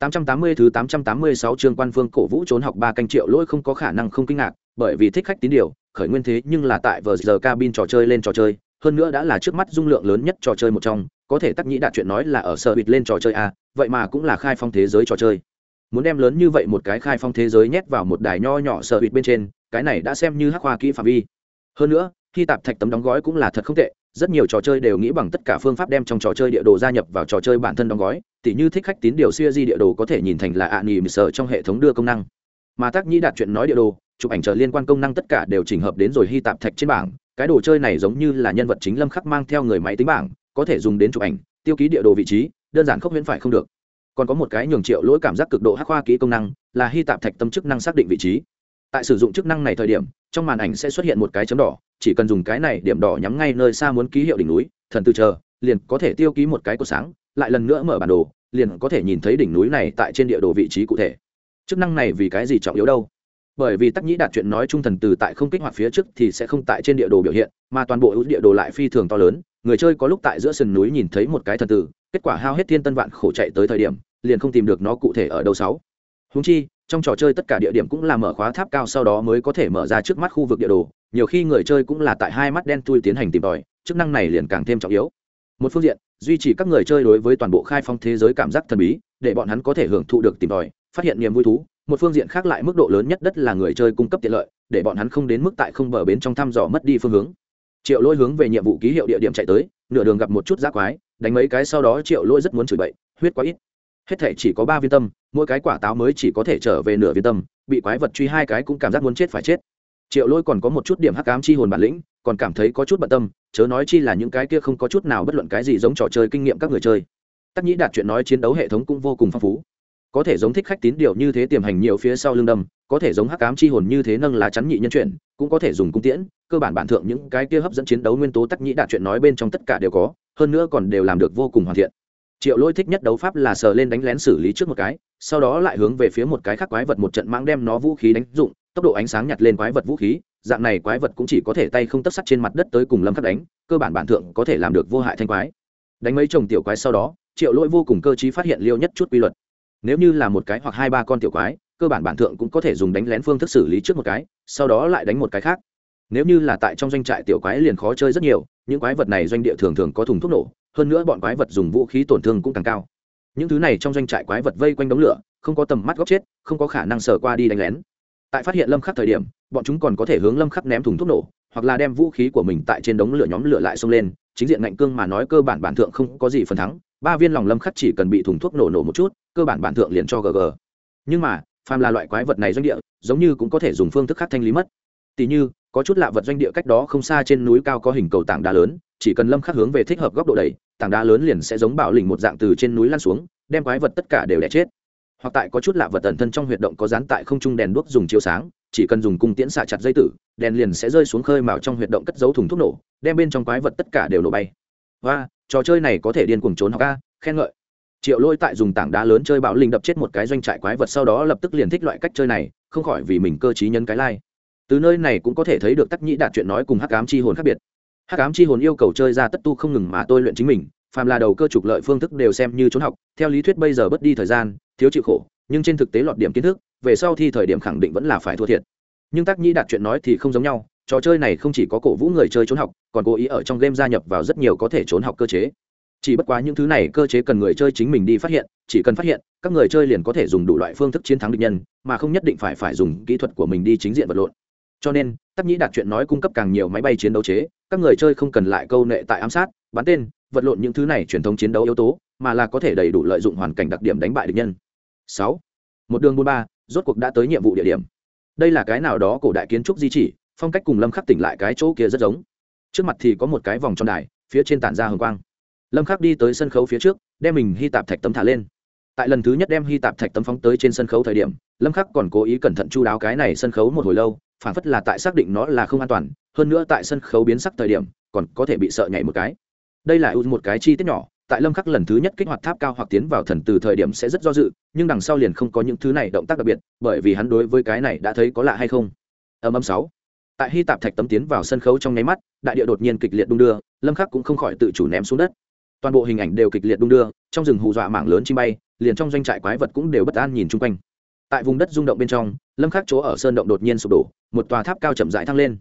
880 thứ 886 chương quan phương cổ vũ trốn học ba canh triệu lỗi không có khả năng không kinh ngạc, bởi vì thích khách tín điều, khởi nguyên thế nhưng là tại vừa giờ cabin trò chơi lên trò chơi, hơn nữa đã là trước mắt dung lượng lớn nhất trò chơi một trong, có thể tắc nhĩ đạt chuyện nói là ở sở bịt lên trò chơi a, vậy mà cũng là khai phong thế giới trò chơi. Muốn đem lớn như vậy một cái khai phong thế giới nhét vào một đài nho nhỏ sở bịt bên trên, cái này đã xem như hắc hoa kỹ phạm vi. Hơn nữa, khi tạp thạch tấm đóng gói cũng là thật không tệ, rất nhiều trò chơi đều nghĩ bằng tất cả phương pháp đem trong trò chơi địa đồ gia nhập vào trò chơi bản thân đóng gói, tỉ như thích khách tín điều xuya di địa đồ có thể nhìn thành là ạ nghỉ sở trong hệ thống đưa công năng. Mà tác nhĩ đạt chuyện nói địa đồ, chụp ảnh trở liên quan công năng tất cả đều chỉnh hợp đến rồi hy tạp thạch trên bảng. Cái đồ chơi này giống như là nhân vật chính lâm khắc mang theo người máy tính bảng, có thể dùng đến chụp ảnh, tiêu ký địa đồ vị trí, đơn giản không miễn phải không được. Còn có một cái nhường triệu lỗi cảm giác cực độ hắc khoa kỹ công năng, là hy tạp thạch tâm chức năng xác định vị trí tại sử dụng chức năng này thời điểm, trong màn ảnh sẽ xuất hiện một cái chấm đỏ, chỉ cần dùng cái này điểm đỏ nhắm ngay nơi xa muốn ký hiệu đỉnh núi, thần từ chờ, liền có thể tiêu ký một cái cột sáng, lại lần nữa mở bản đồ, liền có thể nhìn thấy đỉnh núi này tại trên địa đồ vị trí cụ thể. Chức năng này vì cái gì trọng yếu đâu? Bởi vì tắc nhĩ đạt chuyện nói trung thần từ tại không kích hoạt phía trước thì sẽ không tại trên địa đồ biểu hiện, mà toàn bộ ưu địa đồ lại phi thường to lớn, người chơi có lúc tại giữa sườn núi nhìn thấy một cái thần tử kết quả hao hết thiên tân vạn khổ chạy tới thời điểm, liền không tìm được nó cụ thể ở đâu sáu. Húng chi trong trò chơi tất cả địa điểm cũng là mở khóa tháp cao sau đó mới có thể mở ra trước mắt khu vực địa đồ. Nhiều khi người chơi cũng là tại hai mắt đen tui tiến hành tìm tòi, chức năng này liền càng thêm trọng yếu. Một phương diện, duy trì các người chơi đối với toàn bộ khai phong thế giới cảm giác thần bí, để bọn hắn có thể hưởng thụ được tìm tòi, phát hiện niềm vui thú. Một phương diện khác lại mức độ lớn nhất đất là người chơi cung cấp tiện lợi, để bọn hắn không đến mức tại không bờ bến trong thăm dò mất đi phương hướng. Triệu lỗi hướng về nhiệm vụ ký hiệu địa điểm chạy tới, nửa đường gặp một chút giác quái, đánh mấy cái sau đó triệu lỗi rất muốn chửi bậy, huyết quá ít hết thể chỉ có ba viên tâm, mỗi cái quả táo mới chỉ có thể trở về nửa viên tâm, bị quái vật truy hai cái cũng cảm giác muốn chết phải chết. Triệu lôi còn có một chút điểm hắc ám chi hồn bản lĩnh, còn cảm thấy có chút bận tâm, chớ nói chi là những cái kia không có chút nào bất luận cái gì giống trò chơi kinh nghiệm các người chơi. Tắc nhĩ đạt chuyện nói chiến đấu hệ thống cũng vô cùng phong phú. Có thể giống thích khách tín điều như thế tiềm hành nhiều phía sau lưng đâm, có thể giống hắc ám chi hồn như thế nâng lá chắn nhị nhân chuyển cũng có thể dùng cung tiễn, cơ bản bản thượng những cái kia hấp dẫn chiến đấu nguyên tố tắc nhĩ đạt chuyện nói bên trong tất cả đều có, hơn nữa còn đều làm được vô cùng hoàn thiện triệu Lỗi thích nhất đấu pháp là sờ lên đánh lén xử lý trước một cái, sau đó lại hướng về phía một cái khác quái vật một trận mang đem nó vũ khí đánh dụng, tốc độ ánh sáng nhặt lên quái vật vũ khí, dạng này quái vật cũng chỉ có thể tay không tất sắt trên mặt đất tới cùng lâm khắc đánh, cơ bản bản thượng có thể làm được vô hại thanh quái. Đánh mấy chồng tiểu quái sau đó, triệu lỗi vô cùng cơ trí phát hiện liêu nhất chút quy luật. Nếu như là một cái hoặc hai ba con tiểu quái, cơ bản bản thượng cũng có thể dùng đánh lén phương thức xử lý trước một cái, sau đó lại đánh một cái khác. Nếu như là tại trong doanh trại tiểu quái liền khó chơi rất nhiều, những quái vật này doanh địa thường thường có thùng thuốc nổ hơn nữa bọn quái vật dùng vũ khí tổn thương cũng càng cao. Những thứ này trong doanh trại quái vật vây quanh đống lửa, không có tầm mắt góc chết, không có khả năng sờ qua đi đánh lén. Tại phát hiện lâm khắc thời điểm, bọn chúng còn có thể hướng lâm khắc ném thùng thuốc nổ, hoặc là đem vũ khí của mình tại trên đống lửa nhóm lửa lại xông lên. Chính diện ngạnh cương mà nói cơ bản bản thượng không có gì phần thắng, ba viên lòng lâm khắc chỉ cần bị thùng thuốc nổ nổ một chút, cơ bản bản thượng liền cho gg nhưng mà, phàm là loại quái vật này doanh địa, giống như cũng có thể dùng phương thức khác thanh lý mất. Tỷ như, có chút lạ vật doanh địa cách đó không xa trên núi cao có hình cầu tảng đá lớn chỉ cần lâm khắc hướng về thích hợp góc độ đẩy, tảng đá lớn liền sẽ giống bạo lình một dạng từ trên núi lăn xuống, đem quái vật tất cả đều đẻ chết. Hoặc tại có chút lạ vật tần thân trong huyệt động có dán tại không trung đèn đuốc dùng chiếu sáng, chỉ cần dùng cung tiễn xạ chặt dây tử, đèn liền sẽ rơi xuống khơi mào trong huyệt động cất giấu thùng thuốc nổ, đem bên trong quái vật tất cả đều nổ bay. Và trò chơi này có thể điên cuồng trốn học ca khen ngợi. Triệu lôi tại dùng tảng đá lớn chơi bạo linh đập chết một cái doanh trại quái vật sau đó lập tức liền thích loại cách chơi này, không khỏi vì mình cơ t nhân cái lai、like. từ nơi này cũng có thể thấy được tắc nhĩ đạt chuyện nói cùng hắc ám chi hồn khác biệt hắc ám chi hồn yêu cầu chơi ra tất tu không ngừng mà tôi luyện chính mình, phàm là đầu cơ trục lợi phương thức đều xem như trốn học, theo lý thuyết bây giờ bất đi thời gian, thiếu chịu khổ, nhưng trên thực tế lọt điểm kiến thức, về sau thi thời điểm khẳng định vẫn là phải thua thiệt. Nhưng tác nhĩ đạt chuyện nói thì không giống nhau, trò chơi này không chỉ có cổ vũ người chơi trốn học, còn cố ý ở trong game gia nhập vào rất nhiều có thể trốn học cơ chế. Chỉ bất quá những thứ này cơ chế cần người chơi chính mình đi phát hiện, chỉ cần phát hiện, các người chơi liền có thể dùng đủ loại phương thức chiến thắng địch nhân, mà không nhất định phải phải dùng kỹ thuật của mình đi chính diện vật lộn cho nên, tắc nhĩ đạt chuyện nói cung cấp càng nhiều máy bay chiến đấu chế, các người chơi không cần lại câu nệ tại ám sát, bắn tên, vật lộn những thứ này truyền thống chiến đấu yếu tố, mà là có thể đầy đủ lợi dụng hoàn cảnh đặc điểm đánh bại địch nhân. Sáu, một đường buôn ba, rốt cuộc đã tới nhiệm vụ địa điểm. Đây là cái nào đó cổ đại kiến trúc di chỉ, phong cách cùng lâm khắc tỉnh lại cái chỗ kia rất giống. Trước mặt thì có một cái vòng tròn đài, phía trên tản ra hồng quang. Lâm khắc đi tới sân khấu phía trước, đem mình hy tạp thạch tấm thả lên. Tại lần thứ nhất đem hy tạp thạch tấm phóng tới trên sân khấu thời điểm, lâm khắc còn cố ý cẩn thận chu đáo cái này sân khấu một hồi lâu phản phất là tại xác định nó là không an toàn, hơn nữa tại sân khấu biến sắc thời điểm, còn có thể bị sợ nhảy một cái. Đây là một cái chi tiết nhỏ, tại lâm khắc lần thứ nhất kích hoạt tháp cao hoặc tiến vào thần từ thời điểm sẽ rất do dự, nhưng đằng sau liền không có những thứ này động tác đặc biệt, bởi vì hắn đối với cái này đã thấy có lạ hay không. Âm âm sáu. Tại hy tạp thạch tấm tiến vào sân khấu trong nháy mắt, đại địa đột nhiên kịch liệt đung đưa, lâm khắc cũng không khỏi tự chủ ném xuống đất. Toàn bộ hình ảnh đều kịch liệt đung đưa, trong rừng hù dọa mảng lớn chim bay, liền trong doanh trại quái vật cũng đều bất an nhìn chung quanh tại vùng đất rung động bên trong, lâm khắc chỗ ở sơn động đột nhiên sụp đổ, một tòa tháp cao chậm rãi thăng lên.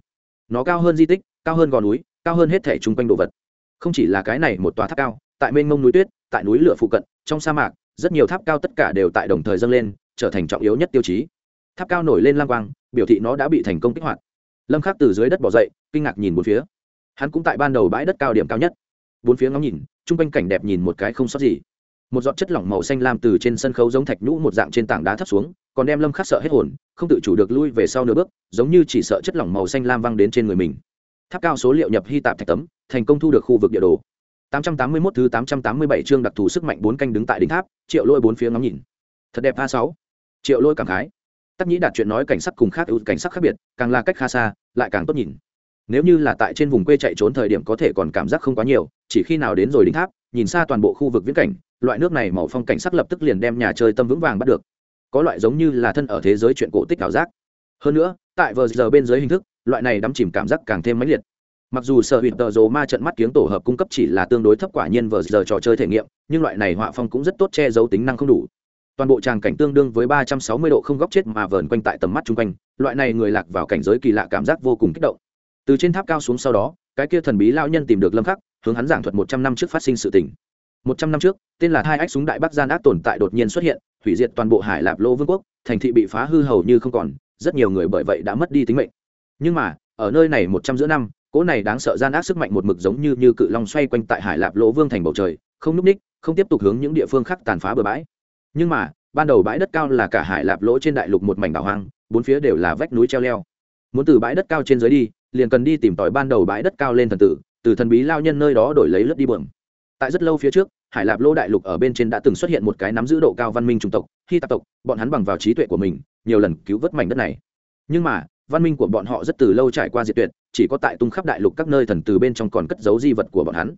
Nó cao hơn di tích, cao hơn gò núi, cao hơn hết thể chung quanh đồ vật. Không chỉ là cái này một tòa tháp cao, tại mênh mông núi tuyết, tại núi lửa phụ cận, trong sa mạc, rất nhiều tháp cao tất cả đều tại đồng thời dâng lên, trở thành trọng yếu nhất tiêu chí. Tháp cao nổi lên lang quang, biểu thị nó đã bị thành công kích hoạt. Lâm khắc từ dưới đất bỏ dậy, kinh ngạc nhìn bốn phía. Hắn cũng tại ban đầu bãi đất cao điểm cao nhất. Bốn phía ngắm nhìn, chung quanh cảnh đẹp nhìn một cái không sót gì một giọt chất lỏng màu xanh lam từ trên sân khấu giống thạch nhũ một dạng trên tảng đá thấp xuống, còn đem lâm khắc sợ hết hồn, không tự chủ được lui về sau nửa bước, giống như chỉ sợ chất lỏng màu xanh lam văng đến trên người mình. Tháp cao số liệu nhập hy tạp thạch tấm, thành công thu được khu vực địa đồ. 881 thứ 887 chương đặc thù sức mạnh bốn canh đứng tại đỉnh tháp, triệu lôi bốn phía ngắm nhìn. Thật đẹp a sáu. Triệu lôi cảm khái. Tắc nhĩ đạt chuyện nói cảnh sắc cùng khác ưu cảnh sắc khác biệt, càng là cách khá xa, lại càng tốt nhìn. Nếu như là tại trên vùng quê chạy trốn thời điểm có thể còn cảm giác không quá nhiều, chỉ khi nào đến rồi đỉnh tháp, nhìn xa toàn bộ khu vực viễn cảnh loại nước này màu phong cảnh sắc lập tức liền đem nhà chơi tâm vững vàng bắt được. Có loại giống như là thân ở thế giới chuyện cổ tích ảo giác. Hơn nữa, tại vờ giờ bên dưới hình thức, loại này đắm chìm cảm giác càng thêm mãnh liệt. Mặc dù sở hữu tờ rồ ma trận mắt kiếng tổ hợp cung cấp chỉ là tương đối thấp quả nhiên vờ giờ trò chơi thể nghiệm, nhưng loại này họa phong cũng rất tốt che giấu tính năng không đủ. Toàn bộ tràng cảnh tương đương với ba trăm sáu mươi độ không góc chết mà vờn quanh tại tầm mắt chung quanh, loại này người lạc vào cảnh giới kỳ lạ cảm giác vô cùng kích động. Từ trên tháp cao xuống sau đó, cái kia thần bí lao nhân tìm được lâm khắc, hướng hắn giảng thuật một trăm năm trước phát sinh sự tình một trăm năm trước, tên là hai ách súng đại bắc gian ác tồn tại đột nhiên xuất hiện, hủy diệt toàn bộ hải lạp lô vương quốc, thành thị bị phá hư hầu như không còn, rất nhiều người bởi vậy đã mất đi tính mệnh. Nhưng mà, ở nơi này một trăm giữa năm, cỗ này đáng sợ gian ác sức mạnh một mực giống như như cự long xoay quanh tại hải lạp lỗ vương thành bầu trời, không núp ních, không tiếp tục hướng những địa phương khác tàn phá bờ bãi. Nhưng mà, ban đầu bãi đất cao là cả hải lạp lỗ trên đại lục một mảnh đảo hoang, bốn phía đều là vách núi treo leo. Muốn từ bãi đất cao trên dưới đi, liền cần đi tìm tòi ban đầu bãi đất cao lên thần tử, từ thần bí lao nhân nơi đó đổi lấy lướt đi bường tại rất lâu phía trước, hải lạp lô đại lục ở bên trên đã từng xuất hiện một cái nắm giữ độ cao văn minh chủng tộc, hy tạp tộc, bọn hắn bằng vào trí tuệ của mình, nhiều lần cứu vớt mảnh đất này. Nhưng mà, văn minh của bọn họ rất từ lâu trải qua diệt tuyệt, chỉ có tại tung khắp đại lục các nơi thần từ bên trong còn cất giấu di vật của bọn hắn.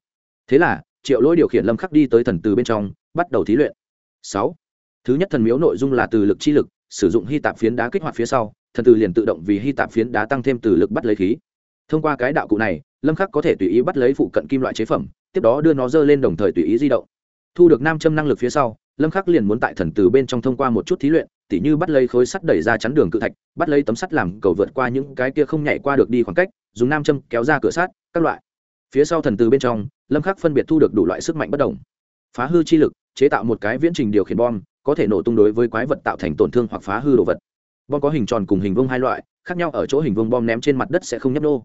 Thế là, triệu lỗi điều khiển lâm khắc đi tới thần từ bên trong, bắt đầu thí luyện. Sáu. Thứ nhất thần miếu nội dung là từ lực chi lực, sử dụng hy tạp phiến đá kích hoạt phía sau, thần từ liền tự động vì hy tạp phiến đá tăng thêm từ lực bắt lấy khí. Thông qua cái đạo cụ này, lâm khắc có thể tùy ý bắt lấy phụ cận kim loại chế phẩm tiếp đó đưa nó dơ lên đồng thời tùy ý di động. Thu được nam châm năng lực phía sau, lâm khắc liền muốn tại thần từ bên trong thông qua một chút thí luyện, tỉ như bắt lấy khối sắt đẩy ra chắn đường cự thạch, bắt lấy tấm sắt làm cầu vượt qua những cái kia không nhảy qua được đi khoảng cách, dùng nam châm kéo ra cửa sắt, các loại. Phía sau thần từ bên trong, lâm khắc phân biệt thu được đủ loại sức mạnh bất đồng. Phá hư chi lực, chế tạo một cái viễn trình điều khiển bom, có thể nổ tung đối với quái vật tạo thành tổn thương hoặc phá hư đồ vật. Bom có hình tròn cùng hình vuông hai loại, khác nhau ở chỗ hình vuông bom ném trên mặt đất sẽ không nhấp nô.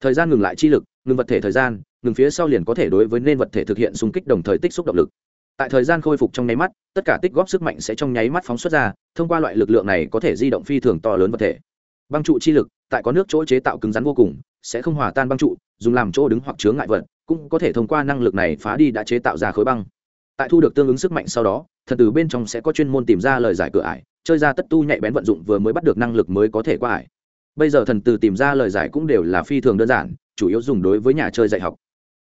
Thời gian ngừng lại chi lực, ngừng vật thể thời gian ngừng phía sau liền có thể đối với nên vật thể thực hiện xung kích đồng thời tích xúc động lực. Tại thời gian khôi phục trong nháy mắt, tất cả tích góp sức mạnh sẽ trong nháy mắt phóng xuất ra, thông qua loại lực lượng này có thể di động phi thường to lớn vật thể. Băng trụ chi lực, tại có nước chỗ chế tạo cứng rắn vô cùng, sẽ không hòa tan băng trụ, dùng làm chỗ đứng hoặc chướng ngại vật, cũng có thể thông qua năng lực này phá đi đã chế tạo ra khối băng. Tại thu được tương ứng sức mạnh sau đó, thần tử bên trong sẽ có chuyên môn tìm ra lời giải cửa ải, chơi ra tất tu nhạy bén vận dụng vừa mới bắt được năng lực mới có thể qua ải. Bây giờ thần tử tìm ra lời giải cũng đều là phi thường đơn giản, chủ yếu dùng đối với nhà chơi dạy học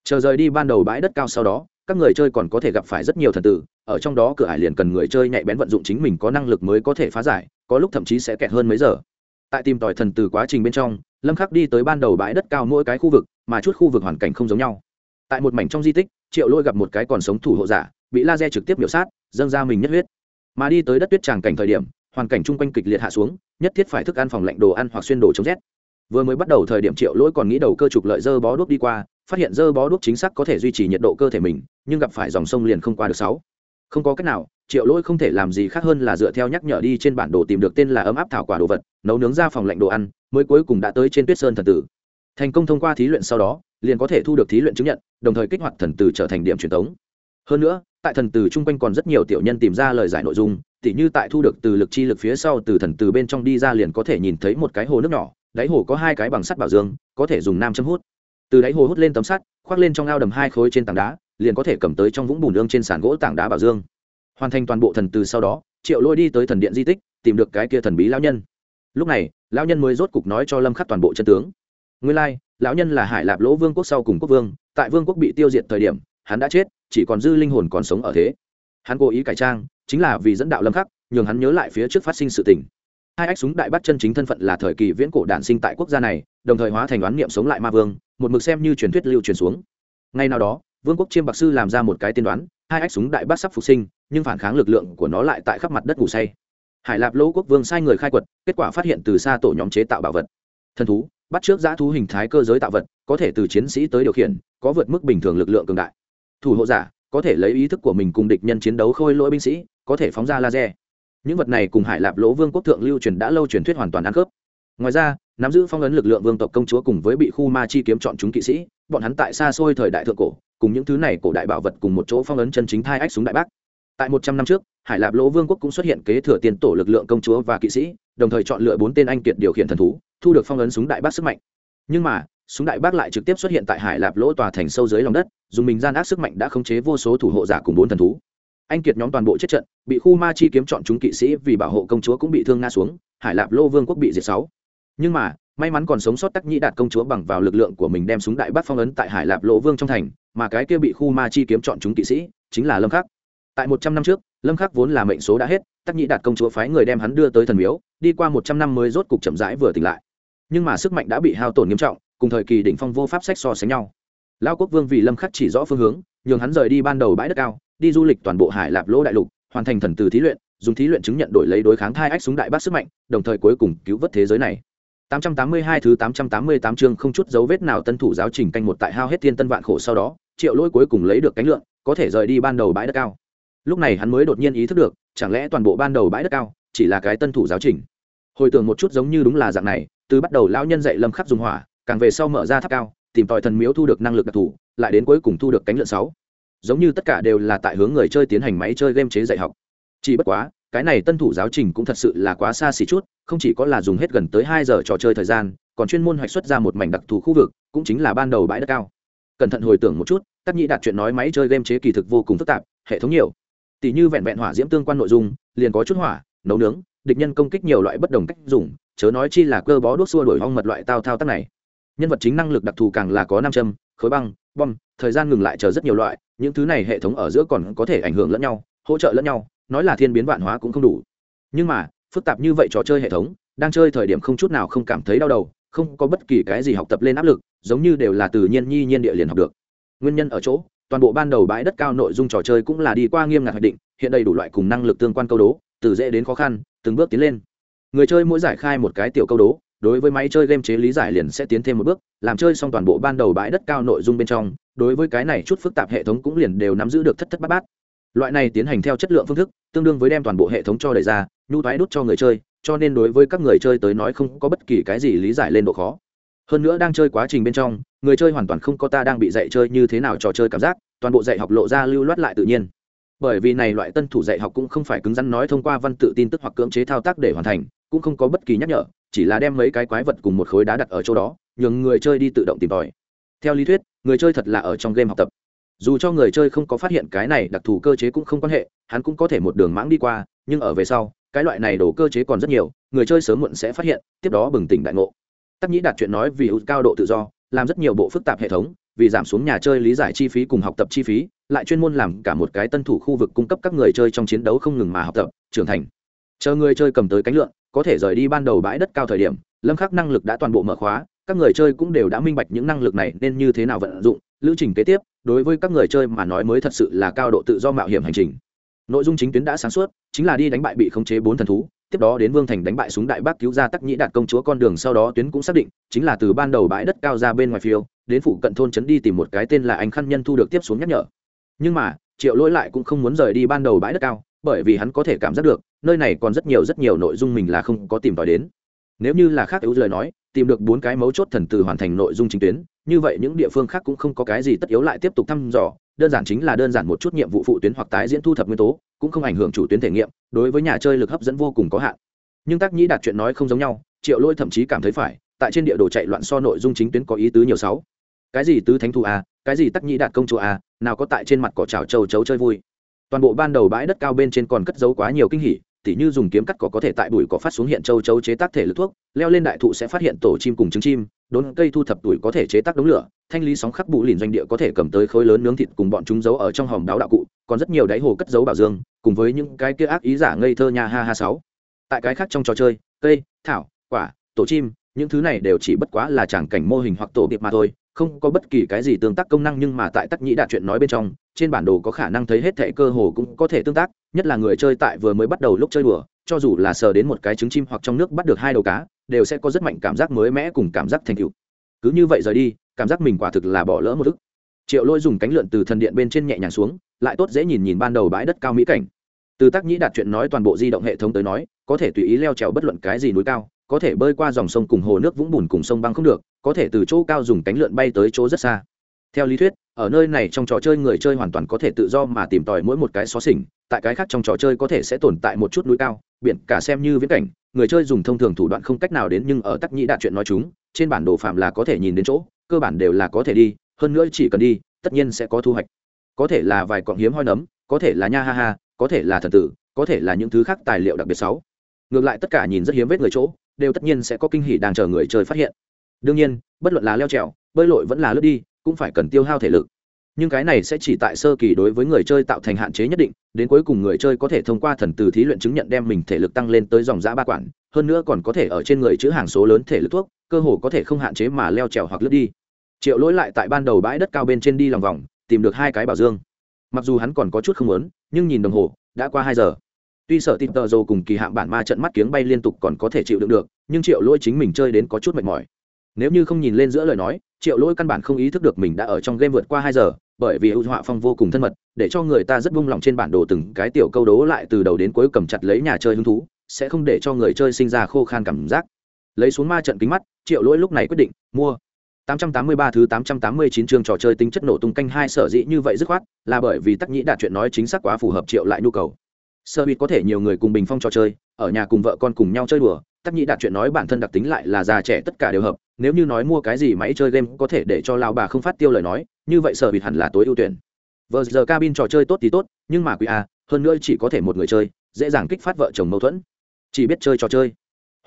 chờ rời đi ban đầu bãi đất cao sau đó, các người chơi còn có thể gặp phải rất nhiều thần tử, ở trong đó cửa ải liền cần người chơi nhạy bén vận dụng chính mình có năng lực mới có thể phá giải, có lúc thậm chí sẽ kẹt hơn mấy giờ. Tại tìm tòi thần từ quá trình bên trong, lâm khắc đi tới ban đầu bãi đất cao mỗi cái khu vực, mà chút khu vực hoàn cảnh không giống nhau. Tại một mảnh trong di tích, triệu lôi gặp một cái còn sống thủ hộ giả, bị laser trực tiếp biểu sát, dâng ra mình nhất huyết. Mà đi tới đất tuyết tràng cảnh thời điểm, hoàn cảnh chung quanh kịch liệt hạ xuống, nhất thiết phải thức ăn phòng lạnh đồ ăn hoặc xuyên đồ chống rét. Vừa mới bắt đầu thời điểm triệu lỗi còn nghĩ đầu cơ trục lợi dơ bó đuốc đi qua phát hiện dơ bó đuốc chính xác có thể duy trì nhiệt độ cơ thể mình, nhưng gặp phải dòng sông liền không qua được sáu. Không có cách nào, triệu lỗi không thể làm gì khác hơn là dựa theo nhắc nhở đi trên bản đồ tìm được tên là ấm áp thảo quả đồ vật, nấu nướng ra phòng lạnh đồ ăn, mới cuối cùng đã tới trên tuyết sơn thần tử. Thành công thông qua thí luyện sau đó, liền có thể thu được thí luyện chứng nhận, đồng thời kích hoạt thần tử trở thành điểm truyền thống hơn nữa, tại thần tử chung quanh còn rất nhiều tiểu nhân tìm ra lời giải nội dung, tỉ như tại thu được từ lực chi lực phía sau từ thần tử bên trong đi ra liền có thể nhìn thấy một cái hồ nước nhỏ, đáy hồ có hai cái bằng sắt bảo dương, có thể dùng nam châm hút từ đáy hồ hút lên tấm sắt, khoác lên trong ao đầm hai khối trên tảng đá, liền có thể cầm tới trong vũng bùn ương trên sàn gỗ tảng đá bảo dương. Hoàn thành toàn bộ thần từ sau đó, triệu lôi đi tới thần điện di tích, tìm được cái kia thần bí lão nhân. Lúc này, lão nhân mới rốt cục nói cho lâm khắc toàn bộ chân tướng. Nguyên lai, lão nhân là hải lạp lỗ vương quốc sau cùng quốc vương, tại vương quốc bị tiêu diệt thời điểm, hắn đã chết, chỉ còn dư linh hồn còn sống ở thế. Hắn cố ý cải trang, chính là vì dẫn đạo lâm khắc, nhường hắn nhớ lại phía trước phát sinh sự tình. Hai ách súng đại bắt chân chính thân phận là thời kỳ viễn cổ đản sinh tại quốc gia này, đồng thời hóa thành đoán niệm sống lại ma vương một mực xem như truyền thuyết lưu truyền xuống. Ngay nào đó, vương quốc chiêm bạc sư làm ra một cái tiên đoán, hai ách súng đại bác sắp phục sinh, nhưng phản kháng lực lượng của nó lại tại khắp mặt đất ngủ say. Hải lạp lỗ quốc vương sai người khai quật, kết quả phát hiện từ xa tổ nhóm chế tạo bảo vật. Thần thú, bắt trước giã thú hình thái cơ giới tạo vật, có thể từ chiến sĩ tới điều khiển, có vượt mức bình thường lực lượng cường đại. Thủ hộ giả, có thể lấy ý thức của mình cùng địch nhân chiến đấu khôi lỗi binh sĩ, có thể phóng ra laser. Những vật này cùng hải lạp lỗ vương quốc thượng lưu truyền đã lâu truyền thuyết hoàn toàn ăn khớp. Ngoài ra nắm giữ phong ấn lực lượng vương tộc công chúa cùng với bị khu ma chi kiếm chọn chúng kỵ sĩ, bọn hắn tại xa xôi thời đại thượng cổ, cùng những thứ này cổ đại bảo vật cùng một chỗ phong ấn chân chính thai ách súng đại bác. Tại một trăm năm trước, hải lạp lỗ vương quốc cũng xuất hiện kế thừa tiền tổ lực lượng công chúa và kỵ sĩ, đồng thời chọn lựa bốn tên anh kiệt điều khiển thần thú, thu được phong ấn súng đại bác sức mạnh. Nhưng mà, súng đại bác lại trực tiếp xuất hiện tại hải lạp lỗ tòa thành sâu dưới lòng đất, dùng mình gian ác sức mạnh đã khống chế vô số thủ hộ giả cùng bốn thần thú. Anh kiệt nhóm toàn bộ chết trận, bị khu ma chi kiếm chọn chúng kỵ sĩ vì bảo hộ công chúa cũng bị thương nga xuống, hải lạp lô vương quốc bị diệt sáu nhưng mà, may mắn còn sống sót tắc nhĩ đạt công chúa bằng vào lực lượng của mình đem súng đại bác phong ấn tại hải lạp lỗ vương trong thành, mà cái kia bị khu ma chi kiếm chọn chúng kỵ sĩ chính là lâm khắc. Tại một trăm năm trước, lâm khắc vốn là mệnh số đã hết, tắc nhĩ đạt công chúa phái người đem hắn đưa tới thần miếu, đi qua một trăm năm mới rốt cục chậm rãi vừa tỉnh lại. Nhưng mà sức mạnh đã bị hao tổn nghiêm trọng, cùng thời kỳ đỉnh phong vô pháp sách so sánh nhau. Lao quốc vương vì lâm khắc chỉ rõ phương hướng, nhường hắn rời đi ban đầu bãi đất cao, đi du lịch toàn bộ hải lạp lỗ đại lục, hoàn thành thần từ thí luyện, dùng thí luyện chứng nhận đổi lấy đối kháng thai ách súng đại bác sức mạnh, đồng thời cuối cùng cứu vớt thế giới này. 882 thứ 888 chương không chút dấu vết nào tân thủ giáo trình canh một tại hao hết thiên tân vạn khổ sau đó, triệu lỗi cuối cùng lấy được cánh lượng có thể rời đi ban đầu bãi đất cao. Lúc này hắn mới đột nhiên ý thức được, chẳng lẽ toàn bộ ban đầu bãi đất cao chỉ là cái tân thủ giáo trình? Hồi tưởng một chút giống như đúng là dạng này, từ bắt đầu lão nhân dạy lâm khắc dùng hỏa, càng về sau mở ra tháp cao, tìm tòi thần miếu thu được năng lực đặc thù, lại đến cuối cùng thu được cánh lượn sáu. Giống như tất cả đều là tại hướng người chơi tiến hành máy chơi game chế dạy học. Chỉ bất quá cái này tân thủ giáo trình cũng thật sự là quá xa xỉ chút, không chỉ có là dùng hết gần tới hai giờ trò chơi thời gian, còn chuyên môn hoạch xuất ra một mảnh đặc thù khu vực, cũng chính là ban đầu bãi đất cao. Cẩn thận hồi tưởng một chút tác nhĩ đạt chuyện nói máy chơi game chế kỳ thực vô cùng phức tạp, hệ thống nhiều. Tỷ như vẹn vẹn hỏa diễm tương quan nội dung, liền có chút hỏa, nấu nướng, địch nhân công kích nhiều loại bất đồng cách dùng, chớ nói chi là cơ bó đốt xua đổi hong mật loại tao thao tác này. Nhân vật chính năng lực đặc thù càng là có nam châm, khối băng, bom, thời gian ngừng lại chờ rất nhiều loại, những thứ này hệ thống ở giữa còn có thể ảnh hưởng lẫn nhau, hỗ trợ lẫn nhau nói là thiên biến vạn hóa cũng không đủ. Nhưng mà, phức tạp như vậy trò chơi hệ thống, đang chơi thời điểm không chút nào không cảm thấy đau đầu, không có bất kỳ cái gì học tập lên áp lực, giống như đều là từ nhiên nhi nhiên địa liền học được. Nguyên nhân ở chỗ, toàn bộ ban đầu bãi đất cao nội dung trò chơi cũng là đi qua nghiêm ngặt hoạch định, hiện đầy đủ loại cùng năng lực tương quan câu đố, từ dễ đến khó khăn, từng bước tiến lên. Người chơi mỗi giải khai một cái tiểu câu đố, đối với máy chơi game chế lý giải liền sẽ tiến thêm một bước, làm chơi xong toàn bộ ban đầu bãi đất cao nội dung bên trong, đối với cái này chút phức tạp hệ thống cũng liền đều nắm giữ được thất thất bát bát loại này tiến hành theo chất lượng phương thức, tương đương với đem toàn bộ hệ thống cho đẩy ra, nhu thoái đút cho người chơi, cho nên đối với các người chơi tới nói không có bất kỳ cái gì lý giải lên độ khó. Hơn nữa đang chơi quá trình bên trong, người chơi hoàn toàn không có ta đang bị dạy chơi như thế nào trò chơi cảm giác, toàn bộ dạy học lộ ra lưu loát lại tự nhiên. Bởi vì này loại tân thủ dạy học cũng không phải cứng rắn nói thông qua văn tự tin tức hoặc cưỡng chế thao tác để hoàn thành, cũng không có bất kỳ nhắc nhở, chỉ là đem mấy cái quái vật cùng một khối đá đặt ở chỗ đó, nhường người chơi đi tự động tìm tòi. Theo lý thuyết, người chơi thật là ở trong game học tập dù cho người chơi không có phát hiện cái này đặc thù cơ chế cũng không quan hệ, hắn cũng có thể một đường mãng đi qua, nhưng ở về sau, cái loại này đổ cơ chế còn rất nhiều, người chơi sớm muộn sẽ phát hiện, tiếp đó bừng tỉnh đại ngộ. Tắc nhĩ đạt chuyện nói vì hữu cao độ tự do, làm rất nhiều bộ phức tạp hệ thống, vì giảm xuống nhà chơi lý giải chi phí cùng học tập chi phí, lại chuyên môn làm cả một cái tân thủ khu vực cung cấp các người chơi trong chiến đấu không ngừng mà học tập, trưởng thành. Chờ người chơi cầm tới cánh lượn, có thể rời đi ban đầu bãi đất cao thời điểm, lâm khắc năng lực đã toàn bộ mở khóa, các người chơi cũng đều đã minh bạch những năng lực này nên như thế nào vận dụng lữ trình kế tiếp, đối với các người chơi mà nói mới thật sự là cao độ tự do mạo hiểm hành trình. Nội dung chính tuyến đã sáng suốt, chính là đi đánh bại bị khống chế bốn thần thú, tiếp đó đến vương thành đánh bại súng đại bác cứu ra tắc nhĩ đạt công chúa con đường sau đó tuyến cũng xác định, chính là từ ban đầu bãi đất cao ra bên ngoài phiêu, đến phụ cận thôn trấn đi tìm một cái tên là anh khăn nhân thu được tiếp xuống nhắc nhở. Nhưng mà, triệu lỗi lại cũng không muốn rời đi ban đầu bãi đất cao, bởi vì hắn có thể cảm giác được, nơi này còn rất nhiều rất nhiều nội dung mình là không có tìm tòi đến. Nếu như là khác yếu lời nói tìm được bốn cái mấu chốt thần từ hoàn thành nội dung chính tuyến, như vậy những địa phương khác cũng không có cái gì tất yếu lại tiếp tục thăm dò, đơn giản chính là đơn giản một chút nhiệm vụ phụ tuyến hoặc tái diễn thu thập nguyên tố, cũng không ảnh hưởng chủ tuyến thể nghiệm, đối với nhà chơi lực hấp dẫn vô cùng có hạn. Nhưng tác nhĩ đạt chuyện nói không giống nhau, triệu lôi thậm chí cảm thấy phải, tại trên địa đồ chạy loạn so nội dung chính tuyến có ý tứ nhiều sáu. Cái gì tứ thánh thu a à, cái gì tắc nhĩ đạt công chúa a nào có tại trên mặt cỏ trào châu chấu chơi vui. Toàn bộ ban đầu bãi đất cao bên trên còn cất giấu quá nhiều kinh hỉ tỉ như dùng kiếm cắt cỏ có thể tại bụi cỏ phát xuống hiện châu chấu chế tác thể lực thuốc, leo lên đại thụ sẽ phát hiện tổ chim cùng trứng chim, đốn cây thu thập tuổi có thể chế tác đống lửa, thanh lý sóng khắc bụ lìn doanh địa có thể cầm tới khối lớn nướng thịt cùng bọn chúng giấu ở trong hòm đáo đạo cụ, còn rất nhiều đáy hồ cất giấu bảo dương, cùng với những cái kia ác ý giả ngây thơ nha ha ha sáu. Tại cái khác trong trò chơi, cây, thảo, quả, tổ chim, những thứ này đều chỉ bất quá là tràng cảnh mô hình hoặc tổ điệp mà thôi, không có bất kỳ cái gì tương tác công năng nhưng mà tại tắc nhĩ đạt chuyện nói bên trong, trên bản đồ có khả năng thấy hết thệ cơ hồ cũng có thể tương tác nhất là người chơi tại vừa mới bắt đầu lúc chơi đùa, cho dù là sờ đến một cái trứng chim hoặc trong nước bắt được hai đầu cá, đều sẽ có rất mạnh cảm giác mới mẻ cùng cảm giác thành tựu. Cứ như vậy rời đi, cảm giác mình quả thực là bỏ lỡ một ức. Triệu lôi dùng cánh lượn từ thần điện bên trên nhẹ nhàng xuống, lại tốt dễ nhìn nhìn ban đầu bãi đất cao mỹ cảnh. Từ tác nhĩ đạt chuyện nói toàn bộ di động hệ thống tới nói, có thể tùy ý leo trèo bất luận cái gì núi cao, có thể bơi qua dòng sông cùng hồ nước vũng bùn cùng sông băng không được, có thể từ chỗ cao dùng cánh lượn bay tới chỗ rất xa. Theo lý thuyết ở nơi này trong trò chơi người chơi hoàn toàn có thể tự do mà tìm tòi mỗi một cái xó xỉnh, tại cái khác trong trò chơi có thể sẽ tồn tại một chút núi cao, biển, cả xem như viễn cảnh, người chơi dùng thông thường thủ đoạn không cách nào đến nhưng ở tắc nhĩ đạt chuyện nói chúng, trên bản đồ phạm là có thể nhìn đến chỗ, cơ bản đều là có thể đi, hơn nữa chỉ cần đi, tất nhiên sẽ có thu hoạch. Có thể là vài cọng hiếm hoi nấm, có thể là nha ha ha, có thể là thần tử, có thể là những thứ khác tài liệu đặc biệt sáu ngược lại tất cả nhìn rất hiếm vết người chỗ, đều tất nhiên sẽ có kinh hỉ đang chờ người chơi phát hiện. Đương nhiên, bất luận là leo trèo, bơi lội vẫn là lướt đi cũng phải cần tiêu hao thể lực. Nhưng cái này sẽ chỉ tại sơ kỳ đối với người chơi tạo thành hạn chế nhất định, đến cuối cùng người chơi có thể thông qua thần từ thí luyện chứng nhận đem mình thể lực tăng lên tới dòng giã ba quản, hơn nữa còn có thể ở trên người chữ hàng số lớn thể lực thuốc, cơ hồ có thể không hạn chế mà leo trèo hoặc lướt đi. Triệu lỗi lại tại ban đầu bãi đất cao bên trên đi lòng vòng, tìm được hai cái bảo dương. Mặc dù hắn còn có chút không muốn, nhưng nhìn đồng hồ, đã qua hai giờ. Tuy sợ tìm tờ dầu cùng kỳ hạm bản ma trận mắt kiếng bay liên tục còn có thể chịu đựng được, nhưng triệu lỗi chính mình chơi đến có chút mệt mỏi nếu như không nhìn lên giữa lời nói, triệu lỗi căn bản không ý thức được mình đã ở trong game vượt qua hai giờ, bởi vì ưu họa phong vô cùng thân mật, để cho người ta rất buông lòng trên bản đồ từng cái tiểu câu đố lại từ đầu đến cuối cầm chặt lấy nhà chơi hứng thú, sẽ không để cho người chơi sinh ra khô khan cảm giác. Lấy xuống ma trận kính mắt, triệu lỗi lúc này quyết định, mua. 883 thứ 889 chương trò chơi tính chất nổ tung canh hai sở dĩ như vậy dứt khoát, là bởi vì tắc nhĩ đạt chuyện nói chính xác quá phù hợp triệu lại nhu cầu. Sơ bịt có thể nhiều người cùng bình phong trò chơi, ở nhà cùng vợ con cùng nhau chơi đùa tắc nhĩ đạt chuyện nói bản thân đặc tính lại là già trẻ tất cả đều hợp, nếu như nói mua cái gì máy chơi game có thể để cho lao bà không phát tiêu lời nói, như vậy sở bịt hẳn là tối ưu tuyển. Vờ giờ cabin trò chơi tốt thì tốt, nhưng mà quý a, hơn nữa chỉ có thể một người chơi, dễ dàng kích phát vợ chồng mâu thuẫn. Chỉ biết chơi trò chơi.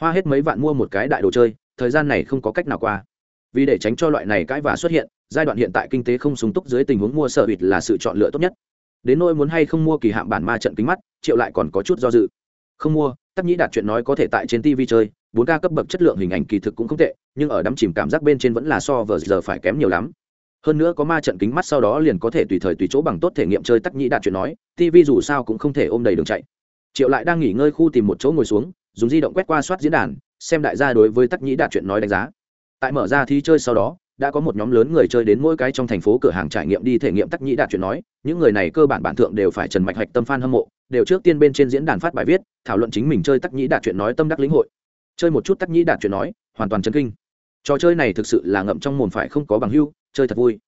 Hoa hết mấy vạn mua một cái đại đồ chơi, thời gian này không có cách nào qua. Vì để tránh cho loại này cãi và xuất hiện, giai đoạn hiện tại kinh tế không sung túc dưới tình huống mua sở bịt là sự chọn lựa tốt nhất. Đến nỗi muốn hay không mua kỳ hạm bản ma trận kính mắt, triệu lại còn có chút do dự không mua, tắc nhĩ đạt chuyện nói có thể tại trên tv chơi, bốn k cấp bậc chất lượng hình ảnh kỳ thực cũng không tệ, nhưng ở đắm chìm cảm giác bên trên vẫn là so vờ giờ phải kém nhiều lắm. Hơn nữa có ma trận kính mắt sau đó liền có thể tùy thời tùy chỗ bằng tốt thể nghiệm chơi tắc nhĩ đạt chuyện nói tv dù sao cũng không thể ôm đầy đường chạy. Triệu lại đang nghỉ ngơi khu tìm một chỗ ngồi xuống, dùng di động quét qua soát diễn đàn, xem đại gia đối với tắc nhĩ đạt chuyện nói đánh giá. Tại mở ra thi chơi sau đó, đã có một nhóm lớn người chơi đến mỗi cái trong thành phố cửa hàng trải nghiệm đi thể nghiệm tắc nhĩ đạt chuyện nói, những người này cơ bản bản thượng đều phải trần mạch hạch tâm f a n hâm mộ đều trước tiên bên trên diễn đàn phát bài viết, thảo luận chính mình chơi tắc nhĩ đạt chuyện nói tâm đắc lĩnh hội. Chơi một chút tắc nhĩ đạt chuyện nói, hoàn toàn chân kinh. Trò chơi này thực sự là ngậm trong mồm phải không có bằng hưu, chơi thật vui.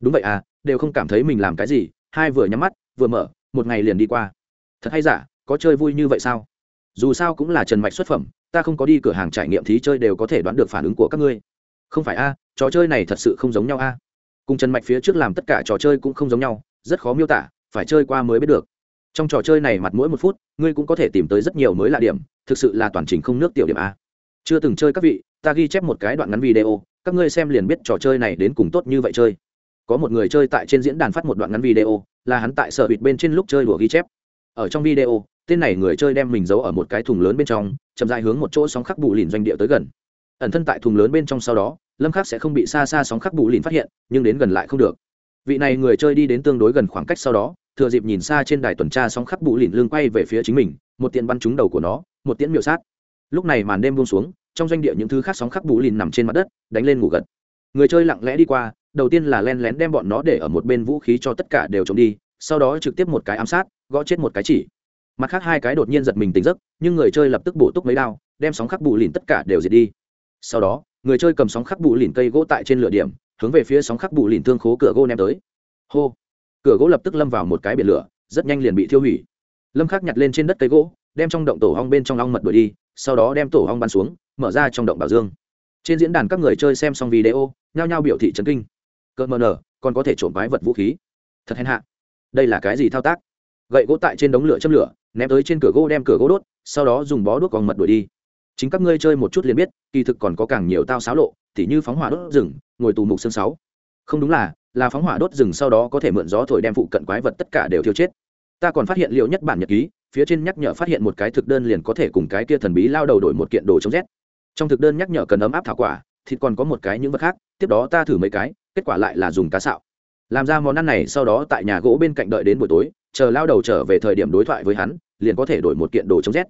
Đúng vậy à đều không cảm thấy mình làm cái gì, hai vừa nhắm mắt, vừa mở, một ngày liền đi qua. Thật hay giả, có chơi vui như vậy sao? Dù sao cũng là trần mạch xuất phẩm, ta không có đi cửa hàng trải nghiệm thí chơi đều có thể đoán được phản ứng của các ngươi. Không phải a trò chơi này thật sự không giống nhau a cùng trần mạch phía trước làm tất cả trò chơi cũng không giống nhau, rất khó miêu tả, phải chơi qua mới biết được trong trò chơi này mặt mỗi một phút, ngươi cũng có thể tìm tới rất nhiều mới lạ điểm, thực sự là toàn trình không nước tiểu điểm a. Chưa từng chơi các vị, ta ghi chép một cái đoạn ngắn video, các ngươi xem liền biết trò chơi này đến cùng tốt như vậy chơi. Có một người chơi tại trên diễn đàn phát một đoạn ngắn video, là hắn tại sở hụt bên trên lúc chơi đùa ghi chép. Ở trong video, tên này người chơi đem mình giấu ở một cái thùng lớn bên trong, chậm dài hướng một chỗ sóng khắc bù lìn doanh địa tới gần. Ẩn thân tại thùng lớn bên trong sau đó, lâm khắc sẽ không bị xa xa sóng khắc bù lìn phát hiện, nhưng đến gần lại không được. Vị này người chơi đi đến tương đối gần khoảng cách sau đó thừa dịp nhìn xa trên đài tuần tra sóng khắc bụ lìn lương quay về phía chính mình, một tiện bắn trúng đầu của nó, một tiễn miểu sát. Lúc này màn đêm buông xuống, trong doanh địa những thứ khác sóng khắc bụ lìn nằm trên mặt đất, đánh lên ngủ gật. Người chơi lặng lẽ đi qua, đầu tiên là len lén đem bọn nó để ở một bên vũ khí cho tất cả đều trộm đi, sau đó trực tiếp một cái ám sát, gõ chết một cái chỉ. Mặt khác hai cái đột nhiên giật mình tỉnh giấc, nhưng người chơi lập tức bổ túc mấy đao, đem sóng khắc bù lìn tất cả đều diệt đi. Sau đó, người chơi cầm sóng khắc bù lìn cây gỗ tại trên lửa điểm, hướng về phía sóng khắc bù lìn thương khố cửa gỗ ném tới. Hô! Cửa gỗ lập tức lâm vào một cái biển lửa, rất nhanh liền bị thiêu hủy. Lâm khắc nhặt lên trên đất cây gỗ, đem trong động tổ hong bên trong ong mật đuổi đi, sau đó đem tổ hong bắn xuống, mở ra trong động bảo dương. Trên diễn đàn các người chơi xem xong video, nhao nhao biểu thị chấn kinh. Cơn mờ nở, còn có thể trộm quái vật vũ khí. Thật hèn hạ. Đây là cái gì thao tác? Gậy gỗ tại trên đống lửa châm lửa, ném tới trên cửa gỗ đem cửa gỗ đốt, sau đó dùng bó đuốc còn mật đuổi đi. Chính các ngươi chơi một chút liền biết, kỳ thực còn có càng nhiều tao xáo lộ, tỉ như phóng hỏa đốt rừng, ngồi tù mục xương sáu. Không đúng là là phóng hỏa đốt rừng sau đó có thể mượn gió thổi đem phụ cận quái vật tất cả đều thiêu chết. Ta còn phát hiện liệu nhất bản nhật ký, phía trên nhắc nhở phát hiện một cái thực đơn liền có thể cùng cái kia thần bí lao đầu đổi một kiện đồ chống rét. Trong thực đơn nhắc nhở cần ấm áp thảo quả, thịt còn có một cái những vật khác, tiếp đó ta thử mấy cái, kết quả lại là dùng cá xạo làm ra món ăn này sau đó tại nhà gỗ bên cạnh đợi đến buổi tối, chờ lao đầu trở về thời điểm đối thoại với hắn, liền có thể đổi một kiện đồ chống rét.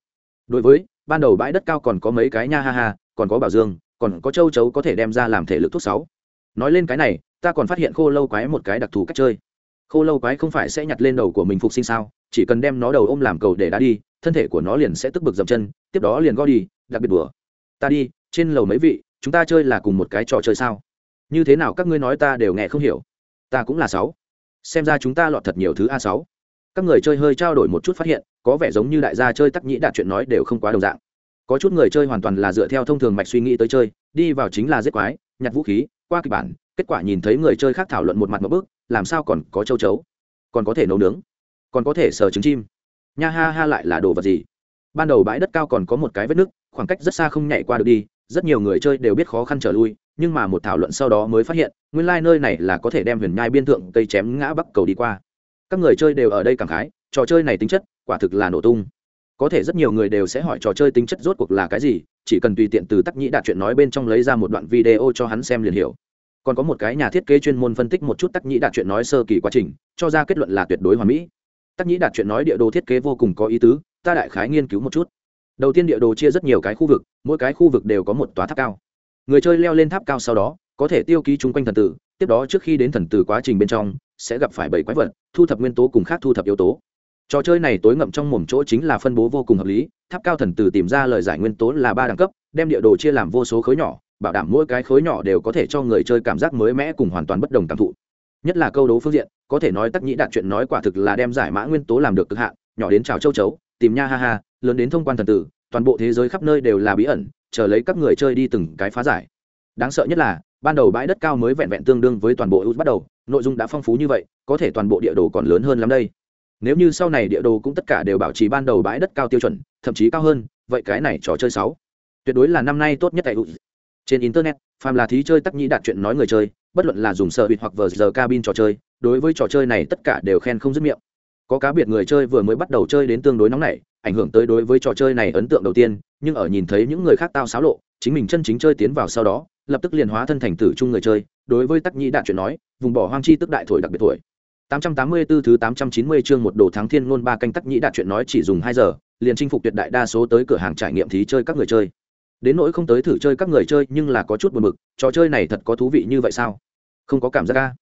Đối với, ban đầu bãi đất cao còn có mấy cái nha ha ha, còn có bảo dương, còn có châu chấu có thể đem ra làm thể lực thuốc sáu. Nói lên cái này ta còn phát hiện khô lâu quái một cái đặc thù cách chơi. Khô lâu quái không phải sẽ nhặt lên đầu của mình phục sinh sao? Chỉ cần đem nó đầu ôm làm cầu để đá đi, thân thể của nó liền sẽ tức bực dậm chân, tiếp đó liền go đi, đặc biệt đùa. Ta đi, trên lầu mấy vị, chúng ta chơi là cùng một cái trò chơi sao? Như thế nào các ngươi nói ta đều nghe không hiểu. Ta cũng là sáu. Xem ra chúng ta lọt thật nhiều thứ a sáu. Các người chơi hơi trao đổi một chút phát hiện, có vẻ giống như đại gia chơi tắc nhĩ đạt chuyện nói đều không quá đồng dạng. Có chút người chơi hoàn toàn là dựa theo thông thường mạch suy nghĩ tới chơi, đi vào chính là giết quái, nhặt vũ khí, qua kịch bản kết quả nhìn thấy người chơi khác thảo luận một mặt một bước, làm sao còn có châu chấu? Còn có thể nấu nướng? Còn có thể sờ trứng chim? Nha ha ha lại là đồ vật gì? Ban đầu bãi đất cao còn có một cái vết nứt, khoảng cách rất xa không nhảy qua được đi, rất nhiều người chơi đều biết khó khăn trở lui, nhưng mà một thảo luận sau đó mới phát hiện, nguyên lai、like、nơi này là có thể đem huyền nhai biên thượng cây chém ngã bắc cầu đi qua. Các người chơi đều ở đây cảm khái, trò chơi này tính chất, quả thực là nổ tung. Có thể rất nhiều người đều sẽ hỏi trò chơi tính chất rốt cuộc là cái gì, chỉ cần tùy tiện từ tắc nhĩ đạt chuyện nói bên trong lấy ra một đoạn video cho hắn xem liền hiểu còn có một cái nhà thiết kế chuyên môn phân tích một chút tắc nhĩ đạt chuyện nói sơ kỳ quá trình, cho ra kết luận là tuyệt đối hoàn mỹ. Tắc nhĩ đạt chuyện nói địa đồ thiết kế vô cùng có ý tứ, ta đại khái nghiên cứu một chút. Đầu tiên địa đồ chia rất nhiều cái khu vực, mỗi cái khu vực đều có một tòa tháp cao. Người chơi leo lên tháp cao sau đó, có thể tiêu ký chung quanh thần tử, tiếp đó trước khi đến thần tử quá trình bên trong, sẽ gặp phải bảy quái vật, thu thập nguyên tố cùng khác thu thập yếu tố. Trò chơi này tối ngậm trong mồm chỗ chính là phân bố vô cùng hợp lý, tháp cao thần tử tìm ra lời giải nguyên tố là ba đẳng cấp, đem địa đồ chia làm vô số khối nhỏ bảo đảm mỗi cái khối nhỏ đều có thể cho người chơi cảm giác mới mẻ cùng hoàn toàn bất đồng cảm thụ. Nhất là câu đố phương diện, có thể nói tắc nhĩ đạt chuyện nói quả thực là đem giải mã nguyên tố làm được cực hạn, nhỏ đến trào châu chấu, tìm nha ha ha, lớn đến thông quan thần tử, toàn bộ thế giới khắp nơi đều là bí ẩn, chờ lấy các người chơi đi từng cái phá giải. Đáng sợ nhất là, ban đầu bãi đất cao mới vẹn vẹn tương đương với toàn bộ ưu bắt đầu, nội dung đã phong phú như vậy, có thể toàn bộ địa đồ còn lớn hơn lắm đây. Nếu như sau này địa đồ cũng tất cả đều bảo trì ban đầu bãi đất cao tiêu chuẩn, thậm chí cao hơn, vậy cái này trò chơi sáu tuyệt đối là năm nay tốt nhất tại ưu trên internet, phàm là thí chơi tắc nhĩ đạt chuyện nói người chơi, bất luận là dùng sợ bịt hoặc vờ giờ cabin trò chơi, đối với trò chơi này tất cả đều khen không dứt miệng. Có cá biệt người chơi vừa mới bắt đầu chơi đến tương đối nóng nảy, ảnh hưởng tới đối với trò chơi này ấn tượng đầu tiên, nhưng ở nhìn thấy những người khác tao xáo lộ, chính mình chân chính chơi tiến vào sau đó, lập tức liền hóa thân thành tử chung người chơi, đối với tắc nhĩ đạt chuyện nói, vùng bỏ hoang chi tức đại thổi đặc biệt thổi. 884 thứ 890 chương một đồ thắng thiên ngôn ba canh tắc nhĩ đạt chuyện nói chỉ dùng 2 giờ, liền chinh phục tuyệt đại đa số tới cửa hàng trải nghiệm thí chơi các người chơi đến nỗi không tới thử chơi các người chơi nhưng là có chút buồn bực, trò chơi này thật có thú vị như vậy sao? Không có cảm giác ca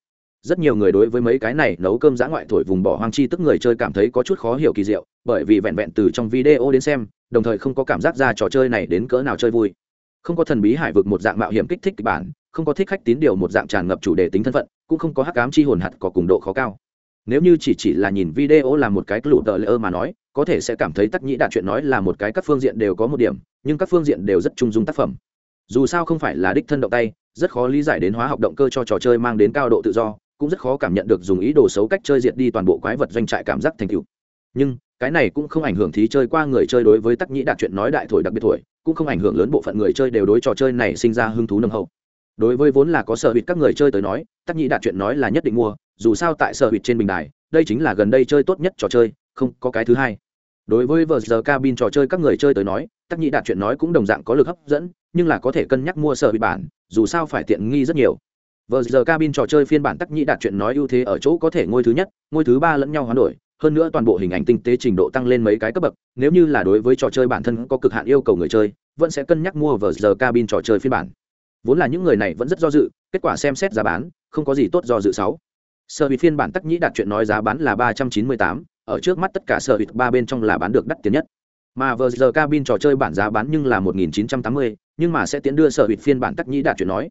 rất nhiều người đối với mấy cái này nấu cơm giã ngoại thổi vùng bỏ hoang chi tức người chơi cảm thấy có chút khó hiểu kỳ diệu, bởi vì vẹn vẹn từ trong video đến xem, đồng thời không có cảm giác ra trò chơi này đến cỡ nào chơi vui. Không có thần bí hải vực một dạng mạo hiểm kích thích kịch bản, không có thích khách tín điều một dạng tràn ngập chủ đề tính thân phận, cũng không có hắc ám chi hồn hạt có cùng độ khó cao. Nếu như chỉ chỉ là nhìn video là một cái lụ tờ lỡ mà nói, có thể sẽ cảm thấy tắc nhĩ đạt chuyện nói là một cái các phương diện đều có một điểm nhưng các phương diện đều rất trung dung tác phẩm. Dù sao không phải là đích thân động tay, rất khó lý giải đến hóa học động cơ cho trò chơi mang đến cao độ tự do, cũng rất khó cảm nhận được dùng ý đồ xấu cách chơi diệt đi toàn bộ quái vật doanh trại cảm giác thành tựu. Nhưng, cái này cũng không ảnh hưởng thí chơi qua người chơi đối với tắc nhĩ đạt chuyện nói đại thổi đặc biệt thổi, cũng không ảnh hưởng lớn bộ phận người chơi đều đối trò chơi này sinh ra hứng thú nâng hậu. Đối với vốn là có sở hữu các người chơi tới nói, tắc nhĩ đạt chuyện nói là nhất định mua, dù sao tại sở hữu trên bình đài, đây chính là gần đây chơi tốt nhất trò chơi, không có cái thứ hai đối với vờ giờ cabin trò chơi các người chơi tới nói, tắc nhĩ đạt chuyện nói cũng đồng dạng có lực hấp dẫn, nhưng là có thể cân nhắc mua sở bị bản, dù sao phải tiện nghi rất nhiều. Vờ giờ cabin trò chơi phiên bản tắc nhĩ đạt chuyện nói ưu thế ở chỗ có thể ngôi thứ nhất, ngôi thứ ba lẫn nhau hoán đổi, hơn nữa toàn bộ hình ảnh tinh tế trình độ tăng lên mấy cái cấp bậc, nếu như là đối với trò chơi bản thân có cực hạn yêu cầu người chơi, vẫn sẽ cân nhắc mua vờ giờ cabin trò chơi phiên bản. Vốn là những người này vẫn rất do dự, kết quả xem xét giá bán, không có gì tốt do dự sáu. Sở bị phiên bản tắc nhĩ đạt chuyện nói giá bán là ba trăm chín mươi tám ở trước mắt tất cả sở hữu ba bên trong là bán được đắt tiền nhất. Mà vờ giờ cabin trò chơi bản giá bán nhưng là một nghìn chín trăm tám mươi, nhưng mà sẽ tiến đưa sở hữu phiên bản tắc nhĩ đạt chuyện nói.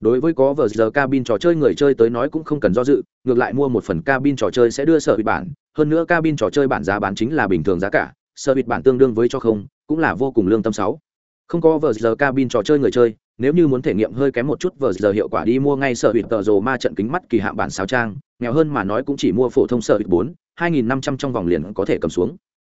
Đối với có vờ giờ cabin trò chơi người chơi tới nói cũng không cần do dự, ngược lại mua một phần cabin trò chơi sẽ đưa sở hữu bản, hơn nữa cabin trò chơi bản giá bán chính là bình thường giá cả, sở hữu bản tương đương với cho không, cũng là vô cùng lương tâm sáu. Không có vờ giờ cabin trò chơi người chơi, nếu như muốn thể nghiệm hơi kém một chút vờ giờ hiệu quả đi mua ngay sở hữu tờ rồ ma trận kính mắt kỳ hạng bản sao trang, nghèo hơn mà nói cũng chỉ mua phổ thông sở hữu bốn hai nghìn năm trăm trong vòng liền có thể cầm xuống.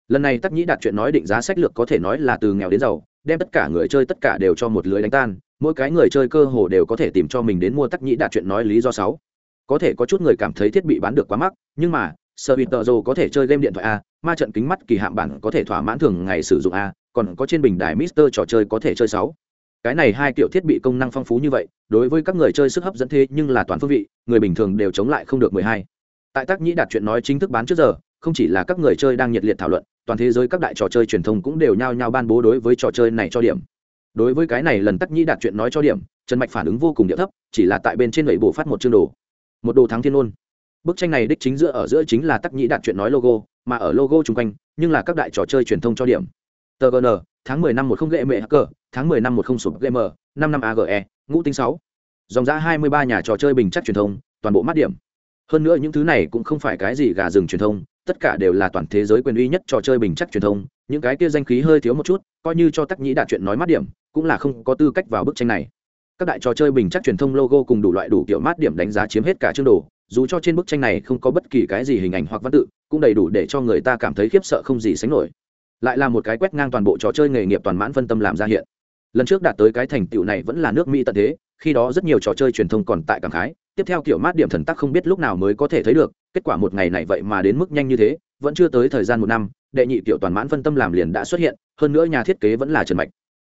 Lần này tắc nhĩ đạt chuyện nói định giá sách lược có thể nói là từ nghèo đến giàu, đem tất cả người chơi tất cả đều cho một lưới đánh tan, mỗi cái người chơi cơ hồ đều có thể tìm cho mình đến mua tắc nhĩ đạt chuyện nói lý do sáu. Có thể có chút người cảm thấy thiết bị bán được quá mắc, nhưng mà sơ bị tờ rồ có thể chơi game điện thoại a, ma trận kính mắt kỳ hạm bản có thể thỏa mãn thường ngày sử dụng a, còn có trên bình đài mister trò chơi có thể chơi sáu. Cái này hai kiểu thiết bị công năng phong phú như vậy, đối với các người chơi sức hấp dẫn thế nhưng là toàn phương vị, người bình thường đều chống lại không được mười hai tại tác nhĩ đạt chuyện nói chính thức bán trước giờ không chỉ là các người chơi đang nhiệt liệt thảo luận toàn thế giới các đại trò chơi truyền thông cũng đều nhao nhao ban bố đối với trò chơi này cho điểm. Đối với cái này lần tắc nhĩ đạt chuyện nói cho điểm trần mạch phản ứng vô cùng địa thấp chỉ là tại bên trên lẩy bổ phát một chương đồ. Một đồ thắng thiên ôn. Bức tranh này đích chính giữa ở giữa chính là tắc nhĩ đạt chuyện nói logo mà ở logo chung quanh nhưng là các đại trò chơi truyền thông cho điểm. Tờ gn tháng mười năm một không ghệ mệ hacker tháng mười năm một không sụp gamer, năm năm age ngũ tinh sáu. Dòng ra hai mươi ba nhà trò chơi bình chắc truyền thông toàn bộ mắt điểm hơn nữa những thứ này cũng không phải cái gì gà rừng truyền thông, tất cả đều là toàn thế giới quyền uy nhất trò chơi bình chắc truyền thông, những cái kia danh khí hơi thiếu một chút, coi như cho tắc nhĩ đạt chuyện nói mắt điểm, cũng là không có tư cách vào bức tranh này. Các đại trò chơi bình chắc truyền thông logo cùng đủ loại đủ kiểu mát điểm đánh giá chiếm hết cả chương đồ, dù cho trên bức tranh này không có bất kỳ cái gì hình ảnh hoặc văn tự, cũng đầy đủ để cho người ta cảm thấy khiếp sợ không gì sánh nổi. Lại là một cái quét ngang toàn bộ trò chơi nghề nghiệp toàn mãn phân tâm làm ra hiện. Lần trước đạt tới cái thành tựu này vẫn là nước mỹ tận thế, khi đó rất nhiều trò chơi truyền thông còn tại cảm khái tiếp theo kiểu mát điểm thần tắc không biết lúc nào mới có thể thấy được, kết quả một ngày này vậy mà đến mức nhanh như thế, vẫn chưa tới thời gian một năm, đệ nhị kiểu toàn mãn phân tâm làm liền đã xuất hiện, hơn nữa nhà thiết kế vẫn là trần mạch.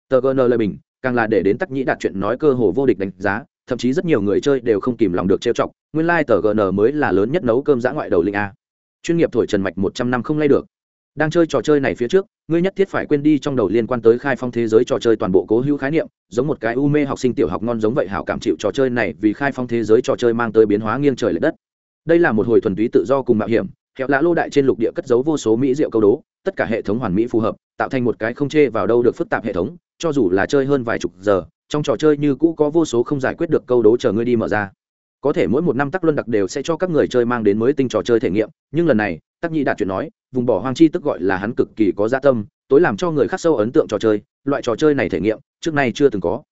Tờ gn lời bình, càng là để đến tắc nhĩ đạt chuyện nói cơ hồ vô địch đánh giá, thậm chí rất nhiều người chơi đều không kìm lòng được trêu chọc, nguyên lai、like、tờ gn mới là lớn nhất nấu cơm giã ngoại đầu linh a. Chuyên nghiệp thổi trần mạch một trăm năm không lay được đang chơi trò chơi này phía trước, ngươi nhất thiết phải quên đi trong đầu liên quan tới khai phong thế giới trò chơi toàn bộ cố hữu khái niệm, giống một cái u mê học sinh tiểu học ngon giống vậy hảo cảm chịu trò chơi này vì khai phong thế giới trò chơi mang tới biến hóa nghiêng trời l ệ đất. Đây là một hồi thuần túy tự do cùng mạo hiểm, kẹo lạ lô đại trên lục địa cất giấu vô số mỹ diệu câu đố, tất cả hệ thống hoàn mỹ phù hợp, tạo thành một cái không chê vào đâu được phức tạp hệ thống, cho dù là chơi hơn vài chục giờ, trong trò chơi như cũ có vô số không giải quyết được câu đố chờ ngươi đi mở ra. Có thể mỗi một năm tắc luân đặc đều sẽ cho các người chơi mang đến mới tinh trò chơi thể nghiệm, nhưng lần này tắc nhi đạt chuyện nói, vùng bỏ hoang chi tức gọi là hắn cực kỳ có gia tâm, tối làm cho người khắc sâu ấn tượng trò chơi, loại trò chơi này thể nghiệm, trước nay chưa từng có.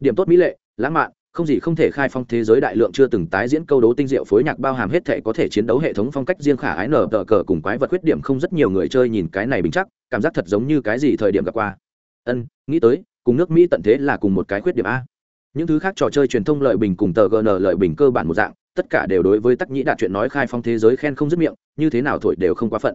Điểm tốt mỹ lệ, lãng mạn, không gì không thể khai phong thế giới đại lượng chưa từng tái diễn câu đố tinh diệu phối nhạc bao hàm hết thể có thể chiến đấu hệ thống phong cách riêng khả ái nở tờ cờ cùng quái vật khuyết điểm không rất nhiều người chơi nhìn cái này bình chắc, cảm giác thật giống như cái gì thời điểm gặp qua. Ân, nghĩ tới, cùng nước mỹ tận thế là cùng một cái khuyết điểm a. Những thứ khác trò chơi truyền thông lợi bình cùng tờ gn lợi bình cơ bản một dạng tất cả đều đối với tắc nhĩ đạt chuyện nói khai phong thế giới khen không dứt miệng, như thế nào thổi đều không quá phận.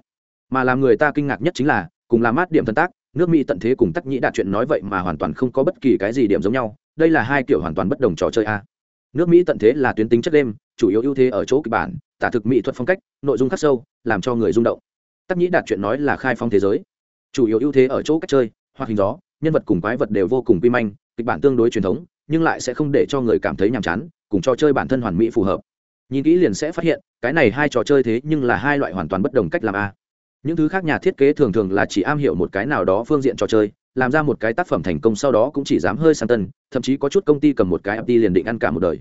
Mà làm người ta kinh ngạc nhất chính là, cùng là mát điểm thân tác, nước mỹ tận thế cùng tắc nhĩ đạt chuyện nói vậy mà hoàn toàn không có bất kỳ cái gì điểm giống nhau, đây là hai kiểu hoàn toàn bất đồng trò chơi a. Nước mỹ tận thế là tuyến tính chất đêm, chủ yếu ưu thế ở chỗ kịch bản, tả thực mỹ thuật phong cách, nội dung khắc sâu, làm cho người rung động. Tắc nhĩ đạt chuyện nói là khai phong thế giới. Chủ yếu ưu thế ở chỗ cách chơi hoặc hình gió, nhân vật cùng quái vật đều vô cùng quy manh, kịch bản tương đối truyền thống nhưng lại sẽ không để cho người cảm thấy nhàm chán, cùng trò chơi bản thân hoàn mỹ phù hợp. Nhìn kỹ liền sẽ phát hiện, cái này hai trò chơi thế nhưng là hai loại hoàn toàn bất đồng cách làm a. Những thứ khác nhà thiết kế thường thường là chỉ am hiểu một cái nào đó phương diện trò chơi, làm ra một cái tác phẩm thành công sau đó cũng chỉ dám hơi sang tân, thậm chí có chút công ty cầm một cái ft liền định ăn cả một đời.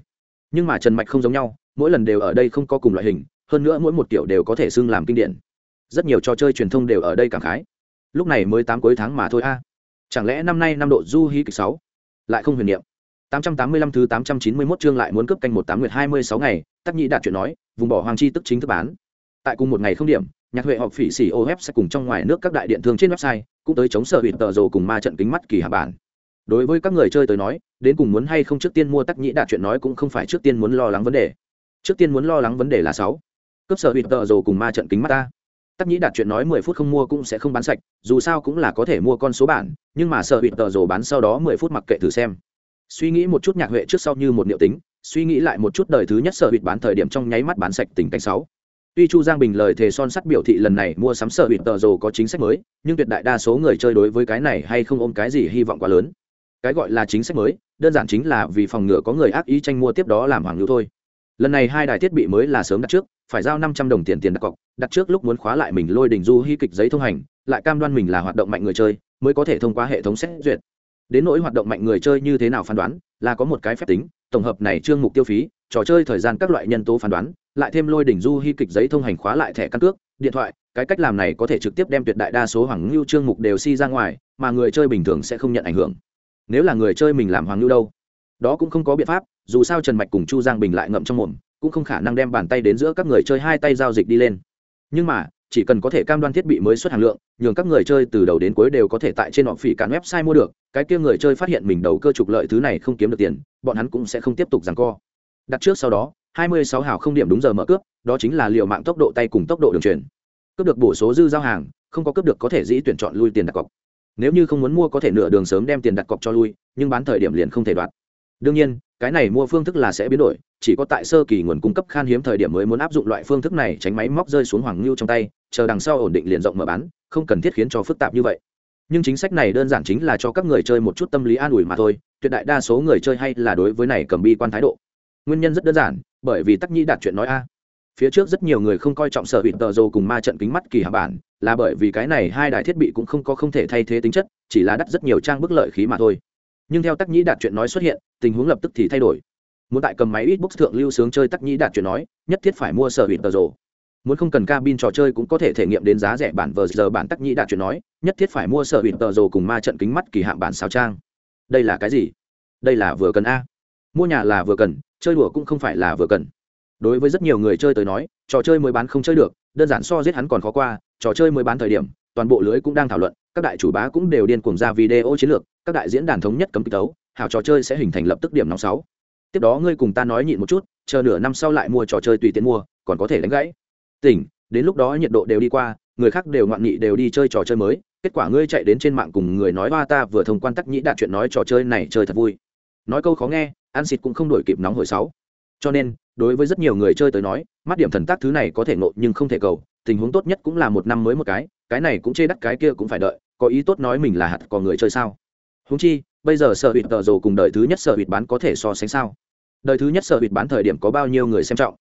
Nhưng mà trần mạch không giống nhau, mỗi lần đều ở đây không có cùng loại hình, hơn nữa mỗi một kiểu đều có thể xưng làm kinh điển. Rất nhiều trò chơi truyền thông đều ở đây cảm khái. Lúc này mới tám cuối tháng mà thôi a. Chẳng lẽ năm nay năm độ du hí kịch sáu? Lại không huyền niệm. 885 thứ 891 chương lại muốn cướp canh một tám nguyệt 26 ngày, Tắc Nhĩ đạt chuyện nói, vùng bỏ hoàng chi tức chính thức bán. Tại cùng một ngày không điểm, nhạc huệ họp phỉ xỉ OF sẽ cùng trong ngoài nước các đại điện thương trên website, cũng tới chống sở hủy tờ rồ cùng ma trận kính mắt kỳ hạ bản. Đối với các người chơi tới nói, đến cùng muốn hay không trước tiên mua Tắc Nhĩ đạt chuyện nói cũng không phải trước tiên muốn lo lắng vấn đề. Trước tiên muốn lo lắng vấn đề là 6. cướp sở hủy tờ rồ cùng ma trận kính mắt ta. Tắc Nhĩ đạt chuyện nói 10 phút không mua cũng sẽ không bán sạch, dù sao cũng là có thể mua con số bản, nhưng mà sở hủy tờ rồ bán sau đó 10 phút mặc kệ thử xem suy nghĩ một chút nhạc huệ trước sau như một niệu tính, suy nghĩ lại một chút đời thứ nhất sở hụt bán thời điểm trong nháy mắt bán sạch tình cảnh sáu. Tuy chu giang bình lời thề son sắt biểu thị lần này mua sắm sở hụt tờ rồ có chính sách mới, nhưng tuyệt đại đa số người chơi đối với cái này hay không ôm cái gì hy vọng quá lớn. Cái gọi là chính sách mới, đơn giản chính là vì phòng ngừa có người ác ý tranh mua tiếp đó làm hoàng lưu thôi. Lần này hai đài thiết bị mới là sớm đặt trước, phải giao năm trăm đồng tiền tiền đặt cọc, đặt trước lúc muốn khóa lại mình lôi đình du hy kịch giấy thông hành, lại cam đoan mình là hoạt động mạnh người chơi, mới có thể thông qua hệ thống xét duyệt đến nỗi hoạt động mạnh người chơi như thế nào phán đoán, là có một cái phép tính, tổng hợp này trương mục tiêu phí, trò chơi thời gian các loại nhân tố phán đoán, lại thêm lôi đỉnh du hy kịch giấy thông hành khóa lại thẻ căn cước, điện thoại, cái cách làm này có thể trực tiếp đem tuyệt đại đa số hoàng lưu chương mục đều si ra ngoài, mà người chơi bình thường sẽ không nhận ảnh hưởng. Nếu là người chơi mình làm hoàng lưu đâu? Đó cũng không có biện pháp, dù sao trần mạch cùng chu giang bình lại ngậm trong mồm, cũng không khả năng đem bàn tay đến giữa các người chơi hai tay giao dịch đi lên. Nhưng mà chỉ cần có thể cam đoan thiết bị mới xuất hàng lượng, nhường các người chơi từ đầu đến cuối đều có thể tại trên họ phỉ cản website mua được, cái kia người chơi phát hiện mình đầu cơ trục lợi thứ này không kiếm được tiền, bọn hắn cũng sẽ không tiếp tục giằng co. Đặt trước sau đó 26 hào không điểm đúng giờ mở cướp, đó chính là liều mạng tốc độ tay cùng tốc độ đường truyền. Cướp được bổ số dư giao hàng, không có cướp được có thể dĩ tuyển chọn lui tiền đặt cọc. Nếu như không muốn mua có thể nửa đường sớm đem tiền đặt cọc cho lui, nhưng bán thời điểm liền không thể đoạt. Đương nhiên cái này mua phương thức là sẽ biến đổi, chỉ có tại sơ kỳ nguồn cung cấp khan hiếm thời điểm mới muốn áp dụng loại phương thức này tránh máy móc rơi xuống hoàng ngưu trong tay, chờ đằng sau ổn định liền rộng mở bán, không cần thiết khiến cho phức tạp như vậy. Nhưng chính sách này đơn giản chính là cho các người chơi một chút tâm lý an ủi mà thôi, tuyệt đại đa số người chơi hay là đối với này cầm bi quan thái độ. Nguyên nhân rất đơn giản, bởi vì tắc nhĩ đạt chuyện nói a. Phía trước rất nhiều người không coi trọng sở hữu tờ rồ cùng ma trận kính mắt kỳ hạ bản, là bởi vì cái này hai đài thiết bị cũng không có không thể thay thế tính chất, chỉ là đắt rất nhiều trang bức lợi khí mà thôi nhưng theo tắc nhĩ đạt chuyện nói xuất hiện, tình huống lập tức thì thay đổi. Muốn tại cầm máy Xbox thượng lưu sướng chơi tắc nhĩ đạt chuyện nói, nhất thiết phải mua sở hữu tờ rồ. Muốn không cần cabin trò chơi cũng có thể thể nghiệm đến giá rẻ bản vờ giờ bản tắc nhĩ đạt chuyện nói, nhất thiết phải mua sở hữu tờ rồ cùng ma trận kính mắt kỳ hạn bản sao trang. Đây là cái gì? Đây là vừa cần a. Mua nhà là vừa cần, chơi đùa cũng không phải là vừa cần. Đối với rất nhiều người chơi tới nói, trò chơi mới bán không chơi được, đơn giản so giết hắn còn khó qua, trò chơi mới bán thời điểm, toàn bộ lưới cũng đang thảo luận các đại chủ bá cũng đều điên cuồng ra video chiến lược, các đại diễn đàn thống nhất cấm kích tấu, hào trò chơi sẽ hình thành lập tức điểm nóng sáu. Tiếp đó ngươi cùng ta nói nhịn một chút, chờ nửa năm sau lại mua trò chơi tùy tiện mua, còn có thể đánh gãy. Tỉnh, đến lúc đó nhiệt độ đều đi qua, người khác đều ngoạn nghị đều đi chơi trò chơi mới, kết quả ngươi chạy đến trên mạng cùng người nói hoa ta vừa thông quan tắc nhĩ đạt chuyện nói trò chơi này chơi thật vui. Nói câu khó nghe, ăn xịt cũng không đổi kịp nóng hồi sáu. Cho nên, đối với rất nhiều người chơi tới nói, mắt điểm thần tác thứ này có thể nộ nhưng không thể cầu, tình huống tốt nhất cũng là một năm mới một cái cái này cũng chê đắt cái kia cũng phải đợi có ý tốt nói mình là hạt có người chơi sao? Húng chi, bây giờ sợ hụt tờ rồ cùng đời thứ nhất sợ hụt bán có thể so sánh sao? Đời thứ nhất sợ hụt bán thời điểm có bao nhiêu người xem trọng?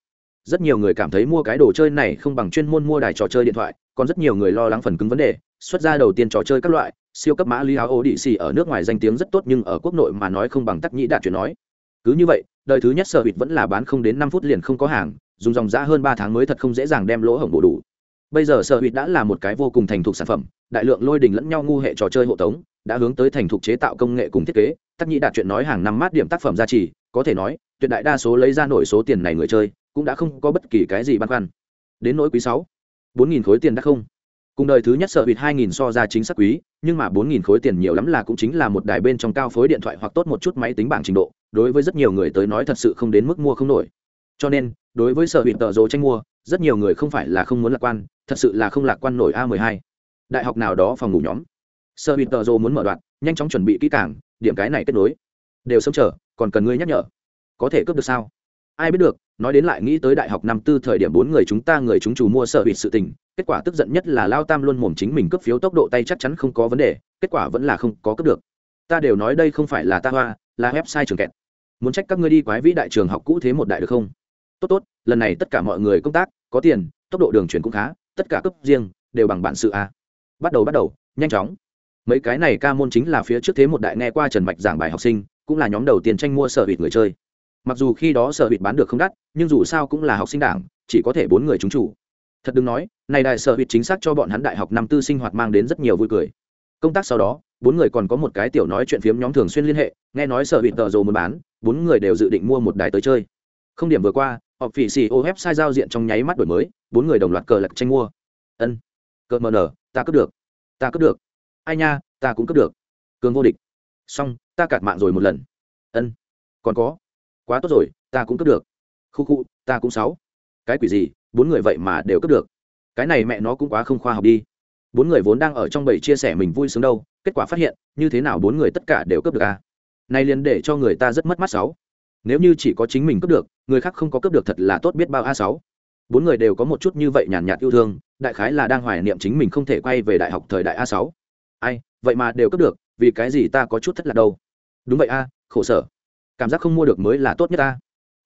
Rất nhiều người cảm thấy mua cái đồ chơi này không bằng chuyên môn mua đài trò chơi điện thoại, còn rất nhiều người lo lắng phần cứng vấn đề, xuất ra đầu tiên trò chơi các loại, siêu cấp mã lý áo ô đĩ xì ở nước ngoài danh tiếng rất tốt nhưng ở quốc nội mà nói không bằng tắc nhĩ đạt chuyện nói. Cứ như vậy, đời thứ nhất sợ hụt vẫn là bán không đến năm phút liền không có hàng, dùng dòng giá hơn ba tháng mới thật không dễ dàng đem lỗ hổng bổ đủ. Bây giờ sợ hụt đã là một cái vô cùng thành thục sản phẩm đại lượng lôi đình lẫn nhau ngu hệ trò chơi hộ tống, đã hướng tới thành thục chế tạo công nghệ cùng thiết kế. Tắc nhĩ đạt chuyện nói hàng năm mát điểm tác phẩm giá trị có thể nói, tuyệt đại đa số lấy ra nổi số tiền này người chơi, cũng đã không có bất kỳ cái gì băn khoăn. Đến nỗi quý sáu, bốn nghìn khối tiền đã không. Cùng đời thứ nhất sợ bịt hai nghìn so ra chính xác quý, nhưng mà bốn nghìn khối tiền nhiều lắm là cũng chính là một đài bên trong cao phối điện thoại hoặc tốt một chút máy tính bảng trình độ, đối với rất nhiều người tới nói thật sự không đến mức mua không nổi. Cho nên, đối với sở bịt tợ rồ tranh mua, rất nhiều người không phải là không muốn lạc quan, thật sự là không lạc quan nổi a mười hai đại học nào đó phòng ngủ nhóm. Sơ bịt tờ rồ muốn mở đoạn, nhanh chóng chuẩn bị kỹ càng, điểm cái này kết nối. Đều sớm chờ, còn cần ngươi nhắc nhở. Có thể cướp được sao? Ai biết được, nói đến lại nghĩ tới đại học năm tư thời điểm bốn người chúng ta người chúng chủ mua sở bị sự tình, kết quả tức giận nhất là lao tam luôn mồm chính mình cướp phiếu tốc độ tay chắc chắn không có vấn đề, kết quả vẫn là không có cướp được. Ta đều nói đây không phải là ta hoa, là website trường kẹt. Muốn trách các ngươi đi quái vĩ đại trường học cũ thế một đại được không? Tốt tốt, lần này tất cả mọi người công tác, có tiền, tốc độ đường chuyển cũng khá, tất cả cấp riêng, đều bằng bản sự a bắt đầu bắt đầu, nhanh chóng. Mấy cái này ca môn chính là phía trước thế một đại nghe qua trần mạch giảng bài học sinh, cũng là nhóm đầu tiên tranh mua sở hụt người chơi. Mặc dù khi đó sở hụt bán được không đắt, nhưng dù sao cũng là học sinh đảng, chỉ có thể bốn người chúng chủ. Thật đừng nói, này đại sở hụt chính xác cho bọn hắn đại học năm tư sinh hoạt mang đến rất nhiều vui cười. Công tác sau đó, bốn người còn có một cái tiểu nói chuyện phiếm nhóm thường xuyên liên hệ, nghe nói sở hụt tờ rồ muốn bán, bốn người đều dự định mua một đài tới chơi. Không điểm vừa qua họp phỉ xì ô website giao diện trong nháy mắt đổi mới, bốn người đồng loạt cờ lật tranh mua. Ân cờ mờ nở, ta cướp được. Ta cướp được. Ai nha, ta cũng cướp được. Cường vô địch. Xong, ta cạt mạng rồi một lần. Ân. Còn có. Quá tốt rồi, ta cũng cướp được. Khu khu, ta cũng sáu. Cái quỷ gì, bốn người vậy mà đều cướp được. Cái này mẹ nó cũng quá không khoa học đi. Bốn người vốn đang ở trong bầy chia sẻ mình vui sướng đâu, kết quả phát hiện, như thế nào bốn người tất cả đều cướp được à? Này liền để cho người ta rất mất mắt sáu. Nếu như chỉ có chính mình cướp được, người khác không có cướp được thật là tốt biết bao a sáu bốn người đều có một chút như vậy nhàn nhạt yêu thương, đại khái là đang hoài niệm chính mình không thể quay về đại học thời đại a sáu. Ai, vậy mà đều cướp được, vì cái gì ta có chút thất lạc đâu? Đúng vậy a, khổ sở. Cảm giác không mua được mới là tốt nhất ta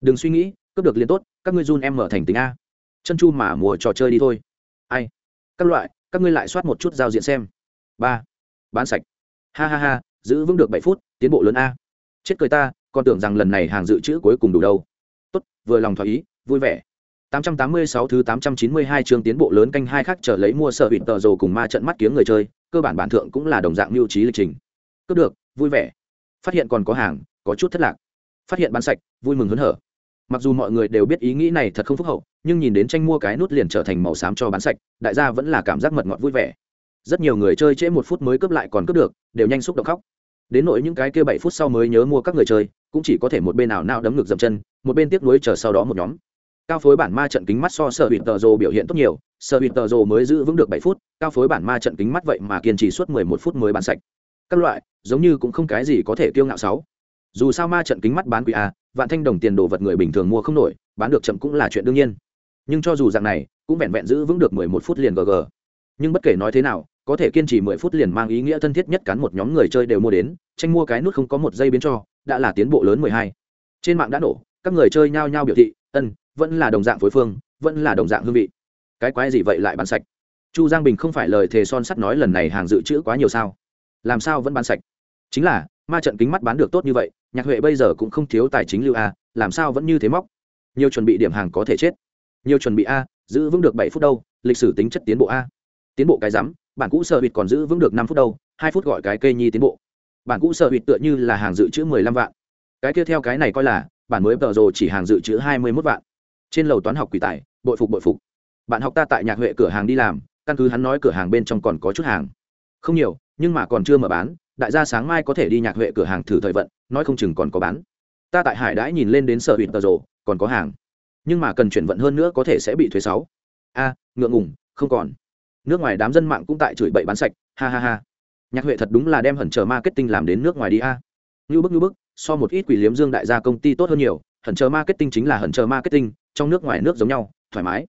đừng suy nghĩ cướp được liền tốt, các ngươi run em mở thành tính a. Chân chu mà mùa trò chơi đi thôi. Ai? Các loại, các ngươi lại soát một chút giao diện xem. Ba. Bán sạch. Ha ha ha, giữ vững được bảy phút, tiến bộ lớn a. Chết cười ta, còn tưởng rằng lần này hàng dự trữ cuối cùng đủ đâu. Tốt, vừa lòng thỏa ý, vui vẻ. 886 thứ 892 chương tiến bộ lớn canh hai khác trở lấy mua sở hụt tờ rồ cùng ma trận mắt kiếm người chơi, cơ bản bản thượng cũng là đồng dạng lưu trí lịch trình. Cứ được, vui vẻ. Phát hiện còn có hàng, có chút thất lạc. Phát hiện bán sạch, vui mừng hớn hở. Mặc dù mọi người đều biết ý nghĩ này thật không phúc hậu, nhưng nhìn đến tranh mua cái nút liền trở thành màu xám cho bán sạch, đại gia vẫn là cảm giác mật ngọt vui vẻ. Rất nhiều người chơi trễ một phút mới cướp lại còn cướp được, đều nhanh xúc động khóc. Đến nỗi những cái kia bảy phút sau mới nhớ mua các người chơi, cũng chỉ có thể một bên nào nào đấm ngược dậm chân, một bên tiếc nuối chờ sau đó một nhóm cao phối bản ma trận kính mắt so sợ hụt tờ rồ biểu hiện tốt nhiều sợ hụt tờ rồ mới giữ vững được bảy phút, cao phối bản ma trận kính mắt vậy mà kiên trì suốt mười một phút mới bán sạch. Các loại, giống như cũng không cái gì có thể kiêu ngạo sáu. Dù sao ma trận kính mắt bán quý a vạn thanh đồng tiền đồ vật người bình thường mua không nổi, bán được chậm cũng là chuyện đương nhiên. Nhưng cho dù dạng này, cũng vẹn vẹn giữ vững được mười một phút liền gg nhưng bất kể nói thế nào, có thể kiên trì mười phút liền mang ý nghĩa thân thiết nhất cắn một nhóm người chơi đều mua đến, tranh mua cái nút không có một giây biến cho, đã là tiến bộ lớn mười hai. Trên mạng đã nổ, các người chơi nhao nhao biểu thị, ân vẫn là đồng dạng phối phương, vẫn là đồng dạng hương vị. Cái quái gì vậy lại bán sạch? Chu giang bình không phải lời thề son sắt nói lần này hàng dự trữ quá nhiều sao? Làm sao vẫn bán sạch? Chính là, ma trận kính mắt bán được tốt như vậy, nhạc huệ bây giờ cũng không thiếu tài chính lưu a, làm sao vẫn như thế móc? Nhiều chuẩn bị điểm hàng có thể chết. Nhiều chuẩn bị a, giữ vững được bảy phút đâu, lịch sử tính chất tiến bộ a. Tiến bộ cái rắm, bản cũ sợ hụt còn giữ vững được năm phút đâu, hai phút gọi cái cây nhi tiến bộ. Bản cũ sợ hụt tựa như là hàng dự trữ mười lăm vạn. Cái kia theo cái này coi là, bản mới tờ rồ chỉ hàng dự trữ hai mươi mốt vạn trên lầu toán học quỷ tài, bội phục bội phục. Bạn học ta tại nhạc huệ cửa hàng đi làm, căn cứ hắn nói cửa hàng bên trong còn có chút hàng. Không nhiều, nhưng mà còn chưa mở bán, đại gia sáng mai có thể đi nhạc huệ cửa hàng thử thời vận, nói không chừng còn có bán. Ta tại hải đãi nhìn lên đến sở hụt tờ rồ, còn có hàng. Nhưng mà cần chuyển vận hơn nữa có thể sẽ bị thuế sáu. A, ngượng ngùng, không còn. Nước ngoài đám dân mạng cũng tại chửi bậy bán sạch, ha ha ha. Nhạc huệ thật đúng là đem hẩn chờ marketing làm đến nước ngoài đi a. Như bức như bức, so một ít quỷ liếm dương đại gia công ty tốt hơn nhiều, hẩn chờ marketing chính là hẩn chờ marketing trong nước ngoài nước giống nhau, thoải mái.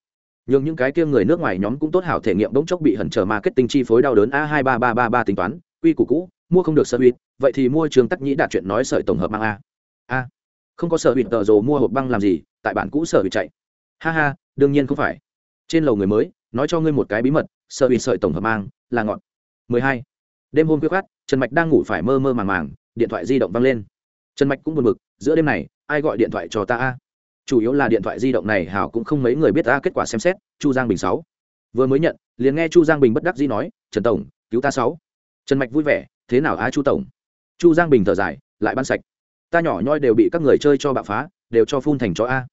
Nhưng những cái kia người nước ngoài nhóm cũng tốt hảo thể nghiệm bỗng chốc bị hẩn chờ marketing chi phối đau đớn a hai ba ba ba ba tính toán, quy củ cũ, mua không được sở huyết vậy thì mua trường tắc nhĩ đạt chuyện nói sợi tổng hợp mang a. A. Không có sở huyệt tờ rồ mua hộp băng làm gì, tại bản cũ sở huyệt chạy. Ha ha, đương nhiên không phải. Trên lầu người mới, nói cho ngươi một cái bí mật sở huyệt sợi tổng hợp mang, là ngọn. 12. đêm hôm khuya khát trần mạch đang ngủ phải mơ mơ màng màng, điện thoại di động văng lên. Trần mạch cũng buồn bực, giữa đêm này, ai gọi điện thoại cho ta a? Chủ yếu là điện thoại di động này hảo cũng không mấy người biết ta kết quả xem xét, chu giang bình sáu. Vừa mới nhận, liền nghe chu giang bình bất đắc dĩ nói, trần tổng, cứu ta sáu. Trần mạch vui vẻ, thế nào a chu tổng? Chu giang bình thở dài, lại ban sạch. Ta nhỏ nhoi đều bị các người chơi cho bạo phá, đều cho phun thành chó a.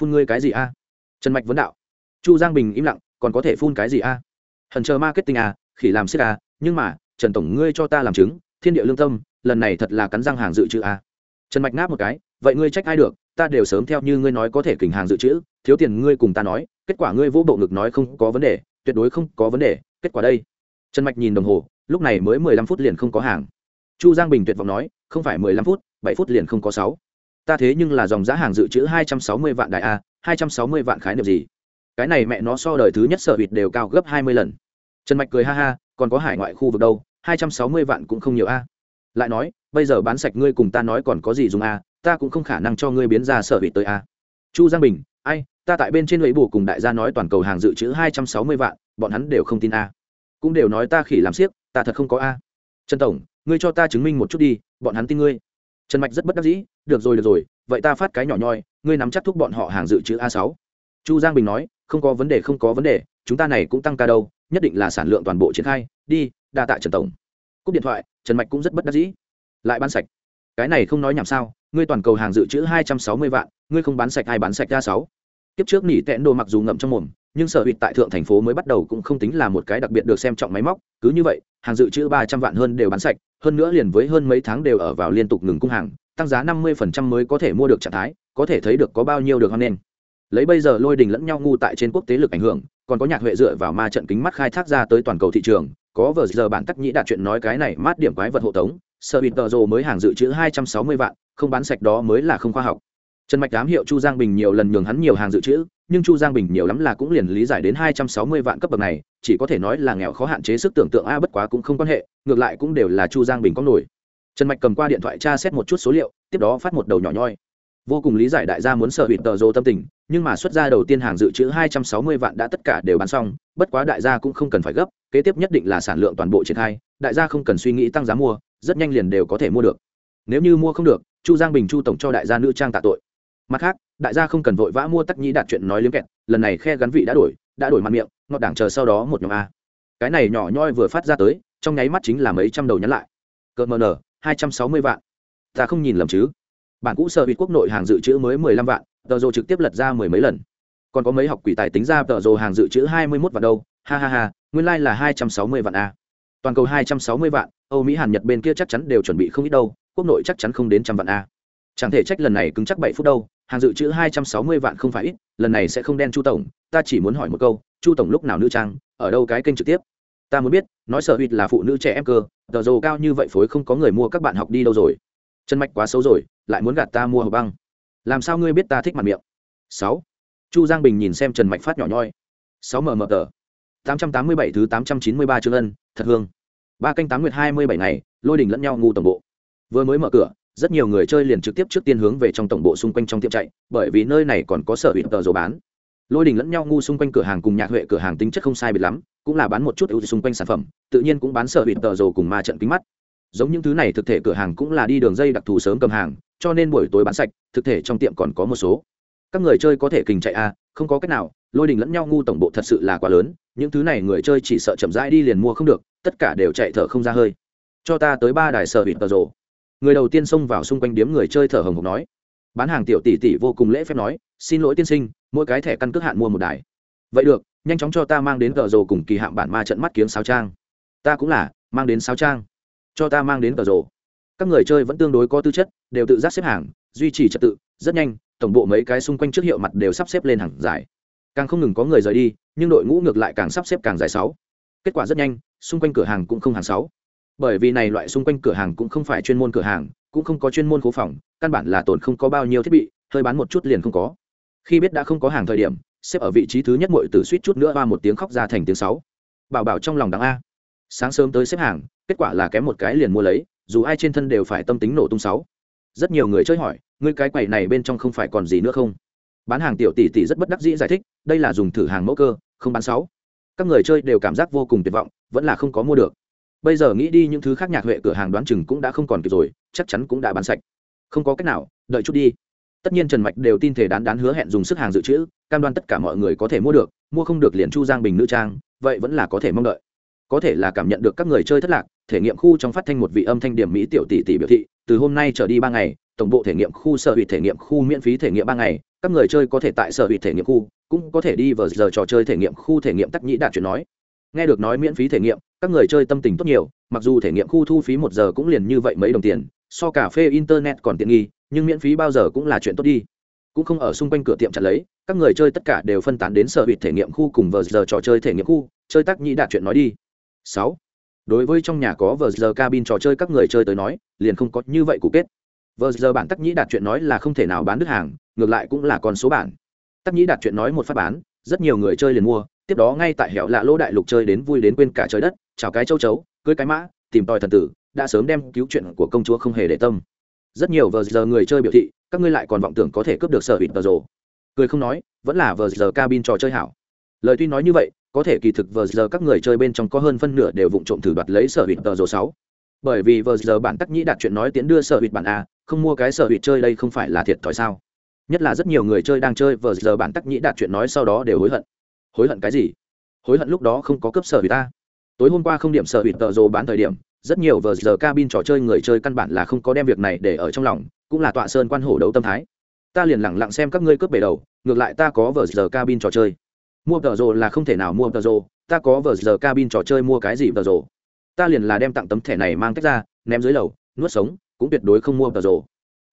Phun ngươi cái gì a? Trần mạch vấn đạo. Chu giang bình im lặng, còn có thể phun cái gì a? Hần chờ marketing a, khỉ làm xích a, nhưng mà, trần tổng ngươi cho ta làm chứng, thiên địa lương tâm, lần này thật là cắn răng hàng dự trữ a. Trần mạch ngáp một cái, vậy ngươi trách ai được ta đều sớm theo như ngươi nói có thể kình hàng dự trữ, thiếu tiền ngươi cùng ta nói, kết quả ngươi vỗ bộ ngực nói không có vấn đề, tuyệt đối không có vấn đề, kết quả đây. Trần mạch nhìn đồng hồ, lúc này mới mười lăm phút liền không có hàng. Chu giang bình tuyệt vọng nói, không phải mười lăm phút, bảy phút liền không có sáu. Ta thế nhưng là dòng giá hàng dự trữ hai trăm sáu mươi vạn đại a, hai trăm sáu mươi vạn khái niệm gì? Cái này mẹ nó so đời thứ nhất sở hụt đều cao gấp hai mươi lần. Trần mạch cười ha ha, còn có hải ngoại khu vực đâu, hai trăm sáu mươi vạn cũng không nhiều a. Lại nói, bây giờ bán sạch ngươi cùng ta nói còn có gì dùng a ta cũng không khả năng cho ngươi biến ra sở vị tới a. Chu giang bình, ai, ta tại bên trên lấy bù cùng đại gia nói toàn cầu hàng dự trữ hai trăm sáu mươi vạn, bọn hắn đều không tin a. Cũng đều nói ta khỉ làm siếc ta thật không có a. Trần tổng, ngươi cho ta chứng minh một chút đi, bọn hắn tin ngươi. Trần mạch rất bất đắc dĩ, được rồi được rồi, vậy ta phát cái nhỏ nhoi, ngươi nắm chắc thúc bọn họ hàng dự trữ a sáu. Chu giang bình nói, không có vấn đề, không có vấn đề, chúng ta này cũng tăng ca đâu, nhất định là sản lượng toàn bộ triển khai, đi, đa tạ trần tổng. Cúp điện thoại, trần mạch cũng rất bất đắc dĩ. Lại bán sạch. Cái này không nói nhảm sao ngươi toàn cầu hàng dự trữ hai trăm sáu mươi vạn, ngươi không bán sạch ai bán sạch ra sáu. Kiếp trước nỉ tẹn đồ mặc dù ngậm trong mồm, nhưng sở hụt tại thượng thành phố mới bắt đầu cũng không tính là một cái đặc biệt được xem trọng máy móc, cứ như vậy, hàng dự trữ ba trăm vạn hơn đều bán sạch, hơn nữa liền với hơn mấy tháng đều ở vào liên tục ngừng cung hàng, tăng giá năm mươi phần trăm mới có thể mua được trạng thái, có thể thấy được có bao nhiêu được hoan nghênh lấy bây giờ lôi đình lẫn nhau ngu tại trên quốc tế lực ảnh hưởng, còn có nhạc huệ dựa vào ma trận kính mắt khai thác ra tới toàn cầu thị trường, có vờ giờ bản tắc nhĩ đạt chuyện nói cái này mát điểm quái vật hộ tống sợ bị tờ rồ mới hàng dự trữ hai trăm sáu mươi vạn, không bán sạch đó mới là không khoa học. Trần mạch đám hiệu chu giang bình nhiều lần nhường hắn nhiều hàng dự trữ, nhưng chu giang bình nhiều lắm là cũng liền lý giải đến hai trăm sáu mươi vạn cấp bậc này, chỉ có thể nói là nghèo khó hạn chế sức tưởng tượng a bất quá cũng không quan hệ, ngược lại cũng đều là chu giang bình có nổi. Trần mạch cầm qua điện thoại tra xét một chút số liệu, tiếp đó phát một đầu nhỏ nhoi. Vô cùng lý giải đại gia muốn sợ bị tờ rồ tâm tình, nhưng mà xuất ra đầu tiên hàng dự trữ hai trăm sáu mươi vạn đã tất cả đều bán xong, bất quá đại gia cũng không cần phải gấp, kế tiếp nhất định là sản lượng toàn bộ triển khai, đại gia không cần suy nghĩ tăng giá mua rất nhanh liền đều có thể mua được. Nếu như mua không được, chu giang bình chu tổng cho đại gia nữ trang tạ tội. Mặt khác, đại gia không cần vội vã mua tắc nhĩ đạt chuyện nói liếm kẹt, lần này khe gắn vị đã đổi đã đổi mặt miệng, ngọt đảng chờ sau đó một nhóm a. Cái này nhỏ nhoi vừa phát ra tới, trong nháy mắt chính là mấy trăm đầu nhắn lại. Cỡ mờ nở, hai trăm sáu mươi vạn. Ta không nhìn lầm chứ? Bản cũ sợ bị quốc nội hàng dự trữ mới mười lăm vạn, tờ rồ trực tiếp lật ra mười mấy lần. Còn có mấy học quỷ tài tính ra tờ rồ hàng dự trữ hai mươi mốt vạn đâu, ha ha ha, nguyên lai、like、là hai trăm sáu mươi vạn a toàn cầu hai trăm sáu mươi vạn, âu mỹ, hàn, nhật, bên kia chắc chắn đều chuẩn bị không ít đâu, quốc nội chắc chắn không đến trăm vạn a. Chẳng thể trách lần này cứng chắc bảy phút đâu, hàng dự trữ hai trăm sáu mươi vạn không phải ít, lần này sẽ không đen chu tổng, ta chỉ muốn hỏi một câu, chu tổng lúc nào nữ trang, ở đâu cái kênh trực tiếp? Ta muốn biết, nói sở hụt là phụ nữ trẻ em cơ, tờ dồ cao như vậy phối không có người mua các bạn học đi đâu rồi? Chân mạch quá xấu rồi, lại muốn gạt ta mua hộp băng. Làm sao ngươi biết ta thích mặt miệng? Sáu. Chu giang bình nhìn xem trần mạch phát nhỏ nhoi. Sáu mm tờ. Tám trăm tám mươi bảy thứ tám trăm chín mươi ba trương ân thật hương. Ba canh tám nguyệt hai mươi bảy ngày lôi đình lẫn nhau ngu tổng bộ. Vừa mới mở cửa rất nhiều người chơi liền trực tiếp trước tiên hướng về trong tổng bộ xung quanh trong tiệm chạy bởi vì nơi này còn có sở hữu tờ dầu bán. Lôi đình lẫn nhau ngu xung quanh cửa hàng cùng nhạc huệ cửa hàng tính chất không sai biệt lắm cũng là bán một chút ưu xung quanh sản phẩm tự nhiên cũng bán sở hữu tờ dầu cùng ma trận kính mắt. Giống những thứ này thực thể cửa hàng cũng là đi đường dây đặc thù sớm cầm hàng cho nên buổi tối bán sạch thực thể trong tiệm còn có một số. Các người chơi có thể kình chạy a à, không có cách nào lôi đình lẫn nhau ngu tổng bộ thật sự là quá lớn, những thứ này người chơi chỉ sợ chậm rãi đi liền mua không được, tất cả đều chạy thở không ra hơi. Cho ta tới ba đài sở hữu tờ rồ. Người đầu tiên xông vào xung quanh điếm người chơi thở hồng hộc nói. Bán hàng tiểu tỷ tỷ vô cùng lễ phép nói, xin lỗi tiên sinh, mỗi cái thẻ căn cước hạn mua một đài. Vậy được, nhanh chóng cho ta mang đến tờ rồ cùng kỳ hạng bản ma trận mắt kiếm sao trang. Ta cũng là, mang đến sao trang. Cho ta mang đến tờ rồ. Các người chơi vẫn tương đối có tư chất, đều tự giác xếp hàng, duy trì trật tự, rất nhanh, tổng bộ mấy cái xung quanh trước hiệu mặt đều sắp xếp lên hàng dài càng không ngừng có người rời đi, nhưng đội ngũ ngược lại càng sắp xếp càng dài sáu. Kết quả rất nhanh, xung quanh cửa hàng cũng không hàng sáu. Bởi vì này loại xung quanh cửa hàng cũng không phải chuyên môn cửa hàng, cũng không có chuyên môn khố phòng, căn bản là tồn không có bao nhiêu thiết bị, hơi bán một chút liền không có. Khi biết đã không có hàng thời điểm, xếp ở vị trí thứ nhất muội từ suýt chút nữa ba một tiếng khóc ra thành tiếng sáu. Bảo bảo trong lòng đáng a. Sáng sớm tới xếp hàng, kết quả là kém một cái liền mua lấy, dù ai trên thân đều phải tâm tính nổ tung sáu. Rất nhiều người chơi hỏi, ngươi cái quầy này bên trong không phải còn gì nữa không? Bán hàng tiểu tỷ tỷ rất bất đắc dĩ giải thích, đây là dùng thử hàng mẫu cơ, không bán sáu. Các người chơi đều cảm giác vô cùng tuyệt vọng, vẫn là không có mua được. Bây giờ nghĩ đi những thứ khác nhạc huệ cửa hàng đoán chừng cũng đã không còn kịp rồi, chắc chắn cũng đã bán sạch. Không có cách nào, đợi chút đi. Tất nhiên trần mạch đều tin thể đán đán hứa hẹn dùng sức hàng dự trữ, cam đoan tất cả mọi người có thể mua được, mua không được liền chu giang bình nữ trang, vậy vẫn là có thể mong đợi. Có thể là cảm nhận được các người chơi thất lạc, thể nghiệm khu trong phát thanh một vị âm thanh điểm mỹ tiểu tỷ tỷ biểu thị, từ hôm nay trở đi ba ngày, tổng bộ thể nghiệm khu sở hữu thể nghiệm khu miễn phí thể nghiệm ba ngày các người chơi có thể tại sở hữu thể nghiệm khu, cũng có thể đi vào giờ trò chơi thể nghiệm khu thể nghiệm tắc nhĩ đạt chuyện nói. Nghe được nói miễn phí thể nghiệm, các người chơi tâm tình tốt nhiều, mặc dù thể nghiệm khu thu phí một giờ cũng liền như vậy mấy đồng tiền, so cà phê internet còn tiện nghi, nhưng miễn phí bao giờ cũng là chuyện tốt đi. Cũng không ở xung quanh cửa tiệm chặt lấy, các người chơi tất cả đều phân tán đến sở hữu thể nghiệm khu cùng vờ giờ trò chơi thể nghiệm khu, chơi tắc nhĩ đạt chuyện nói đi. Sáu. Đối với trong nhà có vờ giờ cabin trò chơi các người chơi tới nói, liền không có như vậy cụ kết. Vờ giờ bản tắc nhĩ đạt chuyện nói là không thể nào bán đứt hàng ngược lại cũng là con số bản. Tắc nhĩ đạt chuyện nói một phát bán, rất nhiều người chơi liền mua, tiếp đó ngay tại hẻo lạ lỗ đại lục chơi đến vui đến quên cả trời đất, chào cái châu chấu, cưới cái mã, tìm tòi thần tử, đã sớm đem cứu chuyện của công chúa không hề để tâm. Rất nhiều vờ giờ người chơi biểu thị, các ngươi lại còn vọng tưởng có thể cướp được sở hữu tờ rồ. Cười không nói, vẫn là vờ giờ cabin trò chơi hảo. Lời tuy nói như vậy, có thể kỳ thực vờ giờ các người chơi bên trong có hơn phân nửa đều vụng trộm thử đoạt lấy sở hữu tờ rồ sáu. Bởi vì vờ giờ bản tắc nhĩ đạt chuyện nói tiến đưa sở hữu bản a, không mua cái sở hữu chơi đây không phải là thiệt thòi sao? Nhất là rất nhiều người chơi đang chơi vờ giờ bản tắc nhĩ đạt chuyện nói sau đó đều hối hận. Hối hận cái gì? Hối hận lúc đó không có cấp sở hữu ta. Tối hôm qua không điểm sở hữu tờ rồ bán thời điểm, rất nhiều vờ giờ cabin trò chơi người chơi căn bản là không có đem việc này để ở trong lòng, cũng là tọa sơn quan hổ đấu tâm thái. Ta liền lẳng lặng xem các ngươi cướp bể đầu, ngược lại ta có vờ giờ cabin trò chơi. Mua tờ rồ là không thể nào mua tờ rồ, ta có vờ giờ cabin trò chơi mua cái gì tờ rồ? Ta liền là đem tặng tấm thẻ này mang tách ra, ném dưới lầu, nuốt sống, cũng tuyệt đối không mua tờ rồ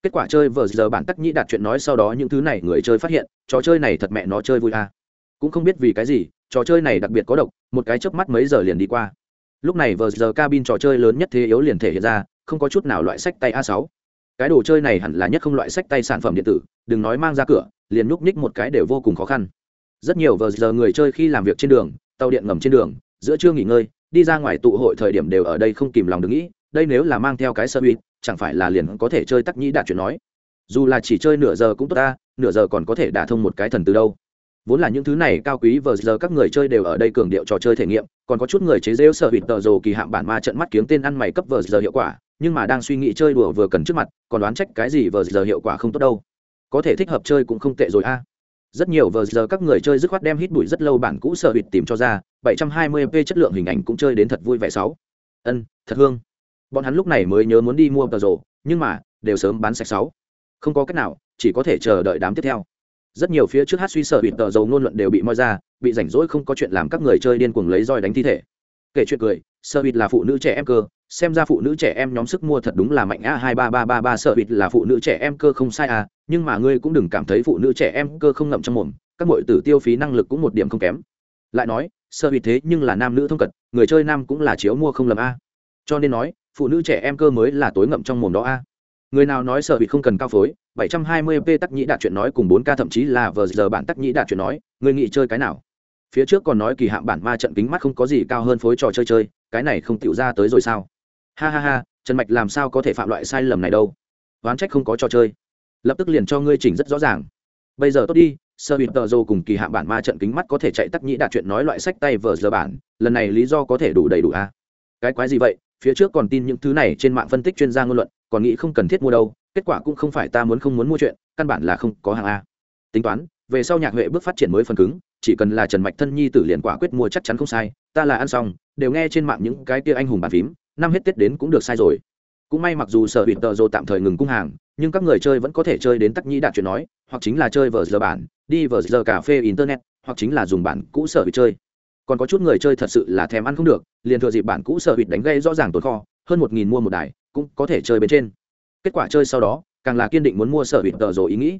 kết quả chơi vờ giờ bản tắc nhĩ đạt chuyện nói sau đó những thứ này người chơi phát hiện, trò chơi này thật mẹ nó chơi vui à. cũng không biết vì cái gì, trò chơi này đặc biệt có độc, một cái chớp mắt mấy giờ liền đi qua. Lúc này vờ giờ cabin trò chơi lớn nhất thế yếu liền thể hiện ra, không có chút nào loại sách tay a 6 cái đồ chơi này hẳn là nhất không loại sách tay sản phẩm điện tử, đừng nói mang ra cửa, liền núp ních một cái đều vô cùng khó khăn. Rất nhiều vờ giờ người chơi khi làm việc trên đường, tàu điện ngầm trên đường, giữa trưa nghỉ ngơi, đi ra ngoài tụ hội thời điểm đều ở đây không kìm lòng được nghĩ, đây nếu là mang theo cái sơ uy chẳng phải là liền có thể chơi tắc nhĩ đạt chuyện nói. Dù là chỉ chơi nửa giờ cũng tốt ta, nửa giờ còn có thể đả thông một cái thần từ đâu. Vốn là những thứ này cao quý vờ giờ các người chơi đều ở đây cường điệu trò chơi thể nghiệm, còn có chút người chế rêu sợ hụt tờ rồ kỳ hạng bản ma trận mắt kiếm tên ăn mày cấp vờ giờ hiệu quả, nhưng mà đang suy nghĩ chơi đùa vừa cần trước mặt, còn đoán trách cái gì vờ giờ hiệu quả không tốt đâu. Có thể thích hợp chơi cũng không tệ rồi a. Rất nhiều vờ giờ các người chơi dứt khoát đem hít bụi rất lâu bản cũ sợ hụt tìm cho ra 720p chất lượng hình ảnh cũng chơi đến thật vui vẻ sáu. Ân, thật hương bọn hắn lúc này mới nhớ muốn đi mua tờ rồ nhưng mà, đều sớm bán sạch sáu. Không có cách nào, chỉ có thể chờ đợi đám tiếp theo. Rất nhiều phía trước hát suy sở bị tờ dầu ngôn luận đều bị moi ra, bị rảnh rỗi không có chuyện làm các người chơi điên cuồng lấy roi đánh thi thể. Kể chuyện cười sơ bịt là phụ nữ trẻ em cơ, xem ra phụ nữ trẻ em nhóm sức mua thật đúng là mạnh a hai ba ba ba ba, sợ bịt là phụ nữ trẻ em cơ không sai à nhưng mà ngươi cũng đừng cảm thấy phụ nữ trẻ em cơ không ngậm trong mồm, các mọi tử tiêu phí năng lực cũng một điểm không kém. Lại nói sơ bịt thế nhưng là nam nữ thông cật, người chơi nam cũng là chiếu mua không lầm a. Cho nên nói phụ nữ trẻ em cơ mới là tối ngậm trong mồm đó a. Người nào nói sở bị không cần cao phối 720 p tắc nhĩ đạt chuyện nói cùng 4 k thậm chí là vờ giờ bản tắc nhĩ đạt chuyện nói, người nghĩ chơi cái nào? Phía trước còn nói kỳ hạm bản ma trận kính mắt không có gì cao hơn phối trò chơi chơi, cái này không tiểu ra tới rồi sao? Ha ha ha, trần mạch làm sao có thể phạm loại sai lầm này đâu? Oán trách không có trò chơi. Lập tức liền cho ngươi chỉnh rất rõ ràng. Bây giờ tốt đi sơ bị tờ dô cùng kỳ hạm bản ma trận kính mắt có thể chạy tắc nhĩ đạt chuyện nói loại sách tay vờ giờ bản, lần này lý do có thể đủ đầy đủ a. À? cái quái gì vậy? Phía trước còn tin những thứ này trên mạng phân tích chuyên gia ngôn luận, còn nghĩ không cần thiết mua đâu, kết quả cũng không phải ta muốn không muốn mua chuyện, căn bản là không có hàng a. Tính toán, về sau nhạc huệ bước phát triển mới phần cứng, chỉ cần là trần mạch thân nhi tử liền quả quyết mua chắc chắn không sai, ta là ăn xong, đều nghe trên mạng những cái kia anh hùng bàn phím, năm hết tết đến cũng được sai rồi. Cũng may mặc dù sở hụt tờ rồ tạm thời ngừng cung hàng, nhưng các người chơi vẫn có thể chơi đến tắc nhĩ đạt chuyện nói, hoặc chính là chơi vờ giờ bản, đi vờ giờ cà phê internet, hoặc chính là dùng bản cũ sở bị chơi còn có chút người chơi thật sự là thèm ăn không được liền thừa dịp bản cũ sợ hụt đánh gây rõ ràng tồn kho hơn một nghìn mua một đài cũng có thể chơi bên trên. Kết quả chơi sau đó càng là kiên định muốn mua sở hụt tờ rồi ý nghĩ.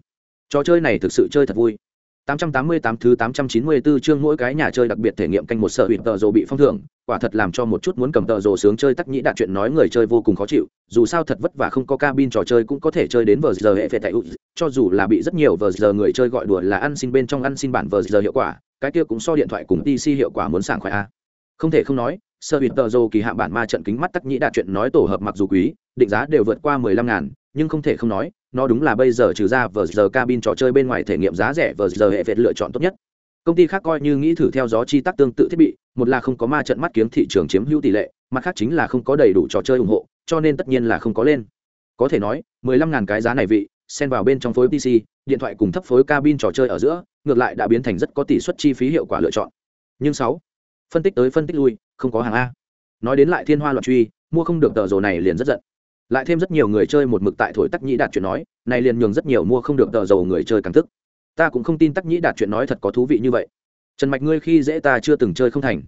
Trò chơi này thực sự chơi thật vui. 888 thứ 894 chương mỗi cái nhà chơi đặc biệt thể nghiệm canh một sở hụt tờ rồ bị phong thưởng, quả thật làm cho một chút muốn cầm tờ rồ sướng chơi tắc nhĩ đạt chuyện nói người chơi vô cùng khó chịu, dù sao thật vất vả không có cabin trò chơi cũng có thể chơi đến vờ giờ hệ phệ tại cho dù là bị rất nhiều vờ giờ người chơi gọi đùa là ăn xin bên trong ăn xin bản vờ giờ hiệu quả, cái kia cũng so điện thoại cùng PC hiệu quả muốn sảng khoái a. Không thể không nói, sơ hụt tờ dồ kỳ hạ bản ma trận kính mắt tắc nhĩ đạt chuyện nói tổ hợp mặc dù quý, định giá đều vượt qua 15 ngàn, nhưng không thể không nói, nó đúng là bây giờ trừ ra vờ giờ cabin trò chơi bên ngoài thể nghiệm giá rẻ vờ giờ hệ vệt lựa chọn tốt nhất công ty khác coi như nghĩ thử theo gió chi tác tương tự thiết bị một là không có ma trận mắt kiếm thị trường chiếm hữu tỷ lệ mặt khác chính là không có đầy đủ trò chơi ủng hộ cho nên tất nhiên là không có lên có thể nói mười lăm ngàn cái giá này vị xen vào bên trong phối pc điện thoại cùng thấp phối cabin trò chơi ở giữa, ngược lại đã biến thành rất có tỷ suất chi phí hiệu quả lựa chọn. Nhưng sáu, phân tích tới phân tích lui, không có hàng a. Nói đến lại thiên hoa loạn truy, mua không được tờ rồ này liền rất giận. Lại thêm rất nhiều người chơi một mực tại thổi tắc nhĩ đạt chuyện nói, này liền nhường rất nhiều mua không được tờ dầu người chơi càng tức ta cũng không tin tắc nhĩ đạt chuyện nói thật có thú vị như vậy. Trần mạch ngươi khi dễ ta chưa từng chơi không thành.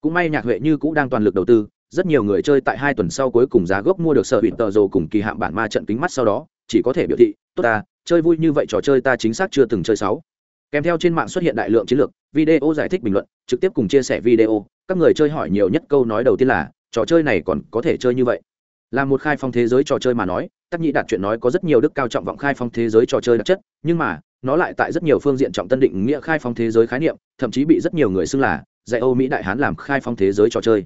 Cũng may nhạc huệ như cũng đang toàn lực đầu tư, rất nhiều người chơi tại hai tuần sau cuối cùng giá gốc mua được sở hữu tờ dầu cùng kỳ hạm bản ma trận kính mắt sau đó chỉ có thể biểu thị, tốt ta, chơi vui như vậy trò chơi ta chính xác chưa từng chơi sáu. Kèm theo trên mạng xuất hiện đại lượng chiến lược, video giải thích bình luận, trực tiếp cùng chia sẻ video, các người chơi hỏi nhiều nhất câu nói đầu tiên là, trò chơi này còn có thể chơi như vậy? Là một khai phong thế giới trò chơi mà nói, tắc nhị đạt chuyện nói có rất nhiều đức cao trọng vọng khai phong thế giới trò chơi đặc chất, nhưng mà, nó lại tại rất nhiều phương diện trọng tân định nghĩa khai phong thế giới khái niệm, thậm chí bị rất nhiều người xưng là, dạy âu mỹ đại hán làm khai phong thế giới trò chơi.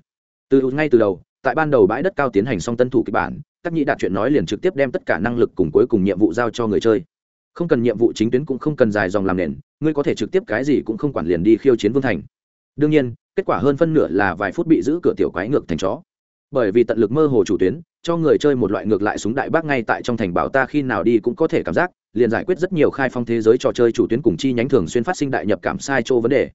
Từ ngay từ đầu tại ban đầu bãi đất cao tiến hành xong tân thủ kịch bản các nhị đạt chuyện nói liền trực tiếp đem tất cả năng lực cùng cuối cùng nhiệm vụ giao cho người chơi. Không cần nhiệm vụ chính tuyến cũng không cần dài dòng làm nền, ngươi có thể trực tiếp cái gì cũng không quản liền đi khiêu chiến vương thành. Đương nhiên, kết quả hơn phân nửa là vài phút bị giữ cửa tiểu quái ngược thành chó. Bởi vì tận lực mơ hồ chủ tuyến, cho người chơi một loại ngược lại súng đại bác ngay tại trong thành bảo ta khi nào đi cũng có thể cảm giác, liền giải quyết rất nhiều khai phong thế giới trò chơi chủ tuyến cùng chi nhánh thường xuyên phát sinh đại nhập cảm sai chỗ vấn đề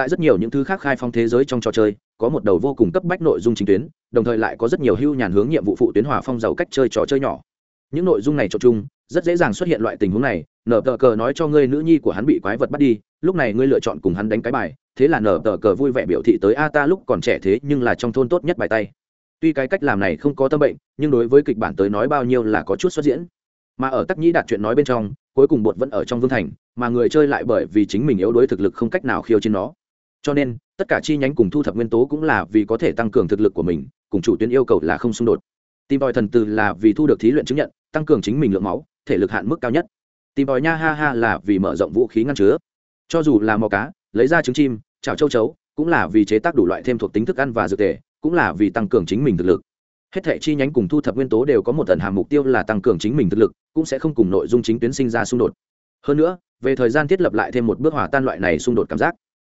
tại rất nhiều những thứ khác khai phong thế giới trong trò chơi, có một đầu vô cùng cấp bách nội dung chính tuyến, đồng thời lại có rất nhiều hưu nhàn hướng nhiệm vụ phụ tuyến hòa phong giàu cách chơi trò chơi nhỏ. Những nội dung này cho chung, rất dễ dàng xuất hiện loại tình huống này, nở tờ cờ nói cho ngươi nữ nhi của hắn bị quái vật bắt đi, lúc này ngươi lựa chọn cùng hắn đánh cái bài, thế là nở tờ cờ vui vẻ biểu thị tới, a ta lúc còn trẻ thế, nhưng là trong thôn tốt nhất bài tay. Tuy cái cách làm này không có tâm bệnh, nhưng đối với kịch bản tới nói bao nhiêu là có chút xuất diễn. Mà ở tắc nhĩ đạt chuyện nói bên trong, cuối cùng bột vẫn ở trong vương thành, mà người chơi lại bởi vì chính mình yếu đuối thực lực không cách nào khiêu chiến nó cho nên, tất cả chi nhánh cùng thu thập nguyên tố cũng là vì có thể tăng cường thực lực của mình, cùng chủ tuyến yêu cầu là không xung đột. Tìm tòi thần từ là vì thu được thí luyện chứng nhận, tăng cường chính mình lượng máu, thể lực hạn mức cao nhất. Tìm tòi nha ha ha là vì mở rộng vũ khí ngăn chứa. Cho dù là mò cá, lấy ra trứng chim, chảo châu chấu, cũng là vì chế tác đủ loại thêm thuộc tính thức ăn và dược thể cũng là vì tăng cường chính mình thực lực. Hết thể chi nhánh cùng thu thập nguyên tố đều có một tần hàm mục tiêu là tăng cường chính mình thực lực, cũng sẽ không cùng nội dung chính tuyến sinh ra xung đột. Hơn nữa, về thời gian thiết lập lại thêm một bước hòa tan loại này xung đột cảm giác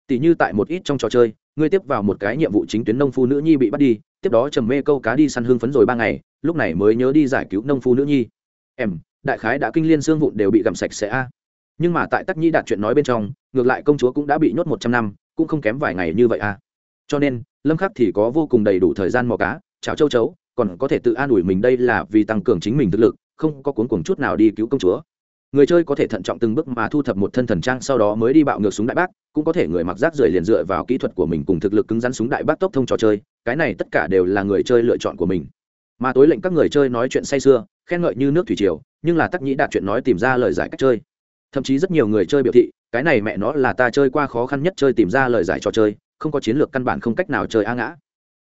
tỷ như tại một ít trong trò chơi, ngươi tiếp vào một cái nhiệm vụ chính tuyến nông phu nữ nhi bị bắt đi, tiếp đó trầm mê câu cá đi săn hương phấn rồi ba ngày, lúc này mới nhớ đi giải cứu nông phu nữ nhi. Em, đại khái đã kinh liên xương vụn đều bị gặm sạch sẽ a. Nhưng mà tại tắc nhi đạt chuyện nói bên trong, ngược lại công chúa cũng đã bị nhốt một trăm năm, cũng không kém vài ngày như vậy a. Cho nên, lâm khắc thì có vô cùng đầy đủ thời gian mò cá, chảo châu chấu, còn có thể tự an ủi mình đây là vì tăng cường chính mình thực lực, không có cuốn cuồng chút nào đi cứu công chúa người chơi có thể thận trọng từng bước mà thu thập một thân thần trang sau đó mới đi bạo ngược súng đại bác, cũng có thể người mặc rác rưởi liền dựa vào kỹ thuật của mình cùng thực lực cứng rắn súng đại bác tốc thông trò chơi, cái này tất cả đều là người chơi lựa chọn của mình. Mà tối lệnh các người chơi nói chuyện say sưa, khen ngợi như nước thủy triều, nhưng là tắc nhĩ đạt chuyện nói tìm ra lời giải cách chơi. Thậm chí rất nhiều người chơi biểu thị, cái này mẹ nó là ta chơi qua khó khăn nhất chơi tìm ra lời giải trò chơi, không có chiến lược căn bản không cách nào chơi a ngã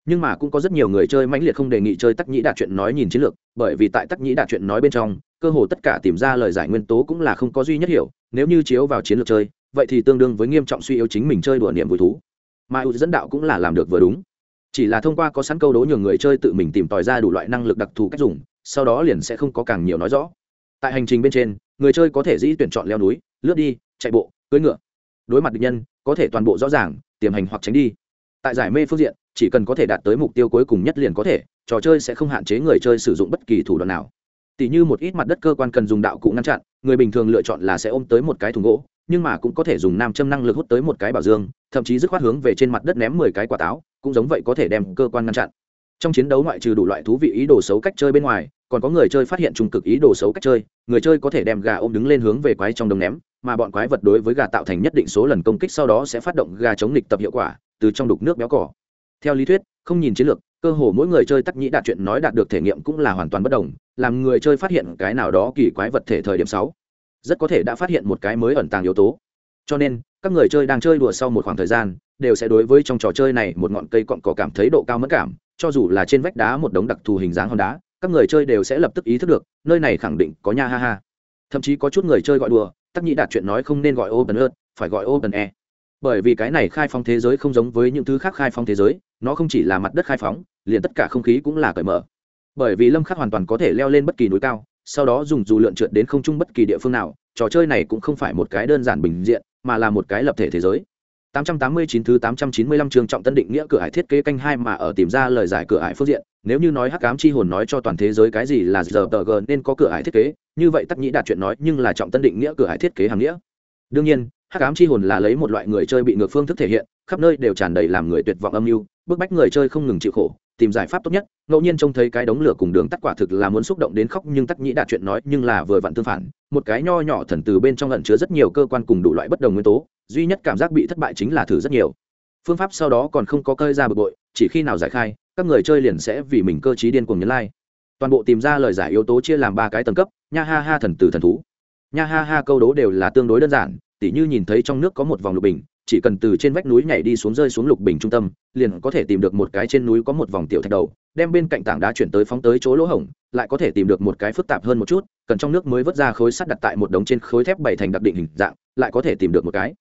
nhưng mà cũng có rất nhiều người chơi mãnh liệt không đề nghị chơi tắc nhĩ đạt chuyện nói nhìn chiến lược, bởi vì tại tắc nhĩ đạt chuyện nói bên trong, cơ hồ tất cả tìm ra lời giải nguyên tố cũng là không có duy nhất hiểu, nếu như chiếu vào chiến lược chơi, vậy thì tương đương với nghiêm trọng suy yếu chính mình chơi đùa niệm vui thú. Mà ưu dẫn đạo cũng là làm được vừa đúng. Chỉ là thông qua có sẵn câu đố nhường người chơi tự mình tìm tòi ra đủ loại năng lực đặc thù cách dùng, sau đó liền sẽ không có càng nhiều nói rõ. Tại hành trình bên trên, người chơi có thể dĩ tuyển chọn leo núi, lướt đi, chạy bộ, cưỡi ngựa. Đối mặt địch nhân, có thể toàn bộ rõ ràng, tiềm hành hoặc tránh đi. Tại giải mê phương diện chỉ cần có thể đạt tới mục tiêu cuối cùng nhất liền có thể, trò chơi sẽ không hạn chế người chơi sử dụng bất kỳ thủ đoạn nào. Tỉ như một ít mặt đất cơ quan cần dùng đạo cụ ngăn chặn, người bình thường lựa chọn là sẽ ôm tới một cái thùng gỗ, nhưng mà cũng có thể dùng nam châm năng lực hút tới một cái bảo dương, thậm chí dứt khoát hướng về trên mặt đất ném mười cái quả táo, cũng giống vậy có thể đem cơ quan ngăn chặn. Trong chiến đấu ngoại trừ đủ loại thú vị ý đồ xấu cách chơi bên ngoài, còn có người chơi phát hiện trung cực ý đồ xấu cách chơi, người chơi có thể đem gà ôm đứng lên hướng về quái trong đồng ném, mà bọn quái vật đối với gà tạo thành nhất định số lần công kích sau đó sẽ phát động gà chống nghịch tập hiệu quả, từ trong đục nước béo cỏ theo lý thuyết, không nhìn chiến lược, cơ hồ mỗi người chơi tắc nhĩ đạt chuyện nói đạt được thể nghiệm cũng là hoàn toàn bất đồng, làm người chơi phát hiện cái nào đó kỳ quái vật thể thời điểm sáu, rất có thể đã phát hiện một cái mới ẩn tàng yếu tố. Cho nên, các người chơi đang chơi đùa sau một khoảng thời gian, đều sẽ đối với trong trò chơi này một ngọn cây cọn cỏ cảm thấy độ cao mất cảm, cho dù là trên vách đá một đống đặc thù hình dáng hòn đá, các người chơi đều sẽ lập tức ý thức được, nơi này khẳng định có nha ha ha. Thậm chí có chút người chơi gọi đùa, tắc nhĩ đạt chuyện nói không nên gọi open earth, phải gọi open e bởi vì cái này khai phong thế giới không giống với những thứ khác khai phong thế giới nó không chỉ là mặt đất khai phóng liền tất cả không khí cũng là cởi mở bởi vì lâm khắc hoàn toàn có thể leo lên bất kỳ núi cao sau đó dùng dù lượn trượt đến không trung bất kỳ địa phương nào trò chơi này cũng không phải một cái đơn giản bình diện mà là một cái lập thể thế giới 889 thứ 895 trường trọng tân định nghĩa cửa hải thiết kế canh hai mà ở tìm ra lời giải cửa hải phương diện, nếu như nói hắc ám chi hồn nói cho toàn thế giới cái gì là giờ tờ g nên có cửa hải thiết kế, như vậy tắc nhĩ đạt chuyện nói nhưng là trọng tân định nghĩa cửa hải thiết kế hàng nghĩa. Đương nhiên, hắc ám chi hồn là lấy một loại người chơi bị ngược phương thức thể hiện, khắp nơi đều tràn đầy làm người tuyệt vọng âm mưu, bức bách người chơi không ngừng chịu khổ, tìm giải pháp tốt nhất ngẫu nhiên trông thấy cái đống lửa cùng đường tắt quả thực là muốn xúc động đến khóc nhưng tắc nhĩ đạt chuyện nói nhưng là vừa vặn tương phản một cái nho nhỏ thần từ bên trong lẩn chứa rất nhiều cơ quan cùng đủ loại bất đồng nguyên tố duy nhất cảm giác bị thất bại chính là thử rất nhiều phương pháp sau đó còn không có cơi ra bực bội chỉ khi nào giải khai các người chơi liền sẽ vì mình cơ t điên cuồng nhấn lai、like. toàn bộ tìm ra lời giải yếu tố chia làm ba cái tầng cấp nha ha ha thần từ thần thú nha ha ha câu đố đều là tương đối đơn giản tỉ như nhìn thấy trong nước có một vòng lục bình, chỉ cần từ trên vách núi nhảy đi xuống rơi xuống lục bình trung tâm, liền có thể tìm được một cái trên núi có một vòng tiểu thạch đầu, đem bên cạnh tảng đá chuyển tới phóng tới chỗ lỗ hổng, lại có thể tìm được một cái phức tạp hơn một chút, cần trong nước mới vớt ra khối sắt đặt tại một đống trên khối thép bảy thành đặc định hình dạng, lại có thể tìm được một cái.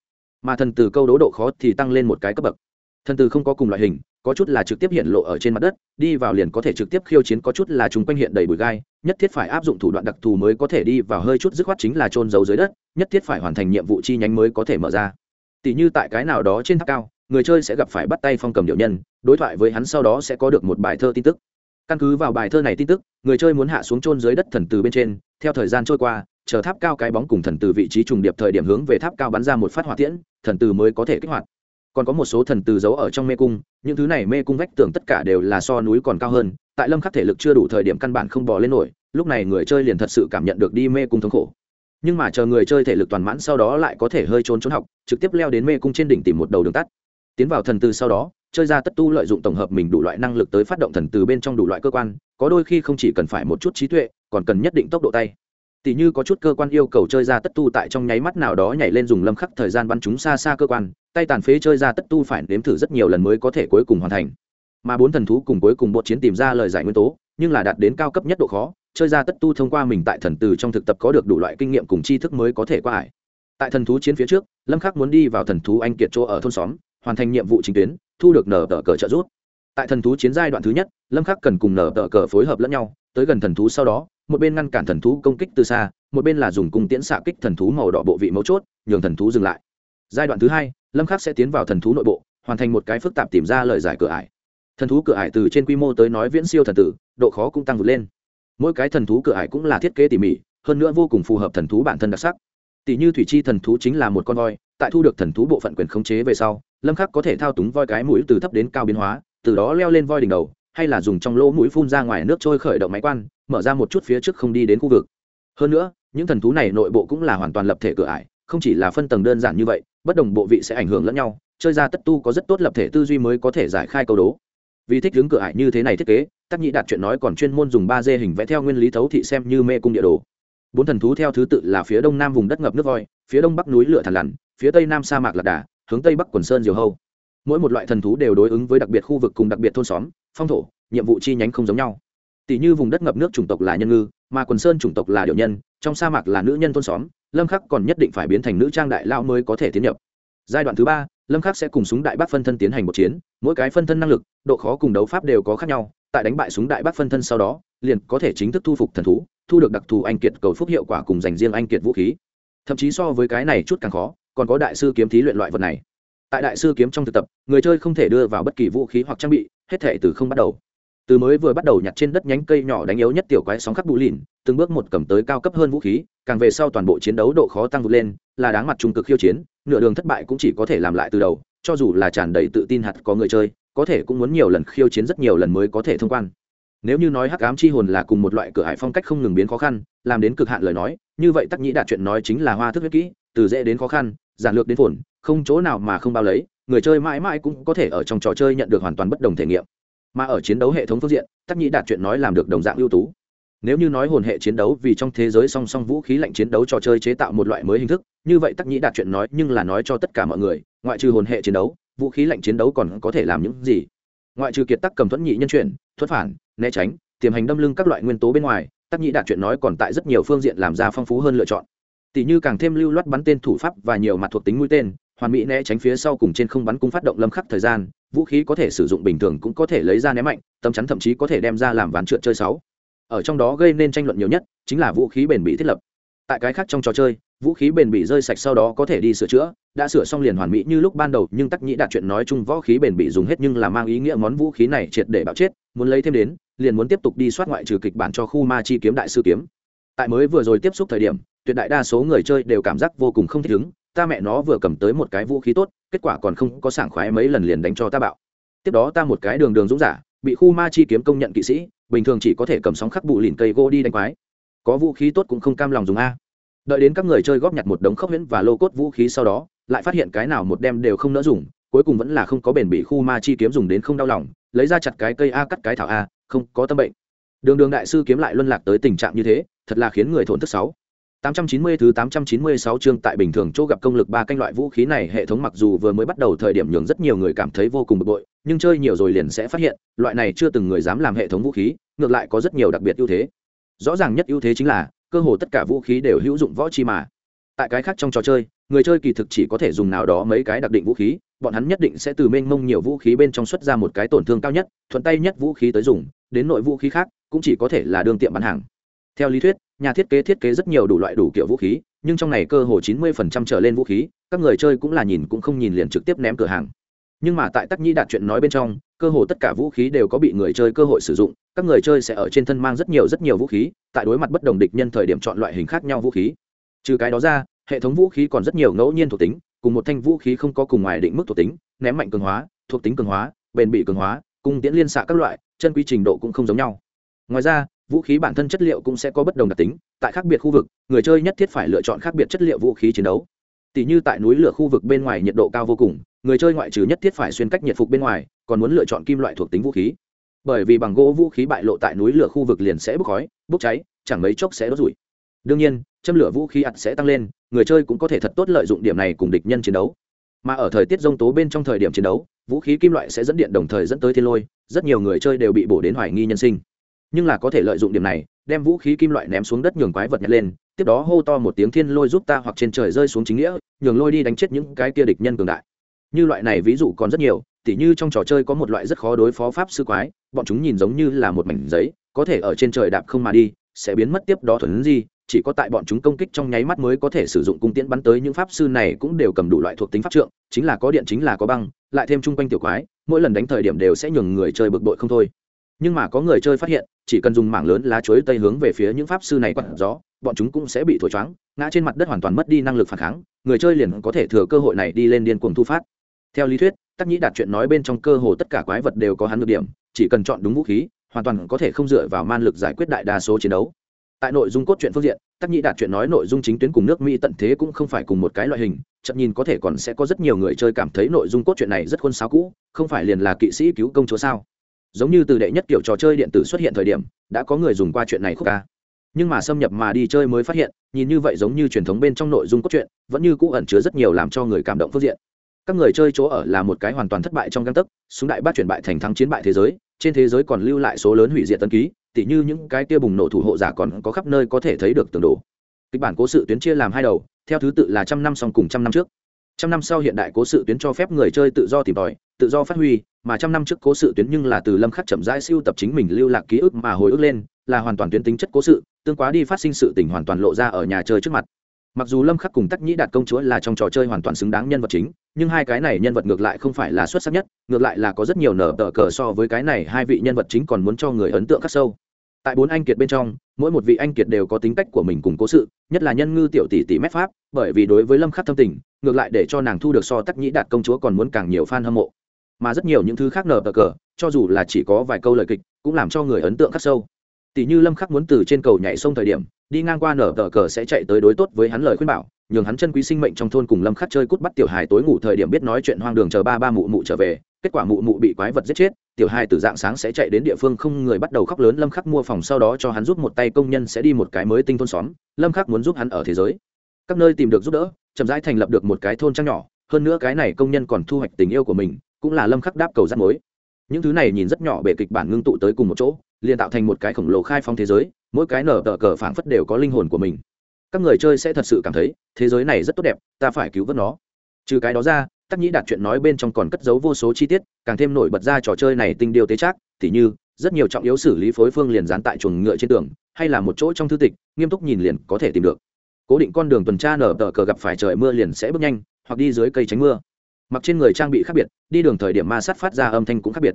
Mà thần từ câu đố độ khó thì tăng lên một cái cấp bậc. Thần từ không có cùng loại hình, có chút là trực tiếp hiện lộ ở trên mặt đất, đi vào liền có thể trực tiếp khiêu chiến, có chút là chúng quanh hiện đầy bụi gai nhất thiết phải áp dụng thủ đoạn đặc thù mới có thể đi vào hơi chút dứt khoát chính là trôn giấu dưới đất nhất thiết phải hoàn thành nhiệm vụ chi nhánh mới có thể mở ra Tỷ như tại cái nào đó trên tháp cao, người chơi sẽ gặp phải bắt tay phong cầm điệu nhân, đối thoại với hắn sau đó sẽ có được một bài thơ tin tức. Căn cứ vào bài thơ này tin tức, người chơi muốn hạ xuống trôn dưới đất thần từ bên trên, theo thời gian trôi qua, chờ tháp cao cái bóng cùng thần từ vị trí trùng điệp thời điểm hướng về tháp cao bắn ra một phát hỏa tiễn, thần từ mới có thể kích hoạt. Còn có một số thần từ giấu ở trong mê cung, những thứ này mê cung vách tường tất cả đều là so núi còn cao hơn, tại Lâm Khắc thể lực chưa đủ thời điểm căn bản không bò lên nổi, lúc này người chơi liền thật sự cảm nhận được đi mê cung thống khổ. Nhưng mà chờ người chơi thể lực toàn mãn sau đó lại có thể hơi trốn trốn học trực tiếp leo đến mê cung trên đỉnh tìm một đầu đường tắt. Tiến vào thần từ sau đó chơi ra tất tu lợi dụng tổng hợp mình đủ loại năng lực tới phát động thần từ bên trong đủ loại cơ quan có đôi khi không chỉ cần phải một chút trí tuệ còn cần nhất định tốc độ tay tỷ như có chút cơ quan yêu cầu chơi ra tất tu tại trong nháy mắt nào đó nhảy lên dùng lâm khắc thời gian bắn chúng xa xa cơ quan, tay tàn phế chơi ra tất tu phải nếm thử rất nhiều lần mới có thể cuối cùng hoàn thành. Mà bốn thần thú cùng cuối cùng bộ chiến tìm ra lời giải nguyên tố, nhưng là đạt đến cao cấp nhất độ khó, chơi ra tất tu thông qua mình tại thần từ trong thực tập có được đủ loại kinh nghiệm cùng tri thức mới có thể qua ải. Tại thần thú chiến phía trước, lâm khắc muốn đi vào thần thú anh kiệt chỗ ở thôn xóm, hoàn thành nhiệm vụ chính tuyến, thu được nở tờ cờ trợ giúp. Tại thần thú chiến giai đoạn thứ nhất, lâm khắc cần cùng nở tờ cờ phối hợp lẫn nhau, tới gần thần thú sau đó một bên ngăn cản thần thú công kích từ xa, một bên là dùng cung tiễn xạ kích thần thú màu đỏ bộ vị mấu chốt, nhường thần thú dừng lại. Giai đoạn thứ hai, lâm khắc sẽ tiến vào thần thú nội bộ, hoàn thành một cái phức tạp tìm ra lời giải cửa ải. Thần thú cửa ải từ trên quy mô tới nói viễn siêu thần tử, độ khó cũng tăng vượt lên. Mỗi cái thần thú cửa ải cũng là thiết kế tỉ mỉ, hơn nữa vô cùng phù hợp thần thú bản thân đặc sắc. Tỷ như thủy chi thần thú chính là một con voi, tại thu được thần thú bộ phận quyền khống chế về sau, lâm khắc có thể thao túng voi cái mũi từ thấp đến cao biến hóa, từ đó leo lên voi đỉnh đầu, hay là dùng trong lỗ mũi phun ra ngoài nước trôi khởi động máy quan mở ra một chút phía trước không đi đến khu vực. Hơn nữa, những thần thú này nội bộ cũng là hoàn toàn lập thể cửa ải, không chỉ là phân tầng đơn giản như vậy, bất đồng bộ vị sẽ ảnh hưởng lẫn nhau, chơi ra tất tu có rất tốt lập thể tư duy mới có thể giải khai câu đố. Vì thích đứng cửa ải như thế này thiết kế tác nhị đạt chuyện nói còn chuyên môn dùng ba d hình vẽ theo nguyên lý thấu thị xem như mê cung địa đồ. Bốn thần thú theo thứ tự là phía đông nam vùng đất ngập nước voi, phía đông bắc núi lửa thằn lằn, phía tây nam sa mạc lạc đà, hướng tây bắc quần sơn diều hâu. Mỗi một loại thần thú đều đối ứng với đặc biệt khu vực cùng đặc biệt thôn xóm, phong thổ, nhiệm vụ chi nhánh không giống nhau tỷ như vùng đất ngập nước chủng tộc là nhân ngư, mà quần sơn chủng tộc là điệu nhân, trong sa mạc là nữ nhân thôn xóm, lâm khắc còn nhất định phải biến thành nữ trang đại lao mới có thể tiến nhập. Giai đoạn thứ ba, lâm khắc sẽ cùng súng đại bác phân thân tiến hành một chiến, mỗi cái phân thân năng lực, độ khó cùng đấu pháp đều có khác nhau, tại đánh bại súng đại bác phân thân sau đó, liền có thể chính thức thu phục thần thú, thu được đặc thù anh kiệt cầu phúc hiệu quả cùng dành riêng anh kiệt vũ khí. Thậm chí so với cái này chút càng khó, còn có đại sư kiếm thí luyện loại vật này. Tại đại sư kiếm trong thực tập, người chơi không thể đưa vào bất kỳ vũ khí hoặc trang bị, hết thể từ không bắt đầu từ mới vừa bắt đầu nhặt trên đất nhánh cây nhỏ đánh yếu nhất tiểu quái sóng khắc bù lìn, từng bước một cầm tới cao cấp hơn vũ khí, càng về sau toàn bộ chiến đấu độ khó tăng vượt lên, là đáng mặt trung cực khiêu chiến, nửa đường thất bại cũng chỉ có thể làm lại từ đầu, cho dù là tràn đầy tự tin hạt có người chơi, có thể cũng muốn nhiều lần khiêu chiến rất nhiều lần mới có thể thông quan. Nếu như nói hắc ám chi hồn là cùng một loại cửa hải phong cách không ngừng biến khó khăn, làm đến cực hạn lời nói, như vậy tắc nhĩ đạt chuyện nói chính là hoa thức huyết kỹ, từ dễ đến khó khăn, giản lược đến phồn, không chỗ nào mà không bao lấy, người chơi mãi mãi cũng có thể ở trong trò chơi nhận được hoàn toàn bất đồng thể nghiệm mà ở chiến đấu hệ thống phương diện, tắc nhĩ đạt chuyện nói làm được đồng dạng ưu tú. Nếu như nói hồn hệ chiến đấu vì trong thế giới song song vũ khí lạnh chiến đấu trò chơi chế tạo một loại mới hình thức, như vậy tắc nhĩ đạt chuyện nói nhưng là nói cho tất cả mọi người, ngoại trừ hồn hệ chiến đấu, vũ khí lạnh chiến đấu còn có thể làm những gì? Ngoại trừ kiệt tắc cầm thuẫn nhị nhân chuyển thuất phản, né tránh, tiềm hành đâm lưng các loại nguyên tố bên ngoài, tắc nhĩ đạt chuyện nói còn tại rất nhiều phương diện làm ra phong phú hơn lựa chọn. Tỷ như càng thêm lưu loát bắn tên thủ pháp và nhiều mặt thuộc tính mũi tên, hoàn mỹ né tránh phía sau cùng trên không bắn cung phát động lâm khắc thời gian vũ khí có thể sử dụng bình thường cũng có thể lấy ra ném mạnh, tấm chắn thậm chí có thể đem ra làm ván trượt chơi sáu. Ở trong đó gây nên tranh luận nhiều nhất chính là vũ khí bền bị thiết lập. Tại cái khác trong trò chơi, vũ khí bền bị rơi sạch sau đó có thể đi sửa chữa, đã sửa xong liền hoàn mỹ như lúc ban đầu, nhưng tắc nhĩ đạt chuyện nói chung võ khí bền bị dùng hết nhưng là mang ý nghĩa món vũ khí này triệt để bạo chết, muốn lấy thêm đến, liền muốn tiếp tục đi soát ngoại trừ kịch bản cho khu ma chi kiếm đại sư kiếm. Tại mới vừa rồi tiếp xúc thời điểm, tuyệt đại đa số người chơi đều cảm giác vô cùng không thích ứng ta mẹ nó vừa cầm tới một cái vũ khí tốt, kết quả còn không có sảng khoái mấy lần liền đánh cho ta bạo. Tiếp đó ta một cái đường đường dũng giả, bị khu ma chi kiếm công nhận kỵ sĩ, bình thường chỉ có thể cầm sóng khắc bụ lìn cây gỗ đi đánh quái. Có vũ khí tốt cũng không cam lòng dùng a. Đợi đến các người chơi góp nhặt một đống khốc huyễn và lô cốt vũ khí sau đó, lại phát hiện cái nào một đem đều không nỡ dùng, cuối cùng vẫn là không có bền bị khu ma chi kiếm dùng đến không đau lòng, lấy ra chặt cái cây a, cắt cái thảo a, không có tâm bệnh. Đường đường đại sư kiếm lại luân lạc tới tình trạng như thế, thật là khiến người thổn thức sáu. 890 thứ 896 chương tại bình thường chỗ gặp công lực ba canh loại vũ khí này hệ thống mặc dù vừa mới bắt đầu thời điểm nhường rất nhiều người cảm thấy vô cùng bực bội, nhưng chơi nhiều rồi liền sẽ phát hiện, loại này chưa từng người dám làm hệ thống vũ khí, ngược lại có rất nhiều đặc biệt ưu thế. Rõ ràng nhất ưu thế chính là, cơ hồ tất cả vũ khí đều hữu dụng võ chi mà. Tại cái khác trong trò chơi, người chơi kỳ thực chỉ có thể dùng nào đó mấy cái đặc định vũ khí, bọn hắn nhất định sẽ từ mênh mông nhiều vũ khí bên trong xuất ra một cái tổn thương cao nhất, thuận tay nhất vũ khí tới dùng, đến nội vũ khí khác, cũng chỉ có thể là đường tiệm bán hàng. Theo lý thuyết, nhà thiết kế thiết kế rất nhiều đủ loại đủ kiểu vũ khí nhưng trong này cơ hồ 90% trở lên vũ khí các người chơi cũng là nhìn cũng không nhìn liền trực tiếp ném cửa hàng. Nhưng mà tại tắc nhi đạt chuyện nói bên trong cơ hồ tất cả vũ khí đều có bị người chơi cơ hội sử dụng các người chơi sẽ ở trên thân mang rất nhiều rất nhiều vũ khí tại đối mặt bất đồng địch nhân thời điểm chọn loại hình khác nhau vũ khí. Trừ cái đó ra hệ thống vũ khí còn rất nhiều ngẫu nhiên thuộc tính cùng một thanh vũ khí không có cùng ngoài định mức thuộc tính ném mạnh cường hóa thuộc tính cường hóa bền bị cường hóa cung tiễn liên xạ các loại chân quy trình độ cũng không giống nhau. Ngoài ra vũ khí bản thân chất liệu cũng sẽ có bất đồng đặc tính, tại khác biệt khu vực, người chơi nhất thiết phải lựa chọn khác biệt chất liệu vũ khí chiến đấu. Tỷ như tại núi lửa khu vực bên ngoài nhiệt độ cao vô cùng, người chơi ngoại trừ nhất thiết phải xuyên cách nhiệt phục bên ngoài, còn muốn lựa chọn kim loại thuộc tính vũ khí. Bởi vì bằng gỗ vũ khí bại lộ tại núi lửa khu vực liền sẽ bốc khói, bốc cháy, chẳng mấy chốc sẽ đốt rủi. Đương nhiên, châm lửa vũ khí ặt sẽ tăng lên, người chơi cũng có thể thật tốt lợi dụng điểm này cùng địch nhân chiến đấu. Mà ở thời tiết g tố bên trong thời điểm chiến đấu, vũ khí kim loại sẽ dẫn điện đồng thời dẫn tới thiên lôi, rất nhiều người chơi đều bị bổ đến hoài nghi nhân sinh nhưng là có thể lợi dụng điểm này, đem vũ khí kim loại ném xuống đất nhường quái vật nhặt lên, tiếp đó hô to một tiếng thiên lôi giúp ta hoặc trên trời rơi xuống chính nghĩa, nhường lôi đi đánh chết những cái kia địch nhân cường đại. Như loại này ví dụ còn rất nhiều, tỉ như trong trò chơi có một loại rất khó đối phó pháp sư quái, bọn chúng nhìn giống như là một mảnh giấy, có thể ở trên trời đạp không mà đi, sẽ biến mất tiếp đó thuần gì chỉ có tại bọn chúng công kích trong nháy mắt mới có thể sử dụng cung tiễn bắn tới những pháp sư này cũng đều cầm đủ loại thuộc tính pháp trượng, chính là có điện chính là có băng, lại thêm chung quanh tiểu quái, mỗi lần đánh thời điểm đều sẽ nhường người chơi bực bội không thôi nhưng mà có người chơi phát hiện, chỉ cần dùng mảng lớn lá chuối tây hướng về phía những pháp sư này quặn gió, bọn chúng cũng sẽ bị thổi choáng, ngã trên mặt đất hoàn toàn mất đi năng lực phản kháng, người chơi liền có thể thừa cơ hội này đi lên điên cuồng thu phát. Theo lý thuyết, tắc nhĩ đạt chuyện nói bên trong cơ hồ tất cả quái vật đều có hắn được điểm, chỉ cần chọn đúng vũ khí, hoàn toàn có thể không dựa vào man lực giải quyết đại đa số chiến đấu. Tại nội dung cốt truyện phương diện, tắc nhĩ đạt chuyện nói nội dung chính tuyến cùng nước mỹ tận thế cũng không phải cùng một cái loại hình, chậm nhìn có thể còn sẽ có rất nhiều người chơi cảm thấy nội dung cốt truyện này rất khuôn sáo cũ, không phải liền là kỵ sĩ cứu công chúa sao? Giống như từ đệ nhất kiểu trò chơi điện tử xuất hiện thời điểm, đã có người dùng qua chuyện này khúc ca. Nhưng mà xâm nhập mà đi chơi mới phát hiện, nhìn như vậy giống như truyền thống bên trong nội dung cốt truyện, vẫn như cũ ẩn chứa rất nhiều làm cho người cảm động phương diện. Các người chơi chỗ ở là một cái hoàn toàn thất bại trong găng tấc, súng đại bác chuyển bại thành thắng chiến bại thế giới, trên thế giới còn lưu lại số lớn hủy diệt tân ký, tỉ như những cái kia bùng nổ thủ hộ giả còn có khắp nơi có thể thấy được tường đổ. Kịch bản cố sự tuyến chia làm hai đầu, theo thứ tự là trăm năm sau cùng trăm năm trước trăm năm sau hiện đại cố sự tuyến cho phép người chơi tự do tìm tòi, tự do phát huy, mà trăm năm trước cố sự tuyến nhưng là từ lâm khắc chậm rãi siêu tập chính mình lưu lạc ký ức mà hồi ức lên, là hoàn toàn tuyến tính chất cố sự, tương quá đi phát sinh sự tình hoàn toàn lộ ra ở nhà chơi trước mặt. Mặc dù lâm khắc cùng tắc nhĩ đạt công chúa là trong trò chơi hoàn toàn xứng đáng nhân vật chính, nhưng hai cái này nhân vật ngược lại không phải là xuất sắc nhất, ngược lại là có rất nhiều nở tờ cờ so với cái này hai vị nhân vật chính còn muốn cho người ấn tượng khắc sâu. Tại bốn anh kiệt bên trong, mỗi một vị anh kiệt đều có tính cách của mình cùng cố sự, nhất là nhân ngư tiểu tỷ tỷ mét pháp, bởi vì đối với lâm khắc thâm tình ngược lại để cho nàng thu được so tắc nhĩ đạt công chúa còn muốn càng nhiều fan hâm mộ. Mà rất nhiều những thứ khác nở bờ cờ, cho dù là chỉ có vài câu lời kịch, cũng làm cho người ấn tượng khắc sâu. Tỷ như lâm khắc muốn từ trên cầu nhảy sông thời điểm, đi ngang qua nở bờ cờ sẽ chạy tới đối tốt với hắn lời khuyên bảo, nhường hắn chân quý sinh mệnh trong thôn cùng lâm khắc chơi cút bắt tiểu hài tối ngủ thời điểm biết nói chuyện hoang đường chờ ba ba mụ mụ trở về, kết quả mụ mụ bị quái vật giết chết, tiểu hài từ dạng sáng sẽ chạy đến địa phương không người bắt đầu khóc lớn, lâm khắc mua phòng sau đó cho hắn giúp một tay công nhân sẽ đi một cái mới tinh thôn xóm, lâm khắc muốn giúp hắn ở thế giới các nơi tìm được giúp đỡ, chậm rãi thành lập được một cái thôn trang nhỏ, hơn nữa cái này công nhân còn thu hoạch tình yêu của mình, cũng là lâm khắc đáp cầu rắt mối. Những thứ này nhìn rất nhỏ bể kịch bản ngưng tụ tới cùng một chỗ, liền tạo thành một cái khổng lồ khai phong thế giới, mỗi cái nở tờ cờ phảng phất đều có linh hồn của mình. Các người chơi sẽ thật sự cảm thấy, thế giới này rất tốt đẹp, ta phải cứu vớt nó. Trừ cái đó ra, tắc nhĩ đạt chuyện nói bên trong còn cất giấu vô số chi tiết, càng thêm nổi bật ra trò chơi này tinh điều tế trác, tỉ như, rất nhiều trọng yếu xử lý phối phương liền dán tại chuồng ngựa trên tường, hay là một chỗ trong thư tịch, nghiêm túc nhìn liền có thể tìm được cố định con đường tuần tra nở tờ cờ gặp phải trời mưa liền sẽ bước nhanh, hoặc đi dưới cây tránh mưa. Mặc trên người trang bị khác biệt, đi đường thời điểm ma sát phát ra âm thanh cũng khác biệt.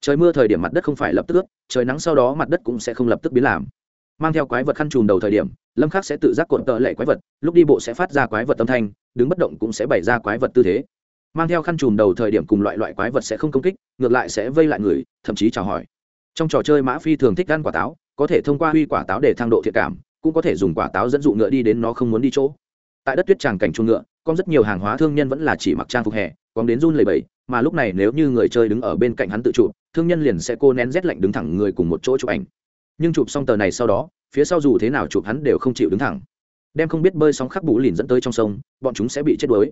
Trời mưa thời điểm mặt đất không phải lập tức ướt, trời nắng sau đó mặt đất cũng sẽ không lập tức biến làm. Mang theo quái vật khăn trùm đầu thời điểm, lâm khắc sẽ tự giác cuộn tợ lệ quái vật, lúc đi bộ sẽ phát ra quái vật âm thanh, đứng bất động cũng sẽ bày ra quái vật tư thế. Mang theo khăn trùm đầu thời điểm cùng loại loại quái vật sẽ không công kích, ngược lại sẽ vây lại người, thậm chí chào hỏi. Trong trò chơi mã phi thường thích ăn quả táo, có thể thông qua huy quả táo để thang độ thiện cảm cũng có thể dùng quả táo dẫn dụ ngựa đi đến nó không muốn đi chỗ. Tại đất tuyết tràng cảnh chuồng ngựa, có rất nhiều hàng hóa thương nhân vẫn là chỉ mặc trang phục hè còn đến run lầy bầy mà lúc này nếu như người chơi đứng ở bên cạnh hắn tự chụp, thương nhân liền sẽ cô nén rét lạnh đứng thẳng người cùng một chỗ chụp ảnh. Nhưng chụp xong tờ này sau đó, phía sau dù thế nào chụp hắn đều không chịu đứng thẳng. Đem không biết bơi sóng khắc bù lìn dẫn tới trong sông, bọn chúng sẽ bị chết đuối.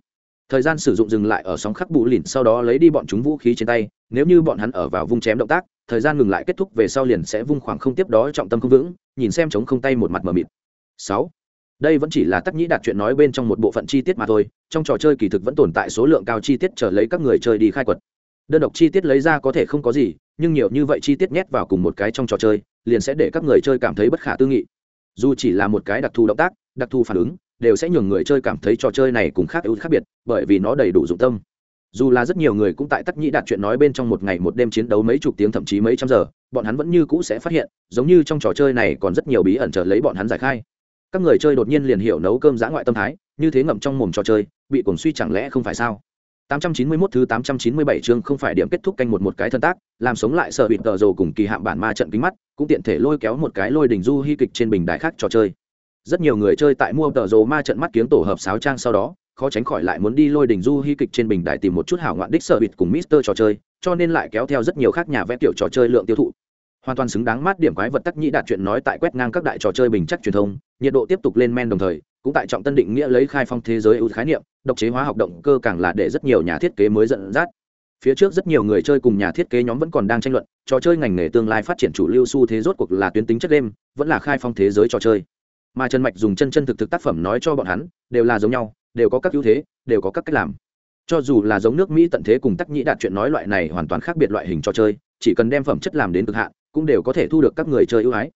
Thời gian sử dụng dừng lại ở sóng khắc bù lìn, sau đó lấy đi bọn chúng vũ khí trên tay, nếu như bọn hắn ở vào vung chém động tác thời gian ngừng lại kết thúc về sau liền sẽ vung khoảng không tiếp đó trọng tâm không vững, nhìn xem chống không tay một mặt mờ mịt. Sáu. Đây vẫn chỉ là tắc nhĩ đạt chuyện nói bên trong một bộ phận chi tiết mà thôi, trong trò chơi kỳ thực vẫn tồn tại số lượng cao chi tiết trở lấy các người chơi đi khai quật. Đơn độc chi tiết lấy ra có thể không có gì, nhưng nhiều như vậy chi tiết nhét vào cùng một cái trong trò chơi, liền sẽ để các người chơi cảm thấy bất khả tư nghị. Dù chỉ là một cái đặc thù động tác, đặc thù phản ứng, đều sẽ nhường người chơi cảm thấy trò chơi này cùng khác ưu khác biệt, bởi vì nó đầy đủ dụng tâm dù là rất nhiều người cũng tại tắc nhĩ đạt chuyện nói bên trong một ngày một đêm chiến đấu mấy chục tiếng thậm chí mấy trăm giờ bọn hắn vẫn như cũ sẽ phát hiện giống như trong trò chơi này còn rất nhiều bí ẩn chờ lấy bọn hắn giải khai các người chơi đột nhiên liền hiểu nấu cơm giã ngoại tâm thái như thế ngậm trong mồm trò chơi bị cuồng suy chẳng lẽ không phải sao 891 thứ 897 chương không phải điểm kết thúc canh một một cái thân tác, làm sống lại sở bịt tờ rồ cùng kỳ hạm bản ma trận kính mắt, cũng tiện thể lôi kéo một cái lôi đỉnh du hy kịch trên bình đài khác trò chơi. Rất nhiều người chơi tại mua tờ rồ ma trận mắt kiếng tổ hợp sáo trang sau đó, khó tránh khỏi lại muốn đi lôi đỉnh du hy kịch trên bình đài tìm một chút hảo ngoạn đích sở bịt cùng Mister trò chơi, cho nên lại kéo theo rất nhiều khác nhà vẽ tiểu trò chơi lượng tiêu thụ. Hoàn toàn xứng đáng mát điểm quái vật tắc nhĩ đạt chuyện nói tại quét ngang các đại trò chơi bình chắc truyền thông, nhiệt độ tiếp tục lên men đồng thời, cũng tại trọng tân định nghĩa lấy khai phong thế giới ưu khái niệm độc chế hóa học động cơ càng là để rất nhiều nhà thiết kế mới dẫn dắt phía trước rất nhiều người chơi cùng nhà thiết kế nhóm vẫn còn đang tranh luận trò chơi ngành nghề tương lai phát triển chủ lưu xu thế rốt cuộc là tuyến tính chất đêm vẫn là khai phong thế giới trò chơi mà trần mạch dùng chân chân thực thực tác phẩm nói cho bọn hắn đều là giống nhau đều có các ưu thế, đều có các cách làm. Cho dù là giống nước mỹ tận thế cùng tắc nhĩ đạt chuyện nói loại này hoàn toàn khác biệt loại hình trò chơi, chỉ cần đem phẩm chất làm đến cực hạn, cũng đều có thể thu được các người chơi ưu ái.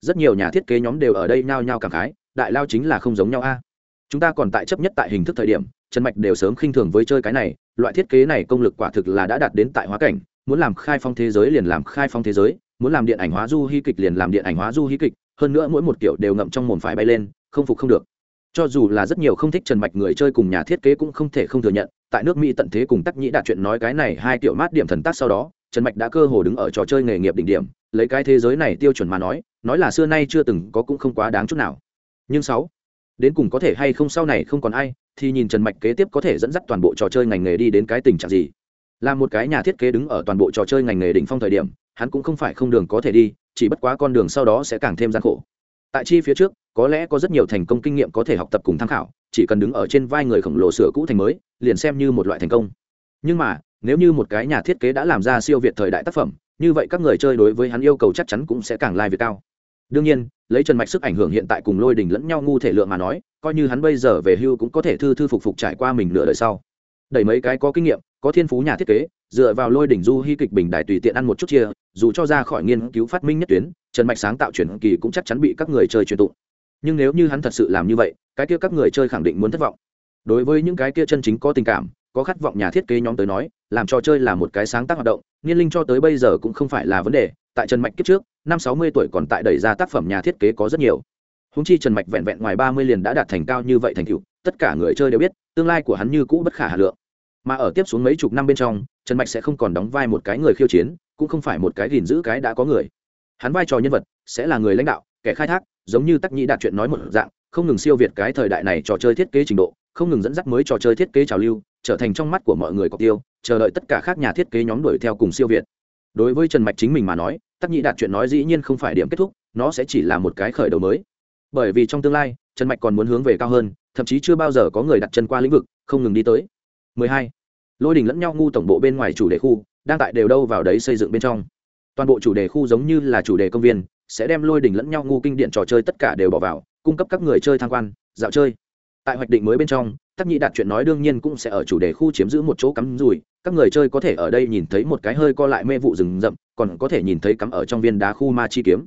Rất nhiều nhà thiết kế nhóm đều ở đây nhao nhao cảm khái, đại lao chính là không giống nhau a. Chúng ta còn tại chấp nhất tại hình thức thời điểm, trần mạch đều sớm khinh thường với chơi cái này, loại thiết kế này công lực quả thực là đã đạt đến tại hóa cảnh, muốn làm khai phong thế giới liền làm khai phong thế giới, muốn làm điện ảnh hóa du hy kịch liền làm điện ảnh hóa du hy kịch, hơn nữa mỗi một kiểu đều ngậm trong mồm phải bay lên, không phục không được cho dù là rất nhiều không thích trần mạch người chơi cùng nhà thiết kế cũng không thể không thừa nhận, tại nước mỹ tận thế cùng tắc nhĩ đạt chuyện nói cái này hai kiểu mát điểm thần tác sau đó, trần mạch đã cơ hồ đứng ở trò chơi nghề nghiệp đỉnh điểm, lấy cái thế giới này tiêu chuẩn mà nói nói là xưa nay chưa từng có cũng không quá đáng chút nào. Nhưng sáu, đến cùng có thể hay không sau này không còn ai, thì nhìn trần mạch kế tiếp có thể dẫn dắt toàn bộ trò chơi ngành nghề đi đến cái tình trạng gì. Là một cái nhà thiết kế đứng ở toàn bộ trò chơi ngành nghề đỉnh phong thời điểm, hắn cũng không phải không đường có thể đi, chỉ bất quá con đường sau đó sẽ càng thêm gian khổ. Tại chi phía trước có lẽ có rất nhiều thành công kinh nghiệm có thể học tập cùng tham khảo, chỉ cần đứng ở trên vai người khổng lồ sửa cũ thành mới, liền xem như một loại thành công. Nhưng mà, nếu như một cái nhà thiết kế đã làm ra siêu việt thời đại tác phẩm, như vậy các người chơi đối với hắn yêu cầu chắc chắn cũng sẽ càng lai việt cao. Đương nhiên, lấy trần mạch sức ảnh hưởng hiện tại cùng lôi đình lẫn nhau ngu thể lượng mà nói, coi như hắn bây giờ về hưu cũng có thể thư thư phục phục trải qua mình nửa đời sau. Đẩy mấy cái có kinh nghiệm, có thiên phú nhà thiết kế, dựa vào lôi đỉnh du hy kịch bình đại tùy tiện ăn một chút chia, dù cho ra khỏi nghiên cứu phát minh nhất tuyến, trần mạch sáng tạo chuyển kỳ cũng chắc chắn bị các người chơi truyền tụng nhưng nếu như hắn thật sự làm như vậy, cái kia các người chơi khẳng định muốn thất vọng. Đối với những cái kia chân chính có tình cảm, có khát vọng nhà thiết kế nhóm tới nói, làm trò chơi là một cái sáng tác hoạt động, niên linh cho tới bây giờ cũng không phải là vấn đề, tại trần mạch kiếp trước, năm sáu mươi tuổi còn tại đẩy ra tác phẩm nhà thiết kế có rất nhiều. Húng chi trần mạch vẹn vẹn ngoài ba mươi liền đã đạt thành cao như vậy thành tựu, tất cả người chơi đều biết, tương lai của hắn như cũ bất khả hà lượng. Mà ở tiếp xuống mấy chục năm bên trong, trần mạch sẽ không còn đóng vai một cái người khiêu chiến, cũng không phải một cái gìn giữ cái đã có người. Hắn vai trò nhân vật sẽ là người lãnh đạo, kẻ khai thác giống như tắc nhĩ đạt chuyện nói một dạng, không ngừng siêu việt cái thời đại này trò chơi thiết kế trình độ, không ngừng dẫn dắt mới trò chơi thiết kế trào lưu, trở thành trong mắt của mọi người cọc tiêu, chờ đợi tất cả các nhà thiết kế nhóm đuổi theo cùng siêu việt. Đối với trần mạch chính mình mà nói, tắc nhĩ đạt chuyện nói dĩ nhiên không phải điểm kết thúc, nó sẽ chỉ là một cái khởi đầu mới. Bởi vì trong tương lai, trần mạch còn muốn hướng về cao hơn, thậm chí chưa bao giờ có người đặt chân qua lĩnh vực, không ngừng đi tới. 12. lôi đình lẫn nhau ngu tổng bộ bên ngoài chủ đề khu, đang tại đều đâu vào đấy xây dựng bên trong. Toàn bộ chủ đề khu giống như là chủ đề công viên sẽ đem lôi đình lẫn nhau ngu kinh điện trò chơi tất cả đều bỏ vào, cung cấp các người chơi tham quan, dạo chơi. Tại hoạch định mới bên trong, tắc nhị đạt chuyện nói đương nhiên cũng sẽ ở chủ đề khu chiếm giữ một chỗ cắm rùi các người chơi có thể ở đây nhìn thấy một cái hơi co lại mê vụ rừng rậm, còn có thể nhìn thấy cắm ở trong viên đá khu ma chi kiếm.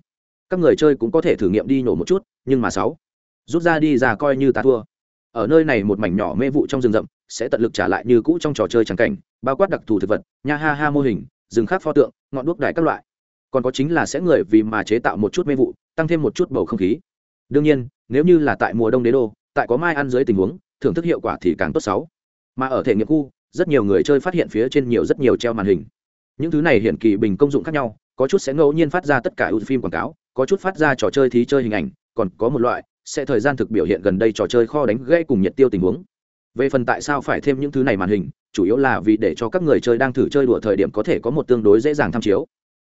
Các người chơi cũng có thể thử nghiệm đi nổ một chút, nhưng mà sáu, rút ra đi ra coi như ta thua. Ở nơi này một mảnh nhỏ mê vụ trong rừng rậm, sẽ tận lực trả lại như cũ trong trò chơi trắng cảnh, bao quát đặc thù thực vật, nha ha ha mô hình, rừng khác pho tượng, ngọn đuốc đài các loại còn có chính là sẽ người vì mà chế tạo một chút mê vụ, tăng thêm một chút bầu không khí. Đương nhiên, nếu như là tại mùa đông đế đô, tại có mai ăn dưới tình huống, thưởng thức hiệu quả thì càng tốt sáu. Mà ở thể nghiệm khu, rất nhiều người chơi phát hiện phía trên nhiều rất nhiều treo màn hình. Những thứ này hiện kỳ bình công dụng khác nhau, có chút sẽ ngẫu nhiên phát ra tất cả ưu phim quảng cáo, có chút phát ra trò chơi thí chơi hình ảnh, còn có một loại, sẽ thời gian thực biểu hiện gần đây trò chơi kho đánh gây cùng nhiệt tiêu tình huống. Về phần tại sao phải thêm những thứ này màn hình, chủ yếu là vì để cho các người chơi đang thử chơi đùa thời điểm có thể có một tương đối dễ dàng tham chiếu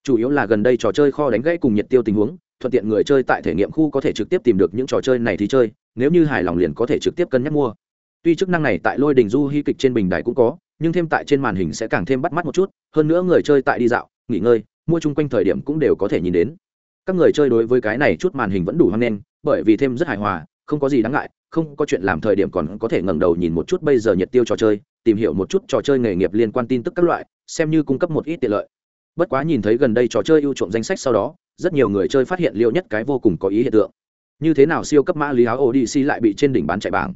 chủ yếu là gần đây trò chơi kho đánh gãy cùng nhiệt tiêu tình huống, thuận tiện người chơi tại thể nghiệm khu có thể trực tiếp tìm được những trò chơi này thì chơi, nếu như hài lòng liền có thể trực tiếp cân nhắc mua. Tuy chức năng này tại lôi đình du hy kịch trên bình đài cũng có, nhưng thêm tại trên màn hình sẽ càng thêm bắt mắt một chút, hơn nữa người chơi tại đi dạo, nghỉ ngơi, mua chung quanh thời điểm cũng đều có thể nhìn đến. Các người chơi đối với cái này chút màn hình vẫn đủ hoang nghênh bởi vì thêm rất hài hòa, không có gì đáng ngại, không có chuyện làm thời điểm còn có thể ngẩng đầu nhìn một chút bây giờ nhiệt tiêu trò chơi, tìm hiểu một chút trò chơi nghề nghiệp liên quan tin tức các loại, xem như cung cấp một ít tiện lợi bất quá nhìn thấy gần đây trò chơi ưu chuộng danh sách sau đó, rất nhiều người chơi phát hiện liệu nhất cái vô cùng có ý hiện tượng. Như thế nào siêu cấp mã lý áo odc lại bị trên đỉnh bán chạy bảng?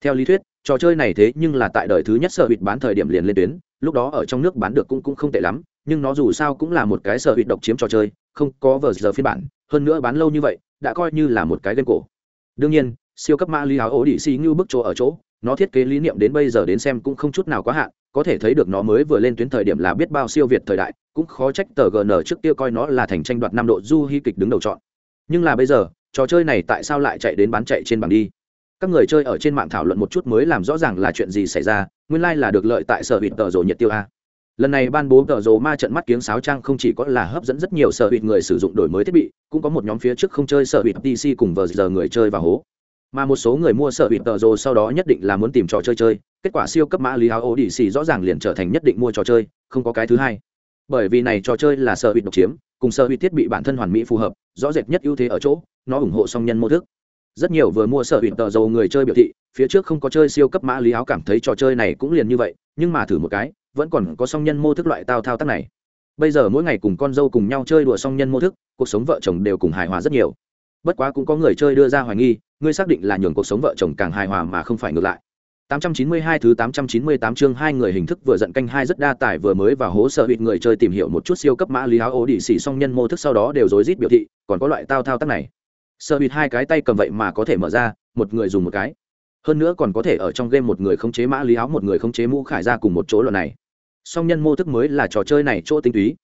Theo lý thuyết, trò chơi này thế nhưng là tại đời thứ nhất sở hụt bán thời điểm liền lên tuyến, lúc đó ở trong nước bán được cũng cũng không tệ lắm, nhưng nó dù sao cũng là một cái sở hụt độc chiếm trò chơi, không có vờ giờ phiên bản, hơn nữa bán lâu như vậy, đã coi như là một cái game cổ. Đương nhiên, siêu cấp mã lý áo odc như bức chỗ ở chỗ, nó thiết kế lý niệm đến bây giờ đến xem cũng không chút nào quá hạn, có thể thấy được nó mới vừa lên tuyến thời điểm là biết bao siêu việt thời đại cũng khó trách tờ gn trước kia coi nó là thành tranh đoạt năm độ du hy kịch đứng đầu chọn. Nhưng là bây giờ, trò chơi này tại sao lại chạy đến bán chạy trên bảng đi? Các người chơi ở trên mạng thảo luận một chút mới làm rõ ràng là chuyện gì xảy ra, nguyên lai、like、là được lợi tại sở hụt tờ rồ nhiệt tiêu a. Lần này ban bố tờ rồ ma trận mắt kiếng sáo trang không chỉ có là hấp dẫn rất nhiều sở hụt người sử dụng đổi mới thiết bị, cũng có một nhóm phía trước không chơi sở hụt pc cùng vờ giờ người chơi và hố. Mà một số người mua sở hụt tờ rồ sau đó nhất định là muốn tìm trò chơi chơi, kết quả siêu cấp mã lý áo ô đi xì rõ ràng liền trở thành nhất định mua trò chơi, không có cái thứ hai bởi vì này trò chơi là sở hữu độc chiếm, cùng sở hữu thiết bị bản thân hoàn mỹ phù hợp, rõ rệt nhất ưu thế ở chỗ, nó ủng hộ song nhân mô thức. Rất nhiều vừa mua sở hữu tờ dầu người chơi biểu thị, phía trước không có chơi siêu cấp mã lý áo cảm thấy trò chơi này cũng liền như vậy, nhưng mà thử một cái, vẫn còn có song nhân mô thức loại tao thao tác này. Bây giờ mỗi ngày cùng con dâu cùng nhau chơi đùa song nhân mô thức, cuộc sống vợ chồng đều cùng hài hòa rất nhiều. Bất quá cũng có người chơi đưa ra hoài nghi, ngươi xác định là nhường cuộc sống vợ chồng càng hài hòa mà không phải ngược lại. 892 thứ 898 chương hai người hình thức vừa giận canh hai rất đa tài vừa mới vào hố sợ hụt người chơi tìm hiểu một chút siêu cấp mã lý áo ố đi xỉ song nhân mô thức sau đó đều rối rít biểu thị, còn có loại tao thao tác này. Sợ hụt hai cái tay cầm vậy mà có thể mở ra, một người dùng một cái. Hơn nữa còn có thể ở trong game một người khống chế mã lý áo một người khống chế mũ khải ra cùng một chỗ loại này. Song nhân mô thức mới là trò chơi này chỗ tinh túy.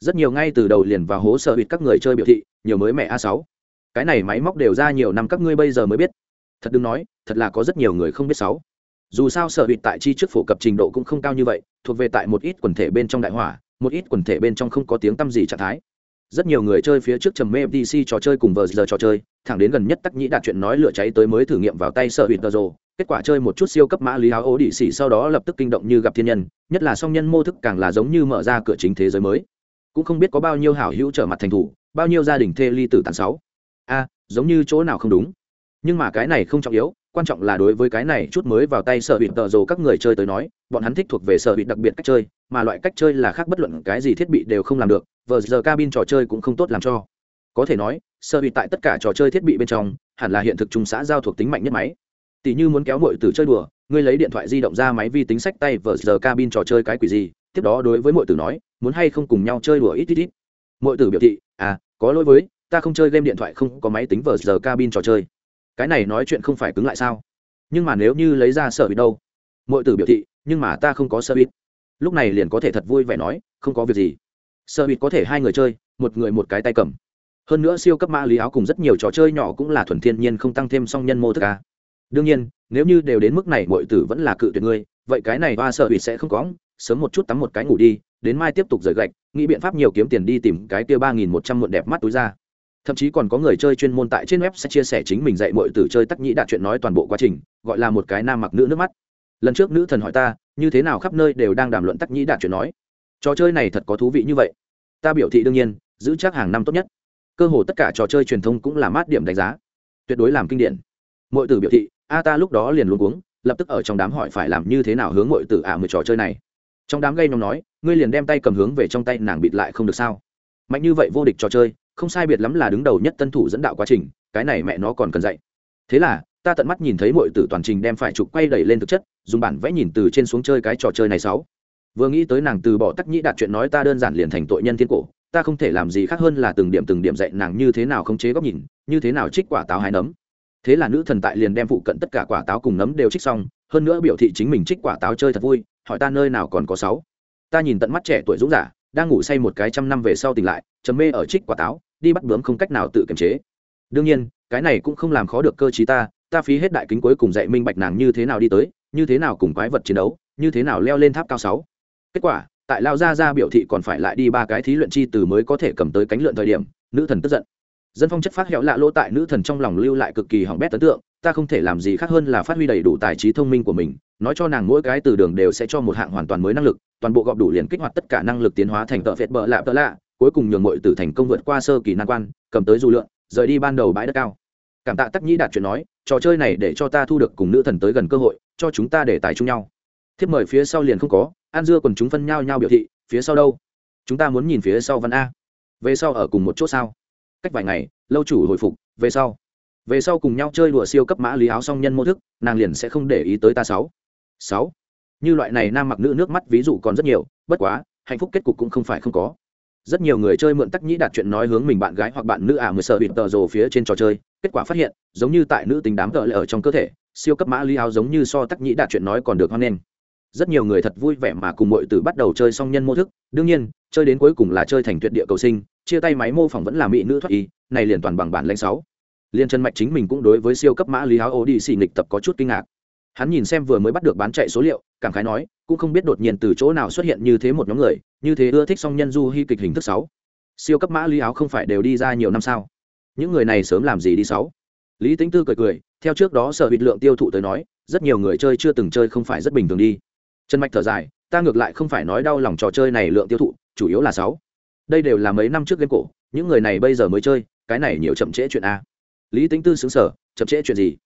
Rất nhiều ngay từ đầu liền vào hố sợ hụt các người chơi biểu thị, nhiều mới mẹ A6. Cái này máy móc đều ra nhiều năm các ngươi bây giờ mới biết. Thật đừng nói, thật là có rất nhiều người không biết sáu dù sao sở hụt tại chi trước phổ cập trình độ cũng không cao như vậy, thuộc về tại một ít quần thể bên trong đại hỏa, một ít quần thể bên trong không có tiếng tăm gì trạng thái. Rất nhiều người chơi phía trước trầm mê FTC trò chơi cùng vờ giờ trò chơi, thẳng đến gần nhất tắc nhĩ đạt chuyện nói lửa cháy tới mới thử nghiệm vào tay sở hụt tờ rồ. Kết quả chơi một chút siêu cấp mã lý áo ố đĩ xỉ sau đó lập tức kinh động như gặp thiên nhân, nhất là song nhân mô thức càng là giống như mở ra cửa chính thế giới mới. Cũng không biết có bao nhiêu hảo hữu trở mặt thành thủ, bao nhiêu gia đình thê ly tử tàn sáu. A, giống như chỗ nào không đúng. Nhưng mà cái này không trọng yếu quan trọng là đối với cái này chút mới vào tay sở hữu tờ rồ các người chơi tới nói, bọn hắn thích thuộc về sở hữu đặc biệt cách chơi, mà loại cách chơi là khác bất luận cái gì thiết bị đều không làm được vờ giờ cabin trò chơi cũng không tốt làm cho. Có thể nói, sở hữu tại tất cả trò chơi thiết bị bên trong, hẳn là hiện thực trung xã giao thuộc tính mạnh nhất máy. Tỷ như muốn kéo mọi từ chơi đùa, ngươi lấy điện thoại di động ra máy vi tính sách tay vờ giờ cabin trò chơi cái quỷ gì, tiếp đó đối với mọi tử nói, muốn hay không cùng nhau chơi đùa ít ít ít. Mọi tử biểu thị à có lỗi với, ta không chơi game điện thoại không có máy tính vờ giờ cabin trò chơi cái này nói chuyện không phải cứng lại sao? Nhưng mà nếu như lấy ra sở bịt đâu? Mọi tử biểu thị, nhưng mà ta không có sở bịt lúc này liền có thể thật vui vẻ nói, không có việc gì. Sở bịt có thể hai người chơi, một người một cái tay cầm. Hơn nữa siêu cấp mã lý áo cùng rất nhiều trò chơi nhỏ cũng là thuần thiên nhiên không tăng thêm song nhân mô thức ca đương nhiên, nếu như đều đến mức này mọi tử vẫn là cự tuyệt ngươi, vậy cái này ba sở bịt sẽ không có sớm một chút tắm một cái ngủ đi, đến mai tiếp tục rời gạch, nghĩ biện pháp nhiều kiếm tiền đi tìm cái kia ba nghìn một trăm muộn đẹp mắt túi ra thậm chí còn có người chơi chuyên môn tại trên web sẽ chia sẻ chính mình dạy mọi từ chơi tắc nhĩ đạt chuyện nói toàn bộ quá trình, gọi là một cái nam mặc nữ nước mắt. Lần trước nữ thần hỏi ta, như thế nào khắp nơi đều đang đàm luận tắc nhĩ đạt chuyện nói? Trò chơi này thật có thú vị như vậy. Ta biểu thị đương nhiên, giữ chắc hàng năm tốt nhất. Cơ hồ tất cả trò chơi truyền thông cũng là mát điểm đánh giá. Tuyệt đối làm kinh điển. Mọi từ biểu thị, a ta lúc đó liền luôn cuống, lập tức ở trong đám hỏi phải làm như thế nào hướng mọi từ ả à trò chơi này. Trong đám gây nhóm nói, ngươi liền đem tay cầm hướng về trong tay, nàng bịt lại không được sao? Mạnh như vậy vô địch trò chơi không sai biệt lắm là đứng đầu nhất tân thủ dẫn đạo quá trình, cái này mẹ nó còn cần dạy. Thế là, ta tận mắt nhìn thấy mọi tử toàn trình đem phải trục quay đẩy lên thực chất, dùng bản vẽ nhìn từ trên xuống chơi cái trò chơi này sáu. Vừa nghĩ tới nàng từ bỏ tắc nhĩ đạt chuyện nói ta đơn giản liền thành tội nhân thiên cổ, ta không thể làm gì khác hơn là từng điểm từng điểm dạy nàng như thế nào khống chế góc nhìn, như thế nào trích quả táo hái nấm. Thế là nữ thần tại liền đem phụ cận tất cả quả táo cùng nấm đều trích xong, hơn nữa biểu thị chính mình trích quả táo chơi thật vui, hỏi ta nơi nào còn có sáu. Ta nhìn tận mắt trẻ tuổi dũng giả đang ngủ say một cái trăm năm về sau tỉnh lại chấm mê ở trích quả táo, đi bắt bướm không cách nào tự kiềm chế. Đương nhiên, cái này cũng không làm khó được cơ chí ta ta phí hết đại kính cuối cùng dạy minh bạch nàng như thế nào đi tới, như thế nào cùng quái vật chiến đấu, như thế nào leo lên tháp cao sáu. Kết quả, tại lao gia ra biểu thị còn phải lại đi ba cái thí luyện chi từ mới có thể cầm tới cánh lượn thời điểm, nữ thần tức giận. Dân phong chất phát hẹo lạ lỗ tại nữ thần trong lòng lưu lại cực kỳ hỏng bét ấn tượng, ta không thể làm gì khác hơn là phát huy đầy đủ tài trí thông minh của mình, nói cho nàng mỗi cái từ đường đều sẽ cho một hạng hoàn toàn mới năng lực toàn bộ gọp đủ liền kích hoạt tất cả năng lực tiến hóa thành tợ phệt bợ lạ tợ lạ, cuối cùng nhường mọi tử thành công vượt qua sơ kỳ nan quan, cầm tới dù lượn, rời đi ban đầu bãi đất cao. Cảm tạ tắc nhĩ đạt chuyện nói, trò chơi này để cho ta thu được cùng nữ thần tới gần cơ hội, cho chúng ta để tài chung nhau. Thiếp mời phía sau liền không có an dưa còn chúng phân nhau nhau biểu thị, phía sau đâu? Chúng ta muốn nhìn phía sau văn a. Về sau ở cùng một chỗ sao? Cách vài ngày, lâu chủ hồi phục, về sau. Về sau cùng nhau chơi đùa siêu cấp mã lý áo song nhân mô thức, nàng liền sẽ không để ý tới ta sáu. Sáu như loại này nam mặc nữ nước mắt ví dụ còn rất nhiều, bất quá, hạnh phúc kết cục cũng không phải không có. Rất nhiều người chơi mượn tắc nhĩ đạt chuyện nói hướng mình bạn gái hoặc bạn nữ ả à mười sợ bịt tờ rồ phía trên trò chơi, kết quả phát hiện, giống như tại nữ tính đám tờ lệ ở trong cơ thể, siêu cấp mã lý áo giống như so tắc nhĩ đạt chuyện nói còn được hoan nghênh. Rất nhiều người thật vui vẻ mà cùng mọi từ bắt đầu chơi song nhân mô thức, đương nhiên, chơi đến cuối cùng là chơi thành tuyệt địa cầu sinh, chia tay máy mô phỏng vẫn là mỹ nữ thoát y này liền toàn bằng bản lãnh sáu. Liên chân mạch chính mình cũng đối với siêu cấp mã lý áo ô đi xì nghịch tập có chút kinh ngạc hắn nhìn xem vừa mới bắt được bán chạy số liệu, cảm khái nói, cũng không biết đột nhiên từ chỗ nào xuất hiện như thế một nhóm người, như thế ưa thích song nhân du hy kịch hình thức sáu. Siêu cấp mã lý áo không phải đều đi ra nhiều năm sao? Những người này sớm làm gì đi sáu? Lý tính tư cười cười, theo trước đó sở hữu lượng tiêu thụ tới nói, rất nhiều người chơi chưa từng chơi không phải rất bình thường đi. Trần mạch thở dài, ta ngược lại không phải nói đau lòng trò chơi này lượng tiêu thụ, chủ yếu là sáu. Đây đều là mấy năm trước game cổ, những người này bây giờ mới chơi, cái này nhiều chậm trễ chuyện a. Lý tính tư xứng sở chậm trễ chuyện gì?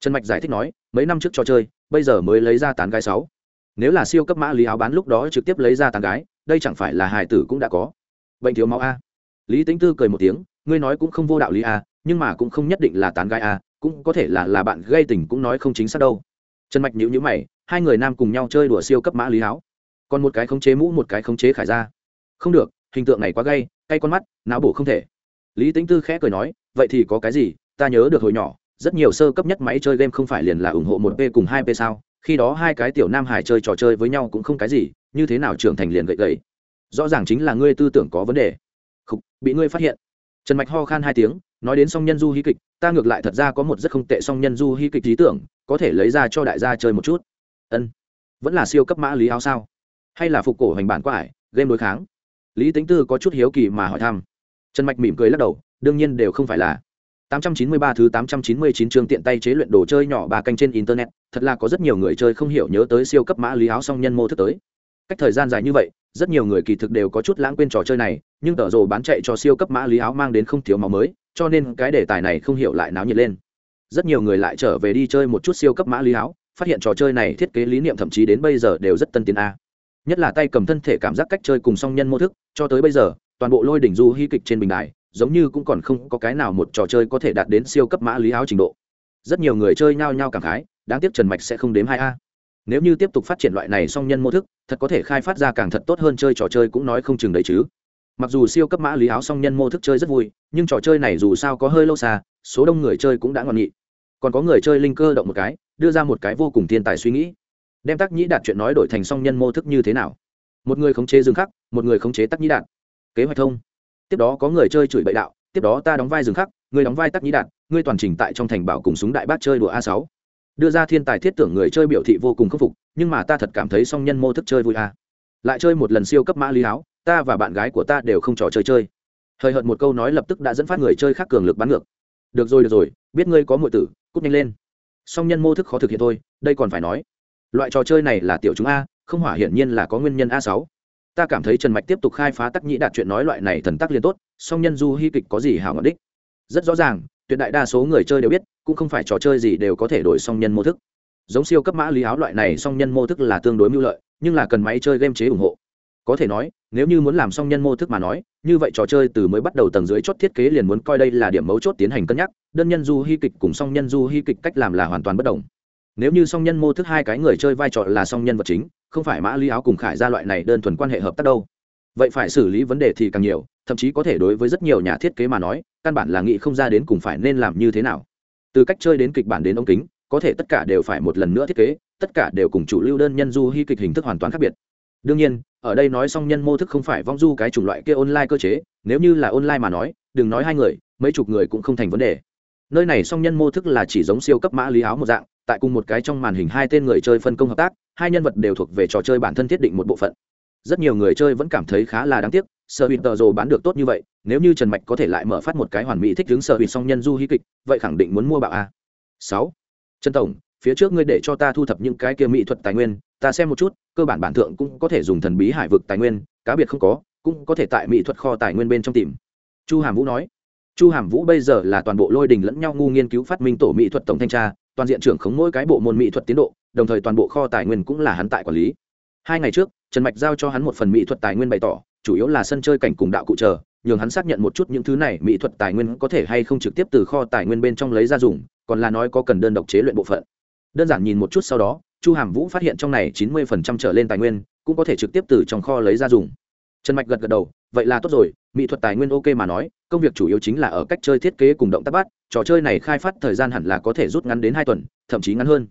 Trần mạch giải thích nói, mấy năm trước trò chơi, bây giờ mới lấy ra tán gái sáu. Nếu là siêu cấp mã lý áo bán lúc đó trực tiếp lấy ra tán gái, đây chẳng phải là hài tử cũng đã có. Bệnh thiếu máu a. Lý tính tư cười một tiếng, ngươi nói cũng không vô đạo lý a, nhưng mà cũng không nhất định là tán gái a, cũng có thể là là bạn gây tình cũng nói không chính xác đâu. Trần mạch nhữ nhữ mày, hai người nam cùng nhau chơi đùa siêu cấp mã lý áo. Còn một cái khống chế mũ, một cái khống chế khải ra không được, hình tượng này quá gay, cay con mắt, não bổ không thể. Lý tính tư khẽ cười nói, vậy thì có cái gì, ta nhớ được hồi nhỏ rất nhiều sơ cấp nhất máy chơi game không phải liền là ủng hộ một p cùng hai p sao? Khi đó hai cái tiểu nam hải chơi trò chơi với nhau cũng không cái gì, như thế nào trưởng thành liền gậy gậy? Rõ ràng chính là ngươi tư tưởng có vấn đề. Khục, bị ngươi phát hiện. Trần mạch ho khan hai tiếng, nói đến song nhân du hí kịch, ta ngược lại thật ra có một rất không tệ song nhân du hí kịch lý tưởng, có thể lấy ra cho đại gia chơi một chút. Ân. Vẫn là siêu cấp mã lý áo sao? Hay là phục cổ hành bản qua ải, game đối kháng? Lý tính tư có chút hiếu kỳ mà hỏi thăm. Trần mạch mỉm cười lắc đầu, đương nhiên đều không phải là. 893 thứ 899 chương tiện tay chế luyện đồ chơi nhỏ bà canh trên internet, thật là có rất nhiều người chơi không hiểu nhớ tới siêu cấp mã lý áo song nhân mô thức tới. Cách thời gian dài như vậy, rất nhiều người kỳ thực đều có chút lãng quên trò chơi này, nhưng tờ rồ bán chạy cho siêu cấp mã lý áo mang đến không thiếu máu mới, cho nên cái đề tài này không hiểu lại náo nhiệt lên. Rất nhiều người lại trở về đi chơi một chút siêu cấp mã lý áo, phát hiện trò chơi này thiết kế lý niệm thậm chí đến bây giờ đều rất tân tiến a. Nhất là tay cầm thân thể cảm giác cách chơi cùng song nhân mô thức, cho tới bây giờ, toàn bộ lôi đỉnh du hí kịch trên bình đài, giống như cũng còn không có cái nào một trò chơi có thể đạt đến siêu cấp mã lý áo trình độ. Rất nhiều người chơi nhao nhao cảm khái, đáng tiếc trần mạch sẽ không đếm hai a. Nếu như tiếp tục phát triển loại này song nhân mô thức, thật có thể khai phát ra càng thật tốt hơn chơi trò chơi cũng nói không chừng đấy chứ. Mặc dù siêu cấp mã lý áo song nhân mô thức chơi rất vui, nhưng trò chơi này dù sao có hơi lâu xa, số đông người chơi cũng đã ngọn nghị còn có người chơi linh cơ động một cái, đưa ra một cái vô cùng thiên tài suy nghĩ. Đem tác nhĩ đạt chuyện nói đổi thành song nhân mô thức như thế nào? Một người khống chế dương khắc, một người khống chế tác nhĩ đạt. Kế hoạch thông tiếp đó có người chơi chửi bậy đạo, tiếp đó ta đóng vai rừng khắc người đóng vai tắc nhĩ đạt, ngươi toàn trình tại trong thành bảo cùng súng đại bác chơi đùa a sáu. Đưa ra thiên tài thiết tưởng người chơi biểu thị vô cùng khâm phục, nhưng mà ta thật cảm thấy song nhân mô thức chơi vui a. Lại chơi một lần siêu cấp mã lý áo, ta và bạn gái của ta đều không trò chơi chơi. Hơi hợt một câu nói lập tức đã dẫn phát người chơi khác cường lực bắn ngược. Được rồi được rồi, biết ngươi có mọi tử, cút nhanh lên. Song nhân mô thức khó thực hiện thôi, đây còn phải nói. Loại trò chơi này là tiểu chúng a, không hỏa hiển nhiên là có nguyên nhân a sáu ta cảm thấy trần mạch tiếp tục khai phá tắc nhĩ đạt chuyện nói loại này thần tắc liên tốt, song nhân du hy kịch có gì hảo ngọc đích? Rất rõ ràng, tuyệt đại đa số người chơi đều biết, cũng không phải trò chơi gì đều có thể đổi song nhân mô thức. Giống siêu cấp mã lý áo loại này song nhân mô thức là tương đối mưu lợi, nhưng là cần máy chơi game chế ủng hộ. Có thể nói, nếu như muốn làm song nhân mô thức mà nói, như vậy trò chơi từ mới bắt đầu tầng dưới chốt thiết kế liền muốn coi đây là điểm mấu chốt tiến hành cân nhắc, đơn nhân du hy kịch cùng song nhân du hy kịch cách làm là hoàn toàn bất đồng. Nếu như song nhân mô thức hai cái người chơi vai trò là song nhân vật chính không phải mã lý áo cùng khải ra loại này đơn thuần quan hệ hợp tác đâu. Vậy phải xử lý vấn đề thì càng nhiều, thậm chí có thể đối với rất nhiều nhà thiết kế mà nói, căn bản là nghĩ không ra đến cùng phải nên làm như thế nào. Từ cách chơi đến kịch bản đến ống kính, có thể tất cả đều phải một lần nữa thiết kế, tất cả đều cùng chủ lưu đơn nhân du hy kịch hình thức hoàn toàn khác biệt. Đương nhiên, ở đây nói song nhân mô thức không phải vong du cái chủng loại kia online cơ chế, nếu như là online mà nói, đừng nói hai người, mấy chục người cũng không thành vấn đề nơi này song nhân mô thức là chỉ giống siêu cấp mã lý áo một dạng, tại cùng một cái trong màn hình hai tên người chơi phân công hợp tác, hai nhân vật đều thuộc về trò chơi bản thân thiết định một bộ phận. Rất nhiều người chơi vẫn cảm thấy khá là đáng tiếc, sở hụt tờ rồ bán được tốt như vậy, nếu như trần mạch có thể lại mở phát một cái hoàn mỹ thích ứng sở hụt song nhân du hí kịch, vậy khẳng định muốn mua bạo a. Sáu. Trần tổng, phía trước ngươi để cho ta thu thập những cái kia mỹ thuật tài nguyên, ta xem một chút, cơ bản bản thượng cũng có thể dùng thần bí hải vực tài nguyên, cá biệt không có, cũng có thể tại mỹ thuật kho tài nguyên bên trong tìm. Chu hàm vũ nói chu hàm vũ bây giờ là toàn bộ lôi đình lẫn nhau ngu nghiên cứu phát minh tổ mỹ thuật tổng thanh tra, toàn diện trưởng khống mỗi cái bộ môn mỹ thuật tiến độ, đồng thời toàn bộ kho tài nguyên cũng là hắn tại quản lý. Hai ngày trước, trần mạch giao cho hắn một phần mỹ thuật tài nguyên bày tỏ, chủ yếu là sân chơi cảnh cùng đạo cụ chờ, nhường hắn xác nhận một chút những thứ này mỹ thuật tài nguyên có thể hay không trực tiếp từ kho tài nguyên bên trong lấy ra dùng, còn là nói có cần đơn độc chế luyện bộ phận. Đơn giản nhìn một chút sau đó, chu hàm vũ phát hiện trong này chín mươi phần trăm trở lên tài nguyên cũng có thể trực tiếp từ trong kho lấy ra dùng. Trần mạch gật gật đầu, vậy là tốt rồi mỹ thuật tài nguyên ok mà nói, công việc chủ yếu chính là ở cách chơi thiết kế cùng động tác bắt. Trò chơi này khai phát thời gian hẳn là có thể rút ngắn đến hai tuần, thậm chí ngắn hơn.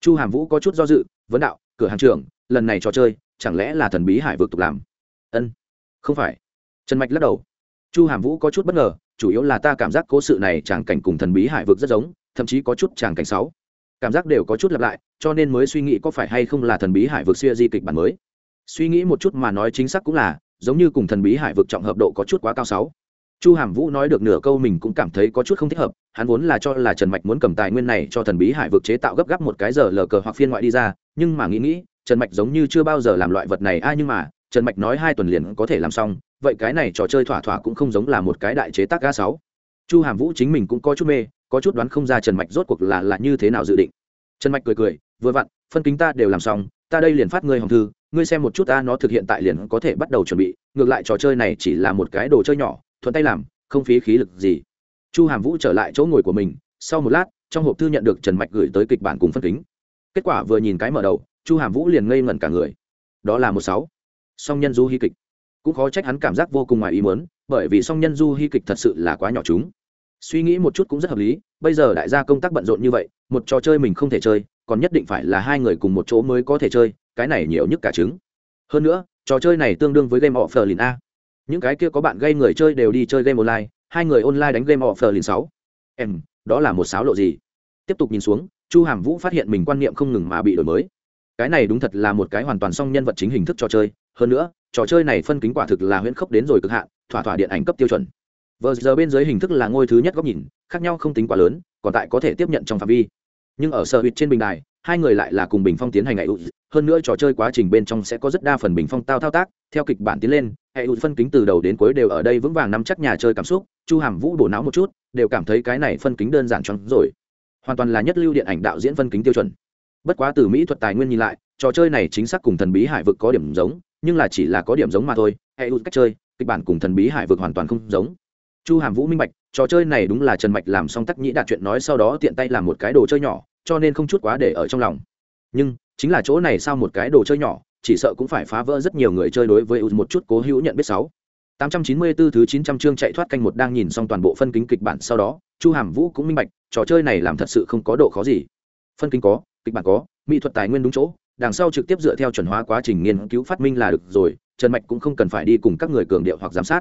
Chu hàm vũ có chút do dự, vấn đạo, cửa hàng trưởng, lần này trò chơi, chẳng lẽ là thần bí hải vực tục làm? Ân, không phải. Trần mạch lắc đầu. Chu hàm vũ có chút bất ngờ, chủ yếu là ta cảm giác cố sự này tràng cảnh cùng thần bí hải vực rất giống, thậm chí có chút tràng cảnh sáu. Cảm giác đều có chút lặp lại, cho nên mới suy nghĩ có phải hay không là thần bí hải vực xuya di kịch bản mới. Suy nghĩ một chút mà nói chính xác cũng là giống như cùng thần bí hải vực trọng hợp độ có chút quá cao sáu. Chu hàm vũ nói được nửa câu mình cũng cảm thấy có chút không thích hợp, hắn vốn là cho là trần mạch muốn cầm tài nguyên này cho thần bí hải vực chế tạo gấp gáp một cái giờ lờ cờ hoặc phiên ngoại đi ra, nhưng mà nghĩ nghĩ, trần mạch giống như chưa bao giờ làm loại vật này ai nhưng mà, trần mạch nói hai tuần liền có thể làm xong, vậy cái này trò chơi thỏa thỏa cũng không giống là một cái đại chế tác ga sáu. Chu hàm vũ chính mình cũng có chút mê, có chút đoán không ra trần mạch rốt cuộc là là như thế nào dự định. Trần mạch cười cười, vừa vặn, phân kính ta đều làm xong ta đây liền phát ngươi hồng thư, ngươi xem một chút ta nó thực hiện tại liền có thể bắt đầu chuẩn bị, ngược lại trò chơi này chỉ là một cái đồ chơi nhỏ, thuận tay làm, không phí khí lực gì. Chu hàm vũ trở lại chỗ ngồi của mình, sau một lát, trong hộp thư nhận được trần mạch gửi tới kịch bản cùng phân kính. Kết quả vừa nhìn cái mở đầu, chu hàm vũ liền ngây ngẩn cả người. Đó là một sáu. Song nhân du hy kịch. Cũng khó trách hắn cảm giác vô cùng ngoài ý muốn, bởi vì song nhân du hy kịch thật sự là quá nhỏ chúng. Suy nghĩ một chút cũng rất hợp lý, bây giờ đại gia công tác bận rộn như vậy, một trò chơi mình không thể chơi còn nhất định phải là hai người cùng một chỗ mới có thể chơi, cái này nhiều nhất cả trứng. Hơn nữa, trò chơi này tương đương với game offer lìn a. Những cái kia có bạn gây người chơi đều đi chơi game online, hai người online đánh game offer lìn sáu. Em, đó là một sáo lộ gì? Tiếp tục nhìn xuống, chu hàm vũ phát hiện mình quan niệm không ngừng mà bị đổi mới. Cái này đúng thật là một cái hoàn toàn song nhân vật chính hình thức trò chơi, hơn nữa, trò chơi này phân kính quả thực là huyễn khốc đến rồi cực hạn, thỏa thỏa điện ảnh cấp tiêu chuẩn. Vờ giờ bên dưới hình thức là ngôi thứ nhất góc nhìn, khác nhau không tính quá lớn, còn tại có thể tiếp nhận trong phạm vi nhưng ở sở hữu trên bình đài, hai người lại là cùng bình phong tiến hành hệ ụt hơn nữa trò chơi quá trình bên trong sẽ có rất đa phần bình phong tao thao tác, theo kịch bản tiến lên, hệ ụt phân kính từ đầu đến cuối đều ở đây vững vàng nắm chắc nhà chơi cảm xúc. Chu hàm vũ bổ não một chút, đều cảm thấy cái này phân kính đơn giản chóng rồi. Hoàn toàn là nhất lưu điện ảnh đạo diễn phân kính tiêu chuẩn. Bất quá từ mỹ thuật tài nguyên nhìn lại, trò chơi này chính xác cùng thần bí hải vực có điểm giống, nhưng là chỉ là có điểm giống mà thôi. Hệ ụt cách chơi, kịch bản cùng thần bí hải vực hoàn toàn không giống. Chu hàm vũ minh bạch, trò chơi này đúng là trần mạch làm xong tắc nhĩ đạt chuyện nói sau đó tiện tay làm một cái đồ chơi nhỏ cho nên không chút quá để ở trong lòng nhưng chính là chỗ này sao một cái đồ chơi nhỏ chỉ sợ cũng phải phá vỡ rất nhiều người chơi đối với một chút cố hữu nhận biết sáu 894 thứ 900 chương chạy thoát canh một đang nhìn xong toàn bộ phân kính kịch bản sau đó, Chu Hàm Vũ cũng minh bạch, trò chơi này làm thật sự không có độ khó gì. Phân kính có, kịch bản có, mỹ thuật tài nguyên đúng chỗ, đằng sau trực tiếp dựa theo chuẩn hóa quá trình nghiên cứu phát minh là được rồi, Trần Mạch cũng không cần phải đi cùng các người cường điệu hoặc giám sát.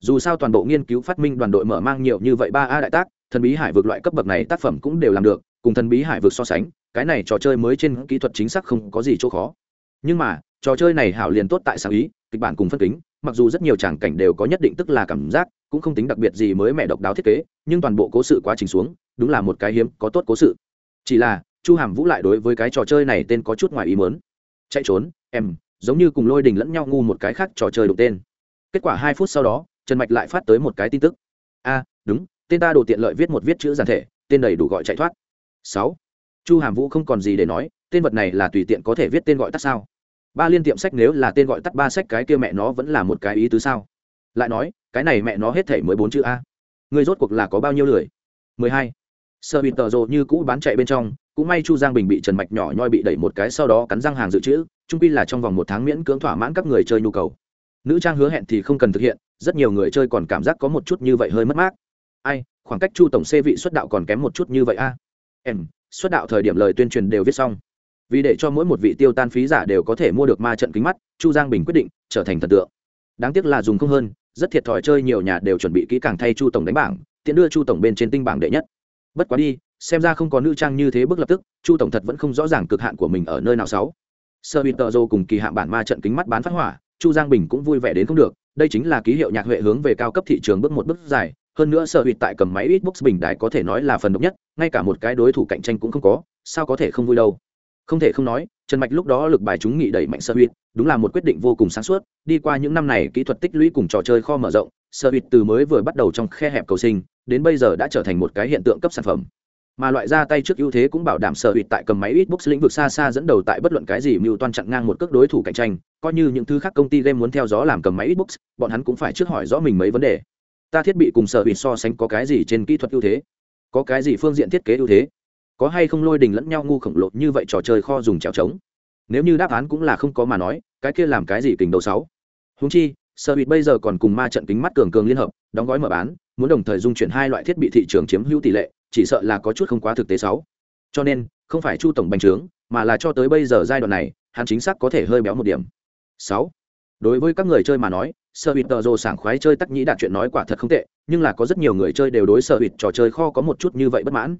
Dù sao toàn bộ nghiên cứu phát minh đoàn đội mở mang nhiều như vậy ba a đại tác, thần bí hải vượt loại cấp bậc này tác phẩm cũng đều làm được, cùng thần bí hải vực so sánh, cái này trò chơi mới trên kỹ thuật chính xác không có gì chỗ khó. Nhưng mà, trò chơi này hảo liền tốt tại sáng ý, kịch bản cùng phân kính, mặc dù rất nhiều tràng cảnh đều có nhất định tức là cảm giác cũng không tính đặc biệt gì mới mẹ độc đáo thiết kế nhưng toàn bộ cố sự quá trình xuống đúng là một cái hiếm có tốt cố sự. Chỉ là chu hàm vũ lại đối với cái trò chơi này tên có chút ngoài ý mớn chạy trốn em giống như cùng lôi đình lẫn nhau ngu một cái khác trò chơi đụng tên. Kết quả hai phút sau đó trần mạch lại phát tới một cái tin tức. A đúng tên ta đồ tiện lợi viết một viết chữ giản thể tên đầy đủ gọi chạy thoát sáu. Chu hàm vũ không còn gì để nói, tên vật này là tùy tiện có thể viết tên gọi tắt sao? Ba liên tiệm sách nếu là tên gọi tắt ba sách, cái kia mẹ nó vẫn là một cái ý tứ sao? Lại nói, cái này mẹ nó hết thể mới bốn chữ a. Người rốt cuộc là có bao nhiêu lười? Mười hai. Sợ bị tờ rộ như cũ bán chạy bên trong, cũng may chu giang bình bị trần mạch nhỏ nhoi bị đẩy một cái sau đó cắn răng hàng dự trữ trung pi là trong vòng một tháng miễn cưỡng thỏa mãn các người chơi nhu cầu. Nữ trang hứa hẹn thì không cần thực hiện, rất nhiều người chơi còn cảm giác có một chút như vậy hơi mất mát. Ai, khoảng cách chu tổng xê vị xuất đạo còn kém một chút như vậy a em xuất đạo thời điểm lời tuyên truyền đều viết xong. Vì để cho mỗi một vị tiêu tan phí giả đều có thể mua được ma trận kính mắt, chu giang bình quyết định trở thành thần tượng. Đáng tiếc là dùng không hơn, rất thiệt thòi chơi nhiều nhà đều chuẩn bị kỹ càng thay chu tổng đánh bảng, tiện đưa chu tổng bên trên tinh bảng đệ nhất. Bất quá đi, xem ra không có nữ trang như thế bước lập tức, chu tổng thật vẫn không rõ ràng cực hạn của mình ở nơi nào sáu. Sơ bị tợ dô cùng kỳ hạ bản ma trận kính mắt bán phát hỏa, chu giang bình cũng vui vẻ đến không được, đây chính là ký hiệu nhạc huệ hướng về cao cấp thị trường bước một bước dài hơn nữa sở hụt tại cầm máy Xbox bình đại có thể nói là phần độc nhất ngay cả một cái đối thủ cạnh tranh cũng không có sao có thể không vui đâu không thể không nói trần mạch lúc đó lực bài chúng nghị đẩy mạnh sở hụt, đúng là một quyết định vô cùng sáng suốt đi qua những năm này kỹ thuật tích lũy cùng trò chơi kho mở rộng sở hụt từ mới vừa bắt đầu trong khe hẹp cầu sinh đến bây giờ đã trở thành một cái hiện tượng cấp sản phẩm mà loại ra tay trước ưu thế cũng bảo đảm sở hụt tại cầm máy Xbox lĩnh vực xa xa dẫn đầu tại bất luận cái gì mưu toan chặn ngang một cước đối thủ cạnh tranh, coi như những thứ khác công ty game muốn theo gió làm cầm máy Xbox, bọn hắn cũng phải trước hỏi rõ mình mấy vấn đề. Ta thiết bị cùng sở hữu so sánh có cái gì trên kỹ thuật ưu thế, có cái gì phương diện thiết kế ưu thế, có hay không lôi đình lẫn nhau ngu khổng lồ như vậy trò chơi kho dùng trèo trống nếu như đáp án cũng là không có mà nói cái kia làm cái gì kình đầu sáu? Húng chi sở hữu bây giờ còn cùng ma trận kính mắt cường cường liên hợp đóng gói mở bán muốn đồng thời dung chuyển hai loại thiết bị thị trường chiếm hữu tỷ lệ chỉ sợ là có chút không quá thực tế sáu. Cho nên không phải chu tổng bành trướng mà là cho tới bây giờ giai đoạn này hắn chính xác có thể hơi béo một điểm. Sáu. Đối với các người chơi mà nói sợ bịt tờ rồ sảng khoái chơi tắc nhĩ đạt chuyện nói quả thật không tệ, nhưng là có rất nhiều người chơi đều đối sợ bịt trò chơi kho có một chút như vậy bất mãn.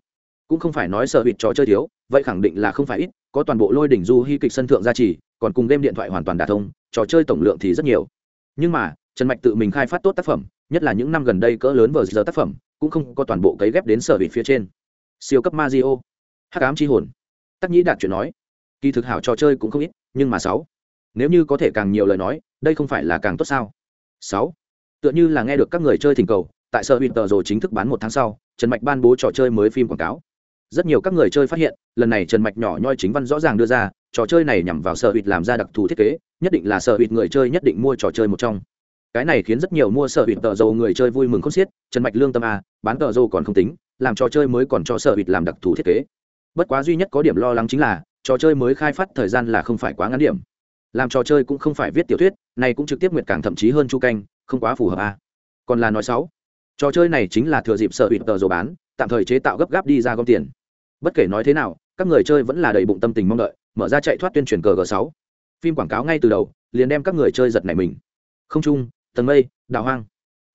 Cũng không phải nói sợ bịt trò chơi thiếu, vậy khẳng định là không phải ít, có toàn bộ lôi đỉnh du hy kịch sân thượng gia trì, còn cùng game điện thoại hoàn toàn đả thông, trò chơi tổng lượng thì rất nhiều. Nhưng mà, trần mạch tự mình khai phát tốt tác phẩm, nhất là những năm gần đây cỡ lớn vờ giờ tác phẩm, cũng không có toàn bộ cấy ghép đến sở bịt phía trên. Siêu cấp mazio hắc ám c h i hồn. Tắc nhĩ đạt chuyện nói, kỳ thực hảo trò chơi cũng không ít, nhưng mà sáu. Nếu như có thể càng nhiều lời nói, đây không phải là càng tốt sao? Sáu. Tựa như là nghe được các người chơi thỉnh cầu, tại sở hữu tờ rồi chính thức bán một tháng sau, trần mạch ban bố trò chơi mới phim quảng cáo. Rất nhiều các người chơi phát hiện, lần này trần mạch nhỏ nhoi chính văn rõ ràng đưa ra, trò chơi này nhằm vào sở hữu làm ra đặc thù thiết kế, nhất định là sở hữu người chơi nhất định mua trò chơi một trong. Cái này khiến rất nhiều mua sở hữu tờ dầu người chơi vui mừng khôn xiết, trần mạch lương tâm a bán tờ dầu còn không tính, làm trò chơi mới còn cho sở hữu làm đặc thù thiết kế. Bất quá duy nhất có điểm lo lắng chính là, trò chơi mới khai phát thời gian là không phải quá ngắn điểm làm trò chơi cũng không phải viết tiểu thuyết, này cũng trực tiếp nguyệt càng thậm chí hơn chu canh, không quá phù hợp a còn là nói sáu trò chơi này chính là thừa dịp sợ hữu tờ dầu bán, tạm thời chế tạo gấp gáp đi ra gom tiền. Bất kể nói thế nào, các người chơi vẫn là đầy bụng tâm tình mong đợi, mở ra chạy thoát tuyên truyền cờ g sáu. Phim quảng cáo ngay từ đầu, liền đem các người chơi giật này mình. Không trung tầng mây, đào hoang.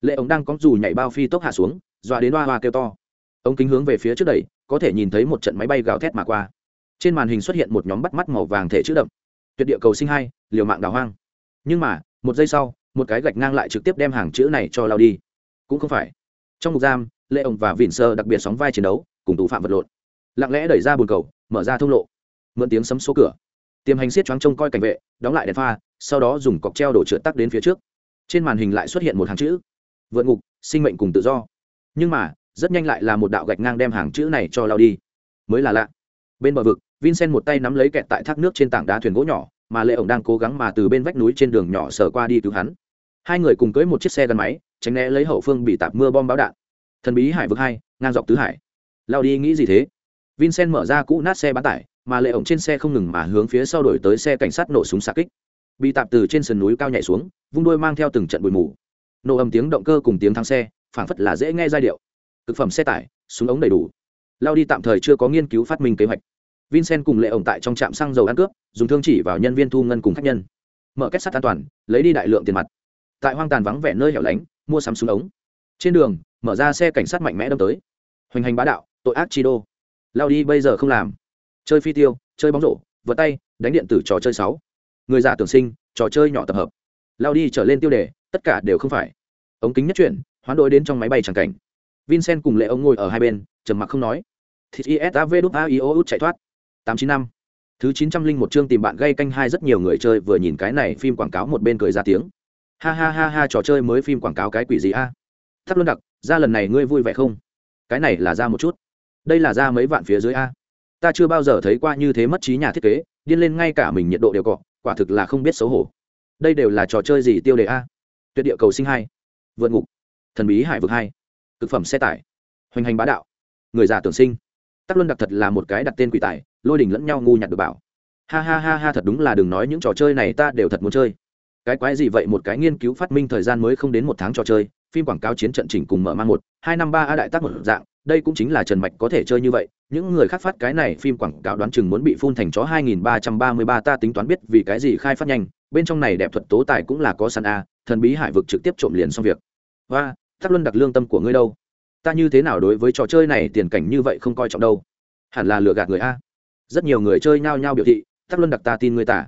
Lệ ống đang có dù nhảy bao phi tốc hạ xuống, dọa đến hoa hoa kêu to. Ống kính hướng về phía trước đẩy, có thể nhìn thấy một trận máy bay gào thét mà qua. Trên màn hình xuất hiện một nhóm bắt mắt màu vàng thể chữ đậm tuyệt địa cầu sinh hai, liều mạng đào hoang. Nhưng mà, một giây sau, một cái gạch ngang lại trực tiếp đem hàng chữ này cho lao đi. Cũng không phải. Trong mục giam, lệ ổng và vịn sơ đặc biệt sóng vai chiến đấu, cùng tù phạm vật lộn. Lặng lẽ đẩy ra bồn cầu, mở ra thông lộ. Mượn tiếng sấm số cửa. Tiềm hành siết choáng trông coi cảnh vệ, đóng lại đèn pha, sau đó dùng cọc treo đổ trượt tắc đến phía trước. Trên màn hình lại xuất hiện một hàng chữ. Vượt ngục, sinh mệnh cùng tự do. Nhưng mà, rất nhanh lại là một đạo gạch ngang đem hàng chữ này cho lao đi. Mới là lạ. Bên bờ vực vincent một tay nắm lấy kẹt tại thác nước trên tảng đá thuyền gỗ nhỏ, mà lệ ổng đang cố gắng mà từ bên vách núi trên đường nhỏ sờ qua đi cứu hắn. Hai người cùng cưới một chiếc xe gắn máy, tránh né lấy hậu phương bị tạp mưa bom báo đạn. Thần bí hải vực hai, ngang dọc tứ hải. Lao đi nghĩ gì thế? Vincent mở ra cũ nát xe bán tải, mà lệ ổng trên xe không ngừng mà hướng phía sau đổi tới xe cảnh sát nổ súng xạ kích. Bị tạp từ trên sườn núi cao nhảy xuống, vung đôi mang theo từng trận bụi mù. Nổ ầm tiếng động cơ cùng tiếng thang xe, phảng phất là dễ nghe giai điệu. Thực phẩm xe tải, súng ống đầy đủ. Lao đi tạm thời chưa có nghiên cứu phát minh kế hoạch vincent cùng lệ ổng tại trong trạm xăng dầu ăn cướp, dùng thương chỉ vào nhân viên thu ngân cùng khách nhân. Mở kết sắt an toàn, lấy đi đại lượng tiền mặt. Tại hoang tàn vắng vẻ nơi hẻo lánh, mua sắm súng ống. Trên đường, mở ra xe cảnh sát mạnh mẽ đâm tới. Hoành hành bá đạo, tội ác chi đô. Lao đi bây giờ không làm. Chơi phi tiêu, chơi bóng rổ vật tay, đánh điện tử trò chơi sáu. Người già tưởng sinh, trò chơi nhỏ tập hợp. Lao đi trở lên tiêu đề, tất cả đều không phải. Ống kính nhất chuyển, hoán đổi đến trong máy bay tràng cảnh. Vincent cùng lệ ông ngồi ở hai bên, trầm mặc không nói. Thịt isav đúc a io út chạy thoát tám chín năm. Thứ chín trăm linh một chương tìm bạn gây canh hai rất nhiều người chơi vừa nhìn cái này phim quảng cáo một bên cười ra tiếng. Ha ha ha ha, trò chơi mới phim quảng cáo cái quỷ gì a? Thắt luôn đặc, ra lần này ngươi vui vẻ không? Cái này là ra một chút. Đây là ra mấy vạn phía dưới a? Ta chưa bao giờ thấy qua như thế mất trí nhà thiết kế, điên lên ngay cả mình nhiệt độ đều cọ quả thực là không biết xấu hổ. Đây đều là trò chơi gì tiêu đề a? Tuyệt địa cầu sinh hai, vượt ngục, thần bí hải vực hai thực phẩm xe tải, hoành hành bá đạo, người già tưởng sinh tắc luân đặc thật là một cái đặt tên quỷ tài, lôi đình lẫn nhau ngu nhặt được bảo. Ha ha ha ha, thật đúng là đừng nói những trò chơi này ta đều thật muốn chơi. Cái quái gì vậy? Một cái nghiên cứu phát minh thời gian mới không đến một tháng trò chơi, phim quảng cáo chiến trận chỉnh cùng mở mang một, hai năm ba a đại tác một dạng, đây cũng chính là trần mạch có thể chơi như vậy. Những người khác phát cái này phim quảng cáo đoán chừng muốn bị phun thành chó hai nghìn ba trăm ba mươi ba, ta tính toán biết vì cái gì khai phát nhanh. Bên trong này đẹp thuật tố tài cũng là có sàn a, thần bí hải vực trực tiếp trộm liền xong việc. Và thác luân đặc lương tâm của ngươi đâu? Ta như thế nào đối với trò chơi này tiền cảnh như vậy không coi trọng đâu. Hẳn là lừa gạt người a. Rất nhiều người chơi nhao nhao biểu thị tắc luân đặc ta tin người ta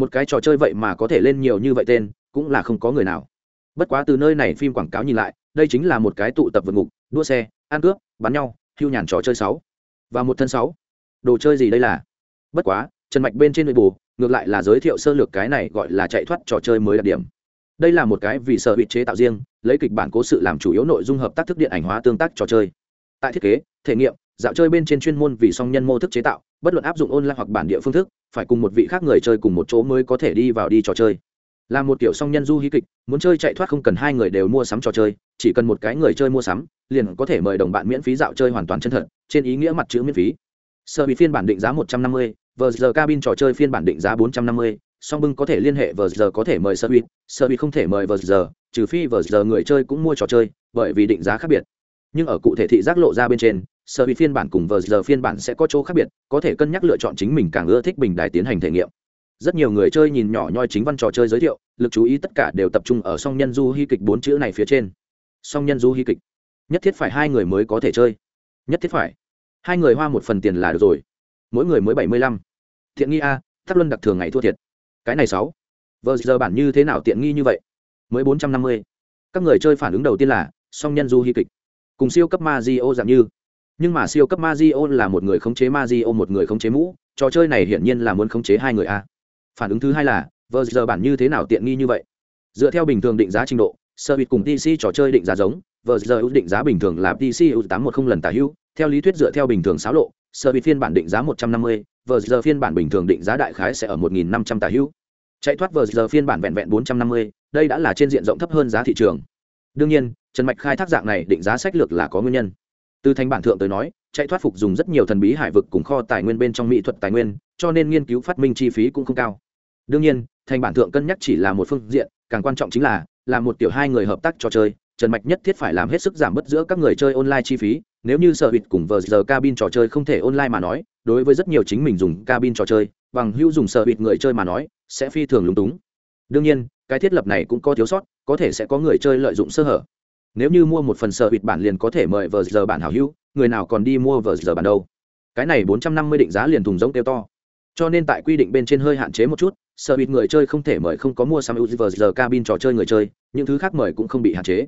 một cái trò chơi vậy mà có thể lên nhiều như vậy tên, cũng là không có người nào. Bất quá từ nơi này phim quảng cáo nhìn lại, đây chính là một cái tụ tập vượt ngục, đua xe, ăn cướp, bắn nhau, hưu nhàn trò chơi sáu. Và một thân sáu. Đồ chơi gì đây là? Bất quá, trần mạch bên trên nội bù ngược lại là giới thiệu sơ lược cái này gọi là chạy thoát trò chơi mới đặc điểm. Đây là một cái vì sở bị chế tạo riêng lấy kịch bản cố sự làm chủ yếu nội dung hợp tác thức điện ảnh hóa tương tác trò chơi. Tại thiết kế, thể nghiệm, dạo chơi bên trên chuyên môn vì song nhân mô thức chế tạo, bất luận áp dụng online hoặc bản địa phương thức, phải cùng một vị khác người chơi cùng một chỗ mới có thể đi vào đi trò chơi. Là một kiểu song nhân du hí kịch, muốn chơi chạy thoát không cần hai người đều mua sắm trò chơi, chỉ cần một cái người chơi mua sắm, liền có thể mời đồng bạn miễn phí dạo chơi hoàn toàn chân thật, trên ý nghĩa mặt chữ miễn phí. Sơ bị phiên bản định giá một trăm năm mươi vờ giờ cabin trò chơi phiên bản định giá bốn trăm năm mươi, song bưng có thể liên hệ vờ giờ có thể mời sơ bị sơ bị không thể mời vờ giờ trừ phi vờ giờ người chơi cũng mua trò chơi, bởi vì định giá khác biệt. Nhưng ở cụ thể thị giác lộ ra bên trên, sở bị phiên bản cùng vờ giờ phiên bản sẽ có chỗ khác biệt, có thể cân nhắc lựa chọn chính mình càng ưa thích bình đài tiến hành thể nghiệm. Rất nhiều người chơi nhìn nhỏ nhoi chính văn trò chơi giới thiệu, lực chú ý tất cả đều tập trung ở song nhân du hy kịch bốn chữ này phía trên. Song nhân du hy kịch. Nhất thiết phải hai người mới có thể chơi. Nhất thiết phải. Hai người hoa một phần tiền là được rồi. Mỗi người mới bảy mươi lăm. Thiện nghi a tháp luân đặc thường ngày thua thiệt. Cái này sáu. Vờ giờ bản như thế nào tiện nghi như vậy? Mới bốn trăm năm mươi. Các người chơi phản ứng đầu tiên là, song nhân du hy kịch. Cùng siêu cấp ma di o dạng như. Nhưng mà siêu cấp ma di o là một người khống chế ma di o một người khống chế mũ. Trò chơi này hiển nhiên là muốn khống chế hai người a. Phản ứng thứ hai là, vờ giờ bản như thế nào tiện nghi như vậy? Dựa theo bình thường định giá trình độ, sơ cùng pc trò chơi định giá giống, vờ giờ ưu định giá bình thường là pc ưu tám một không lần tả hữu. Theo lý thuyết dựa theo bình thường xáo lộ, sơ phiên bản định giá một trăm năm mươi, vờ giờ phiên bản bình thường định giá đại khái sẽ ở một nghìn năm trăm tả hữu chạy thoát vờ giờ phiên bản vẹn vẹn bốn trăm năm mươi, đây đã là trên diện rộng thấp hơn giá thị trường. Đương nhiên, trần mạch khai thác dạng này định giá sách lược là có nguyên nhân. Từ thành bản thượng tới nói, chạy thoát phục dùng rất nhiều thần bí hải vực cùng kho tài nguyên bên trong mỹ thuật tài nguyên, cho nên nghiên cứu phát minh chi phí cũng không cao. Đương nhiên, thành bản thượng cân nhắc chỉ là một phương diện, càng quan trọng chính là là một tiểu hai người hợp tác trò chơi, trần mạch nhất thiết phải làm hết sức giảm bớt giữa các người chơi online chi phí, nếu như sở hụt cùng vờ giờ cabin trò chơi không thể online mà nói, đối với rất nhiều chính mình dùng cabin trò chơi, bằng hữu dùng sở hụt người chơi mà nói sẽ phi thường lúng túng. Đương nhiên, cái thiết lập này cũng có thiếu sót, có thể sẽ có người chơi lợi dụng sơ hở. Nếu như mua một phần sở bịt bản liền có thể mời vờ giờ bản hảo hữu, người nào còn đi mua vờ giờ bản đâu? Cái này bốn trăm năm mươi định giá liền thùng giống kêu to. Cho nên tại quy định bên trên hơi hạn chế một chút, sở bịt người chơi không thể mời không có mua sam u vờ giờ cabin trò chơi người chơi, những thứ khác mời cũng không bị hạn chế.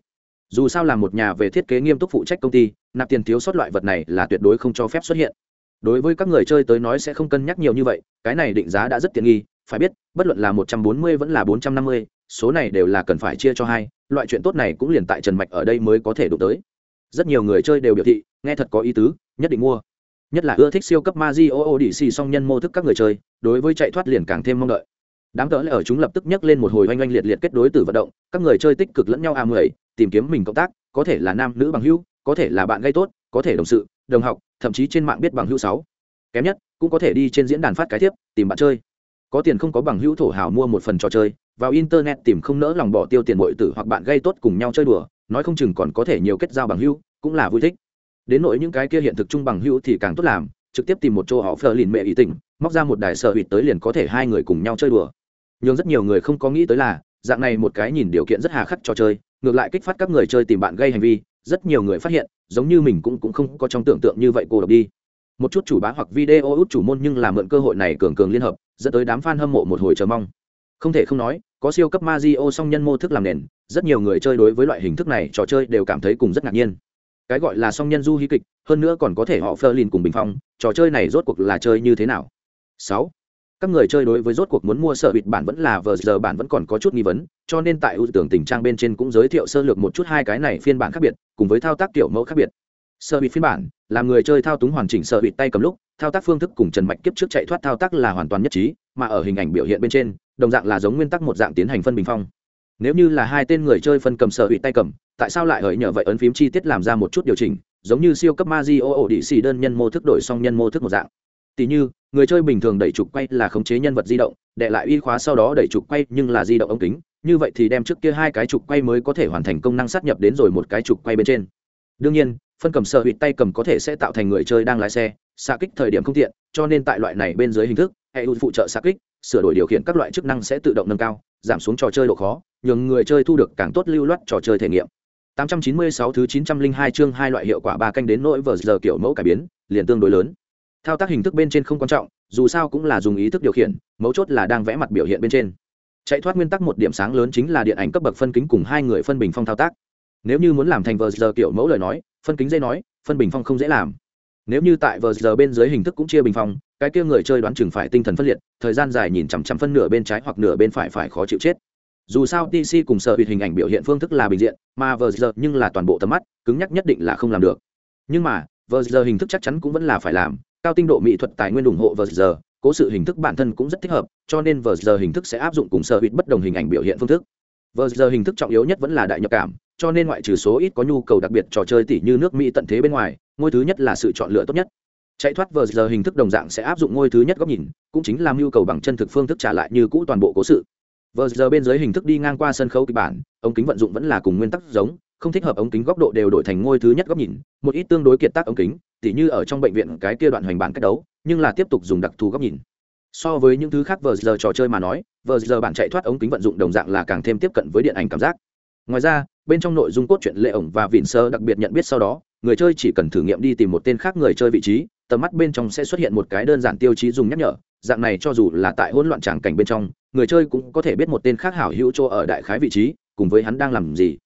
Dù sao là một nhà về thiết kế nghiêm túc phụ trách công ty, nạp tiền thiếu sót loại vật này là tuyệt đối không cho phép xuất hiện. Đối với các người chơi tới nói sẽ không cân nhắc nhiều như vậy, cái này định giá đã rất tiện nghi phải biết, bất luận là một trăm bốn mươi vẫn là bốn trăm năm mươi, số này đều là cần phải chia cho hai, loại chuyện tốt này cũng liền tại trần mạch ở đây mới có thể đụng tới. Rất nhiều người chơi đều biểu thị, nghe thật có ý tứ, nhất định mua. Nhất là ưa thích siêu cấp ma di o o xì song nhân mô thức các người chơi, đối với chạy thoát liền càng thêm mong đợi. Đám cỡ lại ở chúng lập tức nhắc lên một hồi oanh oanh liệt liệt kết đối từ vận động, các người chơi tích cực lẫn nhau à mười, tìm kiếm mình cộng tác, có thể là nam nữ bằng hữu, có thể là bạn gây tốt, có thể đồng sự, đồng học, thậm chí trên mạng biết bằng hữu sáu. Kém nhất, cũng có thể đi trên diễn đàn phát cái tiếp tìm bạn chơi có tiền không có bằng hữu thổ hào mua một phần trò chơi, vào internet tìm không nỡ lòng bỏ tiêu tiền bội tử hoặc bạn gây tốt cùng nhau chơi đùa, nói không chừng còn có thể nhiều kết giao bằng hữu, cũng là vui thích. Đến nỗi những cái kia hiện thực chung bằng hữu thì càng tốt làm, trực tiếp tìm một chỗ họ phờ lìn mẹ ý tỉnh, móc ra một đài sợ hụt tới liền có thể hai người cùng nhau chơi đùa. Nhưng rất nhiều người không có nghĩ tới là, dạng này một cái nhìn điều kiện rất hà khắc trò chơi, ngược lại kích phát các người chơi tìm bạn gây hành vi, rất nhiều người phát hiện, giống như mình cũng cũng không có trong tưởng tượng như vậy cô độc đi một chút chủ bá hoặc video út chủ môn nhưng là mượn cơ hội này cường cường liên hợp, dẫn tới đám fan hâm mộ một hồi chờ mong. Không thể không nói, có siêu cấp Mario song nhân mô thức làm nền, rất nhiều người chơi đối với loại hình thức này, trò chơi đều cảm thấy cùng rất ngạc nhiên. Cái gọi là song nhân du hí kịch, hơn nữa còn có thể họ phơ lìn cùng bình phong, trò chơi này rốt cuộc là chơi như thế nào? Sáu. Các người chơi đối với rốt cuộc muốn mua sở bịt bản vẫn là vờ giờ bản vẫn còn có chút nghi vấn, cho nên tại ưu tưởng tình trang bên trên cũng giới thiệu sơ lược một chút hai cái này phiên bản khác biệt, cùng với thao tác kiểu mẫu khác biệt sở bị phiên bản là người chơi thao túng hoàn chỉnh sở bị tay cầm lúc, thao tác phương thức cùng trần mạch kiếp trước chạy thoát thao tác là hoàn toàn nhất trí, mà ở hình ảnh biểu hiện bên trên, đồng dạng là giống nguyên tắc một dạng tiến hành phân bình phong. Nếu như là hai tên người chơi phân cầm sở bị tay cầm, tại sao lại hỡi nhờ vậy ấn phím chi tiết làm ra một chút điều chỉnh, giống như siêu cấp ma di ô ổ đĩ xì đơn nhân mô thức đổi song nhân mô thức một dạng. Tỉ như, người chơi bình thường đẩy trục quay là khống chế nhân vật di động, để lại uy khóa sau đó đẩy trục quay nhưng là di động ống kính, như vậy thì đem trước kia hai cái trục quay mới có thể hoàn thành công năng sát nhập đến rồi một cái trục quay bên trên. Đương nhiên phân cầm sợ hụt tay cầm có thể sẽ tạo thành người chơi đang lái xe xa kích thời điểm không tiện, cho nên tại loại này bên dưới hình thức, hệ phụ trợ xa kích, sửa đổi điều khiển các loại chức năng sẽ tự động nâng cao, giảm xuống trò chơi độ khó, nhường người chơi thu được càng tốt lưu loát trò chơi thể nghiệm. 896 thứ 902 chương hai loại hiệu quả ba canh đến nỗi vờ giờ kiểu mẫu cải biến, liền tương đối lớn. Thao tác hình thức bên trên không quan trọng, dù sao cũng là dùng ý thức điều khiển, mấu chốt là đang vẽ mặt biểu hiện bên trên. Chạy thoát nguyên tắc một điểm sáng lớn chính là điện ảnh cấp bậc phân kính cùng hai người phân bình phong thao tác nếu như muốn làm thành vờ giờ kiểu mẫu lời nói, phân kính dây nói, phân bình phong không dễ làm. Nếu như tại vờ giờ bên dưới hình thức cũng chia bình phong, cái kia người chơi đoán chừng phải tinh thần phân liệt, thời gian dài nhìn chằm chằm phân nửa bên trái hoặc nửa bên phải phải khó chịu chết. Dù sao tc cùng sợ hụt hình ảnh biểu hiện phương thức là bình diện, mà vờ giờ nhưng là toàn bộ tầm mắt, cứng nhắc nhất định là không làm được. Nhưng mà, vờ giờ hình thức chắc chắn cũng vẫn là phải làm, cao tinh độ mỹ thuật tài nguyên ủng hộ vờ giờ, cố sự hình thức bản thân cũng rất thích hợp, cho nên vờ giờ hình thức sẽ áp dụng cùng sợ hụt bất đồng hình ảnh biểu hiện phương thức. Vờ giờ hình thức trọng yếu nhất vẫn là đại nhập cảm cho nên ngoại trừ số ít có nhu cầu đặc biệt trò chơi tỷ như nước mỹ tận thế bên ngoài, ngôi thứ nhất là sự chọn lựa tốt nhất. Chạy thoát vờ giờ hình thức đồng dạng sẽ áp dụng ngôi thứ nhất góc nhìn, cũng chính là nhu cầu bằng chân thực phương thức trả lại như cũ toàn bộ cố sự. Vờ giờ bên dưới hình thức đi ngang qua sân khấu kịch bản, ống kính vận dụng vẫn là cùng nguyên tắc giống, không thích hợp ống kính góc độ đều đổi thành ngôi thứ nhất góc nhìn, một ít tương đối kiệt tác ống kính, tỉ như ở trong bệnh viện cái kia đoạn hoành bản cách đấu, nhưng là tiếp tục dùng đặc thù góc nhìn. So với những thứ khác vờ giờ trò chơi mà nói, vờ giờ bản chạy thoát ống kính vận dụng đồng dạng là càng thêm tiếp cận với điện ảnh cảm giác. Ngoài ra bên trong nội dung cốt truyện lệ ổng và vịn sơ đặc biệt nhận biết sau đó, người chơi chỉ cần thử nghiệm đi tìm một tên khác người chơi vị trí, tầm mắt bên trong sẽ xuất hiện một cái đơn giản tiêu chí dùng nhắc nhở, dạng này cho dù là tại hỗn loạn tràng cảnh bên trong, người chơi cũng có thể biết một tên khác hảo hữu chỗ ở đại khái vị trí, cùng với hắn đang làm gì.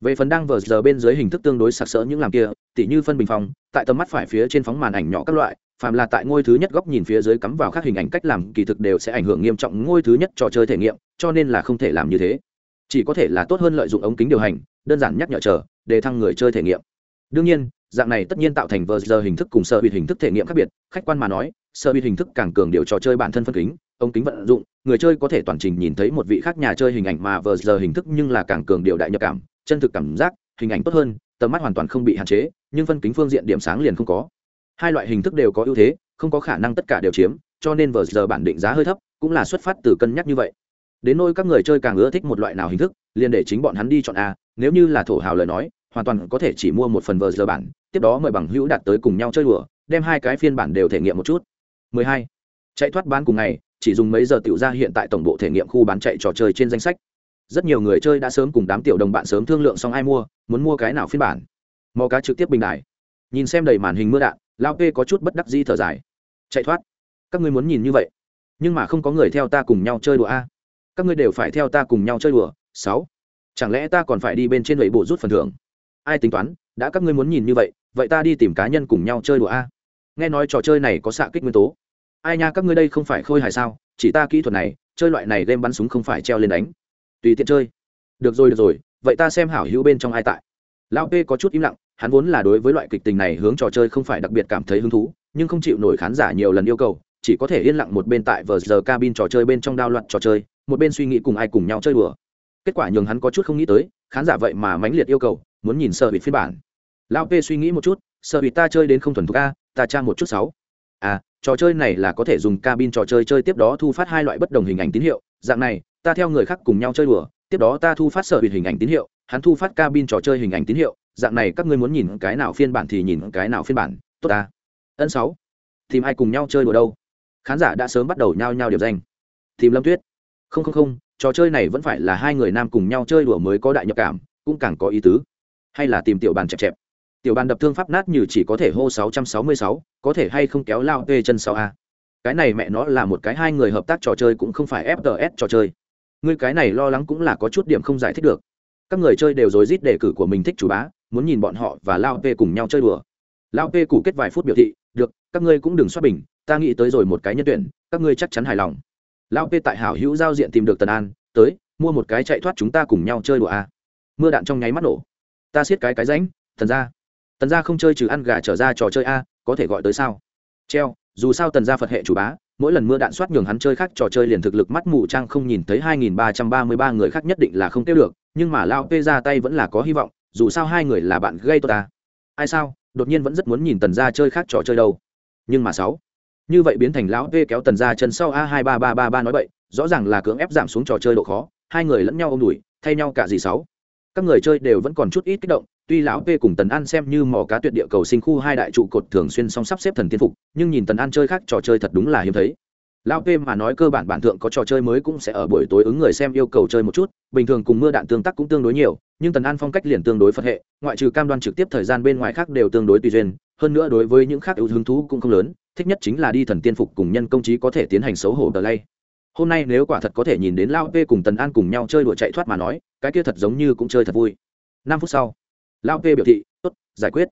Về phần đang vờ giờ bên dưới hình thức tương đối sặc sỡ những làm kia, tỉ như phân bình phong, tại tầm mắt phải phía trên phóng màn ảnh nhỏ các loại, phàm là tại ngôi thứ nhất góc nhìn phía dưới cắm vào các hình ảnh cách làm, kỳ thực đều sẽ ảnh hưởng nghiêm trọng ngôi thứ nhất trò chơi thể nghiệm, cho nên là không thể làm như thế chỉ có thể là tốt hơn lợi dụng ống kính điều hành, đơn giản nhắc nhở chờ, để thăng người chơi thể nghiệm. Đương nhiên, dạng này tất nhiên tạo thành vờ giờ hình thức cùng sợ bị hình thức thể nghiệm khác biệt. Khách quan mà nói, sợ bị hình thức càng cường điều trò chơi bản thân phân kính, ống kính vận dụng, người chơi có thể toàn trình nhìn thấy một vị khác nhà chơi hình ảnh mà vờ giờ hình thức nhưng là càng cường điều đại nhập cảm, chân thực cảm giác, hình ảnh tốt hơn, tầm mắt hoàn toàn không bị hạn chế, nhưng phân kính phương diện điểm sáng liền không có. Hai loại hình thức đều có ưu thế, không có khả năng tất cả đều chiếm, cho nên vờ giờ bản định giá hơi thấp, cũng là xuất phát từ cân nhắc như vậy đến nôi các người chơi càng ưa thích một loại nào hình thức, liền để chính bọn hắn đi chọn a, nếu như là thổ hào lời nói, hoàn toàn có thể chỉ mua một phần vờ giờ bản, tiếp đó mời bằng hữu đạt tới cùng nhau chơi đùa, đem hai cái phiên bản đều thể nghiệm một chút. 12. chạy thoát bán cùng ngày, chỉ dùng mấy giờ tiểu ra hiện tại tổng bộ thể nghiệm khu bán chạy trò chơi trên danh sách. Rất nhiều người chơi đã sớm cùng đám tiểu đồng bạn sớm thương lượng xong ai mua, muốn mua cái nào phiên bản. Mò cá trực tiếp bình đại nhìn xem đầy màn hình mưa đạn, lao p có chút bất đắc di thở dài. Chạy thoát. Các ngươi muốn nhìn như vậy, nhưng mà không có người theo ta cùng nhau chơi đùa a các ngươi đều phải theo ta cùng nhau chơi đùa, sáu. Chẳng lẽ ta còn phải đi bên trên lầy bộ rút phần thưởng? Ai tính toán, đã các ngươi muốn nhìn như vậy vậy ta đi tìm cá nhân cùng nhau chơi đùa a. Nghe nói trò chơi này có xạ kích nguyên tố. Ai nha, các ngươi đây không phải khôi hài sao? Chỉ ta kỹ thuật này, chơi loại này game bắn súng không phải treo lên đánh. Tùy tiện chơi. Được rồi được rồi, vậy ta xem hảo hữu bên trong ai tại. Lão p có chút im lặng, hắn vốn là đối với loại kịch tình này hướng trò chơi không phải đặc biệt cảm thấy hứng thú, nhưng không chịu nổi khán giả nhiều lần yêu cầu, chỉ có thể yên lặng một bên tại vờ giờ cabin trò chơi bên trong đao loạn trò chơi một bên suy nghĩ cùng ai cùng nhau chơi đùa. Kết quả nhường hắn có chút không nghĩ tới, khán giả vậy mà mãnh liệt yêu cầu, muốn nhìn sợ bị phiên bản. Lão p suy nghĩ một chút sợ bị ta chơi đến không thuần thục a, ta tra một chút sáu. À trò chơi này là có thể dùng cabin trò chơi chơi tiếp đó thu phát hai loại bất đồng hình ảnh tín hiệu. Dạng này, ta theo người khác cùng nhau chơi đùa, tiếp đó ta thu phát sở bị hình ảnh tín hiệu, hắn thu phát cabin trò chơi hình ảnh tín hiệu. Dạng này các ngươi muốn nhìn cái nào phiên bản thì nhìn cái nào phiên bản. Tốt ta. Ân sáu. Tìm ai cùng nhau chơi đùa đâu? Khán giả đã sớm bắt đầu nhao nhao điểm danh. Tìm lâm tuyết không không không trò chơi này vẫn phải là hai người nam cùng nhau chơi đùa mới có đại nhập cảm cũng càng có ý tứ. Hay là tìm tiểu bàn chẹp chẹp. Tiểu bàn đập thương pháp nát như chỉ có thể hô 666, có thể hay không kéo lao tê chân sau a. Cái này mẹ nó là một cái hai người hợp tác trò chơi cũng không phải fts trò chơi. Ngươi cái này lo lắng cũng là có chút điểm không giải thích được. Các người chơi đều rối rít đề cử của mình thích chủ bá muốn nhìn bọn họ và lao tê cùng nhau chơi đùa. Lao tê củ kết vài phút biểu thị được các ngươi cũng đừng xoát bình ta nghĩ tới rồi một cái nhân tuyển các ngươi chắc chắn hài lòng lao p tại hảo hữu giao diện tìm được tần an, tới, mua một cái chạy thoát chúng ta cùng nhau chơi đùa a mưa đạn trong nháy mắt nổ. Ta siết cái cái ránh, tần ra tần gia không chơi trừ ăn gà trở ra trò chơi a, có thể gọi tới sao? Treo, dù sao tần gia phật hệ chủ bá, mỗi lần mưa đạn soát nhường hắn chơi khác trò chơi liền thực lực mắt mù trang không nhìn thấy 2.333 người khác nhất định là không tiêu được, nhưng mà lao pê ra tay vẫn là có hy vọng, dù sao hai người là bạn gây tôi ta. Ai sao, đột nhiên vẫn rất muốn nhìn tần gia chơi khác trò chơi đâu. Nhưng mà sáu như vậy biến thành lão V kéo tần gia chân sau a hai ba ba ba ba nói vậy rõ ràng là cưỡng ép giảm xuống trò chơi độ khó, hai người lẫn nhau ôm đùi, thay nhau cả gì sáu. Các người chơi đều vẫn còn chút ít kích động, tuy lão V cùng tần an xem như mò cá tuyệt địa cầu sinh khu hai đại trụ cột thường xuyên song sắp xếp thần tiên phục, nhưng nhìn tần an chơi khác trò chơi thật đúng là hiếm thấy. Lão V mà nói cơ bản bản thượng có trò chơi mới cũng sẽ ở buổi tối ứng người xem yêu cầu chơi một chút, bình thường cùng mưa đạn tương tác cũng tương đối nhiều, nhưng tần an phong cách liền tương đối phật hệ, ngoại trừ cam đoan trực tiếp thời gian bên ngoài khác đều tương đối tùy duyên, hơn nữa đối với những khác ưu hứng thú cũng không lớn thích nhất chính là đi thần tiên phục cùng nhân công trí có thể tiến hành xấu hổ đờ lay. Hôm nay nếu quả thật có thể nhìn đến lao p cùng tần an cùng nhau chơi đùa chạy thoát mà nói, cái kia thật giống như cũng chơi thật vui. Năm phút sau, lao p biểu thị, tốt, giải quyết.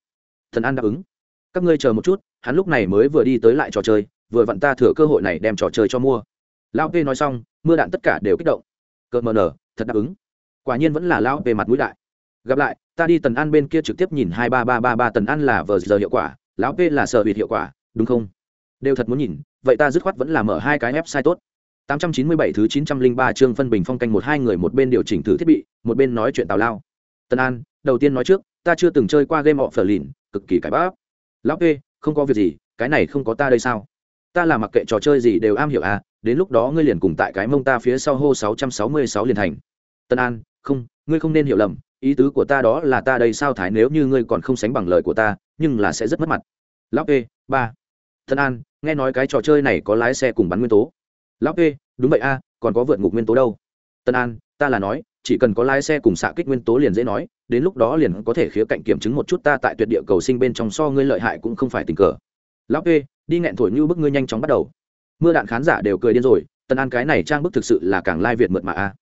Thần an đáp ứng. Các ngươi chờ một chút, hắn lúc này mới vừa đi tới lại trò chơi, vừa vặn ta thừa cơ hội này đem trò chơi cho mua. Lao p nói xong, mưa đạn tất cả đều kích động. Cợt mờ nở, thật đáp ứng. Quả nhiên vẫn là lao p mặt mũi đại. Gặp lại, ta đi tần an bên kia trực tiếp nhìn hai ba ba ba ba tần an là vờ giờ hiệu quả lão p là sợ bịt hiệu quả đúng không đều thật muốn nhìn vậy ta dứt khoát vẫn là mở hai cái website tốt 897 thứ 903 chương phân bình phong canh một hai người một bên điều chỉnh thử thiết bị, một bên nói chuyện tào lao. Tân An, đầu tiên nói trước, ta chưa từng chơi qua game of lìn, cực kỳ cải bắp Lão P, không có việc gì, cái này không có ta đây sao? Ta là mặc kệ trò chơi gì đều am hiểu à, đến lúc đó ngươi liền cùng tại cái mông ta phía sau hô 666 liền thành. Tân An, không, ngươi không nên hiểu lầm, ý tứ của ta đó là ta đây sao thái nếu như ngươi còn không sánh bằng lời của ta, nhưng là sẽ rất mất mặt. Lão P, ba. Tân An, nghe nói cái trò chơi này có lái xe cùng bắn nguyên tố. Lão p đúng vậy a còn có vượt ngục nguyên tố đâu. Tân an ta là nói chỉ cần có lái xe cùng xạ kích nguyên tố liền dễ nói đến lúc đó liền có thể khía cạnh kiểm chứng một chút ta tại tuyệt địa cầu sinh bên trong so ngươi lợi hại cũng không phải tình cờ. Lão p đi nghẹn thổi như bức ngươi nhanh chóng bắt đầu. Mưa đạn khán giả đều cười điên rồi tân an cái này trang bức thực sự là càng lai việt mượt mà a.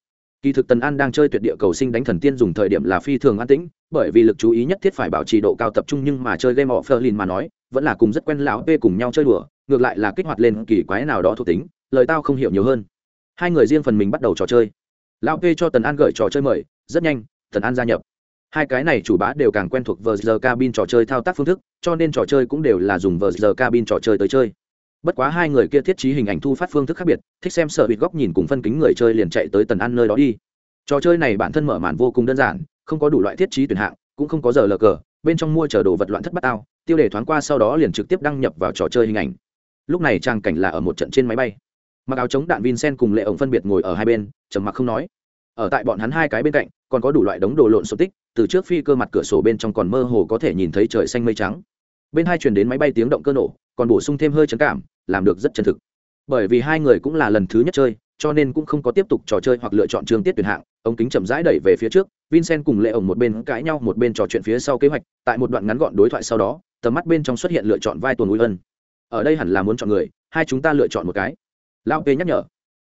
Kỳ thực tần an đang chơi tuyệt địa cầu sinh đánh thần tiên dùng thời điểm là phi thường an tĩnh bởi vì lực chú ý nhất thiết phải bảo trì độ cao tập trung nhưng mà chơi game họ phơ lin mà nói vẫn là cùng rất quen lão p cùng nhau chơi đùa, ngược lại là kích hoạt lên kỳ quái nào đó thuộc tính, lời tao không hiểu nhiều hơn. Hai người riêng phần mình bắt đầu trò chơi. Lão p cho tần an gửi trò chơi mời, rất nhanh, tần an gia nhập. Hai cái này chủ bá đều càng quen thuộc vờ giờ cabin trò chơi thao tác phương thức, cho nên trò chơi cũng đều là dùng vờ giờ cabin trò chơi tới chơi. Bất quá hai người kia thiết trí hình ảnh thu phát phương thức khác biệt, thích xem sợ bịt góc nhìn cùng phân kính người chơi liền chạy tới tần an nơi đó đi. Trò chơi này bản thân mở màn vô cùng đơn giản, không có đủ loại thiết trí tuyển hạng, cũng không có giờ lờ cờ, bên trong mua chờ đồ vật loạn thất bát ao tiêu đề thoáng qua sau đó liền trực tiếp đăng nhập vào trò chơi hình ảnh. Lúc này trang cảnh là ở một trận trên máy bay. Mặc áo chống đạn vincent cùng lệ ổng phân biệt ngồi ở hai bên, trầm mặc không nói. Ở tại bọn hắn hai cái bên cạnh, còn có đủ loại đống đồ lộn xộn tích, từ trước phi cơ mặt cửa sổ bên trong còn mơ hồ có thể nhìn thấy trời xanh mây trắng. Bên hai truyền đến máy bay tiếng động cơ nổ, còn bổ sung thêm hơi trấn cảm, làm được rất chân thực. Bởi vì hai người cũng là lần thứ nhất chơi, cho nên cũng không có tiếp tục trò chơi hoặc lựa chọn chương tiết tuyển hạng. Ống kính chậm rãi đẩy về phía trước, vincent cùng lệ ổng một bên cãi nhau, một bên trò chuyện phía sau kế hoạch, tại một đoạn ngắn gọn đối thoại sau đó tầm mắt bên trong xuất hiện lựa chọn vai tuần ui ân. Ở đây hẳn là muốn chọn người, hai chúng ta lựa chọn một cái. Lao p nhắc nhở.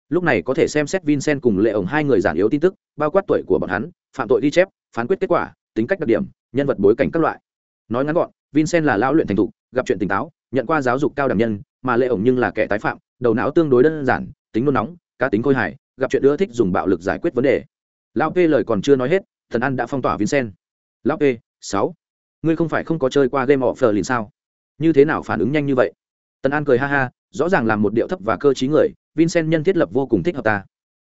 Lúc này có thể xem xét vincent cùng lệ ổng hai người giản yếu tin tức, bao quát tuổi của bọn hắn, phạm tội ghi chép, phán quyết kết quả, tính cách đặc điểm, nhân vật bối cảnh các loại. Nói ngắn gọn, vincent là lão luyện thành thục, gặp chuyện tỉnh táo, nhận qua giáo dục cao đảm nhân, mà lệ ổng nhưng là kẻ tái phạm, đầu não tương đối đơn giản, tính nôn nóng, cá tính khôi hài, gặp chuyện ưa thích dùng bạo lực giải quyết vấn đề. Lão p lời còn chưa nói hết, thần ăn đã phong tỏa vincent. Lão p sáu ngươi không phải không có chơi qua game of thrones sao? Như thế nào phản ứng nhanh như vậy? Tần an cười ha ha, rõ ràng là một điệu thấp và cơ t người, vincent nhân thiết lập vô cùng thích hợp ta.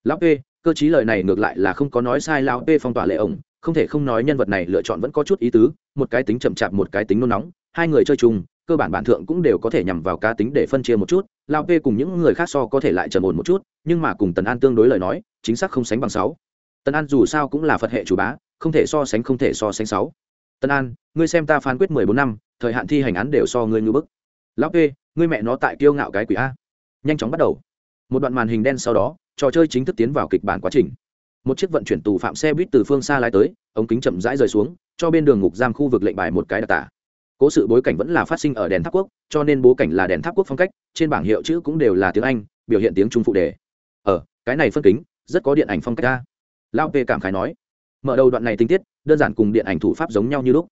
Lão p, cơ t lời này ngược lại là không có nói sai, lão p phong tỏa lệ ổng, không thể không nói nhân vật này lựa chọn vẫn có chút ý tứ, một cái tính chậm chạp, một cái tính nôn nóng, hai người chơi chung, cơ bản bản thượng cũng đều có thể nhằm vào cá tính để phân chia một chút lao p cùng những người khác so có thể lại trầm ổn một chút, nhưng mà cùng tần an tương đối lời nói, chính xác không sánh bằng sáu. Tần an dù sao cũng là phật hệ chủ bá, không thể so sánh không thể so sánh sáu. Tân an, ngươi xem ta phán quyết mười bốn năm, thời hạn thi hành án đều so ngươi ngư bức. Lão kê, ngươi mẹ nó tại kiêu ngạo cái quỷ a. Nhanh chóng bắt đầu. Một đoạn màn hình đen sau đó, trò chơi chính thức tiến vào kịch bản quá trình. Một chiếc vận chuyển tù phạm xe buýt từ phương xa lái tới, ống kính chậm rãi rời xuống, cho bên đường ngục giam khu vực lệnh bài một cái đặc tả. Cố sự bối cảnh vẫn là phát sinh ở đèn tháp quốc, cho nên bố cảnh là đèn tháp quốc phong cách, trên bảng hiệu chữ cũng đều là tiếng anh, biểu hiện tiếng trung phụ đề. Ở cái này phân kính, rất có điện ảnh phong cách ra lao p cảm khái nói mở đầu đoạn này tinh tiết, đơn giản cùng điện ảnh thủ pháp giống nhau như lúc.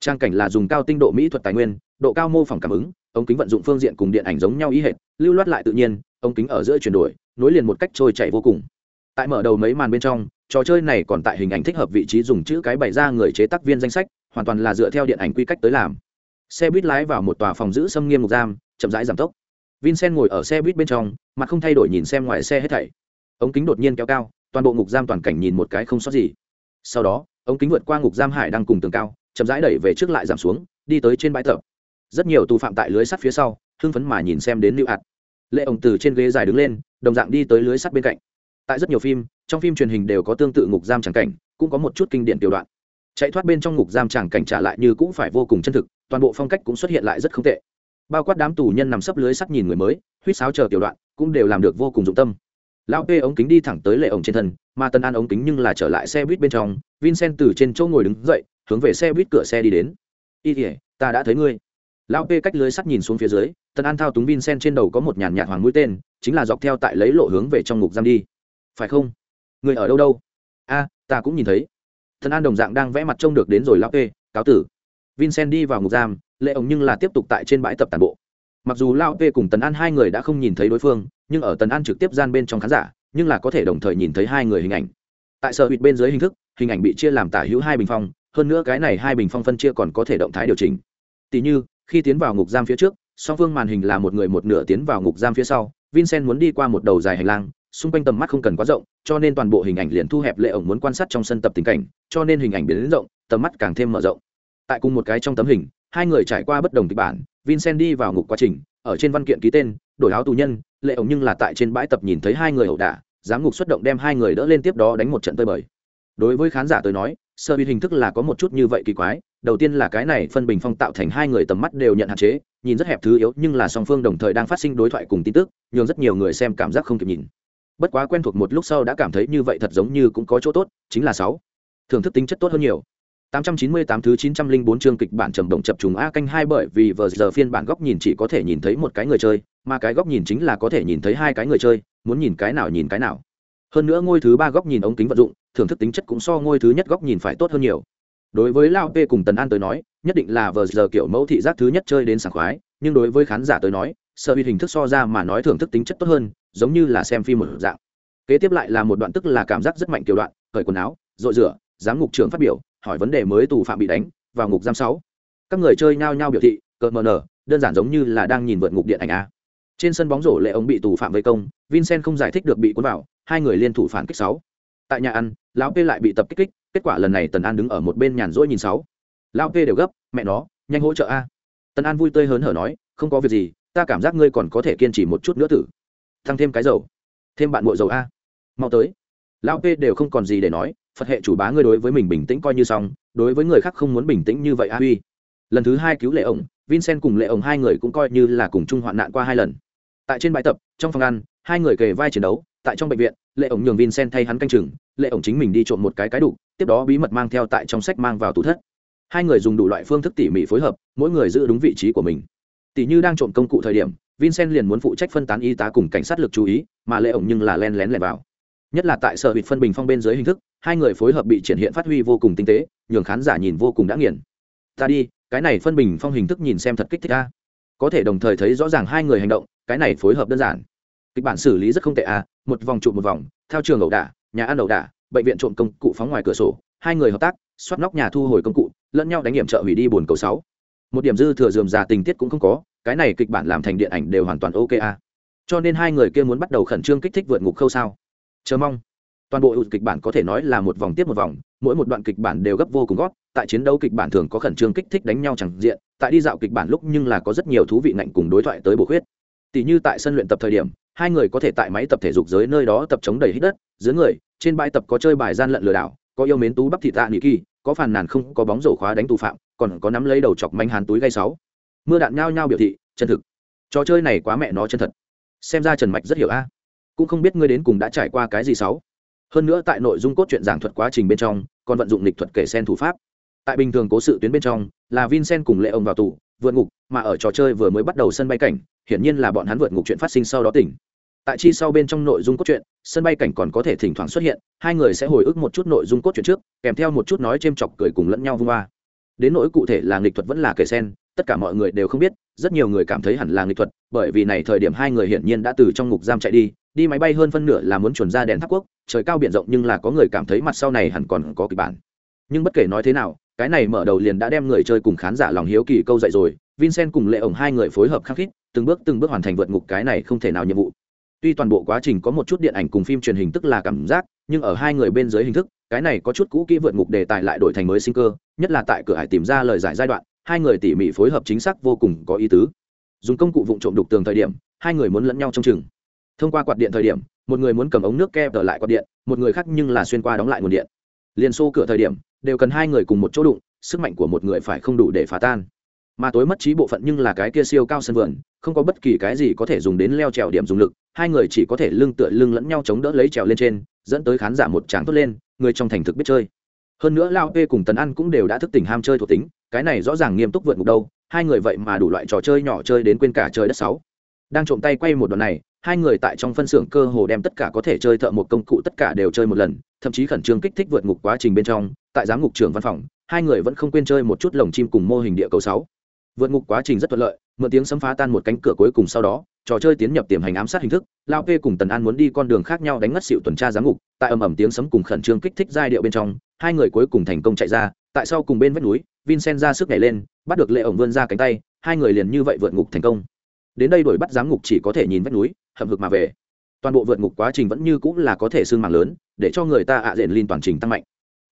Trang cảnh là dùng cao tinh độ mỹ thuật tài nguyên, độ cao mô phỏng cảm ứng, ống kính vận dụng phương diện cùng điện ảnh giống nhau ý hệt, lưu loát lại tự nhiên, ống kính ở giữa chuyển đổi, nối liền một cách trôi chảy vô cùng. Tại mở đầu mấy màn bên trong, trò chơi này còn tại hình ảnh thích hợp vị trí dùng chữ cái bày ra người chế tác viên danh sách, hoàn toàn là dựa theo điện ảnh quy cách tới làm. Xe buýt lái vào một tòa phòng giữ xâm nghiêm mục giam, chậm rãi giảm tốc. Vincent ngồi ở xe buýt bên trong, mặt không thay đổi nhìn xem ngoài xe hết thảy. Ống kính đột nhiên kéo cao, toàn bộ ngục giam toàn cảnh nhìn một cái không sót gì sau đó, ống kính vượt qua ngục giam hải đang cùng tường cao, chậm rãi đẩy về trước lại giảm xuống, đi tới trên bãi tập. Rất nhiều tù phạm tại lưới sắt phía sau, hưng phấn mà nhìn xem đến lưu hạt. Lệ ổng từ trên ghế dài đứng lên, đồng dạng đi tới lưới sắt bên cạnh. Tại rất nhiều phim, trong phim truyền hình đều có tương tự ngục giam tràng cảnh, cũng có một chút kinh điển tiểu đoạn. Chạy thoát bên trong ngục giam tràng cảnh trả lại như cũng phải vô cùng chân thực, toàn bộ phong cách cũng xuất hiện lại rất không tệ. Bao quát đám tù nhân nằm sấp lưới sắt nhìn người mới huýt sáo chờ tiểu đoạn, cũng đều làm được vô cùng dụng tâm lão p ống kính đi thẳng tới lệ ổng trên thân, mà tân an ống kính nhưng là trở lại xe buýt bên trong, vincent từ trên chỗ ngồi đứng dậy, hướng về xe buýt cửa xe đi đến. Y tỉa ta đã thấy ngươi. Lão p cách lưới sắt nhìn xuống phía dưới, tân an thao túng vincent trên đầu có một nhàn nhạt hoàng mũi tên, chính là dọc theo tại lấy lộ hướng về trong ngục giam đi. Phải không? Người ở đâu đâu? A, ta cũng nhìn thấy. Tần an đồng dạng đang vẽ mặt trông được đến rồi lão p cáo tử. Vincent đi vào ngục giam, lệ ổng nhưng là tiếp tục tại trên bãi tập tàn bộ. Mặc dù lao p cùng tần an hai người đã không nhìn thấy đối phương nhưng ở tần an trực tiếp gian bên trong khán giả, nhưng là có thể đồng thời nhìn thấy hai người hình ảnh. Tại sở hụt bên dưới hình thức, hình ảnh bị chia làm tả hữu hai bình phong, hơn nữa cái này hai bình phong phân chia còn có thể động thái điều chỉnh. Tỷ như, khi tiến vào ngục giam phía trước, song phương màn hình là một người một nửa tiến vào ngục giam phía sau, vincent muốn đi qua một đầu dài hành lang, xung quanh tầm mắt không cần quá rộng, cho nên toàn bộ hình ảnh liền thu hẹp lệ ổng muốn quan sát trong sân tập tình cảnh, cho nên hình ảnh biến đến rộng, tầm mắt càng thêm mở rộng. Tại cùng một cái trong tấm hình, hai người trải qua bất đồng kịch bản, vincent đi vào ngục quá trình, ở trên văn kiện ký tên, đổi áo tù nhân lệ ổng nhưng là tại trên bãi tập nhìn thấy hai người ẩu đả giám ngục xuất động đem hai người đỡ lên tiếp đó đánh một trận tơi bời. Đối với khán giả tôi nói sơ bị hình thức là có một chút như vậy kỳ quái đầu tiên là cái này phân bình phong tạo thành hai người tầm mắt đều nhận hạn chế nhìn rất hẹp thứ yếu nhưng là song phương đồng thời đang phát sinh đối thoại cùng tin tức nhường rất nhiều người xem cảm giác không kịp nhìn. Bất quá quen thuộc một lúc sau đã cảm thấy như vậy thật giống như cũng có chỗ tốt chính là sáu. Thưởng thức tính chất tốt hơn nhiều. 898 thứ 904 chương kịch bản trầm động chập trùng a canh hai bởi vì vừa giờ phiên bản góc nhìn chỉ có thể nhìn thấy một cái người chơi, mà cái góc nhìn chính là có thể nhìn thấy hai cái người chơi, muốn nhìn cái nào nhìn cái nào. Hơn nữa ngôi thứ ba góc nhìn ống kính vận dụng, thưởng thức tính chất cũng so ngôi thứ nhất góc nhìn phải tốt hơn nhiều. Đối với Lao P cùng Tần An tới nói, nhất định là vừa giờ kiểu mẫu thị giác thứ nhất chơi đến sảng khoái, nhưng đối với khán giả tới nói, sơ hình thức so ra mà nói thưởng thức tính chất tốt hơn, giống như là xem phim một dạng kế tiếp lại là một đoạn tức là cảm giác rất mạnh kiểu đoạn cởi quần áo rội rửa giám ngục trưởng phát biểu hỏi vấn đề mới tù phạm bị đánh vào ngục giam sáu các người chơi nhao nhao biểu thị cợt mờ nở đơn giản giống như là đang nhìn vượt ngục điện ảnh a trên sân bóng rổ lệ ông bị tù phạm vây công, vincent không giải thích được bị cuốn vào, hai người liên thủ phản kích sáu. Tại nhà ăn, lão p lại bị tập kích kích, kết quả lần này tần an đứng ở một bên nhàn rỗi nhìn sáu. Lão p đều gấp, mẹ nó, nhanh hỗ trợ a. Tần an vui tươi hớn hở nói, không có việc gì, ta cảm giác ngươi còn có thể kiên trì một chút nữa tử thăng thêm cái dầu, thêm bạn mội dầu a. Mau tới. Lão p đều không còn gì để nói, phật hệ chủ bá ngươi đối với mình bình tĩnh coi như xong, đối với người khác không muốn bình tĩnh như vậy a huy lần thứ hai cứu lệ ổng vincent cùng lệ ổng hai người cũng coi như là cùng chung hoạn nạn qua hai lần tại trên bãi tập, trong phòng ăn, hai người kề vai chiến đấu, tại trong bệnh viện, lệ ổng nhường vincent thay hắn canh chừng, lệ ổng chính mình đi trộm một cái cái đủ, tiếp đó bí mật mang theo tại trong sách mang vào tủ thất. Hai người dùng đủ loại phương thức tỉ mỉ phối hợp, mỗi người giữ đúng vị trí của mình. Tỉ như đang trộm công cụ thời điểm, vincent liền muốn phụ trách phân tán y tá cùng cảnh sát lực chú ý, mà lệ ổng nhưng là len lén lẻn vào. Nhất là tại sở hụt phân bình phong bên dưới hình thức, hai người phối hợp bị triển hiện phát huy vô cùng tinh tế, nhường khán giả nhìn vô cùng đã nghiền. Ta đi, cái này phân bình phong hình thức nhìn xem thật kích thích a có thể đồng thời thấy rõ ràng hai người hành động, cái này phối hợp đơn giản kịch bản xử lý rất không tệ à? một vòng trụ một vòng theo trường ẩu đả, nhà ăn ẩu đả, bệnh viện trộm công cụ phóng ngoài cửa sổ, hai người hợp tác, xoát nóc nhà thu hồi công cụ, lẫn nhau đánh nghiệm trợ hủy đi bồn cầu sáu một điểm dư thừa dườm già tình tiết cũng không có, cái này kịch bản làm thành điện ảnh đều hoàn toàn ok à? cho nên hai người kia muốn bắt đầu khẩn trương kích thích vượt ngục khâu sao chờ mong toàn bộ kịch bản có thể nói là một vòng tiếp một vòng, mỗi một đoạn kịch bản đều gấp vô cùng gót tại chiến đấu kịch bản thường có khẩn trương kích thích đánh nhau chẳng diện, tại đi dạo kịch bản lúc nhưng là có rất nhiều thú vị ngạnh cùng đối thoại tới bổ khuyết. Tỷ như tại sân luyện tập thời điểm, hai người có thể tại máy tập thể dục giới nơi đó tập chống đầy hít đất, dưới người, trên bãi tập có chơi bài gian lận lừa đảo, có yêu mến tú bắp thị tạ nị kỳ, có phàn nàn không, có bóng rổ khóa đánh tù phạm, còn có nắm lấy đầu chọc manh hàn túi gây sáu. Mưa đạn nhao nhao biểu thị, chân thực. Trò chơi này quá mẹ nó chân thật. Xem ra trần mạch rất hiểu a. Cũng không biết ngươi đến cùng đã trải qua cái gì sáu hơn nữa tại nội dung cốt truyện giảng thuật quá trình bên trong, còn vận dụng lịch thuật kể sen thủ pháp. Tại bình thường cố sự tuyến bên trong, là vincent cùng lệ ông vào tù, vượt ngục, mà ở trò chơi vừa mới bắt đầu sân bay cảnh, hiển nhiên là bọn hắn vượt ngục chuyện phát sinh sau đó tỉnh. Tại chi sau bên trong nội dung cốt truyện, sân bay cảnh còn có thể thỉnh thoảng xuất hiện, hai người sẽ hồi ức một chút nội dung cốt truyện trước, kèm theo một chút nói c h ê m chọc cười cùng lẫn nhau vung ba đến nỗi cụ thể là nghịch thuật vẫn là kể sen tất cả mọi người đều không biết, rất nhiều người cảm thấy hẳn là nghệ thuật, bởi vì này thời điểm hai người hiển nhiên đã từ trong ngục giam chạy đi đi máy bay hơn phân nửa là muốn chuẩn ra đèn tháp quốc, trời cao biển rộng nhưng là có người cảm thấy mặt sau này hẳn còn có kịch bản. Nhưng bất kể nói thế nào, cái này mở đầu liền đã đem người chơi cùng khán giả lòng hiếu kỳ câu dạy rồi, vincent cùng lệ ổng hai người phối hợp khắc khít, từng bước từng bước hoàn thành vượt ngục cái này không thể nào nhiệm vụ. Tuy toàn bộ quá trình có một chút điện ảnh cùng phim truyền hình tức là cảm giác, nhưng ở hai người bên dưới hình thức, cái này có chút cũ kỹ vượt ngục đề tài lại đổi thành mới sinh cơ, nhất là tại cửa hải tìm ra lời giải giai đoạn hai người tỉ mỉ phối hợp chính xác vô cùng có ý tứ. Dùng công cụ vụ trộm đục tường thời điểm, hai người muốn lẫn nhau trong chừng. Thông qua quạt điện thời điểm, một người muốn cầm ống nước keo trở lại quạt điện, một người khác nhưng là xuyên qua đóng lại nguồn điện. Liền xô cửa thời điểm, đều cần hai người cùng một chỗ đụng, sức mạnh của một người phải không đủ để phá tan. Mà tối mất trí bộ phận nhưng là cái kia siêu cao sân vườn, không có bất kỳ cái gì có thể dùng đến leo trèo điểm dùng lực, hai người chỉ có thể lưng tựa lưng lẫn nhau chống đỡ lấy trèo lên trên, dẫn tới khán giả một tràng tốt lên, người trong thành thực biết chơi hơn nữa lao p cùng tần ăn cũng đều đã thức tỉnh ham chơi thuộc tính, cái này rõ ràng nghiêm túc vượt ngục đâu, hai người vậy mà đủ loại trò chơi nhỏ chơi đến quên cả chơi đất sáu. Đang trộm tay quay một đoạn này, hai người tại trong phân xưởng cơ hồ đem tất cả có thể chơi thợ một công cụ tất cả đều chơi một lần, thậm chí khẩn trương kích thích vượt ngục quá trình bên trong, tại giám ngục trưởng văn phòng, hai người vẫn không quên chơi một chút lồng chim cùng mô hình địa cầu sáu vượt ngục quá trình rất thuận lợi, mượn tiếng sấm phá tan một cánh cửa cuối cùng sau đó, trò chơi tiến nhập tiềm hành ám sát hình thức, lao p cùng tần an muốn đi con đường khác nhau đánh ngất xịu tuần tra giám ngục, tại ầm ầm tiếng sấm cùng khẩn trương kích thích giai điệu bên trong, hai người cuối cùng thành công chạy ra, tại sau cùng bên vách núi, vincent ra sức nhảy lên, bắt được lệ ổng vươn ra cánh tay, hai người liền như vậy vượt ngục thành công. Đến đây đuổi bắt giám ngục chỉ có thể nhìn vách núi, hậm hực mà về. Toàn bộ vượt ngục quá trình vẫn như cũng là có thể xương mạng lớn, để cho người ta ạ à diện liên toàn trình tăng mạnh.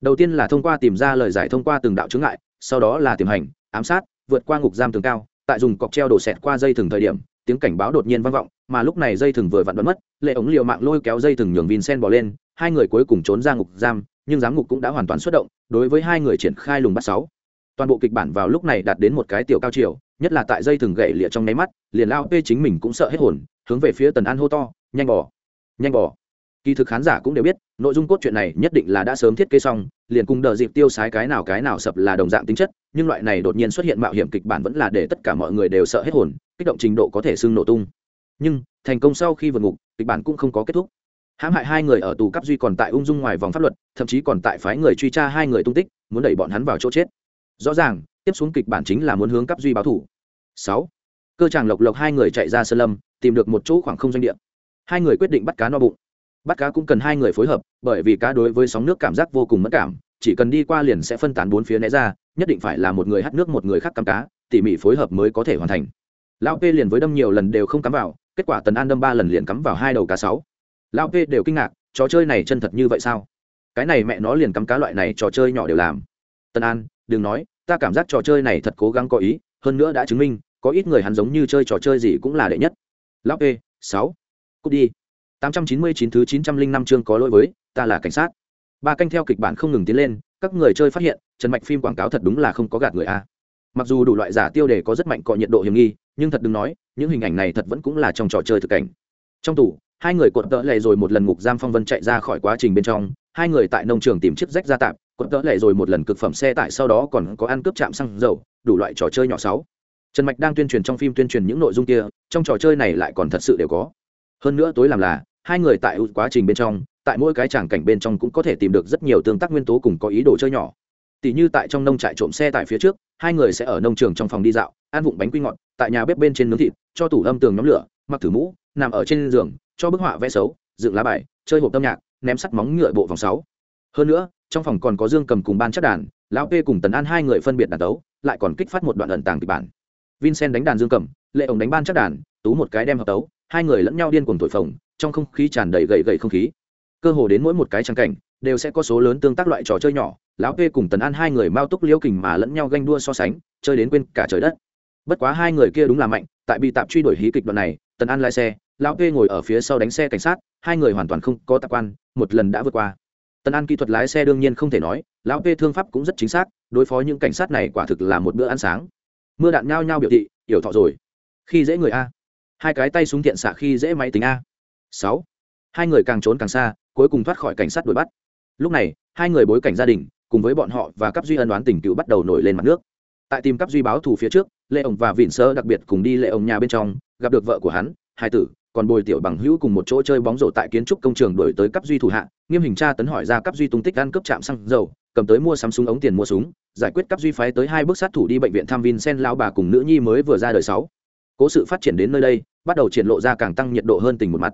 Đầu tiên là thông qua tìm ra lời giải thông qua từng đạo chướng ngại, sau đó là tiềm hành, ám sát vượt qua ngục giam tường cao, tại dùng cọc treo đổ xẹt qua dây thừng thời điểm, tiếng cảnh báo đột nhiên vang vọng, mà lúc này dây thừng vừa vặn bắn mất, lệ ống liều mạng lôi kéo dây thừng nhường vincent bỏ lên, hai người cuối cùng trốn ra ngục giam, nhưng giám ngục cũng đã hoàn toàn xuất động, đối với hai người triển khai lùng bắt sáu. Toàn bộ kịch bản vào lúc này đạt đến một cái tiểu cao chiều, nhất là tại dây thừng gậy lịa trong nháy mắt, liền lao p chính mình cũng sợ hết hồn, hướng về phía tần an hô to, nhanh bỏ nhanh bỏ kỳ thực khán giả cũng đều biết, nội dung cốt truyện này nhất định là đã sớm thiết kế xong, liền cùng đờ dịp tiêu sái cái nào cái nào sập là đồng dạng tính chất, nhưng loại này đột nhiên xuất hiện mạo hiểm kịch bản vẫn là để tất cả mọi người đều sợ hết hồn, kích động trình độ có thể xưng nổ tung. Nhưng, thành công sau khi vượt ngục, kịch bản cũng không có kết thúc. Hãm hại hai người ở tù cấp duy còn tại ung dung ngoài vòng pháp luật, thậm chí còn tại phái người truy tra hai người tung tích, muốn đẩy bọn hắn vào chỗ chết. Rõ ràng, tiếp xuống kịch bản chính là muốn hướng cấp duy báo thủ. Sáu. Cơ chàng lộc lộc hai người chạy ra sơn lâm, tìm được một chỗ khoảng không doanh địa. Hai người quyết định bắt cá no bụng bắt cá cũng cần hai người phối hợp, bởi vì cá đối với sóng nước cảm giác vô cùng mất cảm, chỉ cần đi qua liền sẽ phân tán bốn phía né ra, nhất định phải là một người hắt nước một người khác cắm cá, tỉ mỉ phối hợp mới có thể hoàn thành. Lão p liền với đâm nhiều lần đều không cắm vào, kết quả tần an đâm ba lần liền cắm vào hai đầu cá sáu. Lão p đều kinh ngạc, trò chơi này chân thật như vậy sao? Cái này mẹ nó liền cắm cá loại này trò chơi nhỏ đều làm. Tần an, đừng nói, ta cảm giác trò chơi này thật cố gắng có ý, hơn nữa đã chứng minh, có ít người hắn giống như chơi trò chơi gì cũng là đệ nhất. Lão p, sáu. Cút đi. 899 thứ 905 chương có lỗi với, ta là cảnh sát. Ba canh theo kịch bản không ngừng tiến lên, các người chơi phát hiện, Trần Mạch phim quảng cáo thật đúng là không có gạt người a. Mặc dù đủ loại giả tiêu đề có rất mạnh cọ nhiệt độ hiểm nghi, nhưng thật đừng nói, những hình ảnh này thật vẫn cũng là trong trò chơi thực cảnh. Trong tủ, hai người cuộn tợ lệ rồi một lần ngục giam phong vân chạy ra khỏi quá trình bên trong, hai người tại nông trường tìm chiếc rách ra tạm, cuộn tợ lệ rồi một lần cực phẩm xe tải sau đó còn có ăn cướp chạm xăng dầu, đủ loại trò chơi nhỏ sáu. Trần Mạch đang tuyên truyền trong phim tuyên truyền những nội dung kia, trong trò chơi này lại còn thật sự đều có. Hơn nữa tối làm là, hai người tại quá trình bên trong, tại mỗi cái tràng cảnh bên trong cũng có thể tìm được rất nhiều tương tác nguyên tố cùng có ý đồ chơi nhỏ. Tỷ như tại trong nông trại trộm xe tại phía trước, hai người sẽ ở nông trường trong phòng đi dạo, ăn vụng bánh quy ngọt, tại nhà bếp bên trên nướng thịt, cho tủ âm tường nhóm lửa, mặc thử mũ, nằm ở trên giường, cho bức họa vẽ xấu, dựng lá bài, chơi hộp âm nhạc, ném sắt móng nhựa bộ vòng sáu. Hơn nữa, trong phòng còn có dương cầm cùng ban chắc đàn, lão p cùng tần an hai người phân biệt đàn tấu lại còn kích phát một đoạn ẩn tàng kịch bản. Vincent đánh đàn dương cầm, lệ ổng đánh ban chắc đàn, tú một cái đem hợp tấu hai người lẫn nhau điên cuồng thổi phồng trong không khí tràn đầy gậy gậy không khí. Cơ hồ đến mỗi một cái trang cảnh, đều sẽ có số lớn tương tác loại trò chơi nhỏ, lão kê cùng tần an hai người mau túc liễu kình mà lẫn nhau ganh đua so sánh, chơi đến quên cả trời đất. Bất quá hai người kia đúng là mạnh, tại bị tạm truy đuổi hí kịch đoạn này, tần an lái xe, lão kê ngồi ở phía sau đánh xe cảnh sát, hai người hoàn toàn không có tạp quan, một lần đã vượt qua. Tần an kỹ thuật lái xe đương nhiên không thể nói, lão kê thương pháp cũng rất chính xác, đối phó những cảnh sát này quả thực là một bữa ăn sáng. Mưa đạn nhao nhao biểu thị hiểu thọ rồi. Khi dễ người a. Hai cái tay súng tiện xạ khi dễ máy tính a sáu. Hai người càng trốn càng xa, cuối cùng thoát khỏi cảnh sát đuổi bắt. Lúc này, hai người bối cảnh gia đình, cùng với bọn họ và cấp duy ân đoán tình cựu bắt đầu nổi lên mặt nước. Tại tìm cấp duy báo thù phía trước lệ ông và vịn sơ đặc biệt cùng đi lệ ông nhà bên trong, gặp được vợ của hắn, hai tử, còn bồi tiểu bằng hữu cùng một chỗ chơi bóng rổ tại kiến trúc công trường đổi tới cấp duy thủ hạ, nghiêm hình tra tấn hỏi ra cấp duy tung tích ăn cướp trạm xăng dầu, cầm tới mua sắm súng ống tiền mua súng, giải quyết cấp duy phái tới hai bước sát thủ đi bệnh viện thăm vincent lao bà cùng nữ nhi mới vừa ra đời sáu. Cố sự phát triển đến nơi đây, bắt đầu triển lộ ra càng tăng nhiệt độ hơn tình một mặt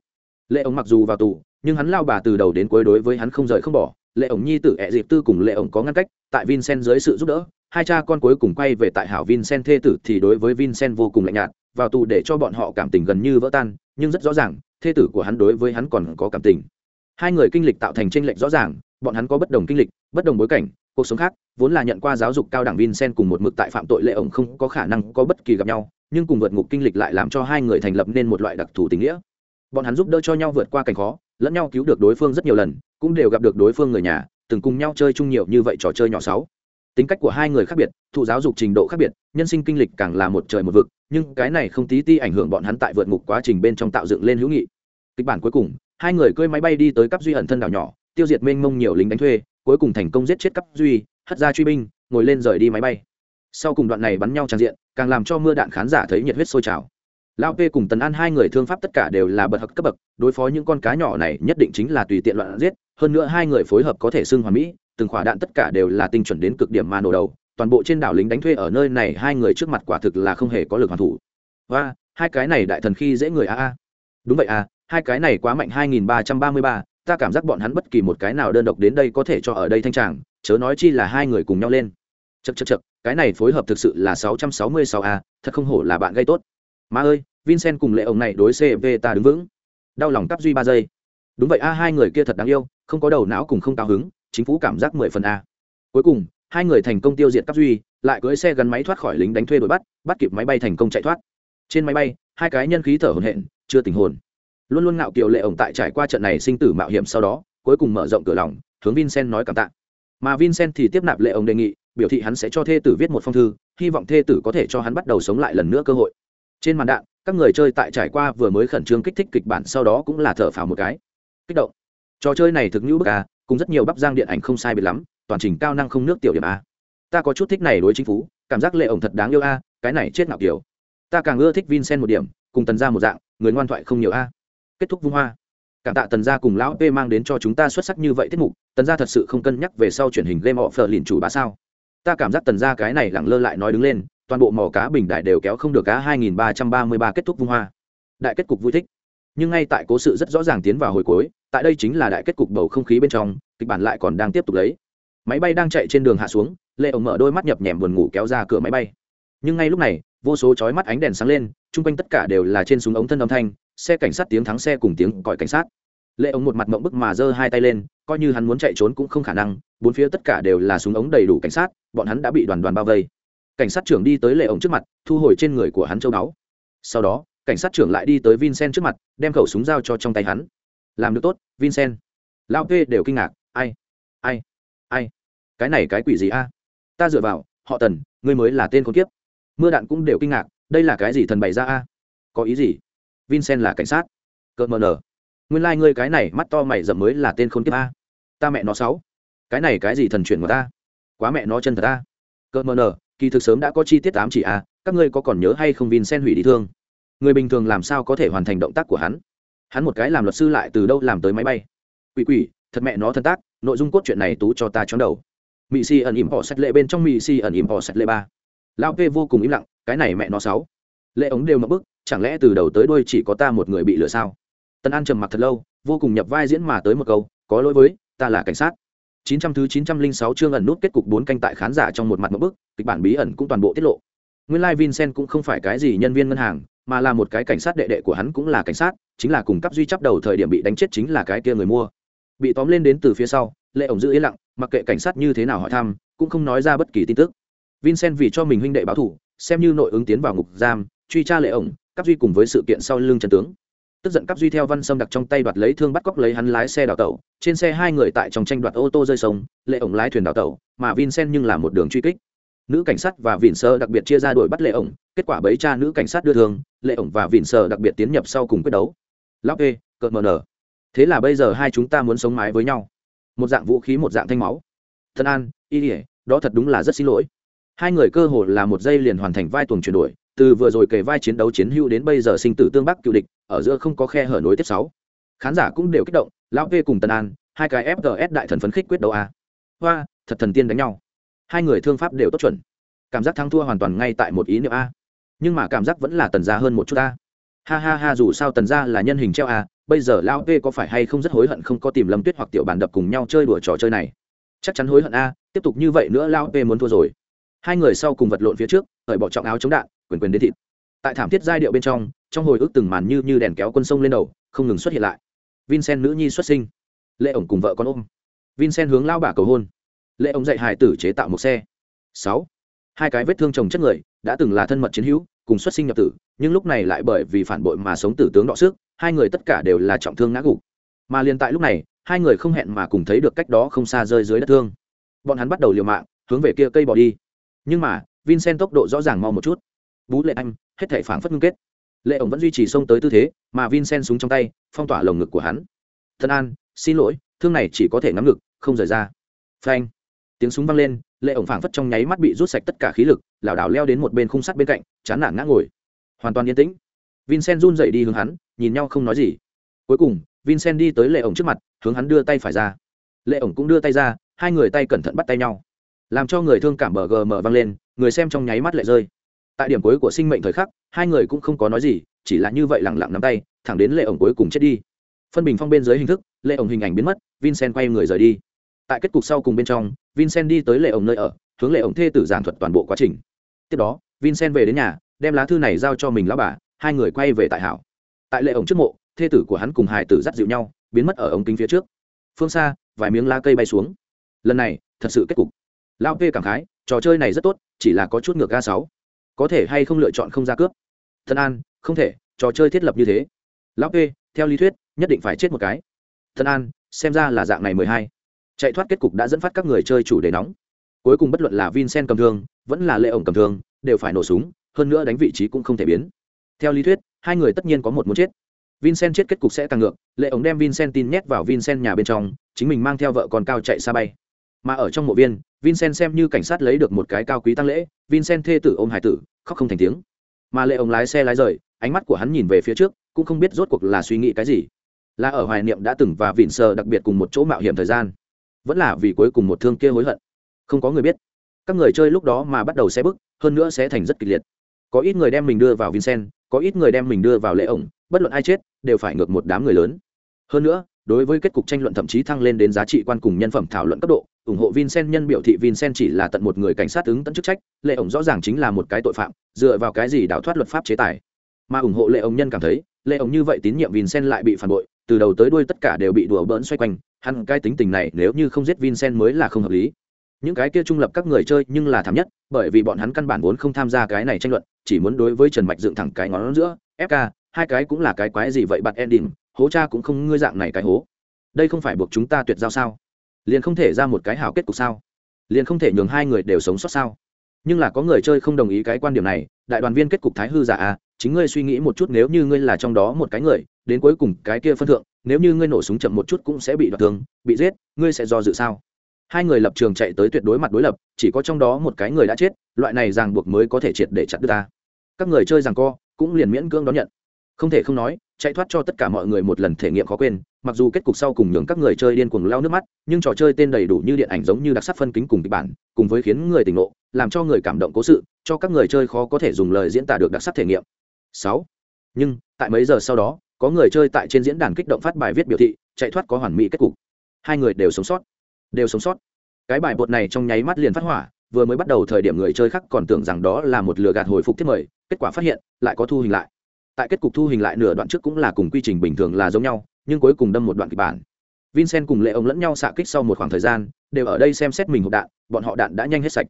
lệ ổng mặc dù vào tù, nhưng hắn lao bà từ đầu đến cuối đối với hắn không rời không bỏ. Lệ ổng nhi tử ẹ dịp tư cùng lệ ổng có ngăn cách, tại vincent dưới sự giúp đỡ, hai cha con cuối cùng quay về tại hảo vincent thê tử thì đối với vincent vô cùng lạnh nhạt, vào tù để cho bọn họ cảm tình gần như vỡ tan, nhưng rất rõ ràng, thê tử của hắn đối với hắn còn có cảm tình. Hai người kinh lịch tạo thành tranh lệch rõ ràng, bọn hắn có bất đồng kinh lịch, bất đồng bối cảnh, cuộc sống khác, vốn là nhận qua giáo dục cao đẳng vincent cùng một mực tại phạm tội lệ ổng không có khả năng có bất kỳ gặp nhau, nhưng cùng vượt ngục kinh lịch lại làm cho hai người thành lập nên một loại đặc thù tình nghĩa bọn hắn giúp đỡ cho nhau vượt qua cảnh khó, lẫn nhau cứu được đối phương rất nhiều lần, cũng đều gặp được đối phương người nhà, từng cùng nhau chơi chung nhiều như vậy trò chơi nhỏ sáu. Tính cách của hai người khác biệt, thụ giáo dục trình độ khác biệt, nhân sinh kinh lịch càng là một trời một vực, nhưng cái này không tí ti ảnh hưởng bọn hắn tại vượt ngục quá trình bên trong tạo dựng lên hữu nghị. Kịch bản cuối cùng, hai người cưỡi máy bay đi tới cấp duy ẩn thân đảo nhỏ, tiêu diệt mênh mông nhiều lính đánh thuê, cuối cùng thành công giết chết cấp duy, hất ra truy binh, ngồi lên rời đi máy bay. Sau cùng đoạn này bắn nhau tràn diện, càng làm cho mưa đạn khán giả thấy nhiệt huyết sôi trào lao p cùng tần an hai người thương pháp tất cả đều là bậc hặc cấp bậc, đối phó những con cá nhỏ này nhất định chính là tùy tiện loạn giết, hơn nữa hai người phối hợp có thể xưng hoàn mỹ, từng khỏa đạn tất cả đều là tinh chuẩn đến cực điểm mà nổ đầu, toàn bộ trên đảo lính đánh thuê ở nơi này hai người trước mặt quả thực là không hề có lực hoàn thủ. Và hai cái này đại thần khi dễ người a a. Đúng vậy à hai cái này quá mạnh hai nghìn ba trăm ba mươi ba, ta cảm giác bọn hắn bất kỳ một cái nào đơn độc đến đây có thể cho ở đây thanh tràng, chớ nói chi là hai người cùng nhau lên. Chật chật chật cái này phối hợp thực sự là sáu trăm sáu mươi sáu a, thật không hổ là bạn gây tốt má ơi, vincent cùng lệ ông này đối cv ta đứng vững. Đau lòng cắp duy ba giây. Đúng vậy a, hai người kia thật đáng yêu, không có đầu não cùng không cao hứng, chính phủ cảm giác mười phần a. Cuối cùng, hai người thành công tiêu diệt cắp duy, lại cưỡi xe gắn máy thoát khỏi lính đánh thuê đuổi bắt bắt kịp máy bay thành công chạy thoát. Trên máy bay, hai cái nhân khí thở hổn hển, chưa tình hồn. Luôn luôn ngạo kiều lệ ổng tại trải qua trận này sinh tử mạo hiểm sau đó, cuối cùng mở rộng cửa lòng, hướng vincent nói cảm tạ. Mà vincent thì tiếp nạp lệ ổng đề nghị, biểu thị hắn sẽ cho thê tử viết một phong thư, hy vọng thê tử có thể cho hắn bắt đầu sống lại lần nữa cơ hội trên màn đạn, các người chơi tại trải qua vừa mới khẩn trương kích thích kịch bản sau đó cũng là thở phào một cái. Kích động. Trò chơi này thực như bức a cùng rất nhiều bắp giang điện ảnh không sai biệt lắm, toàn trình cao năng không nước tiểu điểm a ta có chút thích này đối chính phủ, cảm giác lệ ổng thật đáng yêu a cái này chết ngạo kiểu. Ta càng ưa thích vincent một điểm, cùng tần ra một dạng, người ngoan thoại không nhiều a kết thúc vung hoa. Cảm tạ tần gia cùng lão p mang đến cho chúng ta xuất sắc như vậy tiết mục, tần gia thật sự không cân nhắc về sau truyền hình game họ phờ lìn chủ bá sao. Ta cảm giác tần gia cái này lẳng lơ lại nói đứng lên toàn bộ mỏ cá bình đại đều kéo không được cá 2333 kết thúc vung hoa. Đại kết cục vui thích. Nhưng ngay tại cố sự rất rõ ràng tiến vào hồi cuối, tại đây chính là đại kết cục bầu không khí bên trong, kịch bản lại còn đang tiếp tục lấy. Máy bay đang chạy trên đường hạ xuống, lệ ổng mở đôi mắt nhập nhèm buồn ngủ kéo ra cửa máy bay. Nhưng ngay lúc này, vô số chói mắt ánh đèn sáng lên, chung quanh tất cả đều là trên súng ống thân âm thanh, xe cảnh sát tiếng thắng xe cùng tiếng còi cảnh sát. Lệ ổng một mặt mộng bức mà giơ hai tay lên, coi như hắn muốn chạy trốn cũng không khả năng, bốn phía tất cả đều là súng ống đầy đủ cảnh sát, bọn hắn đã bị đoàn đoàn bao vây cảnh sát trưởng đi tới lệ ổng trước mặt, thu hồi trên người của hắn châu báu. Sau đó, cảnh sát trưởng lại đi tới vincent trước mặt, đem khẩu súng giao cho trong tay hắn. Làm được tốt, vincent. Lao p đều kinh ngạc, ai? Ai? Ai? Cái này cái quỷ gì a? Ta dựa vào, họ tần, ngươi mới là tên con kiếp. Mưa đạn cũng đều kinh ngạc, đây là cái gì thần bày ra a? Có ý gì? Vincent là cảnh sát. Cợt mờ nở. Nguyên lai、like、ngươi cái này mắt to mày dậm mới là tên khôn kiếp a. Ta mẹ nó sáu. Cái này cái gì thần chuyển của ta? Quá mẹ nó chân thật ta cợt mờ nở kỳ thực sớm đã có chi tiết tám chỉ a các ngươi có còn nhớ hay không vincent hủy đi thương? Người bình thường làm sao có thể hoàn thành động tác của hắn? Hắn một cái làm luật sư lại từ đâu làm tới máy bay? Quỷ quỷ, thật mẹ nó thân tác, nội dung cốt truyện này tú cho ta chóng đầu. Mỹ si ẩn ỉm họ sạch lệ bên trong mỹ si ẩn ỉm họ sạch lệ ba. Lao p vô cùng im lặng, cái này mẹ nó sáu. Lệ ống đều mập bức, chẳng lẽ từ đầu tới đuôi chỉ có ta một người bị lừa sao? Tân an trầm mặc thật lâu, vô cùng nhập vai diễn mà tới một câu, có lỗi với, ta là cảnh sát. 900 thứ 906 chương ẩn nút kết cục bốn canh tại khán giả trong một mặt một bức, kịch bản bí ẩn cũng toàn bộ tiết lộ. Nguyên lai like vincent cũng không phải cái gì nhân viên ngân hàng, mà là một cái cảnh sát đệ đệ của hắn cũng là cảnh sát, chính là cùng cấp duy chấp đầu thời điểm bị đánh chết chính là cái kia người mua. Bị tóm lên đến từ phía sau, lệ ổng giữ yên lặng, mặc kệ cảnh sát như thế nào hỏi thăm, cũng không nói ra bất kỳ tin tức. Vincent vì cho mình huynh đệ báo thủ xem như nội ứng tiến vào ngục giam, truy tra lệ ổng, cấp duy cùng với sự kiện sau lưng chân tướng tức giận cắp duy theo văn sâm đặc trong tay đoạt lấy thương bắt cóc lấy hắn lái xe đào tẩu. Trên xe hai người tại trong tranh đoạt ô tô rơi sông, lệ ổng lái thuyền đào tẩu, mà vincent nhưng là một đường truy kích. Nữ cảnh sát và vịn sơ đặc biệt chia ra đuổi bắt lệ ổng, kết quả bấy cha nữ cảnh sát đưa thương, lệ ổng và vịn sơ đặc biệt tiến nhập sau cùng quyết đấu. Lóc ê, cợt mờ nở. Thế là bây giờ hai chúng ta muốn sống mái với nhau. Một dạng vũ khí, một dạng thanh máu. Thân an, y ỉa đó thật đúng là rất xin lỗi. Hai người cơ hồ là một giây liền hoàn thành vai tuồng chuyển đổi từ vừa rồi kể vai chiến đấu chiến hữu đến bây giờ sinh tử tương bắc cựu địch, ở giữa không có khe hở nối tiếp sáu. Khán giả cũng đều kích động, lão p cùng tân an, hai cái fgs đại thần phấn khích quyết đấu a. Hoa, thật thần tiên đánh nhau. Hai người thương pháp đều tốt chuẩn. Cảm giác thắng thua hoàn toàn ngay tại một ý niệm a. Nhưng mà cảm giác vẫn là tần gia hơn một chút a. Ha ha ha, dù sao tần gia là nhân hình treo a, bây giờ Lão p có phải hay không rất hối hận không có tìm lâm tuyết hoặc tiểu bàn đập cùng nhau chơi đùa trò chơi này? Chắc chắn hối hận a, tiếp tục như vậy nữa Lão p muốn thua rồi. Hai người sau cùng vật lộn phía trước hởi bỏ trọng áo chống đạn quyền quyền đến thịt. Tại thảm thiết giai điệu bên trong trong hồi ức từng màn như như đèn kéo quân sông lên đầu, không ngừng xuất hiện lại. Vincent nữ nhi xuất sinh. Lệ ổng cùng vợ con ôm. Vincent hướng lao bà cầu hôn. Lệ ổng dạy hài tử chế tạo một xe. Sáu. Hai cái vết thương chồng chất người, đã từng là thân mật chiến hữu, cùng xuất sinh nhập tử, nhưng lúc này lại bởi vì phản bội mà sống tử tướng đọ sức, hai người tất cả đều là trọng thương ngã gục. Mà liền tại lúc này, hai người không hẹn mà cùng thấy được cách đó không xa rơi dưới đất thương. Bọn hắn bắt đầu liều mạng, hướng về kia cây bỏ đi. Nhưng mà, vincent tốc độ rõ ràng mau một chút bú lệ anh, hết thể phảng phất ngưng kết. Lệ ổng vẫn duy trì xông tới tư thế, mà vincent súng trong tay, phong tỏa lồng ngực của hắn. Thân an, xin lỗi, thương này chỉ có thể ngắm ngực, không rời ra. Phanh. Tiếng súng vang lên, lệ ổng phảng phất trong nháy mắt bị rút sạch tất cả khí lực, lảo đảo leo đến một bên khung sắt bên cạnh, chán nản ngã ngồi. Hoàn toàn yên tĩnh. Vincent run dậy đi hướng hắn, nhìn nhau không nói gì. Cuối cùng, vincent đi tới lệ ổng trước mặt, hướng hắn đưa tay phải ra. Lệ ổng cũng đưa tay ra, hai người tay cẩn thận bắt tay nhau. Làm cho người thương cảm bờ gm vang lên, người xem trong nháy mắt lệ rơi tại điểm cuối của sinh mệnh thời khắc, hai người cũng không có nói gì, chỉ là như vậy lẳng lặng nắm tay, thẳng đến lệ ổng cuối cùng chết đi. Phân bình phong bên dưới hình thức lệ ổng hình ảnh biến mất, vincent quay người rời đi. Tại kết cục sau cùng bên trong, vincent đi tới lệ ổng nơi ở, hướng lệ ổng thê tử giảng thuật toàn bộ quá trình. Tiếp đó, vincent về đến nhà, đem lá thư này giao cho mình lão bà, hai người quay về tại hảo. Tại lệ ổng trước mộ, thê tử của hắn cùng hải tử dắt dịu nhau, biến mất ở ống kính phía trước. Phương xa, vài miếng lá cây bay xuống. Lần này, thật sự kết cục. Lao p cảm khái, trò chơi này rất tốt, chỉ là có chút ngược ga sáu có thể hay không lựa chọn không ra cướp? Thân an, không thể, trò chơi thiết lập như thế. Lão p theo lý thuyết, nhất định phải chết một cái. Thân an, xem ra là dạng này mười hai. Chạy thoát kết cục đã dẫn phát các người chơi chủ đề nóng. Cuối cùng bất luận là vincent cầm thương, vẫn là lệ ổng cầm thương, đều phải nổ súng, hơn nữa đánh vị trí cũng không thể biến. Theo lý thuyết, hai người tất nhiên có một muốn chết. Vincent chết kết cục sẽ càng ngược lệ ổng đem vincent tin nhét vào vincent nhà bên trong, chính mình mang theo vợ con cao chạy xa bay mà ở trong mộ viên, vincent xem như cảnh sát lấy được một cái cao quý tăng lễ, vincent thê tử ôm hải tử, khóc không thành tiếng. Mà lệ ổng lái xe lái rời, ánh mắt của hắn nhìn về phía trước, cũng không biết rốt cuộc là suy nghĩ cái gì. Là ở hoài niệm đã từng và vịn sờ đặc biệt cùng một chỗ mạo hiểm thời gian. Vẫn là vì cuối cùng một thương kia hối hận. Không có người biết. Các người chơi lúc đó mà bắt đầu xe bức, hơn nữa sẽ thành rất kịch liệt. Có ít người đem mình đưa vào vincent, có ít người đem mình đưa vào lễ ổng bất luận ai chết, đều phải ngược một đám người lớn. Hơn nữa, đối với kết cục tranh luận thậm chí thăng lên đến giá trị quan cùng nhân phẩm thảo luận cấp độ ủng hộ vincent nhân biểu thị vincent chỉ là tận một người cảnh sát ứng tận chức trách lệ ổng rõ ràng chính là một cái tội phạm dựa vào cái gì đào thoát luật pháp chế tài. Mà ủng hộ lệ ổng nhân cảm thấy lệ ổng như vậy tín nhiệm vincent lại bị phản bội từ đầu tới đuôi tất cả đều bị đùa bỡn xoay quanh hắn cái tính tình này nếu như không giết vincent mới là không hợp lý. Những cái kia trung lập các người chơi nhưng là thảm nhất bởi vì bọn hắn căn bản vốn không tham gia cái này tranh luận chỉ muốn đối với trần mạch dựng thẳng cái ngón giữa fk hai cái cũng là cái quái gì vậy bạn Endin, hố cha cũng không ngươi dạng này cái hố. Đây không phải buộc chúng ta tuyệt giao sao? Liền không thể ra một cái hảo kết cục sao? Liền không thể nhường hai người đều sống sót sao? Nhưng là có người chơi không đồng ý cái quan điểm này, đại đoàn viên kết cục thái hư giả à chính ngươi suy nghĩ một chút nếu như ngươi là trong đó một cái người, đến cuối cùng cái kia phân thượng, nếu như ngươi nổ súng chậm một chút cũng sẽ bị đoạt thương, bị giết, ngươi sẽ do dự sao? Hai người lập trường chạy tới tuyệt đối mặt đối lập, chỉ có trong đó một cái người đã chết, loại này ràng buộc mới có thể triệt để chặt đứt ta. Các người chơi rằng co, cũng liền miễn cưỡng đón nhận. Không thể không nói chạy thoát cho tất cả mọi người một lần thể nghiệm khó quên, mặc dù kết cục sau cùng nhường các người chơi điên cuồng lao nước mắt, nhưng trò chơi tên đầy đủ như điện ảnh giống như đặc sắc phân kính cùng kịch bản, cùng với khiến người tỉnh ngộ, làm cho người cảm động cố sự, cho các người chơi khó có thể dùng lời diễn tả được đặc sắc thể nghiệm. Sáu. Nhưng, tại mấy giờ sau đó, có người chơi tại trên diễn đàn kích động phát bài viết biểu thị, chạy thoát có hoàn mỹ kết cục. Hai người đều sống sót. Đều sống sót. Cái bài bột này trong nháy mắt liền phát hỏa, vừa mới bắt đầu thời điểm người chơi khác còn tưởng rằng đó là một lừa gạt hồi phục thiết mời, kết quả phát hiện, lại có thu hình lại tại kết cục thu hình lại nửa đoạn trước cũng là cùng quy trình bình thường là giống nhau, nhưng cuối cùng đâm một đoạn kịch bản. Vincent cùng lệ ông lẫn nhau xạ kích sau một khoảng thời gian, đều ở đây xem xét mình hộp đạn, bọn họ đạn đã nhanh hết sạch.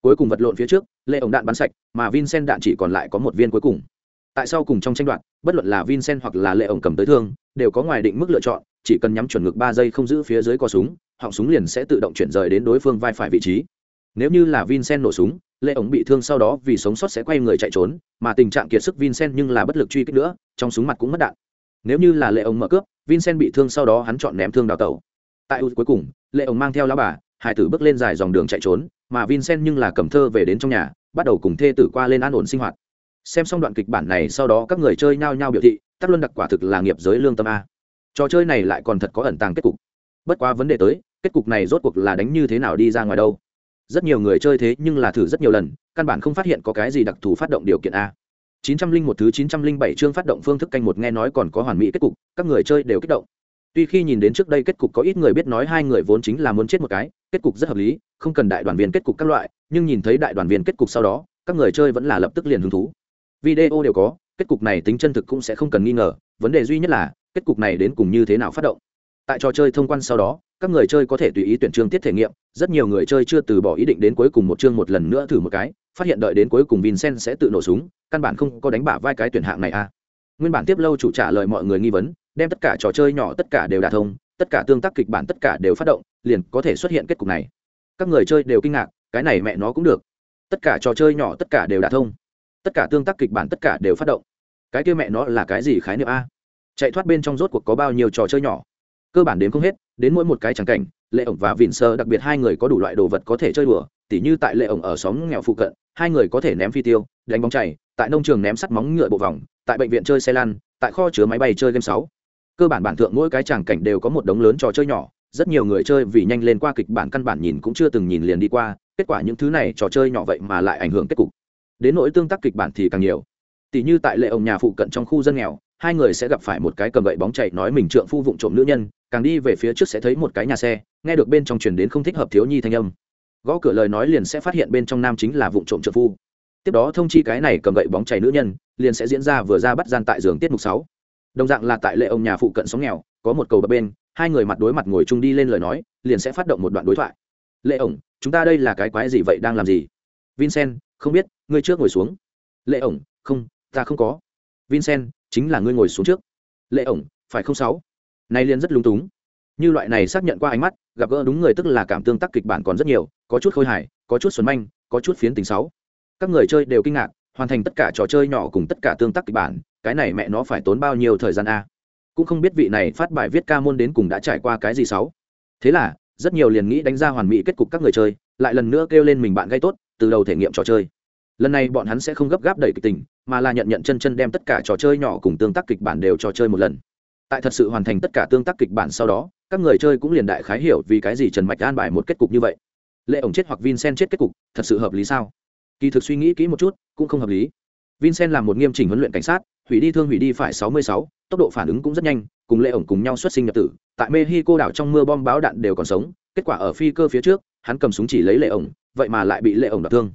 Cuối cùng vật lộn phía trước, lệ ông đạn bắn sạch, mà vincent đạn chỉ còn lại có một viên cuối cùng. Tại sau cùng trong tranh đoạn bất luận là vincent hoặc là lệ ông cầm tới thương, đều có ngoài định mức lựa chọn, chỉ cần nhắm chuẩn ngực ba giây không giữ phía dưới co súng, họng súng liền sẽ tự động chuyển rời đến đối phương vai phải vị trí. Nếu như là vincent nổ súng lệ ổng bị thương sau đó vì sống sót sẽ quay người chạy trốn, mà tình trạng kiệt sức vincent nhưng là bất lực truy kích nữa, trong súng mặt cũng mất đạn. Nếu như là lệ ổng mở cướp, vincent bị thương sau đó hắn chọn ném thương đào tẩu. Tại ưu cuối cùng lệ ổng mang theo lao bà, hải tử bước lên dài dòng đường chạy trốn, mà vincent nhưng là cầm thơ về đến trong nhà, bắt đầu cùng thê tử qua lên an ổn sinh hoạt. Xem xong đoạn kịch bản này sau đó các người chơi nhao nhao biểu thị tắc luân đặc quả thực là nghiệp giới lương tâm a. Trò chơi này lại còn thật có ẩn tàng kết cục. Bất quá vấn đề tới, kết cục này rốt cuộc là đánh như thế nào đi ra ngoài đâu? Rất nhiều người chơi thế nhưng là thử rất nhiều lần, căn bản không phát hiện có cái gì đặc thù phát động điều kiện a. 901 thứ 907 chương phát động phương thức canh một nghe nói còn có hoàn mỹ kết cục, các người chơi đều kích động. Tuy khi nhìn đến trước đây kết cục có ít người biết nói hai người vốn chính là muốn chết một cái, kết cục rất hợp lý, không cần đại đoàn viên kết cục các loại, nhưng nhìn thấy đại đoàn viên kết cục sau đó, các người chơi vẫn là lập tức liền hứng thú. Video đều có, kết cục này tính chân thực cũng sẽ không cần nghi ngờ, vấn đề duy nhất là, kết cục này đến cùng như thế nào phát động tại trò chơi thông quan sau đó, các người chơi có thể tùy ý tuyển chương tiết thể nghiệm, rất nhiều người chơi chưa từ bỏ ý định đến cuối cùng một chương một lần nữa thử một cái, phát hiện đợi đến cuối cùng vincent sẽ tự nổ súng, căn bản không có đánh bả vai cái tuyển hạng này a à. nguyên bản tiếp lâu chủ trả lời mọi người nghi vấn, đem tất cả trò chơi nhỏ tất cả đều đả thông, tất cả tương tác kịch bản tất cả đều phát động, liền có thể xuất hiện kết cục này. Các người chơi đều kinh ngạc, cái này mẹ nó cũng được. Tất cả trò chơi nhỏ tất cả đều đả thông, tất cả tương tác kịch bản tất cả đều phát động. Cái kia mẹ nó là cái gì khái niệm a? Chạy thoát bên trong rốt cuộc có bao nhiêu trò chơi nhỏ? Cơ bản đến không hết, đến mỗi một cái tràng cảnh, lệ ổng và vịn sơ, đặc biệt hai người có đủ loại đồ vật có thể chơi đùa, tỉ như tại lệ ổng ở xóm nghèo phụ cận, hai người có thể ném phi tiêu, đánh bóng chảy tại nông trường ném sắt móng ngựa bộ vòng, tại bệnh viện chơi xe lăn, tại kho chứa máy bay chơi game sáu. Cơ bản bản thượng mỗi cái tràng cảnh đều có một đống lớn trò chơi nhỏ, rất nhiều người chơi vì nhanh lên qua kịch bản căn bản nhìn cũng chưa từng nhìn liền đi qua, kết quả những thứ này trò chơi nhỏ vậy mà lại ảnh hưởng kết cục. Đến nỗi tương tác kịch bản thì càng nhiều. Tỷ như tại lệ ổng nhà phụ cận trong khu dân nghèo, hai người sẽ gặp phải một cái cầm gậy bóng chạy nói mình trượng phu vụng trộm nữ nhân càng đi về phía trước sẽ thấy một cái nhà xe, nghe được bên trong truyền đến không thích hợp thiếu nhi thanh âm. Gõ cửa lời nói liền sẽ phát hiện bên trong nam chính là vụng trộm trợ phu. Tiếp đó thông chi cái này cầm gậy bóng chảy nữ nhân, liền sẽ diễn ra vừa ra bắt gian tại giường tiết mục sáu. Đồng dạng là tại lệ ông nhà phụ cận sống nghèo, có một cầu bập bên, hai người mặt đối mặt ngồi chung đi lên lời nói, liền sẽ phát động một đoạn đối thoại. Lệ ổng chúng ta đây là cái quái gì vậy, đang làm gì? Vincent, không biết, ngươi trước ngồi xuống. Lệ ổng không, ta không có. Vincent, chính là ngươi ngồi xuống trước. Lệ ổng phải không sáu? Nay liên rất lung túng. Như loại này xác nhận qua ánh mắt, gặp gỡ đúng người tức là cảm tương tác kịch bản còn rất nhiều, có chút khôi hài, có chút xuân manh, có chút phiến tình sáu. Các người chơi đều kinh ngạc, hoàn thành tất cả trò chơi nhỏ cùng tất cả tương tác kịch bản, cái này mẹ nó phải tốn bao nhiêu thời gian a? Cũng không biết vị này phát bài viết ca môn đến cùng đã trải qua cái gì sáu. Thế là, rất nhiều liền nghĩ đánh ra hoàn mỹ kết cục các người chơi, lại lần nữa kêu lên mình bạn gây tốt, từ đầu thể nghiệm trò chơi. Lần này bọn hắn sẽ không gấp gáp đẩy kịch tình, mà là nhận nhận chân chân đem tất cả trò chơi nhỏ cùng tương tác kịch bản đều trò chơi một lần tại thật sự hoàn thành tất cả tương tác kịch bản sau đó các người chơi cũng liền đại khái hiểu vì cái gì trần mạch an bài một kết cục như vậy. Lệ ổng chết hoặc vincent chết kết cục thật sự hợp lý sao? Kỳ thực suy nghĩ kỹ một chút cũng không hợp lý. Vincent làm một nghiêm chỉnh huấn luyện cảnh sát hủy đi thương hủy đi phải 66, tốc độ phản ứng cũng rất nhanh cùng lệ ổng cùng nhau xuất sinh nhập tử. Tại mexico đảo trong mưa bom báo đạn đều còn sống kết quả ở phi cơ phía trước hắn cầm súng chỉ lấy lệ ổng vậy mà lại bị lệ ổng đập thương.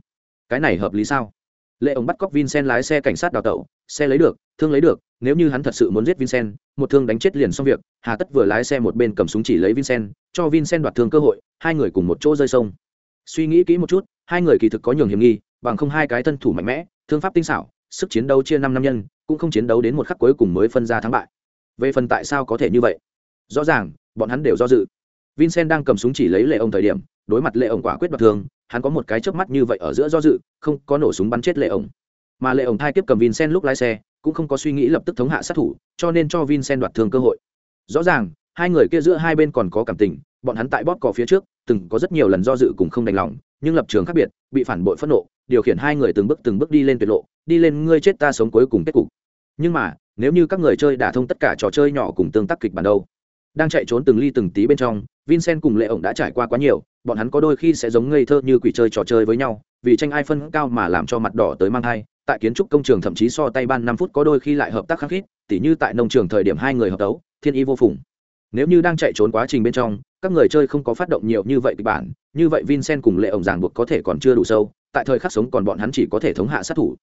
Cái này hợp lý sao? Lệ ổng bắt cóc vincent lái xe cảnh sát đào tẩu, xe lấy được, thương lấy được, nếu như hắn thật sự muốn giết vincent, một thương đánh chết liền xong việc, hà tất vừa lái xe một bên cầm súng chỉ lấy vincent, cho vincent đoạt thương cơ hội, hai người cùng một chỗ rơi sông. Suy nghĩ kỹ một chút, hai người kỳ thực có nhường hiểm nghi, bằng không hai cái thân thủ mạnh mẽ, thương pháp tinh xảo, sức chiến đấu chia năm năm nhân, cũng không chiến đấu đến một khắc cuối cùng mới phân ra thắng bại. Về phần tại sao có thể như vậy? Rõ ràng, bọn hắn đều do dự. Vincent đang cầm súng chỉ lấy lệ ông thời điểm, đối mặt lệ ông quả quyết đoạt thương hắn có một cái chớp mắt như vậy ở giữa do dự, không có nổ súng bắn chết lệ ổng. Mà lệ ổng thai tiếp cầm vincent lúc lái xe, cũng không có suy nghĩ lập tức thống hạ sát thủ, cho nên cho vincent đoạt thương cơ hội. Rõ ràng, hai người kia giữa hai bên còn có cảm tình, bọn hắn tại bóp cò phía trước, từng có rất nhiều lần do dự cùng không đành lòng, nhưng lập trường khác biệt, bị phản bội phẫn nộ, điều khiển hai người từng bước từng bước đi lên tuyệt lộ, đi lên ngươi chết ta sống cuối cùng kết cục. Nhưng mà, nếu như các người chơi đã thông tất cả trò chơi nhỏ cùng tương tác kịch bản đâu? Đang chạy trốn từng ly từng tí bên trong, vincent cùng lệ ổng đã trải qua quá nhiều bọn hắn có đôi khi sẽ giống ngây thơ như quỷ chơi trò chơi với nhau, vì tranh ai phân cao mà làm cho mặt đỏ tới mang thai. Tại kiến trúc công trường thậm chí so tay ban năm phút có đôi khi lại hợp tác khắc khít, tỉ như tại nông trường thời điểm hai người hợp tấu, thiên y vô phùng. Nếu như đang chạy trốn quá trình bên trong, các người chơi không có phát động nhiều như vậy kịch bản, như vậy vincent cùng lệ ổng ràng buộc có thể còn chưa đủ sâu, tại thời khắc sống còn bọn hắn chỉ có thể thống hạ sát thủ.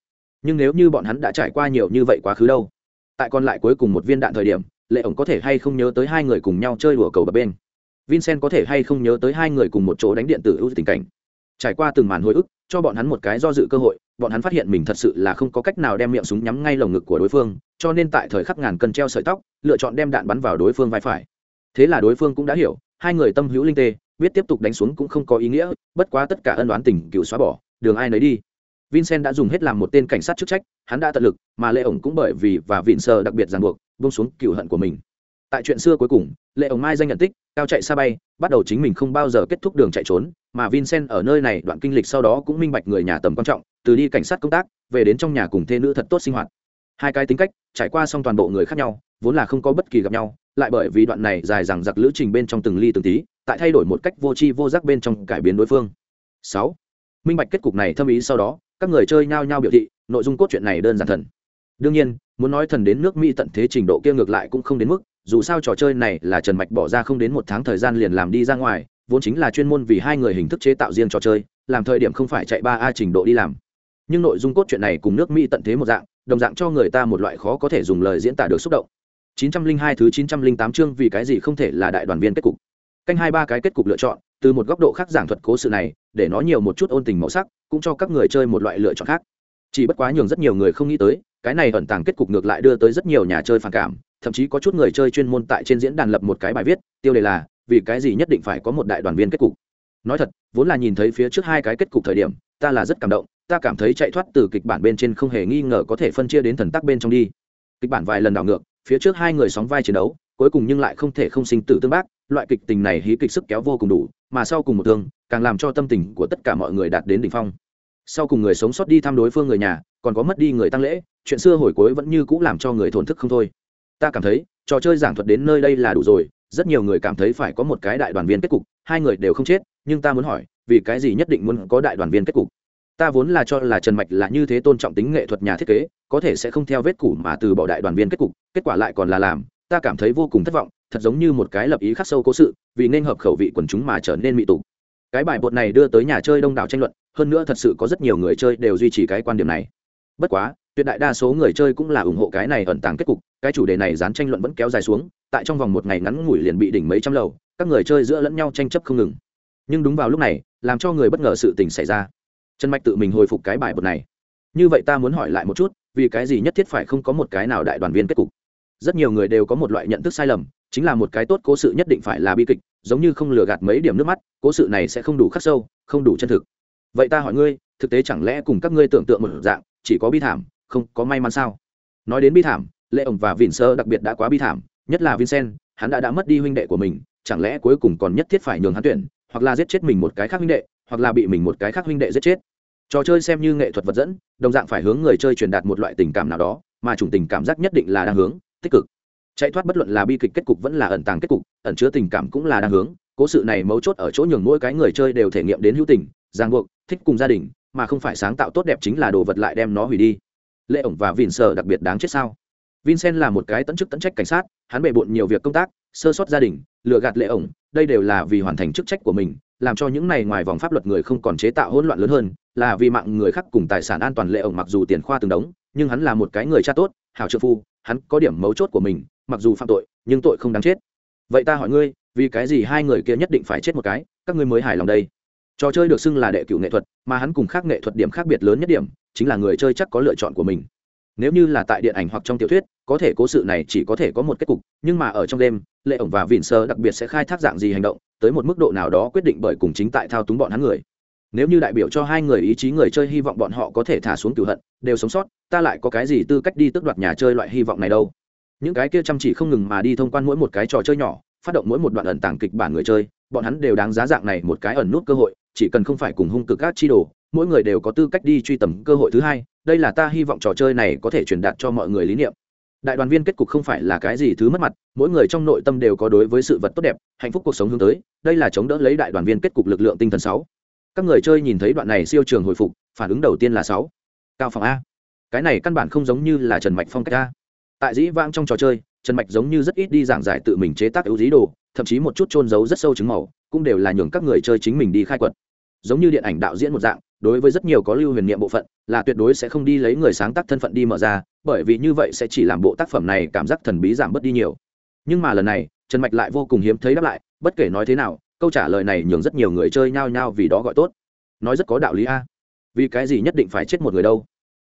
Nhưng nếu như bọn hắn đã trải qua nhiều như vậy quá khứ đâu? Tại còn lại cuối cùng một viên đạn thời điểm, lệ ổng có thể hay không nhớ tới hai người cùng nhau chơi đùa cầu bập bên? Vincent có thể hay không nhớ tới hai người cùng một chỗ đánh điện tử ưu tình cảnh. Trải qua từng màn hồi ức, cho bọn hắn một cái do dự cơ hội, bọn hắn phát hiện mình thật sự là không có cách nào đem miệng súng nhắm ngay lồng ngực của đối phương, cho nên tại thời khắc ngàn cân treo sợi tóc, lựa chọn đem đạn bắn vào đối phương vai phải. Thế là đối phương cũng đã hiểu, hai người tâm hữu linh tê, biết tiếp tục đánh xuống cũng không có ý nghĩa, bất quá tất cả ân đoán tình cựu xóa bỏ, đường ai nấy đi. Vincent đã dùng hết làm một tên cảnh sát chức trách, hắn đã tận lực, mà lệ ổng cũng bởi vì và vịn sờ đặc biệt ràng buộc bông xuống cựu hận của mình tại chuyện xưa cuối cùng, lệ ổng mai danh nhận tích, cao chạy xa bay, bắt đầu chính mình không bao giờ kết thúc đường chạy trốn, mà vincent ở nơi này đoạn kinh lịch sau đó cũng minh bạch người nhà tầm quan trọng, từ đi cảnh sát công tác, về đến trong nhà cùng thê nữ thật tốt sinh hoạt. Hai cái tính cách, trải qua xong toàn bộ người khác nhau, vốn là không có bất kỳ gặp nhau, lại bởi vì đoạn này dài dằng dặc lữ trình bên trong từng ly từng tí, tại thay đổi một cách vô tri vô giác bên trong cải biến đối phương. Sáu, minh bạch kết cục này thâm ý sau đó, các người chơi nhao nhao biểu thị, nội dung cốt truyện này đơn giản thần. Đương nhiên, muốn nói thần đến nước mỹ tận thế trình độ kia ngược lại cũng không đến mức dù sao trò chơi này là trần mạch bỏ ra không đến một tháng thời gian liền làm đi ra ngoài, vốn chính là chuyên môn vì hai người hình thức chế tạo riêng trò chơi, làm thời điểm không phải chạy ba a trình độ đi làm. Nhưng nội dung cốt truyện này cùng nước mỹ tận thế một dạng, đồng dạng cho người ta một loại khó có thể dùng lời diễn tả được xúc động. 902 thứ 908 chương vì cái gì không thể là đại đoàn viên kết cục. Canh hai ba cái kết cục lựa chọn, từ một góc độ khác giảng thuật cố sự này, để nó nhiều một chút ôn tình màu sắc, cũng cho các người chơi một loại lựa chọn khác. Chỉ bất quá nhường rất nhiều người không nghĩ tới, cái này ẩn tàng kết cục ngược lại đưa tới rất nhiều nhà chơi phản cảm thậm chí có chút người chơi chuyên môn tại trên diễn đàn lập một cái bài viết, tiêu đề là, vì cái gì nhất định phải có một đại đoàn viên kết cục? Nói thật, vốn là nhìn thấy phía trước hai cái kết cục thời điểm, ta là rất cảm động, ta cảm thấy chạy thoát từ kịch bản bên trên không hề nghi ngờ có thể phân chia đến thần tắc bên trong đi. Kịch bản vài lần đảo ngược, phía trước hai người sóng vai chiến đấu, cuối cùng nhưng lại không thể không sinh tử tương bác, loại kịch tình này hí kịch sức kéo vô cùng đủ, mà sau cùng một thương, càng làm cho tâm tình của tất cả mọi người đạt đến đỉnh phong. Sau cùng người sống sót đi thăm đối phương người nhà, còn có mất đi người tăng lễ, chuyện xưa hồi cuối vẫn như c ũ làm cho người thổn thức không thôi ta cảm thấy, trò chơi giảng thuật đến nơi đây là đủ rồi, rất nhiều người cảm thấy phải có một cái đại đoàn viên kết cục, hai người đều không chết, nhưng ta muốn hỏi, vì cái gì nhất định muốn có đại đoàn viên kết cục? Ta vốn là cho là trần mạch là như thế tôn trọng tính nghệ thuật nhà thiết kế, có thể sẽ không theo vết củ mà từ bỏ đại đoàn viên kết cục, kết quả lại còn là làm, ta cảm thấy vô cùng thất vọng, thật giống như một cái lập ý khắc sâu cố sự, vì nên hợp khẩu vị quần chúng mà trở nên mị tục. Cái bài bột này đưa tới nhà chơi đông đảo tranh luận, hơn nữa thật sự có rất nhiều người chơi đều duy trì cái quan điểm này. Bất quá tuyệt đại đa số người chơi cũng là ủng hộ cái này ẩn tàng kết cục, cái chủ đề này dán tranh luận vẫn kéo dài xuống, tại trong vòng một ngày ngắn ngủi liền bị đỉnh mấy trăm lầu, các người chơi giữa lẫn nhau tranh chấp không ngừng. Nhưng đúng vào lúc này, làm cho người bất ngờ sự tình xảy ra. Trần mạch tự mình hồi phục cái bài bột này. Như vậy ta muốn hỏi lại một chút, vì cái gì nhất thiết phải không có một cái nào đại đoàn viên kết cục? Rất nhiều người đều có một loại nhận thức sai lầm, chính là một cái tốt cố sự nhất định phải là bi kịch, giống như không lừa gạt mấy điểm nước mắt, cố sự này sẽ không đủ khắc sâu, không đủ chân thực. Vậy ta hỏi ngươi, thực tế chẳng lẽ cùng các ngươi tưởng tượng một dạng, chỉ có bi thảm không có may mắn sao? Nói đến bi thảm, lệ ổng và vịn sơ đặc biệt đã quá bi thảm, nhất là vincent, hắn đã đã mất đi huynh đệ của mình, chẳng lẽ cuối cùng còn nhất thiết phải nhường hắn tuyển, hoặc là giết chết mình một cái khác huynh đệ, hoặc là bị mình một cái khác huynh đệ giết chết? Trò chơi xem như nghệ thuật vật dẫn, đồng dạng phải hướng người chơi truyền đạt một loại tình cảm nào đó, mà chủng tình cảm giác nhất định là đang hướng, tích cực. Chạy thoát bất luận là bi kịch kết cục vẫn là ẩn tàng kết cục, ẩn chứa tình cảm cũng là đang hướng, cố sự này mấu chốt ở chỗ nhường mỗi cái người chơi đều thể nghiệm đến hữu tình, ràng buộc, thích cùng gia đình, mà không phải sáng tạo tốt đẹp chính là đồ vật lại đem nó hủy đi lệ ổng và vin sờ đặc biệt đáng chết sao? Vincent là một cái tận chức tận trách cảnh sát, hắn bề bộn nhiều việc công tác, sơ sót gia đình, lừa gạt lệ ổng, đây đều là vì hoàn thành chức trách của mình, làm cho những này ngoài vòng pháp luật người không còn chế tạo hỗn loạn lớn hơn, là vì mạng người khác cùng tài sản an toàn lệ ổng mặc dù tiền khoa từng đống, nhưng hắn là một cái người cha tốt, hảo trợ phu, hắn có điểm mấu chốt của mình, mặc dù phạm tội, nhưng tội không đáng chết. Vậy ta hỏi ngươi, vì cái gì hai người kia nhất định phải chết một cái, các ngươi mới hài lòng đây? Trò chơi được xưng là đệ cửu nghệ thuật, mà hắn cùng khác nghệ thuật điểm khác biệt lớn nhất điểm chính là người chơi chắc có lựa chọn của mình. Nếu như là tại điện ảnh hoặc trong tiểu thuyết, có thể cố sự này chỉ có thể có một kết cục, nhưng mà ở trong đêm lệ ổng và vịn sơ đặc biệt sẽ khai thác dạng gì hành động, tới một mức độ nào đó quyết định bởi cùng chính tại thao túng bọn hắn người. Nếu như đại biểu cho hai người ý chí người chơi hy vọng bọn họ có thể thả xuống cửu hận, đều sống sót, ta lại có cái gì tư cách đi tước đoạt nhà chơi loại hy vọng này đâu? Những cái kia chăm chỉ không ngừng mà đi thông quan mỗi một cái trò chơi nhỏ, phát động mỗi một đoạn ẩn tàng kịch bản người chơi, bọn hắn đều đáng giá dạng này một cái ẩn nút cơ hội, chỉ cần không phải cùng hung cực các chi đồ mỗi người đều có tư cách đi truy tầm cơ hội thứ hai, đây là ta hy vọng trò chơi này có thể truyền đạt cho mọi người lý niệm. Đại đoàn viên kết cục không phải là cái gì thứ mất mặt, mỗi người trong nội tâm đều có đối với sự vật tốt đẹp, hạnh phúc cuộc sống hướng tới, đây là chống đỡ lấy đại đoàn viên kết cục lực lượng tinh thần sáu. Các người chơi nhìn thấy đoạn này siêu trường hồi phục, phản ứng đầu tiên là sáu. Cao phòng a. Cái này căn bản không giống như là trần mạch phong cách a. Tại dĩ vãng trong trò chơi, trần mạch giống như rất ít đi giảng giải tự mình chế tác ưu dí đồ, thậm chí một chút trôn giấu rất sâu chứng màu, cũng đều là nhường các người chơi chính mình đi khai quật giống như điện ảnh đạo diễn một dạng, đối với rất nhiều có lưu huyền niệm bộ phận, là tuyệt đối sẽ không đi lấy người sáng tác thân phận đi mở ra, bởi vì như vậy sẽ chỉ làm bộ tác phẩm này cảm giác thần bí giảm bớt đi nhiều. Nhưng mà lần này, trần mạch lại vô cùng hiếm thấy đáp lại, bất kể nói thế nào, câu trả lời này nhường rất nhiều người chơi nhao nhao vì đó gọi tốt. Nói rất có đạo lý a. Vì cái gì nhất định phải chết một người đâu?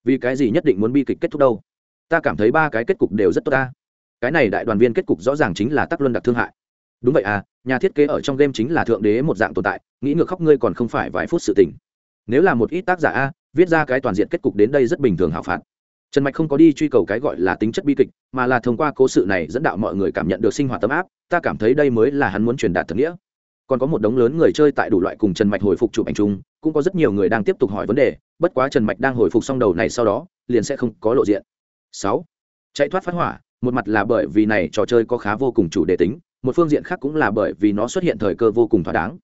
Vì cái gì nhất định muốn bi kịch kết thúc đâu? Ta cảm thấy ba cái kết cục đều rất tốt ta cái này đại đoàn viên kết cục rõ ràng chính là tắc luân đặc thương hại. Đúng vậy à nhà thiết kế ở trong game chính là thượng đế một dạng tồn tại, nghĩ ngược khóc ngươi còn không phải vài phút sự tình. Nếu là một ít tác giả a, viết ra cái toàn diện kết cục đến đây rất bình thường hảo phạt. Trần mạch không có đi truy cầu cái gọi là tính chất bi kịch, mà là thông qua cố sự này dẫn đạo mọi người cảm nhận được sinh hoạt tấm áp, ta cảm thấy đây mới là hắn muốn truyền đạt thực nghĩa. Còn có một đống lớn người chơi tại đủ loại cùng trần mạch hồi phục chụp ảnh chung, cũng có rất nhiều người đang tiếp tục hỏi vấn đề, bất quá trần mạch đang hồi phục xong đầu này sau đó, liền sẽ không có lộ diện. Sáu. Chạy thoát phát hỏa, một mặt là bởi vì này trò chơi có khá vô cùng chủ đề tính một phương diện khác cũng là bởi vì nó xuất hiện thời cơ vô cùng thỏa đáng.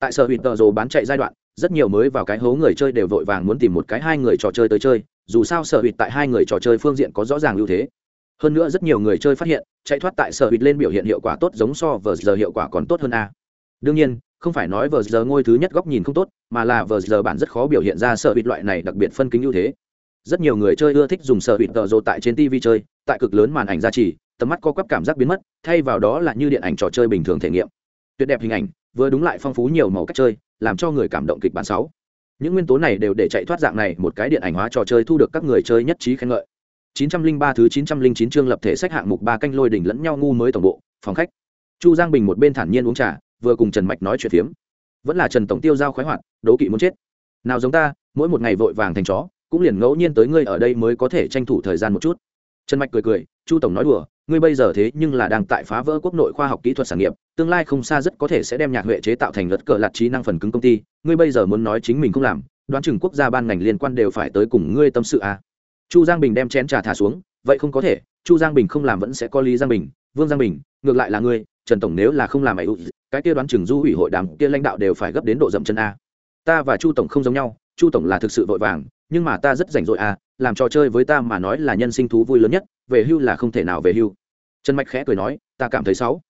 Tại sở hữu tờ rồ bán chạy giai đoạn, rất nhiều mới vào cái hố người chơi đều vội vàng muốn tìm một cái hai người trò chơi tới chơi, dù sao sở hữu tại hai người trò chơi phương diện có rõ ràng ưu thế. Hơn nữa rất nhiều người chơi phát hiện, chạy thoát tại sở hữu lên biểu hiện hiệu quả tốt giống so vờ giờ hiệu quả còn tốt hơn a. Đương nhiên, không phải nói vờ giờ ngôi thứ nhất góc nhìn không tốt, mà là vờ giờ bản rất khó biểu hiện ra sở hữu loại này đặc biệt phân kính ưu thế. Rất nhiều người chơi ưa thích dùng sở hữu tờ rồ tại trên tv chơi, tại cực lớn màn ảnh gia trì tầm mắt co quắp cảm giác biến mất, thay vào đó là như điện ảnh trò chơi bình thường thể nghiệm. Tuyệt đẹp hình ảnh, vừa đúng lại phong phú nhiều màu cách chơi, làm cho người cảm động kịch bản sáu. Những nguyên tố này đều để chạy thoát dạng này, một cái điện ảnh hóa trò chơi thu được các người chơi nhất trí khen ngợi. 903 thứ 909 chương lập thể sách hạng mục ba canh lôi đỉnh lẫn nhau ngu mới tổng bộ, phòng khách. Chu giang bình một bên thản nhiên uống trà, vừa cùng trần mạch nói chuyện phiếm. Vẫn là trần tổng tiêu giao khoái hoạt, đố kỵ muốn chết. Nào giống ta, mỗi một ngày vội vàng thành chó, cũng liền ngẫu nhiên tới ngươi ở đây mới có thể tranh thủ thời gian một chút. Trần mạch cười cười, chu tổng nói đùa ngươi bây giờ thế nhưng là đang tại phá vỡ quốc nội khoa học kỹ thuật sản nghiệp, tương lai không xa rất có thể sẽ đem nhạc huệ chế tạo thành lật cờ lạt trí năng phần cứng công ty, ngươi bây giờ muốn nói chính mình không làm, đoán chừng quốc gia ban ngành liên quan đều phải tới cùng ngươi tâm sự à. chu giang bình đem chén trà thả xuống, vậy không có thể, chu giang bình không làm vẫn sẽ có lý giang bình, vương giang bình, ngược lại là ngươi, trần tổng nếu là không làm ấy, cái kia đoán chừng du ủy hội đàm kia lãnh đạo đều phải gấp đến độ dậm chân a ta và chu tổng không giống nhau, chu tổng là thực sự vội vàng, nhưng mà ta rất rảnh rỗi à làm trò chơi với ta mà nói là nhân sinh thú vui lớn nhất về hưu là không thể nào về hưu. Trần mạch khẽ cười nói, ta cảm thấy xấu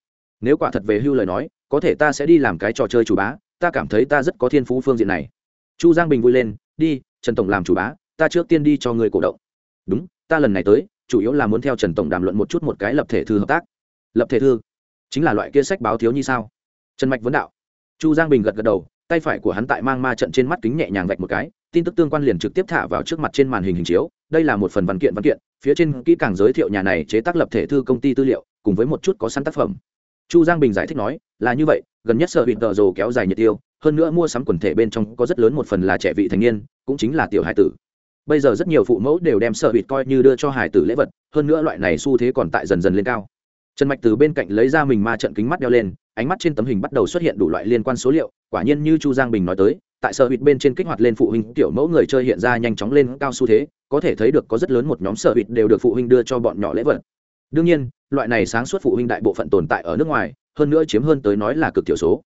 nếu quả thật về hưu lời nói, có thể ta sẽ đi làm cái trò chơi chủ bá, ta cảm thấy ta rất có thiên phú phương diện này. Chu giang bình vui lên, đi, trần tổng làm chủ bá, ta trước tiên đi cho người cổ động. Đúng, ta lần này tới, chủ yếu là muốn theo trần tổng đàm luận một chút một cái lập thể thư hợp tác. Lập thể thư? Chính là loại kia sách báo thiếu như sao? Trần mạch vấn đạo. Chu giang bình gật gật đầu, tay phải của hắn tại mang ma trận trên mắt kính nhẹ nhàng vạch một cái, tin tức tương quan liền trực tiếp thả vào trước mặt trên màn hình hình chiếu đây là một phần văn kiện văn kiện, phía trên kỹ càng giới thiệu nhà này chế tác lập thể thư công ty tư liệu, cùng với một chút có sẵn tác phẩm. Chu giang bình giải thích nói, là như vậy, gần nhất sợ bị tợ rồ kéo dài nhiệt tiêu, hơn nữa mua sắm quần thể bên trong có rất lớn một phần là trẻ vị thành niên, cũng chính là tiểu hải tử. Bây giờ rất nhiều phụ mẫu đều đem sợ bịt coi như đưa cho hải tử lễ vật, hơn nữa loại này xu thế còn tại dần dần lên cao. Trần mạch từ bên cạnh lấy ra mình ma trận kính mắt đeo lên, ánh mắt trên tấm hình bắt đầu xuất hiện đủ loại liên quan số liệu, quả nhiên như chu giang bình nói tới, tại sở bịt bên trên kích hoạt lên phụ huynh tiểu mẫu người chơi hiện ra nhanh chóng lên cao xu thế có thể thấy được có rất lớn một nhóm sở hụt đều được phụ huynh đưa cho bọn nhỏ lễ vật. Đương nhiên, loại này sáng suốt phụ huynh đại bộ phận tồn tại ở nước ngoài, hơn nữa chiếm hơn tới nói là cực thiểu số.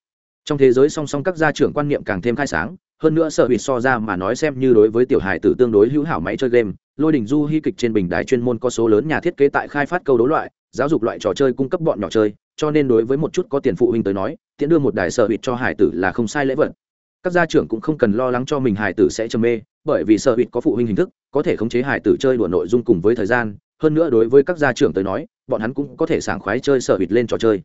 Trong thế giới song song các gia trưởng quan niệm càng thêm khai sáng, hơn nữa sở hụt so ra mà nói xem như đối với tiểu hài tử tương đối hữu hảo máy chơi game, lôi đình du hy kịch trên bình đài chuyên môn có số lớn nhà thiết kế tại khai phát câu đấu loại, giáo dục loại trò chơi cung cấp bọn nhỏ chơi, cho nên đối với một chút có tiền phụ huynh tới nói, tiện đưa một đài sở hụt cho hải tử là không sai lễ vật các gia trưởng cũng không cần lo lắng cho mình hải tử sẽ trầm mê, bởi vì sợ hụt có phụ huynh hình thức, có thể khống chế hải tử chơi đùa nội dung cùng với thời gian. Hơn nữa đối với các gia trưởng tới nói, bọn hắn cũng có thể sảng khoái chơi sợ hụt lên trò chơi.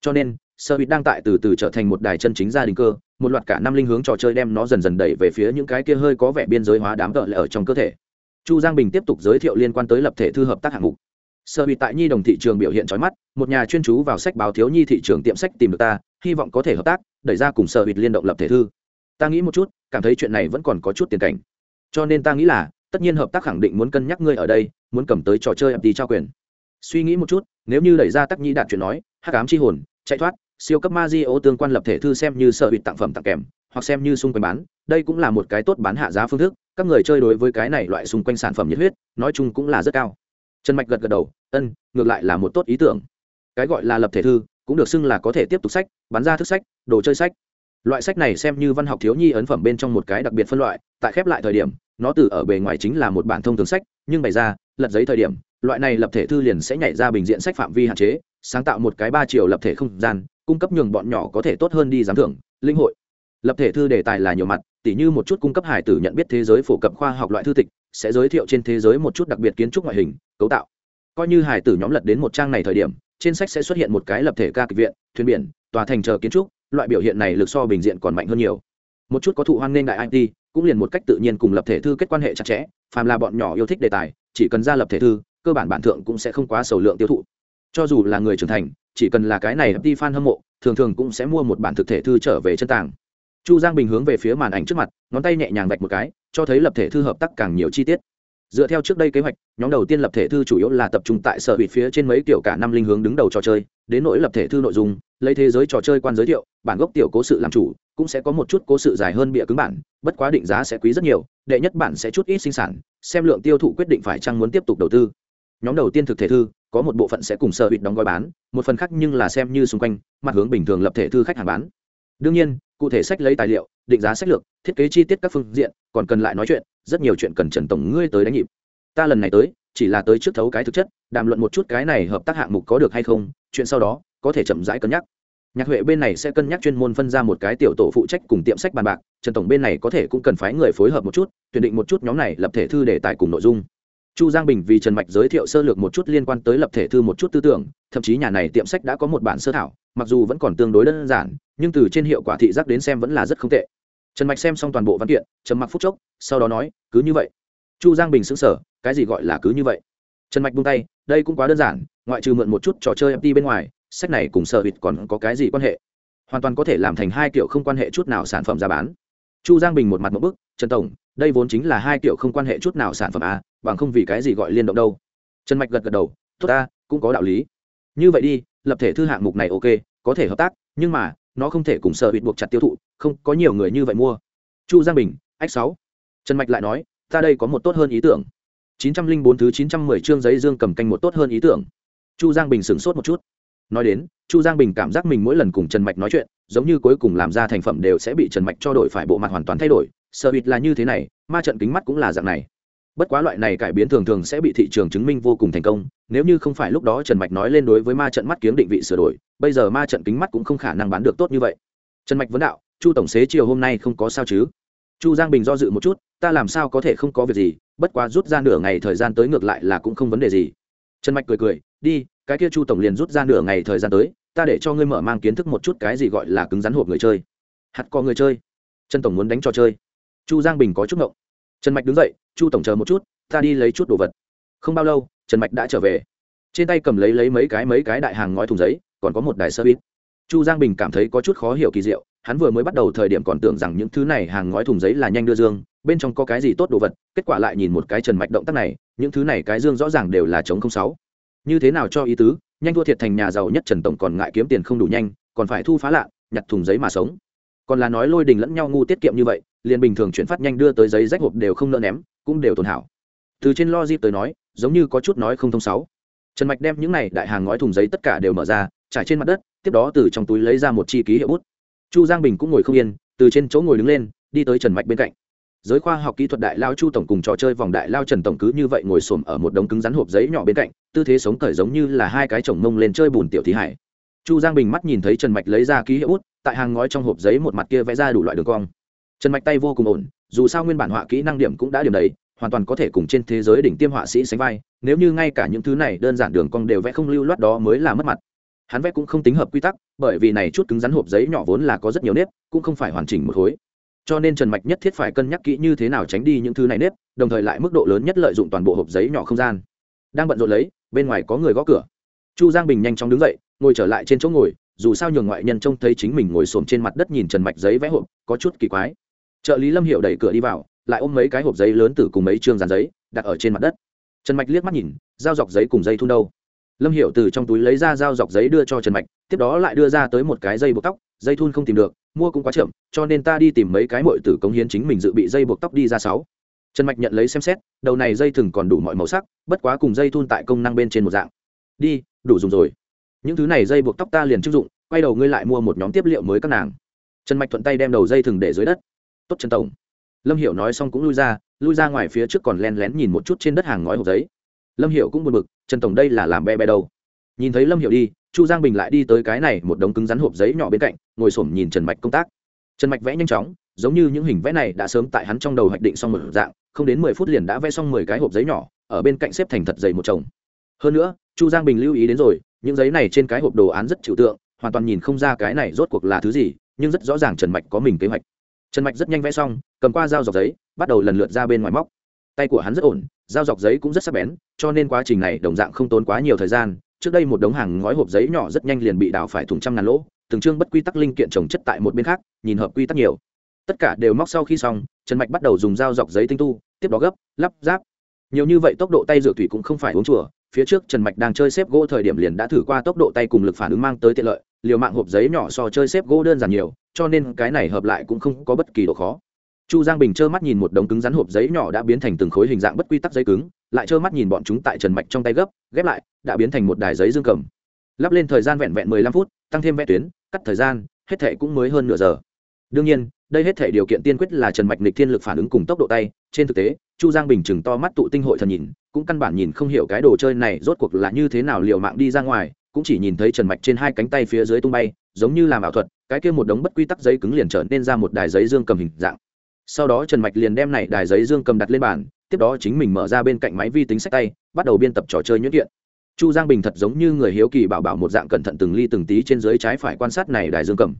Cho nên sợ hụt đang tại từ từ trở thành một đài chân chính gia đình cơ, một loạt cả năm linh hướng trò chơi đem nó dần dần đẩy về phía những cái kia hơi có vẻ biên giới hóa đám cỡ lại ở trong cơ thể. Chu giang bình tiếp tục giới thiệu liên quan tới lập thể thư hợp tác hạng mục. Sợ hụt tại nhi đồng thị trường biểu hiện trói mắt, một nhà chuyên chú vào sách báo thiếu nhi thị trường tiệm sách tìm được ta, hy vọng có thể hợp tác, đẩy ra cùng sợ hụt liên động lập thể thư ta nghĩ một chút, cảm thấy chuyện này vẫn còn có chút tiền cảnh. Cho nên ta nghĩ là, tất nhiên hợp tác khẳng định muốn cân nhắc ngươi ở đây, muốn cầm tới trò chơi mt trao quyền. Suy nghĩ một chút, nếu như đẩy ra tắc nhi đạt chuyện nói, hắc ám c h i hồn, chạy thoát, siêu cấp ma di ô tương quan lập thể thư xem như sợ bị tặng phẩm tặng kèm, hoặc xem như xung quanh bán, đây cũng là một cái tốt bán hạ giá phương thức, các người chơi đối với cái này loại xung quanh sản phẩm nhiệt huyết, nói chung cũng là rất cao. Trần mạch gật gật đầu, ân, ngược lại là một tốt ý tưởng. Cái gọi là lập thể thư, cũng được xưng là có thể tiếp tục sách, bán ra thức sách, đồ chơi sách loại sách này xem như văn học thiếu nhi ấn phẩm bên trong một cái đặc biệt phân loại, tại khép lại thời điểm, nó từ ở bề ngoài chính là một bản thông thường sách, nhưng bày ra, lật giấy thời điểm, loại này lập thể thư liền sẽ nhảy ra bình diện sách phạm vi hạn chế, sáng tạo một cái ba chiều lập thể không gian, cung cấp nhường bọn nhỏ có thể tốt hơn đi giám thưởng, linh hội. Lập thể thư đề tài là nhiều mặt, tỉ như một chút cung cấp hải tử nhận biết thế giới phổ cập khoa học loại thư tịch, sẽ giới thiệu trên thế giới một chút đặc biệt kiến trúc ngoại hình, cấu tạo. Coi như hải tử nhóm lật đến một trang này thời điểm, trên sách sẽ xuất hiện một cái lập thể ca kịch viện, thuyền biển, tòa thành chờ kiến trúc loại biểu hiện này lực so bình diện còn mạnh hơn nhiều. Một chút có thụ hoan nghênh đại it cũng liền một cách tự nhiên cùng lập thể thư kết quan hệ chặt chẽ, phàm là bọn nhỏ yêu thích đề tài, chỉ cần ra lập thể thư, cơ bản bản thượng cũng sẽ không quá sầu lượng tiêu thụ. Cho dù là người trưởng thành, chỉ cần là cái này đi fan hâm mộ, thường thường cũng sẽ mua một bản thực thể thư trở về chân tàng. Chu giang bình hướng về phía màn ảnh trước mặt, ngón tay nhẹ nhàng vạch một cái, cho thấy lập thể thư hợp tác càng nhiều chi tiết. Dựa theo trước đây kế hoạch, nhóm đầu tiên lập thể thư chủ yếu là tập trung tại sở hủy phía trên mấy kiểu cả năm linh hướng đứng đầu trò chơi đến nỗi lập thể thư nội dung, lấy thế giới trò chơi quan giới thiệu, bản gốc tiểu cố sự làm chủ, cũng sẽ có một chút cố sự dài hơn bịa cứng bản, bất quá định giá sẽ quý rất nhiều, đệ nhất bản sẽ chút ít sinh sản, xem lượng tiêu thụ quyết định phải chăng muốn tiếp tục đầu tư. Nhóm đầu tiên thực thể thư, có một bộ phận sẽ cùng sở bị đóng gói bán, một phần khác nhưng là xem như xung quanh, mặt hướng bình thường lập thể thư khách hàng bán. Đương nhiên, cụ thể sách lấy tài liệu, định giá sách lược, thiết kế chi tiết các phương diện, còn cần lại nói chuyện, rất nhiều chuyện cần trần tổng ngươi tới đánh nhịp. Ta lần này tới chỉ là tới trước thấu cái thực chất, đàm luận một chút cái này hợp tác hạng mục có được hay không, chuyện sau đó, có thể chậm rãi cân nhắc. Nhạc huệ bên này sẽ cân nhắc chuyên môn phân ra một cái tiểu tổ phụ trách cùng tiệm sách bàn bạc, trần tổng bên này có thể cũng cần phái người phối hợp một chút, tuyển định một chút nhóm này lập thể thư để tài cùng nội dung. Chu giang bình vì trần mạch giới thiệu sơ lược một chút liên quan tới lập thể thư một chút tư tưởng, thậm chí nhà này tiệm sách đã có một bản sơ thảo, mặc dù vẫn còn tương đối đơn giản, nhưng từ trên hiệu quả thị giác đến xem vẫn là rất không tệ. Trần mạch xem xong toàn bộ văn kiện, trầm mặc phút chốc, sau đó nói, cứ như vậy. Chu giang bình xứng sở cái gì gọi là cứ như vậy? Trần mạch buông tay, đây cũng quá đơn giản, ngoại trừ mượn một chút trò chơi MT bên ngoài, sách này cùng sợ hụt còn có cái gì quan hệ? Hoàn toàn có thể làm thành hai kiểu không quan hệ chút nào sản phẩm ra bán. Chu giang bình một mặt một bức, trần tổng, đây vốn chính là hai kiểu không quan hệ chút nào sản phẩm a bằng không vì cái gì gọi liên động đâu? Trần mạch gật gật đầu, tốt ta, cũng có đạo lý. Như vậy đi, lập thể thư hạng mục này ok, có thể hợp tác, nhưng mà, nó không thể cùng sợ hụt buộc chặt tiêu thụ, không có nhiều người như vậy mua. Chu giang bình, ách sáu. Trần mạch lại nói, ta đây có một tốt hơn ý tưởng chín trăm linh bốn thứ chín trăm mười chương giấy dương cầm canh một tốt hơn ý tưởng. Chu giang bình sửng sốt một chút. Nói đến, chu giang bình cảm giác mình mỗi lần cùng trần mạch nói chuyện, giống như cuối cùng làm ra thành phẩm đều sẽ bị trần mạch cho đổi phải bộ mặt hoàn toàn thay đổi. Sở bịt là như thế này, ma trận kính mắt cũng là dạng này. Bất quá loại này cải biến thường thường sẽ bị thị trường chứng minh vô cùng thành công, nếu như không phải lúc đó trần mạch nói lên đối với ma trận mắt kiếm định vị sửa đổi, bây giờ ma trận kính mắt cũng không khả năng bán được tốt như vậy. Trần mạch vấn đạo, chu tổng xế chiều hôm nay không có sao chứ? Chu giang bình do dự một chút, ta làm sao có thể không có việc gì, bất quá rút ra nửa ngày thời gian tới ngược lại là cũng không vấn đề gì. Trần mạch cười cười, đi, cái kia chu tổng liền rút ra nửa ngày thời gian tới, ta để cho ngươi mở mang kiến thức một chút cái gì gọi là cứng rắn hộp người chơi. Hạt có người chơi. Trần tổng muốn đánh trò chơi. Chu giang bình có chút ngộng. Trần mạch đứng dậy, chu tổng chờ một chút, ta đi lấy chút đồ vật. Không bao lâu, trần mạch đã trở về. Trên tay cầm lấy lấy mấy cái mấy cái đại hàng ngói thùng giấy, còn có một đài sơ bít chu giang bình cảm thấy có chút khó hiểu kỳ diệu hắn vừa mới bắt đầu thời điểm còn tưởng rằng những thứ này hàng ngói thùng giấy là nhanh đưa dương, bên trong có cái gì tốt đồ vật, kết quả lại nhìn một cái trần mạch động tác này, những thứ này cái dương rõ ràng đều là chống không sáu. Như thế nào cho ý tứ, nhanh thua thiệt thành nhà giàu nhất trần tổng còn ngại kiếm tiền không đủ nhanh, còn phải thu phá lạ, nhặt thùng giấy mà sống. Còn là nói lôi đình lẫn nhau ngu tiết kiệm như vậy, liền bình thường chuyển phát nhanh đưa tới giấy rách hộp đều không nỡ ném, cũng đều tồn hảo. Từ trên lo dip tới nói, giống như có chút nói không thông sáu. Trần mạch đem những này đại hàng ngói thùng giấy tất cả đều mở ra, trải trên mặt đất, tiếp đó từ trong túi lấy ra một chi ký hiệu bút chu giang bình cũng ngồi không yên, từ trên chỗ ngồi đứng lên, đi tới trần mạch bên cạnh. Giới khoa học kỹ thuật đại lao chu tổng cùng trò chơi vòng đại lao trần tổng cứ như vậy ngồi xổm ở một đống cứng rắn hộp giấy nhỏ bên cạnh, tư thế sống cởi giống như là hai cái chồng mông lên chơi bùn tiểu thí hải. Chu giang bình mắt nhìn thấy trần mạch lấy ra ký hiệu út tại hàng ngói trong hộp giấy một mặt kia vẽ ra đủ loại đường cong. Trần mạch tay vô cùng ổn, dù sao nguyên bản họa kỹ năng điểm cũng đã điểm đấy hoàn toàn có thể cùng trên thế giới đỉnh tiêm họa sĩ sánh vai, nếu như ngay cả những thứ này đơn giản đường cong đều vẽ không lưu loát đó mới là mất mặt hắn vẽ cũng không tính hợp quy tắc, bởi vì này chút cứng rắn hộp giấy nhỏ vốn là có rất nhiều nếp, cũng không phải hoàn chỉnh một khối. Cho nên trần mạch nhất thiết phải cân nhắc kỹ như thế nào tránh đi những thứ này nếp, đồng thời lại mức độ lớn nhất lợi dụng toàn bộ hộp giấy nhỏ không gian. Đang bận rộn lấy, bên ngoài có người gõ cửa. Chu giang bình nhanh chóng đứng dậy, ngồi trở lại trên chỗ ngồi, dù sao nhường ngoại nhân trông thấy chính mình ngồi xổm trên mặt đất nhìn trần mạch giấy vẽ hộp, có chút kỳ quái. Trợ lý lâm hiệu đẩy cửa đi vào, lại ôm mấy cái hộp giấy lớn từ cùng mấy chương dàn giấy, đặt ở trên mặt đất. Trần mạch liếc mắt nhìn dao dọc giấy cùng dây thun đâu? Lâm hiệu từ trong túi lấy ra dao dọc giấy đưa cho trần mạch, tiếp đó lại đưa ra tới một cái dây buộc tóc, dây thun không tìm được, mua cũng quá chậm, cho nên ta đi tìm mấy cái mội tử cống hiến chính mình dự bị dây buộc tóc đi ra sáu. Trần mạch nhận lấy xem xét, đầu này dây thừng còn đủ mọi màu sắc, bất quá cùng dây thun tại công năng bên trên một dạng. Đi, đủ dùng rồi. Những thứ này dây buộc tóc ta liền chức dụng, quay đầu ngươi lại mua một nhóm tiếp liệu mới các nàng. Trần mạch thuận tay đem đầu dây thừng để dưới đất. Tốt trần tổng. Lâm hiệu nói xong cũng lui ra lui ra ngoài phía trước còn len lén nhìn một chút trên đất hàng ngói hộp giấy lâm hiệu cũng buồn bực, trần tổng đây là làm be be đâu? Nhìn thấy lâm hiệu đi, chu giang bình lại đi tới cái này một đống cứng rắn hộp giấy nhỏ bên cạnh, ngồi s nhìn trần mạch công tác. Trần mạch vẽ nhanh chóng, giống như những hình vẽ này đã sớm tại hắn trong đầu hoạch định xong một dạng, không đến mười phút liền đã vẽ xong mười cái hộp giấy nhỏ, ở bên cạnh xếp thành thật dày một chồng. Hơn nữa, chu giang bình lưu ý đến rồi, những giấy này trên cái hộp đồ án rất trừu tượng, hoàn toàn nhìn không ra cái này rốt cuộc là thứ gì, nhưng rất rõ ràng trần mạch có mình kế hoạch. Trần mạch rất nhanh vẽ xong, cầm qua dao dọc giấy, bắt đầu lần lượt ra bên ngoài móc tay của hắn rất ổn, dao dọc giấy cũng rất sắc bén, cho nên quá trình này đồng dạng không tốn quá nhiều thời gian. Trước đây một đống hàng ngói hộp giấy nhỏ rất nhanh liền bị đào phải thùng trăm ngàn lỗ, từng chương bất quy tắc linh kiện trồng chất tại một bên khác, nhìn hợp quy tắc nhiều. Tất cả đều móc sau khi xong, trần mạch bắt đầu dùng dao dọc giấy tinh tu, tiếp đó gấp, lắp ráp. Nhiều như vậy tốc độ tay rửa thủy cũng không phải uống chùa, phía trước trần mạch đang chơi xếp gỗ thời điểm liền đã thử qua tốc độ tay cùng lực phản ứng mang tới tiện lợi, liều mạng hộp giấy nhỏ so chơi xếp gỗ đơn giản nhiều, cho nên cái này hợp lại cũng không có bất kỳ độ khó chu giang bình trơ mắt nhìn một đống cứng rắn hộp giấy nhỏ đã biến thành từng khối hình dạng bất quy tắc giấy cứng, lại trơ mắt nhìn bọn chúng tại trần mạch trong tay gấp, ghép lại, đã biến thành một đài giấy dương cầm. Lắp lên thời gian vẹn vẹn mười lăm phút, tăng thêm vẽ tuyến, cắt thời gian, hết thệ cũng mới hơn nửa giờ. Đương nhiên, đây hết thể điều kiện tiên quyết là trần mạch nịch thiên lực phản ứng cùng tốc độ tay. Trên thực tế, chu giang bình chừng to mắt tụ tinh hội thần nhìn, cũng căn bản nhìn không hiểu cái đồ chơi này rốt cuộc là như thế nào liệu mạng đi ra ngoài, cũng chỉ nhìn thấy trần mạch trên hai cánh tay phía dưới tung bay, giống như làm ảo thuật, cái kia một đống bất quy tắc giấy cứng liền trở nên ra một đài giấy dương cầm hình dạng sau đó trần mạch liền đem này đài giấy dương cầm đặt lên bàn, tiếp đó chính mình mở ra bên cạnh máy vi tính sách tay, bắt đầu biên tập trò chơi nhuyễn kiện. Chu giang bình thật giống như người hiếu kỳ bảo bảo một dạng cẩn thận từng ly từng tí trên dưới trái phải quan sát này đài dương cầm.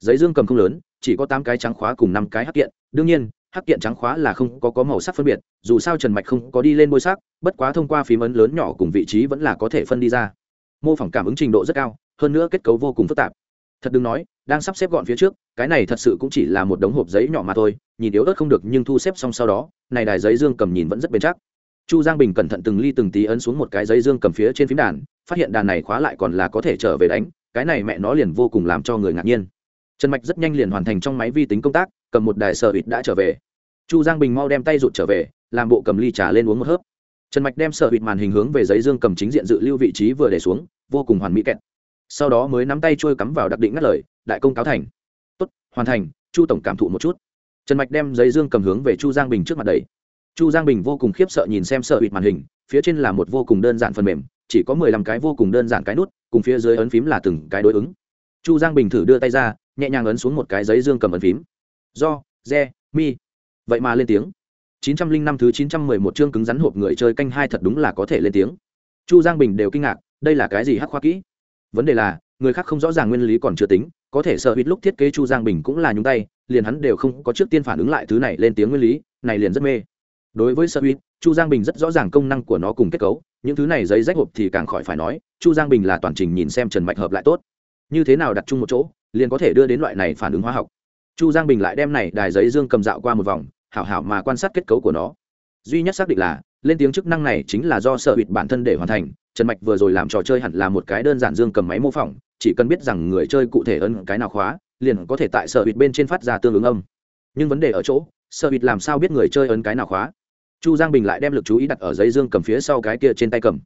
Giấy dương cầm không lớn, chỉ có tám cái trắng khóa cùng năm cái hắc kiện. Đương nhiên, hắc kiện trắng khóa là không có có màu sắc phân biệt, dù sao trần mạch không có đi lên môi sắc, bất quá thông qua phím ấn lớn nhỏ cùng vị trí vẫn là có thể phân đi ra. Mô phỏng cảm ứng trình độ rất cao, hơn nữa kết cấu vô cùng phức tạp thật đừng nói, đang sắp xếp gọn phía trước, cái này thật sự cũng chỉ là một đống hộp giấy nhỏ mà thôi, nhìn yếu ớt không được nhưng thu xếp xong sau đó, này đài giấy dương cầm nhìn vẫn rất bền chắc. Chu giang bình cẩn thận từng ly từng tí ấn xuống một cái giấy dương cầm phía trên phím đàn, phát hiện đàn này khóa lại còn là có thể trở về đánh, cái này mẹ nó liền vô cùng làm cho người ngạc nhiên. Trần mạch rất nhanh liền hoàn thành trong máy vi tính công tác, cầm một đài sở ít đã trở về. Chu giang bình mau đem tay rụt trở về, làm bộ cầm ly trà lên uống một hớp. Trần mạch đem sở ít màn hình hướng về giấy dương cầm chính diện dự lưu vị trí vừa để xuống, vô cùng hoàn mỹ kẹt sau đó mới nắm tay trôi cắm vào đặc định ngắt lời, đại công cáo thành. Tốt, hoàn thành, chu tổng cảm thụ một chút. Trần mạch đem giấy dương cầm hướng về chu giang bình trước mặt đầy chu giang bình vô cùng khiếp sợ nhìn xem sợ bịt màn hình, phía trên là một vô cùng đơn giản phần mềm, chỉ có mười lăm cái vô cùng đơn giản cái nút, cùng phía dưới ấn phím là từng cái đối ứng. Chu giang bình thử đưa tay ra, nhẹ nhàng ấn xuống một cái giấy dương cầm ấn phím. Do re mi. Vậy mà lên tiếng. Chín trăm linh năm thứ chín trăm mười một chương cứng rắn hộp người chơi canh hai thật đúng là có thể lên tiếng. Chu giang bình đều kinh ngạc, đây là cái gì hắc khoa kỹ? Vấn đề là, người khác không rõ ràng nguyên lý còn chưa tính, có thể sợ hít lúc thiết kế chu giang bình cũng là nhúng tay, liền hắn đều không có trước tiên phản ứng lại thứ này lên tiếng nguyên lý, này liền rất mê. Đối với sợ hít, chu giang bình rất rõ ràng công năng của nó cùng kết cấu, những thứ này giấy rách hộp thì càng khỏi phải nói, chu giang bình là toàn trình nhìn xem trần mạch hợp lại tốt. Như thế nào đặt chung một chỗ, liền có thể đưa đến loại này phản ứng hóa học. Chu giang bình lại đem này đài giấy dương cầm dạo qua một vòng, hảo hảo mà quan sát kết cấu của nó. Duy nhất xác định là, lên tiếng chức năng này chính là do sợ hụt bản thân để hoàn thành trần mạch vừa rồi làm trò chơi hẳn là một cái đơn giản dương cầm máy mô phỏng, chỉ cần biết rằng người chơi cụ thể ấn cái nào khóa, liền có thể tại sợ hụt bên trên phát ra tương ứng âm. Nhưng vấn đề ở chỗ sợ hụt làm sao biết người chơi ấn cái nào khóa? Chu giang bình lại đem lực chú ý đặt ở giấy dương cầm phía sau cái kia trên tay cầm.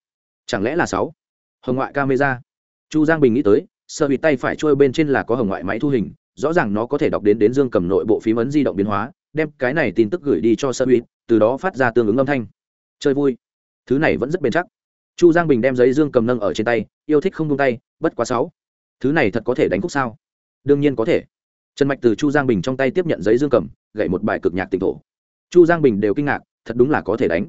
Chẳng lẽ là sáu? Hồng ngoại camera. Chu giang bình nghĩ tới sợ hụt tay phải trôi bên trên là có hồng ngoại máy thu hình, rõ ràng nó có thể đọc đến đến dương cầm nội bộ phím ấn di động biến hóa, đem cái này tin tức gửi đi cho sợ hụt từ đó phát ra tương ứng âm thanh. Chơi vui. Thứ này vẫn rất bền chắc chu giang bình đem giấy dương cầm nâng ở trên tay, yêu thích không tung tay, bất quá sáu. Thứ này thật có thể đánh khúc sao? Đương nhiên có thể. Trần mạch từ chu giang bình trong tay tiếp nhận giấy dương cầm, gậy một bài cực nhạc tỉnh thổ. Chu giang bình đều kinh ngạc, thật đúng là có thể đánh.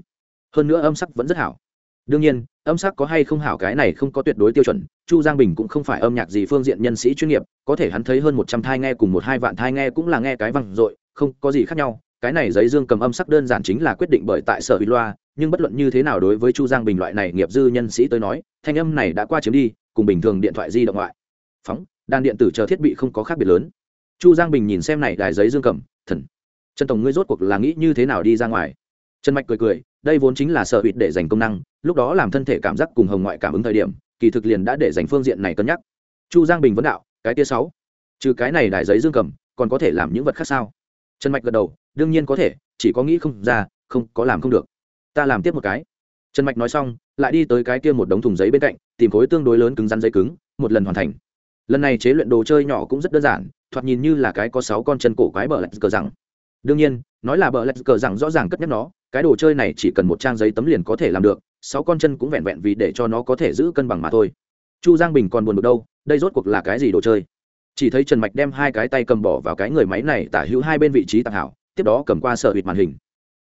Hơn nữa âm sắc vẫn rất hảo. Đương nhiên, âm sắc có hay không hảo cái này không có tuyệt đối tiêu chuẩn, chu giang bình cũng không phải âm nhạc gì phương diện nhân sĩ chuyên nghiệp, có thể hắn thấy hơn một trăm thai nghe cùng một hai vạn thai nghe cũng là nghe cái văng r ộ i không có gì khác nhau cái này giấy dương cầm âm sắc đơn giản chính là quyết định bởi tại sở huy loa, nhưng bất luận như thế nào đối với chu giang bình loại này nghiệp dư nhân sĩ tới nói, thanh âm này đã qua chiếm đi, cùng bình thường điện thoại di động ngoại. Phóng đàn điện tử chờ thiết bị không có khác biệt lớn. Chu giang bình nhìn xem này đài giấy dương cầm, thần. Trần tổng ngươi rốt cuộc là nghĩ như thế nào đi ra ngoài? Trần mạch cười cười, đây vốn chính là sở huy để dành công năng, lúc đó làm thân thể cảm giác cùng hồng ngoại cảm ứng thời điểm, kỳ thực liền đã để dành phương diện này cân nhắc. Chu giang bình vấn đạo, cái tia sáu. Trừ cái này đài giấy dương cầm, còn có thể làm những vật khác sao? Trần mạch gật đầu đương nhiên có thể, chỉ có nghĩ không ra, không, có làm không được. Ta làm tiếp một cái. Trần mạch nói xong, lại đi tới cái kia một đống thùng giấy bên cạnh, tìm khối tương đối lớn cứng rắn giấy cứng, một lần hoàn thành. Lần này chế luyện đồ chơi nhỏ cũng rất đơn giản, thoạt nhìn như là cái có sáu con chân cổ quái bờ lạch cờ rằng đương nhiên, nói là bờ lạch cờ rằng rõ ràng cất nhắc nó, cái đồ chơi này chỉ cần một trang giấy tấm liền có thể làm được, sáu con chân cũng vẹn vẹn vì để cho nó có thể giữ cân bằng mà thôi. Chu giang bình còn buồn bực đâu, đây rốt cuộc là cái gì đồ chơi? Chỉ thấy trần mạch đem hai cái tay cầm bỏ vào cái người máy này tả hữu hai bên vị trí tạc hảo tiếp đó cầm qua sở hụt màn hình.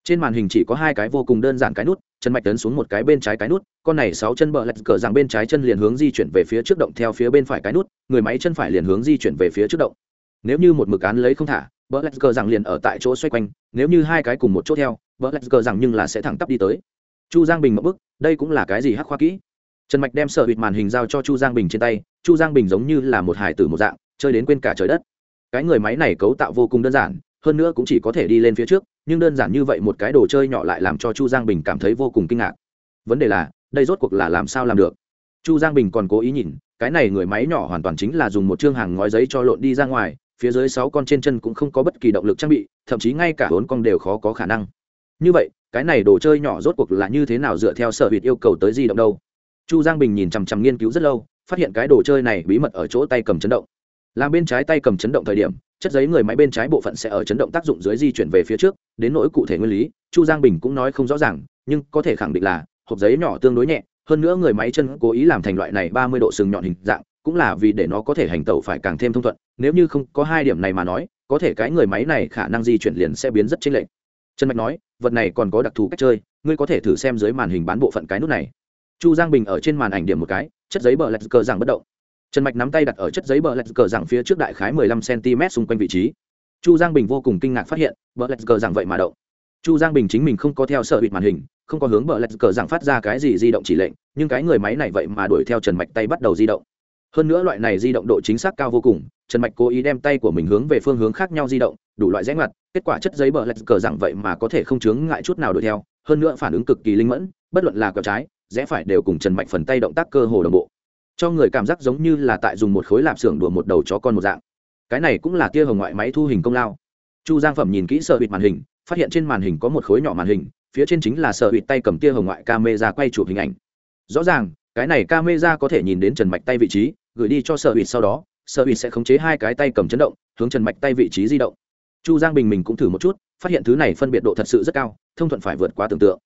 Trên màn hình chỉ có hai cái vô cùng đơn giản cái nút, chân mạch tấn xuống một cái bên trái cái nút, con này sáu chân bờ lạch cờ rằng bên trái chân liền hướng di chuyển về phía trước động theo phía bên phải cái nút, người máy chân phải liền hướng di chuyển về phía trước động. Nếu như một mực án lấy không thả, bờ lạch cờ rằng liền ở tại chỗ xoay quanh, nếu như hai cái cùng một chỗ theo, bờ lạch cờ rằng nhưng là sẽ thẳng tắp đi tới. Chu giang bình một bức đây cũng là cái gì hắc khoa kỹ? Trần mạch đem sợ hụt màn hình giao cho chu giang bình trên tay, chu giang bình giống như là một hải tử một dạng, chơi đến quên cả trời đất. Cái người máy này cấu tạo vô cùng đơn giản hơn nữa cũng chỉ có thể đi lên phía trước, nhưng đơn giản như vậy một cái đồ chơi nhỏ lại làm cho chu giang bình cảm thấy vô cùng kinh ngạc. Vấn đề là, đây rốt cuộc là làm sao làm được? Chu giang bình còn cố ý nhìn, cái này người máy nhỏ hoàn toàn chính là dùng một chương hàng ngói giấy cho lộn đi ra ngoài, phía dưới sáu con trên chân cũng không có bất kỳ động lực trang bị, thậm chí ngay cả bốn con đều khó có khả năng. Như vậy, cái này đồ chơi nhỏ rốt cuộc là như thế nào dựa theo sở hữu yêu cầu tới di động đâu? Chu giang bình nhìn chằm chằm nghiên cứu rất lâu, phát hiện cái đồ chơi này bí mật ở chỗ tay cầm chấn động. Làm bên trái tay cầm chấn động thời điểm chất giấy người máy bên trái bộ phận sẽ ở chấn động tác dụng dưới di chuyển về phía trước, đến nỗi cụ thể nguyên lý, chu giang bình cũng nói không rõ ràng, nhưng có thể khẳng định là, hộp giấy nhỏ tương đối nhẹ, hơn nữa người máy chân cố ý làm thành loại này ba mươi độ sừng nhọn hình dạng, cũng là vì để nó có thể hành tẩu phải càng thêm thông thuận, nếu như không có hai điểm này mà nói, có thể cái người máy này khả năng di chuyển liền sẽ biến rất chênh lệch. Trần mạch nói, vật này còn có đặc thù cách chơi, ngươi có thể thử xem dưới màn hình bán bộ phận cái nút này. Chu giang bình ở trên màn ảnh điểm một cái, chất giấy bờ lạch cờ rằng bất động trần mạch nắm tay đặt ở chất giấy bờ lạch cờ rằng phía trước đại khái mười lăm cm xung quanh vị trí. Chu giang bình vô cùng kinh ngạc phát hiện, bờ lạch cờ rằng vậy mà động. Chu giang bình chính mình không có theo sợ bịt màn hình, không có hướng bờ lạch cờ rằng phát ra cái gì di động chỉ lệnh, nhưng cái người máy này vậy mà đuổi theo trần mạch tay bắt đầu di động. Hơn nữa loại này di động độ chính xác cao vô cùng, trần mạch cố ý đem tay của mình hướng về phương hướng khác nhau di động, đủ loại rẽ ngoặt, kết quả chất giấy bờ lạch cờ rằng vậy mà có thể không chướng ngại chút nào đuổi theo, hơn nữa phản ứng cực kỳ linh mẫn, bất luận là quẹo trái, rẽ phải đều cùng trần mạch phần tay động tác cơ hồ đồng bộ cho người cảm giác giống như là tại dùng một khối lạp xưởng đùa một đầu chó con một dạng. Cái này cũng là tia hồng ngoại máy thu hình công lao. Chu giang phẩm nhìn kỹ sợ bịt màn hình, phát hiện trên màn hình có một khối nhỏ màn hình, phía trên chính là sợ bịt tay cầm tia hồng ngoại camera quay chụp hình ảnh. Rõ ràng, cái này camera có thể nhìn đến trần mạch tay vị trí, gửi đi cho sợ bịt sau đó sợ bịt sẽ khống chế hai cái tay cầm chấn động, hướng trần mạch tay vị trí di động. Chu giang bình mình cũng thử một chút, phát hiện thứ này phân biệt độ thật sự rất cao, thông thuận phải vượt quá tưởng tượng.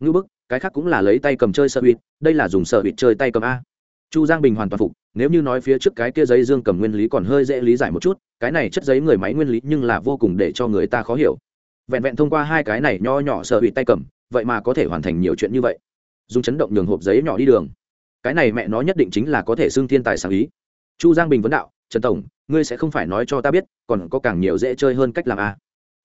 Ngư bức, cái khác cũng là lấy tay cầm chơi sợ bịt đây là dùng sợ bịt chơi tay cầm a chu giang bình hoàn toàn phục, nếu như nói phía trước cái kia giấy dương cầm nguyên lý còn hơi dễ lý giải một chút, cái này chất giấy người máy nguyên lý nhưng là vô cùng để cho người ta khó hiểu. Vẹn vẹn thông qua hai cái này nho nhỏ sợ bị tay cầm, vậy mà có thể hoàn thành nhiều chuyện như vậy. Dùng chấn động nhường hộp giấy nhỏ đi đường. Cái này mẹ nó nhất định chính là có thể xưng thiên tài sáng ý. Chu giang bình vấn đạo, trần tổng, ngươi sẽ không phải nói cho ta biết, còn có càng nhiều dễ chơi hơn cách làm a à.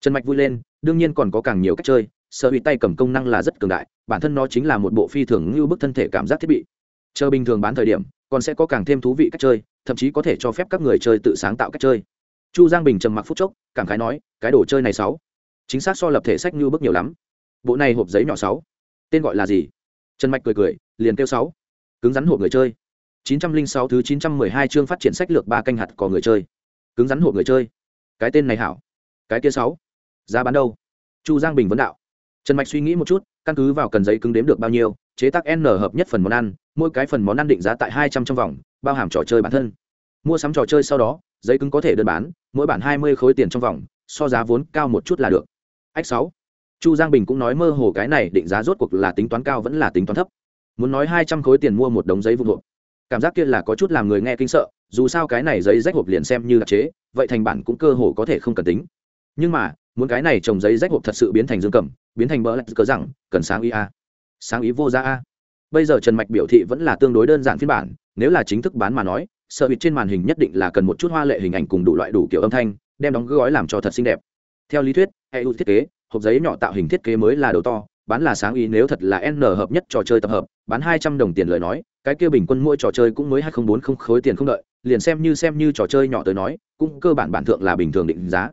trần mạch vui lên, đương nhiên còn có càng nhiều cách chơi sợ bị tay cầm công năng là rất cường đại, bản thân nó chính là một bộ phi thường như bức thân thể cảm giác thiết bị chờ bình thường bán thời điểm, còn sẽ có càng thêm thú vị cách chơi, thậm chí có thể cho phép các người chơi tự sáng tạo cách chơi. Chu giang bình trầm mặc phút chốc, cảm khái nói, cái đồ chơi này sáu, chính xác so lập thể sách như bức nhiều lắm. Bộ này hộp giấy nhỏ sáu. Tên gọi là gì? Trần mạch cười cười, liền kêu sáu. Cứng rắn hộp người chơi. chín trăm linh sáu thứ chín trăm mười hai chương phát triển sách lược ba canh hạt có người chơi. Cứng rắn hộp người chơi. Cái tên này hảo. Cái kia sáu. Giá bán đâu? Chu giang bình vấn đạo. Trần mạch suy nghĩ một chút, căn cứ vào cần giấy cứng đếm được bao nhiêu, chế tác n hợp nhất phần món ăn mỗi cái phần món ăn định giá tại hai trăm trong vòng bao hàm trò chơi bản thân. Mua sắm trò chơi sau đó giấy cứng có thể đơn bán mỗi bản hai mươi khối tiền trong vòng so giá vốn cao một chút là được. Ách sáu. Chu giang bình cũng nói mơ hồ cái này định giá rốt cuộc là tính toán cao vẫn là tính toán thấp. Muốn nói hai trăm khối tiền mua một đống giấy vụn, hộp. Cảm giác kia là có chút làm người nghe kinh sợ dù sao cái này giấy rách hộp liền xem như đặc chế vậy thành bản cũng cơ hồ có thể không cần tính. Nhưng mà muốn cái này trồng giấy rách hộp thật sự biến thành dương cầm biến thành bỡ lạch cớ rằng cần sáng ý a. Sáng ý vô giá a bây giờ trần mạch biểu thị vẫn là tương đối đơn giản phiên bản, nếu là chính thức bán mà nói, sợ bịt trên màn hình nhất định là cần một chút hoa lệ hình ảnh cùng đủ loại đủ kiểu âm thanh, đem đóng gói làm cho thật xinh đẹp. Theo lý thuyết, hệ thiết kế, hộp giấy nhỏ tạo hình thiết kế mới là đầu to, bán là sáng ý nếu thật là n hợp nhất trò chơi tập hợp, bán hai trăm đồng tiền lời nói, cái kia bình quân mỗi trò chơi cũng mới hai nghìn bốn không khối tiền không đợi, liền xem như xem như trò chơi nhỏ tới nói, cũng cơ bản bản thượng là bình thường định giá.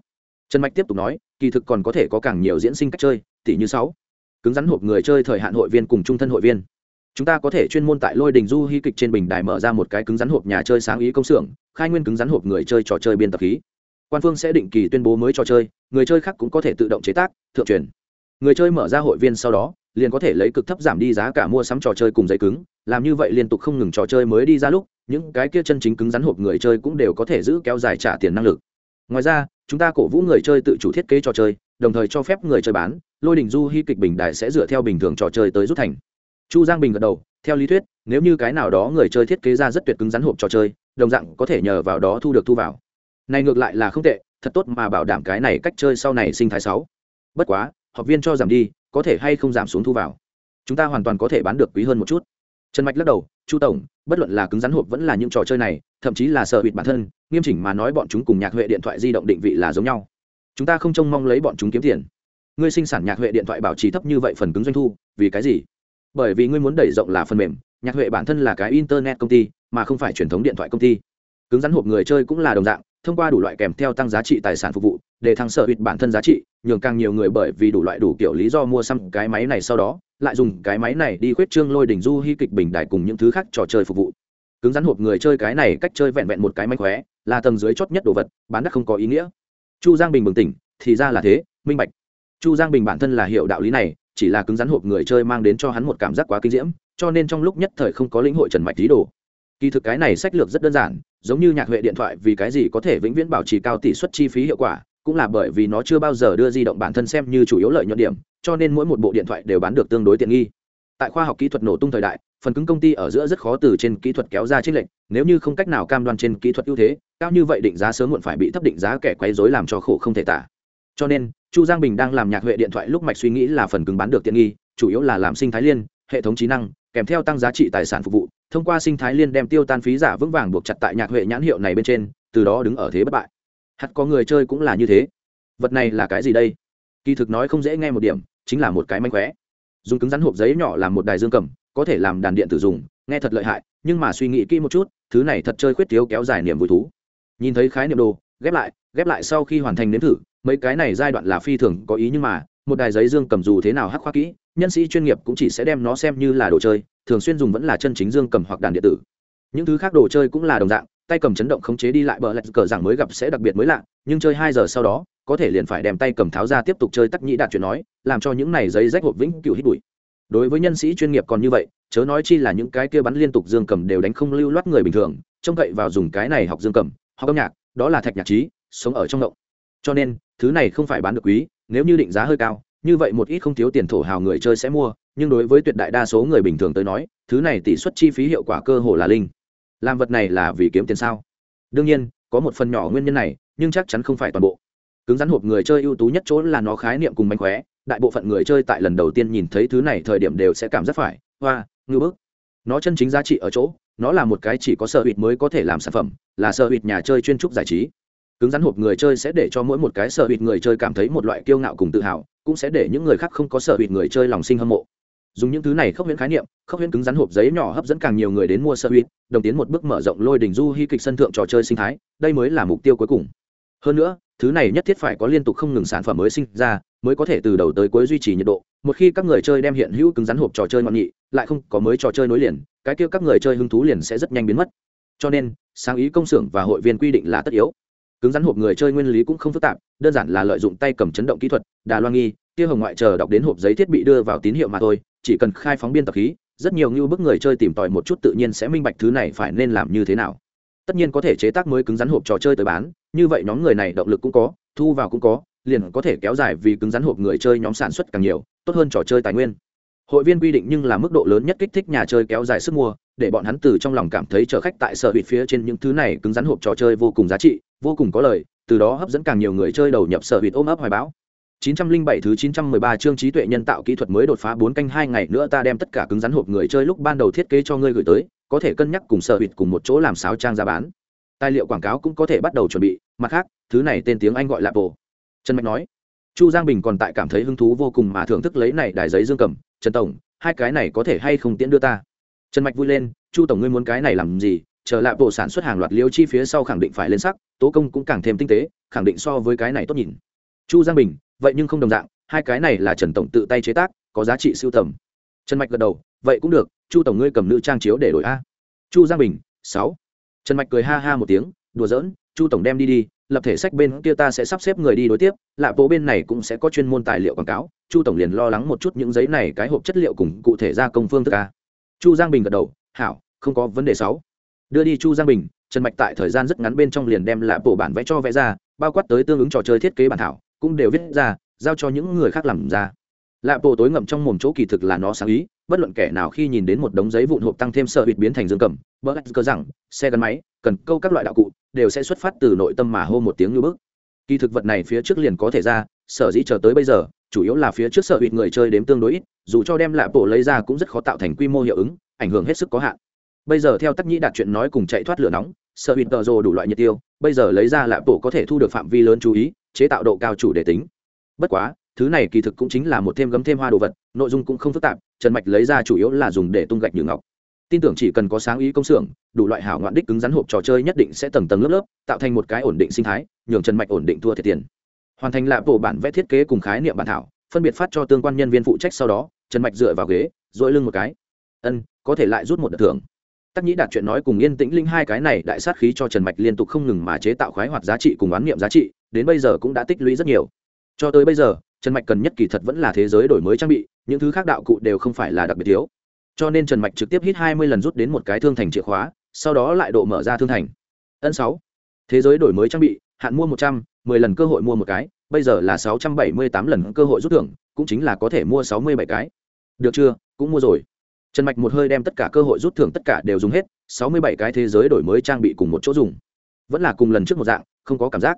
Trần mạch tiếp tục nói, kỳ thực còn có thể có càng nhiều diễn sinh cách chơi, tỷ như sáu. Cứng rắn hộp người chơi thời hạn hội viên cùng trung thân hội viên chúng ta có thể chuyên môn tại lôi đình du hy kịch trên bình đài mở ra một cái cứng rắn hộp nhà chơi sáng ý công xưởng, khai nguyên cứng rắn hộp người chơi trò chơi biên tập khí. Quan phương sẽ định kỳ tuyên bố mới trò chơi, người chơi khác cũng có thể tự động chế tác, thượng truyền. Người chơi mở ra hội viên sau đó, liền có thể lấy cực thấp giảm đi giá cả mua sắm trò chơi cùng giấy cứng, làm như vậy liên tục không ngừng trò chơi mới đi ra lúc, những cái kia chân chính cứng rắn hộp người chơi cũng đều có thể giữ kéo dài trả tiền năng lực. Ngoài ra, chúng ta cổ vũ người chơi tự chủ thiết kế trò chơi, đồng thời cho phép người chơi bán, lôi đình du hy kịch bình đại sẽ dựa theo bình thường trò chơi tới rút thành chu giang bình gật đầu, theo lý thuyết, nếu như cái nào đó người chơi thiết kế ra rất tuyệt cứng rắn hộp trò chơi, đồng dạng có thể nhờ vào đó thu được thu vào. Này ngược lại là không tệ, thật tốt mà bảo đảm cái này cách chơi sau này sinh thái sáu. Bất quá, học viên cho giảm đi, có thể hay không giảm xuống thu vào? Chúng ta hoàn toàn có thể bán được quý hơn một chút. Trần mạch lắc đầu, chu tổng, bất luận là cứng rắn hộp vẫn là những trò chơi này, thậm chí là sợ bịt bản thân, nghiêm chỉnh mà nói bọn chúng cùng nhạc huệ điện thoại di động định vị là giống nhau. Chúng ta không trông mong lấy bọn chúng kiếm tiền. Ngươi sinh sản nhạc huệ điện thoại bảo trì thấp như vậy phần cứng doanh thu, vì cái gì? Bởi vì ngươi muốn đẩy rộng là phần mềm, nhạc huệ bản thân là cái internet công ty, mà không phải truyền thống điện thoại công ty. Cứng rắn hộp người chơi cũng là đồng dạng, thông qua đủ loại kèm theo tăng giá trị tài sản phục vụ, để thăng sở hụt bản thân giá trị, nhường càng nhiều người bởi vì đủ loại đủ kiểu lý do mua xăm cái máy này sau đó, lại dùng cái máy này đi khuyết trương lôi đỉnh du hy kịch bình đại cùng những thứ khác trò chơi phục vụ. Cứng rắn hộp người chơi cái này cách chơi vẹn vẹn một cái mánh khóe, là tầng dưới chót nhất đồ vật, bán đắt không có ý nghĩa. Chu giang bình bừng tỉnh, thì ra là thế, minh bạch. Chu giang bình bản thân là hiểu đạo lý này chỉ là cứng rắn hộp người chơi mang đến cho hắn một cảm giác quá kinh diễm, cho nên trong lúc nhất thời không có lĩnh hội trần mạch lý đồ. Kỳ thực cái này sách lược rất đơn giản, giống như nhạc huệ điện thoại vì cái gì có thể vĩnh viễn bảo trì cao tỷ suất chi phí hiệu quả, cũng là bởi vì nó chưa bao giờ đưa di động bản thân xem như chủ yếu lợi nhuận điểm, cho nên mỗi một bộ điện thoại đều bán được tương đối tiện nghi. Tại khoa học kỹ thuật nổ tung thời đại, phần cứng công ty ở giữa rất khó từ trên kỹ thuật kéo ra trích lệnh nếu như không cách nào cam đoan trên kỹ thuật ưu thế, cao như vậy định giá sớm muộn phải bị thấp định giá kẻ quấy rối làm cho khổ không thể tả cho nên, chu giang bình đang làm nhạc huệ điện thoại lúc mạch suy nghĩ là phần cứng bán được tiện nghi, chủ yếu là làm sinh thái liên, hệ thống trí năng, kèm theo tăng giá trị tài sản phục vụ, thông qua sinh thái liên đem tiêu tan phí giả vững vàng buộc chặt tại nhạc huệ nhãn hiệu này bên trên, từ đó đứng ở thế bất bại. Hắt có người chơi cũng là như thế. Vật này là cái gì đây? Kỳ thực nói không dễ nghe một điểm, chính là một cái manh khóe. Dùng cứng rắn hộp giấy nhỏ làm một đài dương cầm, có thể làm đàn điện tử dùng, nghe thật lợi hại, nhưng mà suy nghĩ kỹ một chút, thứ này thật chơi khuyết thiếu kéo dài niềm vui thú. Nhìn thấy khái niệm đồ, ghép lại ghép lại sau khi hoàn thành nếm thử mấy cái này giai đoạn là phi thường có ý nhưng mà, một đài giấy dương cầm dù thế nào hắc khoa kỹ, nhân sĩ chuyên nghiệp cũng chỉ sẽ đem nó xem như là đồ chơi, thường xuyên dùng vẫn là chân chính dương cầm hoặc đàn điện tử. Những thứ khác đồ chơi cũng là đồng dạng, tay cầm chấn động khống chế đi lại bờ lạch cờ rằng mới gặp sẽ đặc biệt mới lạ, nhưng chơi hai giờ sau đó, có thể liền phải đem tay cầm tháo ra tiếp tục chơi tắc nhĩ đạt chuyện nói, làm cho những này giấy rách hộp vĩnh cựu hít bụi. Đối với nhân sĩ chuyên nghiệp còn như vậy, chớ nói chi là những cái kia bắn liên tục dương cầm đều đánh không lưu loát người bình thường, trông cậy vào dùng cái này học dương cầm, học âm nhạc, đó là thạch nhạc trí, sống ở trong động. Cho nên thứ này không phải bán được quý, nếu như định giá hơi cao, như vậy một ít không thiếu tiền thổ hào người chơi sẽ mua, nhưng đối với tuyệt đại đa số người bình thường tới nói, thứ này tỷ suất chi phí hiệu quả cơ hồ là linh. Làm vật này là vì kiếm tiền sao? Đương nhiên, có một phần nhỏ nguyên nhân này, nhưng chắc chắn không phải toàn bộ. Cứng rắn hộp người chơi ưu tú nhất chỗ là nó khái niệm cùng mánh khóe, đại bộ phận người chơi tại lần đầu tiên nhìn thấy thứ này thời điểm đều sẽ cảm giác phải, hoa, ngư bức. Nó chân chính giá trị ở chỗ, nó là một cái chỉ có sở hụt mới có thể làm sản phẩm, là sở hụt nhà chơi chuyên trúc giải trí cứng rắn hộp người chơi sẽ để cho mỗi một cái sở hụt người chơi cảm thấy một loại kiêu ngạo cùng tự hào cũng sẽ để những người khác không có sở hụt người chơi lòng sinh hâm mộ. Dùng những thứ này khốc huyễn khái niệm khốc huyễn cứng rắn hộp giấy nhỏ hấp dẫn càng nhiều người đến mua sở hụt đồng tiến một bước mở rộng lôi đỉnh du hy kịch sân thượng trò chơi sinh thái đây mới là mục tiêu cuối cùng. Hơn nữa thứ này nhất thiết phải có liên tục không ngừng sản phẩm mới sinh ra mới có thể từ đầu tới cuối duy trì nhiệt độ. Một khi các người chơi đem hiện hữu cứng rắn hộp trò chơi ngọn nghị, lại không có mới trò chơi nối liền cái kia các người chơi hứng thú liền sẽ rất nhanh biến mất. Cho nên sáng ý công xưởng và hội viên quy định là tất yếu cứng rắn hộp người chơi nguyên lý cũng không phức tạp, đơn giản là lợi dụng tay cầm chấn động kỹ thuật, đà loan nghi, tia hồng ngoại chờ đọc đến hộp giấy thiết bị đưa vào tín hiệu mà thôi, chỉ cần khai phóng biên tập khí, rất nhiều như bức người chơi tìm tòi một chút tự nhiên sẽ minh bạch thứ này phải nên làm như thế nào. Tất nhiên có thể chế tác mới cứng rắn hộp trò chơi tới bán, như vậy nhóm người này động lực cũng có, thu vào cũng có, liền có thể kéo dài vì cứng rắn hộp người chơi nhóm sản xuất càng nhiều, tốt hơn trò chơi tài nguyên. Hội viên quy định nhưng là mức độ lớn nhất kích thích nhà chơi kéo dài sức mua, để bọn hắn từ trong lòng cảm thấy chở khách tại sở hụt phía trên những thứ này cứng rắn hộp trò chơi vô cùng giá trị vô cùng có lời từ đó hấp dẫn càng nhiều người chơi đầu nhập sở hụt ôm ấp hoài bão 907 thứ 913 chương trí tuệ nhân tạo kỹ thuật mới đột phá 4 canh 2 ngày nữa ta đem tất cả cứng rắn hộp người chơi lúc ban đầu thiết kế cho ngươi gửi tới, có thể cân nhắc cùng sở hụt cùng một chỗ làm sáo trang ra bán. Tài liệu quảng cáo cũng có thể bắt đầu chuẩn bị, mặt khác, thứ này tên tiếng Anh gọi là bộ. Trần Mạch nói. Chu Giang Bình còn tại cảm thấy hứng thú vô cùng mà thưởng thức lấy này đài giấy dương cầm, Trần tổng, hai cái này có thể hay không tiễn đưa ta. Trần Mạch vui lên, Chu tổng ngươi muốn cái này làm gì? Chờ lại bộ sản xuất hàng loạt liêu chi phía sau khẳng định phải lên sắc, tố công cũng càng thêm tinh tế, khẳng định so với cái này tốt nhìn. Chu Giang Bình, vậy nhưng không đồng dạng hai cái này là trần tổng tự tay chế tác có giá trị siêu tầm. Trần mạch gật đầu vậy cũng được chu tổng ngươi cầm nữ trang chiếu để đổi a. Chu giang bình sáu. Trần mạch cười ha ha một tiếng đùa giỡn chu tổng đem đi đi lập thể sách bên kia ta sẽ sắp xếp người đi đối tiếp lạ bộ bên này cũng sẽ có chuyên môn tài liệu quảng cáo chu tổng liền lo lắng một chút những giấy này cái hộp chất liệu cùng cụ thể gia công phương thức a. Chu giang bình gật đầu hảo không có vấn đề sáu đưa đi chu giang bình, trần mạch tại thời gian rất ngắn bên trong liền đem lại bộ bản vẽ cho vẽ ra, bao quát tới tương ứng trò chơi thiết kế bản thảo, cũng đều viết ra, giao cho những người khác làm ra. Lạ bộ tối ngậm trong mồm chỗ kỳ thực là nó sáng ý, bất luận kẻ nào khi nhìn đến một đống giấy vụn hộp tăng thêm sợ bịt biến thành dương cầm, bỡ lách cơ rằng, xe gắn máy, cần câu các loại đạo cụ, đều sẽ xuất phát từ nội tâm mà hô một tiếng như bức. Kỳ thực vật này phía trước liền có thể ra, sở dĩ chờ tới bây giờ, chủ yếu là phía trước sợ bịt người chơi đếm tương đối ít, dù cho đem lạ bộ lấy ra cũng rất khó tạo thành quy mô hiệu ứng, ảnh hưởng hết sức có hạn bây giờ theo tắc nhĩ đạt chuyện nói cùng chạy thoát lửa nóng, sợ bịt tờ rồ đủ loại nhiệt tiêu, bây giờ lấy ra lạ bộ có thể thu được phạm vi lớn chú ý, chế tạo độ cao chủ đề tính. Bất quá, thứ này kỳ thực cũng chính là một thêm gấm thêm hoa đồ vật, nội dung cũng không phức tạp, trần mạch lấy ra chủ yếu là dùng để tung gạch nhường ngọc. Tin tưởng chỉ cần có sáng ý công xưởng, đủ loại hảo ngoạn đích cứng rắn hộp trò chơi nhất định sẽ tầng tầng lớp lớp, tạo thành một cái ổn định sinh thái, nhường trần mạch ổn định thua thiệt tiền. Hoàn thành lạp bộ bản vẽ thiết kế cùng khái niệm bản thảo, phân biệt phát cho tương quan nhân viên phụ trách sau đó, trần mạch dựa vào ghế dội lưng một cái. Ân, có thể lại rút một đợt thưởng tắc nhĩ đạt chuyện nói cùng yên tĩnh linh hai cái này đại sát khí cho trần mạch liên tục không ngừng mà chế tạo khoái hoạt giá trị cùng oán niệm giá trị, đến bây giờ cũng đã tích lũy rất nhiều. Cho tới bây giờ, trần mạch cần nhất kỳ thật vẫn là thế giới đổi mới trang bị, những thứ khác đạo cụ đều không phải là đặc biệt thiếu. Cho nên trần mạch trực tiếp hít hai mươi lần rút đến một cái thương thành chìa khóa, sau đó lại độ mở ra thương thành. Ân sáu. Thế giới đổi mới trang bị, hạn mua một trăm, mười lần cơ hội mua một cái, bây giờ là sáu trăm bảy mươi tám lần cơ hội rút thưởng, cũng chính là có thể mua sáu mươi bảy cái. Được chưa? Cũng mua rồi trần mạch một hơi đem tất cả cơ hội rút thưởng tất cả đều dùng hết, sáu mươi bảy cái thế giới đổi mới trang bị cùng một chỗ dùng. Vẫn là cùng lần trước một dạng, không có cảm giác.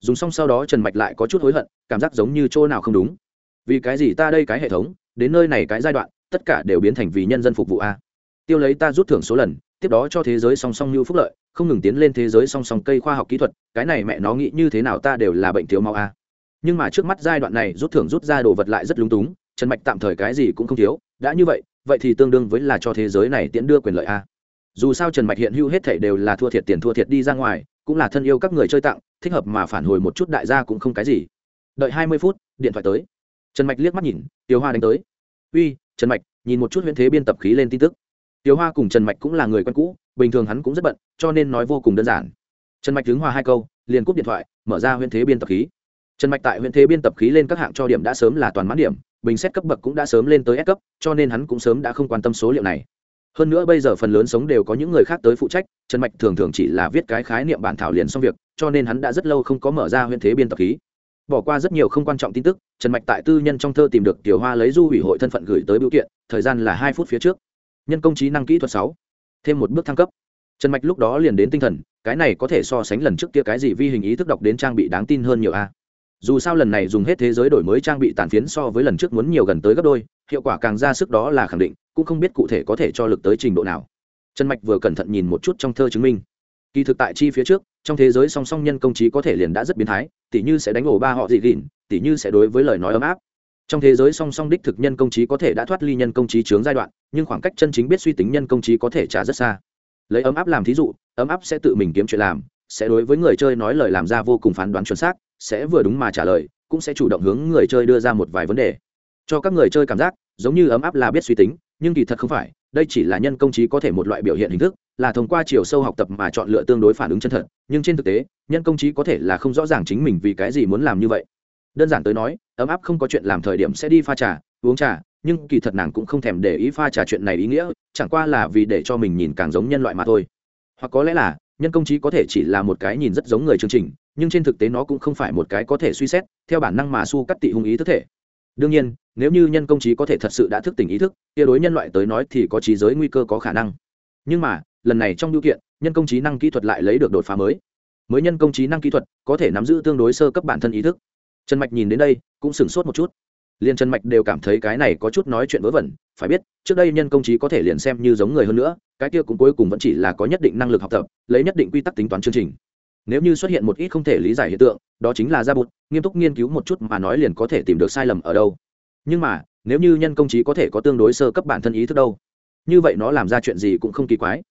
Dùng xong sau đó trần mạch lại có chút hối hận, cảm giác giống như chỗ nào không đúng. Vì cái gì ta đây cái hệ thống, đến nơi này cái giai đoạn, tất cả đều biến thành vì nhân dân phục vụ a. Tiêu lấy ta rút thưởng số lần, tiếp đó cho thế giới song song như phúc lợi, không ngừng tiến lên thế giới song song cây khoa học kỹ thuật, cái này mẹ nó nghĩ như thế nào ta đều là bệnh thiếu máu a. Nhưng mà trước mắt giai đoạn này rút thưởng rút ra đồ vật lại rất lúng túng, trần mạch tạm thời cái gì cũng không thiếu, đã như vậy vậy thì tương đương với là cho thế giới này tiễn đưa quyền lợi a. Dù sao trần mạch hiện hữu hết thảy đều là thua thiệt tiền thua thiệt đi ra ngoài, cũng là thân yêu các người chơi tặng, thích hợp mà phản hồi một chút đại gia cũng không cái gì. Đợi hai mươi phút, điện thoại tới. Trần mạch liếc mắt nhìn tiêu hoa đánh tới. Uy, trần mạch, nhìn một chút huyện thế biên tập khí lên tin tức. Tiêu hoa cùng trần mạch cũng là người quen cũ, bình thường hắn cũng rất bận, cho nên nói vô cùng đơn giản. Trần mạch đứng hoa hai câu, liền cúp điện thoại, mở ra huyện thế biên tập khí. Trần mạch tại huyện thế biên tập khí lên các hạng cho điểm đã sớm là toàn mãn điểm bình xét cấp bậc cũng đã sớm lên tới S cấp, cho nên hắn cũng sớm đã không quan tâm số liệu này. Hơn nữa bây giờ phần lớn sống đều có những người khác tới phụ trách, trần mạch thường thường chỉ là viết cái khái niệm bản thảo liền xong việc, cho nên hắn đã rất lâu không có mở ra Huyền thế biên tập khí bỏ qua rất nhiều không quan trọng tin tức, trần mạch tại tư nhân trong thơ tìm được tiểu hoa lấy du ủy hội thân phận gửi tới biểu kiện, thời gian là hai phút phía trước. Nhân công trí năng kỹ thuật sáu. Thêm một bước thăng cấp. Trần mạch lúc đó liền đến tinh thần, cái này có thể so sánh lần trước kia cái gì vi hình ý thức đọc đến trang bị đáng tin hơn nhiều a dù sao lần này dùng hết thế giới đổi mới trang bị tàn phiến so với lần trước muốn nhiều gần tới gấp đôi, hiệu quả càng ra sức đó là khẳng định, cũng không biết cụ thể có thể cho lực tới trình độ nào. Trần mạch vừa cẩn thận nhìn một chút trong thơ chứng minh. Kỳ thực tại chi phía trước, trong thế giới song song nhân công trí có thể liền đã rất biến thái tỉ như sẽ đánh ổ ba họ dị gỉn tỉ như sẽ đối với lời nói ấm áp. Trong thế giới song song đích thực nhân công trí có thể đã thoát ly nhân công trí chướng giai đoạn, nhưng khoảng cách chân chính biết suy tính nhân công trí có thể trả rất xa. Lấy ấm áp làm thí dụ, ấm áp sẽ tự mình kiếm chuyện làm, sẽ đối với người chơi nói lời làm ra vô cùng phán đoán chuẩn xác sẽ vừa đúng mà trả lời, cũng sẽ chủ động hướng người chơi đưa ra một vài vấn đề. Cho các người chơi cảm giác, giống như ấm áp là biết suy tính, nhưng kỳ thật không phải, đây chỉ là nhân công trí có thể một loại biểu hiện hình thức, là thông qua chiều sâu học tập mà chọn lựa tương đối phản ứng chân thật, nhưng trên thực tế, nhân công trí có thể là không rõ ràng chính mình vì cái gì muốn làm như vậy. Đơn giản tới nói, ấm áp không có chuyện làm thời điểm sẽ đi pha trà, uống trà, nhưng kỳ thật nàng cũng không thèm để ý pha trà chuyện này ý nghĩa, chẳng qua là vì để cho mình nhìn càng giống nhân loại mà thôi. Hoặc có lẽ là nhân công trí có thể chỉ là một cái nhìn rất giống người chương trình, nhưng trên thực tế nó cũng không phải một cái có thể suy xét, theo bản năng mà su cắt tị hung ý thức thể. Đương nhiên, nếu như nhân công trí có thể thật sự đã thức tỉnh ý thức, kia đối nhân loại tới nói thì có trí giới nguy cơ có khả năng. Nhưng mà, lần này trong điều kiện, nhân công trí năng kỹ thuật lại lấy được đột phá mới. Mới nhân công trí năng kỹ thuật có thể nắm giữ tương đối sơ cấp bản thân ý thức. Trần mạch nhìn đến đây, cũng sửng sốt một chút liền trần mạch đều cảm thấy cái này có chút nói chuyện vớ vẩn, phải biết, trước đây nhân công trí có thể liền xem như giống người hơn nữa, cái kia cũng cuối cùng vẫn chỉ là có nhất định năng lực học tập, lấy nhất định quy tắc tính toán chương trình. Nếu như xuất hiện một ít không thể lý giải hiện tượng, đó chính là ra bụt, nghiêm túc nghiên cứu một chút mà nói liền có thể tìm được sai lầm ở đâu. Nhưng mà, nếu như nhân công trí có thể có tương đối sơ cấp bản thân ý thức đâu, như vậy nó làm ra chuyện gì cũng không kỳ quái.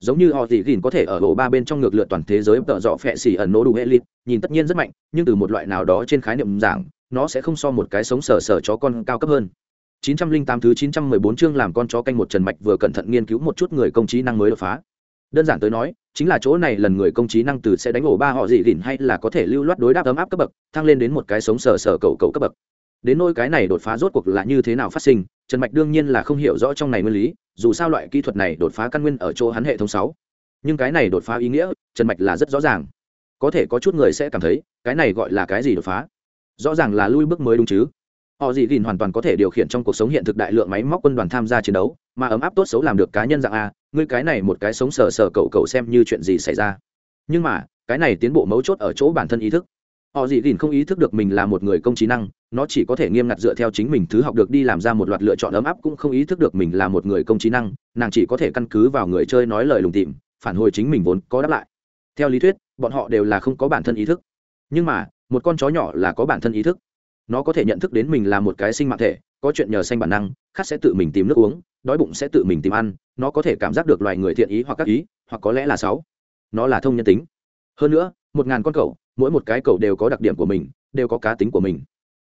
Giống như họ gì gìn có thể ở bộ ba bên trong ngược lượt toàn thế giới tợ dọ phẹ xỉ ẩn nỗ đủ hệ lịt, nhìn tất nhiên rất mạnh, nhưng từ một loại nào đó trên khái niệm giảng nó sẽ không so một cái sống sờ sờ chó con cao cấp hơn. 908 thứ 914 chương làm con chó canh một Trần Mạch vừa cẩn thận nghiên cứu một chút người công trí năng mới đột phá. Đơn giản tới nói, chính là chỗ này lần người công trí năng từ sẽ đánh ổ ba họ gì đỉnh hay là có thể lưu loát đối đáp ấm áp cấp bậc thăng lên đến một cái sống sờ sờ cầu cầu cấp bậc. Đến nỗi cái này đột phá rốt cuộc là như thế nào phát sinh trần mạch đương nhiên là không hiểu rõ trong này nguyên lý dù sao loại kỹ thuật này đột phá căn nguyên ở chỗ hắn hệ thống sáu. Nhưng cái này đột phá ý nghĩa trần mạch là rất rõ ràng. Có thể có chút người sẽ cảm thấy cái này gọi là cái gì đột phá? Rõ ràng là lui bước mới đúng chứ. Họ gì gìn hoàn toàn có thể điều khiển trong cuộc sống hiện thực đại lượng máy móc quân đoàn tham gia chiến đấu, mà ấm áp tốt xấu làm được cá nhân dạng a, ngươi cái này một cái sống sờ sờ cậu cậu xem như chuyện gì xảy ra. Nhưng mà, cái này tiến bộ mấu chốt ở chỗ bản thân ý thức. Họ gì gìn không ý thức được mình là một người công trí năng, nó chỉ có thể nghiêm ngặt dựa theo chính mình thứ học được đi làm ra một loạt lựa chọn ấm áp cũng không ý thức được mình là một người công trí năng, nàng chỉ có thể căn cứ vào người chơi nói lời lùng tìm phản hồi chính mình vốn có đáp lại. Theo lý thuyết, bọn họ đều là không có bản thân ý thức. Nhưng mà một con chó nhỏ là có bản thân ý thức. Nó có thể nhận thức đến mình là một cái sinh mạng thể, có chuyện nhờ xanh bản năng khát sẽ tự mình tìm nước uống, đói bụng sẽ tự mình tìm ăn, nó có thể cảm giác được loài người thiện ý hoặc các ý, hoặc có lẽ là sáu nó là thông nhân tính. Hơn nữa, một ngàn con cậu mỗi một cái cậu đều có đặc điểm của mình, đều có cá tính của mình.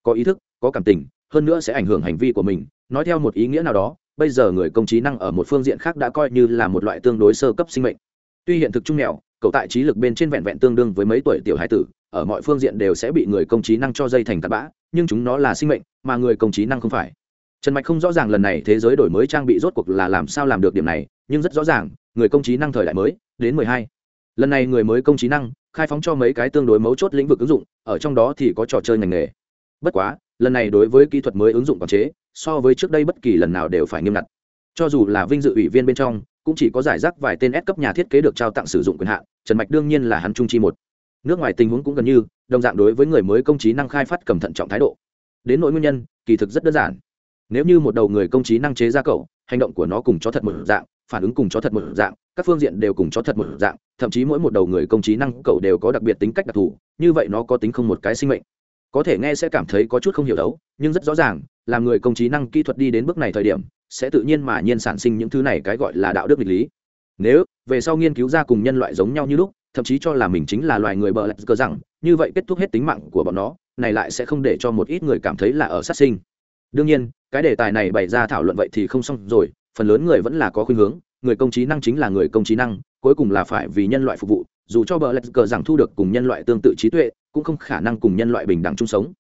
Có ý thức, có cảm tình, hơn nữa sẽ ảnh hưởng hành vi của mình. Nói theo một ý nghĩa nào đó, bây giờ người công trí năng ở một phương diện khác đã coi như là một loại tương đối sơ cấp sinh mệnh. Tuy hiện thực trung mèo cậu tại trí lực bên trên vẹn vẹn tương đương với mấy tuổi tiểu hải tử ở mọi phương diện đều sẽ bị người công trí năng cho dây thành tạt bã, nhưng chúng nó là sinh mệnh, mà người công trí năng không phải. Trần mạch không rõ ràng lần này thế giới đổi mới trang bị rốt cuộc là làm sao làm được điểm này, nhưng rất rõ ràng, người công trí năng thời đại mới, đến mười hai. Lần này người mới công trí năng, khai phóng cho mấy cái tương đối mấu chốt lĩnh vực ứng dụng, ở trong đó thì có trò chơi ngành nghề. Bất quá, lần này đối với kỹ thuật mới ứng dụng quản chế, so với trước đây bất kỳ lần nào đều phải nghiêm ngặt. Cho dù là vinh dự ủy viên bên trong, cũng chỉ có giải rác vài tên S cấp nhà thiết kế được trao tặng sử dụng quyền hạn, trần mạch đương nhiên là hắn trung chi một nước ngoài tình huống cũng gần như, đồng dạng đối với người mới công trí năng khai phát cầm thận trọng thái độ. Đến nỗi nguyên nhân, kỳ thực rất đơn giản. Nếu như một đầu người công trí năng chế ra cậu, hành động của nó cùng chó thật một dạng, phản ứng cùng chó thật một dạng, các phương diện đều cùng chó thật một dạng, thậm chí mỗi một đầu người công trí năng cậu đều có đặc biệt tính cách đặc thù, như vậy nó có tính không một cái sinh mệnh. Có thể nghe sẽ cảm thấy có chút không hiểu đấu, nhưng rất rõ ràng là người công trí năng kỹ thuật đi đến bước này thời điểm, sẽ tự nhiên mà nhiên sản sinh những thứ này cái gọi là đạo đức nghịch lý. Nếu, về sau nghiên cứu ra cùng nhân loại giống nhau như lúc thậm chí cho là mình chính là loài người bờ lạch cờ rằng, như vậy kết thúc hết tính mạng của bọn nó, này lại sẽ không để cho một ít người cảm thấy là ở sát sinh. Đương nhiên, cái đề tài này bày ra thảo luận vậy thì không xong rồi, phần lớn người vẫn là có khuynh hướng, người công trí năng chính là người công trí năng, cuối cùng là phải vì nhân loại phục vụ, dù cho bờ lạch cờ rằng thu được cùng nhân loại tương tự trí tuệ, cũng không khả năng cùng nhân loại bình đẳng chung sống.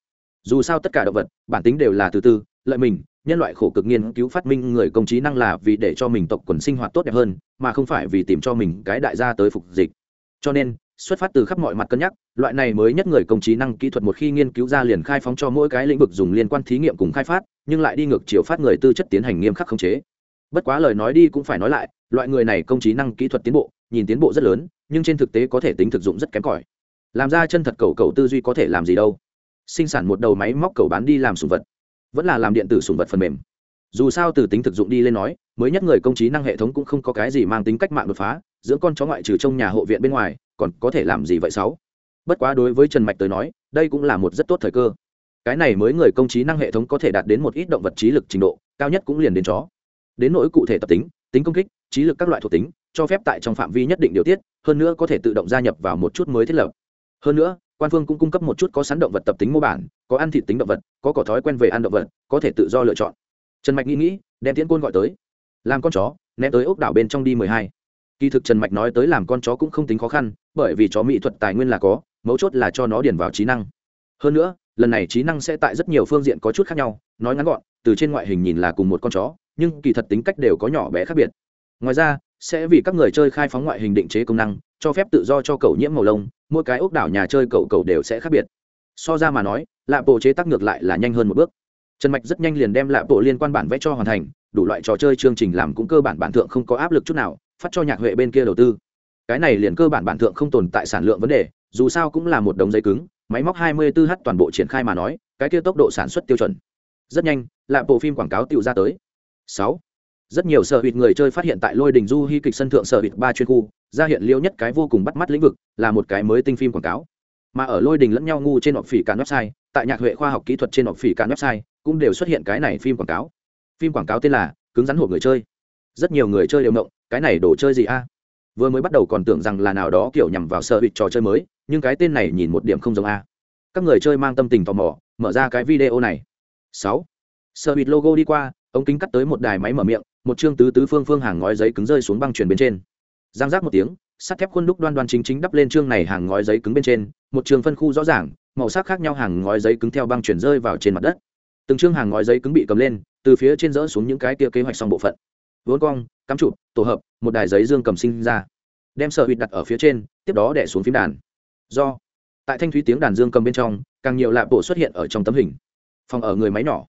Dù sao tất cả động vật, bản tính đều là từ từ, lợi mình, nhân loại khổ cực nghiên cứu phát minh người công trí năng là vì để cho mình tộc quần sinh hoạt tốt đẹp hơn, mà không phải vì tìm cho mình cái đại gia tới phục dịch cho nên, xuất phát từ khắp mọi mặt cân nhắc, loại này mới nhất người công trí năng kỹ thuật một khi nghiên cứu ra liền khai phóng cho mỗi cái lĩnh vực dùng liên quan thí nghiệm cùng khai phát, nhưng lại đi ngược chiều phát người tư chất tiến hành nghiêm khắc khống chế. Bất quá lời nói đi cũng phải nói lại, loại người này công trí năng kỹ thuật tiến bộ, nhìn tiến bộ rất lớn, nhưng trên thực tế có thể tính thực dụng rất kém cỏi. Làm ra chân thật cầu cầu tư duy có thể làm gì đâu? Sinh sản một đầu máy móc cầu bán đi làm sùng vật, vẫn là làm điện tử sùng vật phần mềm. Dù sao từ tính thực dụng đi lên nói, mới nhất người công trí năng hệ thống cũng không có cái gì mang tính cách mạng đột phá dưỡng con chó ngoại trừ trong nhà hộ viện bên ngoài, còn có thể làm gì vậy sáu? Bất quá đối với trần mạch tới nói, đây cũng là một rất tốt thời cơ. Cái này mới người công trí năng hệ thống có thể đạt đến một ít động vật trí lực trình độ, cao nhất cũng liền đến chó. Đến nỗi cụ thể tập tính tính công kích, trí lực các loại thuộc tính, cho phép tại trong phạm vi nhất định điều tiết, hơn nữa có thể tự động gia nhập vào một chút mới thiết lập. Hơn nữa, quan phương cũng cung cấp một chút có sẵn động vật tập tính mô bản, có ăn thịt tính động vật, có cỏ thói quen về ăn động vật, có thể tự do lựa chọn. Trần mạch nghĩ nghĩ, đem tiễn côn gọi tới. Làm con chó, ném tới ốc đảo bên trong đi mười hai kỳ thực trần mạch nói tới làm con chó cũng không tính khó khăn, bởi vì chó mỹ thuật tài nguyên là có, mấu chốt là cho nó điền vào trí năng. Hơn nữa, lần này trí năng sẽ tại rất nhiều phương diện có chút khác nhau, nói ngắn gọn, từ trên ngoại hình nhìn là cùng một con chó, nhưng kỳ thật tính cách đều có nhỏ bé khác biệt. Ngoài ra, sẽ vì các người chơi khai phóng ngoại hình định chế công năng, cho phép tự do cho cậu nhiễm màu lông, mỗi cái ốc đảo nhà chơi cậu cậu đều sẽ khác biệt. So ra mà nói lạ bộ chế tác ngược lại là nhanh hơn một bước. Trần mạch rất nhanh liền đem lạ bộ liên quan bản vẽ cho hoàn thành, đủ loại trò chơi chương trình làm cũng cơ bản bản thượng không có áp lực chút nào phát cho nhạc huệ bên kia đầu tư. Cái này liền cơ bản bản thượng không tồn tại sản lượng vấn đề, dù sao cũng là một đống giấy cứng, máy móc 24 h toàn bộ triển khai mà nói, cái kia tốc độ sản xuất tiêu chuẩn. Rất nhanh lạ bộ phim quảng cáo tiêu ra tới. Sáu. Rất nhiều sở hụt người chơi phát hiện tại lôi đình du hy kịch sân thượng sở hụt ba chuyên khu, ra hiện liêu nhất cái vô cùng bắt mắt lĩnh vực, là một cái mới tinh phim quảng cáo. Mà ở lôi đình lẫn nhau ngu trên họp phỉ càn website, tại nhạc huệ khoa học kỹ thuật trên họp phỉ càn website, cũng đều xuất hiện cái này phim quảng cáo. Phim quảng cáo tên là cứng rắn hộp người chơi. Rất nhiều người chơi đều động cái này đồ chơi gì a? Vừa mới bắt đầu còn tưởng rằng là nào đó kiểu nhằm vào sở bị trò chơi mới, nhưng cái tên này nhìn một điểm không giống a. Các người chơi mang tâm tình tò mò, mở ra cái video này. Sáu. Sở bị logo đi qua, ống kính cắt tới một đài máy mở miệng, một chương tứ tứ phương phương hàng ngói giấy cứng rơi xuống băng truyền bên trên. Giang giác một tiếng, sắt thép khuôn đúc đoan đoan chính chính đắp lên chương này hàng ngói giấy cứng bên trên, một trường phân khu rõ ràng, màu sắc khác nhau hàng ngói giấy cứng theo băng chuyển rơi vào trên mặt đất. Từng chương hàng ngói giấy cứng bị cầm lên, từ phía trên rỡ xuống những cái kia kế hoạch xong bộ phận vốn cong, cắm chụp, tổ hợp, một đài giấy dương cầm sinh ra. Đem sợ hụt đặt ở phía trên, tiếp đó đẻ xuống phím đàn. Do, tại thanh thúy tiếng đàn dương cầm bên trong, càng nhiều lạp bộ xuất hiện ở trong tấm hình. Phòng ở người máy nhỏ.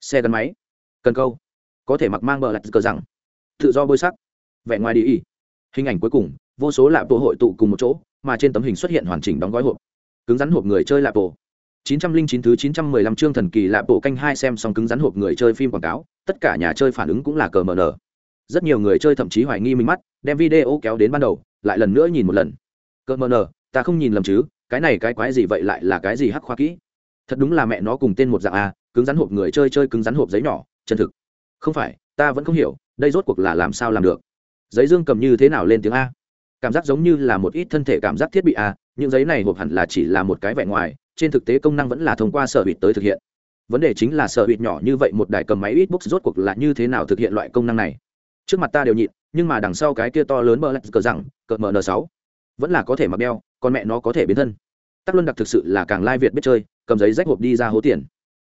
Xe gắn máy. Cần câu. Có thể mặc mang bờ lạch cờ rằng. Tự do bôi sắc. Vẻ ngoài đi ỉ. Hình ảnh cuối cùng, vô số lạp bộ hội tụ cùng một chỗ, mà trên tấm hình xuất hiện hoàn chỉnh đóng gói hộp. Cứng rắn hộp người chơi lạp bộ 909 thứ 915 chương thần kỳ lạp bộ canh hai xem xong cứng rắn hộp người chơi phim quảng cáo, tất cả nhà chơi phản ứng cũng là cờ mờ nở rất nhiều người chơi thậm chí hoài nghi mình mắt đem video kéo đến ban đầu lại lần nữa nhìn một lần. Cơ mờ nờ, ta không nhìn lầm chứ cái này cái quái gì vậy lại là cái gì hắc khoa kỹ? Thật đúng là mẹ nó cùng tên một dạng a cứng rắn hộp người chơi chơi cứng rắn hộp giấy nhỏ chân thực. Không phải ta vẫn không hiểu đây rốt cuộc là làm sao làm được? Giấy dương cầm như thế nào lên tiếng a? Cảm giác giống như là một ít thân thể cảm giác thiết bị a những giấy này hộp hẳn là chỉ là một cái vẻ ngoài trên thực tế công năng vẫn là thông qua sở hụt tới thực hiện. Vấn đề chính là sở hụt nhỏ như vậy một đài cầm máy ít box rốt cuộc là như thế nào thực hiện loại công năng này? Trước mặt ta đều nhịn, nhưng mà đằng sau cái kia to lớn bờ lạch cờ rằng, cờ mn sáu, vẫn là có thể mặc đeo còn mẹ nó có thể biến thân. Tắc luân đặc thực sự là càng lai việt biết chơi, cầm giấy rách hộp đi ra hố tiền.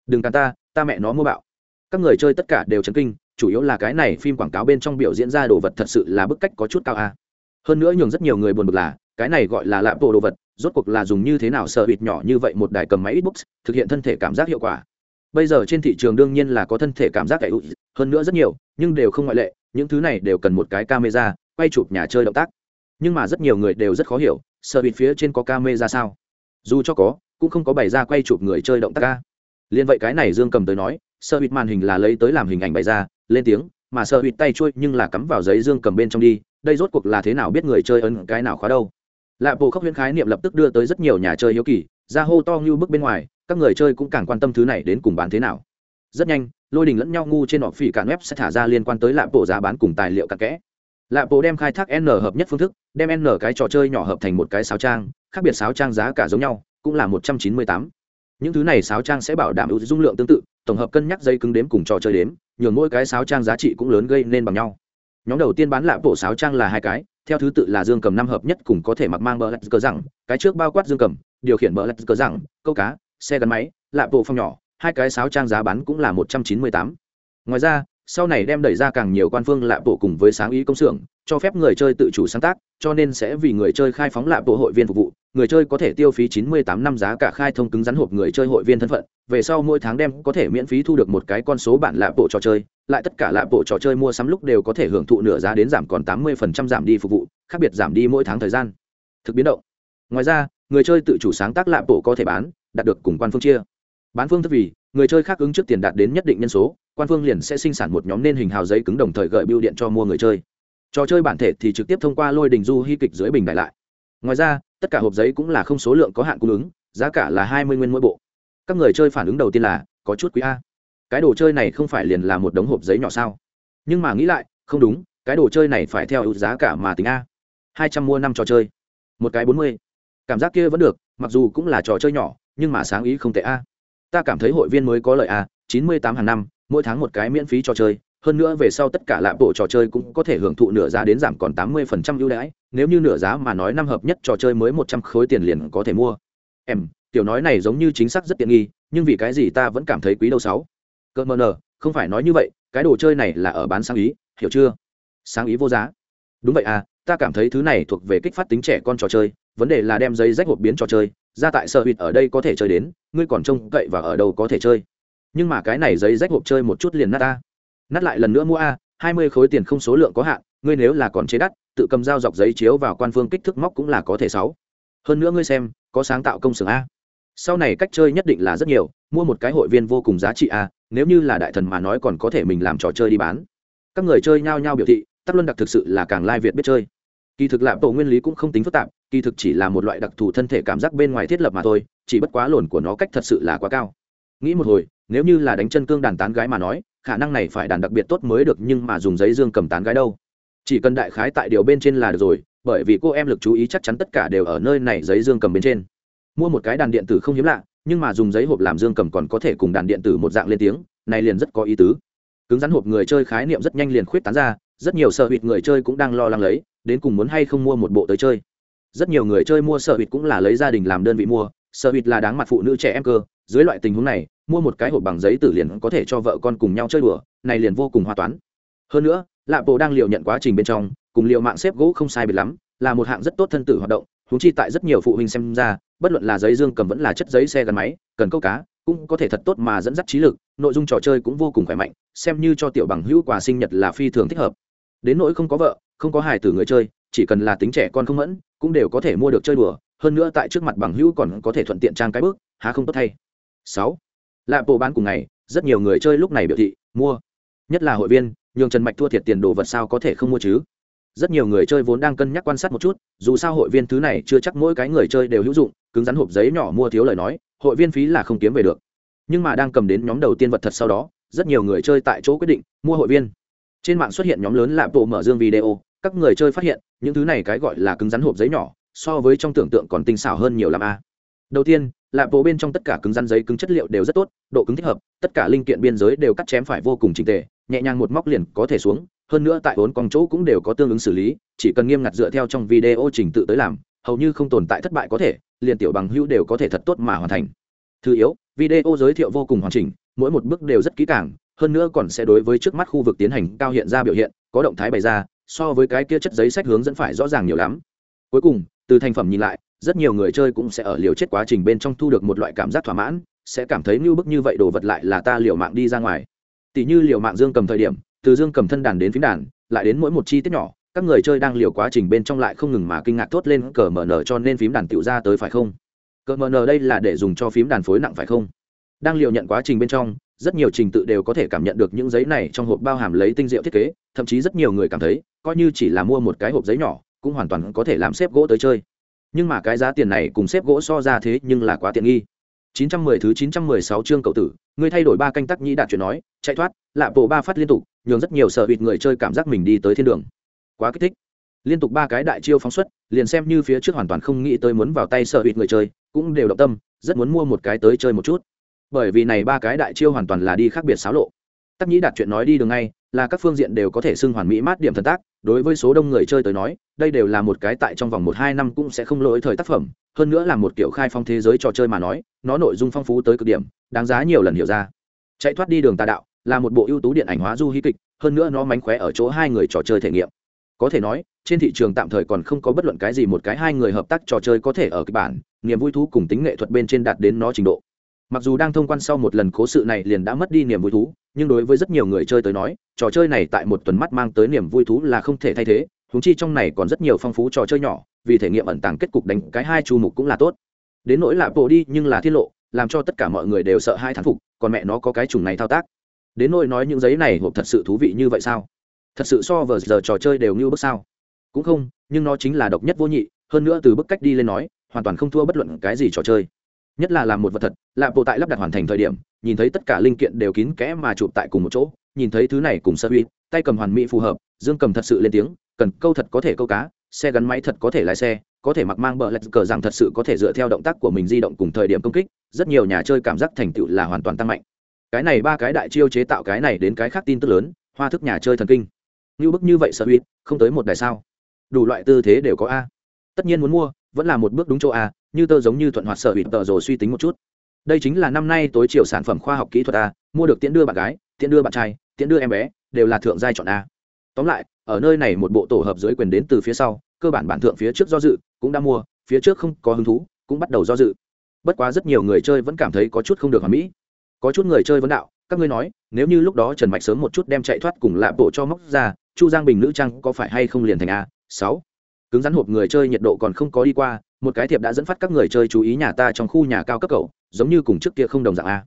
Đừng càng ta ta mẹ nó mua bạo. Các người chơi tất cả đều chấn kinh, chủ yếu là cái này phim quảng cáo bên trong biểu diễn ra đồ vật thật sự là bức cách có chút cao a. Hơn nữa nhường rất nhiều người buồn bực là, cái này gọi là lạm bộ đồ vật, rốt cuộc là dùng như thế nào sợ bịt nhỏ như vậy một đài cầm máy Xbox, thực hiện thân thể cảm giác hiệu quả. Bây giờ trên thị trường đương nhiên là có thân thể cảm giác cậy hơn nữa rất nhiều, nhưng đều không ngoại lệ những thứ này đều cần một cái camera, quay chụp nhà chơi động tác. Nhưng mà rất nhiều người đều rất khó hiểu, sợ bịt phía trên có camera sao? Dù cho có, cũng không có bày ra quay chụp người chơi động tác ca liên vậy cái này dương cầm tới nói, sợ bịt màn hình là lấy tới làm hình ảnh bày ra, lên tiếng, mà sợ bịt tay chui nhưng là cắm vào giấy dương cầm bên trong đi, đây rốt cuộc là thế nào biết người chơi ấn cái nào khóa đâu. Lạ bộ khóc huyễn khái niệm lập tức đưa tới rất nhiều nhà chơi hiếu kỳ, ra hô to như bức bên ngoài, các người chơi cũng càng quan tâm thứ này đến cùng bán thế nào rất nhanh, lôi đình lẫn nhau ngu trên họ phỉ cản web sẽ thả ra liên quan tới lạ bộ giá bán cùng tài liệu cặn kẽ. Lạ bộ đem khai thác n hợp nhất phương thức, đem n cái trò chơi nhỏ hợp thành một cái sáo trang, khác biệt sáo trang giá cả giống nhau, cũng là một trăm chín mươi tám. Những thứ này sáo trang sẽ bảo đảm ưu dung lượng tương tự, tổng hợp cân nhắc dây cứng đếm cùng trò chơi đếm, nhường mỗi cái sáo trang giá trị cũng lớn gây nên bằng nhau. Nhóm đầu tiên bán lạ bộ sáo trang là hai cái, theo thứ tự là dương cầm năm hợp nhất cùng có thể mặc mang bờ lạch cờ rằng cái trước bao quát dương cầm, điều khiển bờ lạch cờ rằng câu cá, xe gắn máy, lạ bộ phong nhỏ hai cái sáo trang giá bán cũng là một trăm chín mươi tám. Ngoài ra, sau này đem đẩy ra càng nhiều quan phương lạ bộ cùng với sáng ý công xưởng, cho phép người chơi tự chủ sáng tác, cho nên sẽ vì người chơi khai phóng lạ bộ hội viên phục vụ, người chơi có thể tiêu phí 98 năm giá cả khai thông cứng rắn hộp người chơi hội viên thân phận, về sau mỗi tháng đem có thể miễn phí thu được một cái con số bản lạ bộ trò chơi, lại tất cả lạ bộ trò chơi mua sắm lúc đều có thể hưởng thụ nửa giá đến giảm còn 80% giảm đi phục vụ, khác biệt giảm đi mỗi tháng thời gian. Thực biến động. Ngoài ra, người chơi tự chủ sáng tác lạ bộ có thể bán, đạt được cùng quan phương chia bán phương thức vì, người chơi khác ứng trước tiền đạt đến nhất định nhân số, quan phương liền sẽ sinh sản một nhóm nên hình hào giấy cứng đồng thời gợi biêu điện cho mua người chơi. Trò chơi bản thể thì trực tiếp thông qua lôi đình du hy kịch dưới bình đại lại. Ngoài ra, tất cả hộp giấy cũng là không số lượng có hạn cung ứng, giá cả là hai mươi nguyên mỗi bộ. Các người chơi phản ứng đầu tiên là, có chút quý a. Cái đồ chơi này không phải liền là một đống hộp giấy nhỏ sao? Nhưng mà nghĩ lại, không đúng, cái đồ chơi này phải theo giá cả mà tính a. Hai trăm mua năm trò chơi. Một cái bốn mươi. Cảm giác kia vẫn được, mặc dù cũng là trò chơi nhỏ, nhưng mà sáng ý không tệ a ta cảm thấy hội viên mới có lợi à? chín mươi tám hàng năm, mỗi tháng một cái miễn phí trò chơi, hơn nữa về sau tất cả lạm bộ trò chơi cũng có thể hưởng thụ nửa giá đến giảm còn tám mươi phần trăm ưu đãi, nếu như nửa giá mà nói năm hợp nhất trò chơi mới một trăm khối tiền liền có thể mua. Em, tiểu nói này giống như chính xác rất tiện nghi, nhưng vì cái gì ta vẫn cảm thấy quý đâu sáu? Cơ mờ nờ, không phải nói như vậy, cái đồ chơi này là ở bán sáng ý, hiểu chưa? Sáng ý vô giá. Đúng vậy à ta cảm thấy thứ này thuộc về kích phát tính trẻ con trò chơi vấn đề là đem giấy rách hộp biến trò chơi, ra tại sở hụt ở đây có thể chơi đến, ngươi còn trông cậy và ở đâu có thể chơi. Nhưng mà cái này giấy rách hộp chơi một chút liền nát ta. Nát lại lần nữa mua a, hai mươi khối tiền không số lượng có hạn, ngươi nếu là còn chế đắt, tự cầm dao dọc giấy chiếu vào quan phương kích thước móc cũng là có thể sáu. Hơn nữa ngươi xem, có sáng tạo công xưởng a. Sau này cách chơi nhất định là rất nhiều, mua một cái hội viên vô cùng giá trị a, nếu như là đại thần mà nói còn có thể mình làm trò chơi đi bán. Các người chơi nhao nhao biểu thị, tắc luân đặc thực sự là càng lai việt biết chơi kỳ thực lạm tổ nguyên lý cũng không tính phức tạp, kỳ thực chỉ là một loại đặc thù thân thể cảm giác bên ngoài thiết lập mà thôi, chỉ bất quá lồn của nó cách thật sự là quá cao. Nghĩ một hồi, nếu như là đánh chân cương đàn tán gái mà nói, khả năng này phải đàn đặc biệt tốt mới được nhưng mà dùng giấy dương cầm tán gái đâu. Chỉ cần đại khái tại điều bên trên là được rồi, bởi vì cô em lực chú ý chắc chắn tất cả đều ở nơi này giấy dương cầm bên trên. Mua một cái đàn điện tử không hiếm lạ, nhưng mà dùng giấy hộp làm dương cầm còn có thể cùng đàn điện tử một dạng lên tiếng, này liền rất có ý tứ. Cứng rắn hộp người chơi khái niệm rất nhanh liền khuyết tán ra, rất nhiều sợ hụt người chơi cũng đang lo lắng lấy đến cùng muốn hay không mua một bộ tới chơi. Rất nhiều người chơi mua sở hụt cũng là lấy gia đình làm đơn vị mua. Sở hụt là đáng mặt phụ nữ trẻ em cơ. Dưới loại tình huống này, mua một cái hộp bằng giấy tử liền có thể cho vợ con cùng nhau chơi đùa, này liền vô cùng hòa toán. Hơn nữa, lạ bộ đang liệu nhận quá trình bên trong, cùng liệu mạng xếp gỗ không sai biệt lắm, là một hạng rất tốt thân tử hoạt động. Thú chi tại rất nhiều phụ huynh xem ra, bất luận là giấy dương cầm vẫn là chất giấy xe gắn máy, cần câu cá, cũng có thể thật tốt mà dẫn dắt trí lực, nội dung trò chơi cũng vô cùng khỏe mạnh, xem như cho tiểu bằng hữu quà sinh nhật là phi thường thích hợp. Đến nỗi không có vợ không có hài tử người chơi, chỉ cần là tính trẻ con không mẫn, cũng đều có thể mua được chơi đùa. Hơn nữa tại trước mặt bằng hữu còn có thể thuận tiện trang cái bước, há không tốt thay. Sáu. Lạ bộ bán cùng ngày, rất nhiều người chơi lúc này biểu thị, mua. Nhất là hội viên, nhường trần mạch thua thiệt tiền đồ vật sao có thể không mua chứ? Rất nhiều người chơi vốn đang cân nhắc quan sát một chút, dù sao hội viên thứ này chưa chắc mỗi cái người chơi đều hữu dụng, cứng rắn hộp giấy nhỏ mua thiếu lời nói, hội viên phí là không kiếm về được. Nhưng mà đang cầm đến nhóm đầu tiên vật thật sau đó, rất nhiều người chơi tại chỗ quyết định, mua hội viên. Trên mạng xuất hiện nhóm lớn lạp bộ mở dương video các người chơi phát hiện, những thứ này cái gọi là cứng rắn hộp giấy nhỏ, so với trong tưởng tượng còn tinh xảo hơn nhiều l a. Đầu tiên, lạp bộ bên trong tất cả cứng rắn giấy cứng chất liệu đều rất tốt, độ cứng thích hợp, tất cả linh kiện biên giới đều cắt chém phải vô cùng trình tề, nhẹ nhàng một móc liền có thể xuống, hơn nữa tại vốn con chỗ cũng đều có tương ứng xử lý, chỉ cần nghiêm ngặt dựa theo trong video trình tự tới làm, hầu như không tồn tại thất bại có thể, liền tiểu bằng hữu đều có thể thật tốt mà hoàn thành. Thứ yếu, video giới thiệu vô cùng hoàn chỉnh, mỗi một bước đều rất kỹ càng, hơn nữa còn sẽ đối với trước mắt khu vực tiến hành cao hiện ra biểu hiện, có động thái bày ra so với cái kia chất giấy sách hướng dẫn phải rõ ràng nhiều lắm. Cuối cùng, từ thành phẩm nhìn lại, rất nhiều người chơi cũng sẽ ở liều chết quá trình bên trong thu được một loại cảm giác thỏa mãn, sẽ cảm thấy như bức như vậy đồ vật lại là ta liều mạng đi ra ngoài. Tỷ như liều mạng dương cầm thời điểm, từ dương cầm thân đàn đến phím đàn, lại đến mỗi một chi tiết nhỏ, các người chơi đang liều quá trình bên trong lại không ngừng mà kinh ngạc thốt lên cờ mờ nở cho nên phím đàn tiểu ra tới phải không? Cờ mờ nở đây là để dùng cho phím đàn phối nặng phải không? Đang liều nhận quá trình bên trong, rất nhiều trình tự đều có thể cảm nhận được những giấy này trong hộp bao hàm lấy tinh diệu thiết kế thậm chí rất nhiều người cảm thấy coi như chỉ là mua một cái hộp giấy nhỏ cũng hoàn toàn có thể làm xếp gỗ tới chơi nhưng mà cái giá tiền này cùng xếp gỗ so ra thế nhưng là quá tiện nghi 910 thứ 916 chương cậu tử, ngươi thay đổi ba canh tắc nhĩ đạt chuyện nói, chạy thoát, lạ bộ ba phát liên tục, nhường rất nhiều sở hụt người chơi cảm giác mình đi tới thiên đường. Quá kích thích. Liên tục ba cái đại chiêu phóng xuất, liền xem như phía trước hoàn toàn không nghĩ tới muốn vào tay sở hụt người chơi, cũng đều động tâm, rất muốn mua một cái tới chơi một chút. Bởi vì này ba cái đại chiêu hoàn toàn là đi khác biệt xáo lộ. Tắc nhĩ đạt chuyện nói đi đường ngay, là các phương diện đều có thể xưng hoàn mỹ mát điểm thần tác, đối với số đông người chơi tới nói, đây đều là một cái tại trong vòng một hai năm cũng sẽ không lỗi thời tác phẩm, hơn nữa là một kiểu khai phong thế giới trò chơi mà nói nó nội dung phong phú tới cực điểm đáng giá nhiều lần hiểu ra. Chạy thoát đi đường tà đạo là một bộ ưu tú điện ảnh hóa du hí kịch hơn nữa nó mánh khóe ở chỗ hai người trò chơi thể nghiệm. Có thể nói trên thị trường tạm thời còn không có bất luận cái gì một cái hai người hợp tác trò chơi có thể ở kịch bản niềm vui thú cùng tính nghệ thuật bên trên đạt đến nó trình độ mặc dù đang thông quan sau một lần cố sự này liền đã mất đi niềm vui thú, nhưng đối với rất nhiều người chơi tới nói, trò chơi này tại một tuần mắt mang tới niềm vui thú là không thể thay thế húng chi trong này còn rất nhiều phong phú trò chơi nhỏ, vì thể nghiệm ẩn tàng kết cục đánh cái hai chu mục cũng là tốt. Đến nỗi lạ bộ đi, nhưng là tiết lộ, làm cho tất cả mọi người đều sợ hai thán phục, còn mẹ nó có cái chủng này thao tác. Đến nỗi nói những giấy này hộp thật sự thú vị như vậy sao? Thật sự so với giờ trò chơi đều như bước sao? Cũng không, nhưng nó chính là độc nhất vô nhị, hơn nữa từ bức cách đi lên nói, hoàn toàn không thua bất luận cái gì trò chơi nhất là làm một vật thật lạ bộ tại lắp đặt hoàn thành thời điểm, nhìn thấy tất cả linh kiện đều kín kẽ mà chụp tại cùng một chỗ, nhìn thấy thứ này cùng sơ huy, tay cầm hoàn mỹ phù hợp, dương cầm thật sự lên tiếng, cần câu thật có thể câu cá, xe gắn máy thật có thể lái xe, có thể mặc mang bờ lạch cờ rằng thật sự có thể dựa theo động tác của mình di động cùng thời điểm công kích, rất nhiều nhà chơi cảm giác thành tựu là hoàn toàn tăng mạnh. Cái này ba cái đại chiêu chế tạo cái này đến cái khác tin tức lớn, hoa thức nhà chơi thần kinh. Như bức như vậy sợ uy không tới một đài sao? Đủ loại tư thế đều có a. Tất nhiên muốn mua, vẫn là một bước đúng chỗ a như tơ giống như thuận hoạt sở hủy tờ rồi suy tính một chút. Đây chính là năm nay tối chiều sản phẩm khoa học kỹ thuật a, mua được tiễn đưa bạn gái, tiễn đưa bạn trai, tiễn đưa em bé, đều là thượng giai chọn a. Tóm lại, ở nơi này một bộ tổ hợp dưới quyền đến từ phía sau, cơ bản bản thượng phía trước do dự, cũng đã mua, phía trước không có hứng thú, cũng bắt đầu do dự. Bất quá rất nhiều người chơi vẫn cảm thấy có chút không được hoàn mỹ. Có chút người chơi vấn đạo, các ngươi nói, nếu như lúc đó trần mạch sớm một chút đem chạy thoát cùng lạ bộ cho móc ra, chu giang bình nữ trang có phải hay không liền thành a? Sáu. Cứng rắn hộp người chơi nhiệt độ còn không có đi qua một cái thiệp đã dẫn phát các người chơi chú ý nhà ta trong khu nhà cao cấp cầu giống như cùng trước kia không đồng dạng a.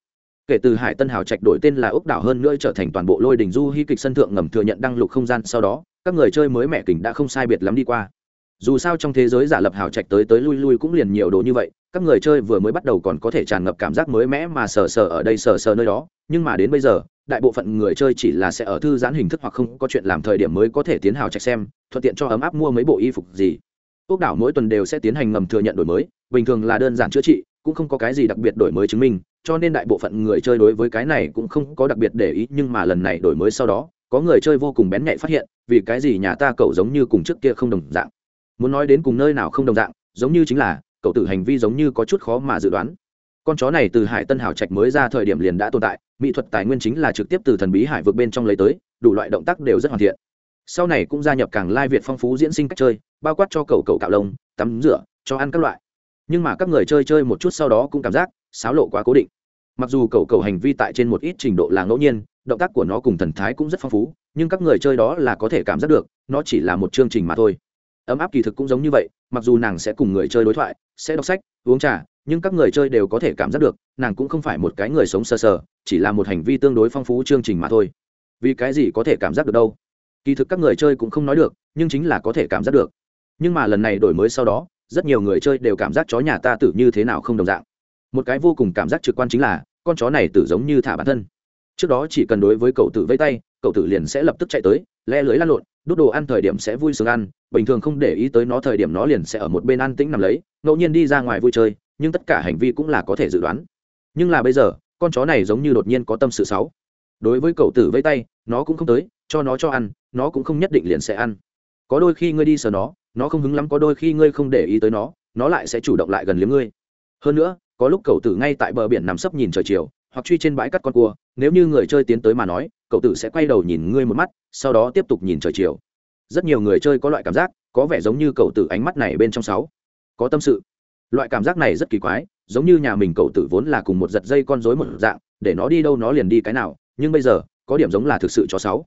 Kể từ hải tân hào trạch đổi tên là ốc đảo hơn nữa trở thành toàn bộ lôi đình du hy kịch sân thượng ngầm thừa nhận đăng lục không gian, sau đó, các người chơi mới mẹ kình đã không sai biệt lắm đi qua. Dù sao trong thế giới giả lập hào trạch tới tới lui lui cũng liền nhiều đồ như vậy, các người chơi vừa mới bắt đầu còn có thể tràn ngập cảm giác mới mẽ mà sờ sờ ở đây sờ sờ nơi đó, nhưng mà đến bây giờ, đại bộ phận người chơi chỉ là sẽ ở thư giãn hình thức hoặc không có chuyện làm thời điểm mới có thể tiến hào trạch xem, thuận tiện cho ấm áp mua mấy bộ y phục gì ốc đảo mỗi tuần đều sẽ tiến hành ngầm thừa nhận đổi mới, bình thường là đơn giản chữa trị, cũng không có cái gì đặc biệt đổi mới chứng minh, cho nên đại bộ phận người chơi đối với cái này cũng không có đặc biệt để ý, nhưng mà lần này đổi mới sau đó, có người chơi vô cùng bén nhạy phát hiện, vì cái gì nhà ta cậu giống như cùng trước kia không đồng dạng. Muốn nói đến cùng nơi nào không đồng dạng, giống như chính là, cậu tử hành vi giống như có chút khó mà dự đoán. Con chó này từ hải tân hảo trạch mới ra thời điểm liền đã tồn tại, mỹ thuật tài nguyên chính là trực tiếp từ thần bí hải vượt bên trong lấy tới, đủ loại động tác đều rất hoàn thiện. Sau này cũng gia nhập càng lai việt phong phú diễn sinh cách chơi bao quát cho cậu cậu cạo lông, tắm rửa, cho ăn các loại. Nhưng mà các người chơi chơi một chút sau đó cũng cảm giác xáo lộ quá cố định. Mặc dù cậu cậu hành vi tại trên một ít trình độ là ngẫu nhiên, động tác của nó cùng thần thái cũng rất phong phú, nhưng các người chơi đó là có thể cảm giác được, nó chỉ là một chương trình mà thôi. Ấm áp kỳ thực cũng giống như vậy, mặc dù nàng sẽ cùng người chơi đối thoại, sẽ đọc sách, uống trà, nhưng các người chơi đều có thể cảm giác được, nàng cũng không phải một cái người sống sờ sờ, chỉ là một hành vi tương đối phong phú chương trình mà thôi. Vì cái gì có thể cảm giác được đâu? Kỳ thực các người chơi cũng không nói được, nhưng chính là có thể cảm giác được nhưng mà lần này đổi mới sau đó, rất nhiều người chơi đều cảm giác chó nhà ta tử như thế nào không đồng dạng. Một cái vô cùng cảm giác trực quan chính là, con chó này tử giống như thả bản thân. Trước đó chỉ cần đối với cậu tử vây tay, cậu tử liền sẽ lập tức chạy tới, le lưới lăn lộn đốt đồ ăn thời điểm sẽ vui sướng ăn, bình thường không để ý tới nó thời điểm nó liền sẽ ở một bên ăn tĩnh nằm lấy, ngẫu nhiên đi ra ngoài vui chơi, nhưng tất cả hành vi cũng là có thể dự đoán. Nhưng là bây giờ, con chó này giống như đột nhiên có tâm sự xấu. Đối với cậu tử vây tay, nó cũng không tới, cho nó cho ăn, nó cũng không nhất định liền sẽ ăn. Có đôi khi ngươi đi sờ nó nó không hứng lắm có đôi khi ngươi không để ý tới nó nó lại sẽ chủ động lại gần liếm ngươi. Hơn nữa, có lúc cậu tử ngay tại bờ biển nằm sấp nhìn trời chiều, hoặc truy trên bãi cắt con cua, nếu như người chơi tiến tới mà nói, cậu tử sẽ quay đầu nhìn ngươi một mắt, sau đó tiếp tục nhìn trời chiều. Rất nhiều người chơi có loại cảm giác, có vẻ giống như cậu tử ánh mắt này bên trong sáu. Có tâm sự. Loại cảm giác này rất kỳ quái, giống như nhà mình cậu tử vốn là cùng một giật dây con rối một dạng, để nó đi đâu nó liền đi cái nào, nhưng bây giờ, có điểm giống là thực sự cho sáu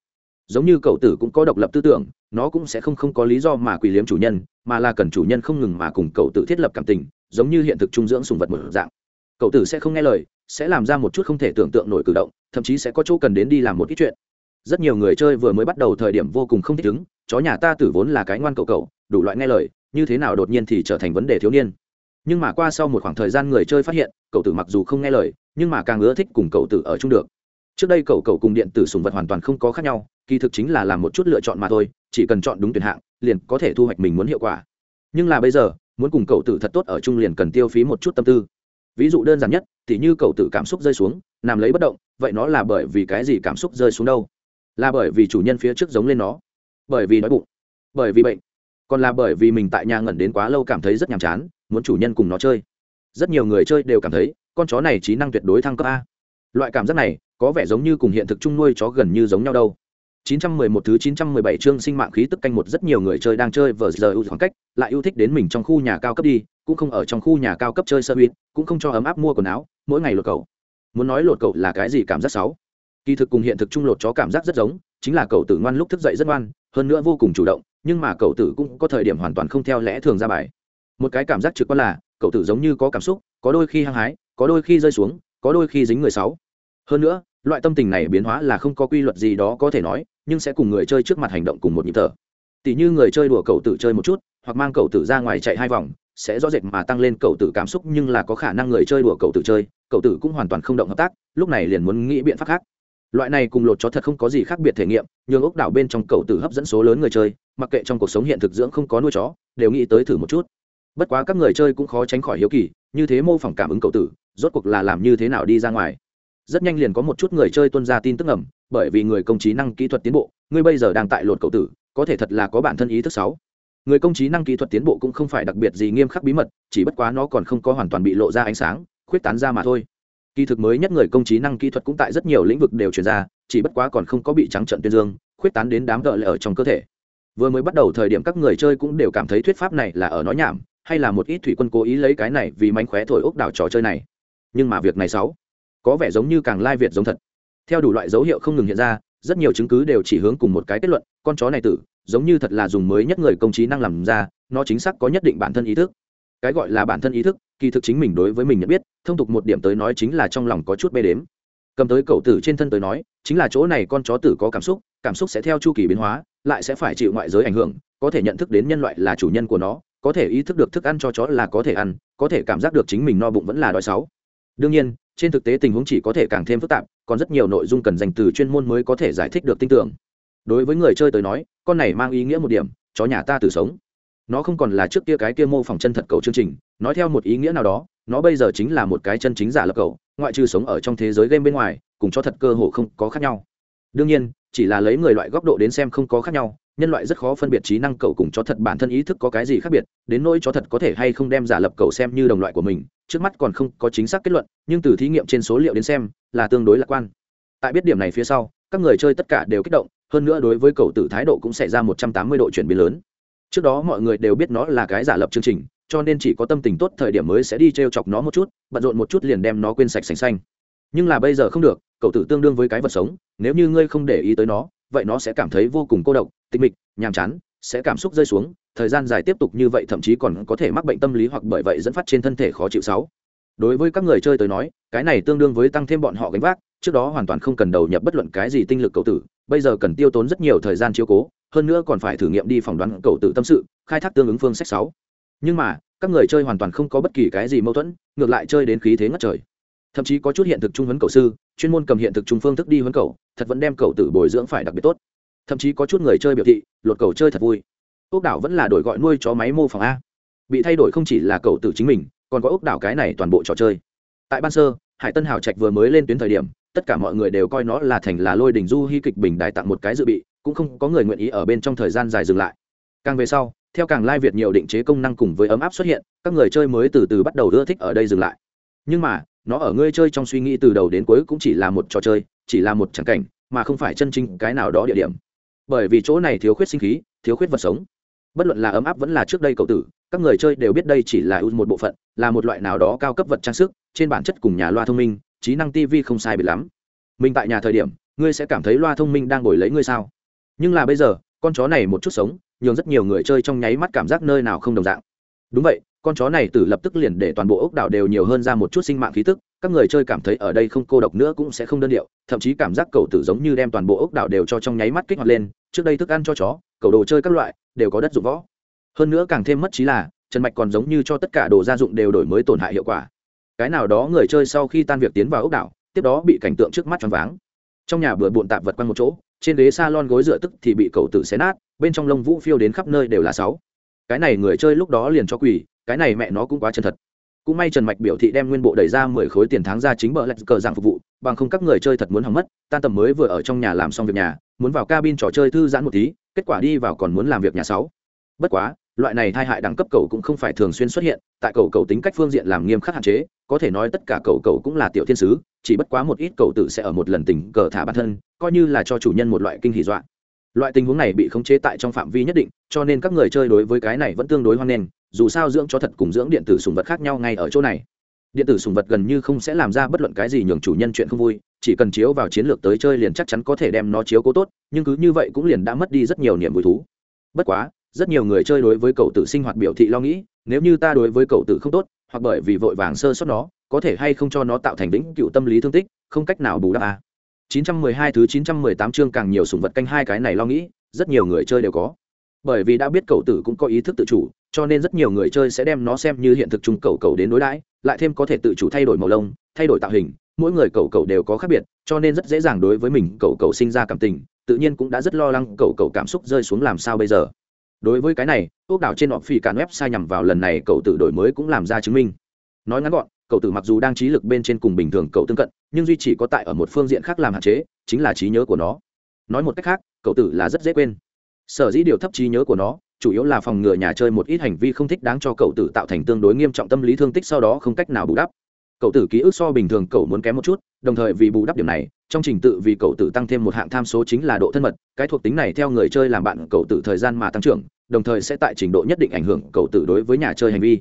giống như cậu tử cũng có độc lập tư tưởng, nó cũng sẽ không không có lý do mà quỳ liếm chủ nhân, mà là cần chủ nhân không ngừng mà cùng cậu tử thiết lập cảm tình, giống như hiện thực trung dưỡng sùng vật một dạng. Cậu tử sẽ không nghe lời, sẽ làm ra một chút không thể tưởng tượng nổi cử động, thậm chí sẽ có chỗ cần đến đi làm một ít chuyện. Rất nhiều người chơi vừa mới bắt đầu thời điểm vô cùng không thích ứng chó nhà ta tử vốn là cái ngoan cậu cậu, đủ loại nghe lời, như thế nào đột nhiên thì trở thành vấn đề thiếu niên. Nhưng mà qua sau một khoảng thời gian người chơi phát hiện, cậu tử mặc dù không nghe lời, nhưng mà càng ưa thích cùng cậu tử ở chung được trước đây cậu cậu cùng điện tử sùng vật hoàn toàn không có khác nhau, kỳ thực chính là làm một chút lựa chọn mà thôi, chỉ cần chọn đúng tuyển hạng, liền có thể thu hoạch mình muốn hiệu quả. Nhưng là bây giờ, muốn cùng cậu tử thật tốt ở chung liền cần tiêu phí một chút tâm tư. Ví dụ đơn giản nhất thì như cậu tử cảm xúc rơi xuống nằm lấy bất động, vậy nó là bởi vì cái gì cảm xúc rơi xuống đâu? Là bởi vì chủ nhân phía trước giống lên nó? Bởi vì đói bụng? Bởi vì bệnh? Còn là bởi vì mình tại nhà ngẩn đến quá lâu cảm thấy rất nhàm chán, muốn chủ nhân cùng nó chơi? Rất nhiều người chơi đều cảm thấy, con chó này trí năng tuyệt đối thăng cấp a. Loại cảm giác này có vẻ giống như cùng hiện thực chung nuôi chó gần như giống nhau đâu 911 thứ 917 chương sinh mạng khí tức canh một rất nhiều người chơi đang chơi vở giờ ưu khoảng cách, lại yêu thích đến mình trong khu nhà cao cấp đi, cũng không ở trong khu nhà cao cấp chơi sơ buýt, cũng không cho ấm áp mua quần áo, mỗi ngày lột cậu. Muốn nói lột cậu là cái gì cảm giác xấu? Kỳ thực cùng hiện thực chung lột chó cảm giác rất giống, chính là cậu tử ngoan lúc thức dậy rất ngoan, hơn nữa vô cùng chủ động, nhưng mà cậu tử cũng có thời điểm hoàn toàn không theo lẽ thường ra bài. Một cái cảm giác trực quan là, cậu tử giống như có cảm xúc, có đôi khi hăng hái, có đôi khi rơi xuống, có đôi khi dính người sáu. Hơn nữa, loại tâm tình này biến hóa là không có quy luật gì đó có thể nói, nhưng sẽ cùng người chơi trước mặt hành động cùng một nhịp thở. Tỉ như người chơi đùa cậu tử chơi một chút, hoặc mang cậu tử ra ngoài chạy hai vòng, sẽ rõ rệt mà tăng lên cậu tử cảm xúc nhưng là có khả năng người chơi đùa cậu tử chơi, cậu tử cũng hoàn toàn không động hợp tác, lúc này liền muốn nghĩ biện pháp khác. Loại này cùng lột chó thật không có gì khác biệt thể nghiệm nhưng ốc đảo bên trong cậu tử hấp dẫn số lớn người chơi, mặc kệ trong cuộc sống hiện thực dưỡng không có nuôi chó, đều nghĩ tới thử một chút. Bất quá các người chơi cũng khó tránh khỏi hiếu kỳ, như thế mô phỏng cảm ứng cậu tử, rốt cuộc là làm như thế nào đi ra ngoài rất nhanh liền có một chút người chơi tuân ra tin tức ngầm, bởi vì người công trí năng kỹ thuật tiến bộ ngươi bây giờ đang tại lột cậu tử có thể thật là có bản thân ý thức sáu. Người công trí năng kỹ thuật tiến bộ cũng không phải đặc biệt gì nghiêm khắc bí mật chỉ bất quá nó còn không có hoàn toàn bị lộ ra ánh sáng khuyết tán ra mà thôi. Kỳ thực mới nhất người công trí năng kỹ thuật cũng tại rất nhiều lĩnh vực đều chuyển ra chỉ bất quá còn không có bị trắng trận tuyên dương khuyết tán đến đám gợ ở trong cơ thể. Vừa mới bắt đầu thời điểm các người chơi cũng đều cảm thấy thuyết pháp này là ở nói nhảm hay là một ít thủy quân cố ý lấy cái này vì mánh khóe thổi ốc đảo trò chơi này. Nhưng mà việc này sáu có vẻ giống như càng lai việt giống thật. Theo đủ loại dấu hiệu không ngừng hiện ra, rất nhiều chứng cứ đều chỉ hướng cùng một cái kết luận, con chó này tử, giống như thật là dùng mới nhất người công trí năng làm ra, nó chính xác có nhất định bản thân ý thức. Cái gọi là bản thân ý thức, kỳ thực chính mình đối với mình nhận biết, thông tục một điểm tới nói chính là trong lòng có chút bê đếm. Cầm tới cậu tử trên thân tới nói, chính là chỗ này con chó tử có cảm xúc cảm xúc sẽ theo chu kỳ biến hóa, lại sẽ phải chịu ngoại giới ảnh hưởng, có thể nhận thức đến nhân loại là chủ nhân của nó, có thể ý thức được thức ăn cho chó là có thể ăn, có thể cảm giác được chính mình no bụng vẫn là đói sáu đương nhiên trên thực tế tình huống chỉ có thể càng thêm phức tạp, còn rất nhiều nội dung cần dành từ chuyên môn mới có thể giải thích được tin tưởng. Đối với người chơi tới nói, con này mang ý nghĩa một điểm, chó nhà ta từ sống. Nó không còn là trước kia cái kia mô phỏng chân thật cầu chương trình, nói theo một ý nghĩa nào đó, nó bây giờ chính là một cái chân chính giả lập cầu, ngoại trừ sống ở trong thế giới game bên ngoài, cùng cho thật cơ hồ không có khác nhau. Đương nhiên, chỉ là lấy người loại góc độ đến xem không có khác nhau nhân loại rất khó phân biệt trí năng cầu cùng chó thật bản thân ý thức có cái gì khác biệt, đến nỗi chó thật có thể hay không đem giả lập cầu xem như đồng loại của mình, trước mắt còn không có chính xác kết luận, nhưng từ thí nghiệm trên số liệu đến xem, là tương đối lạc quan. Tại biết điểm này phía sau, các người chơi tất cả đều kích động, hơn nữa đối với cầu tử thái độ cũng xảy ra một trăm tám mươi độ chuyển biến lớn. Trước đó mọi người đều biết nó là cái giả lập chương trình, cho nên chỉ có tâm tình tốt thời điểm mới sẽ đi t r e o chọc nó một chút, bận rộn một chút liền đem nó quên sạch sành xanh. Nhưng là bây giờ không được, cậu tử tương đương với cái vật sống, nếu như ngươi không để ý tới nó vậy nó sẽ cảm thấy vô cùng cô độc, tịch mịch, nhàm chán, sẽ cảm xúc rơi xuống, thời gian dài tiếp tục như vậy thậm chí còn có thể mắc bệnh tâm lý hoặc bởi vậy dẫn phát trên thân thể khó chịu sáu. Đối với các người chơi tới nói, cái này tương đương với tăng thêm bọn họ gánh vác, trước đó hoàn toàn không cần đầu nhập bất luận cái gì tinh lực cầu tử, bây giờ cần tiêu tốn rất nhiều thời gian chiếu cố, hơn nữa còn phải thử nghiệm đi phỏng đoán cầu tử tâm sự, khai thác tương ứng phương sách sáu. Nhưng mà, các người chơi hoàn toàn không có bất kỳ cái gì mâu thuẫn, ngược lại chơi đến khí thế ngất trời thậm chí có chút hiện thực trung huấn cầu sư, chuyên môn cầm hiện thực trung phương thức đi huấn cầu, thật vẫn đem cầu tử bồi dưỡng phải đặc biệt tốt. Thậm chí có chút người chơi biểu thị lột cầu chơi thật vui. Ốc đảo vẫn là đổi gọi nuôi chó máy mô phỏng a. Bị thay đổi không chỉ là cầu tử chính mình, còn có ốc đảo cái này toàn bộ trò chơi. Tại ban sơ, hải tân hào trạch vừa mới lên tuyến thời điểm, tất cả mọi người đều coi nó là thành là lôi đình du hy kịch bình đại tặng một cái dự bị, cũng không có người nguyện ý ở bên trong thời gian dài dừng lại. Càng về sau, theo càng lai việt nhiều định chế công năng cùng với ấm áp xuất hiện, các người chơi mới từ từ bắt đầu ưa thích ở đây dừng lại. Nhưng mà nó ở ngươi chơi trong suy nghĩ từ đầu đến cuối cũng chỉ là một trò chơi, chỉ là một tràng cảnh, mà không phải chân chính cái nào đó địa điểm. Bởi vì chỗ này thiếu khuyết sinh khí, thiếu khuyết vật sống. Bất luận là ấm áp vẫn là trước đây cậu tử, các người chơi đều biết đây chỉ là ưu một bộ phận, là một loại nào đó cao cấp vật trang sức, trên bản chất cùng nhà loa thông minh, trí năng tv không sai biệt lắm. Mình tại nhà thời điểm, ngươi sẽ cảm thấy loa thông minh đang ngồi lấy ngươi sao? Nhưng là bây giờ, con chó này một chút sống, nhường rất nhiều người chơi trong nháy mắt cảm giác nơi nào không đồng dạng. Đúng vậy con chó này từ lập tức liền để toàn bộ ốc đảo đều nhiều hơn ra một chút sinh mạng khí tức, các người chơi cảm thấy ở đây không cô độc nữa cũng sẽ không đơn điệu, thậm chí cảm giác cầu tử giống như đem toàn bộ ốc đảo đều cho trong nháy mắt kích hoạt lên, trước đây thức ăn cho chó, cầu đồ chơi các loại, đều có đất dụng võ. Hơn nữa càng thêm mất trí là, trần mạch còn giống như cho tất cả đồ gia dụng đều đổi mới tổn hại hiệu quả. Cái nào đó người chơi sau khi tan việc tiến vào ốc đảo, tiếp đó bị cảnh tượng trước mắt choáng váng. Trong nhà bừa bộn tạp vật quanh một chỗ, trên ghế s a lon gối dựa tức thì bị cầu tử xé nát, bên trong lông vũ phiêu đến khắp nơi đều là sáu. Cái này người chơi lúc đó liền cho quỳ cái này mẹ nó cũng quá chân thật. Cũng may trần mạch biểu thị đem nguyên bộ đẩy ra mười khối tiền tháng ra chính bờ lạch cờ dạng phục vụ, bằng không các người chơi thật muốn hỏng mất, tan tầm mới vừa ở trong nhà làm xong việc nhà, muốn vào cabin trò chơi thư giãn một tí, kết quả đi vào còn muốn làm việc nhà sáu. Bất quá, loại này tai hại đẳng cấp cầu cũng không phải thường xuyên xuất hiện, tại cầu cầu tính cách phương diện làm nghiêm khắc hạn chế, có thể nói tất cả cầu cầu cũng là tiểu thiên sứ, chỉ bất quá một ít cầu tự sẽ ở một lần tình cờ thả bản thân, coi như là cho chủ nhân một loại kinh hỷ dọa. Loại tình huống này bị khống chế tại trong phạm vi nhất định, cho nên các người chơi đối với cái này vẫn tương đối hoan nghênh dù sao dưỡng cho thật cùng dưỡng điện tử sùng vật khác nhau ngay ở chỗ này. Điện tử sùng vật gần như không sẽ làm ra bất luận cái gì nhường chủ nhân chuyện không vui, chỉ cần chiếu vào chiến lược tới chơi liền chắc chắn có thể đem nó chiếu cố tốt, nhưng cứ như vậy cũng liền đã mất đi rất nhiều niềm vui thú. Bất quá, rất nhiều người chơi đối với cậu tử sinh hoạt biểu thị lo nghĩ, nếu như ta đối với cậu tử không tốt, hoặc bởi vì vội vàng sơ sót nó, có thể hay không cho nó tạo thành vĩnh cựu tâm lý thương tích, không cách nào bù đắp à. 912 thứ 918 chương càng nhiều sủng vật canh hai cái này lo nghĩ, rất nhiều người chơi đều có. Bởi vì đã biết cậu tử cũng có ý thức tự chủ cho nên rất nhiều người chơi sẽ đem nó xem như hiện thực chung cầu cầu đến đối đãi, lại thêm có thể tự chủ thay đổi màu lông, thay đổi tạo hình, mỗi người cầu cầu đều có khác biệt, cho nên rất dễ dàng đối với mình cầu cầu sinh ra cảm tình, tự nhiên cũng đã rất lo lắng cầu cầu cảm xúc rơi xuống làm sao bây giờ. Đối với cái này ốc đảo trên họ phi cản web nhằm vào lần này cậu tự đổi mới cũng làm ra chứng minh. Nói ngắn gọn, cậu tử mặc dù đang trí lực bên trên cùng bình thường cậu tương cận, nhưng duy chỉ có tại ở một phương diện khác làm hạn chế, chính là trí nhớ của nó. Nói một cách khác, cậu tử là rất dễ quên. Sở dĩ điều thấp trí nhớ của nó chủ yếu là phòng ngừa nhà chơi một ít hành vi không thích đáng cho cậu tử tạo thành tương đối nghiêm trọng tâm lý thương tích sau đó không cách nào bù đắp. Cậu tử ký ức so bình thường cậu muốn kém một chút, đồng thời vì bù đắp điểm này, trong trình tự vì cậu tử tăng thêm một hạng tham số chính là độ thân mật, cái thuộc tính này theo người chơi làm bạn cậu tử thời gian mà tăng trưởng, đồng thời sẽ tại trình độ nhất định ảnh hưởng cậu tử đối với nhà chơi hành vi.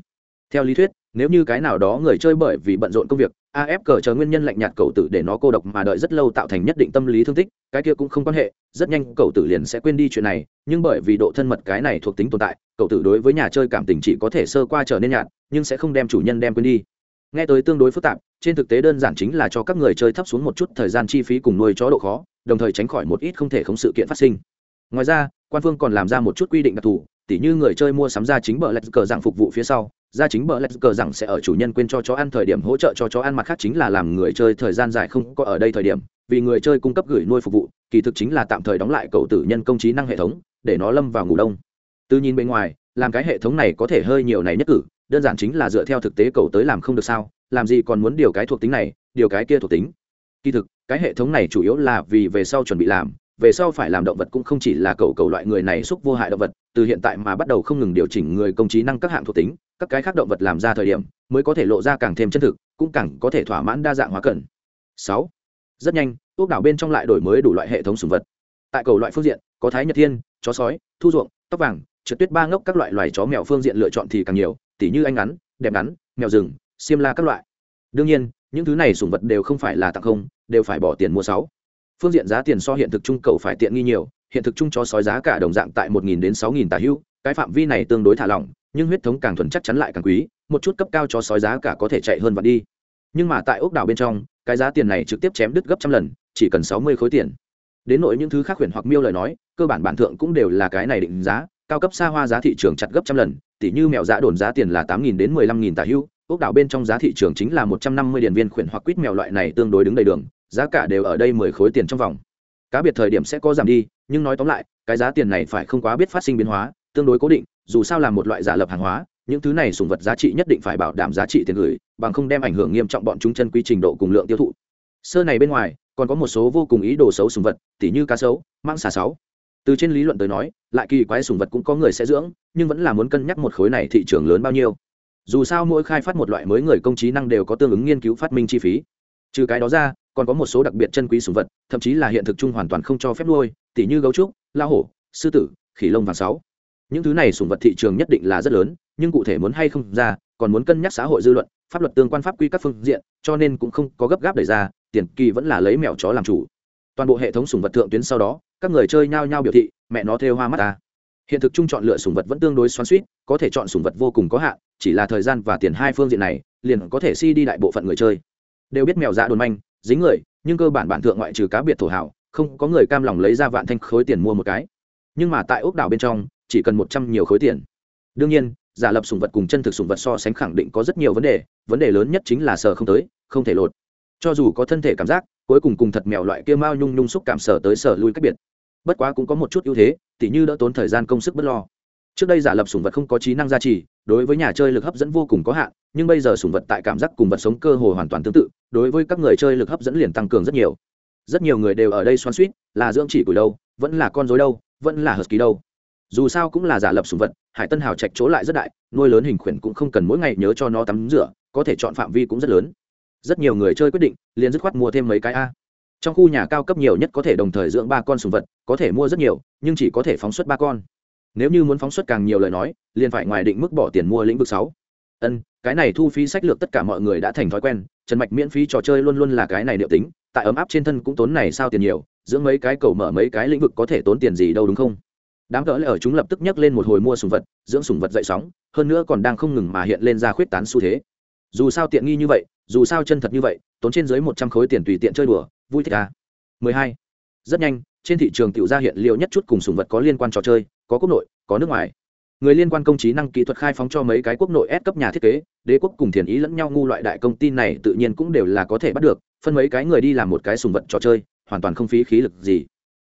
Theo lý thuyết, nếu như cái nào đó người chơi bởi vì bận rộn công việc af cờ chờ nguyên nhân lạnh nhạt cậu tử để nó cô độc mà đợi rất lâu tạo thành nhất định tâm lý thương tích, cái kia cũng không quan hệ, rất nhanh cậu tử liền sẽ quên đi chuyện này, nhưng bởi vì độ thân mật cái này thuộc tính tồn tại cậu tử đối với nhà chơi cảm tình chỉ có thể sơ qua trở nên nhạt, nhưng sẽ không đem chủ nhân đem quên đi. Nghe tới tương đối phức tạp, trên thực tế đơn giản chính là cho các người chơi thấp xuống một chút thời gian chi phí cùng nuôi chó độ khó, đồng thời tránh khỏi một ít không thể không sự kiện phát sinh. Ngoài ra, quan phương còn làm ra một chút quy định đặc thù tỉ như người chơi mua sắm ra chính bờ lạch cờ dạng phục vụ phía sau, ra chính bờ lạch cờ rằng sẽ ở chủ nhân quên cho chó ăn thời điểm hỗ trợ cho chó ăn, mặt khác chính là làm người chơi thời gian dài không có ở đây thời điểm, vì người chơi cung cấp gửi nuôi phục vụ, kỳ thực chính là tạm thời đóng lại cầu tử nhân công trí năng hệ thống, để nó lâm vào ngủ đông. Từ nhìn bên ngoài, làm cái hệ thống này có thể hơi nhiều này nhất cử, đơn giản chính là dựa theo thực tế cầu tới làm không được sao, làm gì còn muốn điều cái thuộc tính này, điều cái kia thuộc tính. Kỳ thực, cái hệ thống này chủ yếu là vì về sau chuẩn bị làm về sau phải làm động vật cũng không chỉ là cầu cầu loại người này xúc vô hại động vật, từ hiện tại mà bắt đầu không ngừng điều chỉnh người công trí năng các hạng thuộc tính, các cái khác động vật làm ra thời điểm, mới có thể lộ ra càng thêm chân thực, cũng càng có thể thỏa mãn đa dạng hóa cần sáu, rất nhanh ốc đảo bên trong lại đổi mới đủ loại hệ thống sùng vật. Tại cầu loại phương diện, có thái nhật thiên, chó sói, thu ruộng, tóc vàng, trượt tuyết ba ngốc các loại loài chó mèo phương diện lựa chọn thì càng nhiều, tỉ như anh ngắn, đẹp ngắn, mèo rừng, xiêm la các loại. Đương nhiên, những thứ này sùng vật đều không phải là tặng không, đều phải bỏ tiền mua sáu phương diện giá tiền so hiện thực trung cầu phải tiện nghi nhiều, hiện thực trung cho sói giá cả đồng dạng tại một nghìn đến sáu nghìn tà hưu, cái phạm vi này tương đối thả lỏng, nhưng huyết thống càng thuần chắc chắn lại càng quý, một chút cấp cao cho sói giá cả có thể chạy hơn và đi. Nhưng mà tại ốc đảo bên trong, cái giá tiền này trực tiếp chém đứt gấp trăm lần, chỉ cần sáu mươi khối tiền. Đến nội những thứ khác huyền hoặc miêu lời nói, cơ bản bản thượng cũng đều là cái này định giá, cao cấp xa hoa giá thị trường chặt gấp trăm lần tỷ như mèo giá đồn giá tiền là tám nghìn đến mười lăm nghìn tà hưu, ốc đảo bên trong giá thị trường chính là một trăm năm mươi điển viên khuyển hoặc quýt mèo loại này tương đối đứng đầy đường giá cả đều ở đây mười khối tiền trong vòng. Cá biệt thời điểm sẽ có giảm đi, nhưng nói tóm lại, cái giá tiền này phải không quá biết phát sinh biến hóa, tương đối cố định, dù sao là một loại giả lập hàng hóa, những thứ này sùng vật giá trị nhất định phải bảo đảm giá trị tiền gửi, bằng không đem ảnh hưởng nghiêm trọng bọn chúng chân quy trình độ cùng lượng tiêu thụ. Sơ này bên ngoài, còn có một số vô cùng ý đồ xấu sùng vật, tỉ như cá sấu mang xà sáu. Từ trên lý luận tới nói, lại kỳ quái sùng vật cũng có người sẽ dưỡng, nhưng vẫn là muốn cân nhắc một khối này thị trường lớn bao nhiêu. Dù sao mỗi khai phát một loại mới người công trí năng đều có tương ứng nghiên cứu phát minh chi phí. Trừ cái đó ra còn có một số đặc biệt chân quý sùng vật, thậm chí là hiện thực chung hoàn toàn không cho phép nuôi, tỉ như gấu trúc la hổ, sư tử, khỉ lông vàng sáu. Những thứ này sùng vật thị trường nhất định là rất lớn, nhưng cụ thể muốn hay không ra, còn muốn cân nhắc xã hội dư luận, pháp luật tương quan pháp quy các phương diện, cho nên cũng không có gấp gáp đẩy ra, tiền kỳ vẫn là lấy mèo chó làm chủ. Toàn bộ hệ thống sùng vật thượng tuyến sau đó, các người chơi nhao nhao biểu thị, mẹ nó thêu hoa mắt ta. Hiện thực chung chọn lựa sùng vật vẫn tương đối xoắn suýt có thể chọn sùng vật vô cùng có hạn, chỉ là thời gian và tiền hai phương diện này, liền có thể si đi đại bộ phận người chơi. Đều biết mèo dạ đồn manh dính người, nhưng cơ bản bản thượng ngoại trừ cá biệt thổ hảo, không có người cam lòng lấy ra vạn thanh khối tiền mua một cái. Nhưng mà tại ốc đảo bên trong, chỉ cần một trăm nhiều khối tiền. Đương nhiên, giả lập sùng vật cùng chân thực sùng vật so sánh khẳng định có rất nhiều vấn đề vấn đề lớn nhất chính là sờ không tới, không thể lột. Cho dù có thân thể cảm giác, cuối cùng cùng thật mèo loại kia mao nhung nhung xúc cảm sờ tới sờ lui cách biệt. Bất quá cũng có một chút ưu thế, tỉ như đỡ tốn thời gian công sức bất lo trước đây giả lập sùng vật không có trí năng gia trì, đối với nhà chơi lực hấp dẫn vô cùng có hạn, nhưng bây giờ sùng vật tại cảm giác cùng vật sống cơ hồ hoàn toàn tương tự, đối với các người chơi lực hấp dẫn liền tăng cường rất nhiều. Rất nhiều người đều ở đây xoan suýt là dưỡng chỉ củi đâu, vẫn là con dối đâu, vẫn là hờ kỳ đâu. Dù sao cũng là giả lập sùng vật, hải tân hào chạch chỗ lại rất đại, nuôi lớn hình khuyển cũng không cần mỗi ngày nhớ cho nó tắm rửa, có thể chọn phạm vi cũng rất lớn. Rất nhiều người chơi quyết định, liền dứt khoát mua thêm mấy cái a. Trong khu nhà cao cấp nhiều nhất có thể đồng thời dưỡng ba con sùng vật, có thể mua rất nhiều, nhưng chỉ có thể phóng xuất ba con nếu như muốn phóng xuất càng nhiều lời nói, liền phải ngoài định mức bỏ tiền mua lĩnh vực sáu. Ân, cái này thu phí sách lược tất cả mọi người đã thành thói quen, trần mạch miễn phí trò chơi luôn luôn là cái này liệu tính, tại ấm áp trên thân cũng tốn này sao tiền nhiều dưỡng mấy cái cầu mở mấy cái lĩnh vực có thể tốn tiền gì đâu đúng không? Đám cỡ lại ở chúng lập tức nhắc lên một hồi mua sùng vật, dưỡng sùng vật dậy sóng, hơn nữa còn đang không ngừng mà hiện lên ra khuyết tán xu thế. Dù sao tiện nghi như vậy, dù sao chân thật như vậy, tốn trên dưới một trăm khối tiền tùy tiện chơi đùa, vui thích à. mười hai. Rất nhanh trên thị trường tiểu ra hiện liệu nhất chút cùng sùng vật có liên quan trò chơi, có quốc nội, có nước ngoài. Người liên quan công trí năng kỹ thuật khai phóng cho mấy cái quốc nội ép cấp nhà thiết kế, đế quốc cùng thiền ý lẫn nhau ngu loại đại công ty này tự nhiên cũng đều là có thể bắt được, phân mấy cái người đi làm một cái sùng vật trò chơi, hoàn toàn không phí khí lực gì.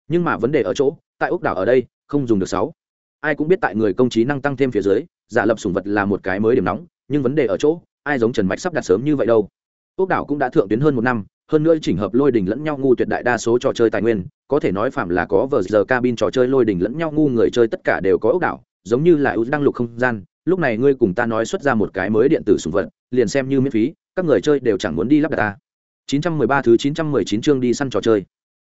Nhưng mà vấn đề ở chỗ, tại úc đảo ở đây, không dùng được sáu. Ai cũng biết tại người công trí năng tăng thêm phía dưới, giả lập sùng vật là một cái mới điểm nóng, nhưng vấn đề ở chỗ, ai giống trần mạch sắp đặt sớm như vậy đâu. Úc đảo cũng đã thượng tuyến hơn một năm hơn nữa chỉnh hợp lôi đình lẫn nhau ngu tuyệt đại đa số trò chơi tài nguyên, có thể nói phạm là có vờ giờ cabin trò chơi lôi đình lẫn nhau ngu người chơi tất cả đều có ốc đảo, giống như là ưu đăng lục không gian. Lúc này ngươi cùng ta nói xuất ra một cái mới điện tử sùng vật, liền xem như miễn phí, các người chơi đều chẳng muốn đi lắp đặt ta. 913 thứ 919 chương đi săn trò chơi.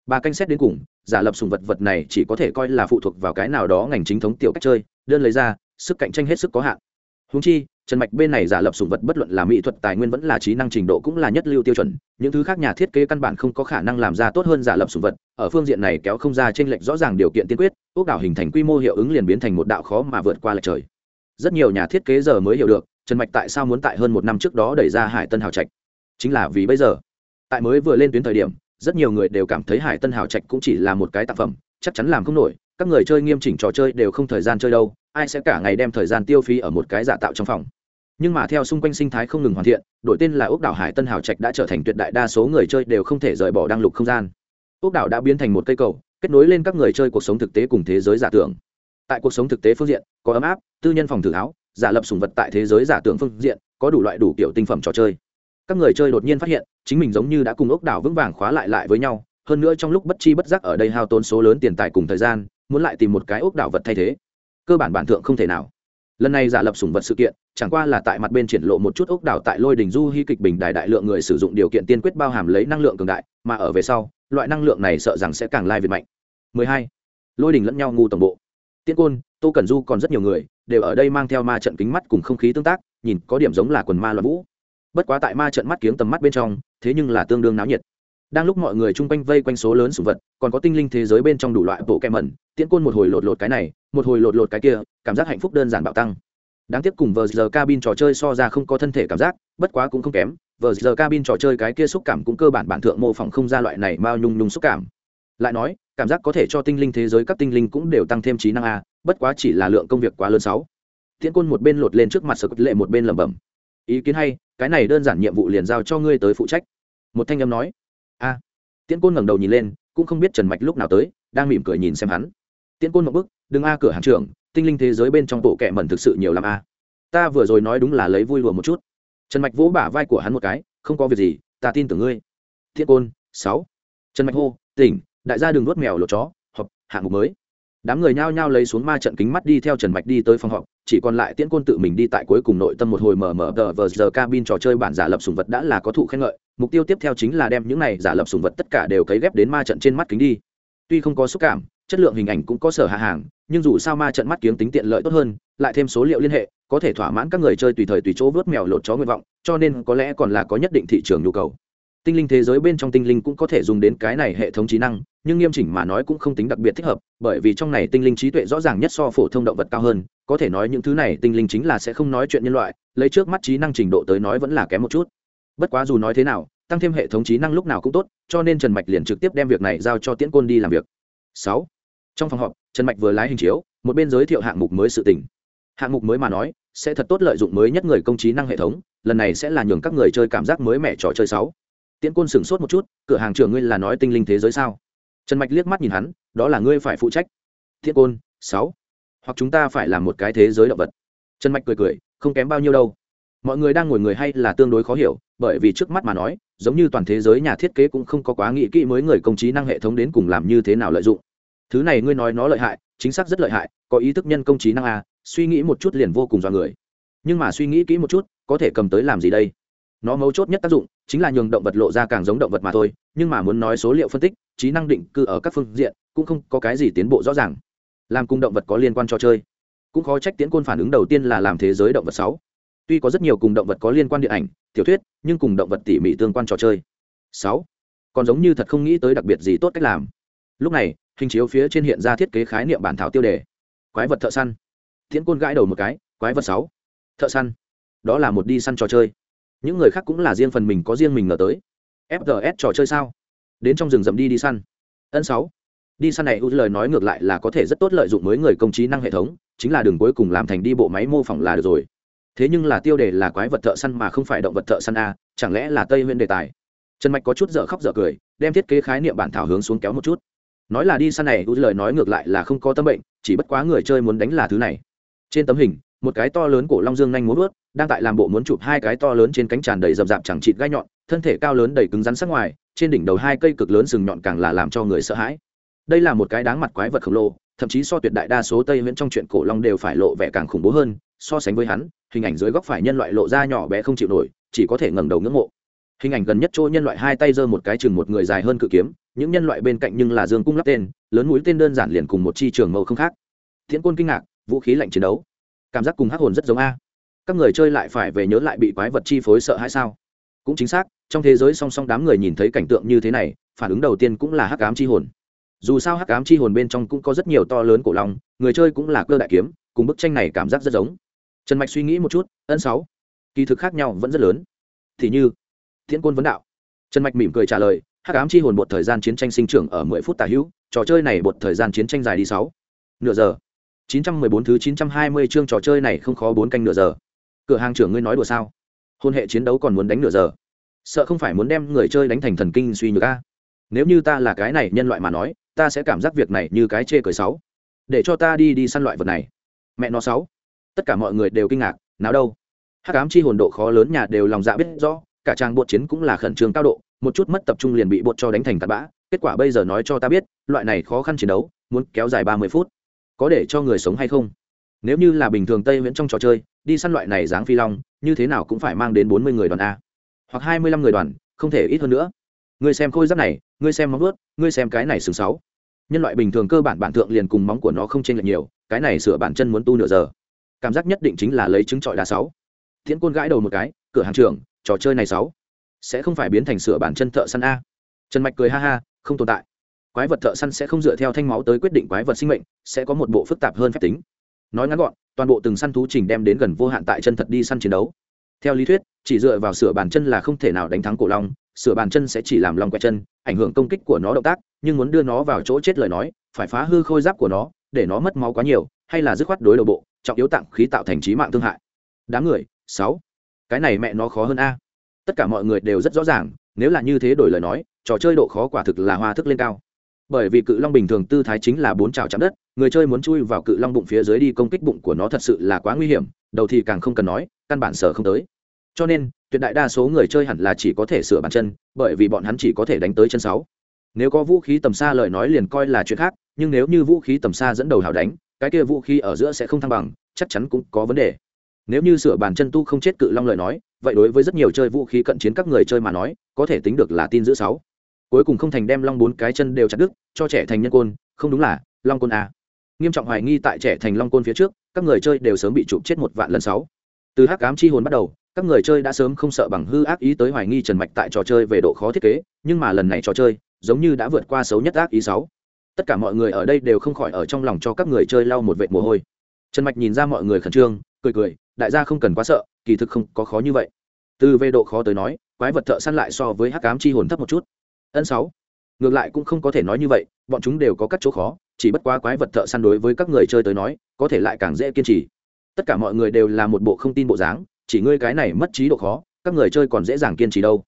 Ba canh xét đến cùng, giả lập sùng vật vật này chỉ có thể coi là phụ thuộc vào cái nào đó ngành chính thống tiểu cách chơi, đơn lấy ra, sức cạnh tranh hết sức có hạn. Húng chi trần mạch bên này giả lập sùng vật bất luận là mỹ thuật, tài nguyên vẫn là trí năng trình độ cũng là nhất lưu tiêu chuẩn, những thứ khác nhà thiết kế căn bản không có khả năng làm ra tốt hơn giả lập sùng vật, ở phương diện này kéo không ra t r ê n lệch rõ ràng điều kiện tiên quyết ốc đảo hình thành quy mô hiệu ứng liền biến thành một đạo khó mà vượt qua lệch trời. Rất nhiều nhà thiết kế giờ mới hiểu được, trần mạch tại sao muốn tại hơn một năm trước đó đẩy ra hải tân hào trạch? Chính là vì bây giờ. Tại mới vừa lên tuyến thời điểm, rất nhiều người đều cảm thấy hải tân hào trạch cũng chỉ là một cái tác phẩm, chắc chắn làm không nổi, các người chơi nghiêm chỉnh trò chơi đều không thời gian chơi đâu, ai sẽ cả ngày đem thời gian tiêu phí ở một cái giả tạo trong phòng? Nhưng mà theo xung quanh sinh thái không ngừng hoàn thiện đội tên là ốc đảo hải tân hào trạch đã trở thành tuyệt đại đa số người chơi đều không thể rời bỏ đăng lục không gian. Ốc đảo đã biến thành một cây cầu, kết nối lên các người chơi cuộc sống thực tế cùng thế giới giả tưởng. Tại cuộc sống thực tế phương diện, có ấm áp, tư nhân phòng thử áo, giả lập sùng vật tại thế giới giả tưởng phương diện, có đủ loại đủ kiểu tinh phẩm trò chơi. Các người chơi đột nhiên phát hiện, chính mình giống như đã cùng ốc đảo vững vàng khóa lại lại với nhau, hơn nữa trong lúc bất chi bất giác ở đây hao tốn số lớn tiền tài cùng thời gian, muốn lại tìm một cái ốc đảo vật thay thế. Cơ bản bản thượng không thể nào lần này giả lập sủng vật sự kiện, chẳng qua là tại mặt bên triển lộ một chút ốc đảo tại lôi đình du hy kịch bình đài đại lượng người sử dụng điều kiện tiên quyết bao hàm lấy năng lượng cường đại, mà ở về sau, loại năng lượng này sợ rằng sẽ càng lai việt mạnh. 12. lôi đình lẫn nhau ngu tổng bộ. Tiên côn, tô cẩn du còn rất nhiều người, đều ở đây mang theo ma trận kính mắt cùng không khí tương tác, nhìn có điểm giống là quần ma loạn vũ. Bất quá tại ma trận mắt kiếng tầm mắt bên trong, thế nhưng là tương đương náo nhiệt đang lúc mọi người chung quanh vây quanh số lớn sủng vật, còn có tinh linh thế giới bên trong đủ loại bộ kem mẩn, tiễn côn một hồi lột lột cái này, một hồi lột lột cái kia, cảm giác hạnh phúc đơn giản bạo tăng. Đáng tiếc cùng vờ giờ cabin trò chơi so ra không có thân thể cảm giác, bất quá cũng không kém vờ giờ cabin trò chơi cái kia xúc cảm cũng cơ bản bản thượng mô phỏng không ra loại này mao nhung nhung xúc cảm. Lại nói, cảm giác có thể cho tinh linh thế giới các tinh linh cũng đều tăng thêm trí năng a, bất quá chỉ là lượng công việc quá lớn sáu. Tiễn côn một bên lột lên trước mặt sở lệ một bên lẩm bẩm. Ý kiến hay, cái này đơn giản nhiệm vụ liền giao cho ngươi tới phụ trách. Một thanh âm nói a. Tiễn côn ngẩng đầu nhìn lên, cũng không biết trần mạch lúc nào tới, đang mỉm cười nhìn xem hắn. Tiễn côn một bức đừng a, cửa hàng trưởng, tinh linh thế giới bên trong bộ kệ mẩn thực sự nhiều l a. Ta vừa rồi nói đúng là lấy vui lùa một chút. Trần mạch vỗ bả vai của hắn một cái, không có việc gì, ta tin tưởng ngươi. Tiễn côn, sáu. Trần mạch hô, tỉnh, đại gia đường nuốt mèo lột chó, họp, hạng mục mới. Đám người nhao nhao lấy xuống ma trận kính mắt đi theo trần mạch đi tới phòng họp chỉ còn lại tiễn côn tự mình đi tại cuối cùng nội tâm một hồi mở mở tờ vờ giờ cabin trò chơi bản giả lập sùng vật đã là có thụ khen ngợi. Mục tiêu tiếp theo chính là đem những này giả lập sùng vật tất cả đều cấy ghép đến ma trận trên mắt kính đi. Tuy không có xúc cảm, chất lượng hình ảnh cũng có sở hạ hàng, nhưng dù sao ma trận mắt kiếm tính tiện lợi tốt hơn, lại thêm số liệu liên hệ, có thể thỏa mãn các người chơi tùy thời tùy chỗ vớt mèo lột chó nguyện vọng, cho nên có lẽ còn là có nhất định thị trường nhu cầu. Tinh linh thế giới bên trong tinh linh cũng có thể dùng đến cái này hệ thống trí năng nhưng nghiêm chỉnh mà nói cũng không tính đặc biệt thích hợp, bởi vì trong này tinh linh trí tuệ rõ ràng nhất so phổ thông động vật cao hơn, có thể nói những thứ này tinh linh chính là sẽ không nói chuyện nhân loại, lấy trước mắt trí năng trình độ tới nói vẫn là kém một chút. Bất quá dù nói thế nào, tăng thêm hệ thống trí năng lúc nào cũng tốt, cho nên trần mạch liền trực tiếp đem việc này giao cho tiễn côn đi làm việc. Sáu, trong phòng họp, trần mạch vừa lái hình chiếu, một bên giới thiệu hạng mục mới sự tình. Hạng mục mới mà nói, sẽ thật tốt lợi dụng mới nhất người công trí năng hệ thống, lần này sẽ là nhường các người chơi cảm giác mới mẻ trò chơi sáu. Tiễn côn sửng sốt một chút, cửa hàng trường ngươi là nói tinh linh thế giới sao? Trần mạch liếc mắt nhìn hắn, đó là ngươi phải phụ trách. Thiết côn, sáu. Hoặc chúng ta phải làm một cái thế giới động vật. Trần mạch cười cười, không kém bao nhiêu đâu. Mọi người đang ngồi người hay là tương đối khó hiểu, bởi vì trước mắt mà nói, giống như toàn thế giới nhà thiết kế cũng không có quá nghĩ kỹ mới người công trí năng hệ thống đến cùng làm như thế nào lợi dụng. Thứ này ngươi nói nó lợi hại, chính xác rất lợi hại, có ý thức nhân công trí năng a, suy nghĩ một chút liền vô cùng dọa người. Nhưng mà suy nghĩ kỹ một chút, có thể cầm tới làm gì đây? Nó mấu chốt nhất tác dụng chính là nhường động vật lộ ra càng giống động vật mà thôi, nhưng mà muốn nói số liệu phân tích, trí năng định cư ở các phương diện, cũng không có cái gì tiến bộ rõ ràng. Làm cùng động vật có liên quan cho chơi. Cũng khó trách tiến côn phản ứng đầu tiên là làm thế giới động vật sáu. Tuy có rất nhiều cùng động vật có liên quan điện ảnh, tiểu thuyết, nhưng cùng động vật tỉ mỉ tương quan trò chơi. Sáu. Còn giống như thật không nghĩ tới đặc biệt gì tốt cách làm. Lúc này, hình chiếu phía trên hiện ra thiết kế khái niệm bản thảo tiêu đề. Quái vật thợ săn. Tiễn côn gãi đầu một cái, quái vật sáu. Thợ săn. Đó là một đi săn trò chơi những người khác cũng là riêng phần mình có riêng mình ngờ tới. Fgs trò chơi sao? Đến trong rừng rậm đi đi săn. Ân sáu. Đi săn này ưu lời nói ngược lại là có thể rất tốt lợi dụng mới người công trí năng hệ thống, chính là đường cuối cùng làm thành đi bộ máy mô phỏng là được rồi. Thế nhưng là tiêu đề là quái vật thợ săn mà không phải động vật thợ săn a, chẳng lẽ là tây nguyên đề tài? Trần mạch có chút dở khóc dở cười, đem thiết kế khái niệm bản thảo hướng xuống kéo một chút. Nói là đi săn này ưu lời nói ngược lại là không có tâm bệnh, chỉ bất quá người chơi muốn đánh là thứ này. Trên tấm hình một cái to lớn cổ long dương nhanh muốn vớt, đang tại làm bộ muốn chụp hai cái to lớn trên cánh tràn đầy rậm rạp chẳng chịt gai nhọn, thân thể cao lớn đầy cứng rắn sắc ngoài, trên đỉnh đầu hai cây cực lớn sừng nhọn càng là làm cho người sợ hãi. Đây là một cái đáng mặt quái vật khổng lồ, thậm chí so tuyệt đại đa số tây miễn trong chuyện cổ long đều phải lộ vẻ càng khủng bố hơn, so sánh với hắn, hình ảnh dưới góc phải nhân loại lộ ra nhỏ bé không chịu nổi, chỉ có thể ngẩng đầu ngưỡng mộ. Hình ảnh gần nhất chỗ nhân loại hai tay giơ một cái chừng một người dài hơn cự kiếm, những nhân loại bên cạnh nhưng là dương cung lắp tên, lớn mũi tên đơn giản liền cùng một chi trường mâu không khác. Thiện quân kinh ngạc, vũ khí lạnh chiến đấu cảm giác cùng hắc hồn rất giống a. Các người chơi lại phải về nhớ lại bị quái vật chi phối sợ hay sao? Cũng chính xác, trong thế giới song song đám người nhìn thấy cảnh tượng như thế này, phản ứng đầu tiên cũng là hắc ám chi hồn. Dù sao hắc ám chi hồn bên trong cũng có rất nhiều to lớn cổ lòng người chơi cũng là cơ đại kiếm, cùng bức tranh này cảm giác rất giống. Trần mạch suy nghĩ một chút, ân sáu. Kỳ thực khác nhau vẫn rất lớn. Thì như thiện côn vấn đạo. Trần mạch mỉm cười trả lời, hắc ám chi hồn một thời gian chiến tranh sinh trưởng ở mười phút tả hữu, trò chơi này một thời gian chiến tranh dài đi sáu. Nửa giờ. 914 thứ 920 chương trò chơi này không khó bốn canh nửa giờ. Cửa hàng trưởng ngươi nói đùa sao? Hôn hệ chiến đấu còn muốn đánh nửa giờ. Sợ không phải muốn đem người chơi đánh thành thần kinh suy nhược a. Nếu như ta là cái này nhân loại mà nói, ta sẽ cảm giác việc này như cái chê cười sáu. Để cho ta đi đi săn loại vật này. Mẹ nó sáu. Tất cả mọi người đều kinh ngạc, nào đâu? Hắc ám chi hồn độ khó lớn nhà đều lòng dạ biết rõ, cả trang bộ chiến cũng là khẩn trương cao độ, một chút mất tập trung liền bị bột cho đánh thành tạt bã, kết quả bây giờ nói cho ta biết loại này khó khăn chiến đấu muốn kéo dài ba mươi phút có để cho người sống hay không? Nếu như là bình thường tây viễn trong trò chơi, đi săn loại này dáng phi long, như thế nào cũng phải mang đến bốn mươi người đoàn a. Hoặc hai mươi lăm người đoàn, không thể ít hơn nữa. Ngươi xem khôi giáp này ngươi xem móng ướt ngươi xem cái này sừng sáu. Nhân loại bình thường cơ bản bản thượng liền cùng móng của nó không chênh lệch nhiều, cái này sửa bản chân muốn tu nửa giờ. Cảm giác nhất định chính là lấy trứng trọi đá sáu. Thiện côn gãi đầu một cái, cửa hàng trưởng, trò chơi này sáu. Sẽ không phải biến thành sửa bản chân thợ săn a. Trần mạch cười ha ha, không tồn tại quái vật thợ săn sẽ không dựa theo thanh máu tới quyết định quái vật sinh mệnh, sẽ có một bộ phức tạp hơn phép tính. Nói ngắn gọn, toàn bộ từng săn thú trình đem đến gần vô hạn tại chân thật đi săn chiến đấu. Theo lý thuyết, chỉ dựa vào sửa bàn chân là không thể nào đánh thắng cổ long, sửa bàn chân sẽ chỉ làm lòng quẹt chân, ảnh hưởng công kích của nó động tác, nhưng muốn đưa nó vào chỗ chết lời nói, phải phá hư khôi giáp của nó, để nó mất máu quá nhiều, hay là dứt khoát đối đầu bộ, trọng yếu tạng khí tạo thành trí mạng thương hại. Đám người, sáu. Cái này mẹ nó khó hơn a. Tất cả mọi người đều rất rõ ràng, nếu là như thế đổi lời nói, trò chơi độ khó quả thực là hoa thức lên cao bởi vì cự long bình thường tư thái chính là bốn trào chạm đất, người chơi muốn chui vào cự long bụng phía dưới đi công kích bụng của nó thật sự là quá nguy hiểm, đầu thì càng không cần nói, căn bản sở không tới. Cho nên, tuyệt đại đa số người chơi hẳn là chỉ có thể sửa bàn chân, bởi vì bọn hắn chỉ có thể đánh tới chân sáu. Nếu có vũ khí tầm xa lời nói liền coi là chuyện khác, nhưng nếu như vũ khí tầm xa dẫn đầu hào đánh, cái kia vũ khí ở giữa sẽ không thăng bằng, chắc chắn cũng có vấn đề. Nếu như sửa bàn chân tu không chết cự long lời nói, vậy đối với rất nhiều chơi vũ khí cận chiến các người chơi mà nói, có thể tính được là tin giữ sáu cuối cùng không thành đem long bốn cái chân đều chặt đứt, cho trẻ thành nhân côn, không đúng là, long côn à. Nghiêm trọng hoài nghi tại trẻ thành long côn phía trước, các người chơi đều sớm bị chụp chết một vạn lần sáu. Từ hắc ám chi hồn bắt đầu, các người chơi đã sớm không sợ bằng hư ác ý tới hoài nghi trần mạch tại trò chơi về độ khó thiết kế, nhưng mà lần này trò chơi, giống như đã vượt qua xấu nhất ác ý sáu. Tất cả mọi người ở đây đều không khỏi ở trong lòng cho các người chơi lau một vệt mồ hôi. Trần mạch nhìn ra mọi người khẩn trương, cười cười, đại gia không cần quá sợ, kỳ thực không có khó như vậy. Từ về độ khó tới nói, quái vật thợ săn lại so với hắc ám chi hồn thấp một chút ân sáu. Ngược lại cũng không có thể nói như vậy, bọn chúng đều có các chỗ khó, chỉ bất quá quái vật thợ săn đối với các người chơi tới nói, có thể lại càng dễ kiên trì. Tất cả mọi người đều là một bộ không tin bộ dáng, chỉ ngươi cái này mất trí độ khó, các người chơi còn dễ dàng kiên trì đâu.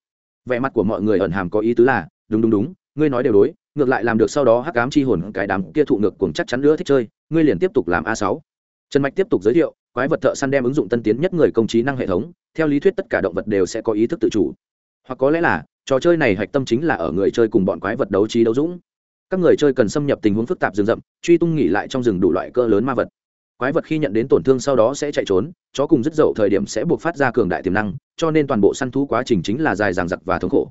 Vẻ mặt của mọi người ẩn hàm có ý tứ là, đúng đúng đúng, ngươi nói đều đối, ngược lại làm được sau đó hắc ám chi hồn, cái đám kia thụ ngược cùng chắc chắn nữa thích chơi, ngươi liền tiếp tục làm a sáu. Trần mạch tiếp tục giới thiệu, quái vật thợ săn đem ứng dụng tân tiến nhất người công trí năng hệ thống, theo lý thuyết tất cả động vật đều sẽ có ý thức tự chủ. Hoặc có lẽ là trò chơi này hạch tâm chính là ở người chơi cùng bọn quái vật đấu trí đấu dũng. Các người chơi cần xâm nhập tình huống phức tạp rừng rậm, truy tung nghỉ lại trong rừng đủ loại cơ lớn ma vật. Quái vật khi nhận đến tổn thương sau đó sẽ chạy trốn, chó cùng rất dậu thời điểm sẽ buộc phát ra cường đại tiềm năng, cho nên toàn bộ săn thú quá trình chính là dài dằng dặc và thống khổ.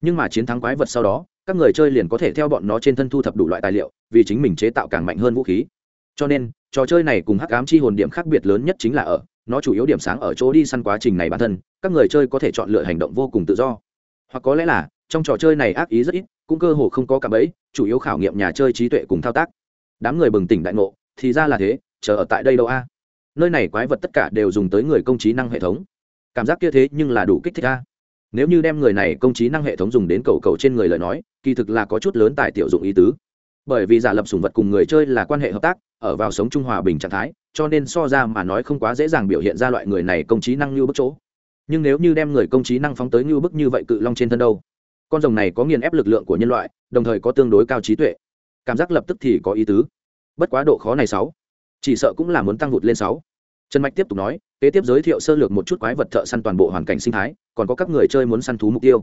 Nhưng mà chiến thắng quái vật sau đó, các người chơi liền có thể theo bọn nó trên thân thu thập đủ loại tài liệu, vì chính mình chế tạo càng mạnh hơn vũ khí. Cho nên, trò chơi này cùng hắc ám chi hồn điểm khác biệt lớn nhất chính là ở, nó chủ yếu điểm sáng ở chỗ đi săn quá trình này bản thân, các người chơi có thể chọn lựa hành động vô cùng tự do hoặc có lẽ là, trong trò chơi này ác ý rất ít, cũng cơ hồ không có cả bẫy, chủ yếu khảo nghiệm nhà chơi trí tuệ cùng thao tác. Đám người bừng tỉnh đại ngộ, thì ra là thế, chờ ở tại đây đâu a? Nơi này quái vật tất cả đều dùng tới người công trí năng hệ thống. Cảm giác kia thế nhưng là đủ kích thích a. Nếu như đem người này công trí năng hệ thống dùng đến cầu cầu trên người lời nói, kỳ thực là có chút lớn tài tiểu dụng ý tứ. Bởi vì giả lập sùng vật cùng người chơi là quan hệ hợp tác, ở vào sống trung hòa bình trạng thái, cho nên so ra mà nói không quá dễ dàng biểu hiện ra loại người này công trí năng như bất chỗ nhưng nếu như đem người công trí năng phóng tới như bức như vậy cự long trên thân đâu? Con rồng này có nghiền ép lực lượng của nhân loại, đồng thời có tương đối cao trí tuệ. Cảm giác lập tức thì có ý tứ. Bất quá độ khó này sáu. Chỉ sợ cũng là muốn tăng vụt lên sáu. Trần mạch tiếp tục nói, kế tiếp giới thiệu sơ lược một chút quái vật thợ săn toàn bộ hoàn cảnh sinh thái, còn có các người chơi muốn săn thú mục tiêu.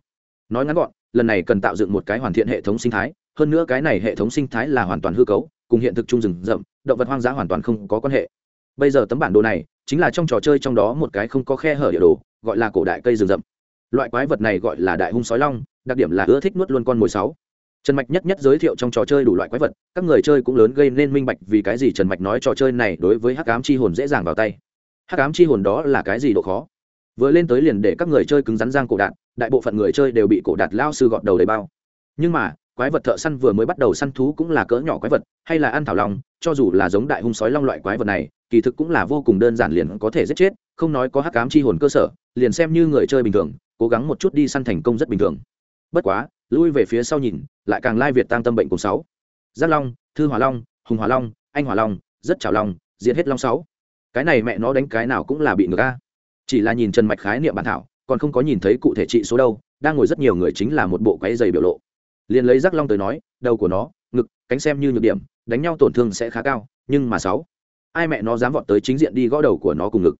Nói ngắn gọn, lần này cần tạo dựng một cái hoàn thiện hệ thống sinh thái, hơn nữa cái này hệ thống sinh thái là hoàn toàn hư cấu, cùng hiện thực chung rừng rậm, động vật hoang dã hoàn toàn không có quan hệ. Bây giờ tấm bản đồ này, chính là trong trò chơi trong đó một cái không có khe hở địa đồ gọi là cổ đại cây rừng rậm. Loại quái vật này gọi là đại hung sói long, đặc điểm là ưa thích nuốt luôn con mồi sáu. Trần mạch nhất nhất giới thiệu trong trò chơi đủ loại quái vật, các người chơi cũng lớn gây nên minh bạch vì cái gì trần mạch nói trò chơi này đối với hắc ám chi hồn dễ dàng vào tay. Hắc ám chi hồn đó là cái gì độ khó? Vừa lên tới liền để các người chơi cứng rắn giang cổ đạn, đại bộ phận người chơi đều bị cổ đạt lao sư gọt đầu đầy bao. Nhưng mà, quái vật thợ săn vừa mới bắt đầu săn thú cũng là cỡ nhỏ quái vật, hay là ăn thảo long, cho dù là giống đại hung sói long loại quái vật này kỳ thực cũng là vô cùng đơn giản liền có thể giết chết, không nói có hắc ám chi hồn cơ sở, liền xem như người chơi bình thường, cố gắng một chút đi săn thành công rất bình thường. Bất quá, lui về phía sau nhìn, lại càng lai việt tăng tâm bệnh cùng sáu. Giác long, thư hỏa long, hùng hỏa long, anh hỏa long, rất chảo long, diệt hết long sáu. Cái này mẹ nó đánh cái nào cũng là bị ngược a. Chỉ là nhìn trần mạch khái niệm bản thảo, còn không có nhìn thấy cụ thể trị số đâu, đang ngồi rất nhiều người chính là một bộ quáy dày biểu lộ. Liền lấy giác long tới nói, đầu của nó, ngực, cánh xem như nhược điểm, đánh nhau tổn thương sẽ khá cao, nhưng mà sáu ai mẹ nó dám vọt tới chính diện đi gõ đầu của nó cùng ngực.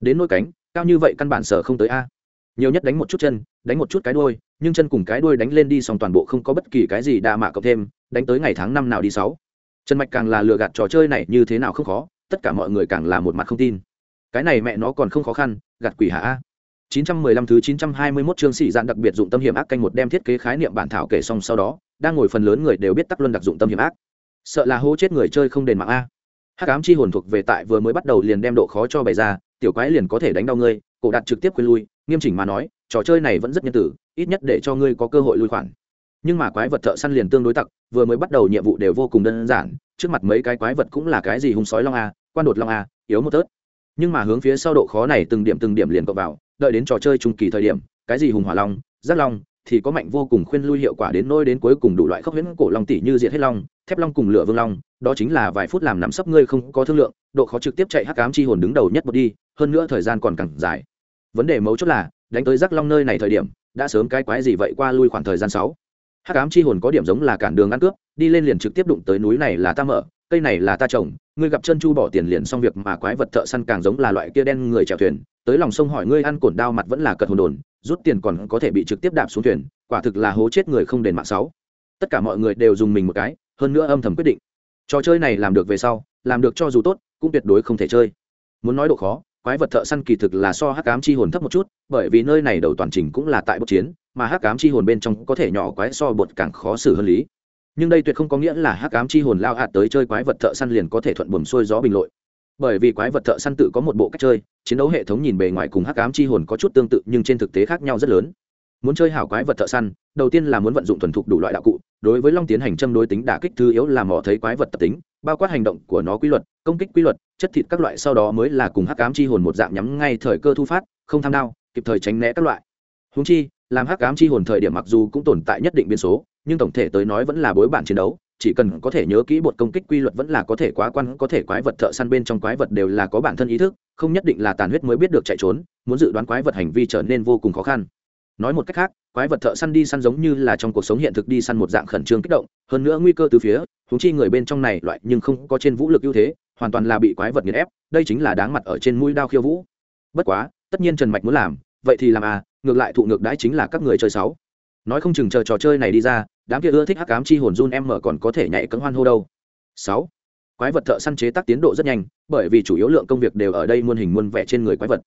Đến nỗi cánh cao như vậy căn bản sở không tới a. Nhiều nhất đánh một chút chân đánh một chút cái đôi nhưng chân cùng cái đuôi đánh lên đi xong toàn bộ không có bất kỳ cái gì đa mạ cộng thêm đánh tới ngày tháng năm nào đi sáu. Trần mạch càng là lừa gạt trò chơi này như thế nào không khó tất cả mọi người càng là một mặt không tin. Cái này mẹ nó còn không khó khăn gạt quỷ hạ a. 915 thứ 921 chương sĩ dạn đặc biệt dụng tâm hiểm ác canh một đem thiết kế khái niệm bản thảo kể xong sau đó, đang ngồi phần lớn người đều biết tắc luân đặc dụng tâm hiểm ác. Sợ là hô chết người chơi không đền mạng a. Hắc ám chi hồn thuộc về tại vừa mới bắt đầu liền đem độ khó cho bày ra, tiểu quái liền có thể đánh đau ngươi, cổ đạt trực tiếp quên lui, nghiêm chỉnh mà nói, trò chơi này vẫn rất nhân tử, ít nhất để cho ngươi có cơ hội lui khoản. Nhưng mà quái vật thợ săn liền tương đối tặc, vừa mới bắt đầu nhiệm vụ đều vô cùng đơn giản, trước mặt mấy cái quái vật cũng là cái gì hung sói long a, quan đột long a, yếu một tớt. Nhưng mà hướng phía sau độ khó này từng điểm từng điểm liền cộng vào, đợi đến trò chơi trung kỳ thời điểm cái gì hùng hỏa long giác long thì có mạnh vô cùng khuyên lui hiệu quả đến nôi đến cuối cùng đủ loại khốc huyễn cổ long tỷ như diệt hết long thép long cùng lửa vương long, đó chính là vài phút làm nắm sấp ngươi không có thương lượng, độ khó trực tiếp chạy hắc cám chi hồn đứng đầu nhất một đi, hơn nữa thời gian còn càng dài. Vấn đề mấu chốt là, đánh tới rắc long nơi này thời điểm, đã sớm cái quái gì vậy qua lui khoảng thời gian sáu. Hắc ám chi hồn có điểm giống là cản đường ăn cướp, đi lên liền trực tiếp đụng tới núi này là ta mở, cây này là ta trồng, ngươi gặp chân chu bỏ tiền liền xong việc mà quái vật thợ săn càng giống là loại kia đen người chèo thuyền, tới lòng sông hỏi ngươi ăn cổn đao mặt vẫn là cật hồn đồn, rút tiền còn có thể bị trực tiếp đạp xuống thuyền, quả thực là hố chết người không đền mạng sáu. Tất cả mọi người đều dùng mình một cái hơn nữa âm thầm quyết định. Trò chơi này làm được về sau, làm được cho dù tốt, cũng tuyệt đối không thể chơi. Muốn nói độ khó, quái vật thợ săn kỳ thực là so hắc ám chi hồn thấp một chút, bởi vì nơi này đầu toàn trình cũng là tại bột chiến, mà hắc ám chi hồn bên trong có thể nhỏ quái so bột càng khó xử hơn lý. Nhưng đây tuyệt không có nghĩa là hắc ám chi hồn lao hạt tới chơi quái vật thợ săn liền có thể thuận buồm xuôi gió bình lội. Bởi vì quái vật thợ săn tự có một bộ cách chơi, chiến đấu hệ thống nhìn bề ngoài cùng hắc ám chi hồn có chút tương tự nhưng trên thực tế khác nhau rất lớn muốn chơi hảo quái vật thợ săn, đầu tiên là muốn vận dụng thuần thục đủ loại đạo cụ, đối với long tiến hành châm đối tính đả kích thứ yếu là mỏ thấy quái vật tập tính, bao quát hành động của nó quy luật, công kích quy luật, chất thịt các loại, sau đó mới là cùng hắc ám chi hồn một dạng nhắm ngay thời cơ thu phát, không tham đao, kịp thời tránh né các loại. Húng chi, làm hắc ám chi hồn thời điểm mặc dù cũng tồn tại nhất định biên số, nhưng tổng thể tới nói vẫn là bối bản chiến đấu, chỉ cần có thể nhớ kỹ bột công kích quy luật vẫn là có thể quá quan, có thể quái vật thợ săn bên trong quái vật đều là có bản thân ý thức, không nhất định là tàn huyết mới biết được chạy trốn, muốn dự đoán quái vật hành vi trở nên vô cùng khó khăn nói một cách khác, quái vật thợ săn đi săn giống như là trong cuộc sống hiện thực đi săn một dạng khẩn trương kích động, hơn nữa nguy cơ từ phía thúng chi người bên trong này loại nhưng không có trên vũ lực ưu thế, hoàn toàn là bị quái vật nghiền ép, đây chính là đáng mặt ở trên mũi đao khiêu vũ. Bất quá, tất nhiên trần mạch muốn làm, vậy thì làm à ngược lại thụ ngược đãi chính là các người chơi sáu nói không chừng chờ trò chơi này đi ra, đám kia ưa thích hắc ám chi hồn run em mở còn có thể nhảy cấm hoan hô đâu. Sáu, quái vật thợ săn chế tác tiến độ rất nhanh, bởi vì chủ yếu lượng công việc đều ở đây muôn hình muôn vẻ trên người quái vật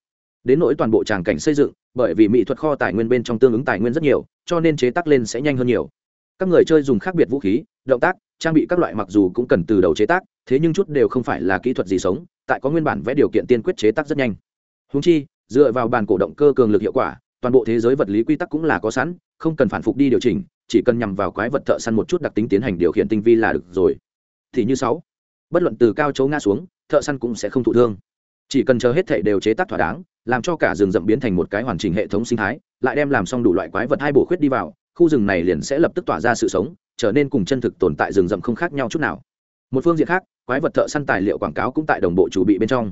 đến nỗi toàn bộ tràng cảnh xây dựng, bởi vì mỹ thuật kho tài nguyên bên trong tương ứng tài nguyên rất nhiều, cho nên chế tác lên sẽ nhanh hơn nhiều. Các người chơi dùng khác biệt vũ khí, động tác, trang bị các loại mặc dù cũng cần từ đầu chế tác, thế nhưng chút đều không phải là kỹ thuật gì sống, tại có nguyên bản vẽ điều kiện tiên quyết chế tác rất nhanh. Húng chi, dựa vào bàn cổ động cơ cường lực hiệu quả, toàn bộ thế giới vật lý quy tắc cũng là có sẵn, không cần phản phục đi điều chỉnh, chỉ cần nhằm vào quái vật thợ săn một chút đặc tính tiến hành điều khiển tinh vi là được rồi. Thì như sáu, bất luận từ cao chấu ngã xuống, thợ săn cũng sẽ không thụ thương. Chỉ cần chờ hết thể đều chế tác thỏa đáng làm cho cả rừng rậm biến thành một cái hoàn chỉnh hệ thống sinh thái, lại đem làm xong đủ loại quái vật hai bổ khuyết đi vào, khu rừng này liền sẽ lập tức tỏa ra sự sống, trở nên cùng chân thực tồn tại rừng rậm không khác nhau chút nào. Một phương diện khác, quái vật thợ săn tài liệu quảng cáo cũng tại đồng bộ chủ bị bên trong.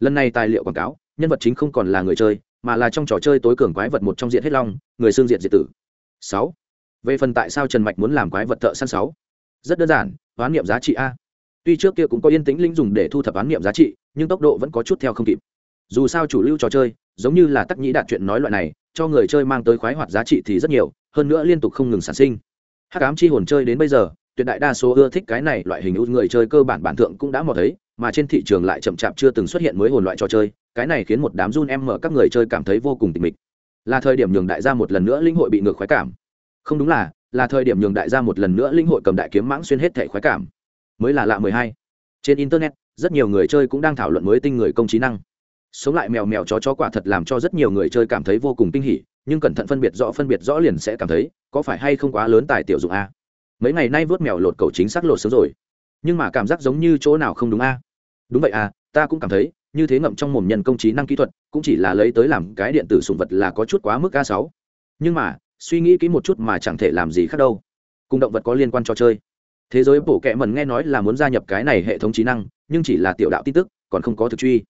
Lần này tài liệu quảng cáo, nhân vật chính không còn là người chơi, mà là trong trò chơi tối cường quái vật một trong diện hết long, người xương diện diệt tử. Sáu. Về phần tại sao trần mạch muốn làm quái vật thợ săn sáu? Rất đơn giản, oán niệm giá trị a. Tuy trước kia cũng có yên tĩnh linh dùng để thu thập oán niệm giá trị, nhưng tốc độ vẫn có chút theo không kịp dù sao chủ lưu trò chơi, giống như là tắc nhĩ đạt chuyện nói loại này, cho người chơi mang tới khoái hoạt giá trị thì rất nhiều, hơn nữa liên tục không ngừng sản sinh. Hát cám chi hồn chơi đến bây giờ, tuyệt đại đa số ưa thích cái này loại hình ưu người chơi cơ bản bản thượng cũng đã mò thấy, mà trên thị trường lại chậm chạp chưa từng xuất hiện mới hồn loại trò chơi, cái này khiến một đám run em mở các người chơi cảm thấy vô cùng tịch mịch. Là thời điểm nhường đại gia một lần nữa linh hội bị ngược khoái cảm. Không đúng là là thời điểm nhường đại gia một lần nữa linh hội cầm đại kiếm mãng xuyên hết thẻ khoái cảm. Mới là lạ mười hai. Trên internet, rất nhiều người chơi cũng đang thảo luận mới tinh người công trí năng sống lại mèo mèo chó chó quả thật làm cho rất nhiều người chơi cảm thấy vô cùng kinh hỉ, nhưng cẩn thận phân biệt rõ phân biệt rõ liền sẽ cảm thấy, có phải hay không quá lớn tài tiểu dụng a? Mấy ngày nay vớt mèo lột cầu chính xác lột sớm rồi. Nhưng mà cảm giác giống như chỗ nào không đúng a? Đúng vậy à ta cũng cảm thấy, như thế ngậm trong mồm nhân công trí năng kỹ thuật, cũng chỉ là lấy tới làm cái điện tử sùng vật là có chút quá mức a sáu. Nhưng mà, suy nghĩ kỹ một chút mà chẳng thể làm gì khác đâu. Cùng động vật có liên quan cho chơi. Thế giới bổ kẹ mần nghe nói là muốn gia nhập cái này hệ thống trí năng, nhưng chỉ là tiểu đạo tin tức, còn không có thực truy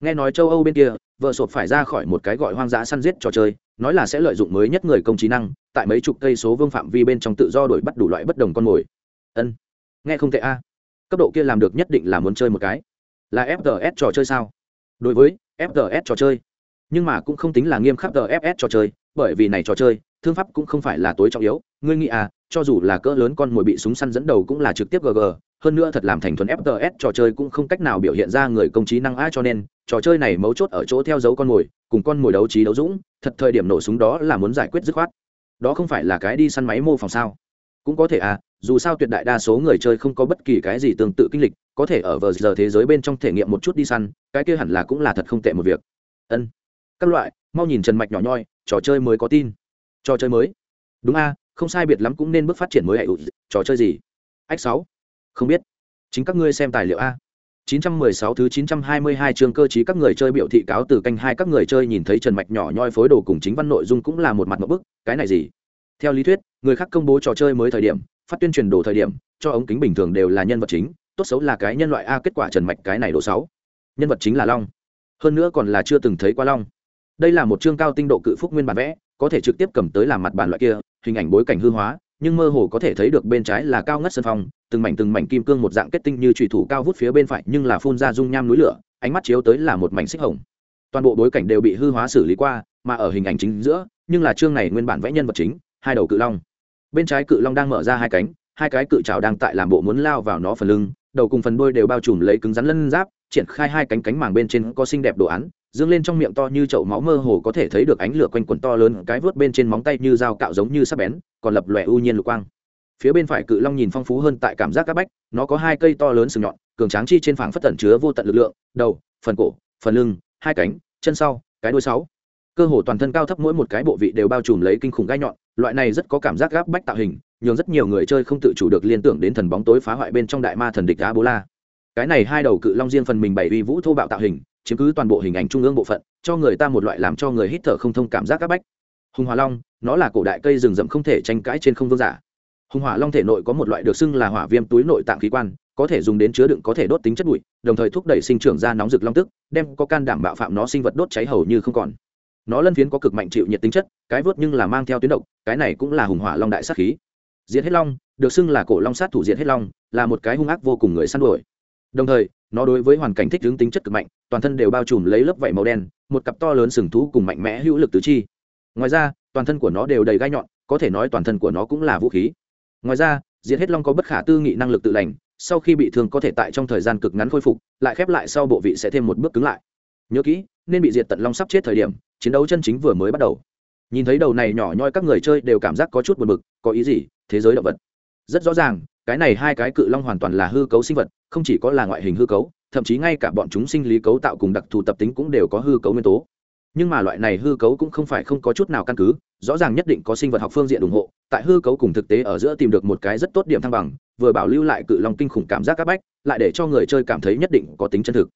nghe nói châu âu bên kia, vợ sột phải ra khỏi một cái gọi hoang dã săn giết trò chơi, nói là sẽ lợi dụng mới nhất người công trí năng, tại mấy chục cây số vương phạm vi bên trong tự do đổi bắt đủ loại bất đồng con mồi. Ân, nghe không tệ a. Cấp độ kia làm được nhất định là muốn chơi một cái. Là fts trò chơi sao? Đối với fts trò chơi, nhưng mà cũng không tính là nghiêm khắc fs trò chơi, bởi vì này trò chơi, thương pháp cũng không phải là tối trọng yếu ngươi nghĩ à cho dù là cỡ lớn con mồi bị súng săn dẫn đầu cũng là trực tiếp gg hơn nữa thật làm thành thuần fts trò chơi cũng không cách nào biểu hiện ra người công trí năng a cho nên, trò chơi này mấu chốt ở chỗ theo dấu con mồi, cùng con mồi đấu trí đấu dũng, thật thời điểm nổ súng đó là muốn giải quyết dứt khoát. Đó không phải là cái đi săn máy mô phòng sao? Cũng có thể à dù sao tuyệt đại đa số người chơi không có bất kỳ cái gì tương tự kinh lịch, có thể ở vờ giờ thế giới bên trong thể nghiệm một chút đi săn, cái kia hẳn là cũng là thật không tệ một việc. Ân. Các loại, mau nhìn trần mạch nhỏ nhoi, trò chơi mới có tin. Trò chơi mới. Đúng a không sai biệt lắm cũng nên bước phát triển mới hệ ừ, trò chơi gì ách sáu không biết chính các ngươi xem tài liệu a 916 thứ 922 chương cơ trí các người chơi biểu thị cáo từ canh hai các người chơi nhìn thấy Trần Mạch nhỏ nhoi phối đồ cùng chính văn nội dung cũng là một mặt một bức, cái này gì? Theo lý thuyết, người khác công bố trò chơi mới thời điểm, phát tuyên truyền đồ thời điểm, cho ống kính bình thường đều là nhân vật chính, tốt xấu là cái nhân loại a kết quả Trần Mạch cái này đồ 6. Nhân vật chính là Long. Hơn nữa còn là chưa từng thấy qua Long. Đây là một chương cao tinh độ cự phúc nguyên bản vẽ, có thể trực tiếp cầm tới làm mặt bàn loại kia, hình ảnh bối cảnh hư hóa, nhưng mơ hồ có thể thấy được bên trái là cao ngất sân phong từng mảnh từng mảnh kim cương một dạng kết tinh như trùy thủ cao vút phía bên phải nhưng là phun ra dung nham núi lửa ánh mắt chiếu tới là một mảnh xích hồng. Toàn bộ bối cảnh đều bị hư hóa xử lý qua mà ở hình ảnh chính giữa nhưng là chương này nguyên bản vẽ nhân vật chính hai đầu cự long. Bên trái cự long đang mở ra hai cánh hai cái cự trào đang tại làm bộ muốn lao vào nó phần lưng đầu cùng phần đuôi đều bao trùm lấy cứng rắn lân giáp, triển khai hai cánh cánh màng bên trên có xinh đẹp đồ án, dương lên trong miệng to như chậu máu mơ hồ có thể thấy được ánh lửa quanh quần to lớn, cái vớt bên trên móng tay như dao cạo giống như sắc bén, còn lập lòe u nhiên lục quang. Phía bên phải cự long nhìn phong phú hơn tại cảm giác các bách, nó có hai cây to lớn sừng nhọn, cường tráng chi trên phảng phất tẩn chứa vô tận lực lượng, đầu, phần cổ, phần lưng, hai cánh, chân sau, cái đuôi sáu. Cơ hồ toàn thân cao thấp mỗi một cái bộ vị đều bao trùm lấy kinh khủng gai nhọn, loại này rất có cảm giác gáp bách tạo hình nhường rất nhiều người chơi không tự chủ được liên tưởng đến thần bóng tối phá hoại bên trong đại ma thần địch á la cái này hai đầu cự long riêng phần mình bảy uy vũ thô bạo tạo hình, chiếm cứ toàn bộ hình ảnh trung ương bộ phận, cho người ta một loại làm cho người hít thở không thông cảm giác các bách. Hùng hỏa long, nó là cổ đại cây rừng rậm không thể tranh cãi trên không vương giả. Hùng hỏa long thể nội có một loại được xưng là hỏa viêm túi nội tạng khí quan, có thể dùng đến chứa đựng có thể đốt tính chất bụi, đồng thời thúc đẩy sinh trưởng ra nóng rực long tức, đem có can đảm bạo phạm nó sinh vật đốt cháy hầu như không còn. Nó lân phiến có cực mạnh chịu nhiệt tính chất, cái vớt nhưng là mang theo tuyến độc, cái này cũng là hùng hỏa long đại sát khí diệt hết long, được xưng là cổ long sát thủ diệt hết long, là một cái hung ác vô cùng người săn đuổi. Đồng thời, nó đối với hoàn cảnh thích ứng tính chất cực mạnh, toàn thân đều bao trùm lấy lớp vảy màu đen, một cặp to lớn sừng thú cùng mạnh mẽ hữu lực tứ chi. Ngoài ra, toàn thân của nó đều đầy gai nhọn, có thể nói toàn thân của nó cũng là vũ khí. Ngoài ra, diệt hết long có bất khả tư nghị năng lực tự lành, sau khi bị thương có thể tại trong thời gian cực ngắn khôi phục, lại khép lại sau bộ vị sẽ thêm một bước cứng lại. Nhớ kỹ, nên bị diệt tận long sắp chết thời điểm, chiến đấu chân chính vừa mới bắt đầu. Nhìn thấy đầu này nhỏ nhoi các người chơi đều cảm giác có chút buồn bực, có ý gì? Thế giới động vật. Rất rõ ràng, cái này hai cái cự long hoàn toàn là hư cấu sinh vật, không chỉ có là ngoại hình hư cấu, thậm chí ngay cả bọn chúng sinh lý cấu tạo cùng đặc thù tập tính cũng đều có hư cấu nguyên tố. Nhưng mà loại này hư cấu cũng không phải không có chút nào căn cứ, rõ ràng nhất định có sinh vật học phương diện ủng hộ, tại hư cấu cùng thực tế ở giữa tìm được một cái rất tốt điểm thăng bằng, vừa bảo lưu lại cự long kinh khủng cảm giác các bách, lại để cho người chơi cảm thấy nhất định có tính chân thực.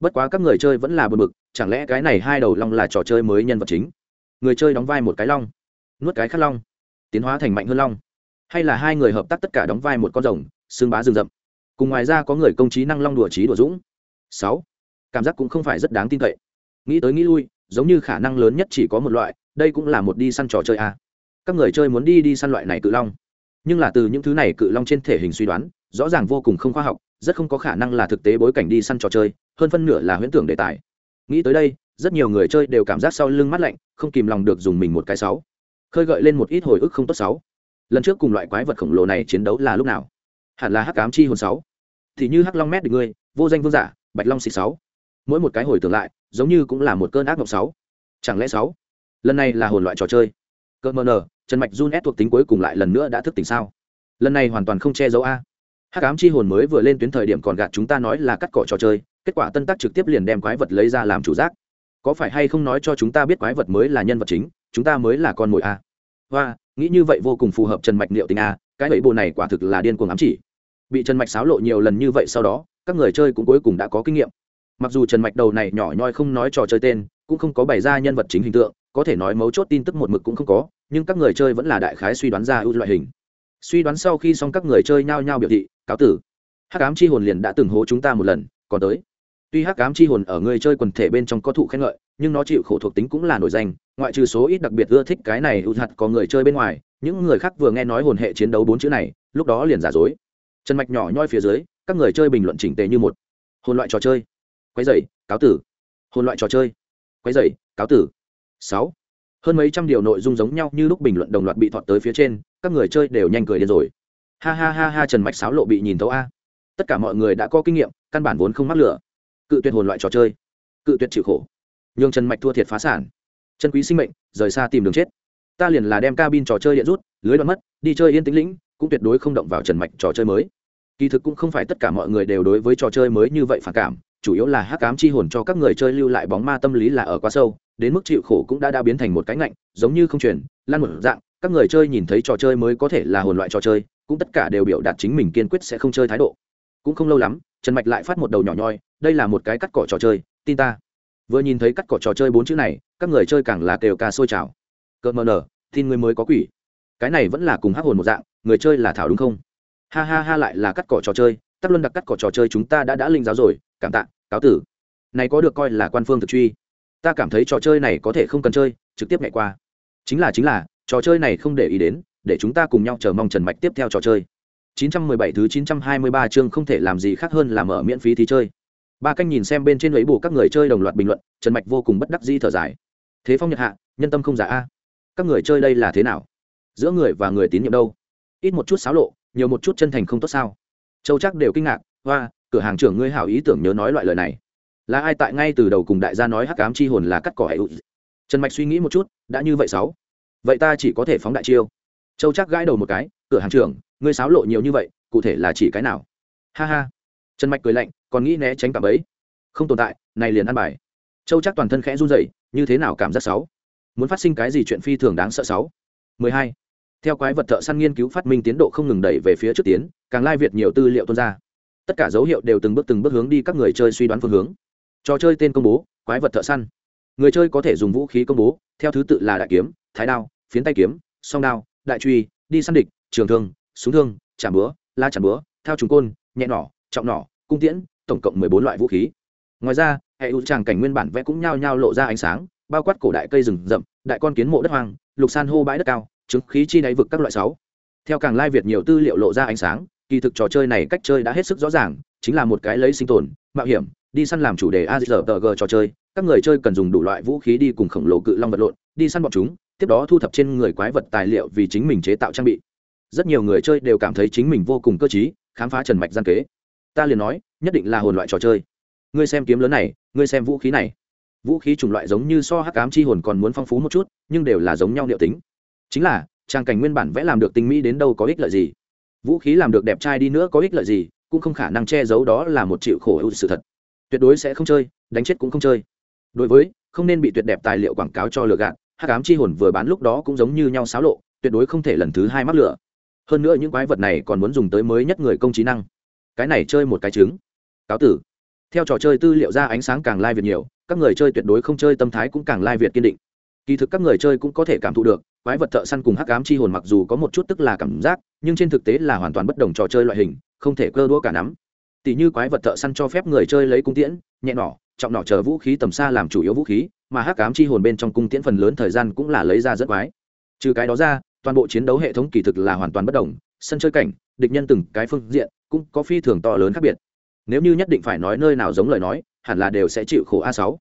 Bất quá các người chơi vẫn là bờ mực chẳng lẽ cái này hai đầu long là trò chơi mới nhân vật chính? Người chơi đóng vai một cái long, nuốt cái khát long, tiến hóa thành mạnh hơn long hay là hai người hợp tác tất cả đóng vai một con rồng, xương bá rừng rậm. Cùng ngoài ra có người công trí năng long đùa trí đùa dũng. Sáu, cảm giác cũng không phải rất đáng tin cậy. Nghĩ tới nghĩ lui, giống như khả năng lớn nhất chỉ có một loại, đây cũng là một đi săn trò chơi a à. các người chơi muốn đi đi săn loại này cự long. Nhưng là từ những thứ này cự long trên thể hình suy đoán, rõ ràng vô cùng không khoa học, rất không có khả năng là thực tế bối cảnh đi săn trò chơi, hơn phân nửa là huyễn tưởng đề tài. Nghĩ tới đây, rất nhiều người chơi đều cảm giác sau lưng mắt lạnh, không kìm lòng được dùng mình một cái sáu. Khơi gợi lên một ít hồi ức không tốt sáu lần trước cùng loại quái vật khổng lồ này chiến đấu là lúc nào? Hẳn là hắc cám chi hồn sáu. Thì như hắc long mét được ngươi, vô danh vương giả, bạch long xịt sáu. Mỗi một cái hồi tưởng lại, giống như cũng là một cơn ác mộng sáu. Chẳng lẽ sáu? Lần này là hồn loại trò chơi. Cơ mờ nờ, trần mạch run ép thuộc tính cuối cùng lại lần nữa đã thức tỉnh sao? Lần này hoàn toàn không che giấu a. Hắc ám chi hồn mới vừa lên tuyến thời điểm còn gạt chúng ta nói là cắt cỏ trò chơi, kết quả tân tác trực tiếp liền đem quái vật lấy ra làm chủ giác. Có phải hay không nói cho chúng ta biết quái vật mới là nhân vật chính, chúng ta mới là con mồi a? Và nghĩ như vậy vô cùng phù hợp trần mạch liệu tình a, cái bẫy bộ này quả thực là điên cuồng ám chỉ. Bị trần mạch xáo lộ nhiều lần như vậy sau đó, các người chơi cũng cuối cùng đã có kinh nghiệm. Mặc dù trần mạch đầu này nhỏ nhoi không nói trò chơi tên, cũng không có bày ra nhân vật chính hình tượng, có thể nói mấu chốt tin tức một mực cũng không có, nhưng các người chơi vẫn là đại khái suy đoán ra ưu loại hình. Suy đoán sau khi xong các người chơi nhao nhao biểu thị, cáo tử, hắc ám chi hồn liền đã từng hố chúng ta một lần, còn tới. Tuy hắc ám chi hồn ở người chơi quần thể bên trong có thụ khen ngợi nhưng nó chịu khổ thuộc tính cũng là nổi danh, ngoại trừ số ít đặc biệt ưa thích cái này ưu hạt có người chơi bên ngoài, những người khác vừa nghe nói hồn hệ chiến đấu bốn chữ này, lúc đó liền giả dối. Trần mạch nhỏ nhoi phía dưới, các người chơi bình luận chỉnh tề như một. Hồn loại trò chơi. Quấy dậy cáo tử. Hồn loại trò chơi. Quấy dậy cáo tử. Sáu. Hơn mấy trăm điều nội dung giống nhau như lúc bình luận đồng loạt bị thọt tới phía trên, các người chơi đều nhanh cười điên rồi. Ha ha ha ha, trần mạch sáo lộ bị nhìn thấu a. Tất cả mọi người đã có kinh nghiệm, căn bản vốn không mắc lửa. Cự tuyệt hồn loại trò chơi. Cự tuyệt chịu khổ nhường trần mạch thua thiệt phá sản. Chân quý sinh mệnh, rời xa tìm đường chết. Ta liền là đem cabin trò chơi điện rút, lưới đoạn mất, đi chơi yên tĩnh lĩnh, cũng tuyệt đối không động vào trần mạch trò chơi mới. Kỳ thực cũng không phải tất cả mọi người đều đối với trò chơi mới như vậy phản cảm, chủ yếu là hắc cám chi hồn cho các người chơi lưu lại bóng ma tâm lý là ở quá sâu, đến mức chịu khổ cũng đã đã biến thành một cái ngạnh, giống như không truyền, lan một dạng, các người chơi nhìn thấy trò chơi mới có thể là hồn loại trò chơi, cũng tất cả đều biểu đạt chính mình kiên quyết sẽ không chơi thái độ. Cũng không lâu lắm, trần mạch lại phát một đầu nhỏ nhoi, đây là một cái cắt cỏ trò chơi, tin ta vừa nhìn thấy cắt cỏ trò chơi bốn chữ này, các người chơi càng là kêu ca sôi trào. Cợt mờ nở, tin người mới có quỷ. Cái này vẫn là cùng hắc hồn một dạng, người chơi là thảo đúng không? Ha ha ha lại là cắt cỏ trò chơi, tắc luân đặc cắt cỏ trò chơi chúng ta đã đã linh giáo rồi, cảm tạ, cáo tử. Này có được coi là quan phương thực truy. Ta cảm thấy trò chơi này có thể không cần chơi, trực tiếp ngày qua. Chính là chính là, trò chơi này không để ý đến, để chúng ta cùng nhau chờ mong trần mạch tiếp theo trò chơi. 917 thứ 923 chương không thể làm gì khác hơn là mở miễn phí thì chơi ba canh nhìn xem bên trên lấy bù các người chơi đồng loạt bình luận, trần mạch vô cùng bất đắc di thở dài. Thế phong nhật hạ, nhân tâm không giả a. Các người chơi đây là thế nào? Giữa người và người tín nhiệm đâu? Ít một chút xáo lộ, nhiều một chút chân thành không tốt sao? Châu chắc đều kinh ngạc, hoa, cửa hàng trưởng ngươi hảo ý tưởng nhớ nói loại lời này. Là ai tại ngay từ đầu cùng đại gia nói hắc cám chi hồn là cắt cỏ hệ trần mạch suy nghĩ một chút, đã như vậy sáu. Vậy ta chỉ có thể phóng đại chiêu. Châu chắc gãi đầu một cái, cửa hàng trưởng, ngươi xáo lộ nhiều như vậy, cụ thể là chỉ cái nào? Ha ha. Trần mạch cười lạnh còn nghĩ né tránh cảm ấy. Không tồn tại, này liền ăn bài. Châu chắc toàn thân khẽ run rẩy, như thế nào cảm giác sáu muốn phát sinh cái gì chuyện phi thường đáng sợ sáu mười hai. Theo quái vật thợ săn nghiên cứu phát minh tiến độ không ngừng đẩy về phía trước tiến, càng lai việt nhiều tư liệu tuôn ra. Tất cả dấu hiệu đều từng bước từng bước hướng đi các người chơi suy đoán phương hướng. Trò chơi tên công bố, quái vật thợ săn. Người chơi có thể dùng vũ khí công bố, theo thứ tự là đại kiếm, thái đao, phiến tay kiếm, song đao, đại truy, đi săn địch, trường thương, súng thương, chạm búa, la chạm búa, thao trùng côn, nhẹ nỏ, trọng nỏ, cung tiễn tổng cộng mười bốn loại vũ khí. Ngoài ra, hệ ưu tràng cảnh nguyên bản vẽ cũng nhao nhao lộ ra ánh sáng, bao quát cổ đại cây rừng rậm, đại con kiến mộ đất hoang, lục san hô bãi đất cao chứng khí chi đáy vực các loại sáu. Theo càng lai việt nhiều tư liệu lộ ra ánh sáng, kỳ thực trò chơi này cách chơi đã hết sức rõ ràng, chính là một cái lấy sinh tồn, mạo hiểm, đi săn làm chủ đề azrg trò chơi, các người chơi cần dùng đủ loại vũ khí đi cùng khổng lồ cự long vật lộn, đi săn bọn chúng, tiếp đó thu thập trên người quái vật tài liệu vì chính mình chế tạo trang bị. Rất nhiều người chơi đều cảm thấy chính mình vô cùng cơ t khám phá trần mạch gian kế ta liền nói, nhất định là hồn loại trò chơi. Ngươi xem kiếm lớn này, ngươi xem vũ khí này. Vũ khí chủng loại giống như so hắc cám chi hồn còn muốn phong phú một chút, nhưng đều là giống nhau liệu tính. Chính là, trang cảnh nguyên bản vẽ làm được tinh mỹ đến đâu có ích lợi gì. Vũ khí làm được đẹp trai đi nữa có ích lợi gì, cũng không khả năng che giấu đó là một chịu khổ ưu sự thật. Tuyệt đối sẽ không chơi, đánh chết cũng không chơi. Đối với, không nên bị tuyệt đẹp tài liệu quảng cáo cho lừa gạt, hắc ám chi hồn vừa bán lúc đó cũng giống như nhau xáo lộ, tuyệt đối không thể lần thứ hai mắc lửa hơn nữa những quái vật này còn muốn dùng tới mới nhất người công trí năng cái này chơi một cái trứng. Cáo tử. Theo trò chơi tư liệu ra ánh sáng càng lai việt nhiều, các người chơi tuyệt đối không chơi tâm thái cũng càng lai việt kiên định. Kỳ thực các người chơi cũng có thể cảm thụ được, quái vật thợ săn cùng hắc ám chi hồn mặc dù có một chút tức là cảm giác, nhưng trên thực tế là hoàn toàn bất đồng trò chơi loại hình, không thể cơ đũa cả nắm. Tỷ như quái vật thợ săn cho phép người chơi lấy cung tiễn, nhẹ nỏ, trọng nỏ chờ vũ khí tầm xa làm chủ yếu vũ khí, mà hắc ám chi hồn bên trong cung tiễn phần lớn thời gian cũng là lấy ra rất quái. Trừ cái đó ra, toàn bộ chiến đấu hệ thống kỳ thực là hoàn toàn bất đồng, sân chơi cảnh, địch nhân từng cái phương diện cũng có phi thường to lớn khác biệt. Nếu như nhất định phải nói nơi nào giống lời nói, hẳn là đều sẽ chịu khổ a sáu.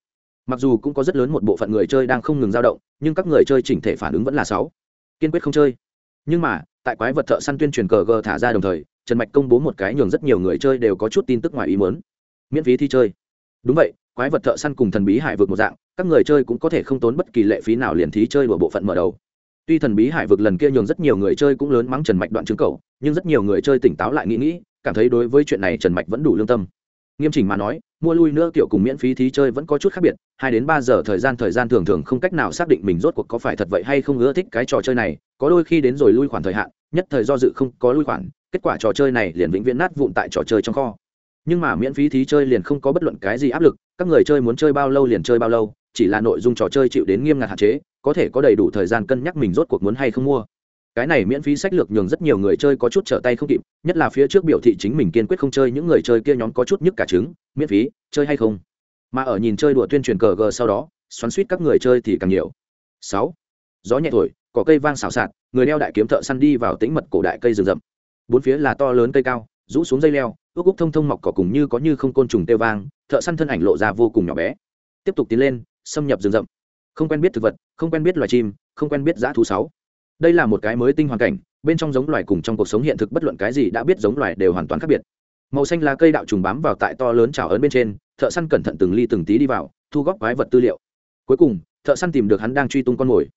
Mặc dù cũng có rất lớn một bộ phận người chơi đang không ngừng dao động, nhưng các người chơi chỉnh thể phản ứng vẫn là sáu. Kiên quyết không chơi. Nhưng mà, tại quái vật thợ săn tuyên truyền cờ gờ thả ra đồng thời, trần mạch công bố một cái nhường rất nhiều người chơi đều có chút tin tức ngoài ý muốn. Miễn phí thi chơi. Đúng vậy, quái vật thợ săn cùng thần bí hải vực một dạng, các người chơi cũng có thể không tốn bất kỳ lệ phí nào liền thí chơi của bộ phận mở đầu. Tuy thần bí hải vực lần kia nhường rất nhiều người chơi cũng lớn mắng trần mạch đoạn chứng cầu nhưng rất nhiều người chơi tỉnh táo lại nghĩ nghĩ cảm thấy đối với chuyện này trần mạch vẫn đủ lương tâm. Nghiêm chỉnh mà nói, mua lui nữa kiểu cùng miễn phí thí chơi vẫn có chút khác biệt, hai đến ba giờ thời gian thời gian thường thường không cách nào xác định mình rốt cuộc có phải thật vậy hay không ưa thích cái trò chơi này, có đôi khi đến rồi lui khoản thời hạn, nhất thời do dự không có lui khoản, kết quả trò chơi này liền vĩnh viễn nát vụn tại trò chơi trong kho. Nhưng mà miễn phí thí chơi liền không có bất luận cái gì áp lực, các người chơi muốn chơi bao lâu liền chơi bao lâu, chỉ là nội dung trò chơi chịu đến nghiêm ngặt hạn chế, có thể có đầy đủ thời gian cân nhắc mình rốt cuộc muốn hay không mua cái này miễn phí sách lược nhường rất nhiều người chơi có chút trở tay không kịp, nhất là phía trước biểu thị chính mình kiên quyết không chơi những người chơi kia nhóm có chút nhức cả trứng, miễn phí, chơi hay không? Mà ở nhìn chơi đùa tuyên truyền cờ gờ sau đó, xoắn suýt các người chơi thì càng nhiều. Sáu, gió nhẹ thổi có cây vang xào xạc, người đeo đại kiếm thợ săn đi vào tĩnh mật cổ đại cây rừng rậm. Bốn phía là to lớn cây cao, rũ xuống dây leo, ước úc thông thông mọc cỏ cùng như có như không côn trùng tê vang, thợ săn thân ảnh lộ ra vô cùng nhỏ bé. Tiếp tục tiến lên, xâm nhập rừng rậm. Không quen biết thực vật, không quen biết loài chim, không quen biết dã thú sáu đây là một cái mới tinh hoàn cảnh, bên trong giống loài cùng trong cuộc sống hiện thực bất luận cái gì đã biết giống loài đều hoàn toàn khác biệt. Màu xanh lá cây đạo trùng bám vào tại to lớn trào ấn bên trên, thợ săn cẩn thận từng ly từng tí đi vào, thu góp quái vật tư liệu. Cuối cùng, thợ săn tìm được hắn đang truy tung con mồi.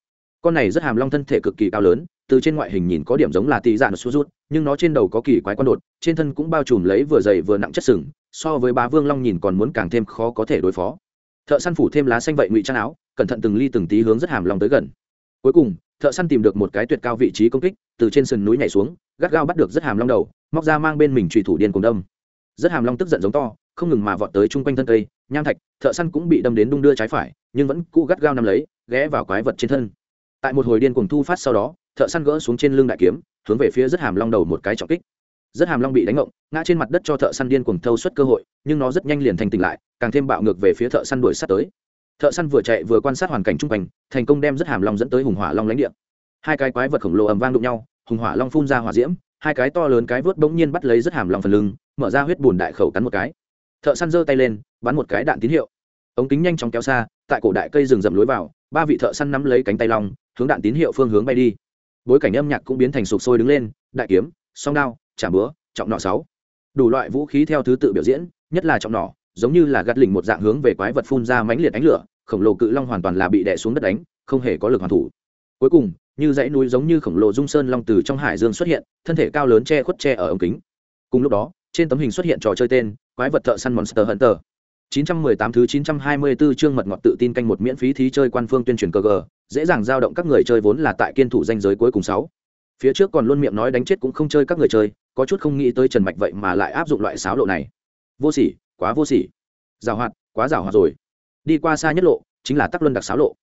Con này rất hàm long thân thể cực kỳ cao lớn, từ trên ngoại hình nhìn có điểm giống là tì dạn sút rút, nhưng nó trên đầu có kỳ quái quan đột, trên thân cũng bao trùm lấy vừa dày vừa nặng chất sừng, so với bá vương long nhìn còn muốn càng thêm khó có thể đối phó. Thợ săn phủ thêm lá xanh vậy ngụy trang áo, cẩn thận từng ly từng tí hướng rất hàm long tới gần. Cuối cùng thợ săn tìm được một cái tuyệt cao vị trí công kích, từ trên sườn núi nhảy xuống, gắt gao bắt được rất hàm long đầu, móc ra mang bên mình trùy thủ điên cùng đâm. Rất hàm long tức giận giống to, không ngừng mà vọt tới chung quanh thân cây, nham thạch, thợ săn cũng bị đâm đến đung đưa trái phải, nhưng vẫn cụ gắt gao nằm lấy, ghé vào quái vật trên thân. Tại một hồi điên cùng thu phát sau đó, thợ săn gỡ xuống trên lưng đại kiếm, hướng về phía rất hàm long đầu một cái trọng kích. Rất hàm long bị đánh ngộng, ngã trên mặt đất cho thợ săn điên cùng thâu suất cơ hội, nhưng nó rất nhanh liền thành tỉnh lại, càng thêm bạo ngược về phía thợ săn đuổi sát tới thợ săn vừa chạy vừa quan sát hoàn cảnh chung quanh, thành công đem rất hàm long dẫn tới hùng hỏa long lãnh địa. Hai cái quái vật khổng lồ ầm vang đụng nhau, hùng hỏa long phun ra hỏa diễm, hai cái to lớn cái vớt bỗng nhiên bắt lấy rất hàm long phần lưng, mở ra huyết bùn đại khẩu cắn một cái. Thợ săn giơ tay lên, bắn một cái đạn tín hiệu. Ống kính nhanh chóng kéo xa, tại cổ đại cây rừng rậm lối vào, ba vị thợ săn nắm lấy cánh tay long, hướng đạn tín hiệu phương hướng bay đi. Bối cảnh âm nhạc cũng biến thành sụp sôi đứng lên, đại kiếm, song đao chả búa, trọng nọ sáu. Đủ loại vũ khí theo thứ tự biểu diễn, nhất là trọng nỏ, giống như là gắt lình một dạng hướng về quái vật phun ra mãnh liệt ánh lửa khổng lồ cự long hoàn toàn là bị đè xuống đất đánh không hề có lực hoàn thủ. Cuối cùng như dãy núi giống như khổng lồ dung sơn long từ trong hải dương xuất hiện thân thể cao lớn che khuất che ở ống kính. Cùng lúc đó trên tấm hình xuất hiện trò chơi tên quái vật thợ săn monster hunter. 918 thứ 924 chương mật ngọt tự tin canh một miễn phí thí chơi quan phương tuyên truyền cờ gờ, dễ dàng giao động các người chơi vốn là tại kiên thủ danh giới cuối cùng sáu. Phía trước còn luôn miệng nói đánh chết cũng không chơi các người chơi có chút không nghĩ tới trần mạch vậy mà lại áp dụng loại sáo lộ này. Vô sỉ quá vô sỉ. Giảo hoạt quá giảo hoạt rồi đi qua xa nhất lộ, chính là tắc luân đặc sáo lộ.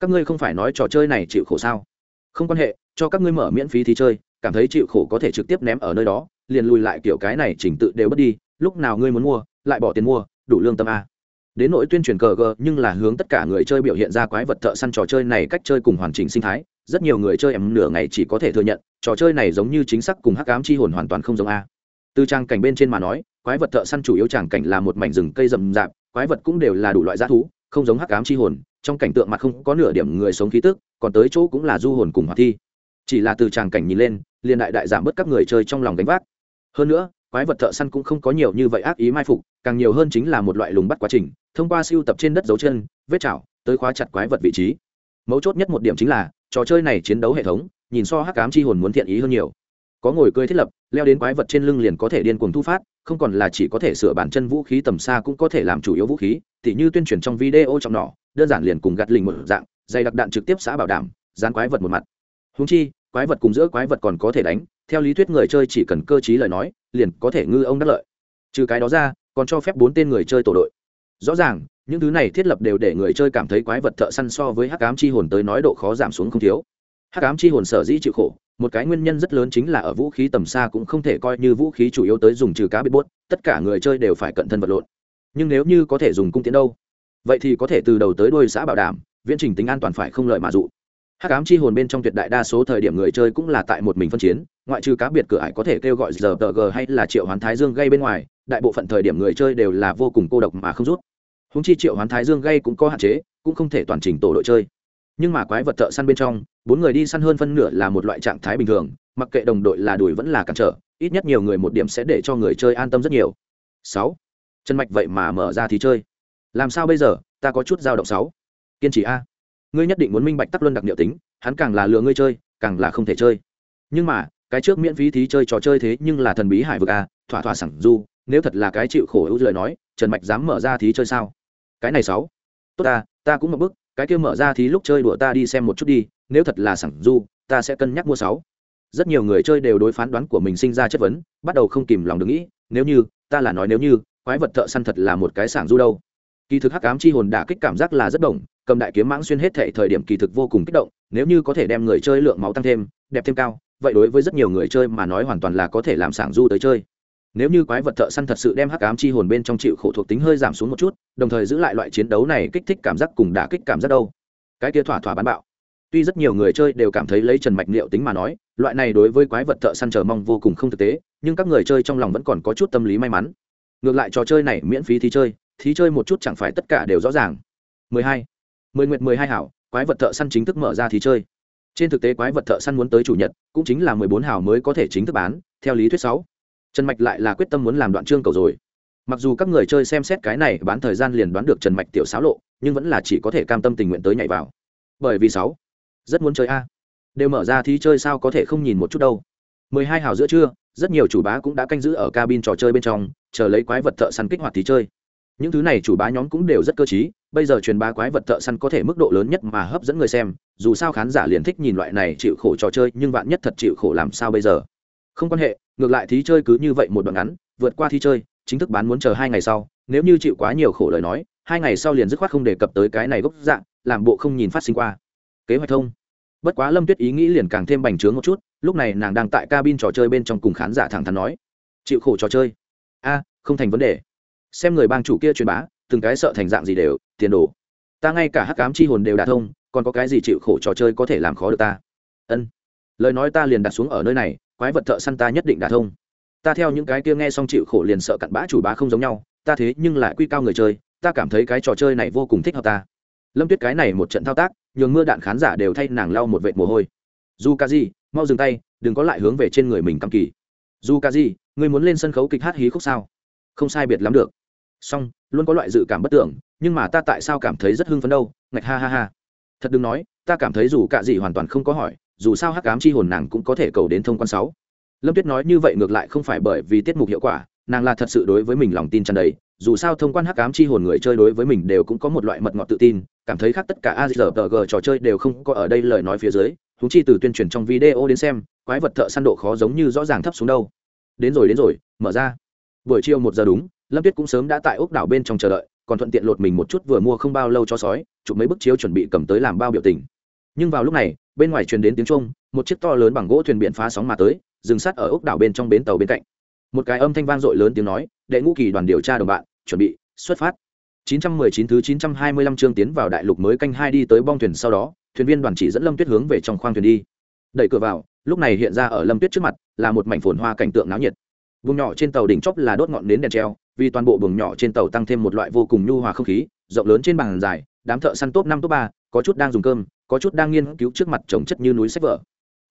Các ngươi không phải nói trò chơi này chịu khổ sao? Không quan hệ, cho các ngươi mở miễn phí thí chơi, cảm thấy chịu khổ có thể trực tiếp ném ở nơi đó, liền lùi lại kiểu cái này chỉnh tự đều bất đi, lúc nào ngươi muốn mua, lại bỏ tiền mua, đủ lương tâm a. Đến nỗi tuyên truyền cờ gờ, nhưng là hướng tất cả người chơi biểu hiện ra quái vật thợ săn trò chơi này cách chơi cùng hoàn chỉnh sinh thái, rất nhiều người chơi em nửa ngày chỉ có thể thừa nhận, trò chơi này giống như chính xác cùng hắc ám chi hồn hoàn toàn không giống a. Từ trang cảnh bên trên mà nói, quái vật thợ săn chủ yếu tràng cảnh là một mảnh rừng cây rậm rạp quái vật cũng đều là đủ loại g thú, không giống hắc ám chi hồn, trong cảnh tượng mặt không có nửa điểm người sống khí tức, còn tới chỗ cũng là du hồn cùng hoạt thi. Chỉ là từ tràng cảnh nhìn lên, liền đại đại giảm bớt các người chơi trong lòng đánh vác. Hơn nữa, quái vật thợ săn cũng không có nhiều như vậy ác ý mai phục, càng nhiều hơn chính là một loại lùng bắt quá trình, thông qua siêu tập trên đất dấu chân, vết chảo, tới khóa chặt quái vật vị trí. Mấu chốt nhất một điểm chính là, trò chơi này chiến đấu hệ thống, nhìn so hắc cám chi hồn muốn thiện ý hơn nhiều có ngồi cơi thiết lập, leo đến quái vật trên lưng liền có thể điên cuồng thu phát, không còn là chỉ có thể sửa bản chân vũ khí tầm xa cũng có thể làm chủ yếu vũ khí, tỉ như tuyên truyền trong video trong nỏ, đơn giản liền cùng gạt lình một dạng, dày đặc đạn trực tiếp xã bảo đảm, dán quái vật một mặt. Húng chi, quái vật cùng giữa quái vật còn có thể đánh, theo lý thuyết người chơi chỉ cần cơ t lời nói, liền có thể ngư ông đắc lợi. Trừ cái đó ra, còn cho phép bốn tên người chơi tổ đội. Rõ ràng, những thứ này thiết lập đều để người chơi cảm thấy quái vật thợ săn so với hắc ám chi hồn tới nói độ khó giảm xuống không thiếu. Hắc ám chi hồn sở dĩ chịu khổ một cái nguyên nhân rất lớn chính là ở vũ khí tầm xa cũng không thể coi như vũ khí chủ yếu tới dùng trừ cá biệt bốt tất cả người chơi đều phải cận thân vật lộn. Nhưng nếu như có thể dùng cung tiễn đâu? Vậy thì có thể từ đầu tới đuôi xã bảo đảm, viễn trình tính an toàn phải không lợi mà dụ. Hát cám chi hồn bên trong tuyệt đại đa số thời điểm người chơi cũng là tại một mình phân chiến, ngoại trừ cá biệt cửa ải có thể kêu gọi giờ tờ g hay là triệu hoán thái dương gây bên ngoài, đại bộ phận thời điểm người chơi đều là vô cùng cô độc mà không rút. Húng chi triệu hoán thái dương gây cũng có hạn chế, cũng không thể toàn trình tổ đội chơi nhưng mà quái vật thợ săn bên trong, bốn người đi săn hơn phân nửa là một loại trạng thái bình thường, mặc kệ đồng đội là đuổi vẫn là cản trở, ít nhất nhiều người một điểm sẽ để cho người chơi an tâm rất nhiều. Sáu. Chân mạch vậy mà mở ra thì chơi. Làm sao bây giờ? Ta có chút dao động sáu. Kiên trì a. Ngươi nhất định muốn minh bạch tắc luân đặc liệu tính, hắn càng là lừa ngươi chơi, càng là không thể chơi. Nhưng mà, cái trước miễn phí thí chơi trò chơi thế nhưng là thần bí hải vực a, thỏa thỏa sẳng du, nếu thật là cái chịu khổ ưu lời nói, trần mạch dám mở ra thí chơi sao? Cái này sáu. Tốt ta ta cũng một bức cái kia mở ra thì lúc chơi đùa ta đi xem một chút đi, nếu thật là sẵn du, ta sẽ cân nhắc mua sáu. Rất nhiều người chơi đều đối phán đoán của mình sinh ra chất vấn, bắt đầu không kìm lòng được nghĩ, nếu như, ta là nói nếu như, quái vật thợ săn thật là một cái sảng du đâu. Kỳ thực hắc ám chi hồn đả kích cảm giác là rất đồng cầm đại kiếm mãng xuyên hết thể thời điểm kỳ thực vô cùng kích động, nếu như có thể đem người chơi lượng máu tăng thêm, đẹp thêm cao, vậy đối với rất nhiều người chơi mà nói hoàn toàn là có thể làm sảng du tới chơi nếu như quái vật thợ săn thật sự đem hắc ám chi hồn bên trong chịu khổ thuộc tính hơi giảm xuống một chút, đồng thời giữ lại loại chiến đấu này kích thích cảm giác cùng đả kích cảm giác đâu? Cái kia thỏa thỏa bán bạo. Tuy rất nhiều người chơi đều cảm thấy lấy trần mạch liệu tính mà nói, loại này đối với quái vật thợ săn chờ mong vô cùng không thực tế, nhưng các người chơi trong lòng vẫn còn có chút tâm lý may mắn. Ngược lại trò chơi này miễn phí thí chơi thí chơi một chút chẳng phải tất cả đều rõ ràng. 12. 10 nguyệt 12 hảo, quái vật thợ săn chính thức mở ra thí chơi. Trên thực tế quái vật thợ săn muốn tới chủ nhật, cũng chính là mười bốn hào mới có thể chính thức bán, theo lý thuyết sáu trần mạch lại là quyết tâm muốn làm đoạn chương cầu rồi. Mặc dù các người chơi xem xét cái này bán thời gian liền đoán được trần mạch tiểu xáo lộ, nhưng vẫn là chỉ có thể cam tâm tình nguyện tới nhảy vào. Bởi vì sáu, rất muốn chơi a. Đều mở ra thí chơi sao có thể không nhìn một chút đâu. Mười hai hào giữa trưa, rất nhiều chủ bá cũng đã canh giữ ở cabin trò chơi bên trong, chờ lấy quái vật thợ săn kích hoạt thí chơi. Những thứ này chủ bá nhóm cũng đều rất cơ t bây giờ truyền bá quái vật thợ săn có thể mức độ lớn nhất mà hấp dẫn người xem, dù sao khán giả liền thích nhìn loại này chịu khổ trò chơi, nhưng bạn nhất thật chịu khổ làm sao bây giờ? Không quan hệ, ngược lại thí chơi cứ như vậy một đoạn ngắn, vượt qua thí chơi, chính thức bán muốn chờ hai ngày sau, nếu như chịu quá nhiều khổ lời nói, hai ngày sau liền dứt khoát không đề cập tới cái này gốc dạng, làm bộ không nhìn phát sinh qua. Kế hoạch thông. Bất quá lâm tuyết ý nghĩ liền càng thêm bành trướng một chút, lúc này nàng đang tại cabin trò chơi bên trong cùng khán giả thẳng thắn nói, chịu khổ trò chơi? A, không thành vấn đề. Xem người bang chủ kia truyền bá, từng cái sợ thành dạng gì đều, tiền đồ. Ta ngay cả hắc cám chi hồn đều đả thông, còn có cái gì chịu khổ trò chơi có thể làm khó được ta? Ân. Lời nói ta liền đặt xuống ở nơi này quái vật thợ săn ta nhất định đả thông. Ta theo những cái kia nghe xong chịu khổ liền sợ cặn bã chủ bá không giống nhau, ta thế nhưng lại quy cao người chơi, ta cảm thấy cái trò chơi này vô cùng thích hợp ta. Lâm tuyết cái này một trận thao tác, nhường mưa đạn khán giả đều thay nàng lau một vệt mồ hôi. Dù ca gì mau dừng tay, đừng có lại hướng về trên người mình căm kỳ. Dù ca gì người muốn lên sân khấu kịch hát hí khúc sao? Không sai biệt lắm được. Song, luôn có loại dự cảm bất tưởng, nhưng mà ta tại sao cảm thấy rất hưng phấn đâu? Ngạch, ha ha ha. Thật đừng nói, ta cảm thấy dù cả gì hoàn toàn không có hỏi dù sao hắc ám chi hồn nàng cũng có thể cầu đến thông quan sáu. Lâm tuyết nói như vậy ngược lại không phải bởi vì tiết mục hiệu quả, nàng là thật sự đối với mình lòng tin tràn đầy, dù sao thông quan hắc ám chi hồn người chơi đối với mình đều cũng có một loại mật ngọt tự tin, cảm thấy khác tất cả azrg trò chơi đều không có ở đây lời nói phía dưới thú chi từ tuyên truyền trong video đến xem, quái vật thợ săn độ khó giống như rõ ràng thấp xuống đâu. Đến rồi đến rồi, mở ra. Buổi chiều một giờ đúng, lâm tuyết cũng sớm đã tại ốc đảo bên trong chờ đợi, còn thuận tiện lột mình một chút vừa mua không bao lâu cho sói, chụp mấy bức chiếu chuẩn bị cầm tới làm bao biểu tình. Nhưng vào lúc này bên ngoài truyền đến tiếng trung một chiếc to lớn bằng gỗ thuyền biển phá sóng mà tới, dừng sát ở ốc đảo bên trong bến tàu bên cạnh. Một cái âm thanh vang dội lớn tiếng nói, đệ ngũ kỳ đoàn điều tra đồng bạn, chuẩn bị, xuất phát. 919 thứ 925 chương tiến vào đại lục mới canh hai đi tới bong thuyền sau đó, thuyền viên đoàn chỉ dẫn lâm tuyết hướng về trong khoang thuyền đi. Đẩy cửa vào, lúc này hiện ra ở lâm tuyết trước mặt, là một mảnh phồn hoa cảnh tượng náo nhiệt. Vùng nhỏ trên tàu đỉnh chóp là đốt ngọn nến đèn treo, vì toàn bộ buồng nhỏ trên tàu tăng thêm một loại vô cùng nhu hòa không khí, rộng lớn trên bàn dài, đám thợ săn top năm, top ba có chút đang dùng cơm, có chút đang nghiên cứu trước mặt trồng chất như núi sách vở.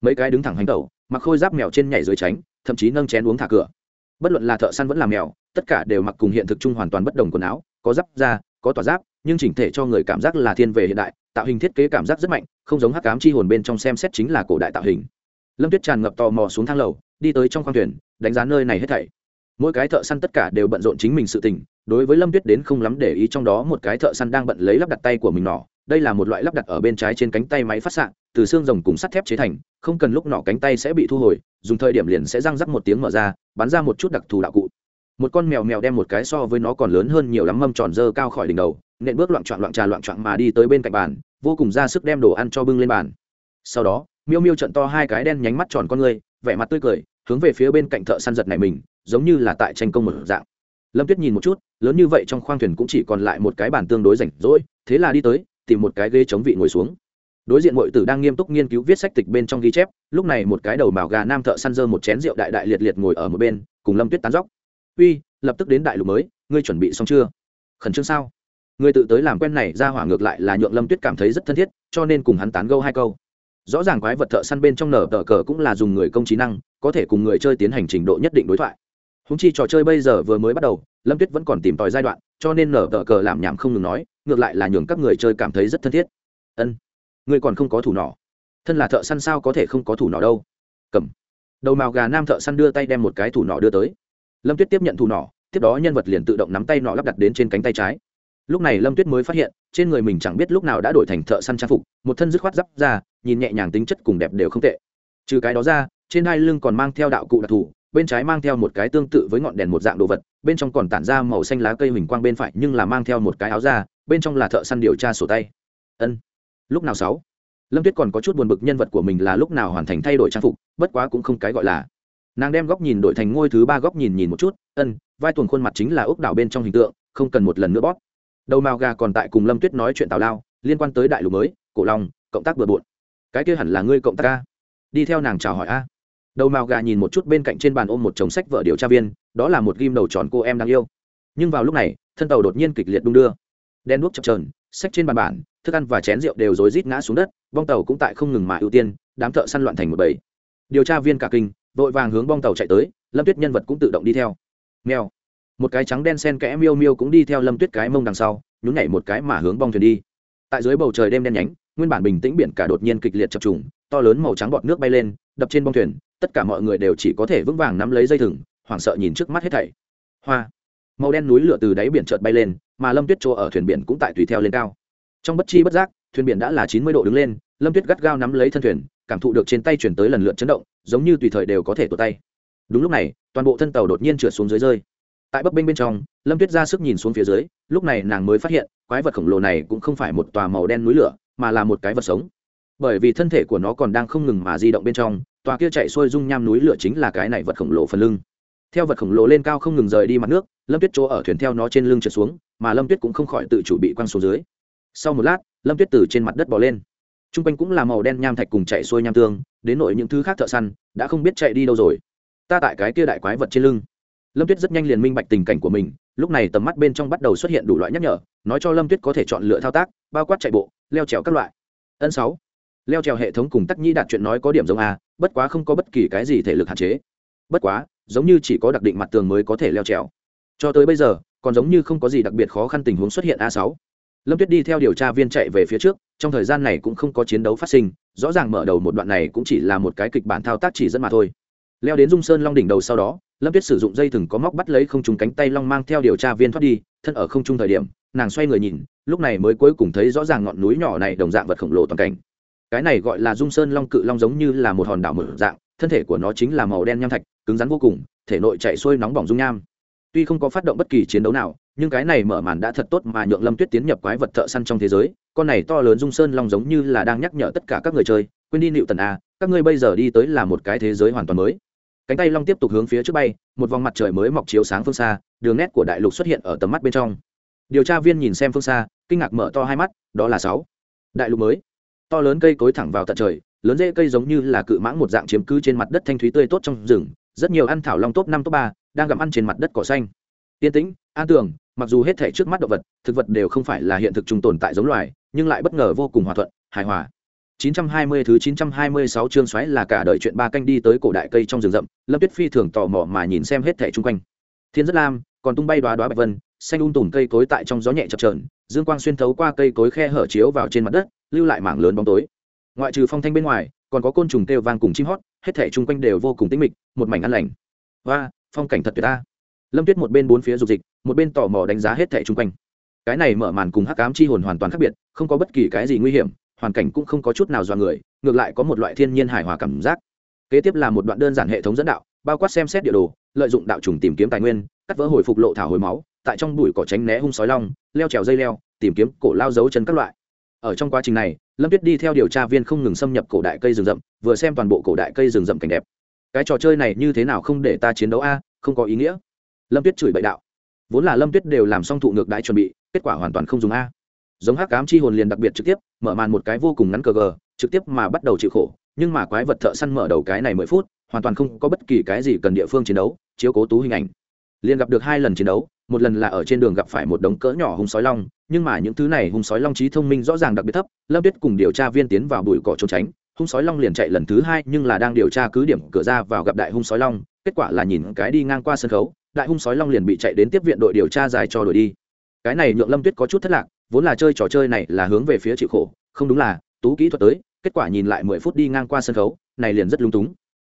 Mấy cái đứng thẳng hành tẩu, mặc khôi giáp mèo trên nhảy dưới tránh, thậm chí nâng chén uống thả cửa. Bất luận là thợ săn vẫn là mèo, tất cả đều mặc cùng hiện thực chung hoàn toàn bất đồng quần áo, có giáp da, có tỏa giáp, nhưng chỉnh thể cho người cảm giác là thiên về hiện đại, tạo hình thiết kế cảm giác rất mạnh, không giống hắc cám chi hồn bên trong xem xét chính là cổ đại tạo hình. Lâm tuyết tràn ngập tò mò xuống thang lầu, đi tới trong khoang thuyền, đánh giá nơi này hết thảy. Mỗi cái thợ săn tất cả đều bận rộn chính mình sự tình, đối với lâm tuyết đến không lắm để ý trong đó một cái thợ săn đang bận lấy lắp đặt tay của mình nỏ đây là một loại lắp đặt ở bên trái trên cánh tay máy phát xạ, từ xương rồng cùng sắt thép chế thành, không cần lúc nọ cánh tay sẽ bị thu hồi, dùng thời điểm liền sẽ răng rắc một tiếng mở ra, bắn ra một chút đặc thù đạo cụ. Một con mèo mèo đem một cái so với nó còn lớn hơn nhiều lắm mâm tròn dơ cao khỏi đỉnh đầu, nện bước loạn trọn loạn trà loạn trọn mà đi tới bên cạnh bàn, vô cùng ra sức đem đồ ăn cho bưng lên bàn. Sau đó, miêu miêu trận to hai cái đen nhánh mắt tròn con người, vẻ mặt tươi cười, hướng về phía bên cạnh thợ săn giật này mình, giống như là tại tranh công một dạng. Lâm tuyết nhìn một chút, lớn như vậy trong khoang thuyền cũng chỉ còn lại một cái bàn tương đối rảnh rỗi, thế là đi tới tìm một cái ghế chống vị ngồi xuống. Đối diện mọi tử đang nghiêm túc nghiên cứu viết sách tịch bên trong ghi chép, lúc này một cái đầu màu gà nam thợ săn dơ một chén rượu đại đại liệt liệt ngồi ở một bên, cùng lâm tuyết tán dóc. Uy, lập tức đến đại lục mới, ngươi chuẩn bị xong chưa? Khẩn trương sao? Người tự tới làm quen này ra hỏa ngược lại là nhượng lâm tuyết cảm thấy rất thân thiết, cho nên cùng hắn tán gâu hai câu. Rõ ràng quái vật thợ săn bên trong nở tờ cờ cũng là dùng người công trí năng, có thể cùng người chơi tiến hành trình độ nhất định đối thoại. Húng chi trò chơi bây giờ vừa mới bắt đầu lâm tuyết vẫn còn tìm tòi giai đoạn, cho nên nở tờ cờ làm nhảm không ngừng nói, ngược lại là nhường các người chơi cảm thấy rất thân thiết. Ân, ngươi còn không có thủ nỏ. Thân là thợ săn sao có thể không có thủ nỏ đâu? Cầm. Đầu màu gà nam thợ săn đưa tay đem một cái thủ nỏ đưa tới. Lâm tuyết tiếp nhận thủ nỏ, tiếp đó nhân vật liền tự động nắm tay nọ lắp đặt đến trên cánh tay trái. Lúc này lâm tuyết mới phát hiện, trên người mình chẳng biết lúc nào đã đổi thành thợ săn trang phục, một thân dứt khoát d ra nhìn nhẹ nhàng tính chất cùng đẹp đều không tệ. Trừ cái đó ra, trên hai lưng còn mang theo đạo cụ đặc thù bên trái mang theo một cái tương tự với ngọn đèn một dạng đồ vật, bên trong còn tản ra màu xanh lá cây huỳnh quang bên phải nhưng là mang theo một cái áo da, bên trong là thợ săn điều tra sổ tay. Ân, lúc nào sáu? Lâm tuyết còn có chút buồn bực nhân vật của mình là lúc nào hoàn thành thay đổi trang phục, bất quá cũng không cái gọi là. Nàng đem góc nhìn đổi thành ngôi thứ ba góc nhìn nhìn một chút, ân, vai tuần khuôn mặt chính là ốc đảo bên trong hình tượng, không cần một lần nữa bóp. Đầu màu gà còn tại cùng lâm tuyết nói chuyện tào lao, liên quan tới đại lục mới, cổ long, cộng tác bừa bộn. Cái kia hẳn là ngươi cộng tác a đi theo nàng chào hỏi a đầu màu gà nhìn một chút bên cạnh trên bàn ôm một chồng sách vợ điều tra viên, đó là một ghim đầu tròn cô em đang yêu. Nhưng vào lúc này, thân tàu đột nhiên kịch liệt đung đưa. Đen đuốc chập trờn sách trên bàn bản, thức ăn và chén rượu đều rối rít ngã xuống đất, bong tàu cũng tại không ngừng mà ưu tiên, đám thợ săn loạn thành một bầy. Điều tra viên cả kinh, vội vàng hướng bong tàu chạy tới, lâm tuyết nhân vật cũng tự động đi theo. Mèo. Một cái trắng đen sen kẽ miêu miêu cũng đi theo lâm tuyết cái mông đằng sau, nhún nhảy một cái mà hướng bong thuyền đi. Tại dưới bầu trời đêm đen nhánh, nguyên bản bình tĩnh biển cả đột nhiên kịch liệt chập trùng, to lớn màu trắng bọt nước bay lên, đập trên bong thuyền tất cả mọi người đều chỉ có thể vững vàng nắm lấy dây thừng, hoảng sợ nhìn trước mắt hết thảy. Hoa. Màu đen núi lửa từ đáy biển chợt bay lên, mà lâm tuyết chỗ ở thuyền biển cũng tại tùy theo lên cao. Trong bất chi bất giác, thuyền biển đã là chín mươi độ đứng lên, lâm tuyết gắt gao nắm lấy thân thuyền, cảm thụ được trên tay chuyển tới lần lượt chấn động, giống như tùy thời đều có thể tụt tay. Đúng lúc này, toàn bộ thân tàu đột nhiên trượt xuống dưới rơi. Tại bấp bênh bên trong, lâm tuyết ra sức nhìn xuống phía dưới, lúc này nàng mới phát hiện, quái vật khổng lồ này cũng không phải một tòa màu đen núi lửa, mà là một cái vật sống. Bởi vì thân thể của nó còn đang không ngừng mà di động bên trong tòa kia chạy xuôi dung nham núi lửa chính là cái này vật khổng lồ phần lưng. Theo vật khổng lồ lên cao không ngừng rời đi mặt nước, lâm tuyết chỗ ở thuyền theo nó trên lưng trượt xuống, mà lâm tuyết cũng không khỏi tự chủ bị quăng xuống dưới. Sau một lát, lâm tuyết từ trên mặt đất bỏ lên. T r u n g quanh cũng là màu đen nham thạch cùng chạy xuôi nham tương, đến nội những thứ khác thợ săn, đã không biết chạy đi đâu rồi. Ta tại cái kia đại quái vật trên lưng. Lâm tuyết rất nhanh liền minh bạch tình cảnh của mình, lúc này tầm mắt bên trong bắt đầu xuất hiện đủ loại nhắc nhở, nói cho lâm tuyết có thể chọn lựa thao tác, bao quát chạy bộ, leo trèo các loại. Ân sáu leo trèo hệ thống cùng tắc nhi đạt chuyện nói có điểm giống a, bất quá không có bất kỳ cái gì thể lực hạn chế. Bất quá, giống như chỉ có đặc định mặt tường mới có thể leo trèo. Cho tới bây giờ, còn giống như không có gì đặc biệt khó khăn tình huống xuất hiện a sáu. Lâm tuyết đi theo điều tra viên chạy về phía trước, trong thời gian này cũng không có chiến đấu phát sinh, rõ ràng mở đầu một đoạn này cũng chỉ là một cái kịch bản thao tác chỉ dẫn mà thôi. Leo đến dung sơn long đỉnh đầu sau đó, lâm tuyết sử dụng dây thừng có móc bắt lấy không trùng cánh tay long mang theo điều tra viên thoát đi, thân ở không trung thời điểm, nàng xoay người nhìn, lúc này mới cuối cùng thấy rõ ràng ngọn núi nhỏ này đồng dạng vật khổng lồ toàn cảnh cái này gọi là dung sơn long cự long giống như là một hòn đảo mở dạng, thân thể của nó chính là màu đen nham thạch, cứng rắn vô cùng, thể nội chạy xuôi nóng bỏng dung nham. Tuy không có phát động bất kỳ chiến đấu nào, nhưng cái này mở màn đã thật tốt mà nhượng lâm tuyết tiến nhập quái vật thợ săn trong thế giới, con này to lớn dung sơn long giống như là đang nhắc nhở tất cả các người chơi, quên đi nịu tần a, các ngươi bây giờ đi tới là một cái thế giới hoàn toàn mới. Cánh tay long tiếp tục hướng phía trước bay, một vòng mặt trời mới mọc chiếu sáng phương xa, đường nét của đại lục xuất hiện ở tầm mắt bên trong. Điều tra viên nhìn xem phương xa, kinh ngạc mở to hai mắt, đó là sáu. Đại lục mới to lớn cây cối thẳng vào tận trời lớn dễ cây giống như là cự mãng một dạng chiếm cứ trên mặt đất thanh thúy tươi tốt trong rừng rất nhiều ăn thảo long top năm top ba đang gặm ăn trên mặt đất cỏ xanh tiên tĩnh an tường mặc dù hết thể trước mắt động vật thực vật đều không phải là hiện thực trùng tồn tại giống loài nhưng lại bất ngờ vô cùng hòa thuận hài hòa 920 thứ 926 chương xoáy là cả đời chuyện ba canh đi tới cổ đại cây trong rừng rậm, Lâm Tuyết Phi thường tò mò mà nhìn xem hết thảy xung quanh. Thiên rất lam, còn tung bay đóa đóa bạch vân, xanh um tùm cây cối tại trong gió nhẹ chập chờn, dương quang xuyên thấu qua cây cối khe hở chiếu vào trên mặt đất, lưu lại mảng lớn bóng tối. Ngoại trừ phong thanh bên ngoài, còn có côn trùng kêu vang cùng chim hót, hết thảy chung quanh đều vô cùng tĩnh mịch, một mảnh an lành. Hoa, phong cảnh thật tuyệt ta lâm tuyết một bên bốn phía dục dịch một bên tò mò đánh giá hết thảy chung quanh cái này mở màn cùng hắc ám chi hồn hoàn toàn khác biệt không có bất kỳ cái gì nguy hiểm hoàn cảnh cũng không có chút nào do người ngược lại có một loại thiên nhiên hài hòa cảm giác kế tiếp là một đoạn đơn giản hệ thống dẫn đạo bao quát xem xét địa đồ lợi dụng đạo trùng tìm kiếm tài nguyên cắt vỡ hồi phục lộ thảo hồi máu tại trong bụi cỏ tránh né hung sói long leo trèo dây leo tìm kiếm cổ lao dấu chân các loại ở trong quá trình này, lâm tuyết đi theo điều tra viên không ngừng xâm nhập cổ đại cây rừng rậm, vừa xem toàn bộ cổ đại cây rừng rậm cảnh đẹp. Cái trò chơi này như thế nào không để ta chiến đấu a, không có ý nghĩa. Lâm tuyết chửi bậy đạo. Vốn là lâm tuyết đều làm xong thụ ngược đãi chuẩn bị, kết quả hoàn toàn không dùng a. Giống hắc cám chi hồn liền đặc biệt trực tiếp, mở màn một cái vô cùng ngắn cờ gờ, trực tiếp mà bắt đầu chịu khổ, nhưng mà quái vật thợ săn mở đầu cái này mười phút, hoàn toàn không có bất kỳ cái gì cần địa phương chiến đấu, chiếu cố tú hình ảnh. Liền gặp được hai lần chiến đấu một lần là ở trên đường gặp phải một đống cỡ nhỏ hung sói long, nhưng mà những thứ này hung sói long trí thông minh rõ ràng đặc biệt thấp, lâm tuyết cùng điều tra viên tiến vào bụi cỏ trốn tránh, hung sói long liền chạy lần thứ hai nhưng là đang điều tra cứ điểm cửa ra vào gặp đại hung sói long, kết quả là nhìn cái đi ngang qua sân khấu, đại hung sói long liền bị chạy đến tiếp viện đội điều tra dài cho đuổi đi. Cái này nhượng lâm tuyết có chút thất lạc, vốn là chơi trò chơi này là hướng về phía chịu khổ, không đúng là, tú kỹ thuật tới, kết quả nhìn lại mười phút đi ngang qua sân khấu, này liền rất lung túng.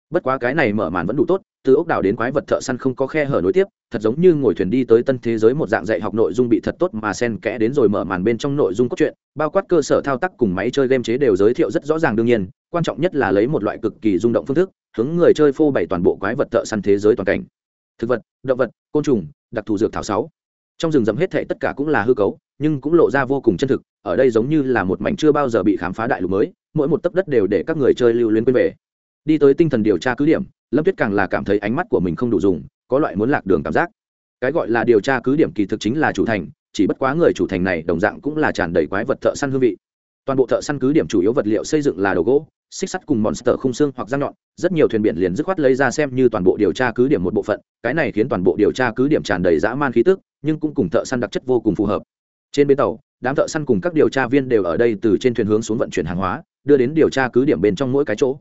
Bất quá cái này mở màn vẫn đủ tốt từ ốc đảo đến quái vật thợ săn không có khe hở nối tiếp, thật giống như ngồi thuyền đi tới tân thế giới một dạng dạy học nội dung bị thật tốt mà sen kẽ đến rồi mở màn bên trong nội dung cốt truyện, bao quát cơ sở thao tác cùng máy chơi game chế đều giới thiệu rất rõ ràng đương nhiên, quan trọng nhất là lấy một loại cực kỳ rung động phương thức, hướng người chơi phô bày toàn bộ quái vật thợ săn thế giới toàn cảnh. Thực vật, động vật, côn trùng, đặc thù dược thảo sáu. Trong rừng rậm hết thệ tất cả cũng là hư cấu, nhưng cũng lộ ra vô cùng chân thực, ở đây giống như là một mảnh chưa bao giờ bị khám phá đại lục mới, mỗi một tấc đất đều để các người chơi lưu luyến quên về đi tới tinh thần điều tra cứ điểm, lâm tuyết càng là cảm thấy ánh mắt của mình không đủ dùng, có loại muốn lạc đường cảm giác. Cái gọi là điều tra cứ điểm kỳ thực chính là chủ thành, chỉ bất quá người chủ thành này đồng dạng cũng là tràn đầy quái vật thợ săn hương vị. Toàn bộ thợ săn cứ điểm chủ yếu vật liệu xây dựng là đồ gỗ, xích sắt cùng monster khung xương hoặc răng nhọn, rất nhiều thuyền biển liền dứt khoát lấy ra xem như toàn bộ điều tra cứ điểm một bộ phận, cái này khiến toàn bộ điều tra cứ điểm tràn đầy dã man khí tức, nhưng cũng cùng thợ săn đặc chất vô cùng phù hợp. Trên bến tàu, đám thợ săn cùng các điều tra viên đều ở đây từ trên thuyền hướng xuống vận chuyển hàng hóa, đưa đến điều tra cứ điểm bên trong mỗi cái chỗ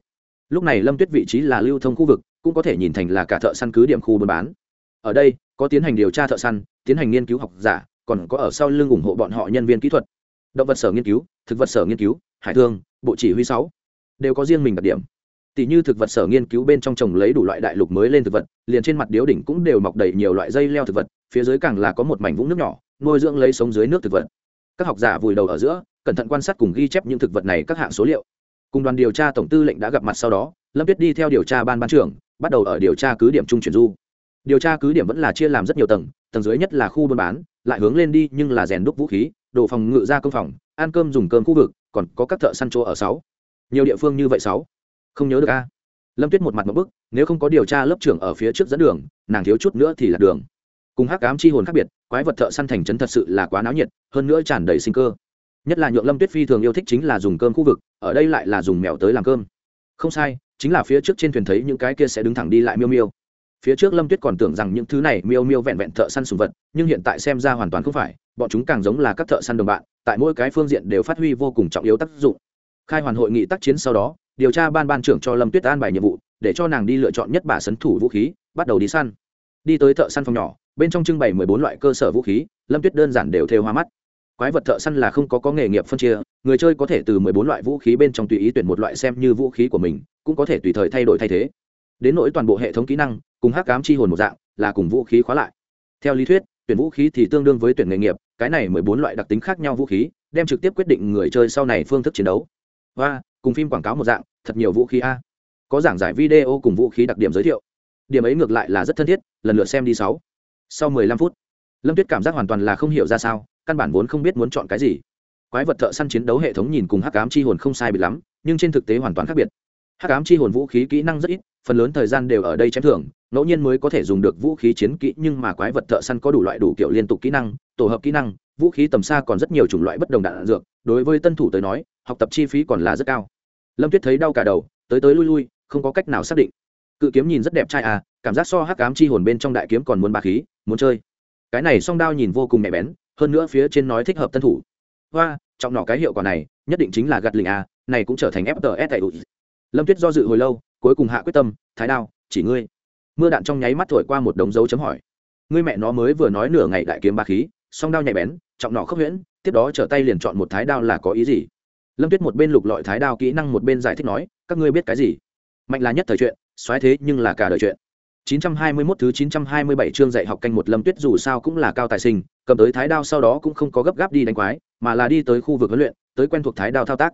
lúc này lâm tuyết vị trí là lưu thông khu vực, cũng có thể nhìn thành là cả thợ săn cứ điểm khu buôn bán. Ở đây, có tiến hành điều tra thợ săn, tiến hành nghiên cứu học giả, còn có ở sau lưng ủng hộ bọn họ nhân viên kỹ thuật. Động vật sở nghiên cứu, thực vật sở nghiên cứu, hải thương, bộ chỉ huy sáu, đều có riêng mình đặc điểm. Tỷ như thực vật sở nghiên cứu bên trong trồng lấy đủ loại đại lục mới lên thực vật, liền trên mặt điếu đỉnh cũng đều mọc đầy nhiều loại dây leo thực vật, phía dưới càng là có một mảnh vũng nước nhỏ, nuôi dưỡng lấy sống dưới nước thực vật. Các học giả vùi đầu ở giữa, cẩn thận quan sát cùng ghi chép những thực vật này các hạng số liệu cùng đoàn điều tra tổng tư lệnh đã gặp mặt sau đó, lâm tuyết đi theo điều tra ban ban trưởng, bắt đầu ở điều tra cứ điểm trung chuyển du. Điều tra cứ điểm vẫn là chia làm rất nhiều tầng tầng dưới nhất là khu buôn bán, lại hướng lên đi nhưng là rèn đúc vũ khí, đồ phòng ngự ra công phòng, ăn cơm dùng cơm khu vực, còn có các thợ săn chỗ ở sáu. Nhiều địa phương như vậy sáu. Không nhớ được a. Lâm tuyết một mặt một bức, nếu không có điều tra lớp trưởng ở phía trước dẫn đường, nàng thiếu chút nữa thì là đường. Cùng hắc ám chi hồn khác biệt, quái vật thợ săn thành trấn thật sự là quá náo nhiệt, hơn nữa tràn đầy sinh cơ nhất là nhượng lâm tuyết phi thường yêu thích chính là dùng cơm khu vực, ở đây lại là dùng mèo tới làm cơm. Không sai, chính là phía trước trên thuyền thấy những cái kia sẽ đứng thẳng đi lại miêu miêu. Phía trước lâm tuyết còn tưởng rằng những thứ này miêu miêu vẹn vẹn thợ săn sùng vật, nhưng hiện tại xem ra hoàn toàn không phải, bọn chúng càng giống là các thợ săn đồng bạn, tại mỗi cái phương diện đều phát huy vô cùng trọng yếu tác dụng. Khai hoàn hội nghị tác chiến sau đó, điều tra ban ban trưởng cho lâm tuyết an bài nhiệm vụ, để cho nàng đi lựa chọn nhất bà sấn thủ vũ khí, bắt đầu đi săn. Đi tới thợ săn phòng nhỏ, bên trong trưng bày mười bốn loại cơ sở vũ khí, lâm tuyết đơn giản đều thêu hoa mắt quái vật thợ săn là không có có nghề nghiệp phân chia, người chơi có thể từ mười bốn loại vũ khí bên trong tùy ý tuyển một loại xem như vũ khí của mình, cũng có thể tùy thời thay đổi thay thế. Đến nỗi toàn bộ hệ thống kỹ năng, cùng hắc cám chi hồn một dạng, là cùng vũ khí khóa lại. Theo lý thuyết, tuyển vũ khí thì tương đương với tuyển nghề nghiệp, cái này mười bốn loại đặc tính khác nhau vũ khí, đem trực tiếp quyết định người chơi sau này phương thức chiến đấu. Và, cùng phim quảng cáo một dạng, thật nhiều vũ khí a. Có giảng giải video cùng vũ khí đặc điểm giới thiệu. Điểm ấy ngược lại là rất thân thiết, lần lượt xem đi sáu. Sau mười lăm phút, lâm tuyết cảm giác hoàn toàn là không hiểu ra sao căn bản vốn không biết muốn chọn cái gì. Quái vật thợ săn chiến đấu hệ thống nhìn cùng hắc ám chi hồn không sai biệt lắm nhưng trên thực tế hoàn toàn khác biệt. Hắc ám chi hồn vũ khí kỹ năng rất ít phần lớn thời gian đều ở đây chém thưởng ngẫu nhiên mới có thể dùng được vũ khí chiến kỹ nhưng mà quái vật thợ săn có đủ loại đủ kiểu liên tục kỹ năng tổ hợp kỹ năng vũ khí tầm xa còn rất nhiều chủng loại bất đồng đạn, đạn dược đối với tân thủ tới nói học tập chi phí còn là rất cao. Lâm tuyết thấy đau cả đầu tới tới lui lui không có cách nào xác định. Cự kiếm nhìn rất đẹp trai à cảm giác so hắc ám chi hồn bên trong đại kiếm còn muốn ba khí muốn chơi. Cái này song đao nhìn vô cùng nhạy bén hơn nữa phía trên nói thích hợp tân thủ. Hoa, trọng nọ cái hiệu quả này, nhất định chính là gạt lình a à, này cũng trở thành fts tại lâm tuyết do dự hồi lâu, cuối cùng hạ quyết tâm, thái đao, chỉ ngươi. Mưa đạn trong nháy mắt thổi qua một đống dấu chấm hỏi. Ngươi mẹ nó mới vừa nói nửa ngày đại kiếm ba khí, song đao nhạy bén, trọng nọ khốc huyễn, tiếp đó trở tay liền chọn một thái đao là có ý gì? Lâm tuyết một bên lục lọi thái đao kỹ năng một bên giải thích nói, các ngươi biết cái gì? Mạnh là nhất thời chuyện xoáy thế nhưng là cả đời chuyện. 921 thứ 927 chương dạy học canh một Lâm Tuyết dù sao cũng là cao tài sinh, cầm tới thái đao sau đó cũng không có gấp gáp đi đánh quái, mà là đi tới khu vực huấn luyện, tới quen thuộc thái đao thao tác.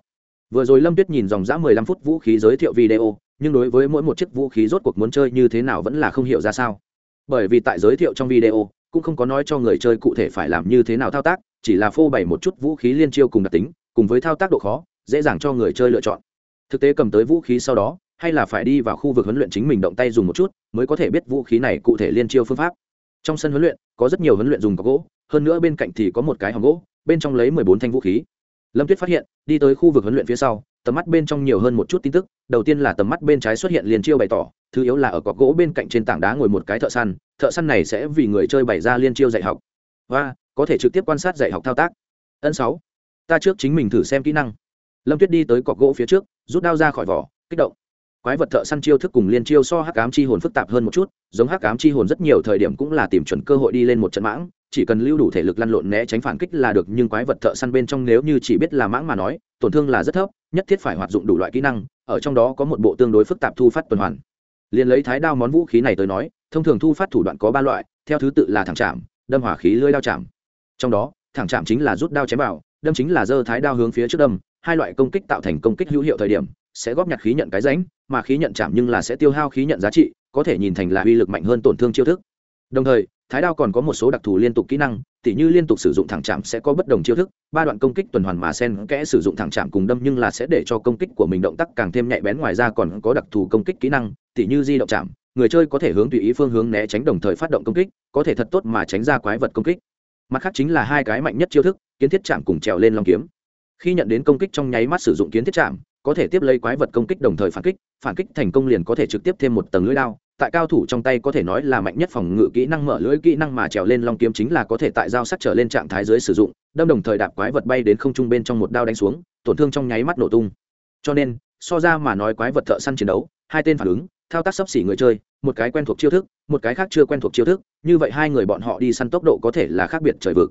Vừa rồi Lâm Tuyết nhìn dòng dã 15 phút vũ khí giới thiệu video, nhưng đối với mỗi một chiếc vũ khí rốt cuộc muốn chơi như thế nào vẫn là không hiểu ra sao. Bởi vì tại giới thiệu trong video, cũng không có nói cho người chơi cụ thể phải làm như thế nào thao tác, chỉ là phô bày một chút vũ khí liên chiêu cùng đặc tính, cùng với thao tác độ khó, dễ dàng cho người chơi lựa chọn. Thực tế cầm tới vũ khí sau đó, hay là phải đi vào khu vực huấn luyện chính mình động tay dùng một chút, mới có thể biết vũ khí này cụ thể liên chiêu phương pháp. Trong sân huấn luyện, có rất nhiều huấn luyện dùng có gỗ, hơn nữa bên cạnh thì có một cái hòm gỗ, bên trong lấy mười bốn thanh vũ khí. Lâm tuyết phát hiện, đi tới khu vực huấn luyện phía sau, tầm mắt bên trong nhiều hơn một chút tin tức, đầu tiên là tầm mắt bên trái xuất hiện liền chiêu bày tỏ, thứ yếu là ở cọc gỗ bên cạnh trên tảng đá ngồi một cái thợ săn thợ săn này sẽ vì người chơi bày ra liên chiêu dạy học. Và, có thể trực tiếp quan sát dạy học thao tác. Ân sáu, ta trước chính mình thử xem kỹ năng. Lâm tuyết đi tới cọc gỗ phía trước, rút đao ra khỏi vỏ, kích động quái vật thợ săn chiêu thức cùng liên chiêu so hắc ám chi hồn phức tạp hơn một chút, giống hắc ám chi hồn rất nhiều thời điểm cũng là tìm chuẩn cơ hội đi lên một trận mãng, chỉ cần lưu đủ thể lực lăn lộn né tránh phản kích là được, nhưng quái vật thợ săn bên trong nếu như chỉ biết là mãng mà nói, tổn thương là rất thấp, nhất thiết phải hoạt dụng đủ loại kỹ năng, ở trong đó có một bộ tương đối phức tạp thu phát tuần hoàn. Liền lấy thái đao món vũ khí này tới nói, thông thường thu phát thủ đoạn có ba loại, theo thứ tự là thẳng chạm, đâm hỏa khí lưỡi đao chạm. Trong đó, thẳng chạm chính là rút đao chém vào, đâm chính là giơ thái đao hướng phía trước đâm, hai loại công kích tạo thành công kích hữu hiệu thời điểm sẽ góp nhặt khí nhận cái ránh mà khí nhận chạm nhưng là sẽ tiêu hao khí nhận giá trị, có thể nhìn thành là uy lực mạnh hơn tổn thương chiêu thức. Đồng thời, thái đao còn có một số đặc thù liên tục kỹ năng, tỉ như liên tục sử dụng thẳng chạm sẽ có bất đồng chiêu thức, ba đoạn công kích tuần hoàn mà sen kẽ sử dụng thẳng chạm cùng đâm nhưng là sẽ để cho công kích của mình động tác càng thêm nhạy bén ngoài ra còn có đặc thù công kích kỹ năng, tỉ như di động chạm, người chơi có thể hướng tùy ý phương hướng né tránh đồng thời phát động công kích, có thể thật tốt mà tránh ra quái vật công kích. Mặt khác chính là hai cái mạnh nhất chiêu thức, kiến thiết chạm cùng trèo lên long kiếm. Khi nhận đến công kích trong nháy mắt sử dụng kiến thiết chạm có thể tiếp lấy quái vật công kích đồng thời phản kích phản kích thành công liền có thể trực tiếp thêm một tầng lưỡi đao, tại cao thủ trong tay có thể nói là mạnh nhất phòng ngự kỹ năng mở lưỡi kỹ năng mà trèo lên long kiếm chính là có thể tại dao sắc trở lên trạng thái dưới sử dụng, đâm đồng thời đạp quái vật bay đến không trung bên trong một đao đánh xuống, tổn thương trong nháy mắt nổ tung. Cho nên, so ra mà nói quái vật thợ săn chiến đấu, hai tên phản ứng, thao tác sấp xỉ người chơi, một cái quen thuộc chiêu thức, một cái khác chưa quen thuộc chiêu thức, như vậy hai người bọn họ đi săn tốc độ có thể là khác biệt trời vực.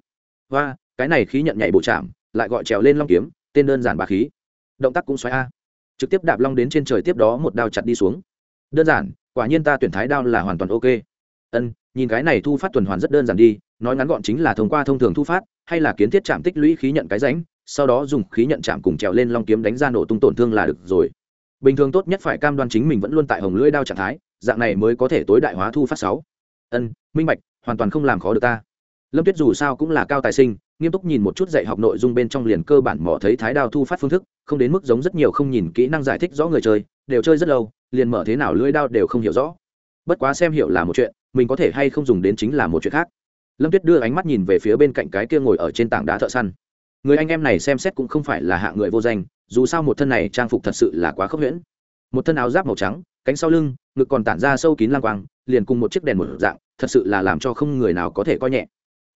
Và, cái này khí nhận nhảy bộ chạm, lại gọi trèo lên long kiếm, tên đơn giản bà khí động tác cũng xoáy a. Trực tiếp đạp long đến trên trời tiếp đó một đao chặt đi xuống. Đơn giản, quả nhiên ta tuyển thái đao là hoàn toàn ok. Ân, nhìn cái này thu phát tuần hoàn rất đơn giản đi, nói ngắn gọn chính là thông qua thông thường thu phát, hay là kiến thiết chạm tích lũy khí nhận cái ránh sau đó dùng khí nhận chạm cùng trèo lên long kiếm đánh ra nổ tung tổn thương là được rồi. Bình thường tốt nhất phải cam đoan chính mình vẫn luôn tại hồng lưỡi đao trạng thái, dạng này mới có thể tối đại hóa thu phát sáu. Ân, minh bạch, hoàn toàn không làm khó được ta lâm tuyết dù sao cũng là cao tài sinh, nghiêm túc nhìn một chút dạy học nội dung bên trong liền cơ bản mỏ thấy thái đao thu phát phương thức, không đến mức giống rất nhiều không nhìn kỹ năng giải thích rõ người chơi, đều chơi rất lâu, liền mở thế nào lưỡi đao đều không hiểu rõ. Bất quá xem hiểu là một chuyện, mình có thể hay không dùng đến chính là một chuyện khác. Lâm tuyết đưa ánh mắt nhìn về phía bên cạnh cái kia ngồi ở trên tảng đá thợ săn. Người anh em này xem xét cũng không phải là hạ người vô danh, dù sao một thân này trang phục thật sự là quá khốc huyễn một thân áo giáp màu trắng, cánh sau lưng, ngực còn tản ra sâu kín lang quang, liền cùng một chiếc đèn một dạng, thật sự là làm cho không người nào có thể coi nhẹ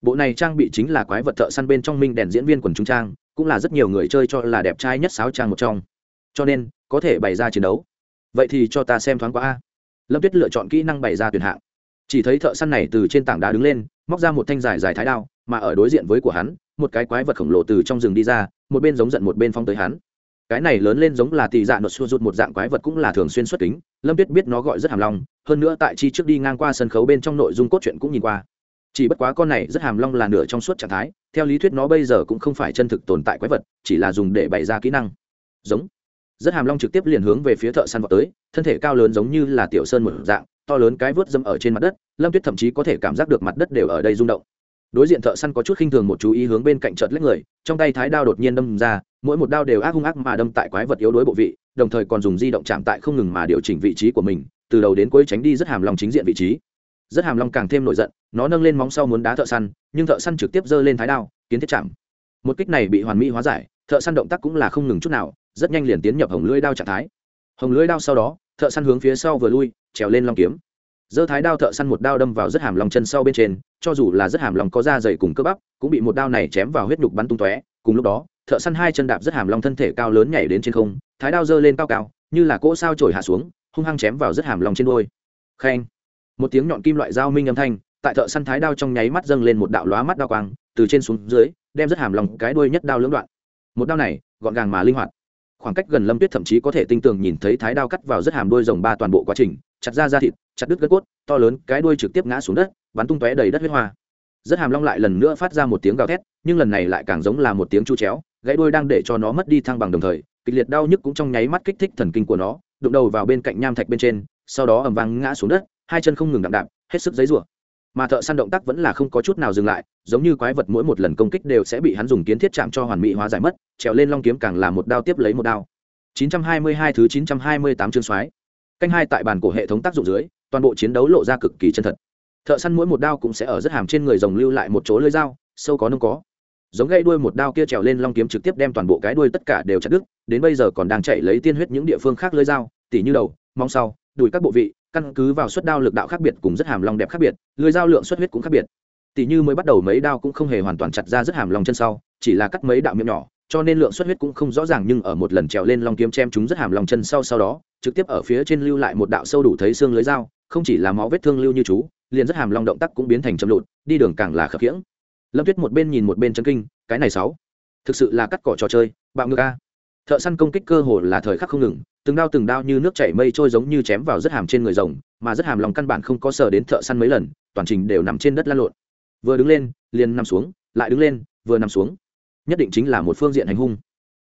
bộ này trang bị chính là quái vật thợ săn bên trong minh đèn diễn viên quần trung trang, cũng là rất nhiều người chơi cho là đẹp trai nhất sáo trang một trong. Cho nên, có thể bày ra chiến đấu. Vậy thì cho ta xem thoáng qua a. Lâm tuyết lựa chọn kỹ năng bày ra tuyển hạng. Chỉ thấy thợ săn này từ trên tảng đá đứng lên, móc ra một thanh dài dài thái đao, mà ở đối diện với của hắn, một cái quái vật khổng lồ từ trong rừng đi ra, một bên giống giận một bên phong tới hắn. Cái này lớn lên giống là tỷ dạ nột xua rụt một dạng quái vật cũng là thường xuyên xuất kính, lâm tuyết biết nó gọi rất hàm lòng, hơn nữa tại chi trước đi ngang qua sân khấu bên trong nội dung cốt truyện cũng nhìn qua chỉ bất quá con này rất hàm long là nửa trong suốt trạng thái, theo lý thuyết nó bây giờ cũng không phải chân thực tồn tại quái vật, chỉ là dùng để bày ra kỹ năng. Giống. Rất hàm long trực tiếp liền hướng về phía thợ săn vào tới, thân thể cao lớn giống như là tiểu sơn một dạng, to lớn cái vớt dâm ở trên mặt đất, lâm tuyết thậm chí có thể cảm giác được mặt đất đều ở đây rung động. Đối diện thợ săn có chút khinh thường một chú ý hướng bên cạnh chợt lách người, trong tay thái đao đột nhiên đâm ra, mỗi một đao đều ác hung ác mà đâm tại quái vật yếu đuối bộ vị, đồng thời còn dùng di động chạm tại không ngừng mà điều chỉnh vị trí của mình, từ đầu đến cuối tránh đi rất hàm long chính diện vị trí rất hàm long càng thêm nổi giận, nó nâng lên móng sau muốn đá thợ săn, nhưng thợ săn trực tiếp giơ lên thái đao, kiến thiết chạm. Một kích này bị hoàn mỹ hóa giải, thợ săn động tác cũng là không ngừng chút nào, rất nhanh liền tiến nhập hồng lưỡi đao trạng thái. Hồng lưỡi đao sau đó, thợ săn hướng phía sau vừa lui, trèo lên long kiếm. Giơ thái đao thợ săn một đao đâm vào rất hàm lòng chân sau bên trên, cho dù là rất hàm lòng có da dày cùng cơ bắp, cũng bị một đao này chém vào huyết nhục bắn tung tóe. Cùng lúc đó, thợ săn hai chân đạp rất hàm lòng thân thể cao lớn nhảy đến trên không, thái đao giơ lên cao cao, như là cỗ sao trổi hạ xuống, hung hăng chém vào rất hàm lòng trên đôi khen một tiếng nhọn kim loại dao minh âm thanh, tại thợ săn thái đao trong nháy mắt dâng lên một đạo lóa mắt đao quang, từ trên xuống dưới, đem rất hàm lòng cái đuôi nhất đao lưỡng đoạn. Một đao này, gọn gàng mà linh hoạt. Khoảng cách gần lâm tuyết thậm chí có thể tinh tường nhìn thấy thái đao cắt vào rất hàm đuôi rồng ba toàn bộ quá trình, chặt ra da thịt, chặt đứt gân cốt, to lớn, cái đuôi trực tiếp ngã xuống đất, bắn tung tóe đầy đất huyết hoa. Rất hàm long lại lần nữa phát ra một tiếng gào thét, nhưng lần này lại càng giống là một tiếng chu chéo, gãy đuôi đang để cho nó mất đi thăng bằng đồng thời, kịch liệt đau nhức cũng trong nháy mắt kích thích thần kinh của nó, đụng đầu vào bên cạnh nham thạch bên trên, sau đó ầm vang ngã xuống đất hai chân không ngừng đạp đạp hết sức giấy rủa. Mà thợ săn động tác vẫn là không có chút nào dừng lại, giống như quái vật mỗi một lần công kích đều sẽ bị hắn dùng kiến thiết chạm cho hoàn mỹ hóa giải mất, trèo lên long kiếm càng là một đao tiếp lấy một đao. 922 thứ 928 chương soái. Canh hai tại bàn cổ hệ thống tác dụng dưới, toàn bộ chiến đấu lộ ra cực kỳ chân thật. Thợ săn mỗi một đao cũng sẽ ở rất hàm trên người rồng lưu lại một chỗ lưỡi dao, sâu có nông có. Giống gây đuôi một đao kia trèo lên long kiếm trực tiếp đem toàn bộ cái đuôi tất cả đều chặt đứt, đến bây giờ còn đang chạy lấy tiên huyết những địa phương khác lưỡi dao, tỉ như đầu mong sau, đùi các bộ vị căn cứ vào suất đao lực đạo khác biệt cùng rất hàm long đẹp khác biệt, lưới dao lượng xuất huyết cũng khác biệt. Tỷ như mới bắt đầu mấy đao cũng không hề hoàn toàn chặt ra rất hàm long chân sau, chỉ là cắt mấy đạo miệng nhỏ, cho nên lượng xuất huyết cũng không rõ ràng nhưng ở một lần trèo lên long kiếm chém chúng rất hàm lòng chân sau sau đó, trực tiếp ở phía trên lưu lại một đạo sâu đủ thấy xương lưới dao, không chỉ là máu vết thương lưu như chú, liền rất hàm long động tác cũng biến thành chậm lụt, đi đường càng là khập khiễng. Lâm tuyết một bên nhìn một bên chân kinh, cái này sáu, thực sự là cắt cỏ trò chơi, bạo ngược a thợ săn công kích cơ hồ là thời khắc không ngừng từng đao từng đao như nước chảy mây trôi giống như chém vào rất hàm trên người rồng mà rất hàm lòng căn bản không có sờ đến thợ săn mấy lần toàn trình đều nằm trên đất lăn lộn. Vừa đứng lên liền nằm xuống lại đứng lên vừa nằm xuống. Nhất định chính là một phương diện hành hung.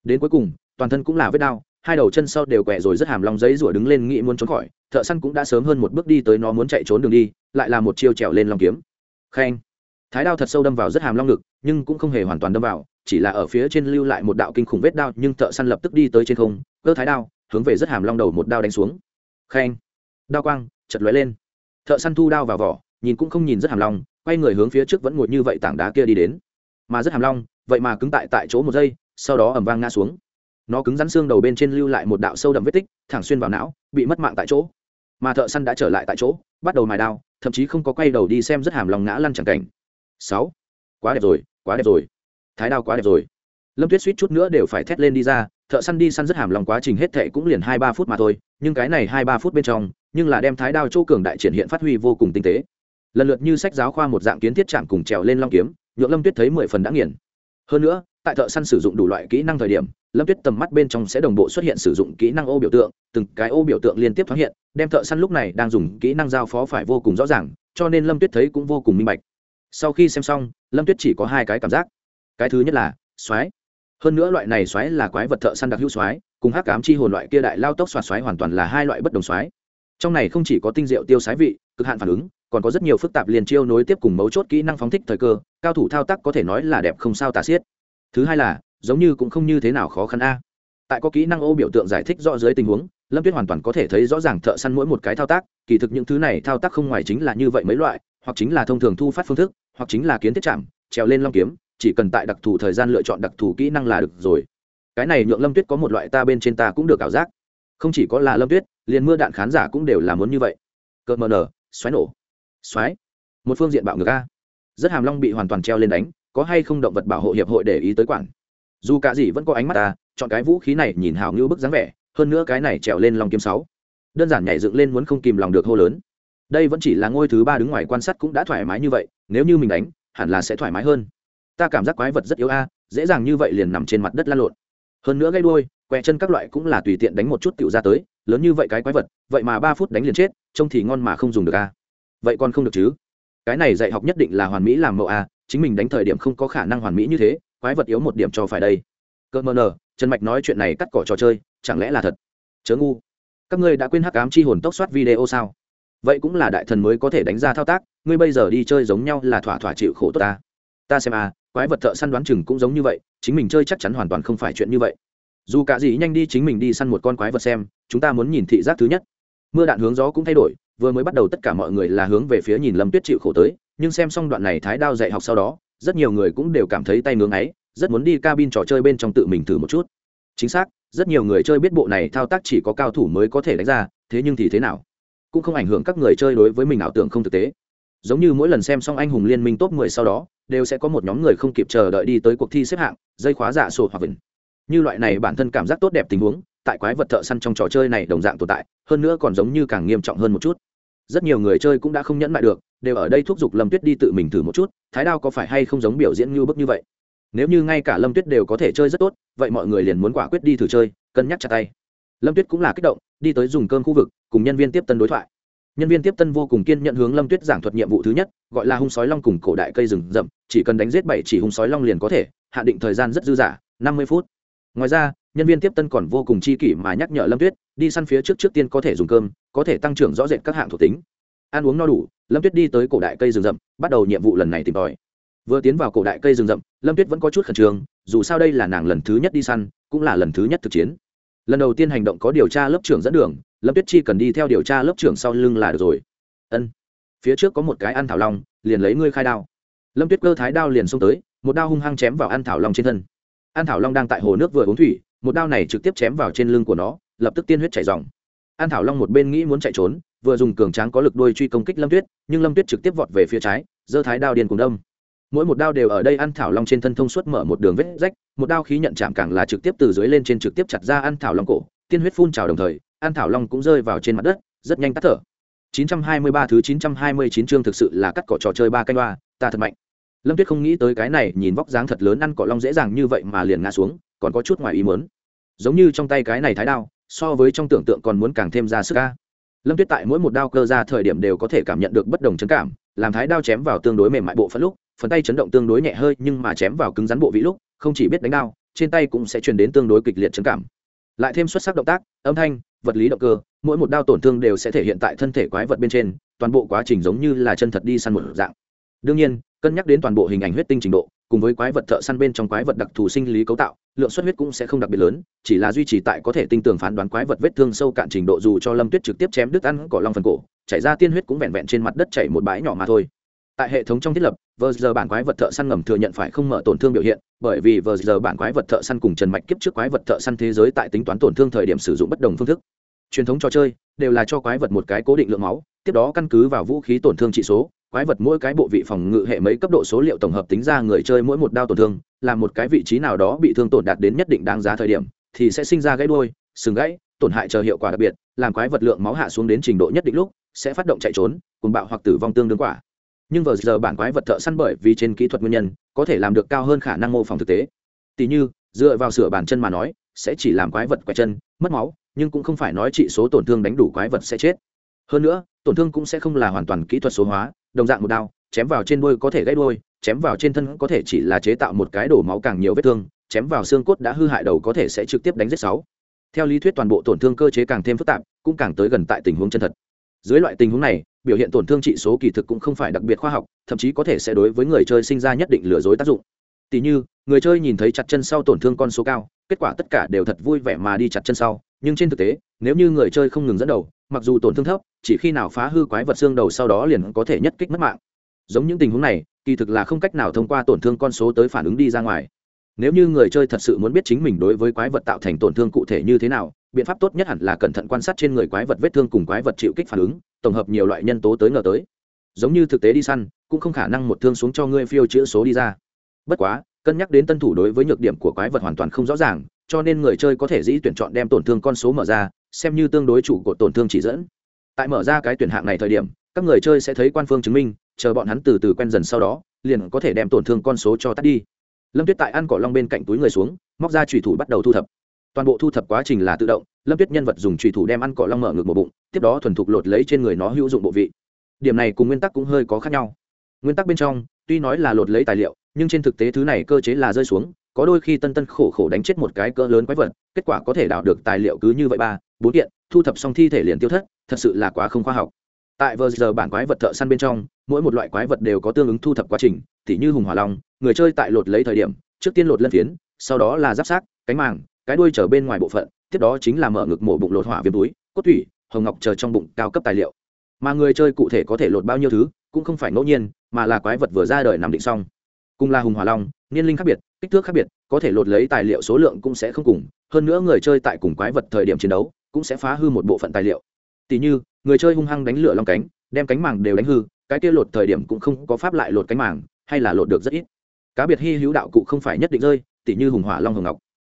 Đến cuối cùng toàn thân cũng là vết đao, hai đầu chân sau đều quẹ rồi rất hàm lòng giấy rủa đứng lên nghĩ muốn trốn khỏi thợ săn cũng đã sớm hơn một bước đi tới nó muốn chạy trốn đường đi lại là một chiêu trèo lên lòng kiếm. Khen. Thái đao thật sâu đâm vào rất hàm long ngực nhưng cũng không hề hoàn toàn đâm vào chỉ là ở phía trên lưu lại một đạo kinh khủng vết đao, nhưng thợ săn lập tức đi tới trên không, cơ thái đao, hướng về rất hàm long đầu một đao đánh xuống. Khen. Đao quang chật lóe lên. Thợ săn thu đao vào vỏ, nhìn cũng không nhìn rất hàm long, quay người hướng phía trước vẫn ngồi như vậy tảng đá kia đi đến. Mà rất hàm long, vậy mà cứng tại tại chỗ một giây, sau đó ẩm vang ngã xuống. Nó cứng rắn xương đầu bên trên lưu lại một đạo sâu đậm vết tích, thẳng xuyên vào não, bị mất mạng tại chỗ. Mà thợ săn đã trở lại tại chỗ, bắt đầu mài đao, thậm chí không có quay đầu đi xem rất hàm lòng ngã lăn chẳng cảnh. Sáu. Quá đẹp rồi, quá đẹp rồi thái đao quá đẹp rồi. Lâm tuyết suýt chút nữa đều phải thét lên đi ra, thợ săn đi săn rất hàm lòng quá trình hết thệ cũng liền hai ba phút mà thôi, nhưng cái này hai ba phút bên trong, nhưng là đem thái đao chỗ cường đại triển hiện phát huy vô cùng tinh tế. Lần lượt như sách giáo khoa một dạng kiến thiết chạm cùng trèo lên long kiếm, nhượng lâm tuyết thấy mười phần đã nghiền. Hơn nữa, tại thợ săn sử dụng đủ loại kỹ năng thời điểm, lâm tuyết tầm mắt bên trong sẽ đồng bộ xuất hiện sử dụng kỹ năng ô biểu tượng, từng cái ô biểu tượng liên tiếp thoáng hiện, đem thợ săn lúc này đang dùng kỹ năng giao phó phải vô cùng rõ ràng, cho nên lâm tuyết thấy cũng vô cùng minh bạch. Sau khi xem xong, lâm tuyết chỉ có hai cái cảm giác cái thứ nhất là xoáy hơn nữa loại này xoáy là quái vật thợ săn đặc hữu xoáy cùng hắc cám chi hồn loại kia đại lao tốc xoạt xoáy hoàn toàn là hai loại bất đồng xoáy trong này không chỉ có tinh diệu tiêu sái vị, cực hạn phản ứng, còn có rất nhiều phức tạp liền chiêu nối tiếp cùng mấu chốt kỹ năng phóng thích thời cơ, cao thủ thao tác có thể nói là đẹp không sao tà xiết. Thứ hai là, giống như cũng không như thế nào khó khăn a. Tại có kỹ năng ô biểu tượng giải thích rõ dưới tình huống, lâm tuyết hoàn toàn có thể thấy rõ ràng thợ săn mỗi một cái thao tác, kỳ thực những thứ này thao tác không ngoài chính là như vậy mấy loại, hoặc chính là thông thường thu phát phương thức, hoặc chính là kiến thiết chạm, trèo lên long kiếm chỉ cần tại đặc thù thời gian lựa chọn đặc thù kỹ năng là được rồi. Cái này nhượng lâm tuyết có một loại ta bên trên ta cũng được ảo giác. Không chỉ có là lâm tuyết, liền mưa đạn khán giả cũng đều là muốn như vậy. Cờ mờ nở, xoáy nổ. Xoáy. Một phương diện bạo ngược a. Rất hàm long bị hoàn toàn treo lên đánh, có hay không động vật bảo hộ hiệp hội để ý tới quản. Dù cả gì vẫn có ánh mắt ta, chọn cái vũ khí này nhìn hào như bức dáng vẻ, hơn nữa cái này trèo lên long kiếm sáu. Đơn giản nhảy dựng lên muốn không kìm lòng được hô lớn. Đây vẫn chỉ là ngôi thứ ba đứng ngoài quan sát cũng đã thoải mái như vậy, nếu như mình đánh, hẳn là sẽ thoải mái hơn ta cảm giác quái vật rất yếu a, dễ dàng như vậy liền nằm trên mặt đất lăn lộn. Hơn nữa gây đuôi que chân các loại cũng là tùy tiện đánh một chút tựu ra tới, lớn như vậy cái quái vật, vậy mà ba phút đánh liền chết, trông thì ngon mà không dùng được a. Vậy còn không được chứ? Cái này dạy học nhất định là hoàn mỹ làm mẫu a, chính mình đánh thời điểm không có khả năng hoàn mỹ như thế, quái vật yếu một điểm cho phải đây. Cơ mờ nờ, trần mạch nói chuyện này cắt cỏ trò chơi, chẳng lẽ là thật? Chớ ngu. Các ngươi đã quên hắc ám chi hồn tốc soát video sao? Vậy cũng là đại thần mới có thể đánh ra thao tác, ngươi bây giờ đi chơi giống nhau là thỏa thỏa chịu khổ tốt ta. Ta xem à quái vật thợ săn đoán chừng cũng giống như vậy, chính mình chơi chắc chắn hoàn toàn không phải chuyện như vậy. Dù cả gì nhanh đi chính mình đi săn một con quái vật xem, chúng ta muốn nhìn thị giác thứ nhất. Mưa đạn hướng gió cũng thay đổi, vừa mới bắt đầu tất cả mọi người là hướng về phía nhìn lâm tuyết chịu khổ tới, nhưng xem xong đoạn này thái đao dạy học sau đó, rất nhiều người cũng đều cảm thấy tay ngưỡng ấy rất muốn đi cabin trò chơi bên trong tự mình thử một chút. Chính xác, rất nhiều người chơi biết bộ này thao tác chỉ có cao thủ mới có thể đánh ra, thế nhưng thì thế nào? Cũng không ảnh hưởng các người chơi đối với mình ảo tưởng không thực tế. Giống như mỗi lần xem xong anh hùng liên minh top 10 sau đó đều sẽ có một nhóm người không kịp chờ đợi đi tới cuộc thi xếp hạng, dây khóa giả sổ hoặc vịnh như loại này bản thân cảm giác tốt đẹp tình huống, tại quái vật thợ săn trong trò chơi này đồng dạng tồn tại, hơn nữa còn giống như càng nghiêm trọng hơn một chút. Rất nhiều người chơi cũng đã không nhẫn lại được, đều ở đây thúc giục lâm tuyết đi tự mình thử một chút, thái đao có phải hay không giống biểu diễn như bức như vậy? Nếu như ngay cả lâm tuyết đều có thể chơi rất tốt, vậy mọi người liền muốn quả quyết đi thử chơi, cân nhắc chặt tay. Lâm tuyết cũng là kích động, đi tới dùng cơm khu vực, cùng nhân viên tiếp tân đối thoại nhân viên tiếp tân vô cùng kiên nhận hướng lâm tuyết giảng thuật nhiệm vụ thứ nhất, gọi là hung sói long cùng cổ đại cây rừng rậm, chỉ cần đánh giết bảy chỉ hung sói long liền có thể hạn định thời gian rất dư dả, năm mươi phút. Ngoài ra, nhân viên tiếp tân còn vô cùng chi kỷ mà nhắc nhở lâm tuyết, đi săn phía trước trước tiên có thể dùng cơm, có thể tăng trưởng rõ rệt các hạng thuộc tính. Ăn uống no đủ, lâm tuyết đi tới cổ đại cây rừng rậm, bắt đầu nhiệm vụ lần này tìm tòi. Vừa tiến vào cổ đại cây rừng rậm, lâm tuyết vẫn có chút khẩn trương, dù sao đây là nàng lần thứ nhất đi săn, cũng là lần thứ nhất thực chiến. Lần đầu tiên hành động có điều tra lớp trưởng dẫn đường lâm tuyết chi cần đi theo điều tra lớp trưởng sau lưng là được rồi. Ân. Phía trước có một cái ăn thảo long, liền lấy ngươi khai đao. Lâm tuyết cơ thái đao liền xông tới, một đao hung hăng chém vào ăn thảo long trên thân. Ăn thảo long đang tại hồ nước vừa uống thủy, một đao này trực tiếp chém vào trên lưng của nó, lập tức tiên huyết chảy dòng an thảo long một bên nghĩ muốn chạy trốn, vừa dùng cường tráng có lực đuôi truy công kích lâm tuyết, nhưng lâm tuyết trực tiếp vọt về phía trái, giơ thái đao điền cùng đông mỗi một đao đều ở đây ăn thảo long trên thân thông suốt mở một đường vết rách, một đao khí nhận chạm càng là trực tiếp từ dưới lên trên trực tiếp chặt ra ăn thảo long cổ, tiên huyết phun trào đồng thời An thảo long cũng rơi vào trên mặt đất, rất nhanh tắt thở. 923 thứ 929 chương thực sự là cắt cỏ trò chơi ba canh ba, ta thật mạnh. Lâm tuyết không nghĩ tới cái này, nhìn vóc dáng thật lớn ăn cỏ long dễ dàng như vậy mà liền ngã xuống, còn có chút ngoài ý muốn. Giống như trong tay cái này thái đao, so với trong tưởng tượng còn muốn càng thêm ra sức ca lâm tuyết tại mỗi một đao cơ ra thời điểm đều có thể cảm nhận được bất đồng chấn cảm, làm thái đao chém vào tương đối mềm mại bộ phận lúc, phần tay chấn động tương đối nhẹ hơi nhưng mà chém vào cứng rắn bộ vị lúc, không chỉ biết đánh đao, trên tay cũng sẽ truyền đến tương đối kịch liệt chấn cảm. Lại thêm xuất sắc động tác, âm thanh vật lý động cơ, mỗi một đao tổn thương đều sẽ thể hiện tại thân thể quái vật bên trên, toàn bộ quá trình giống như là chân thật đi săn một dạng. Đương nhiên, cân nhắc đến toàn bộ hình ảnh huyết tinh trình độ, cùng với quái vật thợ săn bên trong quái vật đặc thù sinh lý cấu tạo, lượng xuất huyết cũng sẽ không đặc biệt lớn, chỉ là duy trì tại có thể tinh tường phán đoán quái vật vết thương sâu cạn trình độ dù cho lâm tuyết trực tiếp chém đứt ăn cỏ long phần cổ, chảy ra tiên huyết cũng vẹn vẹn trên mặt đất chảy một bãi nhỏ mà thôi. Tại hệ thống trong thiết lập vờ giờ bản quái vật thợ săn ngầm thừa nhận phải không mở tổn thương biểu hiện, bởi vì vờ giờ bản quái vật thợ săn cùng trần mạch kiếp trước quái vật thợ săn thế giới tại tính toán tổn thương thời điểm sử dụng bất đồng phương thức. Truyền thống trò chơi đều là cho quái vật một cái cố định lượng máu, tiếp đó căn cứ vào vũ khí tổn thương trị số, quái vật mỗi cái bộ vị phòng ngự hệ mấy cấp độ số liệu tổng hợp tính ra người chơi mỗi một đao tổn thương, là một cái vị trí nào đó bị thương tổn đạt đến nhất định đáng giá thời điểm, thì sẽ sinh ra gãy đuôi, sừng gãy, tổn hại chờ hiệu quả đặc biệt, làm quái vật lượng máu hạ xuống đến trình độ nhất định lúc, sẽ phát động chạy trốn, cùng bạo hoặc tử vong tương đương quả nhưng vừa giờ bản quái vật thợ săn bởi vì trên kỹ thuật nguyên nhân, có thể làm được cao hơn khả năng mô phỏng thực tế. Tỷ như, dựa vào sửa bàn chân mà nói, sẽ chỉ làm quái vật quẹt chân, mất máu, nhưng cũng không phải nói trị số tổn thương đánh đủ quái vật sẽ chết. Hơn nữa, tổn thương cũng sẽ không là hoàn toàn kỹ thuật số hóa, đồng dạng một đao, chém vào trên đuôi có thể gãy đuôi, chém vào trên thân có thể chỉ là chế tạo một cái đổ máu càng nhiều vết thương, chém vào xương cốt đã hư hại đầu có thể sẽ trực tiếp đánh giết sáu. Theo lý thuyết toàn bộ tổn thương cơ chế càng thêm phức tạp, cũng càng tới gần tại tình huống chân thật. Dưới loại tình huống này biểu hiện tổn thương trị số kỳ thực cũng không phải đặc biệt khoa học thậm chí có thể sẽ đối với người chơi sinh ra nhất định lừa dối tác dụng Tỉ như, người chơi nhìn thấy chặt chân sau tổn thương con số cao, kết quả tất cả đều thật vui vẻ mà đi chặt chân sau, nhưng trên thực tế, nếu như người chơi không ngừng dẫn đầu, mặc dù tổn thương thấp, chỉ khi nào phá hư quái vật xương đầu sau đó liền có thể nhất kích mất mạng. Giống những tình huống này, kỳ thực là không cách nào thông qua tổn thương con số tới phản ứng đi ra ngoài. Nếu như người chơi thật sự muốn biết chính mình đối với quái vật tạo thành tổn thương cụ thể như thế nào, biện pháp tốt nhất hẳn là cẩn thận quan sát trên người quái vật vết thương cùng quái vật chịu kích phản ứng, tổng hợp nhiều loại nhân tố tới ngờ tới. Giống như thực tế đi săn, cũng không khả năng một thương xuống cho ngươi phiêu chữ số đi ra. Bất quá, cân nhắc đến tân thủ đối với nhược điểm của quái vật hoàn toàn không rõ ràng cho nên người chơi có thể dĩ tuyển chọn đem tổn thương con số mở ra xem như tương đối chủ của tổn thương chỉ dẫn tại mở ra cái tuyển hạng này thời điểm các người chơi sẽ thấy quan phương chứng minh chờ bọn hắn từ từ quen dần sau đó liền có thể đem tổn thương con số cho tắt đi lâm tuyết tại ăn cỏ long bên cạnh túi người xuống móc ra trùy thủ bắt đầu thu thập toàn bộ thu thập quá trình là tự động, lâm tuyết nhân vật dùng trùy thủ đem ăn cỏ long mở ngược một bụng, tiếp đó thuần thục lột lấy trên người nó hữu dụng bộ vị. Điểm này cùng nguyên tắc cũng hơi có khác nhau. Nguyên tắc bên trong, tuy nói là lột lấy tài liệu, nhưng trên thực tế thứ này cơ chế là rơi xuống, có đôi khi tân tân khổ khổ đánh chết một cái cỡ lớn quái vật, kết quả có thể đào được tài liệu cứ như vậy ba, bốn kiện, thu thập xong thi thể liền tiêu thất, thật sự là quá không khoa học. Tại vờ giờ bản quái vật thợ săn bên trong, mỗi một loại quái vật đều có tương ứng thu thập quá trình, tỉ như hùng hỏa long, người chơi tại lột lấy thời điểm, trước tiên lột lân phiến, sau đó là giáp sát cánh màng cái đuôi trở bên ngoài bộ phận, tiếp đó chính là mở ngực mổ bụng lột hỏa viêm túi, cốt thủy hồng ngọc chờ trong bụng cao cấp tài liệu. Mà người chơi cụ thể có thể lột bao nhiêu thứ, cũng không phải ngẫu nhiên, mà là quái vật vừa ra đời nằm định xong. Cùng là hùng hỏa long, niên linh khác biệt, kích thước khác biệt, có thể lột lấy tài liệu số lượng cũng sẽ không cùng, hơn nữa người chơi tại cùng quái vật thời điểm chiến đấu, cũng sẽ phá hư một bộ phận tài liệu. Tỷ như, người chơi hung hăng đánh lửa long cánh, đem cánh màng đều đánh hư, cái kia lột thời điểm cũng không có pháp lại lột cánh màng, hay là lột được rất ít. Cá biệt hy hữu đạo cụ không phải nhất định rơi tỷ như hùng hỏa long hồng ngọc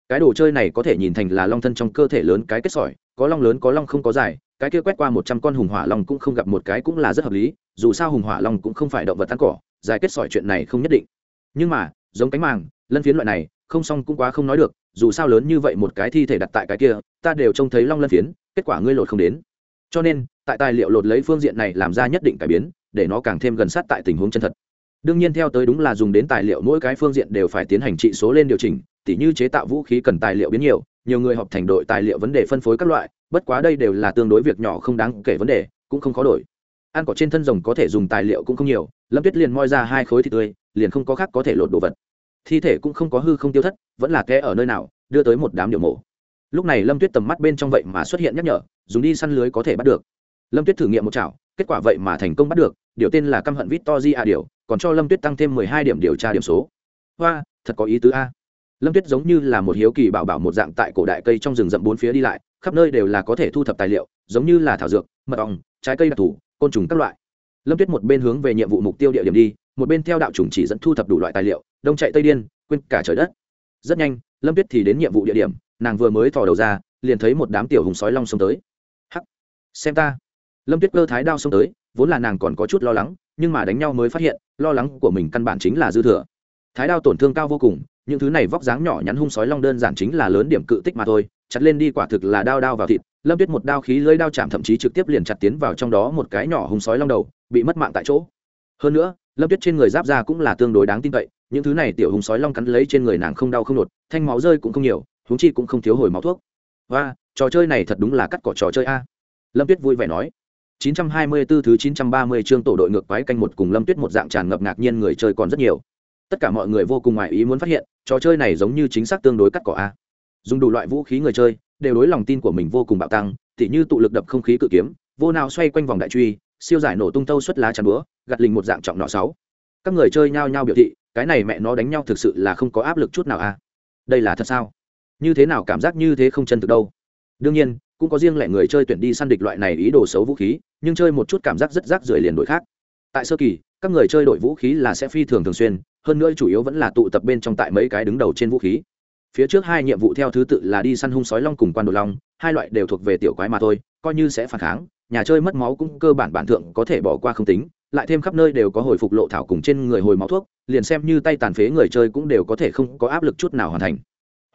cái đồ chơi này có thể nhìn thành là long thân trong cơ thể lớn cái kết sỏi, có long lớn có long không có dài, cái kia quét qua một trăm con hùng hỏa long cũng không gặp một cái cũng là rất hợp lý, dù sao hùng hỏa long cũng không phải động vật ăn cỏ, dài kết sỏi chuyện này không nhất định. Nhưng mà, giống cánh màng, lân phiến loại này, không xong cũng quá không nói được, dù sao lớn như vậy một cái thi thể đặt tại cái kia, ta đều trông thấy long lân phiến, kết quả ngươi lột không đến. Cho nên, tại tài liệu lột lấy phương diện này làm ra nhất định cải biến, để nó càng thêm gần sát tại tình huống chân thật. Đương nhiên theo tới đúng là dùng đến tài liệu mỗi cái phương diện đều phải tiến hành trị số lên điều chỉnh tỉ như chế tạo vũ khí cần tài liệu biến nhiều nhiều người họp thành đội tài liệu vấn đề phân phối các loại, bất quá đây đều là tương đối việc nhỏ không đáng kể vấn đề, cũng không khó đổi. Ăn cỏ trên thân rồng có thể dùng tài liệu cũng không nhiều, lâm tuyết liền moi ra hai khối thịt tươi, liền không có khác có thể lột đồ vật. Thi thể cũng không có hư không tiêu thất, vẫn là kẽ ở nơi nào, đưa tới một đám điệu mổ lúc này lâm tuyết tầm mắt bên trong vậy mà xuất hiện nhắc nhở, dùng đi săn lưới có thể bắt được. Lâm tuyết thử nghiệm một chảo, kết quả vậy mà thành công bắt được, điều tên là căm hận vít to di a điều còn cho lâm tuyết tăng thêm mười hai điểm điều tra điểm số. Hoa, thật có ý tứ a lâm tuyết giống như là một hiếu kỳ bảo bảo một dạng tại cổ đại cây trong rừng rậm bốn phía đi lại, khắp nơi đều là có thể thu thập tài liệu, giống như là thảo dược, mật ong, trái cây đặc thù, côn trùng các loại. Lâm tuyết một bên hướng về nhiệm vụ mục tiêu địa điểm đi, một bên theo đạo chủng chỉ dẫn thu thập đủ loại tài liệu, đông chạy tây điên, quên cả trời đất. Rất nhanh, lâm tuyết thì đến nhiệm vụ địa điểm, nàng vừa mới thò đầu ra, liền thấy một đám tiểu hùng sói long xông tới. Hắc! Xem ta! Lâm tuyết cơ thái đao xông tới, vốn là nàng còn có chút lo lắng, nhưng mà đánh nhau mới phát hiện, lo lắng của mình căn bản chính là dư thừa thái đao tổn thương cao vô cùng những thứ này vóc dáng nhỏ nhắn hung sói long đơn giản chính là lớn điểm cự tích mà thôi chặt lên đi quả thực là đao đao vào thịt lâm tuyết một đao khí lưỡi đao chạm thậm chí trực tiếp liền chặt tiến vào trong đó một cái nhỏ hung sói long đầu bị mất mạng tại chỗ. Hơn nữa lâm tuyết trên người giáp ra cũng là tương đối đáng tin cậy những thứ này tiểu hùng sói long cắn lấy trên người nàng không đau không đột, thanh máu rơi cũng không nhiều húng chi cũng không thiếu hồi máu thuốc. Và trò chơi này thật đúng là cắt cỏ trò chơi a. Lâm tuyết vui vẻ nói. 924 thứ 930 chương tổ đội ngược quái canh một cùng Lâm Tuyết một dạng tràn ngập ngạc nhiên người chơi còn rất nhiều. Tất cả mọi người vô cùng ngoại ý muốn phát hiện, trò chơi này giống như chính xác tương đối cắt cỏ a. Dùng đủ loại vũ khí người chơi, đều đối lòng tin của mình vô cùng bạo tăng, tỉ như tụ lực đập không khí cự kiếm, vô nào xoay quanh vòng đại truy, siêu giải nổ tung tâu xuất lá chắn búa, gạt lình một dạng trọng nọ sáu. Các người chơi nhao nhao biểu thị, cái này mẹ nó đánh nhau thực sự là không có áp lực chút nào a. Đây là thật sao? Như thế nào cảm giác như thế không chân thực đâu? Đương nhiên, cũng có riêng lẻ người chơi tuyển đi săn địch loại này ý đồ xấu vũ khí nhưng chơi một chút cảm giác rất rác rưởi liền đổi khác tại sơ kỳ các người chơi đổi vũ khí là sẽ phi thường thường xuyên hơn nữa chủ yếu vẫn là tụ tập bên trong tại mấy cái đứng đầu trên vũ khí. Phía trước hai nhiệm vụ theo thứ tự là đi săn hung sói long cùng quan đồ long, hai loại đều thuộc về tiểu quái mà thôi, coi như sẽ phản kháng, nhà chơi mất máu cũng cơ bản bản thượng có thể bỏ qua không tính, lại thêm khắp nơi đều có hồi phục lộ thảo cùng trên người hồi máu thuốc, liền xem như tay tàn phế người chơi cũng đều có thể không có áp lực chút nào hoàn thành.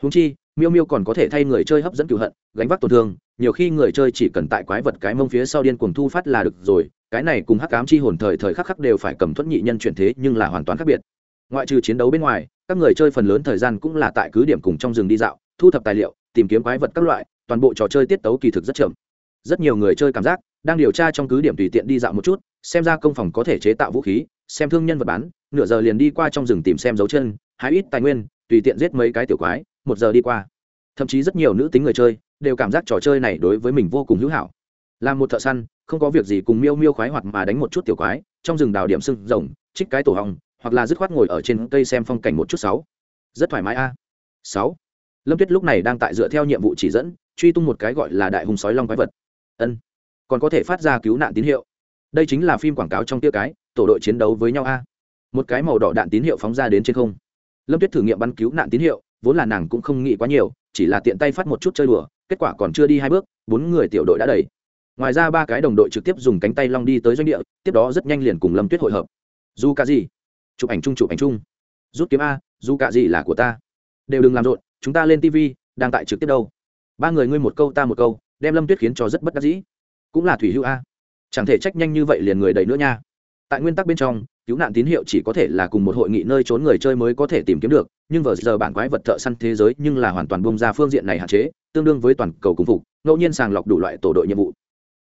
Húng chi, miêu miêu còn có thể thay người chơi hấp dẫn cựu hận, gánh vác tổn thương, nhiều khi người chơi chỉ cần tại quái vật cái mông phía sau điên cuồng thu phát là được rồi, cái này cùng hắc cám chi hồn thời thời khắc khắc đều phải cầm thuẫn nhị nhân chuyển thế nhưng là hoàn toàn khác biệt ngoại trừ chiến đấu bên ngoài, các người chơi phần lớn thời gian cũng là tại cứ điểm cùng trong rừng đi dạo, thu thập tài liệu, tìm kiếm quái vật các loại, toàn bộ trò chơi tiết tấu kỳ thực rất chậm. Rất nhiều người chơi cảm giác, đang điều tra trong cứ điểm tùy tiện đi dạo một chút, xem ra công phòng có thể chế tạo vũ khí, xem thương nhân vật bán, nửa giờ liền đi qua trong rừng tìm xem dấu chân, hái ít tài nguyên, tùy tiện giết mấy cái tiểu quái, một giờ đi qua. Thậm chí rất nhiều nữ tính người chơi, đều cảm giác trò chơi này đối với mình vô cùng hữu hảo. Là một thợ săn, không có việc gì cùng miêu miêu khoái hoạt mà đánh một chút tiểu quái, trong rừng đào điểm sưng rồng trích cái tổ hong hoặc là dứt khoát ngồi ở trên cây xem phong cảnh một chút sáu. Rất thoải mái a. Sáu. Lâm tuyết lúc này đang tại dựa theo nhiệm vụ chỉ dẫn, truy tung một cái gọi là đại hùng sói long quái vật. Ân. Còn có thể phát ra cứu nạn tín hiệu. Đây chính là phim quảng cáo trong tia cái, tổ đội chiến đấu với nhau a. Một cái màu đỏ đạn tín hiệu phóng ra đến trên không. Lâm tuyết thử nghiệm bắn cứu nạn tín hiệu, vốn là nàng cũng không nghĩ quá nhiều, chỉ là tiện tay phát một chút chơi đùa, kết quả còn chưa đi hai bước, bốn người tiểu đội đã đầy. Ngoài ra ba cái đồng đội trực tiếp dùng cánh tay long đi tới doanh địa, tiếp đó rất nhanh liền cùng lâm tuyết hội hợp. Dù cả gì chụp ảnh chung chụp ảnh chung. Rút kiếm a, dù cả gì là của ta. Đều đừng làm rộn, chúng ta lên tv đang tại trực tiếp đâu. Ba người ngươi một câu ta một câu, đem lâm tuyết khiến cho rất bất đắc dĩ. Cũng là thủy hữu a. Chẳng thể trách nhanh như vậy liền người đầy nữa nha. Tại nguyên tắc bên trong, cứu nạn tín hiệu chỉ có thể là cùng một hội nghị nơi trốn người chơi mới có thể tìm kiếm được, nhưng vừa giờ bản quái vật thợ săn thế giới nhưng là hoàn toàn bông ra phương diện này hạn chế, tương đương với toàn cầu cung phục, ngẫu nhiên sàng lọc đủ loại tổ đội nhiệm vụ.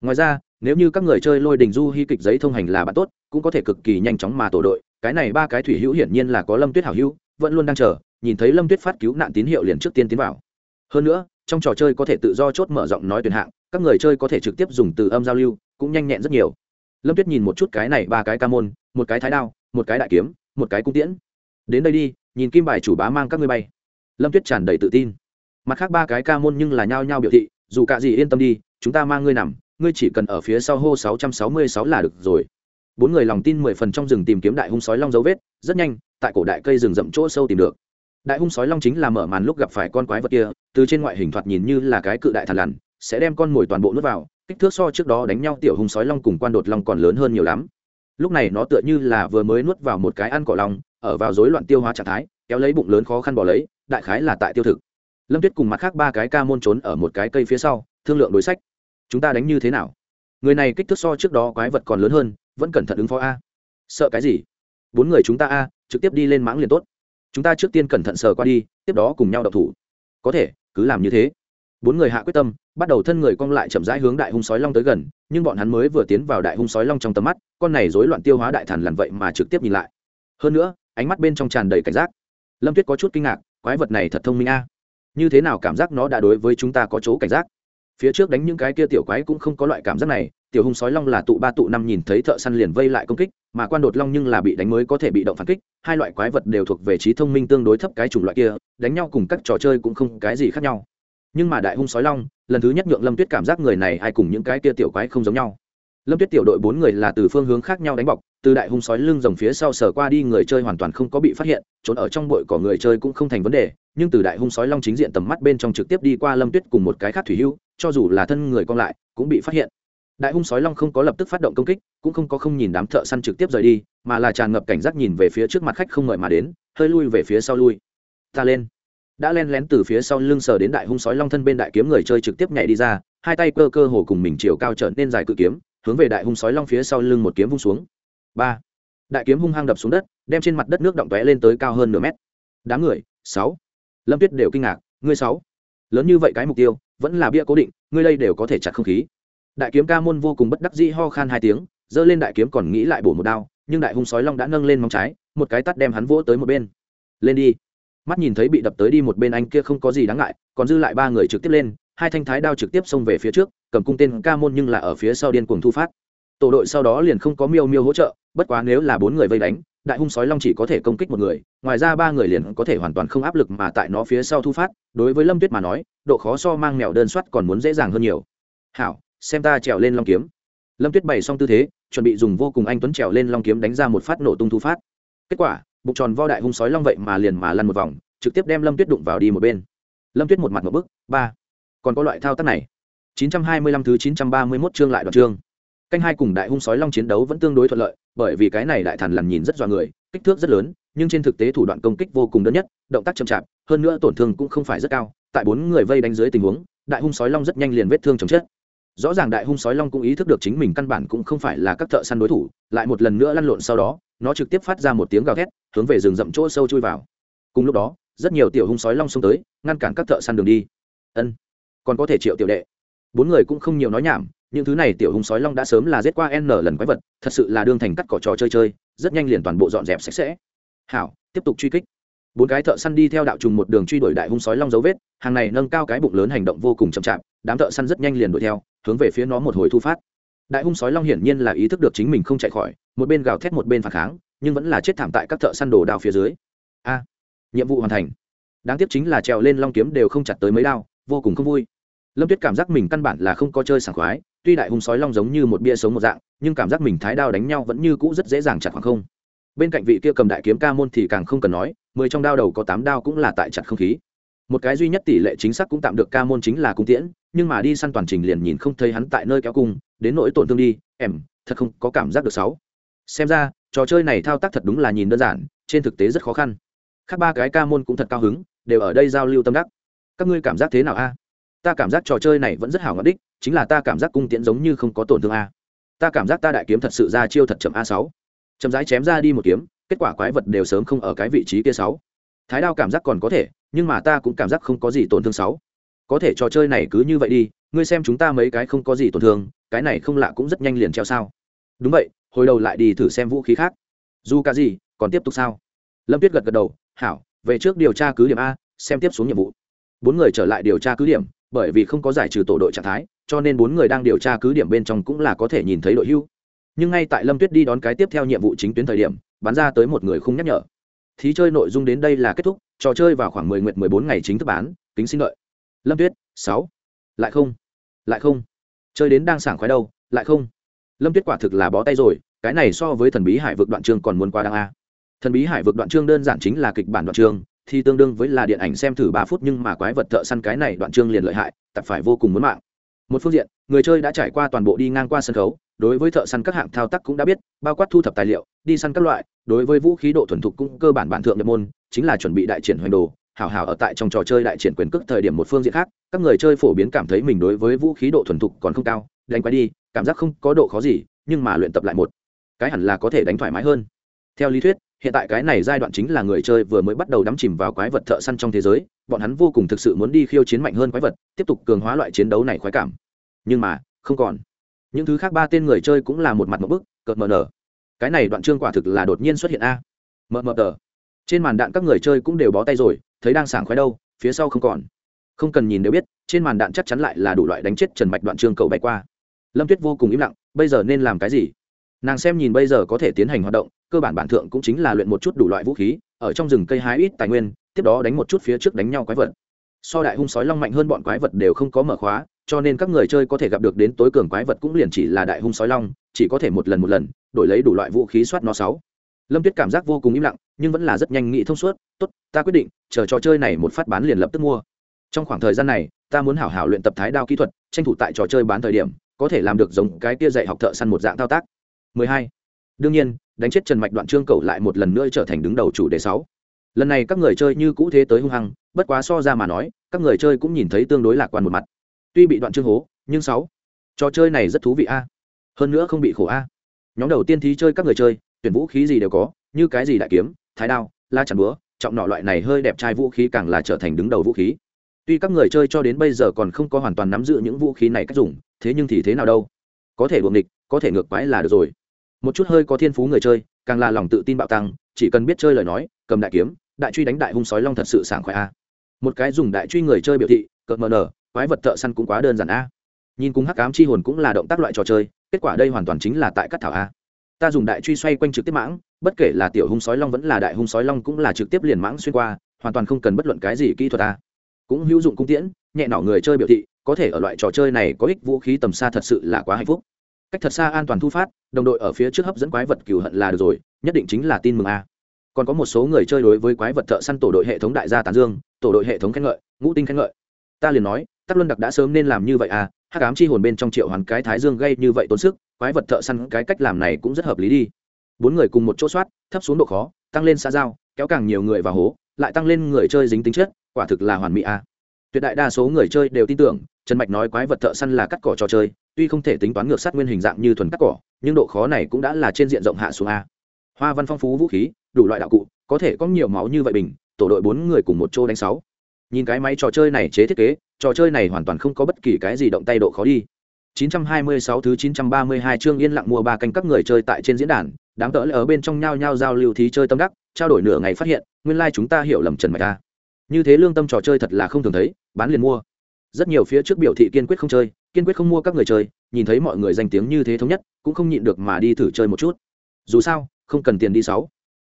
Ngoài ra, nếu như các người chơi lôi đình du hy kịch giấy thông hành là bạn tốt, cũng có thể cực kỳ nhanh chóng mà tổ đội cái này ba cái thủy hữu hiển nhiên là có lâm tuyết hảo hữu, vẫn luôn đang chờ, nhìn thấy lâm tuyết phát cứu nạn tín hiệu liền trước tiên tiến vào. Hơn nữa, trong trò chơi có thể tự do chốt mở rộng nói tuyển hạng, các người chơi có thể trực tiếp dùng từ âm giao lưu, cũng nhanh nhẹn rất nhiều. Lâm tuyết nhìn một chút cái này ba cái ca môn, một cái thái đao, một cái đại kiếm, một cái cung tiễn. Đến đây đi, nhìn kim bài chủ bá mang các ngươi bay. Lâm tuyết tràn đầy tự tin. Mặt khác ba cái ca môn nhưng là nhao nhao biểu thị, dù cả gì yên tâm đi, chúng ta mang ngươi nằm, ngươi chỉ cần ở phía sau hô sáu trăm sáu mươi sáu là được rồi bốn người lòng tin mười phần trong rừng tìm kiếm đại hung sói long dấu vết, rất nhanh, tại cổ đại cây rừng rậm chỗ sâu tìm được. Đại hung sói long chính là mở màn lúc gặp phải con quái vật kia, từ trên ngoại hình thoạt nhìn như là cái cự đại thằn lằn, sẽ đem con mồi toàn bộ nuốt vào, kích thước so trước đó đánh nhau tiểu hung sói long cùng quan đột long còn lớn hơn nhiều lắm. Lúc này nó tựa như là vừa mới nuốt vào một cái ăn cỏ long, ở vào rối loạn tiêu hóa trạng thái, kéo lấy bụng lớn khó khăn bỏ lấy, đại khái là tại tiêu thực. Lâm tuyết cùng mặt khác ba cái ca môn trốn ở một cái cây phía sau, thương lượng đối sách. Chúng ta đánh như thế nào? Người này kích thước so trước đó quái vật còn lớn hơn vẫn cẩn thận ứng phó a. Sợ cái gì? Bốn người chúng ta a, trực tiếp đi lên mãng liền tốt. Chúng ta trước tiên cẩn thận sờ qua đi, tiếp đó cùng nhau đậu thủ. Có thể, cứ làm như thế. Bốn người hạ quyết tâm, bắt đầu thân người cong lại chậm rãi hướng đại hung sói long tới gần, nhưng bọn hắn mới vừa tiến vào đại hung sói long trong tầm mắt, con này rối loạn tiêu hóa đại thần lằn vậy mà trực tiếp nhìn lại. Hơn nữa, ánh mắt bên trong tràn đầy cảnh giác. Lâm tuyết có chút kinh ngạc, quái vật này thật thông minh a. Như thế nào cảm giác nó đã đối với chúng ta có chỗ cảnh giác? Phía trước đánh những cái kia tiểu quái cũng không có loại cảm giác này, tiểu hung sói long là tụ ba tụ năm nhìn thấy thợ săn liền vây lại công kích, mà quan đột long nhưng là bị đánh mới có thể bị động phản kích, hai loại quái vật đều thuộc về trí thông minh tương đối thấp cái chủng loại kia, đánh nhau cùng các trò chơi cũng không cái gì khác nhau. Nhưng mà đại hung sói long, lần thứ nhất nhượng lâm tuyết cảm giác người này ai cùng những cái kia tiểu quái không giống nhau. Lâm tuyết tiểu đội bốn người là từ phương hướng khác nhau đánh bọc từ đại hung sói lưng rồng phía sau sờ qua đi người chơi hoàn toàn không có bị phát hiện, trốn ở trong bụi cỏ người chơi cũng không thành vấn đề, nhưng từ đại hung sói long chính diện tầm mắt bên trong trực tiếp đi qua lâm tuyết cùng một cái khác thủy hưu, cho dù là thân người còn lại, cũng bị phát hiện. Đại hung sói long không có lập tức phát động công kích, cũng không có không nhìn đám thợ săn trực tiếp rời đi, mà là tràn ngập cảnh giác nhìn về phía trước mặt khách không ngợi mà đến, hơi lui về phía sau lui. Ta lên. Đã len lén từ phía sau lưng sờ đến đại hung sói long thân bên đại kiếm người chơi trực tiếp nhảy đi ra, hai tay cơ cơ hồ cùng mình chiều cao trở nên dài cự kiếm, hướng về đại hung sói long phía sau lưng một kiếm vung xuống ba. Đại kiếm hung hăng đập xuống đất, đem trên mặt đất nước động tóe lên tới cao hơn nửa mét. Đám người, sáu. Lâm tuyết đều kinh ngạc, ngươi sáu. Lớn như vậy cái mục tiêu, vẫn là bia cố định, ngươi đây đều có thể chặt không khí. Đại kiếm ca môn vô cùng bất đắc dĩ ho khan hai tiếng, giơ lên đại kiếm còn nghĩ lại bổ một đao, nhưng đại hung sói long đã nâng lên móng trái, một cái tắt đem hắn vỗ tới một bên. Lên đi. Mắt nhìn thấy bị đập tới đi một bên anh kia không có gì đáng ngại, còn dư lại ba người trực tiếp lên, hai thanh thái đao trực tiếp xông về phía trước, cầm cung tên ca môn nhưng là ở phía sau điên cuồng thu phát tổ đội sau đó liền không có miêu miêu hỗ trợ, bất quá nếu là bốn người vây đánh, đại hung sói long chỉ có thể công kích một người, ngoài ra ba người liền có thể hoàn toàn không áp lực mà tại nó phía sau thu phát, đối với lâm tuyết mà nói, độ khó so mang mèo đơn soát còn muốn dễ dàng hơn nhiều. Hảo, xem ta trèo lên long kiếm. Lâm tuyết bày xong tư thế, chuẩn bị dùng vô cùng anh tuấn trèo lên long kiếm đánh ra một phát nổ tung thu phát. Kết quả, bụng tròn vo đại hung sói long vậy mà liền mà lăn một vòng, trực tiếp đem lâm tuyết đụng vào đi một bên. Lâm tuyết một mặt một bức, ba, còn có loại thao tác này. 925 thứ 931 chương lại đoạn chương canh hai cùng đại hung sói long chiến đấu vẫn tương đối thuận lợi, bởi vì cái này đại thần lần nhìn rất dọa người, kích thước rất lớn, nhưng trên thực tế thủ đoạn công kích vô cùng đơn nhất, động tác chậm chạp, hơn nữa tổn thương cũng không phải rất cao, tại bốn người vây đánh dưới tình huống, đại hung sói long rất nhanh liền vết thương chồng chết. Rõ ràng đại hung sói long cũng ý thức được chính mình căn bản cũng không phải là các thợ săn đối thủ, lại một lần nữa lăn lộn sau đó, nó trực tiếp phát ra một tiếng gào thét, hướng về rừng rậm chỗ sâu chui vào. Cùng lúc đó, rất nhiều tiểu hung sói long xông tới, ngăn cản các thợ săn đường đi. Ân, còn có thể triệu tiểu đệ. Bốn người cũng không nhiều nói nhảm những thứ này tiểu hung sói long đã sớm là giết qua n lần quái vật, thật sự là đương thành cắt cỏ trò chơi chơi, rất nhanh liền toàn bộ dọn dẹp sạch sẽ. Hảo, tiếp tục truy kích. Bốn cái thợ săn đi theo đạo trùng một đường truy đuổi đại hung sói long dấu vết, hàng này nâng cao cái bụng lớn hành động vô cùng chậm chạp, đám thợ săn rất nhanh liền đuổi theo, hướng về phía nó một hồi thu phát. Đại hung sói long hiển nhiên là ý thức được chính mình không chạy khỏi, một bên gào thét một bên phản kháng, nhưng vẫn là chết thảm tại các thợ săn đồ đao phía dưới. A, nhiệm vụ hoàn thành. Đáng tiếc chính là trèo lên long kiếm đều không chặt tới mấy đao, vô cùng không vui. Lâm tuyết cảm giác mình căn bản là không có chơi sảng khoái tuy đại hung sói long giống như một bia sống một dạng, nhưng cảm giác mình thái đao đánh nhau vẫn như cũ rất dễ dàng chặt khoảng không. Bên cạnh vị kia cầm đại kiếm ca môn thì càng không cần nói, mười trong đao đầu có tám đao cũng là tại chặt không khí. Một cái duy nhất tỷ lệ chính xác cũng tạm được ca môn chính là cung tiễn, nhưng mà đi săn toàn trình liền nhìn không thấy hắn tại nơi kéo cung, đến nỗi tổn thương đi, em, thật không có cảm giác được sáu. Xem ra, trò chơi này thao tác thật đúng là nhìn đơn giản, trên thực tế rất khó khăn. Khác ba cái ca môn cũng thật cao hứng, đều ở đây giao lưu tâm đắc. Các ngươi cảm giác thế nào a? Ta cảm giác trò chơi này vẫn rất hảo ngọt đích, chính là ta cảm giác cung tiễn giống như không có tổn thương a. Ta cảm giác ta đại kiếm thật sự ra chiêu thật chậm a sáu. Chậm rãi chém ra đi một kiếm, kết quả quái vật đều sớm không ở cái vị trí kia sáu. Thái đao cảm giác còn có thể, nhưng mà ta cũng cảm giác không có gì tổn thương sáu. Có thể trò chơi này cứ như vậy đi, ngươi xem chúng ta mấy cái không có gì tổn thương, cái này không lạ cũng rất nhanh liền treo sao. Đúng vậy, hồi đầu lại đi thử xem vũ khí khác. Dù cả gì, còn tiếp tục sao? Lâm tuyết gật gật đầu, hảo, về trước điều tra cứ điểm a, xem tiếp xuống nhiệm vụ. Bốn người trở lại điều tra cứ điểm bởi vì không có giải trừ tổ đội trạng thái, cho nên bốn người đang điều tra cứ điểm bên trong cũng là có thể nhìn thấy đội hưu. Nhưng ngay tại lâm tuyết đi đón cái tiếp theo nhiệm vụ chính tuyến thời điểm, bắn ra tới một người không nhắc nhở. Thí chơi nội dung đến đây là kết thúc, trò chơi vào khoảng mười nguyện mười bốn ngày chính thức bán, kính xin lợi lâm tuyết, sáu. Lại không. Lại không. Chơi đến đang sảng khoái đâu, lại không. Lâm tuyết quả thực là bó tay rồi, cái này so với thần bí hải vực đoạn chương còn muốn qua đăng a. Thần bí hải vực đoạn chương đơn giản chính là kịch bản đoạn chương thì tương đương với là điện ảnh xem thử ba phút nhưng mà quái vật thợ săn cái này đoạn chương liền lợi hại, tập phải vô cùng muốn mạng. Một phương diện, người chơi đã trải qua toàn bộ đi ngang qua sân khấu, đối với thợ săn các hạng thao tác cũng đã biết, bao quát thu thập tài liệu, đi săn các loại, đối với vũ khí độ thuần thục cũng cơ bản bản thượng nhập môn, chính là chuẩn bị đại triển hoành đồ, hảo hảo ở tại trong trò chơi đại triển quyền cước thời điểm một phương diện khác, các người chơi phổ biến cảm thấy mình đối với vũ khí độ thuần thục còn không cao, đánh quái đi, cảm giác không có độ khó gì, nhưng mà luyện tập lại một, cái hẳn là có thể đánh thoải mái hơn. Theo lý thuyết hiện tại cái này giai đoạn chính là người chơi vừa mới bắt đầu đắm chìm vào quái vật thợ săn trong thế giới, bọn hắn vô cùng thực sự muốn đi khiêu chiến mạnh hơn quái vật, tiếp tục cường hóa loại chiến đấu này khoái cảm. Nhưng mà, không còn. Những thứ khác ba tên người chơi cũng là một mặt một bức, cợt mờ nở. Cái này đoạn chương quả thực là đột nhiên xuất hiện a. Mờ mờ tờ. Trên màn đạn các người chơi cũng đều bó tay rồi, thấy đang sảng khoái đâu, phía sau không còn. Không cần nhìn đều biết, trên màn đạn chắc chắn lại là đủ loại đánh chết trần mạch đoạn chương cầu bay qua. Lâm tuyết vô cùng im lặng, bây giờ nên làm cái gì? Nàng xem nhìn bây giờ có thể tiến hành hoạt động cơ bản bản thượng cũng chính là luyện một chút đủ loại vũ khí, ở trong rừng cây hái ít tài nguyên, tiếp đó đánh một chút phía trước đánh nhau quái vật. So đại hung sói long mạnh hơn bọn quái vật đều không có mở khóa, cho nên các người chơi có thể gặp được đến tối cường quái vật cũng liền chỉ là đại hung sói long, chỉ có thể một lần một lần, đổi lấy đủ loại vũ khí soát nó sáu. Lâm tuyết cảm giác vô cùng im lặng, nhưng vẫn là rất nhanh nghĩ thông suốt, tốt, ta quyết định, chờ trò chơi này một phát bán liền lập tức mua. Trong khoảng thời gian này, ta muốn hảo hảo luyện tập thái đao kỹ thuật, tranh thủ tại trò chơi bán thời điểm, có thể làm được giống cái kia dạy học thợ săn một dạng thao tác. 12. đương nhiên đánh chết trần mạch đoạn trương cầu lại một lần nữa trở thành đứng đầu chủ đề sáu. Lần này các người chơi như cũ thế tới hung hăng, bất quá so ra mà nói, các người chơi cũng nhìn thấy tương đối lạc quan một mặt. Tuy bị đoạn trương hố, nhưng sáu, trò chơi này rất thú vị a. Hơn nữa không bị khổ a. Nhóm đầu tiên thí chơi các người chơi, tuyển vũ khí gì đều có, như cái gì đại kiếm, thái đao, la chắn búa, trọng nọ loại này hơi đẹp trai vũ khí càng là trở thành đứng đầu vũ khí. Tuy các người chơi cho đến bây giờ còn không có hoàn toàn nắm giữ những vũ khí này cách dùng, thế nhưng thì thế nào đâu? Có thể buồng địch có thể ngược quái là được rồi một chút hơi có thiên phú người chơi, càng là lòng tự tin bạo tăng, chỉ cần biết chơi lời nói, cầm đại kiếm, đại truy đánh đại hung sói long thật sự sảng khoái a. Một cái dùng đại truy người chơi biểu thị, cợt mờ nở, quái vật thợ săn cũng quá đơn giản a. Nhìn cùng hắc cám chi hồn cũng là động tác loại trò chơi, kết quả đây hoàn toàn chính là tại cắt thảo a. Ta dùng đại truy xoay quanh trực tiếp mãng, bất kể là tiểu hung sói long vẫn là đại hung sói long cũng là trực tiếp liền mãng xuyên qua, hoàn toàn không cần bất luận cái gì kỹ thuật a. Cũng hữu dụng cung tiễn, nhẹ nọ người chơi biểu thị, có thể ở loại trò chơi này có ích vũ khí tầm xa thật sự là quá hạnh phúc cách thật xa an toàn thu phát, đồng đội ở phía trước hấp dẫn quái vật cừu hận là được rồi, nhất định chính là tin mừng a. Còn có một số người chơi đối với quái vật thợ săn tổ đội hệ thống đại gia tán dương, tổ đội hệ thống khen ngợi, ngũ tinh khen ngợi. Ta liền nói, tắc luân đặc đã sớm nên làm như vậy à hát cám chi hồn bên trong triệu hoàn cái thái dương gây như vậy tốn sức, quái vật thợ săn cái cách làm này cũng rất hợp lý đi. Bốn người cùng một chỗ soát, thấp xuống độ khó, tăng lên xa giao, kéo càng nhiều người vào hố, lại tăng lên người chơi dính tính chất, quả thực là hoàn mỹ a. Tuyệt đại đa số người chơi đều tin tưởng trần mạch nói quái vật thợ săn là cắt cỏ trò chơi, tuy không thể tính toán ngược sát nguyên hình dạng như thuần cắt cỏ, nhưng độ khó này cũng đã là trên diện rộng hạ xuống a. Hoa văn phong phú vũ khí, đủ loại đạo cụ, có thể có nhiều máu như vậy bình, tổ đội bốn người cùng một chỗ đánh sáu. Nhìn cái máy trò chơi này chế thiết kế, trò chơi này hoàn toàn không có bất kỳ cái gì động tay độ khó đi. 926 thứ 932 chương yên lặng mua ba canh các người chơi tại trên diễn đàn đáng tỡ ở bên trong nhau nhau giao lưu thí chơi tâm đắc, trao đổi nửa ngày phát hiện, nguyên lai like chúng ta hiểu lầm trần mạch ta như thế lương tâm trò chơi thật là không thường thấy, bán liền mua rất nhiều phía trước biểu thị kiên quyết không chơi, kiên quyết không mua các người chơi, nhìn thấy mọi người danh tiếng như thế thống nhất, cũng không nhịn được mà đi thử chơi một chút. Dù sao, không cần tiền đi sáu.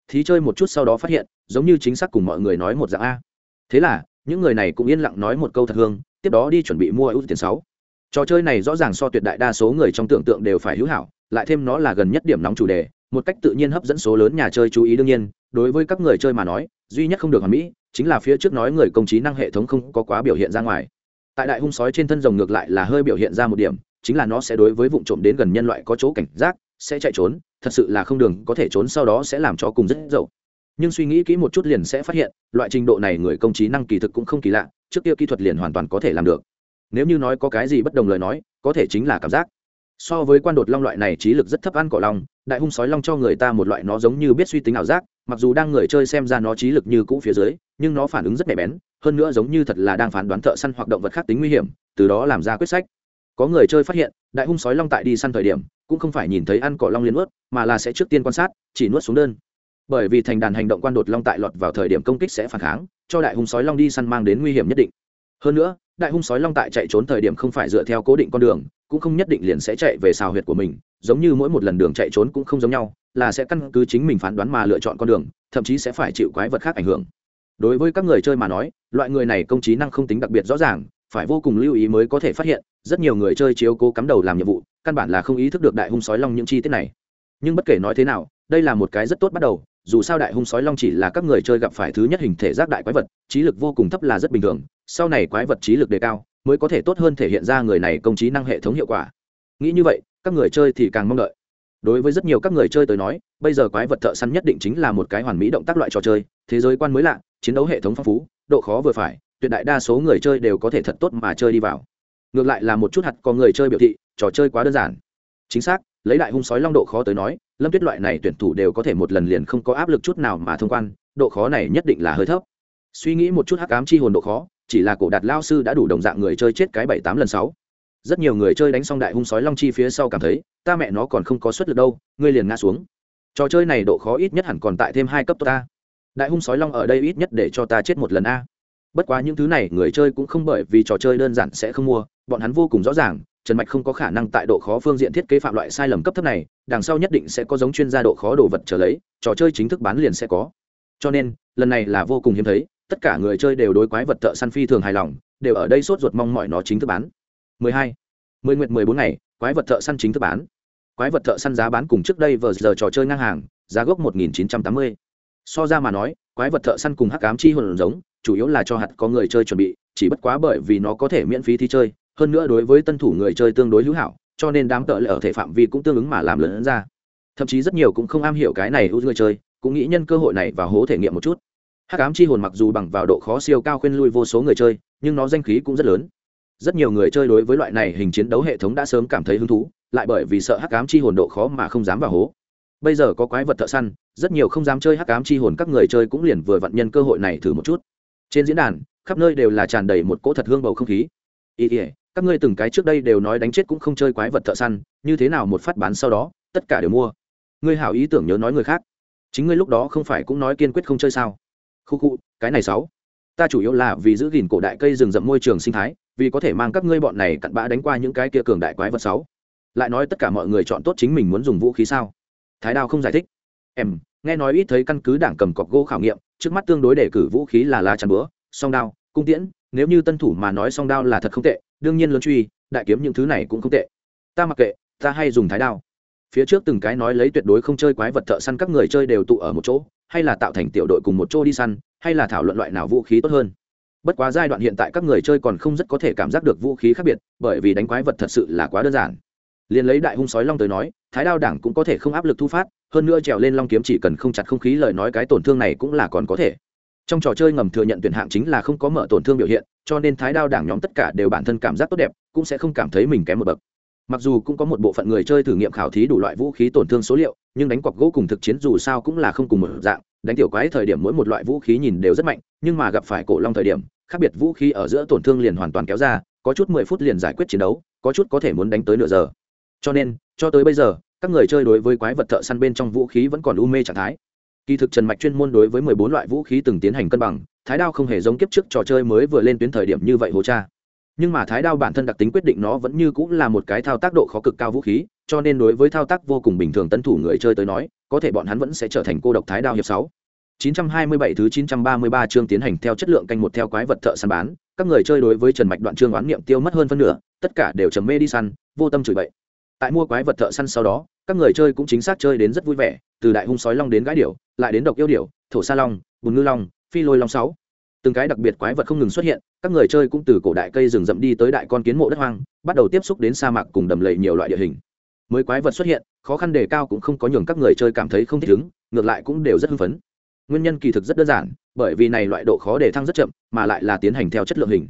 Thí chơi một chút sau đó phát hiện, giống như chính xác cùng mọi người nói một dạng a. Thế là, những người này cũng yên lặng nói một câu thật hương, tiếp đó đi chuẩn bị mua ưu tiền sáu. Trò chơi này rõ ràng so tuyệt đại đa số người trong tưởng tượng đều phải hữu hảo, lại thêm nó là gần nhất điểm nóng chủ đề, một cách tự nhiên hấp dẫn số lớn nhà chơi chú ý đương nhiên, đối với các người chơi mà nói, duy nhất không được hoàn mỹ, chính là phía trước nói người công trí năng hệ thống không có quá biểu hiện ra ngoài tại đại hung sói trên thân rồng ngược lại là hơi biểu hiện ra một điểm, chính là nó sẽ đối với vụ trộm đến gần nhân loại có chỗ cảnh giác, sẽ chạy trốn, thật sự là không đường, có thể trốn sau đó sẽ làm cho cùng rất dậu. Nhưng suy nghĩ kỹ một chút liền sẽ phát hiện, loại trình độ này người công trí năng kỳ thực cũng không kỳ lạ, trước kia kỹ thuật liền hoàn toàn có thể làm được. Nếu như nói có cái gì bất đồng lời nói, có thể chính là cảm giác. So với quan đột long loại này trí lực rất thấp ăn cỏ long đại hung sói long cho người ta một loại nó giống như biết suy tính ảo giác, mặc dù đang người chơi xem ra nó trí lực như cũ phía dưới, nhưng nó phản ứng rất nhạy bén, hơn nữa giống như thật là đang phán đoán thợ săn hoặc động vật khác tính nguy hiểm, từ đó làm ra quyết sách. Có người chơi phát hiện, đại hung sói long tại đi săn thời điểm, cũng không phải nhìn thấy ăn cỏ long liền ướt mà là sẽ trước tiên quan sát, chỉ nuốt xuống đơn. Bởi vì thành đàn hành động quan đột long tại lọt vào thời điểm công kích sẽ phản kháng, cho đại hung sói long đi săn mang đến nguy hiểm nhất định. Hơn nữa, đại hung sói long tại chạy trốn thời điểm không phải dựa theo cố định con đường cũng không nhất định liền sẽ chạy về xào huyệt của mình, giống như mỗi một lần đường chạy trốn cũng không giống nhau, là sẽ căn cứ chính mình phán đoán mà lựa chọn con đường, thậm chí sẽ phải chịu quái vật khác ảnh hưởng. Đối với các người chơi mà nói, loại người này công trí năng không tính đặc biệt rõ ràng, phải vô cùng lưu ý mới có thể phát hiện, rất nhiều người chơi chiếu cố cắm đầu làm nhiệm vụ, căn bản là không ý thức được đại hung sói long những chi tiết này. Nhưng bất kể nói thế nào, đây là một cái rất tốt bắt đầu, dù sao đại hung sói long chỉ là các người chơi gặp phải thứ nhất hình thể giác đại quái vật, trí lực vô cùng thấp là rất bình thường, sau này quái vật trí lực đề cao mới có thể tốt hơn thể hiện ra người này công trí năng hệ thống hiệu quả. Nghĩ như vậy, các người chơi thì càng mong đợi. Đối với rất nhiều các người chơi tới nói, bây giờ quái vật thợ săn nhất định chính là một cái hoàn mỹ động tác loại trò chơi, thế giới quan mới lạ, chiến đấu hệ thống phong phú, độ khó vừa phải, tuyệt đại đa số người chơi đều có thể thật tốt mà chơi đi vào. Ngược lại là một chút hạt có người chơi biểu thị, trò chơi quá đơn giản. Chính xác, lấy đại hung sói long độ khó tới nói, lâm tuyết loại này tuyển thủ đều có thể một lần liền không có áp lực chút nào mà thông quan, độ khó này nhất định là hơi thấp. Suy nghĩ một chút hắc ám chi hồn độ khó chỉ là cổ đạt lao sư đã đủ đồng dạng người chơi chết cái bảy tám lần sáu. Rất nhiều người chơi đánh xong đại hung sói long chi phía sau cảm thấy, ta mẹ nó còn không có suất lực đâu, ngươi liền ngã xuống. Trò chơi này độ khó ít nhất hẳn còn tại thêm hai cấp tốt ta. Đại hung sói long ở đây ít nhất để cho ta chết một lần a. Bất quá những thứ này người chơi cũng không bởi vì trò chơi đơn giản sẽ không mua, bọn hắn vô cùng rõ ràng, trần mạch không có khả năng tại độ khó phương diện thiết kế phạm loại sai lầm cấp thấp này, đằng sau nhất định sẽ có giống chuyên gia độ khó đồ vật trở lấy, trò chơi chính thức bán liền sẽ có. Cho nên, lần này là vô cùng hiếm thấy tất cả người chơi đều đối quái vật thợ săn phi thường hài lòng, đều ở đây sốt ruột mong mọi nó chính thức bán 12. 10 nguyệt 14 ngày, quái vật thợ săn chính thức bán quái vật thợ săn giá bán cùng trước đây vừa giờ trò chơi ngang hàng, giá gốc 1980. so ra mà nói, quái vật thợ săn cùng hắc ám chi hồn giống, chủ yếu là cho hạt có người chơi chuẩn bị, chỉ bất quá bởi vì nó có thể miễn phí thi chơi, hơn nữa đối với tân thủ người chơi tương đối hữu hảo, cho nên đám tợ lệ ở thể phạm vi cũng tương ứng mà làm lớn ra thậm chí rất nhiều cũng không am hiểu cái này ưu người chơi, cũng nghĩ nhân cơ hội này và hố thể nghiệm một chút hắc ám chi hồn mặc dù bằng vào độ khó siêu cao khuyên lui vô số người chơi, nhưng nó danh khí cũng rất lớn. Rất nhiều người chơi đối với loại này hình chiến đấu hệ thống đã sớm cảm thấy hứng thú, lại bởi vì sợ hắc ám chi hồn độ khó mà không dám vào hố. Bây giờ có quái vật thợ săn, rất nhiều không dám chơi hắc ám chi hồn các người chơi cũng liền vừa vặn nhân cơ hội này thử một chút. Trên diễn đàn, khắp nơi đều là tràn đầy một cỗ thật hương bầu không khí. Ý ý, các ngươi từng cái trước đây đều nói đánh chết cũng không chơi quái vật thợ săn, như thế nào một phát bán sau đó, tất cả đều mua. Ngươi hảo ý tưởng nhớ nói người khác. Chính ngươi lúc đó không phải cũng nói kiên quyết không chơi sao? Khu khu, cái này sáu. Ta chủ yếu là vì giữ gìn cổ đại cây rừng rậm môi trường sinh thái, vì có thể mang các ngươi bọn này cặn bã đánh qua những cái kia cường đại quái vật sáu. Lại nói tất cả mọi người chọn tốt chính mình muốn dùng vũ khí sao? Thái đao không giải thích. Em, nghe nói ít thấy căn cứ đảng cầm cọc gỗ khảo nghiệm, trước mắt tương đối đề cử vũ khí là lá chắn búa, song đao, cung tiễn, nếu như tân thủ mà nói song đao là thật không tệ, đương nhiên lớn truy, đại kiếm những thứ này cũng không tệ. Ta mặc kệ, ta hay dùng thái đao phía trước từng cái nói lấy tuyệt đối không chơi quái vật thợ săn các người chơi đều tụ ở một chỗ, hay là tạo thành tiểu đội cùng một chỗ đi săn, hay là thảo luận loại nào vũ khí tốt hơn. Bất quá giai đoạn hiện tại các người chơi còn không rất có thể cảm giác được vũ khí khác biệt, bởi vì đánh quái vật thật sự là quá đơn giản. Liền lấy đại hung sói long tới nói, thái đao đảng cũng có thể không áp lực thu phát, hơn nữa trèo lên long kiếm chỉ cần không chặt không khí lời nói cái tổn thương này cũng là còn có thể. Trong trò chơi ngầm thừa nhận tuyển hạng chính là không có mở tổn thương biểu hiện, cho nên thái đao đảng nhóm tất cả đều bản thân cảm giác tốt đẹp, cũng sẽ không cảm thấy mình kém một bậc mặc dù cũng có một bộ phận người chơi thử nghiệm khảo thí đủ loại vũ khí tổn thương số liệu, nhưng đánh cọc gỗ cùng thực chiến dù sao cũng là không cùng một dạng, đánh tiểu quái thời điểm mỗi một loại vũ khí nhìn đều rất mạnh, nhưng mà gặp phải cổ long thời điểm, khác biệt vũ khí ở giữa tổn thương liền hoàn toàn kéo ra, có chút mười phút liền giải quyết chiến đấu, có chút có thể muốn đánh tới nửa giờ. Cho nên, cho tới bây giờ, các người chơi đối với quái vật thợ săn bên trong vũ khí vẫn còn u mê trạng thái. Kỳ thực trần mạch chuyên môn đối với mười bốn loại vũ khí từng tiến hành cân bằng, thái đao không hề giống kiếp trước trò chơi mới vừa lên tuyến thời điểm như vậy hồ cha nhưng mà thái đao bản thân đặc tính quyết định nó vẫn như cũng là một cái thao tác độ khó cực cao vũ khí cho nên đối với thao tác vô cùng bình thường tân thủ người chơi tới nói có thể bọn hắn vẫn sẽ trở thành cô độc thái đao hiệp sáu 927 thứ 933 chương tiến hành theo chất lượng canh một theo quái vật thợ săn bán, các người chơi đối với Trần Mạch đoạn chương oán niệm tiêu mất hơn phân nửa, tất cả đều trầm mê đi săn, vô tâm chửi bậy. Tại mua quái vật thợ săn sau đó, các người chơi cũng chính xác chơi đến rất vui vẻ, từ đại hung sói long đến gái điểu, lại đến độc yêu điểu, thổ sa long, bùn ngư long, phi lôi long sáu. Từng cái đặc biệt quái vật không ngừng xuất hiện, các người chơi cũng từ cổ đại cây rừng rậm đi tới đại con kiến mộ đất hoang, bắt đầu tiếp xúc đến sa mạc cùng đầm lầy nhiều loại địa hình. Mới quái vật xuất hiện, khó khăn đề cao cũng không có nhường các người chơi cảm thấy không thích ứng, ngược lại cũng đều rất hưng phấn. Nguyên nhân kỳ thực rất đơn giản bởi vì này loại độ khó đề thăng rất chậm mà lại là tiến hành theo chất lượng hình.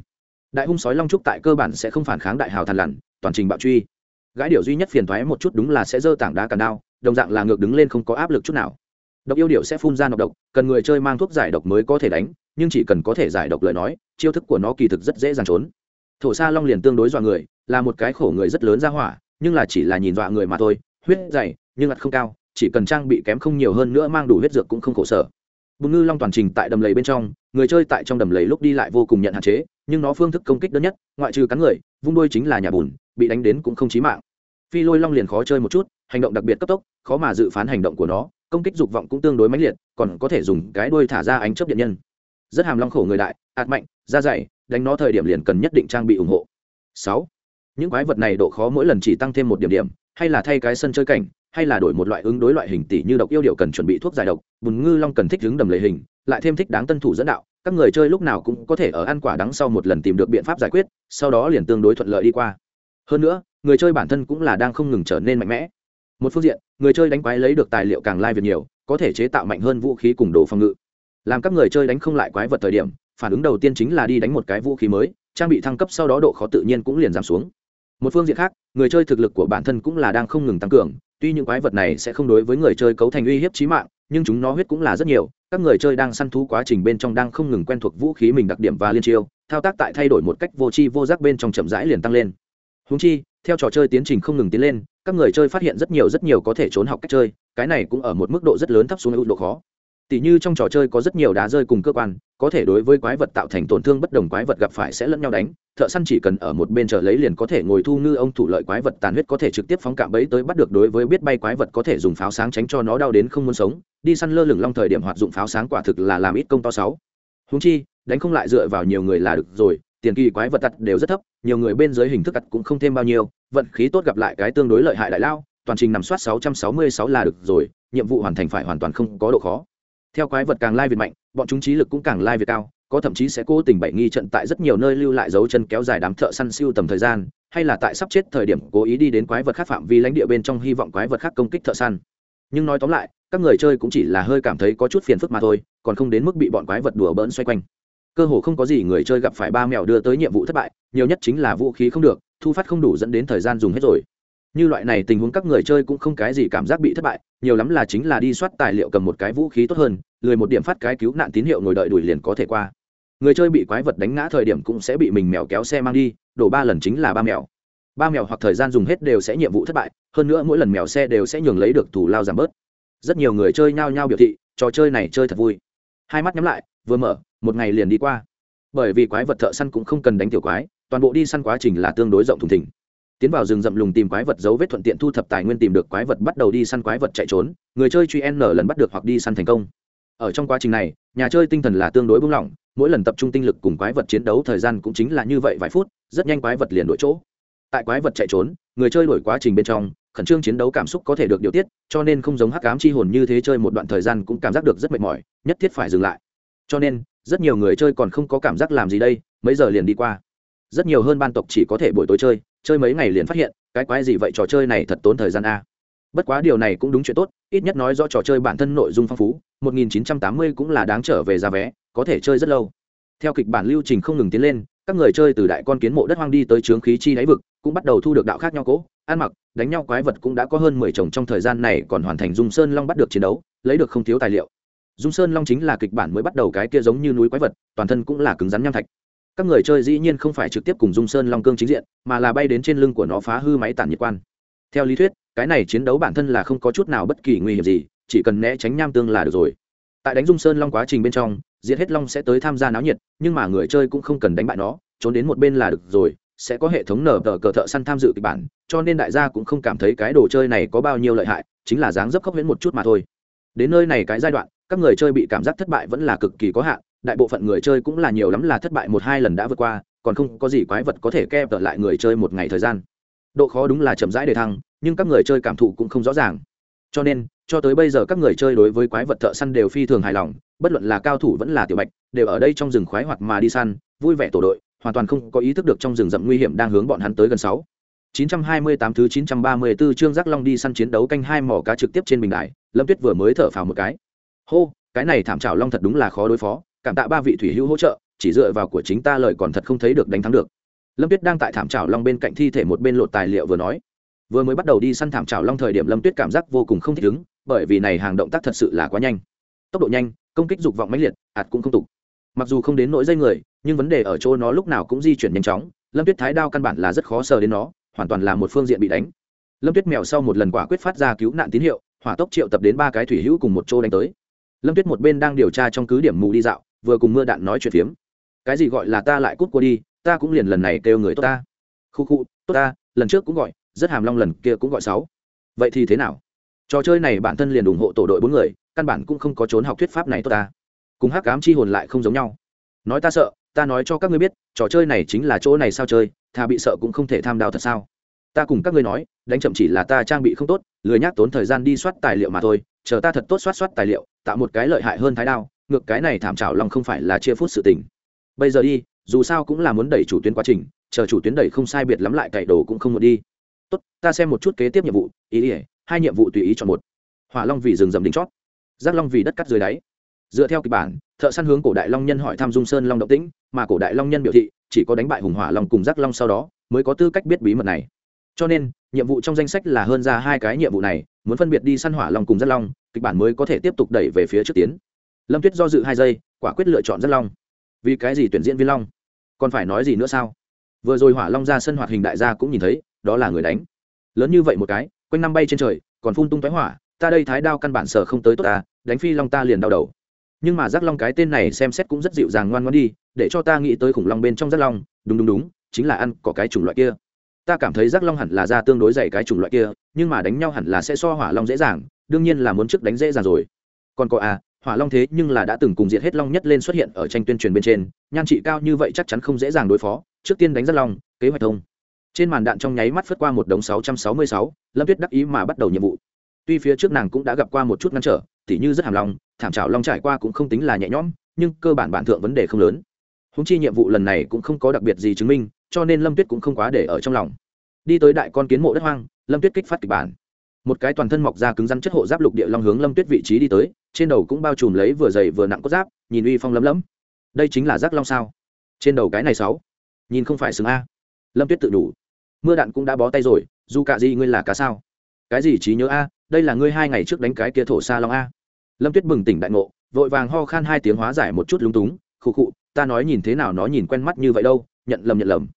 Đại hung sói long trúc tại cơ bản sẽ không phản kháng đại hào thàn lằn toàn trình bạo truy. Gái điều duy nhất phiền thoái một chút đúng là sẽ dơ tảng đá càn đao đồng dạng là ngược đứng lên không có áp lực chút nào. Độc yêu điệu sẽ phun ra nọc độc cần người chơi mang thuốc giải độc mới có thể đánh nhưng chỉ cần có thể giải độc lời nói, chiêu thức của nó kỳ thực rất dễ dàng trốn. Thổ sa long liền tương đối dọa người, là một cái khổ người rất lớn ra hỏa, nhưng là chỉ là nhìn dọa người mà thôi, huyết dày, nhưng ặt không cao, chỉ cần trang bị kém không nhiều hơn nữa mang đủ huyết dược cũng không khổ sở. Bùn ngư long toàn trình tại đầm lầy bên trong, người chơi tại trong đầm lầy lúc đi lại vô cùng nhận hạn chế, nhưng nó phương thức công kích đơn nhất, ngoại trừ cắn người, vung đôi chính là nhà bùn, bị đánh đến cũng không chí mạng. Phi lôi long liền khó chơi một chút, hành động đặc biệt cấp tốc, khó mà dự phán hành động của nó, công kích dục vọng cũng tương đối mãnh liệt, còn có thể dùng cái đuôi thả ra ánh chớp điện nhân rất hàm long khổ người đại, ạt mạnh, da dày, đánh nó thời điểm liền cần nhất định trang bị ủng hộ. Sáu, những quái vật này độ khó mỗi lần chỉ tăng thêm một điểm điểm, hay là thay cái sân chơi cảnh, hay là đổi một loại ứng đối loại hình tỷ như độc yêu điệu cần chuẩn bị thuốc giải độc, bùn ngư long cần thích đứng đầm lầy hình, lại thêm thích đáng tân thủ dẫn đạo, các người chơi lúc nào cũng có thể ở ăn quả đắng sau một lần tìm được biện pháp giải quyết, sau đó liền tương đối thuận lợi đi qua. Hơn nữa, người chơi bản thân cũng là đang không ngừng trở nên mạnh mẽ. Một phương diện, người chơi đánh quái lấy được tài liệu càng lai việc nhiều, có thể chế tạo mạnh hơn vũ khí cùng đồ phòng ngự làm các người chơi đánh không lại quái vật thời điểm, phản ứng đầu tiên chính là đi đánh một cái vũ khí mới, trang bị thăng cấp sau đó độ khó tự nhiên cũng liền giảm xuống. Một phương diện khác, người chơi thực lực của bản thân cũng là đang không ngừng tăng cường, tuy những quái vật này sẽ không đối với người chơi cấu thành uy hiếp chí mạng, nhưng chúng nó huyết cũng là rất nhiều, các người chơi đang săn thú quá trình bên trong đang không ngừng quen thuộc vũ khí mình đặc điểm và liên chiêu, thao tác tại thay đổi một cách vô tri vô giác bên trong chậm rãi liền tăng lên. Húng chi, theo trò chơi tiến trình không ngừng tiến lên, các người chơi phát hiện rất nhiều rất nhiều có thể trốn học cách chơi, cái này cũng ở một mức độ rất lớn thấp xuống ưu độ khó. Tỉ như trong trò chơi có rất nhiều đá rơi cùng cơ quan, có thể đối với quái vật tạo thành tổn thương bất đồng quái vật gặp phải sẽ lẫn nhau đánh. Thợ săn chỉ cần ở một bên chờ lấy liền có thể ngồi thu ngư ông thủ lợi quái vật tàn huyết có thể trực tiếp phóng cạm bẫy tới bắt được đối với biết bay quái vật có thể dùng pháo sáng tránh cho nó đau đến không muốn sống. Đi săn lơ lửng long thời điểm hoạt dụng pháo sáng quả thực là làm ít công to sáu. Húng chi, đánh không lại dựa vào nhiều người là được rồi, tiền kỳ quái vật tật đều rất thấp, nhiều người bên dưới hình thức tật cũng không thêm bao nhiêu. Vận khí tốt gặp lại cái tương đối lợi hại đại lao, toàn trình nằm soát 666 là được rồi, nhiệm vụ hoàn thành phải hoàn toàn không có độ khó theo quái vật càng lai việt mạnh, bọn chúng trí lực cũng càng lai việt cao, có thậm chí sẽ cố tình bậy nghi trận tại rất nhiều nơi lưu lại dấu chân kéo dài đám thợ săn siêu tầm thời gian, hay là tại sắp chết thời điểm cố ý đi đến quái vật khác phạm vi lãnh địa bên trong hy vọng quái vật khác công kích thợ săn. Nhưng nói tóm lại, các người chơi cũng chỉ là hơi cảm thấy có chút phiền phức mà thôi, còn không đến mức bị bọn quái vật đùa bỡn xoay quanh. Cơ hồ không có gì người chơi gặp phải ba mèo đưa tới nhiệm vụ thất bại, nhiều nhất chính là vũ khí không được, thu phát không đủ dẫn đến thời gian dùng hết rồi như loại này tình huống các người chơi cũng không cái gì cảm giác bị thất bại, nhiều lắm là chính là đi soát tài liệu cầm một cái vũ khí tốt hơn, lười một điểm phát cái cứu nạn tín hiệu ngồi đợi đuổi liền có thể qua. Người chơi bị quái vật đánh ngã thời điểm cũng sẽ bị mình mèo kéo xe mang đi, đổ ba lần chính là ba mèo. Ba mèo hoặc thời gian dùng hết đều sẽ nhiệm vụ thất bại, hơn nữa mỗi lần mèo xe đều sẽ nhường lấy được thủ lao giảm bớt. Rất nhiều người chơi nhao nhao biểu thị, trò chơi này chơi thật vui. Hai mắt nhắm lại, vừa mở, một ngày liền đi qua. Bởi vì quái vật thợ săn cũng không cần đánh tiểu quái, toàn bộ đi săn quá trình là tương đối rộng thùng thỉnh tiến vào rừng rậm lùng tìm quái vật dấu vết thuận tiện thu thập tài nguyên tìm được quái vật bắt đầu đi săn quái vật chạy trốn, người chơi truy n lần bắt được hoặc đi săn thành công. Ở trong quá trình này, nhà chơi tinh thần là tương đối bung lỏng, mỗi lần tập trung tinh lực cùng quái vật chiến đấu thời gian cũng chính là như vậy vài phút, rất nhanh quái vật liền đổi chỗ. Tại quái vật chạy trốn, người chơi đổi quá trình bên trong, khẩn trương chiến đấu cảm xúc có thể được điều tiết, cho nên không giống hắc ám chi hồn như thế chơi một đoạn thời gian cũng cảm giác được rất mệt mỏi, nhất thiết phải dừng lại. Cho nên, rất nhiều người chơi còn không có cảm giác làm gì đây, mấy giờ liền đi qua. Rất nhiều hơn ban tộc chỉ có thể buổi tối chơi chơi mấy ngày liền phát hiện, cái quái gì vậy trò chơi này thật tốn thời gian a. Bất quá điều này cũng đúng chuyện tốt, ít nhất nói do trò chơi bản thân nội dung phong phú 1980 cũng là đáng trở về giá vé, có thể chơi rất lâu. Theo kịch bản lưu trình không ngừng tiến lên, các người chơi từ đại con kiến mộ đất hoang đi tới trướng khí chi đáy vực, cũng bắt đầu thu được đạo khác nhau cố, ăn mặc, đánh nhau quái vật cũng đã có hơn mười chồng trong thời gian này còn hoàn thành dung sơn long bắt được chiến đấu, lấy được không thiếu tài liệu. Dung sơn long chính là kịch bản mới bắt đầu cái kia giống như núi quái vật, toàn thân cũng là cứng rắn nham thạch các người chơi dĩ nhiên không phải trực tiếp cùng dung sơn long cương chính diện, mà là bay đến trên lưng của nó phá hư máy tản nhiệt quan. Theo lý thuyết, cái này chiến đấu bản thân là không có chút nào bất kỳ nguy hiểm gì, chỉ cần né tránh nham tương là được rồi. Tại đánh dung sơn long quá trình bên trong, diệt hết long sẽ tới tham gia náo nhiệt, nhưng mà người chơi cũng không cần đánh bại nó, trốn đến một bên là được rồi, sẽ có hệ thống nở tờ cờ thợ săn tham dự kịch bản, cho nên đại gia cũng không cảm thấy cái đồ chơi này có bao nhiêu lợi hại, chính là dáng dấp khốc viễn một chút mà thôi. Đến nơi này cái giai đoạn, các người chơi bị cảm giác thất bại vẫn là cực kỳ có hạn đại bộ phận người chơi cũng là nhiều lắm là thất bại một hai lần đã vượt qua còn không có gì quái vật có thể keo tợ lại người chơi một ngày thời gian. Độ khó đúng là chậm rãi để thăng nhưng các người chơi cảm thụ cũng không rõ ràng. Cho nên cho tới bây giờ các người chơi đối với quái vật thợ săn đều phi thường hài lòng bất luận là cao thủ vẫn là tiểu bạch đều ở đây trong rừng khoái hoặc mà đi săn vui vẻ tổ đội hoàn toàn không có ý thức được trong rừng rậm nguy hiểm đang hướng bọn hắn tới gần sáu. 928 thứ 934 chương Giác Long đi săn chiến đấu canh hai mỏ cá trực tiếp trên bình đài, Lâm Tuyết vừa mới thở phào một cái. Hô, cái này thảm trảo long thật đúng là khó đối phó, cảm tạ ba vị thủy hữu hỗ trợ, chỉ dựa vào của chính ta lời còn thật không thấy được đánh thắng được. Lâm Tuyết đang tại thảm trào long bên cạnh thi thể một bên lột tài liệu vừa nói. Vừa mới bắt đầu đi săn thảm trào long thời điểm Lâm Tuyết cảm giác vô cùng không thích ứng, bởi vì này hàng động tác thật sự là quá nhanh. Tốc độ nhanh, công kích dục vọng mãnh liệt, ạt cũng không tục. Mặc dù không đến nỗi dây người, nhưng vấn đề ở chỗ nó lúc nào cũng di chuyển nhanh chóng, Lâm Tuyết thái đao căn bản là rất khó sờ đến nó, hoàn toàn là một phương diện bị đánh lâm tuyết mèo sau một lần quả quyết phát ra cứu nạn tín hiệu hỏa tốc triệu tập đến ba cái thủy hữu cùng một chỗ đánh tới lâm tuyết một bên đang điều tra trong cứ điểm mù đi dạo vừa cùng mưa đạn nói chuyện phiếm. Cái gì gọi là ta lại cút qua đi, ta cũng liền lần này kêu người tốt ta. Khu khu, tốt ta, lần trước cũng gọi, rất hàm long lần kia cũng gọi sáu. Vậy thì thế nào? Trò chơi này bản thân liền ủng hộ tổ đội bốn người, căn bản cũng không có trốn học thuyết pháp này tốt ta. Cùng hắc cám chi hồn lại không giống nhau. Nói ta sợ, ta nói cho các ngươi biết, trò chơi này chính là chỗ này sao chơi, thà bị sợ cũng không thể tham đào thật sao. Ta cùng các ngươi nói, đánh chậm chỉ là ta trang bị không tốt, lười nhác tốn thời gian đi soát tài liệu mà thôi, chờ ta thật tốt soát soát tài liệu, tạo một cái lợi hại hơn thái đao ngược cái này thảm trào lòng không phải là chia phút sự tình. Bây giờ đi, dù sao cũng là muốn đẩy chủ tuyến quá trình, chờ chủ tuyến đẩy không sai biệt lắm lại cậy đồ cũng không muốn đi. Tốt, ta xem một chút kế tiếp nhiệm vụ, ý ỉa hai nhiệm vụ tùy ý chọn một. Hỏa long vì rừng rầm đỉnh chót. Giác long vì đất cắt dưới đáy. Dựa theo kịch bản, thợ săn hướng cổ đại long nhân hỏi thăm dung sơn long động tĩnh, mà cổ đại long nhân biểu thị, chỉ có đánh bại hùng hỏa long cùng giác long sau đó, mới có tư cách biết bí mật này. Cho nên, nhiệm vụ trong danh sách là hơn ra hai cái nhiệm vụ này, muốn phân biệt đi săn hỏa long cùng giác long, kịch bản mới có thể tiếp tục đẩy về phía trước tiến lâm tuyết do dự hai giây, quả quyết lựa chọn rất long. Vì cái gì tuyển diễn viên long? Còn phải nói gì nữa sao? Vừa rồi hỏa long ra sân hoạt hình đại gia cũng nhìn thấy, đó là người đánh. Lớn như vậy một cái, quanh năm bay trên trời, còn phun tung tói hỏa, ta đây thái đao căn bản sở không tới tốt ta, đánh phi long ta liền đau đầu. Nhưng mà giác long cái tên này xem xét cũng rất dịu dàng ngoan ngoan đi, để cho ta nghĩ tới khủng long bên trong giác long, đúng đúng đúng, chính là ăn có cái chủng loại kia. Ta cảm thấy giác long hẳn là ra tương đối dày cái chủng loại kia, nhưng mà đánh nhau hẳn là sẽ so hỏa long dễ dàng, đương nhiên là muốn trước đánh dễ dàng rồi. Còn có à hỏa long thế nhưng là đã từng cùng diệt hết long nhất lên xuất hiện ở tranh tuyên truyền bên trên, nhan trị cao như vậy chắc chắn không dễ dàng đối phó, trước tiên đánh rất long, kế hoạch thông. Trên màn đạn trong nháy mắt phất qua một đống sáu trăm sáu mươi sáu, lâm tuyết đắc ý mà bắt đầu nhiệm vụ. Tuy phía trước nàng cũng đã gặp qua một chút ngăn trở, tỉ như rất hàm long, thảm trào long trải qua cũng không tính là nhẹ nhõm, nhưng cơ bản bản thượng vấn đề không lớn. Húng chi nhiệm vụ lần này cũng không có đặc biệt gì chứng minh, cho nên lâm tuyết cũng không quá để ở trong lòng. Đi tới đại con kiến mộ đất hoang, lâm tuyết kích phát kịch bản một cái toàn thân mọc ra cứng rắn chất hộ giáp lục địa long hướng lâm tuyết vị trí đi tới, trên đầu cũng bao trùm lấy vừa dày vừa nặng cốt giáp, nhìn uy phong lấm lấm. Đây chính là giác long sao? Trên đầu cái này sáu, nhìn không phải xứng a. Lâm tuyết tự đủ. Mưa đạn cũng đã bó tay rồi, dù cả gì ngươi là cá sao? Cái gì trí nhớ a, đây là ngươi hai ngày trước đánh cái kia thổ xa long a. Lâm tuyết bừng tỉnh đại ngộ, vội vàng ho khan hai tiếng hóa giải một chút lúng túng, khụ khụ, ta nói nhìn thế nào nó nhìn quen mắt như vậy đâu, nhận lầm nhận lầm.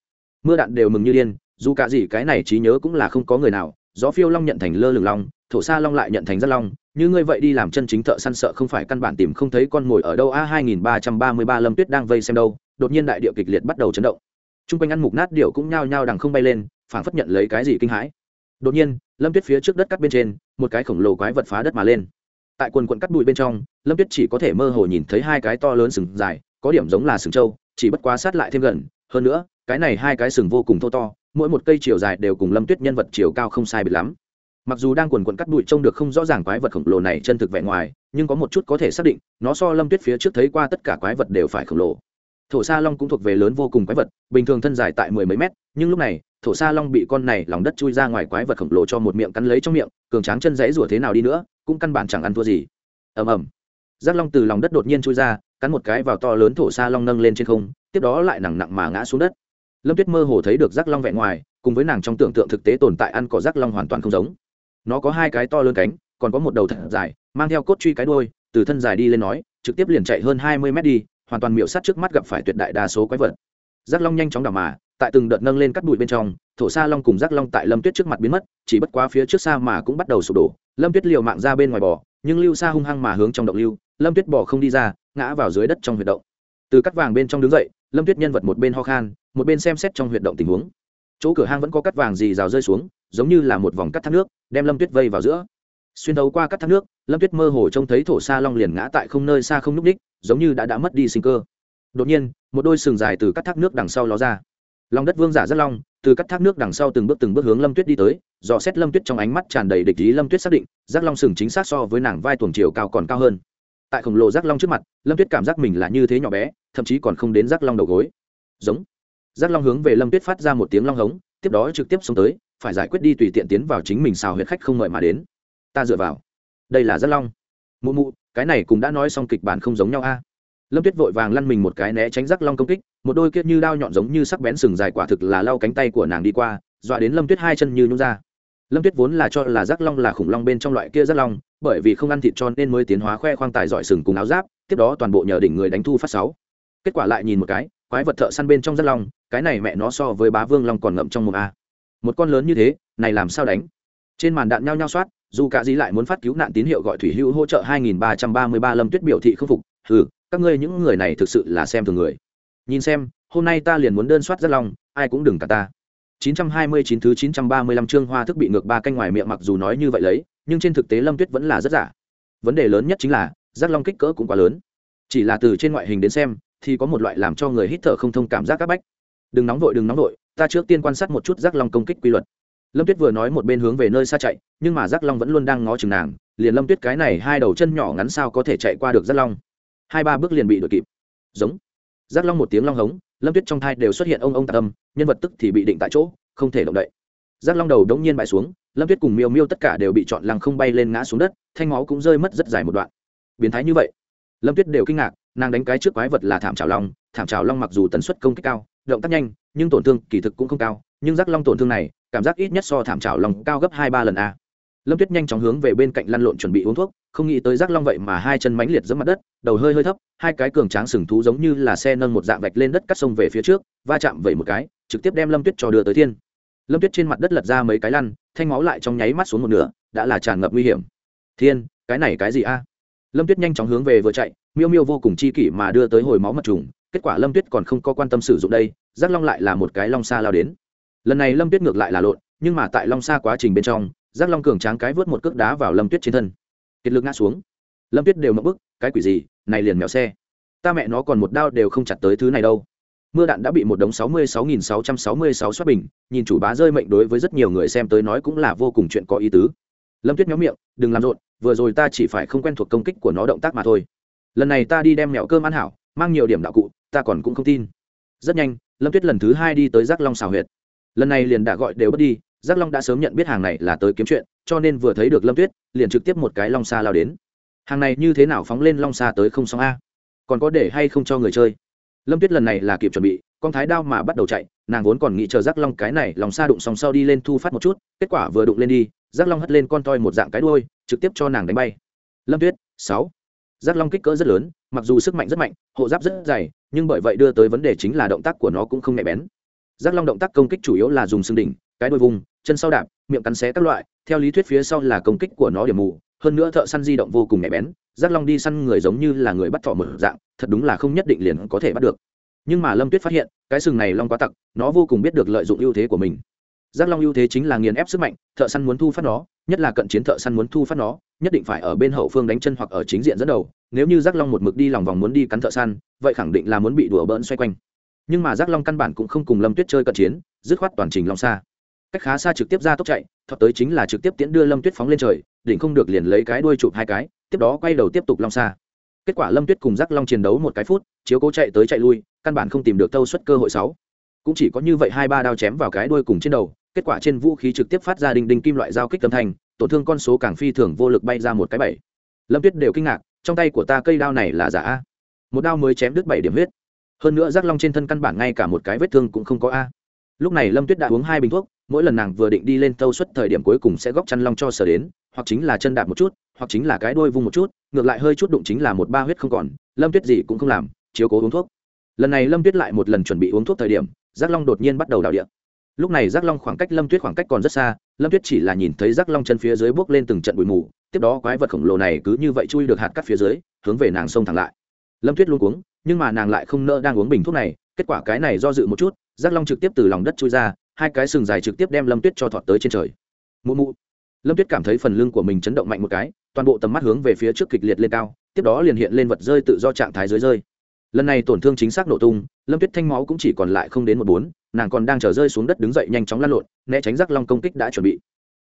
Mưa đạn đều mừng như điên, dù cả gì cái này trí nhớ cũng là không có người nào gió phiêu long nhận thành lơ lửng long, thổ sa long lại nhận thành rất long. Như ngươi vậy đi làm chân chính thợ săn sợ không phải căn bản tìm không thấy con mồi ở đâu. A, hai nghìn ba trăm ba mươi ba lâm tuyết đang vây xem đâu, đột nhiên đại điệu kịch liệt bắt đầu chấn động. T r u n g quanh ăn mục nát điệu cũng nhao nhao đằng không bay lên, phảng phất nhận lấy cái gì kinh hãi. Đột nhiên, lâm tuyết phía trước đất cắt bên trên, một cái khổng lồ quái vật phá đất mà lên. Tại quần quận cắt bụi bên trong, lâm tuyết chỉ có thể mơ hồ nhìn thấy hai cái to lớn sừng dài, có điểm giống là sừng trâu, chỉ bất quá sát lại thêm gần. Hơn nữa, cái này hai cái sừng vô cùng thô to mỗi một cây chiều dài đều cùng lâm tuyết nhân vật chiều cao không sai biệt lắm. Mặc dù đang quần quần cắt bụi trông được không rõ ràng quái vật khổng lồ này chân thực vẻ ngoài, nhưng có một chút có thể xác định, nó so lâm tuyết phía trước thấy qua tất cả quái vật đều phải khổng lồ. Thổ sa long cũng thuộc về lớn vô cùng quái vật, bình thường thân dài tại mười mấy mét, nhưng lúc này, thổ sa long bị con này lòng đất chui ra ngoài quái vật khổng lồ cho một miệng cắn lấy trong miệng, cường tráng chân dãy rủa thế nào đi nữa, cũng căn bản chẳng ăn thua gì. Ầm ầm. Giác long từ lòng đất đột nhiên chui ra, cắn một cái vào to lớn thổ sa long nâng lên trên không, tiếp đó lại nặng nặng mà ngã xuống đất lâm tuyết mơ hồ thấy được rác long vẹn ngoài, cùng với nàng trong tưởng tượng thực tế tồn tại ăn cỏ rác long hoàn toàn không giống. Nó có hai cái to lớn cánh, còn có một đầu thật dài, mang theo cốt truy cái đuôi, từ thân dài đi lên nói, trực tiếp liền chạy hơn hai mươi mét đi, hoàn toàn miệu sát trước mắt gặp phải tuyệt đại đa số quái vật. Rác long nhanh chóng đảo mà, tại từng đợt nâng lên cắt bụi bên trong, thổ sa long cùng rác long tại lâm tuyết trước mặt biến mất, chỉ bất quá phía trước xa mà cũng bắt đầu sụp đổ. Lâm tuyết liều mạng ra bên ngoài bò, nhưng lưu xa hung hăng mà hướng trong động lưu, lâm tuyết bò không đi ra, ngã vào dưới đất trong huyệt động. Từ cắt vàng bên trong đứng dậy, lâm tuyết nhân vật một bên ho khan một bên xem xét trong huyệt động tình huống. Chỗ cửa hang vẫn có cắt vàng gì rào rơi xuống, giống như là một vòng cắt thác nước, đem lâm tuyết vây vào giữa. Xuyên đấu qua cắt thác nước, lâm tuyết mơ hồ trông thấy thổ sa long liền ngã tại không nơi xa không n ú c đích, giống như đã đã mất đi sinh cơ. Đột nhiên, một đôi sừng dài từ cắt thác nước đằng sau ló ra. Lòng đất vương giả rất long, từ cắt thác nước đằng sau từng bước từng bước hướng lâm tuyết đi tới, dò xét lâm tuyết trong ánh mắt tràn đầy địch ý lâm tuyết xác định, giác long sừng chính xác so với nàng vai tuồng chiều cao còn cao hơn. Tại khổng lồ giác long trước mặt, lâm tuyết cảm giác mình là như thế nhỏ bé, thậm chí còn không đến giác long đầu gối. Giống giác long hướng về lâm tuyết phát ra một tiếng long hống, tiếp đó trực tiếp xuống tới, phải giải quyết đi tùy tiện tiến vào chính mình xào huyệt khách không mời mà đến. Ta dựa vào. Đây là giác long. Mụ mụ, cái này cũng đã nói xong kịch bản không giống nhau a. Lâm tuyết vội vàng lăn mình một cái né tránh giác long công kích, một đôi kiết như đao nhọn giống như sắc bén sừng dài quả thực là lau cánh tay của nàng đi qua, dọa đến lâm tuyết hai chân như nhún ra. Lâm tuyết vốn là cho là giác long là khủng long bên trong loại kia giác long, bởi vì không ăn thịt cho nên mới tiến hóa khoe khoang tài giỏi sừng cùng áo giáp, tiếp đó toàn bộ nhờ đỉnh người đánh thu phát sáu. Kết quả lại nhìn một cái quái vật thợ săn bên trong rất long, cái này mẹ nó so với bá vương long còn ngậm trong mồm a. Một con lớn như thế, này làm sao đánh? Trên màn đạn nhao nhao soát, dù cả dí lại muốn phát cứu nạn tín hiệu gọi thủy hữu hỗ trợ 2333 lâm tuyết biểu thị không phục. Hừ, các ngươi những người này thực sự là xem thường người. Nhìn xem, hôm nay ta liền muốn đơn soát rất long, ai cũng đừng cả ta. 929 thứ 935 chương hoa thức bị ngược ba canh ngoài miệng mặc dù nói như vậy lấy, nhưng trên thực tế lâm tuyết vẫn là rất giả. Vấn đề lớn nhất chính là giác long kích cỡ cũng quá lớn. Chỉ là từ trên ngoại hình đến xem thì có một loại làm cho người hít thở không thông cảm giác các bách. Đừng nóng vội, đừng nóng vội, ta trước tiên quan sát một chút giác long công kích quy luật. Lâm tuyết vừa nói một bên hướng về nơi xa chạy, nhưng mà giác long vẫn luôn đang ngó chừng nàng, liền lâm tuyết cái này hai đầu chân nhỏ ngắn sao có thể chạy qua được giác long. Hai ba bước liền bị đuổi kịp. Giống. Giác long một tiếng long hống, lâm tuyết trong thai đều xuất hiện ông ông tạ tâm nhân vật tức thì bị định tại chỗ, không thể động đậy. Giác long đầu đống nhiên bại xuống, lâm tuyết cùng miêu miêu tất cả đều bị chọn lăng không bay lên ngã xuống đất, thanh máu cũng rơi mất rất dài một đoạn. Biến thái như vậy. Lâm tuyết đều kinh ngạc nàng đánh cái trước quái vật là thảm trào long, thảm trào long mặc dù tần suất công kích cao, động tác nhanh, nhưng tổn thương kỳ thực cũng không cao, nhưng giác long tổn thương này, cảm giác ít nhất so thảm trào long cao gấp hai ba lần a. Lâm tuyết nhanh chóng hướng về bên cạnh lăn lộn chuẩn bị uống thuốc, không nghĩ tới giác long vậy mà hai chân mánh liệt giữa mặt đất, đầu hơi hơi thấp, hai cái cường tráng sừng thú giống như là xe nâng một dạng vạch lên đất cắt sông về phía trước, va chạm vẩy một cái, trực tiếp đem lâm tuyết cho đưa tới thiên. Lâm tuyết trên mặt đất lật ra mấy cái lăn, thanh máu lại trong nháy mắt xuống một nửa, đã là tràn ngập nguy hiểm. Thiên, cái này cái gì a? Lâm tuyết nhanh chóng hướng về vừa chạy miêu miêu vô cùng chi kỷ mà đưa tới hồi máu mật trùng, kết quả lâm tuyết còn không có quan tâm sử dụng đây, giác long lại là một cái long xa lao đến. Lần này lâm tuyết ngược lại là lộn, nhưng mà tại long xa quá trình bên trong, giác long cường tráng cái vớt một cước đá vào lâm tuyết trên thân. Kiệt lực ngã xuống. Lâm tuyết đều mất bức, cái quỷ gì, này liền mèo xe. Ta mẹ nó còn một đao đều không chặt tới thứ này đâu. Mưa đạn đã bị một đống sáu mươi sáu nghìn sáu trăm sáu mươi sáu xuất bình, nhìn chủ bá rơi mệnh đối với rất nhiều người xem tới nói cũng là vô cùng chuyện có ý tứ. Lâm tuyết nhóm miệng, đừng làm rộn, vừa rồi ta chỉ phải không quen thuộc công kích của nó động tác mà thôi lần này ta đi đem mẹo cơm ăn hảo, mang nhiều điểm đạo cụ, ta còn cũng không tin. Rất nhanh, lâm tuyết lần thứ hai đi tới giác long xào huyệt. Lần này liền đã gọi đều bớt đi, giác long đã sớm nhận biết hàng này là tới kiếm chuyện, cho nên vừa thấy được lâm tuyết, liền trực tiếp một cái long xa lao đến. Hàng này như thế nào phóng lên long xa tới không xong a? Còn có để hay không cho người chơi? Lâm tuyết lần này là kịp chuẩn bị, con thái đao mà bắt đầu chạy, nàng vốn còn nghĩ chờ giác long cái này lòng xa đụng sòng sau đi lên thu phát một chút, kết quả vừa đụng lên đi, giác long hất lên con toi một dạng cái đuôi, trực tiếp cho nàng đánh bay. Lâm tuyết, sáu giác long kích cỡ rất lớn, mặc dù sức mạnh rất mạnh, hộ giáp rất dày, nhưng bởi vậy đưa tới vấn đề chính là động tác của nó cũng không nhạy bén. Giác long động tác công kích chủ yếu là dùng xương đỉnh, cái đuôi vùng, chân sau đạp, miệng cắn xé các loại, theo lý thuyết phía sau là công kích của nó điểm mù, hơn nữa thợ săn di động vô cùng nhạy bén, giác long đi săn người giống như là người bắt thỏ mở dạng, thật đúng là không nhất định liền có thể bắt được. Nhưng mà lâm tuyết phát hiện, cái sừng này long quá tặc, nó vô cùng biết được lợi dụng ưu thế của mình giác long ưu thế chính là nghiền ép sức mạnh, thợ săn muốn thu phát nó, nhất là cận chiến thợ săn muốn thu phát nó, nhất định phải ở bên hậu phương đánh chân hoặc ở chính diện dẫn đầu. Nếu như giác long một mực đi lòng vòng muốn đi cắn thợ săn, vậy khẳng định là muốn bị đùa bỡn xoay quanh. Nhưng mà giác long căn bản cũng không cùng lâm tuyết chơi cận chiến, dứt khoát toàn trình long xa cách khá xa trực tiếp ra tốc chạy thọt tới chính là trực tiếp tiễn đưa lâm tuyết phóng lên trời, đỉnh không được liền lấy cái đuôi chụp hai cái, tiếp đó quay đầu tiếp tục long xa kết quả lâm tuyết cùng giác long chiến đấu một cái phút, chiếu cố chạy tới chạy lui, căn bản không tìm được thâu suất cơ hội sáu. Cũng chỉ có như vậy hai ba đao chém vào cái đuôi cùng trên đầu kết quả trên vũ khí trực tiếp phát ra đinh đinh kim loại giao kích âm thanh, tổn thương con số càng phi thường vô lực bay ra một cái bảy. Lâm tuyết đều kinh ngạc, trong tay của ta cây đao này là giả a. Một đao mới chém đứt bảy điểm huyết. Hơn nữa giác long trên thân căn bản ngay cả một cái vết thương cũng không có a. Lúc này lâm tuyết đã uống hai bình thuốc, mỗi lần nàng vừa định đi lên tâu suất thời điểm cuối cùng sẽ góc chăn long cho sờ đến, hoặc chính là chân đạp một chút, hoặc chính là cái đôi vung một chút, ngược lại hơi chút đụng chính là một ba huyết không còn, lâm tuyết gì cũng không làm, chiếu cố uống thuốc. Lần này lâm tuyết lại một lần chuẩn bị uống thuốc thời điểm, giác long đột nhiên bắt đầu đào điện lúc này giác long khoảng cách lâm tuyết khoảng cách còn rất xa, lâm tuyết chỉ là nhìn thấy giác long chân phía dưới bước lên từng trận bụi mù, tiếp đó quái vật khổng lồ này cứ như vậy chui được hạt cắt phía dưới, hướng về nàng sông thẳng lại. Lâm tuyết luôn cuống, nhưng mà nàng lại không nỡ đang uống bình thuốc này, kết quả cái này do dự một chút, giác long trực tiếp từ lòng đất chui ra, hai cái sừng dài trực tiếp đem lâm tuyết cho thọt tới trên trời. Mụ mụ. Lâm tuyết cảm thấy phần lưng của mình chấn động mạnh một cái, toàn bộ tầm mắt hướng về phía trước kịch liệt lên cao, tiếp đó liền hiện lên vật rơi tự do trạng thái dưới rơi lần này tổn thương chính xác nổ tung, lâm tuyết thanh máu cũng chỉ còn lại không đến một bốn, nàng còn đang chờ rơi xuống đất đứng dậy nhanh chóng lăn lộn, né tránh giác long công kích đã chuẩn bị.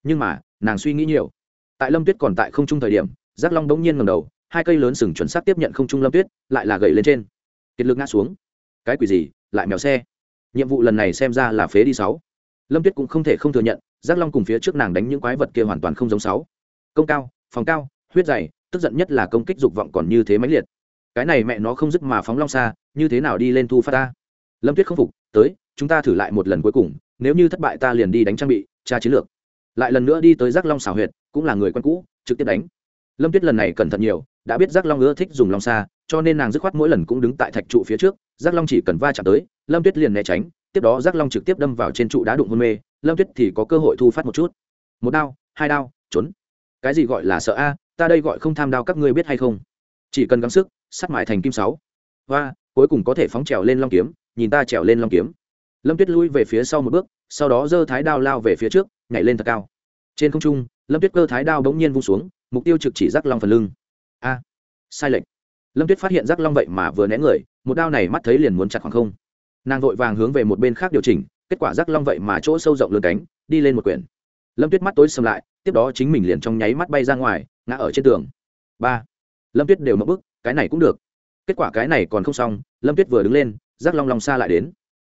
Nhưng mà, nàng suy nghĩ nhiều. Tại lâm tuyết còn tại không trung thời điểm, giác long bỗng nhiên ngầm đầu, hai cây lớn sừng chuẩn xác tiếp nhận không trung lâm tuyết, lại là gậy lên trên. Kiệt lực ngã xuống. Cái quỷ gì, lại mèo xe. Nhiệm vụ lần này xem ra là phế đi sáu. Lâm tuyết cũng không thể không thừa nhận, giác long cùng phía trước nàng đánh những quái vật kia hoàn toàn không giống sáu. Công cao, phòng cao, huyết dày, tức giận nhất là công kích dục vọng còn như thế mãnh liệt cái này mẹ nó không dứt mà phóng long xa, như thế nào đi lên thu phát ta? Lâm tuyết không phục, tới, chúng ta thử lại một lần cuối cùng, nếu như thất bại ta liền đi đánh trang bị, tra chiến lược. Lại lần nữa đi tới giác long xảo huyệt, cũng là người quen cũ, trực tiếp đánh. Lâm tuyết lần này cẩn thận nhiều, đã biết giác long ưa thích dùng long xa, cho nên nàng dứt khoát mỗi lần cũng đứng tại thạch trụ phía trước, giác long chỉ cần va chạm tới, lâm tuyết liền né tránh, tiếp đó giác long trực tiếp đâm vào trên trụ đá đụng hôn mê, lâm tuyết thì có cơ hội thu phát một chút. Một đao, hai đao, trốn. Cái gì gọi là sợ a? Ta đây gọi không tham đao, các ngươi biết hay không? Chỉ cần gắng sức, sắt mại thành kim sáu. Và, cuối cùng có thể phóng trèo lên long kiếm, nhìn ta trèo lên long kiếm. Lâm tuyết lui về phía sau một bước, sau đó giơ thái đao lao về phía trước, nhảy lên thật cao. Trên không trung, lâm tuyết cơ thái đao bỗng nhiên vung xuống, mục tiêu trực chỉ giác long phần lưng. A, sai lệch. Lâm tuyết phát hiện giác long vậy mà vừa né người, một đao này mắt thấy liền muốn chặt khoảng không. Nàng vội vàng hướng về một bên khác điều chỉnh, kết quả giác long vậy mà chỗ sâu rộng lươn cánh, đi lên một quyển. Lâm tuyết mắt tối xâm lại, tiếp đó chính mình liền trong nháy mắt bay ra ngoài, ngã ở trên tường. Ba lâm tuyết đều mất bức, cái này cũng được. Kết quả cái này còn không xong, lâm tuyết vừa đứng lên giác long long xa lại đến.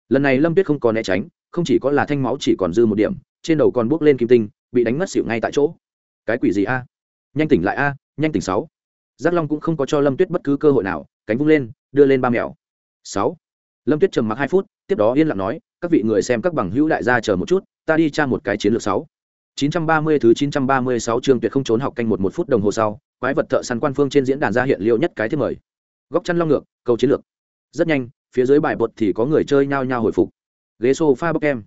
Lần này lâm tuyết không còn né tránh, không chỉ có là thanh máu chỉ còn dư một điểm, trên đầu còn buốc lên kim tinh, bị đánh mất xỉu ngay tại chỗ. Cái quỷ gì a? Nhanh tỉnh lại a, nhanh tỉnh sáu. Giác long cũng không có cho lâm tuyết bất cứ cơ hội nào, cánh vung lên, đưa lên ba mèo. Sáu. Lâm tuyết trầm mặc hai phút, tiếp đó yên lặng nói, các vị người xem các bằng hữu đại gia chờ một chút, ta đi tra một cái chiến lược sáu. 930 thứ 936 chương tuyệt không trốn học canh một một phút đồng hồ sau, quái vật thợ săn quan phương trên diễn đàn ra hiện liệu nhất cái thiết mời. Góc chăn long ngược, cầu chiến lược. Rất nhanh, phía dưới bài bột thì có người chơi nhao nhao hồi phục. Ghế sofa bốc em.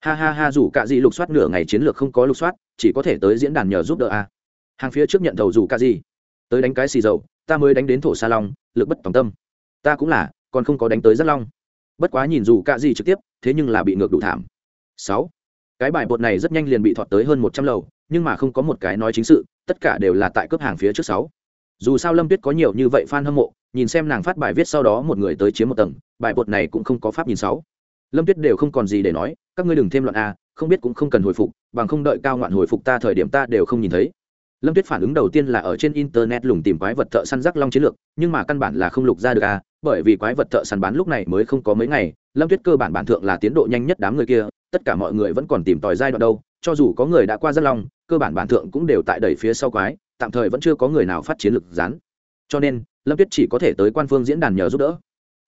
Ha ha ha rủ cả gì lục soát nửa ngày chiến lược không có lục soát, chỉ có thể tới diễn đàn nhờ giúp đỡ a. Hàng phía trước nhận đầu rủ cả gì. Tới đánh cái xì dầu, ta mới đánh đến thổ sa long, lực bất tòng tâm. Ta cũng là, còn không có đánh tới rất long. Bất quá nhìn rủ cả gì trực tiếp, thế nhưng là bị ngược đủ thảm. 6 cái bài bột này rất nhanh liền bị thọt tới hơn một trăm lầu, nhưng mà không có một cái nói chính sự, tất cả đều là tại cướp hàng phía trước sáu. Dù sao lâm tuyết có nhiều như vậy f a n hâm mộ, nhìn xem nàng phát bài viết sau đó một người tới chiếm một tầng, bài bột này cũng không có pháp nhìn sáu. Lâm tuyết đều không còn gì để nói, các ngươi đừng thêm loạn a, không biết cũng không cần hồi phục, bằng không đợi cao ngoạn hồi phục ta thời điểm ta đều không nhìn thấy. Lâm tuyết phản ứng đầu tiên là ở trên internet lùng tìm quái vật thợ săn rắc long chiến lược, nhưng mà căn bản là không lục ra được a, bởi vì quái vật thợ săn bán lúc này mới không có mấy ngày, lâm tuyết cơ bản bản thượng là tiến độ nhanh nhất đám người kia tất cả mọi người vẫn còn tìm tòi giai đoạn đâu, cho dù có người đã qua rất long, cơ bản bản thượng cũng đều tại đẩy phía sau quái, tạm thời vẫn chưa có người nào phát chiến lực rán cho nên, lâm tuyết chỉ có thể tới quan phương diễn đàn nhờ giúp đỡ.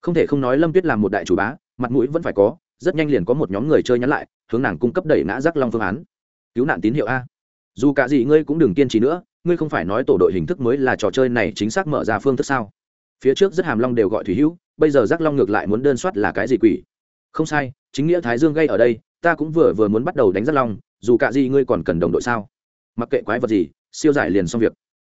Không thể không nói lâm tuyết làm một đại chủ bá, mặt mũi vẫn phải có, rất nhanh liền có một nhóm người chơi nhắn lại, hướng nàng cung cấp đẩy ngã rắc long phương án. Cứu nạn tín hiệu a. Dù cả gì ngươi cũng đừng kiên trì nữa, ngươi không phải nói tổ đội hình thức mới là trò chơi này chính xác mở ra phương thức sao? Phía trước rất hàm long đều gọi thủy hữu, bây giờ rắc long ngược lại muốn đơn soát là cái gì quỷ? Không sai, chính nghĩa thái dương gây ở đây ta cũng vừa vừa muốn bắt đầu đánh rất long, dù cả gì ngươi còn cần đồng đội sao? Mặc kệ quái vật gì, siêu giải liền xong việc.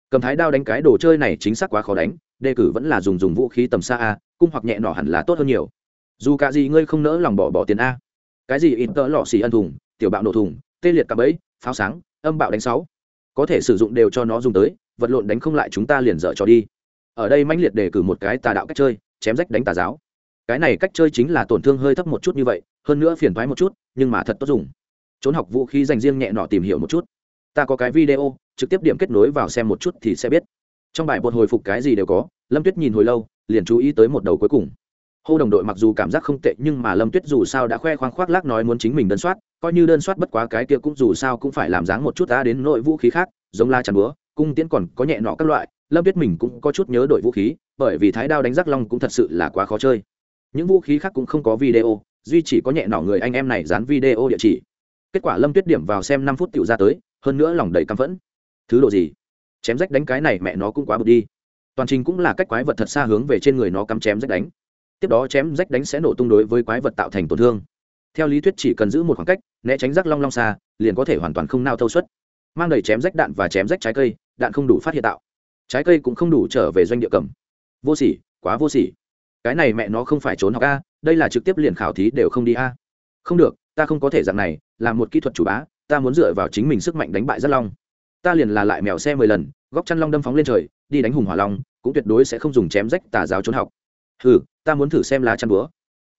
Cầm thái đao đánh cái đồ chơi này chính xác quá khó đánh, đề cử vẫn là dùng dùng vũ khí tầm xa a, cung hoặc nhẹ nỏ hẳn là tốt hơn nhiều. Dù cả gì ngươi không nỡ lòng bỏ bỏ tiền a. Cái gì ít tỡ lọ xì ân thùng, tiểu bạo nổ thùng, tê liệt cặp ấy pháo sáng, âm bạo đánh sáu. Có thể sử dụng đều cho nó dùng tới, vật lộn đánh không lại chúng ta liền dở cho đi. Ở đây mãnh liệt đề cử một cái tà đạo cách chơi, chém rách đánh tà giáo. Cái này cách chơi chính là tổn thương hơi thấp một chút như vậy hơn nữa phiền thoái một chút, nhưng mà thật tốt dùng. Trốn học vũ khí dành riêng nhẹ nọ tìm hiểu một chút. Ta có cái video, trực tiếp điểm kết nối vào xem một chút thì sẽ biết. Trong bài bột hồi phục cái gì đều có, lâm tuyết nhìn hồi lâu, liền chú ý tới một đầu cuối cùng. Hô đồng đội mặc dù cảm giác không tệ, nhưng mà lâm tuyết dù sao đã khoe khoang khoác lác nói muốn chính mình đơn soát, coi như đơn soát bất quá cái kia cũng dù sao cũng phải làm dáng một chút ta đến nội vũ khí khác, giống la chắn búa, cung tiễn còn có nhẹ nọ các loại, lâm tuyết mình cũng có chút nhớ đội vũ khí, bởi vì thái đao đánh rắc long cũng thật sự là quá khó chơi. Những vũ khí khác cũng không có video duy chỉ có nhẹ nỏ người anh em này dán video địa chỉ. Kết quả lâm tuyết điểm vào xem năm phút tựu ra tới, hơn nữa lòng đầy căm phẫn. Thứ độ gì? Chém rách đánh cái này mẹ nó cũng quá bực đi. Toàn trình cũng là cách quái vật thật xa hướng về trên người nó cắm chém rách đánh. Tiếp đó chém rách đánh sẽ nổ tung đối với quái vật tạo thành tổn thương. Theo lý thuyết chỉ cần giữ một khoảng cách, né tránh rắc long long xa, liền có thể hoàn toàn không nao thâu suất. Mang đầy chém rách đạn và chém rách trái cây, đạn không đủ phát hiện tạo. Trái cây cũng không đủ trở về doanh địa cầm. Vô sỉ, quá vô sỉ. Cái này mẹ nó không phải trốn học a đây là trực tiếp liền khảo thí đều không đi a. À? Không được, ta không có thể dạng này, là một kỹ thuật chủ bá, ta muốn dựa vào chính mình sức mạnh đánh bại rất long. Ta liền là lại mèo xe mười lần, góc chăn long đâm phóng lên trời, đi đánh hùng hỏa long, cũng tuyệt đối sẽ không dùng chém rách tà giáo trốn học. Ừ ta muốn thử xem lá chăn búa.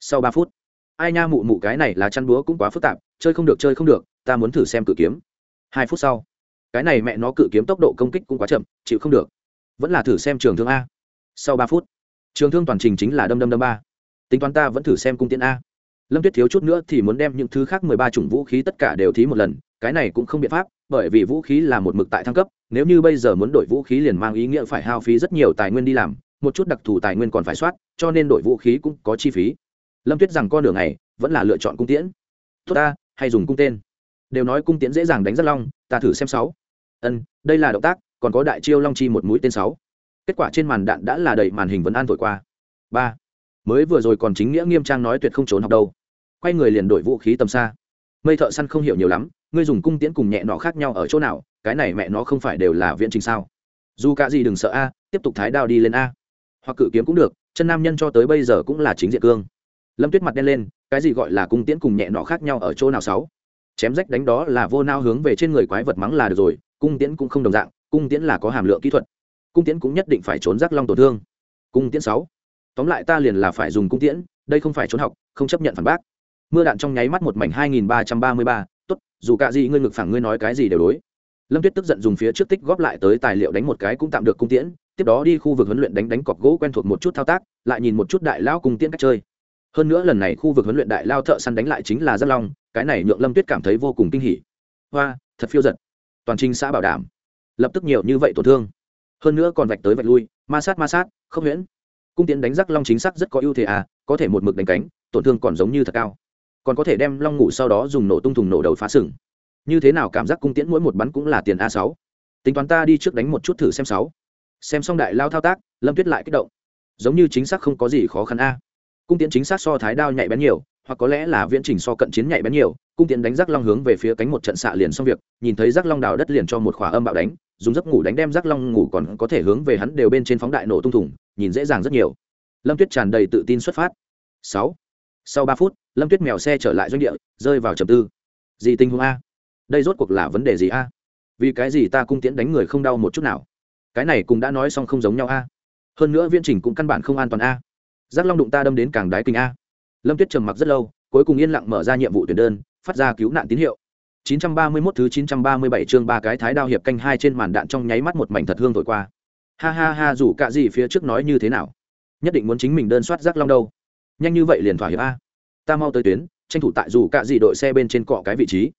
Sau ba phút, ai nha mụ mụ cái này là chăn búa cũng quá phức tạp, chơi không được, chơi không được, ta muốn thử xem cự kiếm. Hai phút sau, cái này mẹ nó cự kiếm tốc độ công kích cũng quá chậm, chịu không được. Vẫn là thử xem trường thương a. Sau ba phút, trường thương toàn trình chính là đâm đâm đâm ba tính toán ta vẫn thử xem cung tiễn a. Lâm tuyết thiếu chút nữa thì muốn đem những thứ khác mười ba chủng vũ khí tất cả đều thí một lần, cái này cũng không biện pháp, bởi vì vũ khí là một mực tại thăng cấp, nếu như bây giờ muốn đổi vũ khí liền mang ý nghĩa phải hao phí rất nhiều tài nguyên đi làm, một chút đặc thù tài nguyên còn phải soát, cho nên đổi vũ khí cũng có chi phí. Lâm tuyết rằng con đường này vẫn là lựa chọn cung tiễn. Tốt ta, hay dùng cung tên. Đều nói cung tiễn dễ dàng đánh rất long, ta thử xem sáu. Ân, đây là động tác, còn có đại chiêu long chi một mũi tên sáu. Kết quả trên màn đạn đã là đầy màn hình vấn an thổi qua. Ba mới vừa rồi còn chính nghĩa nghiêm trang nói tuyệt không trốn học đâu. Quay người liền đổi vũ khí tầm xa. Mây thợ săn không hiểu nhiều lắm, ngươi dùng cung tiễn cùng nhẹ nọ khác nhau ở chỗ nào, cái này mẹ nó không phải đều là viễn trình sao? Dù cả gì đừng sợ a, tiếp tục thái đao đi lên a. Hoặc cự kiếm cũng được, chân nam nhân cho tới bây giờ cũng là chính diện cương. Lâm tuyết mặt đen lên, cái gì gọi là cung tiễn cùng nhẹ nọ khác nhau ở chỗ nào sáu? Chém rách đánh đó là vô nao hướng về trên người quái vật mắng là được rồi, cung tiễn cũng không đồng dạng, cung tiễn là có hàm lượng kỹ thuật. Cung tiễn cũng nhất định phải trốn rác long tổn thương. Cung tiễn sáu tóm lại ta liền là phải dùng cung tiễn, đây không phải trốn học, không chấp nhận phản bác. Mưa đạn trong nháy mắt một mảnh hai nghìn ba trăm ba mươi ba, tốt, dù cả gì ngươi ngực phẳng ngươi nói cái gì đều đối. Lâm tuyết tức giận dùng phía trước tích góp lại tới tài liệu đánh một cái cũng tạm được cung tiễn, tiếp đó đi khu vực huấn luyện đánh đánh cọc gỗ quen thuộc một chút thao tác, lại nhìn một chút đại lao cung tiễn cách chơi. Hơn nữa lần này khu vực huấn luyện đại lao thợ săn đánh lại chính là rất long, cái này nhượng lâm tuyết cảm thấy vô cùng kinh hỉ. Hoa, thật phiêu giật. Toàn trinh xã bảo đảm. Lập tức nhiều như vậy tổn thương. Hơn nữa còn vạch tới vạch lui, ma sát ma sát, không huyễn cung tiễn đánh rắc long chính xác rất có ưu thế à có thể một mực đánh cánh, tổn thương còn giống như thật cao. Còn có thể đem long ngủ sau đó dùng nổ tung thùng nổ đầu phá sừng. Như thế nào cảm giác cung tiễn mỗi một bắn cũng là tiền a sáu. Tính toán ta đi trước đánh một chút thử xem sáu. Xem xong đại lao thao tác, lâm tuyết lại kích động. Giống như chính xác không có gì khó khăn a. Cung tiễn chính xác so thái đao nhạy bén nhiều, hoặc có lẽ là viễn trình so cận chiến nhạy bén nhiều cung tiễn đánh rác long hướng về phía cánh một trận xạ liền xong việc, nhìn thấy rác long đào đất liền cho một khỏa âm bạo đánh, dùng giấc ngủ đánh đem rác long ngủ còn có thể hướng về hắn đều bên trên phóng đại nổ tung thủng, nhìn dễ dàng rất nhiều. Lâm tuyết tràn đầy tự tin xuất phát. Sáu. Sau ba phút, lâm tuyết mèo xe trở lại doanh địa, rơi vào trầm tư. Gì tình huống a? Đây rốt cuộc là vấn đề gì a? Vì cái gì ta cung tiễn đánh người không đau một chút nào? Cái này cũng đã nói xong không giống nhau a. Hơn nữa viễn trình cũng căn bản không an toàn a. Giác long đụng ta đâm đến càng đái kinh a. Lâm tuyết trầm mặc rất lâu, cuối cùng yên lặng mở ra nhiệm vụ tuyển đơn phát ra cứu nạn tín hiệu. 931 thứ 937 chương ba cái thái đao hiệp canh hai trên màn đạn trong nháy mắt một mảnh thật hương thổi qua. Ha ha ha, dù cả gì phía trước nói như thế nào? Nhất định muốn chính mình đơn soát giác long đâu. Nhanh như vậy liền thỏa hiệp a. Ta mau tới tuyến, tranh thủ tại dù cả gì đội xe bên trên cọ cái vị trí.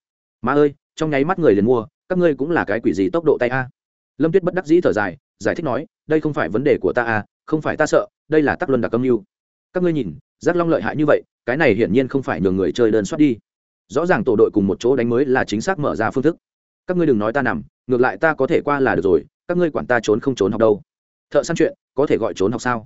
Má ơi, trong nháy mắt người liền mua, các ngươi cũng là cái quỷ gì tốc độ tay a? Lâm tuyết bất đắc dĩ thở dài, giải thích nói, đây không phải vấn đề của ta a, không phải ta sợ, đây là tắc luân đặc âm lưu. các ngươi nhìn giác long lợi hại như vậy, cái này hiển nhiên không phải nhường người chơi đơn soát đi rõ ràng tổ đội cùng một chỗ đánh mới là chính xác mở ra phương thức. Các ngươi đừng nói ta nằm, ngược lại ta có thể qua là được rồi, các ngươi quản ta trốn không trốn học đâu. Thợ săn chuyện, có thể gọi trốn học sao?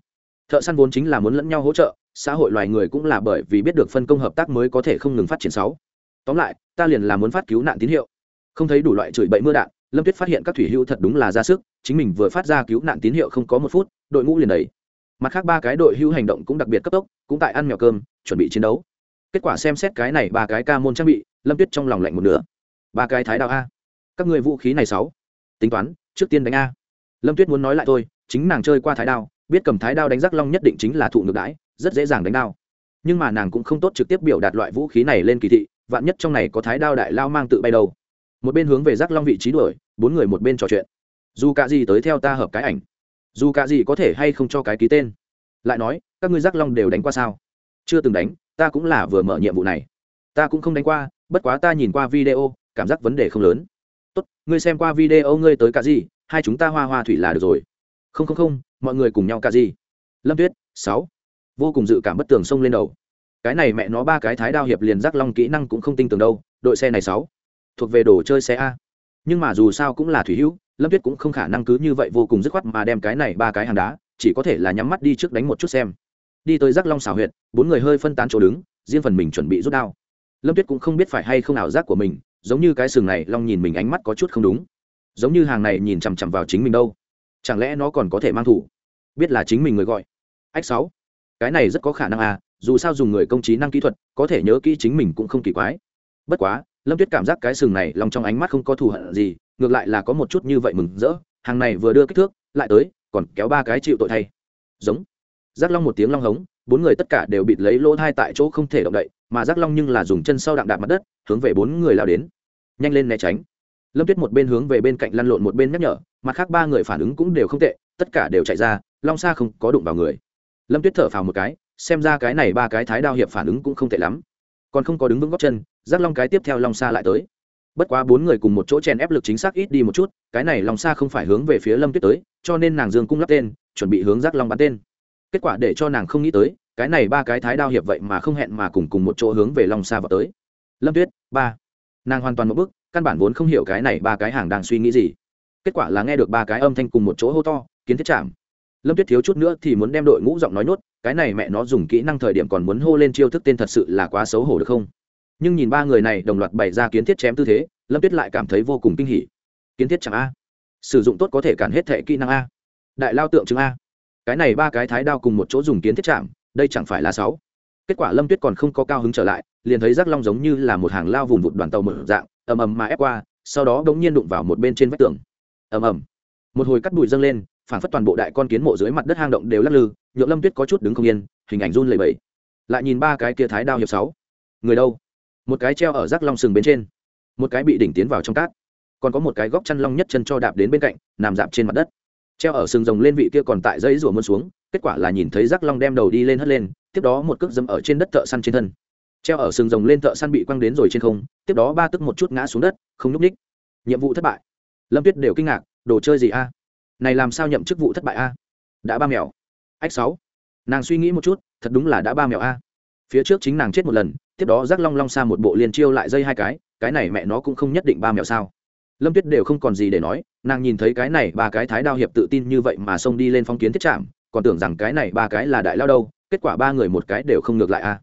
Thợ săn vốn chính là muốn lẫn nhau hỗ trợ, xã hội loài người cũng là bởi vì biết được phân công hợp tác mới có thể không ngừng phát triển sáu. Tóm lại, ta liền là muốn phát cứu nạn tín hiệu. Không thấy đủ loại chửi bậy mưa đạn, lâm tuyết phát hiện các thủy hữu thật đúng là ra sức, chính mình vừa phát ra cứu nạn tín hiệu không có một phút, đội ngũ liền đầy mặt khác ba cái đội hữu hành động cũng đặc biệt cấp tốc, cũng tại ăn mèo cơm, chuẩn bị chiến đấu kết quả xem xét cái này ba cái ca môn trang bị, lâm tuyết trong lòng lạnh một nửa. Ba cái thái đạo a. Các người vũ khí này sáu. Tính toán, trước tiên đánh a. Lâm tuyết muốn nói lại thôi, chính nàng chơi qua thái đao biết cầm thái đao đánh rắc long nhất định chính là thụ ngược đãi, rất dễ dàng đánh đao. Nhưng mà nàng cũng không tốt trực tiếp biểu đạt loại vũ khí này lên kỳ thị, vạn nhất trong này có thái đao đại lao mang tự bay đâu. Một bên hướng về giác long vị trí đuổi, bốn người một bên trò chuyện. Dù cả gì tới theo ta hợp cái ảnh. Dù cả gì có thể hay không cho cái ký tên. Lại nói, các ngươi giác long đều đánh qua sao? Chưa từng đánh ta cũng là vừa mở nhiệm vụ này. Ta cũng không đánh qua, bất quá ta nhìn qua video, cảm giác vấn đề không lớn. Tốt, ngươi xem qua video ngươi tới cả gì hai chúng ta hoa hoa thủy là được rồi. Không không không, mọi người cùng nhau cả gì lâm tuyết, sáu. Vô cùng dự cảm bất tường xông lên đầu. Cái này mẹ nó ba cái thái đao hiệp liền giác long kỹ năng cũng không tin tưởng đâu, đội xe này sáu. Thuộc về đồ chơi xe a. Nhưng mà dù sao cũng là thủy hữu, lâm tuyết cũng không khả năng cứ như vậy vô cùng dứt khoát mà đem cái này ba cái hàng đá, chỉ có thể là nhắm mắt đi trước đánh một chút xem đi tới giác long xảo huyệt, bốn người hơi phân tán chỗ đứng, riêng phần mình chuẩn bị rút đao. Lâm tuyết cũng không biết phải hay không ảo giác của mình, giống như cái sừng này, long nhìn mình ánh mắt có chút không đúng. Giống như hàng này nhìn chằm chằm vào chính mình đâu. Chẳng lẽ nó còn có thể mang thủ? Biết là chính mình người gọi. Ách sáu. Cái này rất có khả năng à dù sao dùng người công trí năng kỹ thuật, có thể nhớ kỹ chính mình cũng không kỳ quái. Bất quá, lâm tuyết cảm giác cái sừng này lòng trong ánh mắt không có thù hận gì, ngược lại là có một chút như vậy mừng rỡ. Hàng này vừa đưa kích thước, lại tới, còn kéo ba cái chịu tội thay. Giống giác long một tiếng long hống, bốn người tất cả đều bịt lấy lỗ thai tại chỗ không thể động đậy, mà giác long nhưng là dùng chân sau đặng đạp mặt đất, hướng về bốn người lao đến. Nhanh lên né tránh. Lâm tuyết một bên hướng về bên cạnh lăn lộn một bên nhắc nhở, mặt khác ba người phản ứng cũng đều không tệ, tất cả đều chạy ra, long xa không có đụng vào người. Lâm tuyết thở phào một cái, xem ra cái này ba cái thái đao hiệp phản ứng cũng không tệ lắm. Còn không có đứng vững góc chân, giác long cái tiếp theo long xa lại tới. Bất quá bốn người cùng một chỗ chèn ép lực chính xác ít đi một chút, cái này long xa không phải hướng về phía lâm tuyết tới, cho nên nàng dương cung lắp tên, chuẩn bị hướng giác long bắn tên kết quả để cho nàng không nghĩ tới, cái này ba cái thái đao hiệp vậy mà không hẹn mà cùng cùng một chỗ hướng về long xa vào tới. Lâm tuyết, ba. Nàng hoàn toàn một bức căn bản vốn không hiểu cái này ba cái hàng đang suy nghĩ gì. Kết quả là nghe được ba cái âm thanh cùng một chỗ hô to, kiến thiết chạm. Lâm tuyết thiếu chút nữa thì muốn đem đội ngũ giọng nói nốt cái này mẹ nó dùng kỹ năng thời điểm còn muốn hô lên chiêu thức tên thật sự là quá xấu hổ được không? Nhưng nhìn ba người này đồng loạt bày ra kiến thiết chém tư thế, lâm tuyết lại cảm thấy vô cùng kinh hỉ. Kiến thiết chẳng a. Sử dụng tốt có thể cản hết thệ kỹ năng a. Đại lao tượng chứng a cái này ba cái thái đao cùng một chỗ dùng kiến thiết chạm, đây chẳng phải là sáu. Kết quả lâm tuyết còn không có cao hứng trở lại, liền thấy rác long giống như là một hàng lao vùng vụt đoàn tàu mở dạng, ầm ầm mà ép qua, sau đó đống nhiên đụng vào một bên trên vách tường. Ầm ầm. Một hồi cắt bụi dâng lên, phản phất toàn bộ đại con kiến mộ dưới mặt đất hang động đều lắc lư, nhượng lâm tuyết có chút đứng không yên, hình ảnh run lẩy bẩy. Lại nhìn ba cái kia thái đao hiệp sáu. Người đâu? Một cái treo ở rác long sừng bên trên. Một cái bị đỉnh tiến vào trong cát. Còn có một cái góc chăn long nhất chân cho đạp đến bên cạnh, nằm dạp trên mặt đất treo ở sừng rồng lên vị kia còn tại dây rủa muôn xuống, kết quả là nhìn thấy rắc long đem đầu đi lên hất lên, tiếp đó một cước dâm ở trên đất thợ săn trên thân. Treo ở sừng rồng lên thợ săn bị quăng đến rồi trên không, tiếp đó ba tức một chút ngã xuống đất, không nhúc ních nhiệm vụ thất bại. Lâm tuyết đều kinh ngạc, đồ chơi gì a? Này làm sao nhậm chức vụ thất bại a? Đã ba mèo. Ách sáu. Nàng suy nghĩ một chút, thật đúng là đã ba mèo a. Phía trước chính nàng chết một lần, tiếp đó rác long long xa một bộ liền chiêu lại dây hai cái cái này mẹ nó cũng không nhất định ba mèo sao lâm tuyết đều không còn gì để nói, nàng nhìn thấy cái này ba cái thái đao hiệp tự tin như vậy mà xông đi lên phong kiến thiết trạm, còn tưởng rằng cái này ba cái là đại lao đâu, kết quả ba người một cái đều không ngược lại a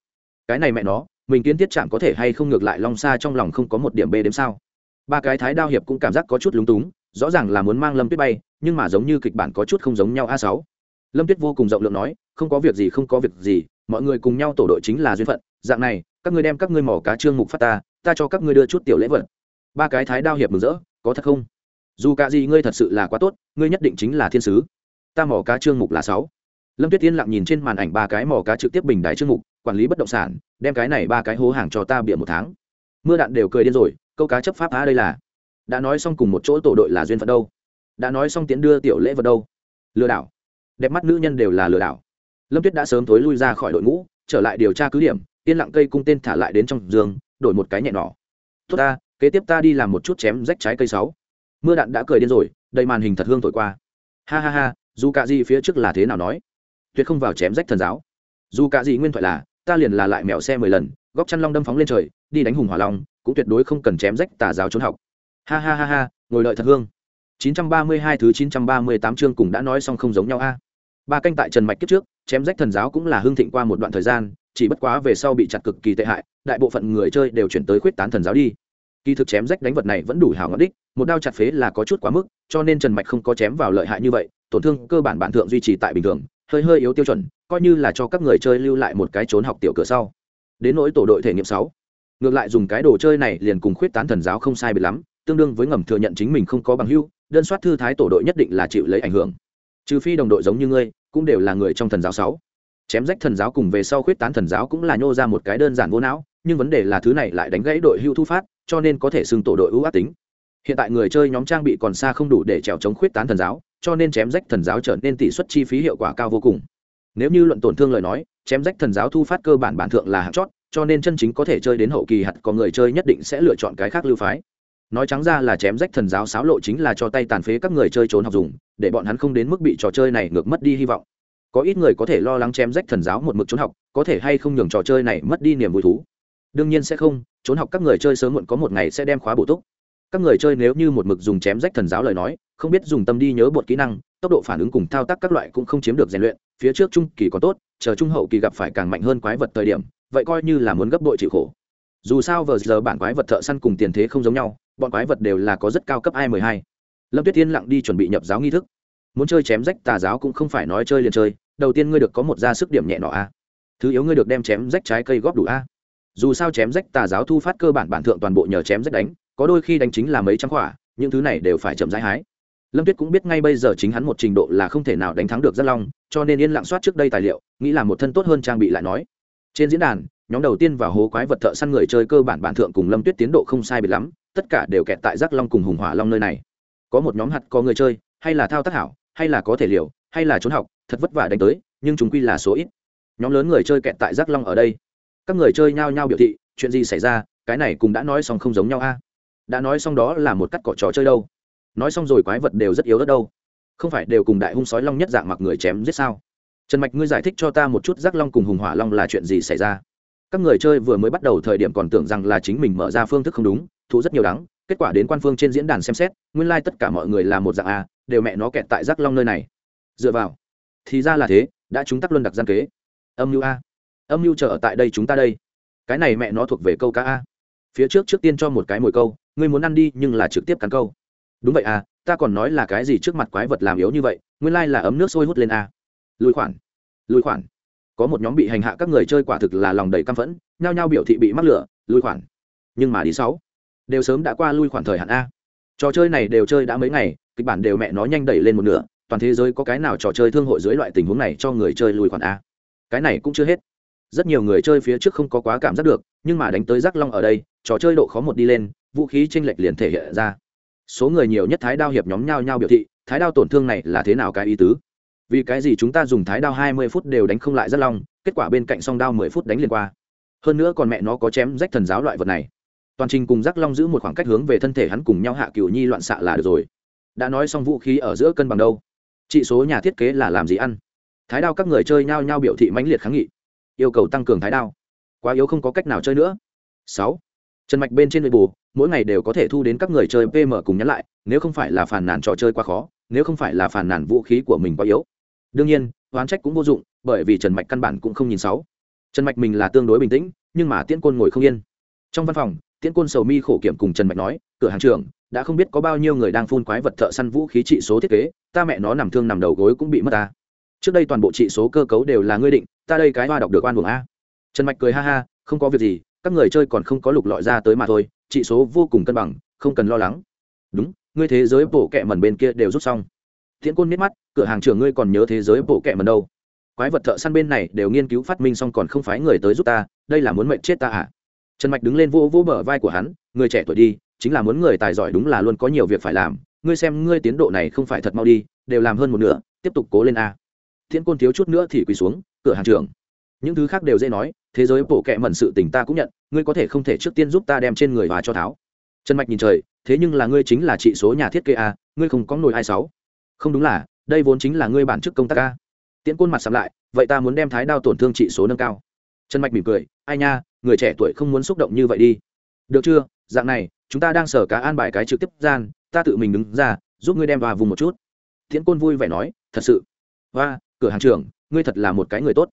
cái này mẹ nó, mình kiến thiết trạm có thể hay không ngược lại long xa trong lòng không có một điểm b đếm sao? Ba cái thái đao hiệp cũng cảm giác có chút lúng túng, rõ ràng là muốn mang lâm tuyết bay, nhưng mà giống như kịch bản có chút không giống nhau a sáu. Lâm tuyết vô cùng rộng lượng nói, không có việc gì, không có việc gì, mọi người cùng nhau tổ đội chính là duyên phận. Dạng này, các ngươi đem các ngươi mỏ cá trương mục phát ta ta cho các ngươi đưa chút tiểu lễ vật ba cái thái đao hiệp mừng rỡ, có thật không? Dù cả gì ngươi thật sự là quá tốt, ngươi nhất định chính là thiên sứ. Ta mỏ cá trương mục là sáu. Lâm tuyết yên lặng nhìn trên màn ảnh ba cái mỏ cá trực tiếp bình đài trương mục, quản lý bất động sản, đem cái này ba cái hố hàng cho ta bịa một tháng. Mưa đạn đều cười điên rồi, câu cá chấp pháp á đây là. Đã nói xong cùng một chỗ tổ đội là duyên phận đâu. Đã nói xong tiến đưa tiểu lễ vật đâu. Lừa đảo. Đẹp mắt nữ nhân đều là lừa đảo. Lâm tuyết đã sớm thối lui ra khỏi đội ngũ, trở lại điều tra cứ điểm, yên lặng cây cung tên thả lại đến trong giường, đổi một cái nhẹ nỏ. Tốt ta kế tiếp ta đi làm một chút chém rách trái cây sáu. Mưa đạn đã cười điên rồi, đầy màn hình thật hương thổi qua. Ha ha ha, dù cả gì phía trước là thế nào nói? Tuyệt không vào chém rách thần giáo. Dù cả gì nguyên thoại là, ta liền là lại mèo xe mười lần, góc chăn long đâm phóng lên trời, đi đánh hùng hỏa long, cũng tuyệt đối không cần chém rách tà giáo trốn học. Ha ha ha ha, ngồi đợi thật hương. 932 thứ 938 chương cùng đã nói xong không giống nhau a. Ba canh tại trần mạch kiếp trước, chém rách thần giáo cũng là hương thịnh qua một đoạn thời gian, chỉ bất quá về sau bị chặt cực kỳ tệ hại, đại bộ phận người chơi đều chuyển tới khuyết tán thần giáo đi kỳ thực chém rách đánh vật này vẫn đủ hảo ngọn đích, một đao chặt phế là có chút quá mức, cho nên trần mạch không có chém vào lợi hại như vậy, tổn thương cơ bản bản thượng duy trì tại bình thường, hơi hơi yếu tiêu chuẩn, coi như là cho các người chơi lưu lại một cái trốn học tiểu cửa sau. Đến nỗi tổ đội thể nghiệm sáu, ngược lại dùng cái đồ chơi này liền cùng khuyết tán thần giáo không sai bị lắm, tương đương với ngầm thừa nhận chính mình không có bằng hưu đơn soát thư thái tổ đội nhất định là chịu lấy ảnh hưởng. Trừ phi đồng đội giống như ngươi, cũng đều là người trong thần giáo sáu. Chém rách thần giáo cùng về sau khuyết tán thần giáo cũng là nhô ra một cái đơn giản vô não, nhưng vấn đề là thứ này lại đánh gãy đội hưu thu phát cho nên có thể xưng tổ đội ưu ác tính. Hiện tại người chơi nhóm trang bị còn xa không đủ để trèo chống khuyết tán thần giáo, cho nên chém rách thần giáo trở nên tỷ suất chi phí hiệu quả cao vô cùng. Nếu như luận tổn thương lời nói, chém rách thần giáo thu phát cơ bản bản thượng là hạng chót, cho nên chân chính có thể chơi đến hậu kỳ hạt có người chơi nhất định sẽ lựa chọn cái khác lưu phái. Nói trắng ra là chém rách thần giáo xáo lộ chính là cho tay tàn phế các người chơi trốn học dùng, để bọn hắn không đến mức bị trò chơi này ngược mất đi hy vọng. Có ít người có thể lo lắng chém rách thần giáo một mực trốn học, có thể hay không nhường trò chơi này mất đi niềm vui thú. Đương nhiên sẽ không trốn học các người chơi sớm muộn có một ngày sẽ đem khóa bổ túc. Các người chơi nếu như một mực dùng chém rách thần giáo lời nói, không biết dùng tâm đi nhớ bột kỹ năng, tốc độ phản ứng cùng thao tác các loại cũng không chiếm được rèn luyện, phía trước trung kỳ có tốt, chờ trung hậu kỳ gặp phải càng mạnh hơn quái vật thời điểm, vậy coi như là muốn gấp đội chịu khổ. Dù sao vờ giờ bản quái vật thợ săn cùng tiền thế không giống nhau, bọn quái vật đều là có rất cao cấp ai mười hai. Lâm tuyết tiên lặng đi chuẩn bị nhập giáo nghi thức. Muốn chơi chém rách tà giáo cũng không phải nói chơi liền chơi, đầu tiên ngươi được có một gia sức điểm nhẹ nọ a. Thứ yếu ngươi được đem chém rách trái cây góp đủ a dù sao chém rách tà giáo thu phát cơ bản bản thượng toàn bộ nhờ chém rách đánh, có đôi khi đánh chính là mấy trăm quả những thứ này đều phải chậm rãi hái. Lâm tuyết cũng biết ngay bây giờ chính hắn một trình độ là không thể nào đánh thắng được rất long, cho nên yên lặng soát trước đây tài liệu, nghĩ là một thân tốt hơn trang bị lại nói. Trên diễn đàn, nhóm đầu tiên vào hố quái vật thợ săn người chơi cơ bản bản thượng cùng lâm tuyết tiến độ không sai biệt lắm, tất cả đều kẹt tại giác long cùng hùng hỏa long nơi này. Có một nhóm hạt có người chơi, hay là thao tác hảo, hay là có thể liều, hay là trốn học, thật vất vả đánh tới, nhưng chúng quy là số ít. Nhóm lớn người chơi kẹt tại giác long ở đây các người chơi nhao nhao biểu thị, chuyện gì xảy ra, cái này cũng đã nói xong không giống nhau a. Đã nói xong đó là một cắt cỏ trò chơi đâu. Nói xong rồi quái vật đều rất yếu đất đâu. Không phải đều cùng đại hung sói long nhất dạng mặc người chém giết sao? Trần mạch, ngươi giải thích cho ta một chút giác long cùng hùng hỏa long là chuyện gì xảy ra? Các người chơi vừa mới bắt đầu thời điểm còn tưởng rằng là chính mình mở ra phương thức không đúng, thú rất nhiều đắng, kết quả đến quan phương trên diễn đàn xem xét, nguyên lai、like、tất cả mọi người là một dạng a, đều mẹ nó kẹt tại giác long nơi này. Dựa vào. Thì ra là thế, đã chúng tắc luân đặc gian kế. Âm mưu a âm mưu chờ ở tại đây chúng ta đây. Cái này mẹ nó thuộc về câu cá a. Phía trước trước tiên cho một cái mồi câu, ngươi muốn ăn đi nhưng là trực tiếp cắn câu. Đúng vậy à ta còn nói là cái gì trước mặt quái vật làm yếu như vậy, nguyên lai là ấm nước sôi hút lên a. Lùi khoản lùi khoản. Có một nhóm bị hành hạ các người chơi quả thực là lòng đầy căm phẫn, nhao nhao biểu thị bị mắc lửa, lùi khoản. Nhưng mà đi sáu, đều sớm đã qua lui khoản thời hạn a. Trò chơi này đều chơi đã mấy ngày, kịch bản đều mẹ nó nhanh đẩy lên một nửa, toàn thế giới có cái nào trò chơi thương hội dưới loại tình huống này cho người chơi lùi khoản a. Cái này cũng chưa hết rất nhiều người chơi phía trước không có quá cảm giác được, nhưng mà đánh tới rắc long ở đây, trò chơi độ khó một đi lên, vũ khí tranh lệch liền thể hiện ra. Số người nhiều nhất thái đao hiệp nhóm nhau nhau biểu thị, thái đao tổn thương này là thế nào cái ý tứ? Vì cái gì chúng ta dùng thái đao hai mươi phút đều đánh không lại giác long, kết quả bên cạnh song đao mười phút đánh liền qua. Hơn nữa còn mẹ nó có chém rách thần giáo loại vật này. Toàn trình cùng giác long giữ một khoảng cách hướng về thân thể hắn cùng nhau hạ cửu nhi loạn xạ là được rồi. Đã nói xong vũ khí ở giữa cân bằng đâu? Trị số nhà thiết kế là làm gì ăn? Thái đao các người chơi nhao nhao biểu thị mãnh liệt kháng nghị yêu cầu tăng cường thái đao. Quá yếu không có cách nào chơi nữa. Sáu, trần mạch bên trên nội bù mỗi ngày đều có thể thu đến các người chơi pm cùng nhắn lại, nếu không phải là phản nàn trò chơi quá khó, nếu không phải là phản nàn vũ khí của mình quá yếu. Đương nhiên, oán trách cũng vô dụng, bởi vì trần mạch căn bản cũng không nhìn sáu. Trần mạch mình là tương đối bình tĩnh, nhưng mà tiễn côn ngồi không yên. Trong văn phòng, tiễn côn sầu mi khổ kiểm cùng trần mạch nói, cửa hàng trưởng, đã không biết có bao nhiêu người đang phun quái vật thợ săn vũ khí trị số thiết kế, ta mẹ nó nằm thương nằm đầu gối cũng bị mất ta trước đây toàn bộ trị số cơ cấu đều là ngươi định, ta đây cái hoa đọc được oan buồng a. Trần mạch cười ha ha, không có việc gì, các người chơi còn không có lục lọi ra tới mà thôi, trị số vô cùng cân bằng, không cần lo lắng. Đúng, ngươi thế giới bộ kệ mần bên kia đều rút xong. Tiễn côn miết mắt, cửa hàng trưởng ngươi còn nhớ thế giới bộ kệ mần đâu. Quái vật thợ săn bên này đều nghiên cứu phát minh xong còn không phái người tới giúp ta, đây là muốn mệnh chết ta à? Trần mạch đứng lên vô vô bờ vai của hắn, người trẻ tuổi đi, chính là muốn người tài giỏi đúng là luôn có nhiều việc phải làm, ngươi xem ngươi tiến độ này không phải thật mau đi, đều làm hơn một nửa, tiếp tục cố lên a thiên côn thiếu chút nữa thì quỳ xuống, cửa hàng trưởng. Những thứ khác đều dễ nói, thế giới bộ kệ mẩn sự tình ta cũng nhận, ngươi có thể không thể trước tiên giúp ta đem trên người và cho tháo. Trần mạch nhìn trời, thế nhưng là ngươi chính là trị số nhà thiết kế a, ngươi không có nổi hai sáu không đúng là, đây vốn chính là ngươi bản chức công tác a. Tiễn côn mặt sắm lại, vậy ta muốn đem thái đao tổn thương trị số nâng cao. Trần mạch mỉm cười, ai nha, người trẻ tuổi không muốn xúc động như vậy đi. Được chưa, dạng này, chúng ta đang sở cá an bài cái trực tiếp gian, ta tự mình đứng ra, giúp ngươi đem vào vùng một chút. Tiễn côn vui vẻ nói, thật sự. Và cửa hàng trưởng, ngươi thật là một cái người tốt.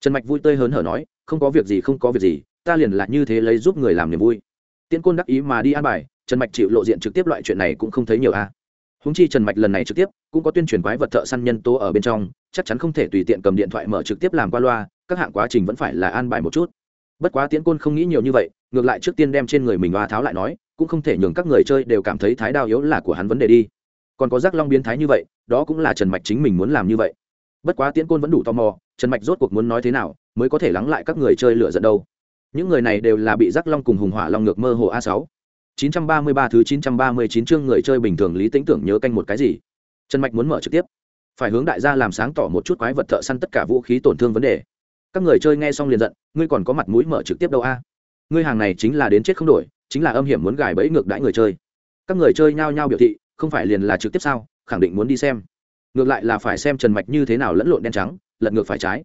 Trần mạch vui tươi hớn hở nói, không có việc gì, không có việc gì, ta liền là như thế lấy giúp người làm niềm vui. Tiễn côn đắc ý mà đi an bài, trần mạch chịu lộ diện trực tiếp loại chuyện này cũng không thấy nhiều a. À. húng chi trần mạch lần này trực tiếp, cũng có tuyên truyền quái vật thợ săn nhân tố ở bên trong, chắc chắn không thể tùy tiện cầm điện thoại mở trực tiếp làm qua loa, các hạng quá trình vẫn phải là an bài một chút. Bất quá tiễn côn không nghĩ nhiều như vậy, ngược lại trước tiên đem trên người mình hoa tháo lại nói, cũng không thể nhường các người chơi đều cảm thấy thái đao yếu là của hắn vấn đề đi. Còn có giác long biến thái như vậy, đó cũng là trần mạch chính mình muốn làm như vậy bất quá tiễn côn vẫn đủ tò mò, trần mạch rốt cuộc muốn nói thế nào mới có thể lắng lại các người chơi lựa giận đâu. Những người này đều là bị giác long cùng hùng hỏa long ngược mơ hồ a sáu. 933 thứ 939 chương người chơi bình thường lý tĩnh tưởng nhớ canh một cái gì? Trần mạch muốn mở trực tiếp. Phải hướng đại gia làm sáng tỏ một chút quái vật thợ săn tất cả vũ khí tổn thương vấn đề. Các người chơi nghe xong liền giận, ngươi còn có mặt mũi mở trực tiếp đâu a? Ngươi hàng này chính là đến chết không đổi, chính là âm hiểm muốn gài bẫy ngược đãi người chơi. Các người chơi nhao nhao biểu thị, không phải liền là trực tiếp sao? Khẳng định muốn đi xem ngược lại là phải xem trần mạch như thế nào lẫn lộn đen trắng, lật ngược phải trái.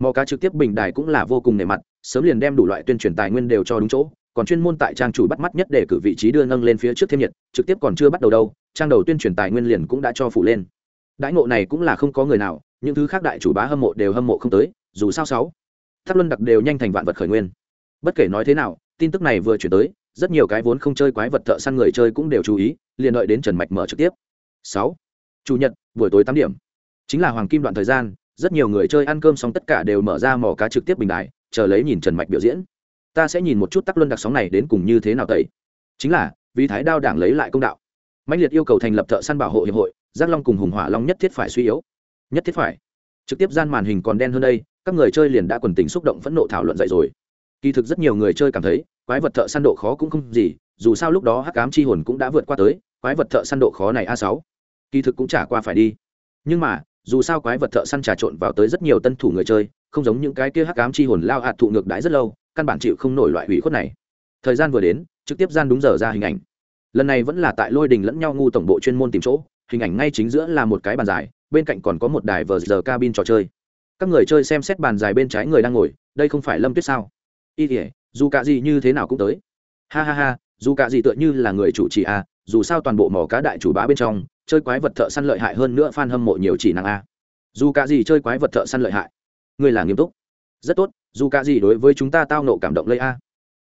Mò cá trực tiếp bình đài cũng là vô cùng nề mặt, sớm liền đem đủ loại tuyên truyền tài nguyên đều cho đúng chỗ, còn chuyên môn tại trang chủ bắt mắt nhất để cử vị trí đưa nâng lên phía trước thêm nhiệt, trực tiếp còn chưa bắt đầu đâu, trang đầu tuyên truyền tài nguyên liền cũng đã cho phủ lên. Đãi ngộ này cũng là không có người nào, những thứ khác đại chủ bá hâm mộ đều hâm mộ không tới, dù sao sáu. Tháp luân đặc đều nhanh thành vạn vật khởi nguyên. Bất kể nói thế nào, tin tức này vừa chuyển tới, rất nhiều cái vốn không chơi quái vật thợ săn người chơi cũng đều chú ý, liền đợi đến trần mạch mở trực tiếp. Sáu chủ nhật, buổi tối tám điểm. Chính là hoàng kim đoạn thời gian, rất nhiều người chơi ăn cơm xong tất cả đều mở ra mỏ cá trực tiếp bình đại chờ lấy nhìn trần mạch biểu diễn. Ta sẽ nhìn một chút tắc luân đặc sóng này đến cùng như thế nào tẩy. Chính là, vì thái đao đảng lấy lại công đạo. Mạnh liệt yêu cầu thành lập thợ săn bảo hộ hiệp hội, giác long cùng hùng hỏa long nhất thiết phải suy yếu. Nhất thiết phải. Trực tiếp gian màn hình còn đen hơn đây, các người chơi liền đã quần tình xúc động phẫn nộ thảo luận dậy rồi. Kỳ thực rất nhiều người chơi cảm thấy, quái vật thợ săn độ khó cũng không gì, dù sao lúc đó hắc ám chi hồn cũng đã vượt qua tới, quái vật thợ săn độ khó này a sáu kỳ thực cũng trả qua phải đi. Nhưng mà, dù sao quái vật thợ săn trà trộn vào tới rất nhiều tân thủ người chơi, không giống những cái kia hắc ám chi hồn lao hạt thụ ngược đãi rất lâu, căn bản chịu không nổi loại hủy khuất này. Thời gian vừa đến, trực tiếp gian đúng giờ ra hình ảnh. Lần này vẫn là tại lôi đình lẫn nhau ngu tổng bộ chuyên môn tìm chỗ, hình ảnh ngay chính giữa là một cái bàn dài, bên cạnh còn có một đài vờ giờ cabin trò chơi. Các người chơi xem xét bàn dài bên trái người đang ngồi, đây không phải lâm tuyết sao? Y thể dù cả gì như thế nào cũng tới. Ha ha ha, dù cả gì tựa như là người chủ trì à dù sao toàn bộ mỏ cá đại chủ bá bên trong chơi quái vật thợ săn lợi hại hơn nữa fan hâm mộ nhiều chỉ năng a. Dù cả gì chơi quái vật thợ săn lợi hại. Người là nghiêm túc. Rất tốt, dù cả gì đối với chúng ta tao nộ cảm động lây a.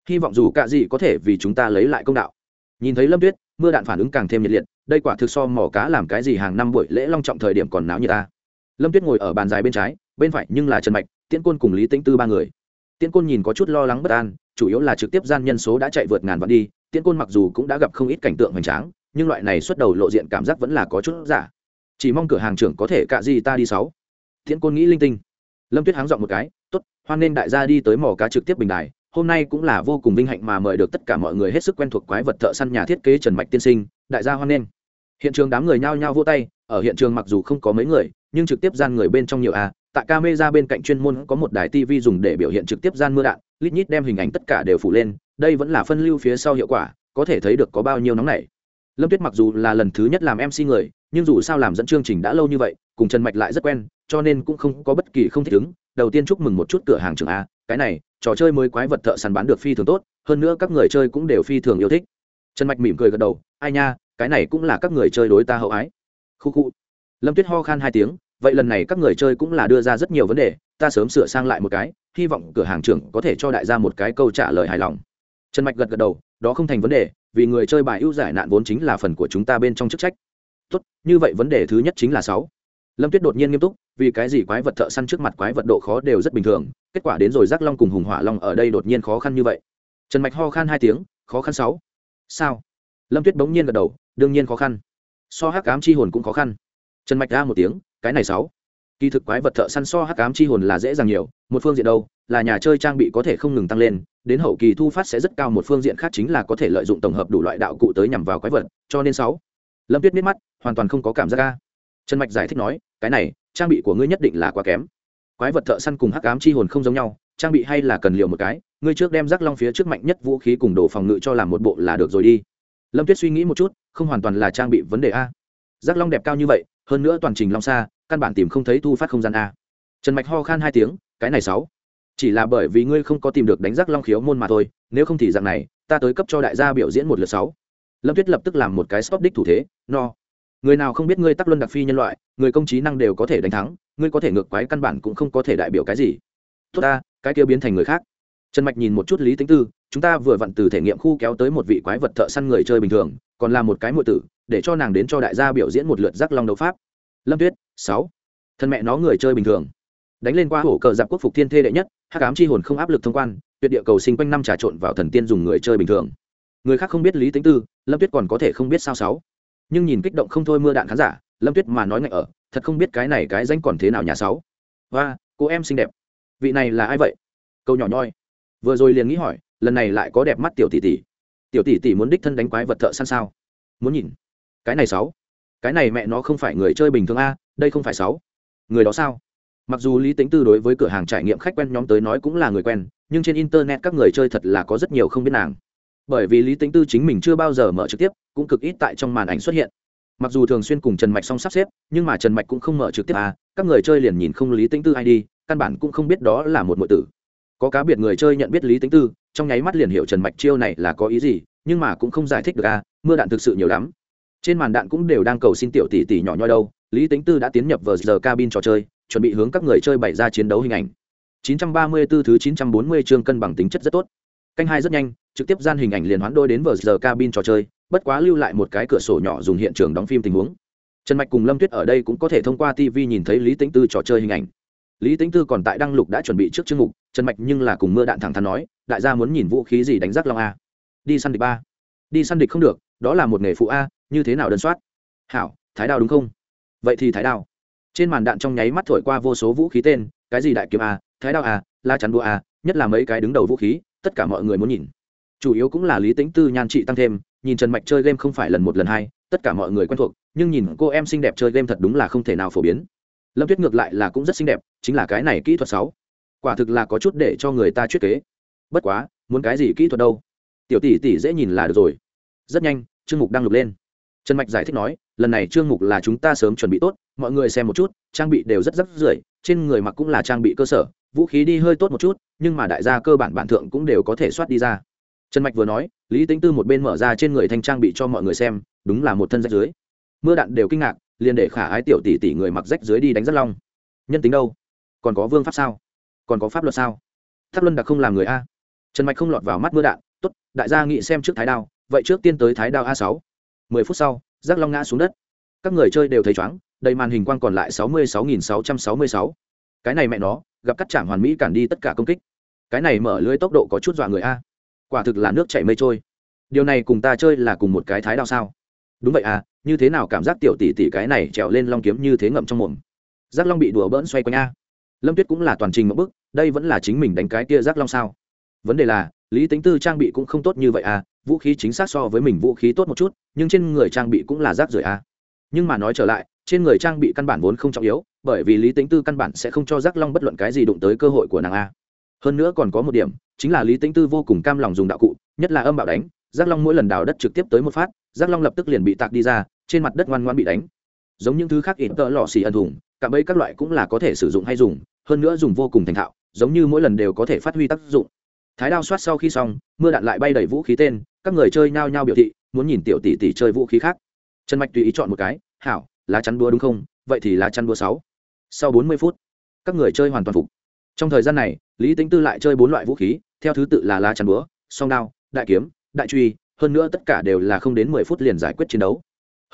Hy vọng dù cả gì có thể vì chúng ta lấy lại công đạo. Nhìn thấy lâm tuyết, mưa đạn phản ứng càng thêm nhiệt liệt, đây quả thực so mỏ cá làm cái gì hàng năm buổi lễ long trọng thời điểm còn náo như ta lâm tuyết ngồi ở bàn dài bên trái, bên phải nhưng là trần mạch, tiễn côn cùng lý tĩnh tư ba người. Tiễn côn nhìn có chút lo lắng bất an, chủ yếu là trực tiếp gian nhân số đã chạy vượt ngàn vạn đi, tiễn côn mặc dù cũng đã gặp không ít cảnh tượng hoành tráng nhưng loại này xuất đầu lộ diện cảm giác vẫn là có chút giả. Chỉ mong cửa hàng trưởng có thể cạ gì ta đi sáu. Thiên côn nghĩ linh tinh. Lâm tuyết háng dọn một cái, tốt, hoan nên đại gia đi tới mỏ cá trực tiếp bình đài. Hôm nay cũng là vô cùng vinh hạnh mà mời được tất cả mọi người hết sức quen thuộc quái vật thợ săn nhà thiết kế trần mạch tiên sinh, đại gia hoan nên. Hiện trường đám người nhao nhao vô tay, ở hiện trường mặc dù không có mấy người, nhưng trực tiếp gian người bên trong nhiều a, tại camera bên cạnh chuyên môn có một đài tv dùng để biểu hiện trực tiếp gian mưa đạn, lít nhít đem hình ảnh tất cả đều phủ lên, đây vẫn là phân lưu phía sau hiệu quả, có thể thấy được có bao nhiêu nóng này lâm tuyết mặc dù là lần thứ nhất làm mc người, nhưng dù sao làm dẫn chương trình đã lâu như vậy, cùng trần mạch lại rất quen, cho nên cũng không có bất kỳ không thích ứng. Đầu tiên chúc mừng một chút cửa hàng trường a, cái này, trò chơi mới quái vật thợ săn bán được phi thường tốt, hơn nữa các người chơi cũng đều phi thường yêu thích. Trần mạch mỉm cười gật đầu, ai nha, cái này cũng là các người chơi đối ta hậu ái. Khu khu. Lâm tuyết ho khan hai tiếng, vậy lần này các người chơi cũng là đưa ra rất nhiều vấn đề, ta sớm sửa sang lại một cái, hy vọng cửa hàng trưởng có thể cho đại gia một cái câu trả lời hài lòng trần mạch gật gật đầu, đó không thành vấn đề, vì người chơi bài ưu giải nạn vốn chính là phần của chúng ta bên trong chức trách. Tốt, như vậy vấn đề thứ nhất chính là sáu. Lâm tuyết đột nhiên nghiêm túc, vì cái gì quái vật thợ săn trước mặt quái vật độ khó đều rất bình thường, kết quả đến rồi giác long cùng hùng hỏa long ở đây đột nhiên khó khăn như vậy. Trần mạch ho khan hai tiếng, khó khăn sáu. Sao? Lâm tuyết bỗng nhiên gật đầu, đương nhiên khó khăn. So hắc cám chi hồn cũng khó khăn. Trần mạch ra một tiếng, cái này sáu kỳ thực quái vật thợ săn so hắc ám chi hồn là dễ dàng nhiều, một phương diện đâu, là nhà chơi trang bị có thể không ngừng tăng lên, đến hậu kỳ thu phát sẽ rất cao, một phương diện khác chính là có thể lợi dụng tổng hợp đủ loại đạo cụ tới nhằm vào quái vật, cho nên sáu. Lâm tuyết miết mắt, hoàn toàn không có cảm giác ca trần mạch giải thích nói, cái này, trang bị của ngươi nhất định là quá kém. Quái vật thợ săn cùng hắc ám chi hồn không giống nhau, trang bị hay là cần liều một cái, ngươi trước đem rác long phía trước mạnh nhất vũ khí cùng đồ phòng ngự cho làm một bộ là được rồi đi. Lâm tuyết suy nghĩ một chút, không hoàn toàn là trang bị vấn đề a giác long đẹp cao như vậy, hơn nữa toàn trình long xa căn bản tìm không thấy thu phát không gian a. Trần mạch ho khan hai tiếng, cái này sáu. Chỉ là bởi vì ngươi không có tìm được đánh giác long khiếu môn mà thôi, nếu không thì dạng này, ta tới cấp cho đại gia biểu diễn một lượt sáu. Lâm tuyết lập tức làm một cái stop đích thủ thế, no. Người nào không biết ngươi tắc luân đặc phi nhân loại, người công trí năng đều có thể đánh thắng, ngươi có thể ngược quái căn bản cũng không có thể đại biểu cái gì. Tốt ta, cái kia biến thành người khác. Trần mạch nhìn một chút lý tính tư, chúng ta vừa vặn từ thể nghiệm khu kéo tới một vị quái vật thợ săn người chơi bình thường, còn là một cái mượn tử để cho nàng đến cho đại gia biểu diễn một lượt giác long đấu pháp. Lâm tuyết, sáu. Thân mẹ nó người chơi bình thường. Đánh lên qua hổ cờ giặc quốc phục thiên thê đệ nhất hát cám chi hồn không áp lực thông quan, tuyệt địa cầu sinh quanh năm trà trộn vào thần tiên dùng người chơi bình thường. Người khác không biết lý tính tư, lâm tuyết còn có thể không biết sao sáu. Nhưng nhìn kích động không thôi mưa đạn khán giả, lâm tuyết mà nói ngại ở, thật không biết cái này cái danh còn thế nào nhà sáu. Và cô em xinh đẹp. Vị này là ai vậy? Câu nhỏ nhoi. Vừa rồi liền nghĩ hỏi, lần này lại có đẹp mắt tiểu tỷ tỷ. Tiểu tỷ tỷ muốn đích thân đánh quái vật thợ săn sao? Muốn nhìn cái này sáu. Cái này mẹ nó không phải người chơi bình thường a, đây không phải sáu. Người đó sao? Mặc dù lý tính tư đối với cửa hàng trải nghiệm khách quen nhóm tới nói cũng là người quen, nhưng trên internet các người chơi thật là có rất nhiều không biết nàng. Bởi vì lý tính tư chính mình chưa bao giờ mở trực tiếp, cũng cực ít tại trong màn ảnh xuất hiện. Mặc dù thường xuyên cùng trần mạch song sắp xếp, nhưng mà trần mạch cũng không mở trực tiếp à các người chơi liền nhìn không lý tính tư id căn bản cũng không biết đó là một m tử. Có cá biệt người chơi nhận biết lý tính tư, trong nháy mắt liền hiểu trần mạch chiêu này là có ý gì, nhưng mà cũng không giải thích được à mưa đạn thực sự nhiều lắm trên màn đạn cũng đều đang cầu xin tiểu tỷ tỷ nhỏ nhoi đâu, lý tính tư đã tiến nhập vào giờ cabin trò chơi, chuẩn bị hướng các người chơi bày ra chiến đấu hình ảnh. 934 thứ 940 chương cân bằng tính chất rất tốt. Canh hai rất nhanh, trực tiếp gian hình ảnh liền hoán đôi đến vờ giờ cabin trò chơi, bất quá lưu lại một cái cửa sổ nhỏ dùng hiện trường đóng phim tình huống. Trần mạch cùng lâm tuyết ở đây cũng có thể thông qua tv nhìn thấy lý tính tư trò chơi hình ảnh. Lý tính tư còn tại đăng lục đã chuẩn bị trước chương mục, trần mạch nhưng là cùng mưa đạn thẳng thắn nói, đại gia muốn nhìn vũ khí gì đánh rác long a? Đi săn địch ba. Đi săn địch không được, đó là một nghề phụ a như thế nào đơn soát? Hảo, thái đao đúng không? Vậy thì thái đao. Trên màn đạn trong nháy mắt thổi qua vô số vũ khí tên, cái gì đại kiếm a thái đao a la chắn đua a à, nhất là mấy cái đứng đầu vũ khí, tất cả mọi người muốn nhìn. Chủ yếu cũng là lý tính tư nhan trị tăng thêm, nhìn trần mạch chơi game không phải lần một lần hai, tất cả mọi người quen thuộc, nhưng nhìn cô em xinh đẹp chơi game thật đúng là không thể nào phổ biến. Lâm tuyết ngược lại là cũng rất xinh đẹp, chính là cái này kỹ thuật sáu. Quả thực là có chút để cho người ta chuyết kế. Bất quá, muốn cái gì kỹ thuật đâu? Tiểu tỷ tỷ dễ nhìn là được rồi. Rất nhanh, chương mục đang lục lên trần mạch giải thích nói, lần này chương mục là chúng ta sớm chuẩn bị tốt, mọi người xem một chút, trang bị đều rất rắc rưởi, trên người mặc cũng là trang bị cơ sở, vũ khí đi hơi tốt một chút, nhưng mà đại gia cơ bản bản thượng cũng đều có thể soát đi ra. Trần mạch vừa nói, lý tính tư một bên mở ra trên người thanh trang bị cho mọi người xem, đúng là một thân rách dưới. Mưa đạn đều kinh ngạc, liền để khả ái tiểu tỷ tỷ người mặc rách dưới đi đánh rất long. Nhân tính đâu? Còn có vương pháp sao? Còn có pháp luật sao? Tháp luân đặc không làm người a. Trần mạch không lọt vào mắt mưa đạn t ố t đại gia nghĩ xem trước thái đao, vậy trước tiên tới thái đao a sáu mười phút sau, giác long ngã xuống đất. Các người chơi đều thấy chóng, đầy màn hình quang còn lại sáu mươi sáu nghìn sáu trăm sáu mươi sáu. Cái này mẹ nó, gặp cắt chạm hoàn mỹ cản đi tất cả công kích. Cái này mở lưới tốc độ có chút dọa người a. Quả thực là nước chảy mây trôi. Điều này cùng ta chơi là cùng một cái thái đao sao? Đúng vậy à như thế nào cảm giác tiểu tỷ tỷ cái này trèo lên long kiếm như thế ngậm trong mồm? Giác long bị đùa bỡn xoay quanh a. Lâm tuyết cũng là toàn trình một bước. đây vẫn là chính mình đánh cái kia giác long sao? Vấn đề là, lý tính tư trang bị cũng không tốt như vậy à vũ khí chính xác so với mình vũ khí tốt một chút, nhưng trên người trang bị cũng là rác rưởi à nhưng mà nói trở lại, trên người trang bị căn bản vốn không trọng yếu, bởi vì lý tính tư căn bản sẽ không cho giác long bất luận cái gì đụng tới cơ hội của nàng a. Hơn nữa còn có một điểm, chính là lý tính tư vô cùng cam lòng dùng đạo cụ, nhất là âm bạo đánh, giác long mỗi lần đào đất trực tiếp tới một phát, giác long lập tức liền bị tạc đi ra, trên mặt đất ngoan ngoan bị đánh. Giống những thứ khác ít tợ lọ xì ẩn thủng cả bấy các loại cũng là có thể sử dụng hay dùng, hơn nữa dùng vô cùng thành thạo, giống như mỗi lần đều có thể phát huy tác dụng thái đao soát sau khi xong, mưa đạn lại bay đầy vũ khí tên, các người chơi nhao nhao biểu thị, muốn nhìn tiểu tỷ tỷ chơi vũ khí khác. Trần mạch tùy ý chọn một cái, hảo, lá chắn đua đúng không? Vậy thì lá chắn đua sáu. Sau bốn mươi phút, các người chơi hoàn toàn phục. Trong thời gian này, lý tính tư lại chơi bốn loại vũ khí, theo thứ tự là lá chắn búa song đao, đại kiếm, đại truy, hơn nữa tất cả đều là không đến mười phút liền giải quyết chiến đấu.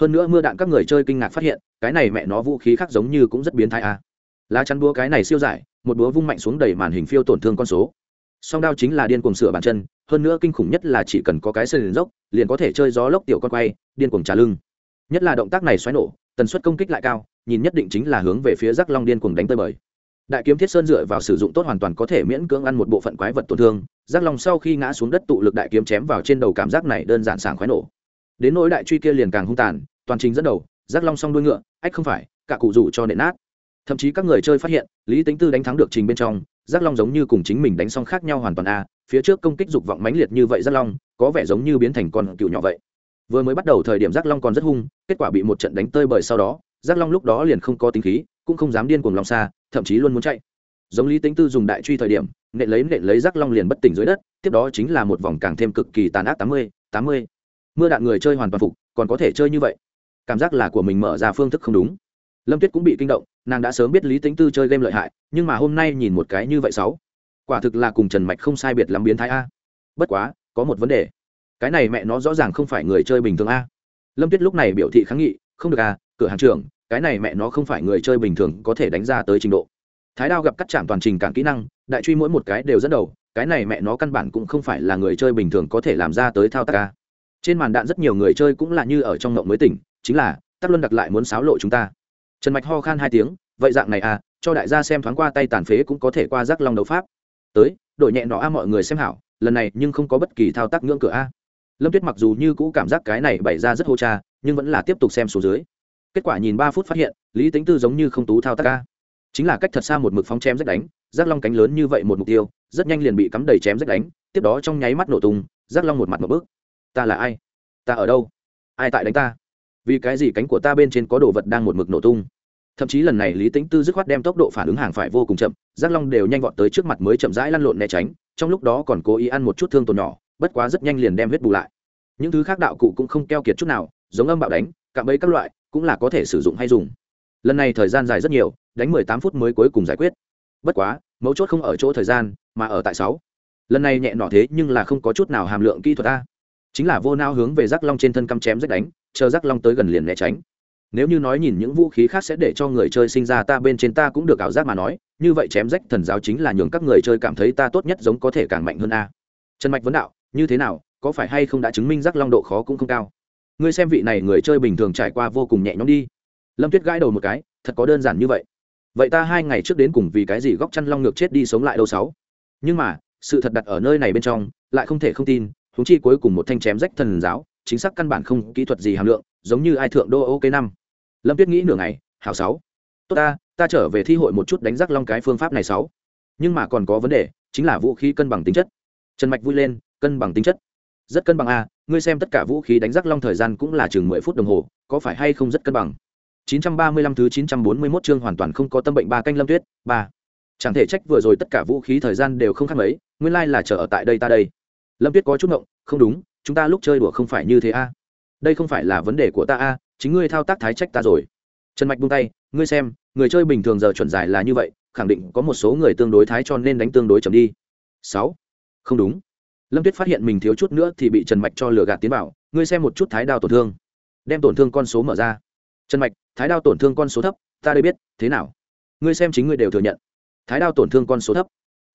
Hơn nữa mưa đạn các người chơi kinh ngạc phát hiện, cái này mẹ nó vũ khí khác giống như cũng rất biến thái a à. lá chắn búa cái này siêu giải, một búa vung mạnh xuống đầy màn hình phiêu tổn thương con số song đao chính là điên cuồng sửa bàn chân, hơn nữa kinh khủng nhất là chỉ cần có cái sơn liền dốc, liền có thể chơi gió lốc tiểu con quay, điên cuồng trả lưng. Nhất là động tác này xoáy nổ, tần suất công kích lại cao, nhìn nhất định chính là hướng về phía giác long điên cuồng đánh tơi bời. Đại kiếm thiết sơn dựa vào sử dụng tốt hoàn toàn có thể miễn cưỡng ăn một bộ phận quái vật tổn thương, giác long sau khi ngã xuống đất tụ lực đại kiếm chém vào trên đầu cảm giác này đơn giản sảng khoái nổ. Đến nỗi đại truy kia liền càng hung tàn, toàn trình dẫn đầu, giác long xong đuôi ngựa, ách không phải, cả cụ rủ cho nện nát. Thậm chí các người chơi phát hiện, lý tính tư đánh thắng được trình bên trong giác long giống như cùng chính mình đánh xong khác nhau hoàn toàn a, phía trước công kích dục vọng mãnh liệt như vậy giác long, có vẻ giống như biến thành con cựu nhỏ vậy. Vừa mới bắt đầu thời điểm giác long còn rất hung, kết quả bị một trận đánh tơi bời sau đó, giác long lúc đó liền không có tính khí, cũng không dám điên cuồng lòng xa, thậm chí luôn muốn chạy. Giống lý tính tư dùng đại truy thời điểm, nện lấy nện lấy giác long liền bất tỉnh dưới đất, tiếp đó chính là một vòng càng thêm cực kỳ tàn ác tám mươi tám mươi. Mưa đạn người chơi hoàn toàn phục, còn có thể chơi như vậy. Cảm giác là của mình mở ra phương thức không đúng lâm tuyết cũng bị kinh động, nàng đã sớm biết lý tính tư chơi game lợi hại, nhưng mà hôm nay nhìn một cái như vậy sáu quả thực là cùng trần mạch không sai biệt lắm biến thái a. Bất quá, có một vấn đề. Cái này mẹ nó rõ ràng không phải người chơi bình thường a. Lâm tuyết lúc này biểu thị kháng nghị, không được à cửa hàng trưởng, cái này mẹ nó không phải người chơi bình thường có thể đánh ra tới trình độ. Thái đao gặp cắt chạm toàn trình cản kỹ năng, đại truy mỗi một cái đều dẫn đầu, cái này mẹ nó căn bản cũng không phải là người chơi bình thường có thể làm ra tới thao tác ca trên màn đạn rất nhiều người chơi cũng là như ở trong mộng mới tỉnh, chính là, tắc luân đặc lại muốn xáo lộ chúng ta trần mạch ho khan hai tiếng, vậy dạng này à cho đại gia xem thoáng qua tay tàn phế cũng có thể qua rác long đấu pháp. Tới đội nhẹ nọ a mọi người xem hảo, lần này nhưng không có bất kỳ thao tác ngưỡng cửa a. Lâm tuyết mặc dù như cũ cảm giác cái này bày ra rất hô cha, nhưng vẫn là tiếp tục xem số dưới. Kết quả nhìn ba phút phát hiện, lý tính tư giống như không tú thao tác a. Chính là cách thật xa một mực phóng chém rách đánh Rác long cánh lớn như vậy một mục tiêu, rất nhanh liền bị cắm đầy chém rách đánh, tiếp đó trong nháy mắt nổ tung rác long một mặt một bước. Ta là ai? Ta ở đâu? Ai tại đánh ta? Vì cái gì cánh của ta bên trên có đồ vật đang một mực nổ tung? Thậm chí lần này lý tính tư dứt khoát đem tốc độ phản ứng hàng phải vô cùng chậm, giác long đều nhanh vọt tới trước mặt mới chậm rãi lăn lộn né tránh, trong lúc đó còn cố ý ăn một chút thương tổn nhỏ, bất quá rất nhanh liền đem huyết bù lại. Những thứ khác đạo cụ cũng không keo kiệt chút nào, giống âm bạo đánh, cạm bẫy các loại, cũng là có thể sử dụng hay dùng. Lần này thời gian dài rất nhiều, đánh mười tám phút mới cuối cùng giải quyết. Bất quá, mấu chốt không ở chỗ thời gian, mà ở tại sáu. Lần này nhẹ nọ thế nhưng là không có chút nào hàm lượng kỹ thuật ta. Chính là vô nao hướng về giác long trên thân căm chém rách đánh chờ giác long tới gần liền né tránh. Nếu như nói nhìn những vũ khí khác sẽ để cho người chơi sinh ra ta bên trên ta cũng được ảo giác mà nói, như vậy chém rách thần giáo chính là nhường các người chơi cảm thấy ta tốt nhất giống có thể càng mạnh hơn a. Trần mạch vấn đạo, như thế nào, có phải hay không đã chứng minh giác long độ khó cũng không cao? Ngươi xem vị này người chơi bình thường trải qua vô cùng nhẹ nhõm đi. Lâm tuyết gãi đầu một cái, thật có đơn giản như vậy. Vậy ta hai ngày trước đến cùng vì cái gì góc chăn long ngược chết đi sống lại đâu sáu? Nhưng mà, sự thật đặt ở nơi này bên trong, lại không thể không tin húng chi cuối cùng một thanh chém rách thần giáo chính xác căn bản không kỹ thuật gì hàm lượng, giống như ai thượng đô ok năm. Lâm tuyết nghĩ nửa ngày, hảo sáu. Tốt ta ta trở về thi hội một chút đánh rác long cái phương pháp này sáu. Nhưng mà còn có vấn đề, chính là vũ khí cân bằng tính chất. Trần mạch vui lên, cân bằng tính chất. Rất cân bằng a ngươi xem tất cả vũ khí đánh rác long thời gian cũng là chừng mười phút đồng hồ, có phải hay không rất cân bằng? 935 thứ 941 chương hoàn toàn không có tâm bệnh ba canh lâm tuyết, ba. Chẳng thể trách vừa rồi tất cả vũ khí thời gian đều không khác mấy, nguyên lai là chờ ở tại đây ta đây. Lâm tuyết có chút ngộng, không đúng chúng ta lúc chơi đùa không phải như thế a. Đây không phải là vấn đề của ta a, chính ngươi thao tác thái trách ta rồi. Trần mạch buông tay, ngươi xem, người chơi bình thường giờ chuẩn giải là như vậy, khẳng định có một số người tương đối thái cho nên đánh tương đối chậm đi. Sáu. Không đúng. Lâm tuyết phát hiện mình thiếu chút nữa thì bị trần mạch cho lừa gạt tiến vào, ngươi xem một chút thái đao tổn thương. Đem tổn thương con số mở ra. Trần mạch, thái đao tổn thương con số thấp, ta đây biết, thế nào? Ngươi xem chính ngươi đều thừa nhận. Thái đao tổn thương con số thấp.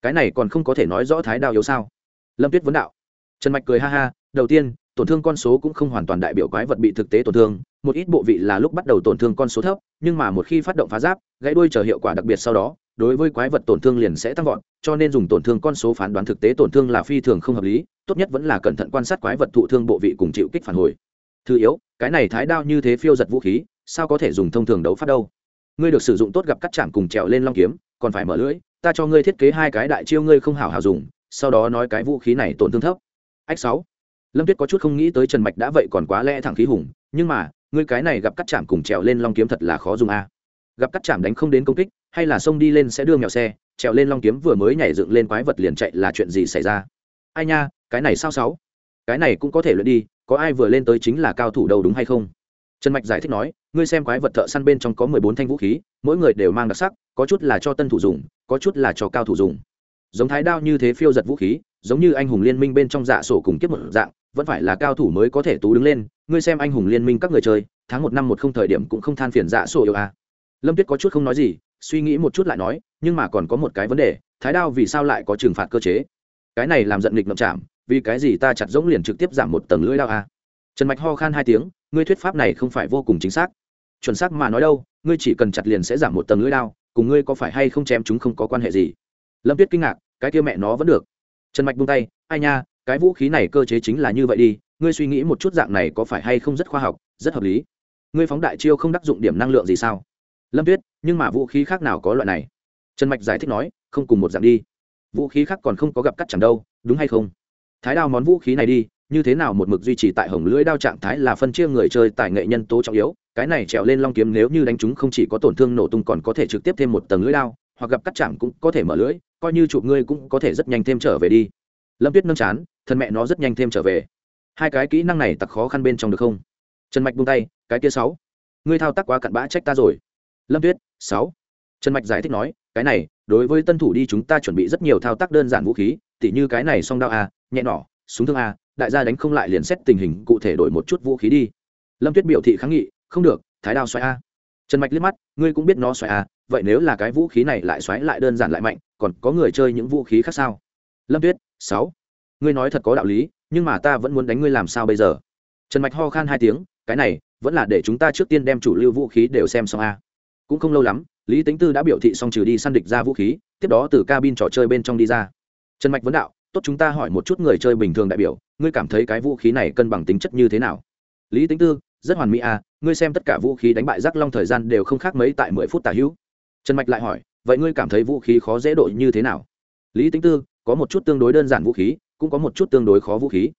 Cái này còn không có thể nói rõ thái đao yếu sao? Lâm tuyết vấn đạo. Trần mạch cười ha ha đầu tiên, tổn thương con số cũng không hoàn toàn đại biểu quái vật bị thực tế tổn thương, một ít bộ vị là lúc bắt đầu tổn thương con số thấp, nhưng mà một khi phát động phá giáp, gãy đuôi chờ hiệu quả đặc biệt sau đó, đối với quái vật tổn thương liền sẽ tăng vọt, cho nên dùng tổn thương con số phán đoán thực tế tổn thương là phi thường không hợp lý, tốt nhất vẫn là cẩn thận quan sát quái vật thụ thương bộ vị cùng chịu kích phản hồi. Thứ yếu, cái này thái đao như thế phiêu giật vũ khí, sao có thể dùng thông thường đấu phát đâu? Ngươi được sử dụng tốt gặp cắt chạm cùng trèo lên long kiếm, còn phải mở lưỡi, ta cho ngươi thiết kế hai cái đại chiêu ngươi không hảo hảo dùng, sau đó nói cái vũ khí này tổn thương thấp. Ách sáu lâm tuyết có chút không nghĩ tới trần mạch đã vậy còn quá lẽ thẳng khí hùng, nhưng mà, ngươi cái này gặp cắt chạm cùng trèo lên long kiếm thật là khó dùng a. Gặp cắt chạm đánh không đến công kích, hay là xông đi lên sẽ đưa mèo xe, trèo lên long kiếm vừa mới nhảy dựng lên quái vật liền chạy là chuyện gì xảy ra? Ai nha, cái này sao sáu? Cái này cũng có thể luyện đi, có ai vừa lên tới chính là cao thủ đầu đúng hay không? Trần mạch giải thích nói, ngươi xem quái vật thợ săn bên trong có mười bốn thanh vũ khí, mỗi người đều mang đặc sắc, có chút là cho tân thủ dùng, có chút là cho cao thủ dùng. Giống thái đao như thế phiêu giật vũ khí, giống như anh hùng liên minh bên trong dạ sổ cùng kiếp một dạng vẫn phải là cao thủ mới có thể tú đứng lên, ngươi xem anh hùng liên minh các người chơi, tháng một năm một không thời điểm cũng không than phiền dạ sổ yêu à. lâm tuyết có chút không nói gì, suy nghĩ một chút lại nói, nhưng mà còn có một cái vấn đề, thái đao vì sao lại có trừng phạt cơ chế cái này làm giận nghịch ngậm chạm, vì cái gì ta chặt giống liền trực tiếp giảm một tầng lưỡi đao à. trần mạch ho khan hai tiếng, ngươi thuyết pháp này không phải vô cùng chính xác chuẩn xác mà nói đâu, ngươi chỉ cần chặt liền sẽ giảm một tầng lưỡi đao, cùng ngươi có phải hay không chém chúng không có quan hệ gì lâm tuyết kinh ngạc, cái kia mẹ nó vẫn được trần mạch buông tay, ai nha cái vũ khí này cơ chế chính là như vậy đi, ngươi suy nghĩ một chút dạng này có phải hay không rất khoa học, rất hợp lý. Ngươi phóng đại chiêu không đắc dụng điểm năng lượng gì sao? Lâm tuyết, nhưng mà vũ khí khác nào có loại này? Trần mạch giải thích nói, không cùng một dạng đi. Vũ khí khác còn không có gặp cắt chẳng đâu, đúng hay không? Thái đao món vũ khí này đi, như thế nào một mực duy trì tại hồng lưỡi đao trạng thái là phân chia người chơi tài nghệ nhân tố trọng yếu, cái này trèo lên long kiếm nếu như đánh chúng không chỉ có tổn thương nổ tung còn có thể trực tiếp thêm một tầng lưỡi đao, hoặc gặp cắt chẳng cũng có thể mở lưỡi, coi như chụp ngươi cũng có thể rất nhanh thêm trở về đi lâm tuyết nâng chán thân mẹ nó rất nhanh thêm trở về. Hai cái kỹ năng này tặc khó khăn bên trong được không? Trần mạch buông tay, cái kia sáu. Ngươi thao tác quá cặn bã trách ta rồi. Lâm tuyết, sáu. Trần mạch giải thích nói, cái này, đối với tân thủ đi chúng ta chuẩn bị rất nhiều thao tác đơn giản vũ khí, tỉ như cái này song đao a, nhẹ nỏ, súng thương a, đại gia đánh không lại liền xét tình hình, cụ thể đổi một chút vũ khí đi. Lâm tuyết biểu thị kháng nghị, không được, thái đao xoáy a. Trần mạch liếc mắt, ngươi cũng biết nó xoáy a, vậy nếu là cái vũ khí này lại xoáy lại đơn giản lại mạnh, còn có người chơi những vũ khí khác sao? Lâm tuyết, sáu. Ngươi nói thật có đạo lý, nhưng mà ta vẫn muốn đánh ngươi làm sao bây giờ? Trần mạch ho khan hai tiếng, cái này vẫn là để chúng ta trước tiên đem chủ lưu vũ khí đều xem xong a. Cũng không lâu lắm, lý tính tư đã biểu thị xong trừ đi săn địch ra vũ khí, tiếp đó từ cabin trò chơi bên trong đi ra. Trần mạch vấn đạo, tốt chúng ta hỏi một chút người chơi bình thường đại biểu, ngươi cảm thấy cái vũ khí này cân bằng tính chất như thế nào? Lý tính tư, rất hoàn mỹ à ngươi xem tất cả vũ khí đánh bại giác long thời gian đều không khác mấy tại mười phút tả hữu. Trần mạch lại hỏi, vậy ngươi cảm thấy vũ khí khó dễ độ như thế nào? Lý tính tư có một chút tương đối đơn giản vũ khí, cũng có một chút tương đối khó vũ khí.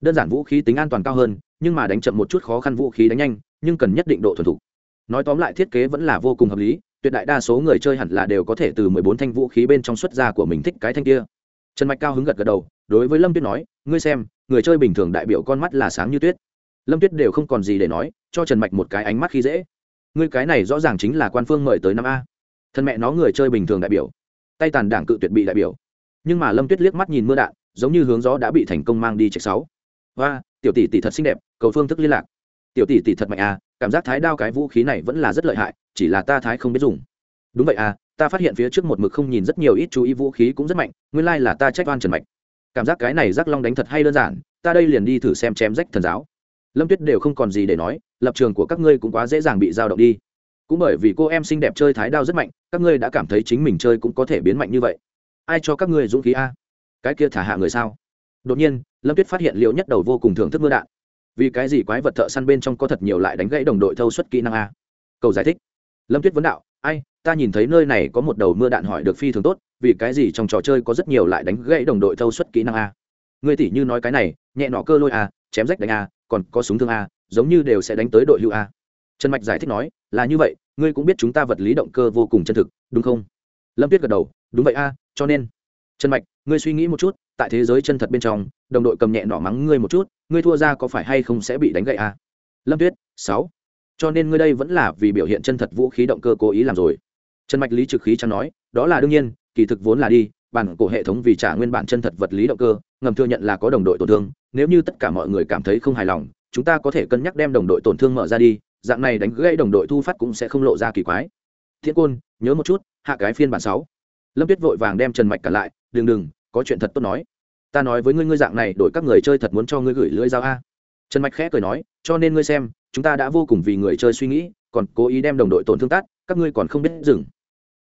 Đơn giản vũ khí tính an toàn cao hơn, nhưng mà đánh chậm một chút khó khăn vũ khí đánh nhanh, nhưng cần nhất định độ thuần thục. Nói tóm lại thiết kế vẫn là vô cùng hợp lý, tuyệt đại đa số người chơi hẳn là đều có thể từ mười bốn thanh vũ khí bên trong xuất ra của mình thích cái thanh kia. Trần mạch cao hứng gật gật đầu, đối với lâm tuyết nói, ngươi xem, người chơi bình thường đại biểu con mắt là sáng như tuyết. Lâm tuyết đều không còn gì để nói, cho trần mạch một cái ánh mắt khi dễ. Ngươi cái này rõ ràng chính là quan phương mời tới năm a. Thân mẹ nó người chơi bình thường đại biểu. Tay tàn đảng cự tuyệt bị đại biểu nhưng mà lâm tuyết liếc mắt nhìn mưa đạn, giống như hướng gió đã bị thành công mang đi chạy sáu. Và tiểu tỷ tỷ thật xinh đẹp, cầu phương thức liên lạc. Tiểu tỷ tỷ thật mạnh à cảm giác thái đao cái vũ khí này vẫn là rất lợi hại, chỉ là ta thái không biết dùng. Đúng vậy à ta phát hiện phía trước một mực không nhìn rất nhiều ít chú ý vũ khí cũng rất mạnh, nguyên lai là ta trách oan trần mạch. Cảm giác cái này rắc long đánh thật hay đơn giản, ta đây liền đi thử xem chém rách thần giáo. Lâm tuyết đều không còn gì để nói, lập trường của các ngươi cũng quá dễ dàng bị dao động đi. Cũng bởi vì cô em xinh đẹp chơi thái đao rất mạnh, các ngươi đã cảm thấy chính mình chơi cũng có thể biến mạnh như vậy ai cho các ngươi dũng khí a? Cái kia thả hạ người sao? Đột nhiên, lâm tuyết phát hiện liệu nhất đầu vô cùng thưởng thức mưa đạn. Vì cái gì quái vật thợ săn bên trong có thật nhiều lại đánh gãy đồng đội thâu suất kỹ năng a? Cầu giải thích. Lâm tuyết vấn đạo, ai, ta nhìn thấy nơi này có một đầu mưa đạn hỏi được phi thường tốt, vì cái gì trong trò chơi có rất nhiều lại đánh gãy đồng đội thâu suất kỹ năng a? Người tỷ như nói cái này, nhẹ nọ cơ lôi a, chém rách đánh a, còn có súng thương a, giống như đều sẽ đánh tới đội hữu a. Trần mạch giải thích nói, là như vậy, ngươi cũng biết chúng ta vật lý động cơ vô cùng chân thực, đúng không? Lâm tuyết gật đầu đúng vậy a, cho nên. Trần mạch, ngươi suy nghĩ một chút, tại thế giới chân thật bên trong, đồng đội cầm nhẹ nỏ mắng ngươi một chút, ngươi thua ra có phải hay không sẽ bị đánh gậy a? Lâm tuyết, sáu. Cho nên ngươi đây vẫn là vì biểu hiện chân thật vũ khí động cơ cố ý làm rồi. Trần mạch lý trực khí chẳng nói, đó là đương nhiên, kỳ thực vốn là đi, bản cổ hệ thống vì trả nguyên bản chân thật vật lý động cơ, ngầm thừa nhận là có đồng đội tổn thương, nếu như tất cả mọi người cảm thấy không hài lòng, chúng ta có thể cân nhắc đem đồng đội tổn thương mở ra đi, dạng này đánh gãy đồng đội thu phát cũng sẽ không lộ ra kỳ quái. Thiên côn, nhớ một chút, hạ cái phiên bản sáu lâm tuyết vội vàng đem trần mạch cả lại, đừng đừng, có chuyện thật tốt nói. Ta nói với ngươi ngươi dạng này đổi các người chơi thật muốn cho ngươi gửi lưỡi dao a. Trần mạch khẽ cười nói, cho nên ngươi xem, chúng ta đã vô cùng vì người chơi suy nghĩ, còn cố ý đem đồng đội tổn thương tát, các ngươi còn không biết dừng.